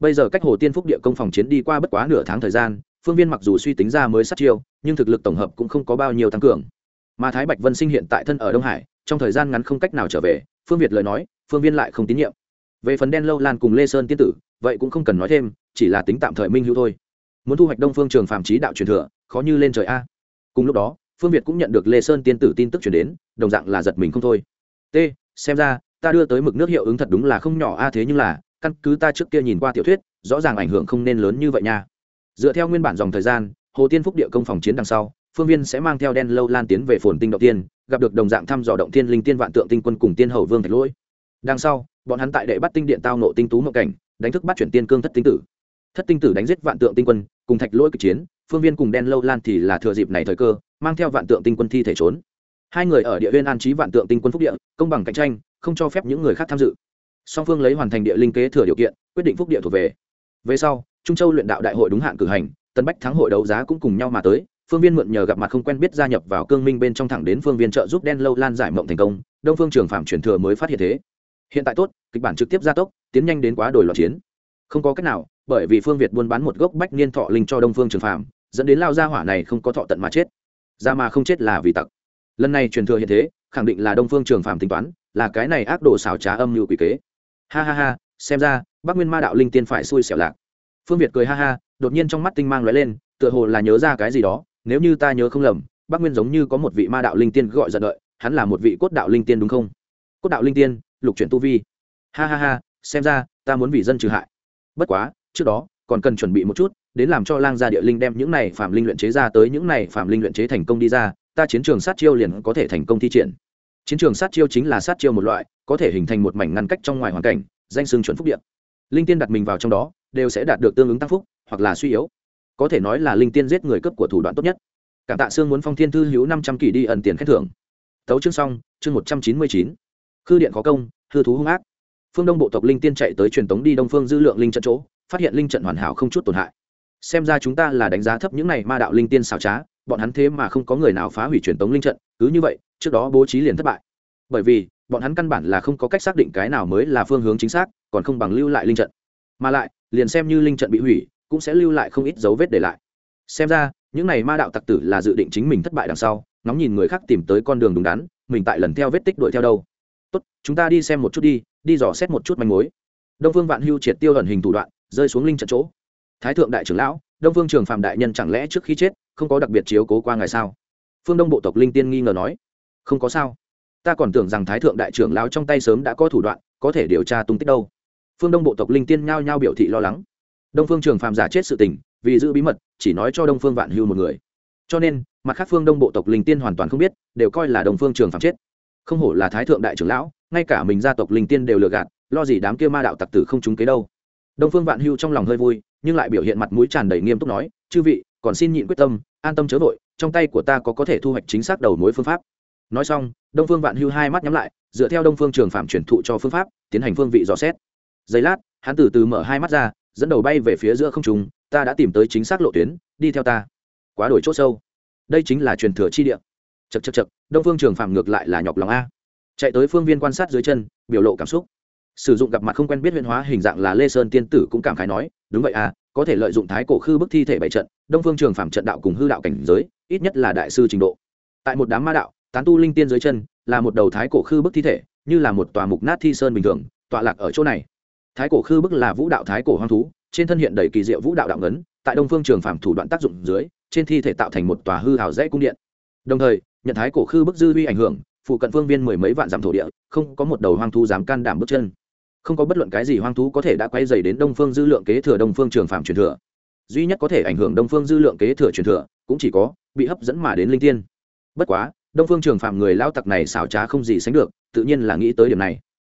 Bây giờ cách hồ tiên phúc địa công phòng chiến đi qua bất quá nửa tháng thời gian, phương viên mặc dù suy tính ra mới sát chiêu, nhưng thực lực tổng hợp cũng không có bao nhiêu tăng cường. Mà thái bạch vân sinh hiện tại thân ở đông hải, trong thời gian ngắn không cách nào trở về, phương việt lời nói, phương viên lại không tín nhiệm. Về phần đen lâu lan cùng lê sơn tiên tử, vậy cũng không cần nói thêm, chỉ là tính tạm thời minh hữu thôi. Muốn thu hoạch đông phương trường phạm trí đạo truyền thừa, khó như lên trời a. Cùng lúc đó, phương việt cũng nhận được lê sơn tiên tử tin tức chuyển đến, đồng dạng là giật mình không thôi. T, xem ra ta đưa tới mực nước hiệu ứng thật đúng là không nhỏ a, thế nhưng là, căn cứ ta trước kia nhìn qua tiểu thuyết, rõ ràng ảnh hưởng không nên lớn như vậy nha. Dựa theo nguyên bản dòng thời gian, hồ tiên phúc địa công phòng chiến đằng sau, phương viên sẽ mang theo đen lâu lan tiến về phồn tinh động tiên, gặp được đồng dạng thăm dò động tiên linh tiên vạn tượng tinh quân cùng tiên hầu vương thạch lỗi. Đằng sau, bọn hắn tại đệ bắt tinh điện tao nộ tinh tú mộng cảnh, đánh thức bắt chuyển tiên cương thất tinh tử. Thất tinh tử đánh giết vạn tượng tinh quân, cùng thạch lỗi cực chiến, phương viên cùng đen lâu lan thì là thừa dịp này thời cơ, mang theo vạn tượng tinh quân thi thể trốn. Hai người ở địa viên an trí vạn tượng tinh quân phúc địa, công bằng cạnh tranh không cho phép những người khác tham dự. Song phương lấy hoàn thành địa linh kế thừa điều kiện, quyết định phúc địa thuộc về. Về sau, trung châu luyện đạo đại hội đúng hạn cử hành, tân bách thắng hội đấu giá cũng cùng nhau mà tới, phương viên mượn nhờ gặp mặt không quen biết gia nhập vào cương minh bên trong thẳng đến phương viên trợ giúp đen lâu lan giải mộng thành công, đông phương trường phạm truyền thừa mới phát hiện thế. Hiện tại tốt, kịch bản trực tiếp gia tốc, tiến nhanh đến quá đổi loạn chiến. Không có cách nào, bởi vì phương việt buôn bán một gốc bách niên thọ linh cho đông phương trường phạm, dẫn đến lao gia hỏa này không có thọ tận mà chết. Ra mà không chết là vì tặc. Lần này truyền thừa hiện thế, khẳng định là đông phương trường phạm tính toán là cái này ác đồ xảo trá âm như quỷ kế. Ha ha ha, xem ra, bắc nguyên ma đạo linh tiên phải xui xẻo lạc. Phương việt cười ha ha, đột nhiên trong mắt tinh mang lóe lên, tựa hồ là nhớ ra cái gì đó, nếu như ta nhớ không lầm, bắc nguyên giống như có một vị ma đạo linh tiên gọi giận đợi, hắn là một vị cốt đạo linh tiên đúng không? Cốt đạo linh tiên, lục chuyển tu vi. Ha ha ha, xem ra, ta muốn vì dân trừ hại. Bất quá, trước đó, còn cần chuẩn bị một chút, đến làm cho lang gia địa linh đem những này phạm linh luyện chế ra tới, những này phạm linh luyện chế thành công đi ra, ta chiến trường sát chiêu liền có thể thành công thi triển chiến trường sát chiêu chính là sát chiêu một loại, có thể hình thành một mảnh ngăn cách trong ngoài hoàn cảnh, danh xưng chuẩn phúc điện linh tiên đặt mình vào trong đó, đều sẽ đạt được tương ứng tăng phúc, hoặc là suy yếu. Có thể nói là linh tiên giết người cấp của thủ đoạn tốt nhất. Cảm tạ xương muốn phong thiên thư hữu năm trăm kỳ đi ẩn tiền khen thưởng. Tấu chương xong, chương một trăm chín mươi chín. Khư điện có công, hư thú hung ác. Phương đông bộ tộc linh tiên chạy tới truyền tống đi đông phương dư lượng linh trận chỗ, phát hiện linh trận hoàn hảo không chút tổn hại. Xem ra chúng ta là đánh giá thấp những này ma đạo linh tiên xảo trá, bọn hắn thế mà không có người nào phá hủy truyền tống linh trận, cứ như vậy trước đó bố trí liền thất bại. Bởi vì, bọn hắn căn bản là không có cách xác định cái nào mới là phương hướng chính xác, còn không bằng lưu lại linh trận. Mà lại, liền xem như linh trận bị hủy, cũng sẽ lưu lại không ít dấu vết để lại. Xem ra, những này ma đạo tặc tử là dự định chính mình thất bại đằng sau, ngóng nhìn người khác tìm tới con đường đúng đắn, mình tại lần theo vết tích đuổi theo đâu. Tốt, chúng ta đi xem một chút đi đi dò xét một chút manh mối. Đông phương vạn hưu triệt tiêu ẩn hình thủ đoạn, rơi xuống linh trận chỗ. Thái thượng đại trưởng lão, đông phương trường phạm đại nhân chẳng lẽ trước khi chết, không có đặc biệt chiếu cố qua ngày sao? Phương đông bộ tộc linh tiên nghi ngờ nói không có sao. Ta còn tưởng rằng thái thượng đại trưởng lão trong tay sớm đã có thủ đoạn, có thể điều tra tung tích đâu. Phương đông bộ tộc linh tiên nhao nhao biểu thị lo lắng. Đông phương trường phàm giả chết sự tình, vì giữ bí mật, chỉ nói cho đông phương vạn hưu một người. Cho nên, mặt khác phương đông bộ tộc linh tiên hoàn toàn không biết, đều coi là đông phương trường phàm chết. Không hổ là thái thượng đại trưởng lão, ngay cả mình gia tộc linh tiên đều lừa gạt, lo gì đám kia ma đạo tặc tử không trúng kế đâu. Đông phương vạn hưu trong lòng hơi vui, nhưng lại biểu hiện mặt mũi tràn đầy nghiêm túc nói, chư vị, còn xin nhịn quyết tâm, an tâm chớ vội, trong tay của ta có có thể thu hoạch chính xác đầu mối phương pháp nói xong, đông phương vạn hưu hai mắt nhắm lại, dựa theo đông phương trường phạm truyền thụ cho phương pháp, tiến hành phương vị dò xét. Giây lát, hắn từ từ mở hai mắt ra, dẫn đầu bay về phía giữa không trùng ta đã tìm tới chính xác lộ tuyến, đi theo ta. Quá đổi c h ỗ sâu. Đây chính là truyền thừa chi địa. Chật chật chật đông phương trường phạm ngược lại là nhọc lòng a. Chạy tới phương viên quan sát dưới chân, biểu lộ cảm xúc. Sử dụng gặp mặt không quen biết huyện hóa hình dạng là lê sơn tiên tử cũng cảm khái nói, đúng vậy à có thể lợi dụng thái cổ khư bức thi thể bảy trận, đông phương trường phạm trận đạo cùng hư đạo cảnh giới, ít nhất là đại sư trình độ. Tại một đám ma đạo tán tu linh tiên dưới chân, là một đầu thái cổ khư bức thi thể, như là một tòa mục nát thi sơn bình thường, tọa lạc ở chỗ này. Thái cổ khư bức là vũ đạo thái cổ hoang thú, trên thân hiện đầy kỳ diệu vũ đạo đạo ngấn, tại đông phương trường phạm thủ đoạn tác dụng dưới, trên thi thể tạo thành một tòa hư hào rẽ cung điện. Đồng thời, nhận thái cổ khư bức dư huy ảnh hưởng, phụ cận phương viên mười mấy vạn dặm thổ địa, không có một đầu hoang thú dám can đảm bước chân. Không có bất luận cái gì hoang thú có thể đã quay dày đến đông phương dư lượng kế thừa đông phương trường phạm truyền thừa. Duy nhất có thể ảnh hưởng đông phương dư lượng kế thừa truyền thừa, cũng chỉ có bị hấp dẫn mà đến linh tiên. Bất quá đông phương trường phạm người lao tặc này xảo trá không gì sánh được, tự nhiên là nghĩ tới điểm này.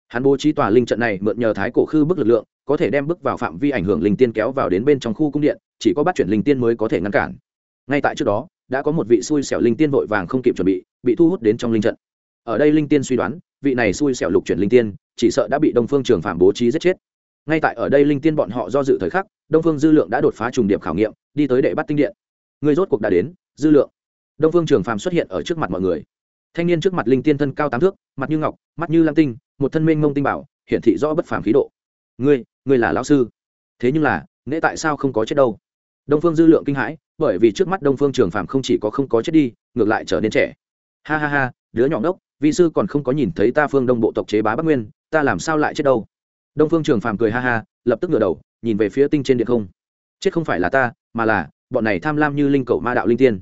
Hắn bố trí tòa linh trận này mượn nhờ thái cổ khư bức lực lượng, có thể đem bước vào phạm vi ảnh hưởng linh tiên kéo vào đến bên trong khu cung điện, chỉ có bắt chuyển linh tiên mới có thể ngăn cản. Ngay tại trước đó, đã có một vị xui xẻo linh tiên vội vàng không kịp chuẩn bị bị thu hút đến trong linh trận. Ở đây linh tiên suy đoán, vị này xui xẻo lục chuyển linh tiên, chỉ sợ đã bị đông phương trường phạm bố trí giết chết. Ngay tại ở đây linh tiên bọn họ do dự thời khắc, đông phương dư lượng đã đột phá trùng điểm khảo nghiệm, đi tới đệ bắt tinh điện. Người rốt cuộc đã đến, dư lượng đông phương trường phàm xuất hiện ở trước mặt mọi người. Thanh niên trước mặt linh tiên thân cao tám thước, mặt như ngọc, mắt như lam tinh, một thân minh mông tinh bảo, hiển thị rõ bất phàm khí độ. Ngươi ngươi là lão sư? Thế nhưng là, nễ tại sao không có chết đâu? Đông phương dư lượng kinh hãi, bởi vì trước mắt đông phương trường phàm không chỉ có không có chết đi, ngược lại trở nên trẻ. Ha ha ha, đứa nhỏ ngốc vị sư còn không có nhìn thấy ta phương đông bộ tộc chế bá bắc nguyên, ta làm sao lại chết đâu? Đông phương trường phàm cười ha ha, lập tức ngửa đầu, nhìn về phía tinh trên điện không. Chết không phải là ta, mà là, bọn này tham lam như linh cầu ma đạo linh tiên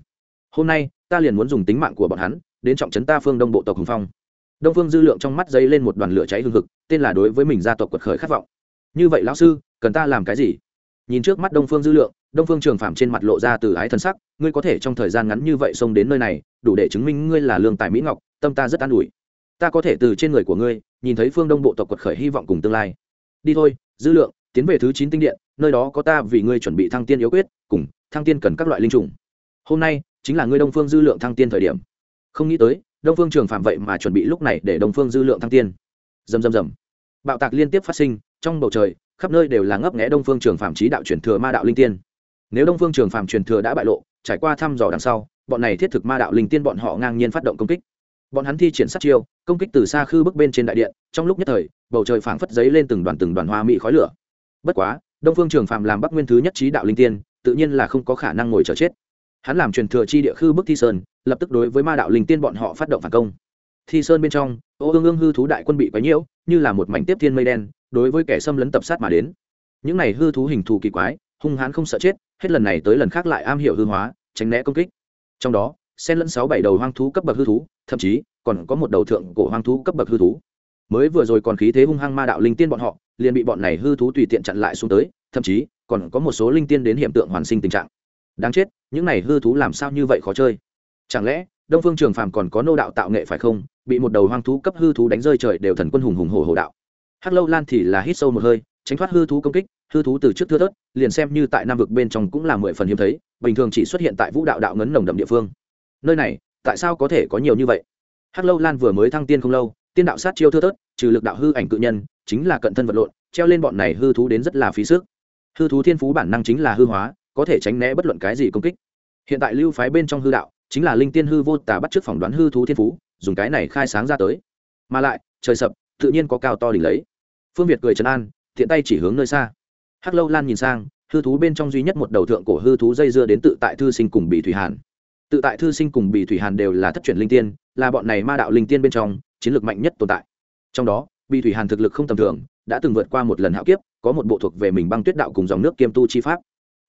hôm nay, ta liền muốn dùng tính mạng của bọn hắn, đến trọng trấn ta phương đông bộ tộc hùng phong. Đông phương dư lượng trong mắt dấy lên một đoàn lửa cháy hương thực tên là đối với mình gia tộc quật khởi khát vọng. Như vậy lão sư, cần ta làm cái gì? Nhìn trước mắt đông phương dư lượng, đông phương trường phạm trên mặt lộ ra từ ái thân sắc, ngươi có thể trong thời gian ngắn như vậy xông đến nơi này, đủ để chứng minh ngươi là lương tài mỹ ngọc, tâm ta rất an ủi. Ta có thể từ trên người của ngươi, nhìn thấy phương đông bộ tộc quật khởi hy vọng cùng tương lai. Đi thôi, dư lượng, tiến về thứ chín tinh điện, nơi đó có ta vì ngươi chuẩn bị thăng tiên yếu quyết, cùng, thăng tiên cần các loại linh trùng. Hôm nay chính là ngươi đông phương dư lượng thăng tiên thời điểm. Không nghĩ tới, đông phương trường phạm vậy mà chuẩn bị lúc này để đông phương dư lượng thăng tiên. Dầm dầm dầm bạo tạc liên tiếp phát sinh, trong bầu trời, khắp nơi đều là ngấp nghẽ đông phương trường phạm trí đạo truyền thừa ma đạo linh tiên. Nếu đông phương trường phạm truyền thừa đã bại lộ, trải qua thăm dò đằng sau, bọn này thiết thực ma đạo linh tiên bọn họ ngang nhiên phát động công kích. Bọn hắn thi triển sát chiêu, công kích từ xa khư bức bên trên đại điện, trong lúc nhất thời, bầu trời phảng phất giấy lên từng đoàn từng đoàn hoa mỹ khói lửa. Bất quá, đông phương trường Phạm làm bắc nguyên thứ nhất trí đạo linh tiên, tự nhiên là không có khả năng ngồi chờ chết hắn làm truyền thừa chi địa khư bức thi sơn, lập tức đối với ma đạo linh tiên bọn họ phát động phản công. Thi sơn bên trong, ô ương ương hư thú đại quân bị quấy nhiễu, như là một mảnh tiếp thiên mây đen, đối với kẻ xâm lấn tập sát mà đến. Những này hư thú hình thù kỳ quái, hung hãn không sợ chết, hết lần này tới lần khác lại am hiểu hư hóa, tránh né công kích. Trong đó, xen lẫn sáu bảy đầu hoang thú cấp bậc hư thú, thậm chí, còn có một đầu thượng cổ hoang thú cấp bậc hư thú. Mới vừa rồi còn khí thế hung hăng ma đạo linh tiên bọn họ, liền bị bọn này hư thú tùy tiện chặn lại xuống tới, thậm chí, còn có một số linh tiên đến hiện tượng hoàn sinh tình trạng. Đáng chết những này hư thú làm sao như vậy khó chơi? Chẳng lẽ, đông phương trường phàm còn có nô đạo tạo nghệ phải không? Bị một đầu hoang thú cấp hư thú đánh rơi trời đều thần quân hùng hùng hổ hổ đạo. Hắc lâu lan thì là hít sâu một hơi, tránh thoát hư thú công kích, hư thú từ trước thưa thớt, liền xem như tại nam vực bên trong cũng là mười phần hiếm thấy, bình thường chỉ xuất hiện tại vũ đạo đạo ngấn nồng đậm địa phương. Nơi này, tại sao có thể có nhiều như vậy? Hắc lâu lan vừa mới thăng tiên không lâu, tiên đạo sát chiêu thưa thớt, trừ lực đạo hư ảnh cự nhân, chính là cận thân vật lộn, treo lên bọn này hư thú đến rất là phí sức. Hư thú thiên phú bản năng chính là hư hóa có thể tránh né bất luận cái gì công kích. Hiện tại lưu phái bên trong hư đạo, chính là linh tiên hư vô tà bắt trước phỏng đoán hư thú thiên phú, dùng cái này khai sáng ra tới. Mà lại, trời sập, tự nhiên có cao to đỉnh lấy. Phương việt cười trấn an thiện tay chỉ hướng nơi xa. Hắc lâu lan nhìn sang, hư thú bên trong duy nhất một đầu thượng cổ hư thú dây dưa đến tự tại thư sinh cùng bị thủy hàn. Tự tại thư sinh cùng bị thủy hàn đều là thất truyền linh tiên, là bọn này ma đạo linh tiên bên trong, chiến lược mạnh nhất tồn tại. Trong đó bị thủy hàn thực lực không tầm thường, đã từng vượt qua một lần hạo kiếp, có một bộ thuộc về mình băng tuyết đạo cùng dòng nước kiêm tu chi pháp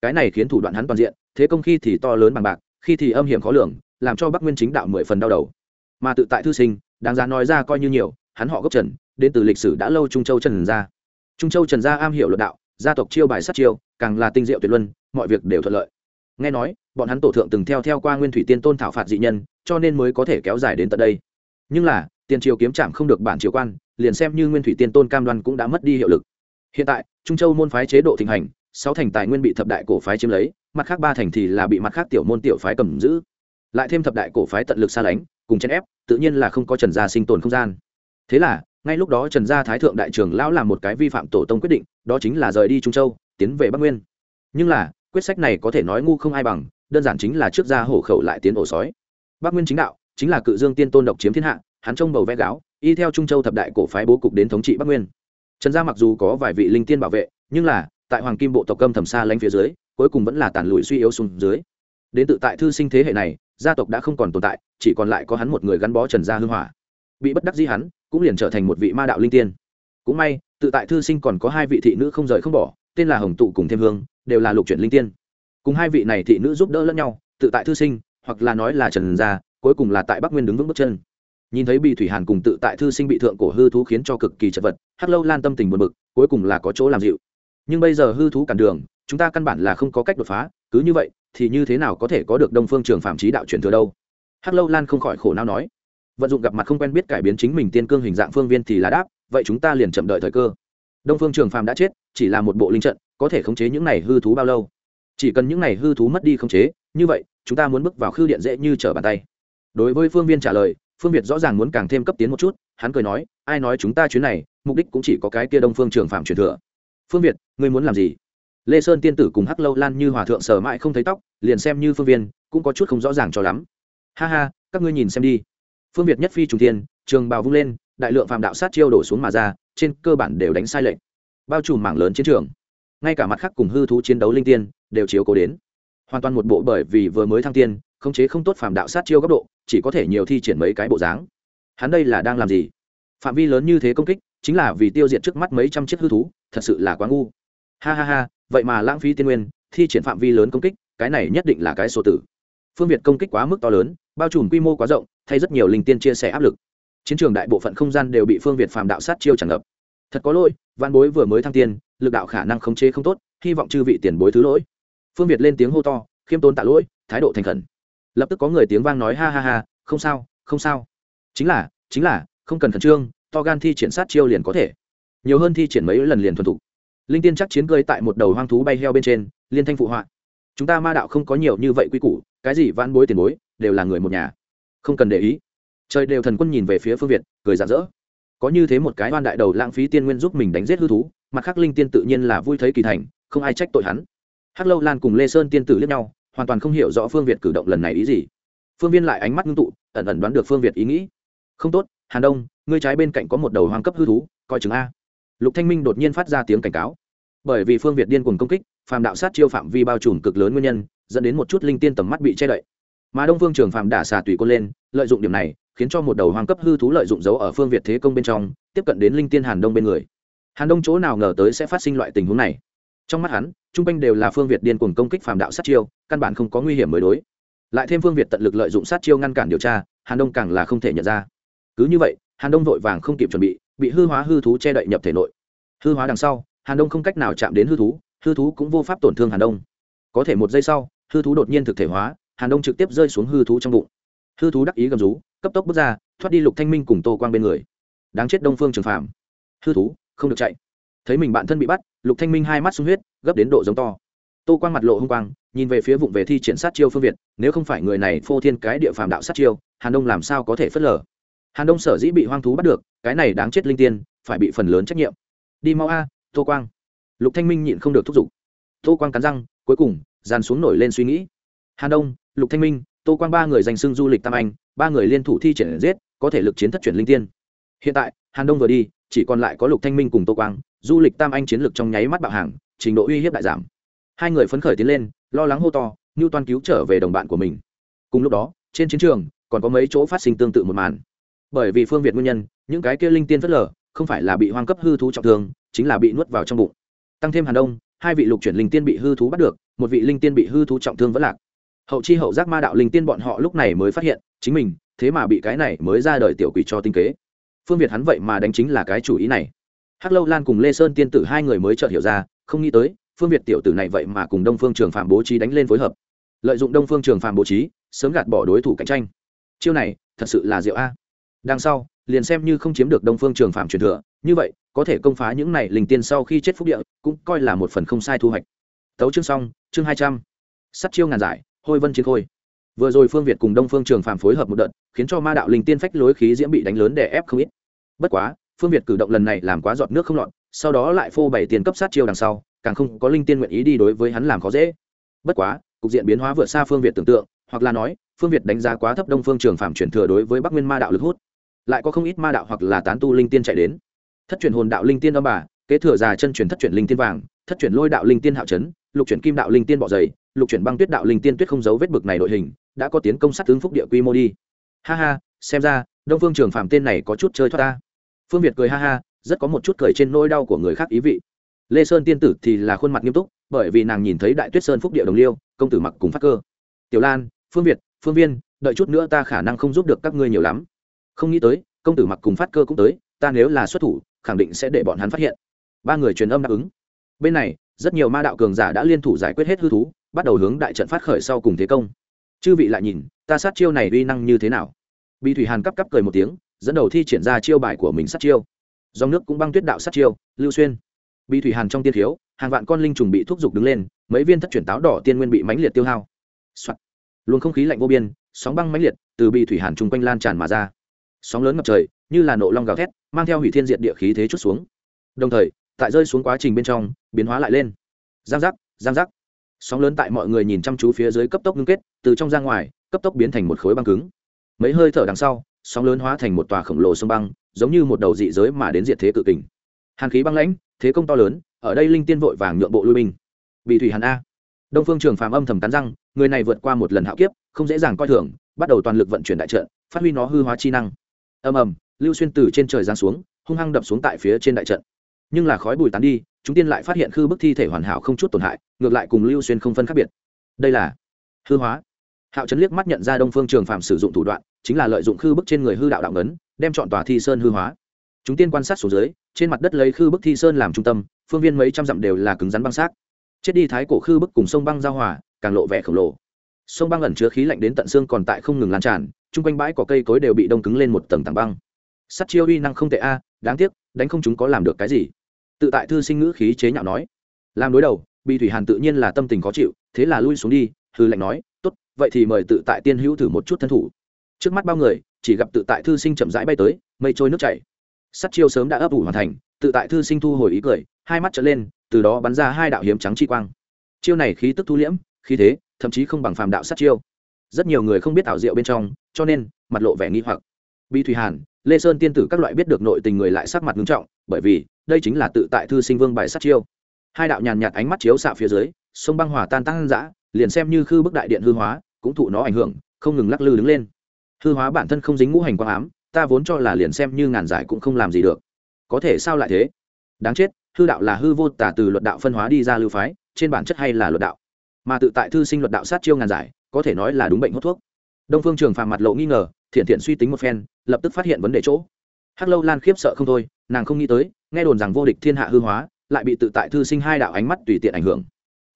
cái này khiến thủ đoạn hắn toàn diện, thế công khi thì to lớn bằng bạc, khi thì âm hiểm khó lường, làm cho bắc nguyên chính đạo mười phần đau đầu. Mà tự tại thư sinh, đáng giá nói ra coi như nhiều, hắn họ gốc trần, đến từ lịch sử đã lâu trung châu trần gia. Trung châu trần gia am hiểu luận đạo, gia tộc chiêu bài sát chiêu, càng là tinh diệu tuyệt luân, mọi việc đều thuận lợi. Nghe nói, bọn hắn tổ thượng từng theo theo qua nguyên thủy tiên tôn thảo phạt dị nhân, cho nên mới có thể kéo dài đến tận đây. Nhưng là, tiền triều kiếm trạm không được bản triều quan, liền xem như nguyên thủy tiên tôn cam đoan cũng đã mất đi hiệu lực. Hiện tại, trung châu môn phái chế độ thịnh hành sáu thành tài nguyên bị thập đại cổ phái chiếm lấy, mặt khác ba thành thì là bị mặt khác tiểu môn tiểu phái cầm giữ. Lại thêm thập đại cổ phái tận lực xa lánh, cùng chèn ép, tự nhiên là không có trần gia sinh tồn không gian. Thế là, ngay lúc đó trần gia thái thượng đại trưởng lão làm một cái vi phạm tổ tông quyết định, đó chính là rời đi trung châu, tiến về bắc nguyên. Nhưng là, quyết sách này có thể nói ngu không ai bằng, đơn giản chính là trước gia hổ khẩu lại tiến ổ sói. Bắc nguyên chính đạo, chính là cự dương tiên tôn độc chiếm thiên hạ, hắn trông bầu vẽ gáo, y theo trung châu thập đại cổ phái bố cục đến thống trị bắc nguyên. Trần gia mặc dù có vài vị linh tiên bảo vệ, nhưng là tại hoàng kim bộ tộc câm thầm xa lánh phía dưới, cuối cùng vẫn là tàn lụi suy yếu xuống dưới. Đến tự tại thư sinh thế hệ này, gia tộc đã không còn tồn tại, chỉ còn lại có hắn một người gắn bó trần gia hưng hỏa. Bị bất đắc dĩ hắn, cũng liền trở thành một vị ma đạo linh tiên. Cũng may, tự tại thư sinh còn có hai vị thị nữ không rời không bỏ, tên là hồng tụ cùng thêm hương, đều là lục chuyển linh tiên. Cùng hai vị này thị nữ giúp đỡ lẫn nhau, tự tại thư sinh, hoặc là nói là trần gia, cuối cùng là tại bắc nguyên đứng vững bước chân. Nhìn thấy bị thủy hàn cùng tự tại thư sinh bị thượng cổ hư thú khiến cho cực kỳ chật vật, hắc lâu lan tâm tình buồn bực, cuối cùng là có chỗ làm dịu nhưng bây giờ hư thú cản đường, chúng ta căn bản là không có cách đột phá, cứ như vậy, thì như thế nào có thể có được đông phương trường phạm trí đạo truyền thừa đâu? Hắc lâu lan không khỏi khổ não nói. Vận dụng gặp mặt không quen biết cải biến chính mình tiên cương hình dạng phương viên thì là đáp, vậy chúng ta liền chậm đợi thời cơ. Đông phương trường Phạm đã chết, chỉ là một bộ linh trận, có thể khống chế những này hư thú bao lâu? Chỉ cần những này hư thú mất đi khống chế, như vậy, chúng ta muốn bước vào khư điện dễ như trở bàn tay. Đối với phương viên trả lời, phương việt rõ ràng muốn càng thêm cấp tiến một chút, hắn cười nói, ai nói chúng ta chuyến này, mục đích cũng chỉ có cái kia đông phương trường phạm truyền thừa phương việt, ngươi muốn làm gì? Lê sơn tiên tử cùng hắc lâu lan như hòa thượng sở mãi không thấy tóc, liền xem như phương viên, cũng có chút không rõ ràng cho lắm. Ha ha, các ngươi nhìn xem đi. Phương việt nhất phi trùng tiên trường bào vung lên, đại lượng phạm đạo sát chiêu đổ xuống mà ra, trên cơ bản đều đánh sai lệnh bao trùm mảng lớn chiến trường. Ngay cả mặt khác cùng hư thú chiến đấu linh tiên, đều chiếu cố đến. Hoàn toàn một bộ bởi vì vừa mới thăng tiên, khống chế không tốt phạm đạo sát chiêu góc độ, chỉ có thể nhiều thi triển mấy cái bộ dáng. Hắn đây là đang làm gì? Phạm vi lớn như thế công kích, chính là vì tiêu diệt trước mắt mấy trăm chiếc hư thú thật sự là quá ngu. Ha ha ha, vậy mà lãng phí tiên nguyên, thi triển phạm vi lớn công kích, cái này nhất định là cái số tử. Phương việt công kích quá mức to lớn, bao trùm quy mô quá rộng, thay rất nhiều linh tiên chia sẻ áp lực. Chiến trường đại bộ phận không gian đều bị phương việt phàm đạo sát chiêu tràn ngập. Thật có lỗi văn bối vừa mới thăng tiên, lực đạo khả năng khống chế không tốt, hy vọng chư vị tiền bối thứ lỗi. Phương việt lên tiếng hô to, khiêm tôn tạ lỗi, thái độ thành khẩn. Lập tức có người tiếng vang nói ha ha ha, không sao không sao. Chính là chính là, không cần khẩn trương, to gan thi triển sát chiêu liền có thể nhiều hơn thi triển mấy lần liền thuần thục. Linh tiên chắc chiến cơi tại một đầu hoang thú bay heo bên trên, liên thanh phụ họa. Chúng ta ma đạo không có nhiều như vậy quy củ, cái gì van bối tiền bối, đều là người một nhà. Không cần để ý. Trời đều thần quân nhìn về phía phương việt, cười rạ rỡ. Có như thế một cái oan đại đầu lãng phí tiên nguyên giúp mình đánh giết hư thú, mặt khắc linh tiên tự nhiên là vui thấy kỳ thành, không ai trách tội hắn. Hắc lâu lan cùng lê sơn tiên tử liếc nhau, hoàn toàn không hiểu rõ phương việt cử động lần này ý gì. Phương viên lại ánh mắt ngưng tụ, ẩn ẩn đoán được phương việt ý nghĩ. Không tốt, hàn đông, ngươi trái bên cạnh có một đầu hoang cấp hư thú, coi chừng a lục thanh minh đột nhiên phát ra tiếng cảnh cáo. Bởi vì phương việt điên cuồng công kích phàm đạo sát chiêu phạm vi bao trùm cực lớn nguyên nhân, dẫn đến một chút linh tiên tầm mắt bị che đậy. Mà đông phương trường phạm đả xà tùy côn lên, lợi dụng điểm này, khiến cho một đầu hoàng cấp hư thú lợi dụng dấu ở phương việt thế công bên trong, tiếp cận đến linh tiên hàn đông bên người. Hàn đông chỗ nào ngờ tới sẽ phát sinh loại tình huống này. Trong mắt hắn, trung quanh đều là phương việt điên cuồng công kích phàm đạo sát chiêu, căn bản không có nguy hiểm mới đối. Lại thêm phương việt tận lực lợi dụng sát chiêu ngăn cản điều tra, hàn đông càng là không thể nhận ra. Cứ như vậy, hàn đông vội vàng không kịp chuẩn bị bị hư hóa hư thú che đậy nhập thể nội. Hư hóa đằng sau, hàn đông không cách nào chạm đến hư thú hư thú cũng vô pháp tổn thương hàn đông. Có thể một giây sau, hư thú đột nhiên thực thể hóa, hàn đông trực tiếp rơi xuống hư thú trong bụng. Hư thú đắc ý gầm rú, cấp tốc bước ra, thoát đi lục thanh minh cùng tô quang bên người. Đáng chết đông phương trường phạm hư thú, không được chạy. Thấy mình bạn thân bị bắt, lục thanh minh hai mắt sung huyết, gấp đến độ giống to. Tô quang mặt lộ hung quang, nhìn về phía vụng về thi triển sát chiêu phương việt, nếu không phải người này phô thiên cái địa phàm đạo sát chiêu, hàn đông làm sao có thể phớt lờ? Hàn đông sở dĩ bị hoang thú bắt được, cái này đáng chết linh tiên, phải bị phần lớn trách nhiệm. Đi mau a, tô quang. Lục thanh minh nhịn không được thúc giục. Tô quang cắn răng, cuối cùng, dàn xuống nổi lên suy nghĩ. Hàn đông, lục thanh minh, tô quang ba người danh xưng du lịch tam anh, ba người liên thủ thi triển giết, có thể lực chiến thất chuyển linh tiên. Hiện tại, hàn đông vừa đi, chỉ còn lại có lục thanh minh cùng tô quang, du lịch tam anh chiến lược trong nháy mắt bạo hàng, trình độ uy hiếp đại giảm. Hai người phấn khởi tiến lên, lo lắng hô to như toàn cứu trở về đồng bạn của mình. Cùng lúc đó, trên chiến trường, còn có mấy chỗ phát sinh tương tự một màn bởi vì phương việt nguyên nhân, những cái kia linh tiên phất lờ không phải là bị hoang cấp hư thú trọng thương, chính là bị nuốt vào trong bụng. Tăng thêm hàn đông, hai vị lục chuyển linh tiên bị hư thú bắt được, một vị linh tiên bị hư thú trọng thương vẫn lạc. Hậu chi hậu giác ma đạo linh tiên bọn họ lúc này mới phát hiện, chính mình, thế mà bị cái này mới ra đời tiểu quỷ cho tinh kế. Phương việt hắn vậy mà đánh chính là cái chủ ý này. Hắc lâu lan cùng lê sơn tiên tử hai người mới chợt hiểu ra, không nghĩ tới, phương việt tiểu tử này vậy mà cùng đông phương trường phạm bố trí đánh lên phối hợp. Lợi dụng đông phương trường phạm bố trí, sớm gạt bỏ đối thủ cạnh tranh. Chiêu này, thật sự là diệu a đằng sau, liền xem như không chiếm được đông phương trường phạm truyền thừa, như vậy, có thể công phá những này linh tiên sau khi chết phúc địa, cũng coi là một phần không sai thu hoạch. Tấu chương xong, chương hai trăm. Sắt chiêu ngàn giải, hôi vân chiến khôi. Vừa rồi phương việt cùng đông phương trường phạm phối hợp một đợt, khiến cho ma đạo linh tiên phách lối khí diễm bị đánh lớn để ép không ít. Bất quá, phương việt cử động lần này làm quá giọt nước không lọt, sau đó lại phô bảy tiền cấp sát chiêu đằng sau, càng không có linh tiên nguyện ý đi đối với hắn làm khó dễ. Bất quá, cục diện biến hóa vượt xa phương việt tưởng tượng, hoặc là nói, phương việt đánh giá quá thấp đông phương trường phạm chuyển thừa đối với bắc nguyên ma đạo lực hút lại có không ít ma đạo hoặc là tán tu linh tiên chạy đến. Thất truyền hồn đạo linh tiên âm bà, kế thừa già chân truyền thất truyền linh tiên vàng, thất truyền lôi đạo linh tiên hạo trấn lục truyền kim đạo linh tiên bọ dày, lục truyền băng tuyết đạo linh tiên tuyết không giấu vết bực này đội hình, đã có tiến công sát tướng phúc địa quy mô đi. Ha ha, xem ra, đông phương trường phạm tên này có chút chơi thoát ta. Phương việt cười ha ha, rất có một chút cười trên nỗi đau của người khác ý vị. Lê sơn tiên tử thì là khuôn mặt nghiêm túc, bởi vì nàng nhìn thấy đại tuyết sơn phúc địa đồng liêu, công tử mặc cùng phát cơ. Tiểu lan, phương việt, phương viên, đợi chút nữa ta khả năng không giúp được các ngươi nhiều lắm không nghĩ tới, công tử mặc cùng phát cơ cũng tới, ta nếu là xuất thủ, khẳng định sẽ để bọn hắn phát hiện. Ba người truyền âm đáp ứng. Bên này, rất nhiều ma đạo cường giả đã liên thủ giải quyết hết hư thú, bắt đầu hướng đại trận phát khởi sau cùng thế công. Chư vị lại nhìn, ta sát chiêu này uy năng như thế nào? Bị thủy hàn cắp cắp cười một tiếng, dẫn đầu thi triển ra chiêu bài của mình sát chiêu. Dòng nước cũng băng tuyết đạo sát chiêu, lưu xuyên. Bị thủy hàn trong tiên thiếu, hàng vạn con linh trùng bị thúc giục đứng lên, mấy viên thất chuyển táo đỏ tiên nguyên bị mãnh liệt tiêu hao. luồng không khí lạnh vô biên, sóng băng mãnh liệt, từ bị thủy hàn chung quanh lan tràn mà ra sóng lớn ngập trời, như là nộ long gào thét, mang theo hủy thiên diện địa khí thế chút xuống. Đồng thời, tại rơi xuống quá trình bên trong, biến hóa lại lên. Giang giác giang giác. Sóng lớn tại mọi người nhìn chăm chú phía dưới cấp tốc ngưng kết, từ trong ra ngoài, cấp tốc biến thành một khối băng cứng. Mấy hơi thở đằng sau, sóng lớn hóa thành một tòa khổng lồ sông băng, giống như một đầu dị giới mà đến diệt thế cự kình. Hàn khí băng lãnh, thế công to lớn, ở đây linh tiên vội vàng nhượng bộ lui binh. Bị thủy hàn a. Đông phương trường phàm âm thầm cắn răng, người này vượt qua một lần hạo kiếp, không dễ dàng coi thường, bắt đầu toàn lực vận chuyển đại trận, phát huy nó hư hóa chi năng ầm ầm, lưu xuyên từ trên trời giáng xuống, hung hăng đập xuống tại phía trên đại trận. Nhưng là khói bùi tán đi, chúng tiên lại phát hiện khư bức thi thể hoàn hảo không chút tổn hại, ngược lại cùng lưu xuyên không phân khác biệt. Đây là hư hóa. Hạo trấn liếc mắt nhận ra đông phương trường phạm sử dụng thủ đoạn, chính là lợi dụng khư bức trên người hư đạo đạo ngấn, đem chọn tòa thi sơn hư hóa. Chúng tiên quan sát xuống dưới, trên mặt đất lấy khư bức thi sơn làm trung tâm, phương viên mấy trăm dặm đều là cứng rắn băng xác. Chết đi thái cổ khư bức cùng sông băng giao hòa, càng lộ vẻ khổng lồ. Sông băng ẩn chứa khí lạnh đến tận xương còn tại không ngừng lan tràn chung quanh bãi cỏ cây cối đều bị đông cứng lên một tầng tảng băng. Sắt chiêu uy năng không tệ a à, đáng tiếc, đánh không chúng có làm được cái gì. Tự tại thư sinh ngữ khí chế nhạo nói. Làm đối đầu bị thủy hàn tự nhiên là tâm tình khó chịu, thế là lui xuống đi, hư lệnh nói, tốt, vậy thì mời tự tại tiên hữu thử một chút thân thủ. Trước mắt bao người, chỉ gặp tự tại thư sinh chậm rãi bay tới, mây trôi nước chảy. Sắt chiêu sớm đã ấp ủ hoàn thành, tự tại thư sinh thu hồi ý cười, hai mắt trở lên, từ đó bắn ra hai đạo hiếm trắng chi quang. Chiêu này khí tức thu liễm, khí thế, thậm chí không bằng phàm đạo sát chiêu rất nhiều người không biết ảo diệu bên trong, cho nên mặt lộ vẻ nghi hoặc. Bi thủy hàn, lê sơn tiên tử các loại biết được nội tình người lại sắc mặt nghiêm trọng, bởi vì đây chính là tự tại thư sinh vương bài sát chiêu. Hai đạo nhàn nhạt ánh mắt chiếu xạ phía dưới, sông băng hòa tan tăng dã, liền xem như khư bức đại điện hư hóa, cũng thụ nó ảnh hưởng, không ngừng lắc lư đứng lên. Hư hóa bản thân không dính ngũ hành quang ám, ta vốn cho là liền xem như ngàn giải cũng không làm gì được. Có thể sao lại thế? Đáng chết, hư đạo là hư vô tả từ luật đạo phân hóa đi ra lưu phái, trên bản chất hay là luật đạo? Mà tự tại thư sinh luật đạo sát chiêu ngàn giải có thể nói là đúng bệnh hút thuốc. Đông phương trường phàm mặt lộ nghi ngờ, thiện thiện suy tính một phen, lập tức phát hiện vấn đề chỗ. Hắc lâu lan khiếp sợ không thôi, nàng không nghĩ tới, nghe đồn rằng vô địch thiên hạ hư hóa, lại bị tự tại thư sinh hai đạo ánh mắt tùy tiện ảnh hưởng.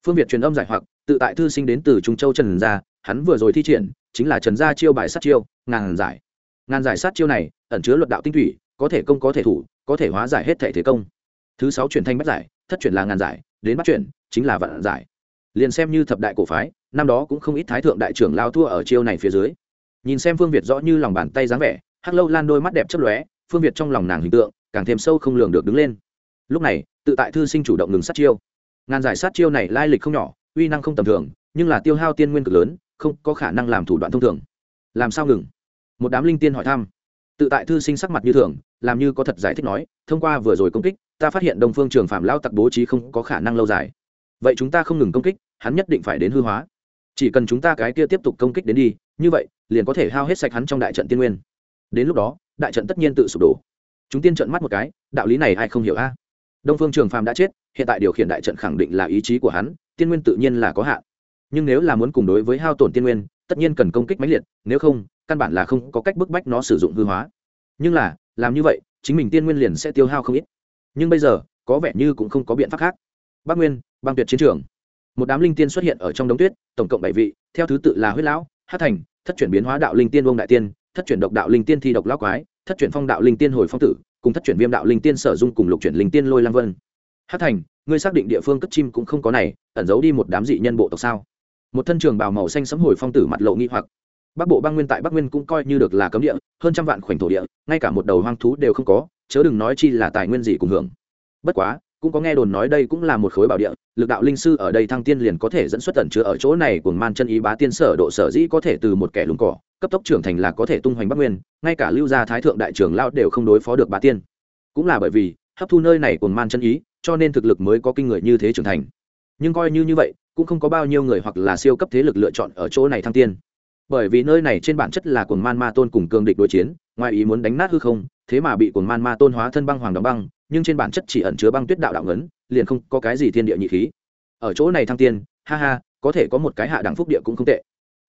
Phương việt truyền âm giải hoặc, tự tại thư sinh đến từ trung châu trần gia, hắn vừa rồi thi triển, chính là trần gia chiêu bài sát chiêu, ngàn giải. Ngàn giải sát chiêu này, ẩn chứa luật đạo tinh thủy, có thể công có thể thủ, có thể hóa giải hết thể thế công. Thứ sáu chuyển thanh bắt giải, thất chuyển là ngàn giải, đến bắt chuyển, chính là vạn giải liền xem như thập đại cổ phái, năm đó cũng không ít thái thượng đại trưởng lao thua ở chiêu này phía dưới. Nhìn xem phương việt rõ như lòng bàn tay dáng vẻ, hắc lâu lan đôi mắt đẹp chấp lóe, phương việt trong lòng nàng hình tượng càng thêm sâu không lường được đứng lên. Lúc này, tự tại thư sinh chủ động ngừng sát chiêu. Ngàn giải sát chiêu này lai lịch không nhỏ, uy năng không tầm thường, nhưng là tiêu hao tiên nguyên cực lớn, không có khả năng làm thủ đoạn thông thường. Làm sao ngừng? Một đám linh tiên hỏi thăm. Tự tại thư sinh sắc mặt như thường, làm như có thật giải thích nói, thông qua vừa rồi công kích, ta phát hiện đồng phương trường phạm lao tặc bố trí không có khả năng lâu dài. Vậy chúng ta không ngừng công kích hắn nhất định phải đến hư hóa. Chỉ cần chúng ta cái kia tiếp tục công kích đến đi, như vậy, liền có thể hao hết sạch hắn trong đại trận tiên nguyên. Đến lúc đó, đại trận tất nhiên tự sụp đổ. Chúng tiên trận mắt một cái, đạo lý này ai không hiểu a? Đông phương trường phàm đã chết, hiện tại điều khiển đại trận khẳng định là ý chí của hắn, tiên nguyên tự nhiên là có hạn. Nhưng nếu là muốn cùng đối với hao tổn tiên nguyên, tất nhiên cần công kích mãnh liệt, nếu không, căn bản là không có cách bức bách nó sử dụng hư hóa. Nhưng là, làm như vậy, chính mình tiên nguyên liền sẽ tiêu hao không ít. Nhưng bây giờ, có vẻ như cũng không có biện pháp khác. Bắc nguyên, băng tuyệt chiến trường một đám linh tiên xuất hiện ở trong đống tuyết, tổng cộng bảy vị, theo thứ tự là huyết lão, hát thành, thất chuyển biến hóa đạo linh tiên vương đại tiên, thất chuyển độc đạo linh tiên thi độc lão quái, thất chuyển phong đạo linh tiên hồi phong tử, cùng thất chuyển viêm đạo linh tiên sở dung cùng lục chuyển linh tiên lôi lang vân. Hát thành, ngươi xác định địa phương cất chim cũng không có này, ẩn giấu đi một đám dị nhân bộ tộc sao? Một thân trường bào màu xanh sấm hồi phong tử mặt lộ nghi hoặc. Bắc bộ bang nguyên tại bắc nguyên cũng coi như được là cấm địa, hơn trăm vạn khoảnh thổ địa, ngay cả một đầu hoang thú đều không có, chớ đừng nói chi là tài nguyên gì cùng hưởng. Bất quá cũng có nghe đồn nói đây cũng là một khối bảo địa, lực đạo linh sư ở đây thăng tiên liền có thể dẫn xuất tẩn chứa ở chỗ này cùng man chân ý bá tiên sở độ sở dĩ có thể từ một kẻ lùng cỏ, cấp tốc trưởng thành là có thể tung hoành bắc nguyên, ngay cả lưu gia thái thượng đại trưởng lao đều không đối phó được bá tiên. Cũng là bởi vì, hấp thu nơi này cùng man chân ý, cho nên thực lực mới có kinh người như thế trưởng thành. Nhưng coi như như vậy, cũng không có bao nhiêu người hoặc là siêu cấp thế lực lựa chọn ở chỗ này thăng tiên. Bởi vì nơi này trên bản chất là cuồng man ma tôn cùng cường địch đối chiến, ngoài ý muốn đánh nát hư không, thế mà bị cuồng man ma tôn hóa thân băng hoàng đóng băng nhưng trên bản chất chỉ ẩn chứa băng tuyết đạo đạo ngấn liền không có cái gì thiên địa nhị khí. Ở chỗ này thăng tiên ha ha có thể có một cái hạ đẳng phúc địa cũng không tệ.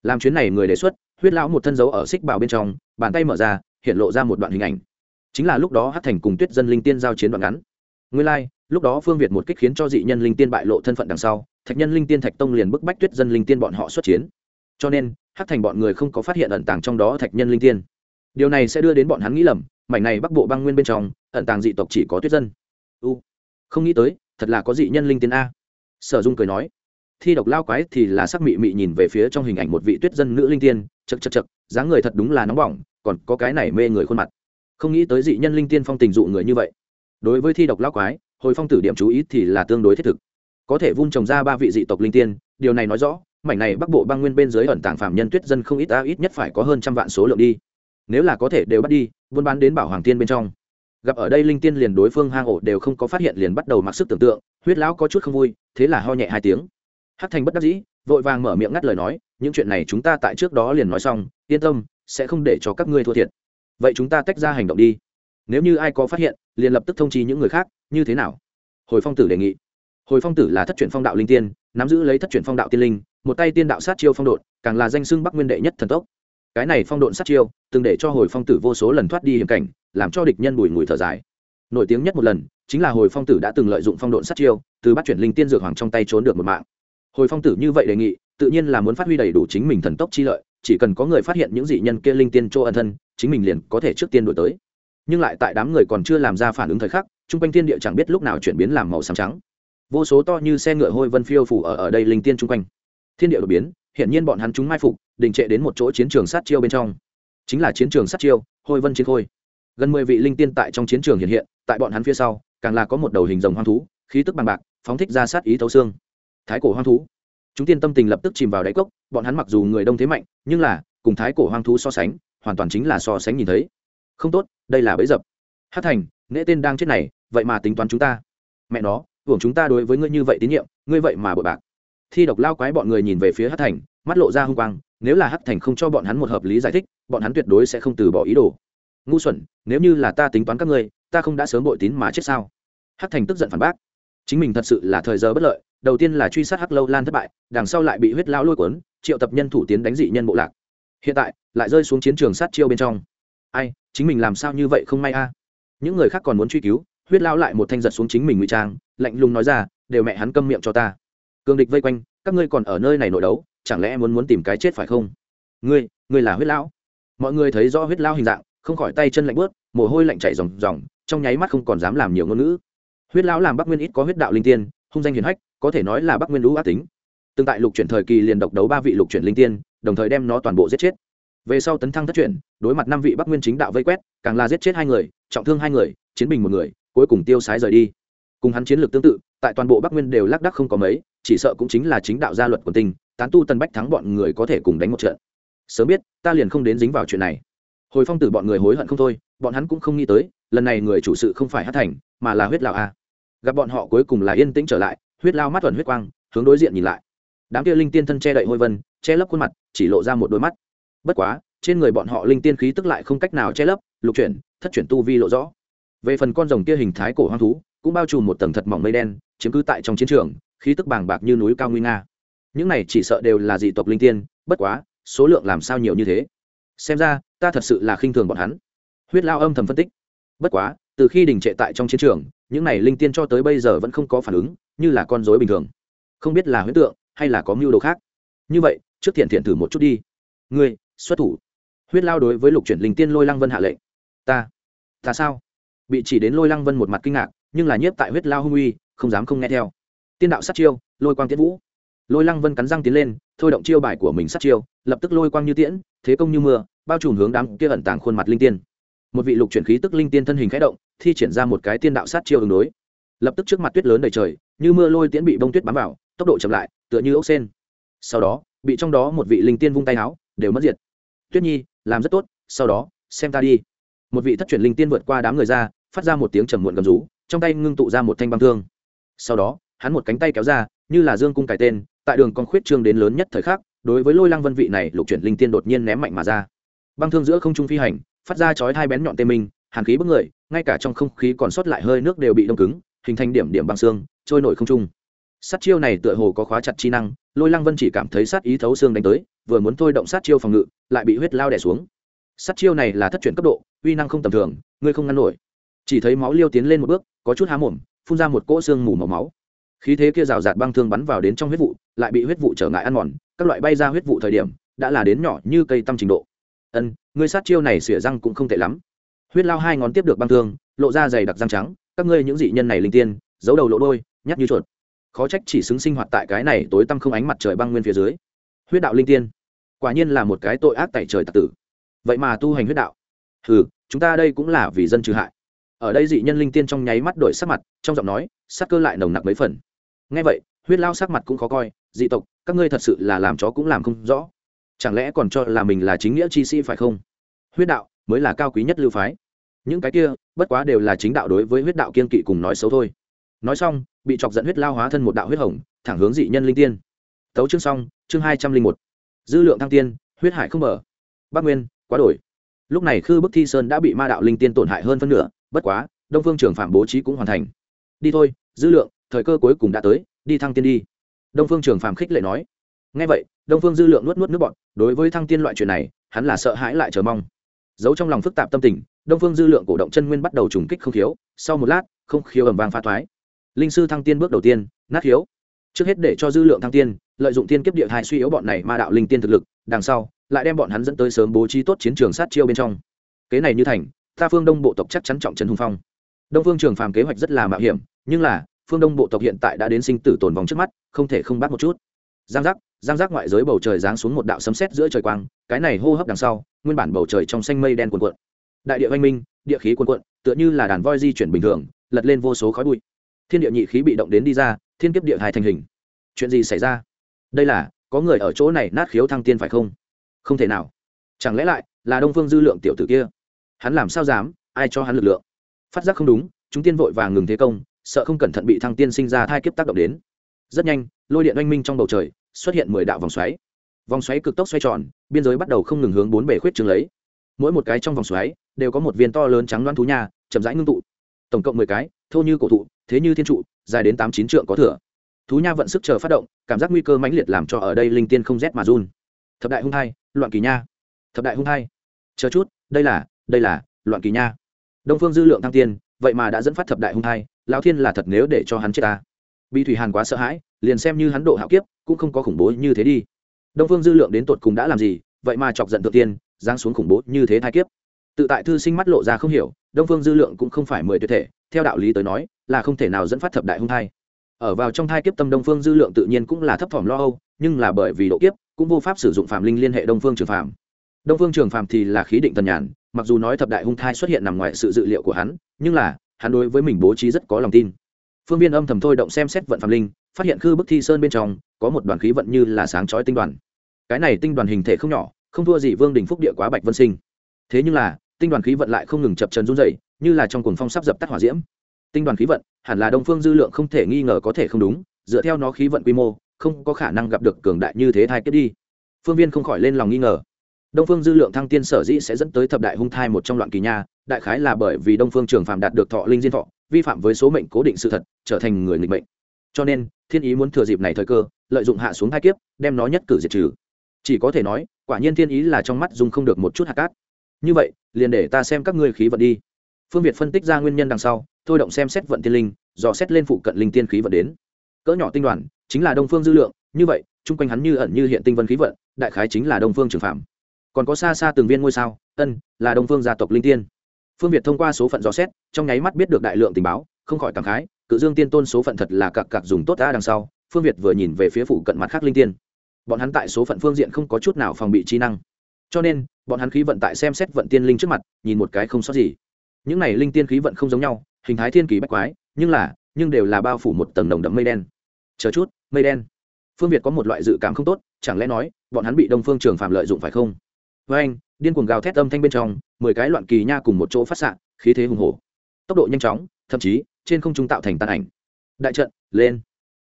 Làm chuyến này người đề xuất huyết lão một thân dấu ở xích bào bên trong bàn tay mở ra hiện lộ ra một đoạn hình ảnh. Chính là lúc đó hát thành cùng tuyết dân linh tiên giao chiến đoạn ngắn. Nguyên lai、like, lúc đó phương việt một kích khiến cho dị nhân linh tiên bại lộ thân phận đằng sau thạch nhân linh tiên thạch tông liền bức bách tuyết dân linh tiên bọn họ xuất chiến. Cho nên hát thành bọn người không có phát hiện ẩn tàng trong đó thạch nhân linh tiên. Điều này sẽ đưa đến bọn hắn nghĩ lầm mảnh này bắc bộ băng nguyên bên trong, ẩn tàng dị tộc chỉ có tuyết dân. U, không nghĩ tới, thật là có dị nhân linh tiên a. Sở dung cười nói, thi độc lao quái thì là sắc mị mị nhìn về phía trong hình ảnh một vị tuyết dân nữ linh tiên chật chật chật dáng người thật đúng là nóng bỏng, còn có cái này mê người khuôn mặt. Không nghĩ tới dị nhân linh tiên phong tình dụ người như vậy. Đối với thi độc lao quái, hồi phong tử điểm chú ý thì là tương đối thiết thực. Có thể vun trồng ra ba vị dị tộc linh tiên, điều này nói rõ, mảnh này bắc bộ băng nguyên bên dưới ẩn tàng phạm nhân tuyết dân không ít ta ít nhất phải có hơn trăm vạn số lượng đi. Nếu là có thể đều bắt đi buôn bán đến bảo hoàng tiên bên trong. Gặp ở đây linh tiên liền đối phương hang ổ đều không có phát hiện liền bắt đầu mặc sức tưởng tượng, huyết lão có chút không vui, thế là ho nhẹ hai tiếng. Hát thành bất đắc dĩ, vội vàng mở miệng ngắt lời nói, những chuyện này chúng ta tại trước đó liền nói xong, yên tâm, sẽ không để cho các ngươi thua thiệt. Vậy chúng ta tách ra hành động đi. Nếu như ai có phát hiện, liền lập tức thông chi những người khác, như thế nào? Hồi phong tử đề nghị. Hồi phong tử là thất truyền phong đạo linh tiên, nắm giữ lấy thất truyền phong đạo tiên linh, một tay tiên đạo sát chiêu phong độn càng là danh xưng bắc nguyên đệ nhất thần tốc cái này phong độn sát chiêu, từng để cho hồi phong tử vô số lần thoát đi hiểm cảnh, làm cho địch nhân bùi ngùi thở dài. Nổi tiếng nhất một lần, chính là hồi phong tử đã từng lợi dụng phong độn sát chiêu, từ bắt chuyển linh tiên dược hoàng trong tay trốn được một mạng. Hồi phong tử như vậy đề nghị, tự nhiên là muốn phát huy đầy đủ chính mình thần tốc chi lợi, chỉ cần có người phát hiện những dị nhân kia linh tiên chỗ ân thân, chính mình liền có thể trước tiên đổi tới. Nhưng lại tại đám người còn chưa làm ra phản ứng thời khắc, trung quanh thiên địa chẳng biết lúc nào chuyển biến làm màu xám trắng. Vô số to như xe ngựa hôi vân phiêu phủ ở ở đây linh tiên chung quanh. Thiên địa đột biến hiện nhiên bọn hắn chúng mai phục, đình trệ đến một chỗ chiến trường sát chiêu bên trong. Chính là chiến trường sát chiêu, hôi vân chiến khôi. Gần mười vị linh tiên tại trong chiến trường hiện hiện, tại bọn hắn phía sau, càng là có một đầu hình rồng hoang thú, khí tức bằng bạc, phóng thích ra sát ý thấu xương. Thái cổ hoang thú. Chúng tiên tâm tình lập tức chìm vào đáy cốc, bọn hắn mặc dù người đông thế mạnh, nhưng là, cùng thái cổ hoang thú so sánh, hoàn toàn chính là so sánh nhìn thấy. Không tốt, đây là bẫy dập. Hát thành nghệ tên đang chết này, vậy mà tính toán chúng ta. Mẹ nó, hưởng chúng ta đối với ngươi như vậy tín nhiệm, ngươi vậy mà bội bạc thi độc lao quái bọn người nhìn về phía hát thành, mắt lộ ra h u n g quang, nếu là hát thành không cho bọn hắn một hợp lý giải thích, bọn hắn tuyệt đối sẽ không từ bỏ ý đồ. Ngu xuẩn, nếu như là ta tính toán các ngươi, ta không đã sớm bội tín mà chết sao? Hát thành tức giận phản bác. Chính mình thật sự là thời giờ bất lợi, đầu tiên là truy sát hắc lâu lan thất bại, đằng sau lại bị huyết lao lôi cuốn, triệu tập nhân thủ tiến đánh dị nhân bộ lạc. Hiện tại, lại rơi xuống chiến trường sát chiêu bên trong. Ai, chính mình làm sao như vậy không may a? Những người khác còn muốn truy cứu, huyết lao lại một thanh giật xuống chính mình ngụy trang, lạnh lùng nói ra, đều mẹ hắn câm miệng cho ta cường địch vây quanh, các ngươi còn ở nơi này nội đấu, chẳng lẽ muốn muốn tìm cái chết phải không? Ngươi ngươi là huyết lão. Mọi người thấy rõ huyết lão hình dạng, không khỏi tay chân lạnh bớt mồ hôi lạnh chảy ròng ròng, trong nháy mắt không còn dám làm nhiều ngôn ngữ. Huyết lão làm bắc nguyên ít có huyết đạo linh tiên, hung danh hiền hách, có thể nói là bắc nguyên lũ ác tính. Tương tại lục chuyển thời kỳ liền độc đấu ba vị lục chuyển linh tiên, đồng thời đem nó toàn bộ giết chết. Về sau tấn thăng thất chuyển, đối mặt năm vị bắc nguyên chính đạo vây quét, càng là giết chết hai người, trọng thương hai người, chiến bình một người, cuối cùng tiêu sái rời đi. Cùng hắn chiến lược tương tự tại toàn bộ bắc nguyên đều lác đắc không có mấy, chỉ sợ cũng chính là chính đạo gia luật của tinh, tán tu tân bách thắng bọn người có thể cùng đánh một trận. Sớm biết, ta liền không đến dính vào chuyện này. Hồi phong tử bọn người hối hận không thôi, bọn hắn cũng không nghĩ tới, lần này người chủ sự không phải hát thành, mà là huyết lao a. Gặp bọn họ cuối cùng là yên tĩnh trở lại, huyết lao mắt thuần huyết quang, hướng đối diện nhìn lại. Đám kia linh tiên thân che đậy hôi vân, che lấp khuôn mặt, chỉ lộ ra một đôi mắt. Bất quá, trên người bọn họ linh tiên khí tức lại không cách nào che lấp, lục chuyển, thất chuyển tu vi lộ rõ. Về phần con rồng kia hình thái cổ hoang thú, cũng bao trùm một tầng thật mỏng mây đen chiếm cứ tại trong chiến trường, khí tức bàng bạc như núi cao nguy nga. Những này chỉ sợ đều là dị tộc linh tiên, bất quá, số lượng làm sao nhiều như thế? Xem ra, ta thật sự là khinh thường bọn hắn. Huyết lao âm thầm phân tích. Bất quá, từ khi đình trệ tại trong chiến trường, những này linh tiên cho tới bây giờ vẫn không có phản ứng, như là con dối bình thường. Không biết là huyết tượng, hay là có mưu đồ khác. Như vậy, trước thiện thiện thử một chút đi. Ngươi, xuất thủ. Huyết lao đối với lục chuyển linh tiên lôi lăng vân hạ lệnh. Ta ta sao? Bị chỉ đến lôi lăng vân một mặt kinh ngạc nhưng là nhiếp tại huyết lao hung uy, không dám không nghe theo. Tiên đạo sát chiêu, lôi quang tiễn vũ. Lôi lăng vân cắn răng tiến lên, thôi động chiêu bài của mình sát chiêu, lập tức lôi quang như tiễn, thế công như mưa, bao trùm hướng đám kia ẩn tàng khuôn mặt linh tiên. Một vị lục chuyển khí tức linh tiên thân hình khẽ động, thi triển ra một cái tiên đạo sát chiêu ứng đối. Lập tức trước mặt tuyết lớn đầy trời, như mưa lôi tiễn bị bông tuyết bám vào, tốc độ chậm lại, tựa như ốc sen. Sau đó, bị trong đó một vị linh tiên vung tay áo đều mất diệt. Tuyết nhi, làm rất tốt, sau đó, xem ta đi. Một vị thất truyền linh tiên vượt qua đám người ra, phát ra một tiếng trầm muộn gầm rú trong tay ngưng tụ ra một thanh băng thương. Sau đó, hắn một cánh tay kéo ra, như là dương cung cải tên, tại đường con khuyết trương đến lớn nhất thời khắc, đối với lôi lăng vân vị này, lục chuyển linh tiên đột nhiên ném mạnh mà ra. Băng thương giữa không trung phi hành, phát ra chói hai bén nhọn tê minh, hàn khí bức người, ngay cả trong không khí còn sót lại hơi nước đều bị đông cứng, hình thành điểm điểm băng xương, trôi nổi không trung. Sát chiêu này tựa hồ có khóa chặt chi năng, lôi lăng vân chỉ cảm thấy sát ý thấu xương đánh tới, vừa muốn thôi động sát chiêu phòng ngự, lại bị huyết lao đẻ xuống. Sát chiêu này là thất chuyển cấp độ, uy năng không tầm thường, ngươi không ngăn nổi. Chỉ thấy máu liêu tiến lên một bước có chút há mồm, phun ra một cỗ xương mù màu máu. Khí thế kia rào rạt băng thương bắn vào đến trong huyết vụ, lại bị huyết vụ trở ngại ăn mòn, các loại bay ra huyết vụ thời điểm, đã là đến nhỏ như cây tăm trình độ. Ân, ngươi sát chiêu này xỉa răng cũng không tệ lắm. Huyết lao hai ngón tiếp được băng thương, lộ ra dày đặc răng trắng, các ngươi những dị nhân này linh tiên, giấu đầu lộ đôi nhắc như chuột. Khó trách chỉ xứng sinh hoạt tại cái này tối tăm không ánh mặt trời băng nguyên phía dưới. Huyết đạo linh tiên, quả nhiên là một cái tội ác tại trời tạc tử. Vậy mà tu hành huyết đạo. Ừ chúng ta đây cũng là vì dân trừ hại ở đây dị nhân linh tiên trong nháy mắt đổi sắc mặt, trong giọng nói, sắc cơ lại nồng nặc mấy phần. Ngay vậy, huyết lao sắc mặt cũng khó coi, dị tộc, các ngươi thật sự là làm chó cũng làm không rõ. Chẳng lẽ còn cho là mình là chính nghĩa chi sĩ phải không? Huyết đạo mới là cao quý nhất lưu phái. Những cái kia, bất quá đều là chính đạo đối với huyết đạo kiên kỵ cùng nói xấu thôi. Nói xong, bị chọc dẫn huyết lao hóa thân một đạo huyết hồng, thẳng hướng dị nhân linh tiên. Tấu chương xong, chương hai trăm linh một. Dư lượng thăng tiên, huyết hải không mở. Bắc nguyên, quá đổi. Lúc này khư bức thi sơn đã bị ma đạo linh tiên tổn hại hơn phân nửa bất quá, đông phương trưởng phạm bố trí cũng hoàn thành. Đi thôi, dư lượng, thời cơ cuối cùng đã tới, đi thăng tiên đi. Đông phương trưởng phạm khích lệ nói. Ngay vậy, đông phương dư lượng nuốt nuốt nước bọn đối với thăng tiên loại chuyện này, hắn là sợ hãi lại chờ mong. Giấu trong lòng phức tạp tâm tình, đông phương dư lượng cổ động chân nguyên bắt đầu trùng kích không khiếu, sau một lát, không khiếu ẩm vàng pha thoái. Linh sư thăng tiên bước đầu tiên, nát khiếu. Trước hết để cho dư lượng thăng tiên, lợi dụng tiên kiếp địa hài suy yếu bọn này ma đạo linh tiên thực lực, đằng sau, lại đem bọn hắn dẫn tới sớm bố trí tốt chiến trường sát chiêu bên trong. Kế này như thành ta phương đông bộ tộc chắc chắn trọng trấn hùng phong đông phương trường phàm kế hoạch rất là mạo hiểm nhưng là phương đông bộ tộc hiện tại đã đến sinh tử tồn vong trước mắt không thể không bắt một chút giang giác giang giác ngoại giới bầu trời giáng xuống một đạo sấm sét giữa trời quang cái này hô hấp đằng sau nguyên bản bầu trời trong xanh mây đen cuồn cuộn đại địa văn minh địa khí cuồn cuộn tựa như là đàn voi di chuyển bình thường lật lên vô số khói bụi thiên địa nhị khí bị động đến đi ra thiên kiếp địa hài thành hình chuyện gì xảy ra đây là có người ở chỗ này nát khiếu thăng tiên phải không không thể nào chẳng lẽ lại là đông phương dư lượng tiểu tử kia hắn làm sao dám, ai cho hắn lực lượng? Phát giác không đúng, chúng tiên vội vàng ngừng thế công, sợ không cẩn thận bị thăng tiên sinh ra thai kiếp tác động đến. Rất nhanh, lôi điện oanh minh trong bầu trời, xuất hiện mười đạo vòng xoáy. Vòng xoáy cực tốc xoay tròn, biên giới bắt đầu không ngừng hướng bốn bể khuyết trường lấy. Mỗi một cái trong vòng xoáy, đều có một viên to lớn trắng đoan thú nha, chậm rãi ngưng tụ. Tổng cộng mười cái, thô như cổ thụ, thế như thiên trụ, dài đến tám chín trượng có thừa. Thú nha vận sức chờ phát động, cảm giác nguy cơ mãnh liệt làm cho ở đây linh tiên không rét mà run. Thập đại hung hai loạn kỳ nha. Thập đại hung hai chờ chút, đây là đây là loạn kỳ nha. Đông phương dư lượng thăng tiên, vậy mà đã dẫn phát thập đại hung hai lão thiên là thật nếu để cho hắn chết ta. Bị thủy hàn quá sợ hãi, liền xem như hắn độ hạo kiếp, cũng không có khủng bố như thế đi. Đông phương dư lượng đến tột cùng đã làm gì, vậy mà chọc giận thượng tiên, giáng xuống khủng bố như thế thai kiếp. Tự tại thư sinh mắt lộ ra không hiểu, đông phương dư lượng cũng không phải mười tuyệt thể, theo đạo lý tới nói, là không thể nào dẫn phát thập đại hung thai. Ở vào trong thai kiếp tâm đông phương dư lượng tự nhiên cũng là thấp thỏm lo âu, nhưng là bởi vì độ kiếp, cũng vô pháp sử dụng phạm linh liên hệ đông phương trường phạm đông phương trường phạm thì là khí định tần nhàn mặc dù nói thập đại hung thai xuất hiện nằm ngoài sự dự liệu của hắn, nhưng là, hắn đối với mình bố trí rất có lòng tin. Phương viên âm thầm thôi động xem xét vận phạm linh, phát hiện khư bức thi sơn bên trong, có một đoàn khí vận như là sáng chói tinh đoàn. Cái này tinh đoàn hình thể không nhỏ, không thua gì vương đình phúc địa quá bạch vân sinh. Thế nhưng là, tinh đoàn khí vận lại không ngừng chập trần run dày như là trong cuồng phong sắp dập tắt hỏa diễm. Tinh đoàn khí vận, hẳn là đông phương dư lượng không thể nghi ngờ có thể không đúng, dựa theo nó khí vận quy mô, không có khả năng gặp được cường đại như thế thai kết đi. Phương viên không khỏi lên lòng nghi ngờ đông phương dư lượng thăng tiên sở dĩ sẽ dẫn tới thập đại hung thai một trong loạn kỳ nha, đại khái là bởi vì đông phương trường phàm đạt được thọ linh diên thọ, vi phạm với số mệnh cố định sự thật, trở thành người nghịch mệnh. Cho nên, thiên ý muốn thừa dịp này thời cơ, lợi dụng hạ xuống hai kiếp, đem nó nhất cử diệt trừ. Chỉ có thể nói, quả nhiên thiên ý là trong mắt dùng không được một chút hạt cát. Như vậy, liền để ta xem các ngươi khí vận đi. Phương việt phân tích ra nguyên nhân đằng sau, thôi động xem xét vận tiên linh, dò xét lên phụ cận linh tiên khí vận đến. Cỡ nhỏ tinh đoàn, chính là đông phương dư lượng, như vậy, chung quanh hắn như ẩn như hiện tinh vân khí vận, đại khái chính là đông phương trường phạm còn có xa xa từng viên ngôi sao, ân, là đông phương gia tộc linh tiên. Phương việt thông qua số phận dò xét, trong nháy mắt biết được đại lượng tình báo, không khỏi cảm khái, cự dương tiên tôn số phận thật là cặc cặc dùng tốt đã đằng sau, phương việt vừa nhìn về phía phủ cận mặt khác linh tiên. Bọn hắn tại số phận phương diện không có chút nào phòng bị trí năng. Cho nên, bọn hắn khí vận tại xem xét vận tiên linh trước mặt, nhìn một cái không sót gì. Những này linh tiên khí vận không giống nhau, hình thái thiên kỳ bách quái, nhưng là, nhưng đều là bao phủ một tầng nồng đậm mây đen. Chờ chút, mây đen. Phương việt có một loại dự cảm không tốt, chẳng lẽ nói, bọn hắn bị đông phương trường phạm lợi dụng phải không? Với anh, điên cuồng gào thét âm thanh bên trong, mười cái loạn kỳ nha cùng một chỗ phát xạ, khí thế hùng hổ. Tốc độ nhanh chóng, thậm chí, trên không trung tạo thành tàn ảnh. Đại trận, lên.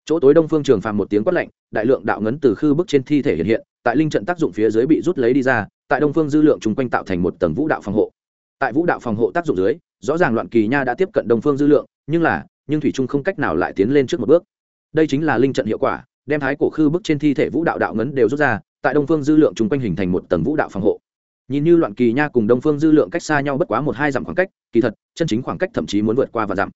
Chỗ tối đông phương trường phàm một tiếng quát lạnh, đại lượng đạo ngấn từ khư bức trên thi thể hiện hiện, tại linh trận tác dụng phía dưới bị rút lấy đi ra, tại đông phương dư lượng chung quanh tạo thành một tầng vũ đạo phòng hộ. Tại vũ đạo phòng hộ tác dụng dưới, rõ ràng loạn kỳ nha đã tiếp cận đông phương dư lượng, nhưng là, nhưng thủy trung không cách nào lại tiến lên trước một bước. Đây chính là linh trận hiệu quả, đem thái cổ khư bức trên thi thể vũ đạo đạo ngấn đều rút ra tại đông phương dư lượng chung quanh hình thành một tầng vũ đạo phòng hộ. Nhìn như loạn kỳ nha cùng đông phương dư lượng cách xa nhau bất quá một hai dặm khoảng cách, kỳ thật, chân chính khoảng cách thậm chí muốn vượt qua và dặm.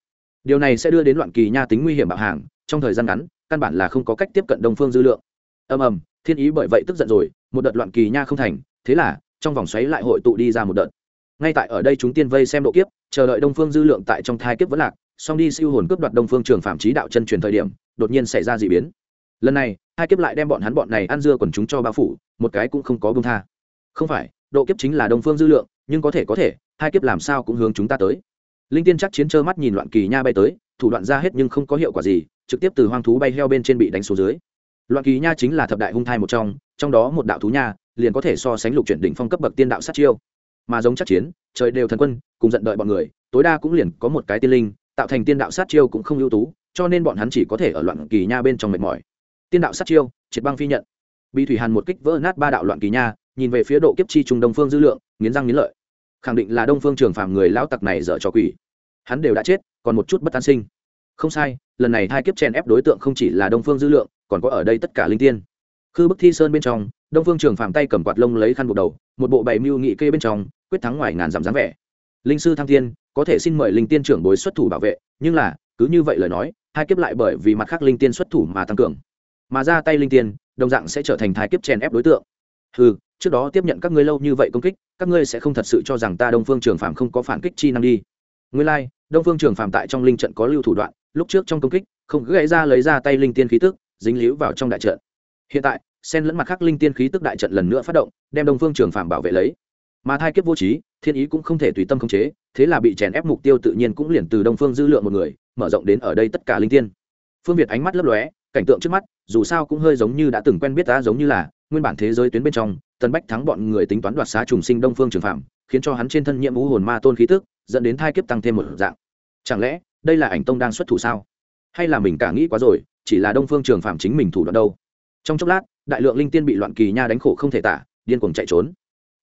Điều này sẽ đưa đến loạn kỳ nha tính nguy hiểm bạo hàng, trong thời gian ngắn, căn bản là không có cách tiếp cận đông phương dư lượng. Ầm ầm, thiên ý bởi vậy tức giận rồi, một đợt loạn kỳ nha không thành, thế là, trong vòng xoáy lại hội tụ đi ra một đợt. Ngay tại ở đây chúng tiên vây xem độ kiếp, chờ đợi đông phương dư lượng tại trong thai kiếp vẫn lạc, song đi siêu hồn cướp đoạt đông phương trường phạm trí đạo chân truyền thời điểm, đột nhiên xảy ra d ị biến. Lần này hai kiếp lại đem bọn hắn bọn này ăn dưa còn chúng cho bao phủ, một cái cũng không có bông tha. Không phải, độ kiếp chính là đông phương dư lượng, nhưng có thể có thể, hai kiếp làm sao cũng hướng chúng ta tới. Linh tiên chắc chiến trơ mắt nhìn loạn kỳ nha bay tới, thủ đoạn ra hết nhưng không có hiệu quả gì, trực tiếp từ hoang thú bay heo bên trên bị đánh xuống dưới. Loạn kỳ nha chính là thập đại hung thai một trong trong đó một đạo thú nha, liền có thể so sánh lục chuyển đỉnh phong cấp bậc tiên đạo sát chiêu. Mà giống chắc chiến, trời đều thần quân, cùng giận đợi bọn người, tối đa cũng liền có một cái tiên linh, tạo thành tiên đạo sát chiêu cũng không ưu tú, cho nên bọn hắn chỉ có thể ở loạn kỳ nha bên trong mệt mỏi tiên đạo sát chiêu triệt băng phi nhận. Bị thủy hàn một kích vỡ nát ba đạo loạn kỳ nha nhìn về phía độ kiếp chi trung đông phương dư lượng nghiến răng nghiến lợi. Khẳng định là đông phương trường phàm người lão tặc này dở trò quỷ. Hắn đều đã chết còn một chút bất an sinh. Không sai lần này hai kiếp chèn ép đối tượng không chỉ là đông phương dư lượng còn có ở đây tất cả linh tiên. Khư bức thi sơn bên trong đông phương trường phàm tay cầm quạt lông lấy khăn buộc đầu một bộ bảy mưu nghị kê bên trong quyết thắng ngoài ngàn dặm dáng vẻ. Linh sư thăng thiên, có thể xin mời linh tiên trưởng bối xuất thủ bảo vệ nhưng là cứ như vậy lời nói hai kiếp lại bởi vì mặt khác linh tiên xuất thủ mà tăng cường mà ra tay linh tiên đồng dạng sẽ trở thành thái kiếp chèn ép đối tượng. Ừ trước đó tiếp nhận các ngươi lâu như vậy công kích các ngươi sẽ không thật sự cho rằng ta đông phương trường phàm không có phản kích chi năng đi. Nguyên lai、like, đông phương trường phàm tại trong linh trận có lưu thủ đoạn lúc trước trong công kích không gãy ra lấy ra tay linh tiên khí tức dính líu vào trong đại trận. Hiện tại xen lẫn mặt khác linh tiên khí tức đại trận lần nữa phát động đem đông phương trường phàm bảo vệ lấy. Mà thai kiếp vô trí thiên ý cũng không thể tùy tâm khống chế thế là bị chèn ép mục tiêu tự nhiên cũng liền từ đông phương dư lượng một người mở rộng đến ở đây tất cả linh tiên. Phương việt ánh mắt lấp lóe cảnh tượng trước mắt, dù sao cũng hơi giống như đã từng quen biết ta giống như là, nguyên bản thế giới tuyến bên trong, tần bách thắng bọn người tính toán đoạt xá trùng sinh đông phương trường phạm, khiến cho hắn trên thân nhiễm vũ hồn ma tôn khí tức, dẫn đến thai kiếp tăng thêm một dạng. Chẳng lẽ, đây là ảnh tông đang xuất thủ sao? Hay là mình cả nghĩ quá rồi, chỉ là đông phương trường phạm chính mình thủ đoạn đâu? Trong chốc lát, đại lượng linh tiên bị loạn kỳ nha đánh khổ không thể tả, điên cuồng chạy trốn.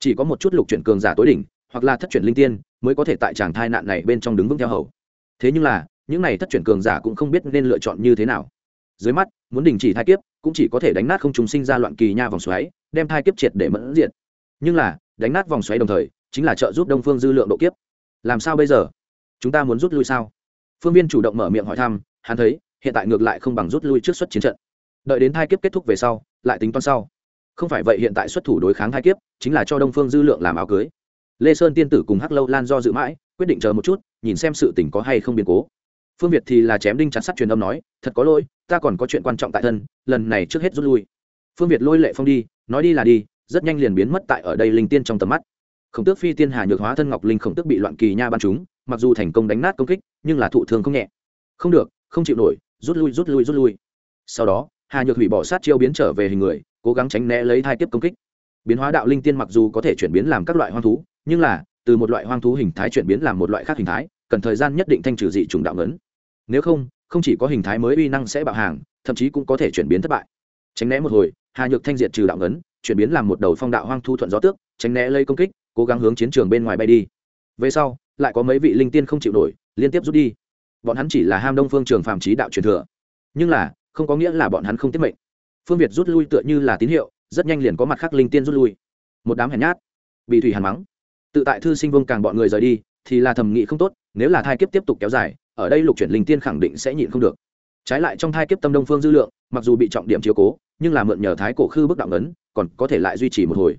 Chỉ có một chút lục chuyển cường giả tối đỉnh, hoặc là thất chuyển linh tiên, mới có thể tại tràng thai nạn này bên trong đứng vững theo hầu. Thế nhưng là, những này thất chuyển cường giả cũng không biết nên lựa chọn như thế nào dưới mắt, muốn đình chỉ thai kiếp, cũng chỉ có thể đánh nát không trùng sinh ra loạn kỳ nha vòng xoáy, đem thai kiếp triệt để mẫn diện nhưng là, đánh nát vòng xoáy đồng thời, chính là trợ giúp đông phương dư lượng độ kiếp. Làm sao bây giờ? Chúng ta muốn rút lui sao? Phương viên chủ động mở miệng hỏi thăm, hắn thấy, hiện tại ngược lại không bằng rút lui trước xuất chiến trận. Đợi đến thai kiếp kết thúc về sau, lại tính toán sau. Không phải vậy hiện tại xuất thủ đối kháng thai kiếp, chính là cho đông phương dư lượng làm áo cưới. Lê sơn tiên tử cùng hắc lâu lan do dự mãi, quyết định chờ một chút, nhìn xem sự tình có hay không biến cố. Phương việt thì là chém đinh chặt sắt truyền âm nói, thật có lỗi ta còn có chuyện quan trọng tại thân, lần này trước hết rút lui. Phương việt lôi lệ phong đi, nói đi là đi, rất nhanh liền biến mất tại ở đây linh tiên trong tầm mắt. Khổng tước phi tiên hà nhược hóa thân ngọc linh khổng tước bị loạn kỳ nha ban chúng, mặc dù thành công đánh nát công kích, nhưng là thụ thương không nhẹ. Không được, không chịu nổi, rút lui rút lui rút lui. Sau đó, hà nhược hủy bỏ sát chiêu biến trở về hình người, cố gắng tránh né lấy thai tiếp công kích. Biến hóa đạo linh tiên mặc dù có thể chuyển biến làm các loại hoang thú, nhưng là, từ một loại hoang thú hình thái chuyển biến làm một loại khác hình thái, cần thời gian nhất định thanh trừ dị trùng đạo ngấn. Nếu không không chỉ có hình thái mới uy năng sẽ bạo hàng, thậm chí cũng có thể chuyển biến thất bại. Tránh né một hồi, hà nhược thanh diệt trừ đạo ngấn chuyển biến làm một đầu phong đạo hoang thu thuận gió tước, tránh né lây công kích, cố gắng hướng chiến trường bên ngoài bay đi. Về sau, lại có mấy vị linh tiên không chịu nổi, liên tiếp rút đi. Bọn hắn chỉ là ham đông phương trường phạm trí đạo truyền thừa. Nhưng là, không có nghĩa là bọn hắn không tiết mệnh. Phương việt rút lui tựa như là tín hiệu, rất nhanh liền có mặt khác linh tiên rút lui. Một đám hèn nhát, bị thủy hàn mắng. Tự tại thư sinh vương càng bọn người rời đi, thì là thầm nghị không tốt, nếu là thai kiếp tiếp tục kéo dài ở đây lục chuyển linh tiên khẳng định sẽ nhịn không được. Trái lại trong thai kiếp tâm đông phương dư lượng, mặc dù bị trọng điểm chiếu cố, nhưng là mượn nhờ thái cổ khư bức đạo ấn, còn có thể lại duy trì một hồi.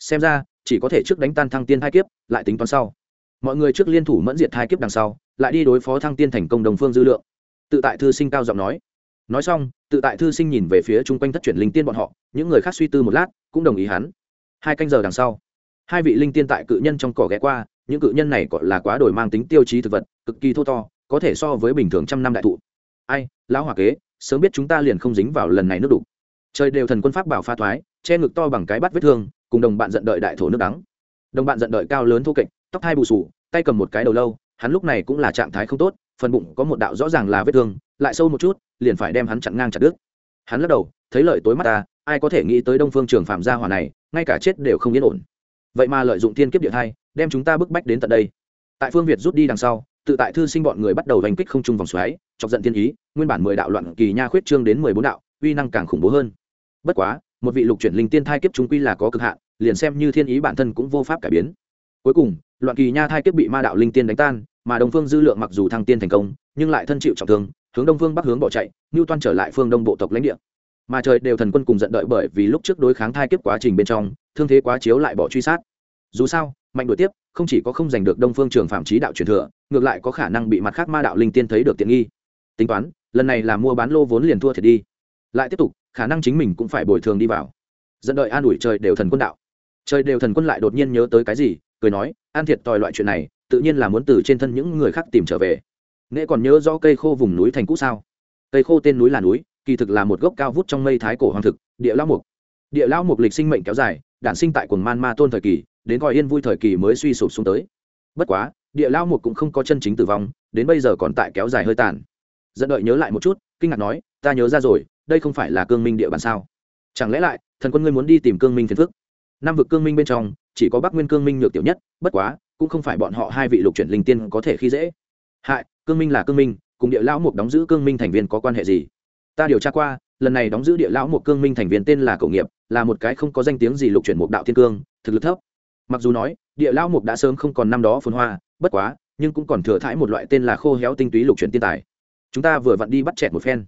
Xem ra, chỉ có thể trước đánh tan thăng tiên thai kiếp, lại tính toán sau. Mọi người trước liên thủ mẫn diệt thai kiếp đằng sau, lại đi đối phó thăng tiên thành công đồng phương dư lượng. Tự tại thư sinh cao giọng nói. Nói xong, tự tại thư sinh nhìn về phía chung quanh thất chuyển linh tiên bọn họ, những người khác suy tư một lát, cũng đồng ý hắn. Hai canh giờ đằng sau, hai vị linh tiên tại cự nhân trong cỏ ghé qua, những cự nhân này gọi là quá đổi mang tính tiêu chí thực vật, cực kỳ thô to có thể so với bình thường trăm năm đại thụ. Ai, lão hòa kế, sớm biết chúng ta liền không dính vào lần này nước đủ trời đều thần quân pháp bảo pha thoái, che ngực to bằng cái bắt vết thương, cùng đồng bạn giận đợi đại thổ nước đắng. Đồng bạn giận đợi cao lớn thô kệch, tóc hai bù sù tay cầm một cái đầu lâu, hắn lúc này cũng là trạng thái không tốt, phần bụng có một đạo rõ ràng là vết thương, lại sâu một chút, liền phải đem hắn chặn ngang chặt đứt. Hắn lắc đầu, thấy lợi tối mắt ta, ai có thể nghĩ tới đông phương trường phạm gia hỏa này, ngay cả chết đều không yên ổn. Vậy mà lợi dụng thiên kiếp địa thai đem chúng ta bức bách đến tận đây. Tại phương việt rút đi đằng sau tự tại thư sinh bọn người bắt đầu đánh kích không trung vòng xoáy, chọc giận thiên ý, nguyên bản mười đạo loạn kỳ nha khuyết trương đến mười bốn đạo, uy năng càng khủng bố hơn. Bất quá, một vị lục chuyển linh tiên thai kiếp chúng quy là có cực hạn, liền xem như thiên ý bản thân cũng vô pháp cải biến. Cuối cùng, loạn kỳ nha thai kiếp bị ma đạo linh tiên đánh tan, mà đông phương dư lượng mặc dù thăng tiên thành công, nhưng lại thân chịu trọng thương, hướng đông phương bắc hướng bỏ chạy ngưu toan trở lại phương đông bộ tộc lãnh địa. Mà trời đều thần quân cùng giận đợi bởi vì lúc trước đối kháng thai kiếp quá trình bên trong, thương thế quá chiếu lại bỏ truy sát. Dù sao mạnh đuổi tiếp, không chỉ có không giành được đông phương trường phạm trí đạo truyền thừa, ngược lại có khả năng bị mặt khác ma đạo linh tiên thấy được tiện nghi. Tính toán, lần này là mua bán lô vốn liền thua thiệt đi. Lại tiếp tục, khả năng chính mình cũng phải bồi thường đi vào. Dẫn đợi an ủi trời đều thần quân đạo. Trời đều thần quân lại đột nhiên nhớ tới cái gì, cười nói, an thiệt tòi loại chuyện này, tự nhiên là muốn từ trên thân những người khác tìm trở về. Nễ còn nhớ rõ cây khô vùng núi thành cũ sao? Cây khô tên núi là núi, kỳ thực là một gốc cao vút trong mây thái cổ hoàng thực, địa lão mục. Địa lão mục lịch sinh mệnh kéo dài, đản sinh tại quần man ma tôn thời kỳ đến gọi yên vui thời kỳ mới suy sụp xuống tới. Bất quá, địa lão mục cũng không có chân chính tử vong, đến bây giờ còn tại kéo dài hơi tàn. Dẫn đợi nhớ lại một chút, kinh ngạc nói, ta nhớ ra rồi, đây không phải là cương minh địa bàn sao? Chẳng lẽ lại, thần quân ngươi muốn đi tìm cương minh phiền phức? Năm vực cương minh bên trong, chỉ có bắc nguyên cương minh nhược tiểu nhất, bất quá, cũng không phải bọn họ hai vị lục chuyển linh tiên có thể khi dễ. Hại, cương minh là cương minh, cùng địa lão mục đóng giữ cương minh thành viên có quan hệ gì? Ta điều tra qua, lần này đóng giữ địa lão mục cương minh thành viên tên là cổ nghiệp, là một cái không có danh tiếng gì lục chuyển mục đạo thiên cương, thực lực thấp mặc dù nói, địa lão mục đã sớm không còn năm đó phồn hoa, bất quá, nhưng cũng còn thừa thãi một loại tên là khô héo tinh túy lục chuyển tiên tài. Chúng ta vừa vặn đi bắt chẹt một phen.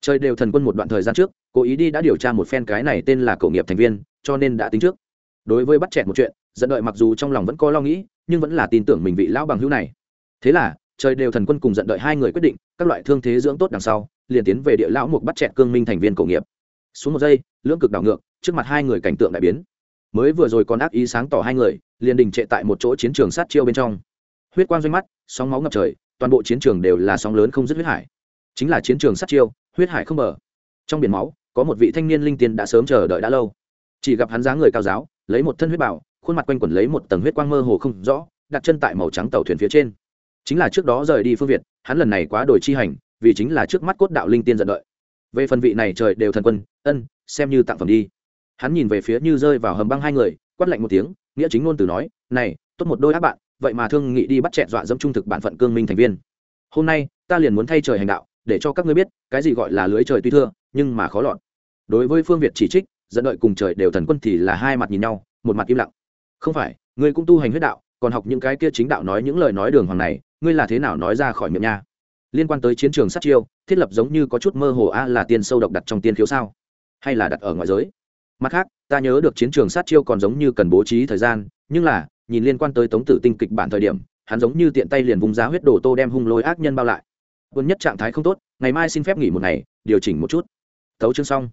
Trời đều thần quân một đoạn thời gian trước, cố ý đi đã điều tra một phen cái này tên là cổ nghiệp thành viên, cho nên đã tính trước. Đối với bắt chẹt một chuyện, dẫn đợi mặc dù trong lòng vẫn có lo nghĩ, nhưng vẫn là tin tưởng mình vị lão bằng hữu này. Thế là, trời đều thần quân cùng dẫn đợi hai người quyết định, các loại thương thế dưỡng tốt đằng sau, liền tiến về địa lão mục bắt chẹt cương minh thành viên cổ nghiệp. Xuống một giây, lưỡng cực đảo ngược, trước mặt hai người cảnh tượng đại biến mới vừa rồi còn ác ý sáng tỏ hai người, liền đình trệ tại một chỗ chiến trường sát chiêu bên trong. Huyết quang doanh mắt, sóng máu ngập trời, toàn bộ chiến trường đều là sóng lớn không dứt huyết hải. Chính là chiến trường sát chiêu, huyết hải không bờ. Trong biển máu, có một vị thanh niên linh tiên đã sớm chờ đợi đã lâu. Chỉ gặp hắn dáng người cao giáo, lấy một thân huyết bảo, khuôn mặt quanh quẩn lấy một tầng huyết quang mơ hồ không rõ, đặt chân tại màu trắng tàu thuyền phía trên. Chính là trước đó rời đi phương việt, hắn lần này quá đổi chi hành, vì chính là trước mắt cốt đạo linh tiên giận đợi. Về phần vị này trời đều thần quân, ân, xem như tặng phẩm đi hắn nhìn về phía như rơi vào hầm băng hai người, quát lạnh một tiếng, nghĩa chính ngôn từ nói, này, tốt một đôi ác bạn, vậy mà thương nghị đi bắt chẹn dọa dẫm trung thực bản phận cương minh thành viên. Hôm nay, ta liền muốn thay trời hành đạo, để cho các ngươi biết, cái gì gọi là lưới trời tuy thưa, nhưng mà khó lọt. Đối với phương việt chỉ trích, dẫn đợi cùng trời đều thần quân thì là hai mặt nhìn nhau, một mặt im lặng. Không phải, ngươi cũng tu hành huyết đạo, còn học những cái kia chính đạo nói những lời nói đường hoàng này, ngươi là thế nào nói ra khỏi miệng nha? Liên quan tới chiến trường sát chiêu, thiết lập giống như có chút mơ hồ a là tiên sâu độc đặt trong tiên khiếu sao? Hay là đặt ở ngoại giới? Mặt khác, ta nhớ được chiến trường sát chiêu còn giống như cần bố trí thời gian, nhưng là, nhìn liên quan tới tống tử tinh kịch bản thời điểm, hắn giống như tiện tay liền vùng giá huyết đồ tô đem hung lôi ác nhân bao lại. Quân nhất trạng thái không tốt, ngày mai xin phép nghỉ một ngày, điều chỉnh một chút. Thấu chương xong.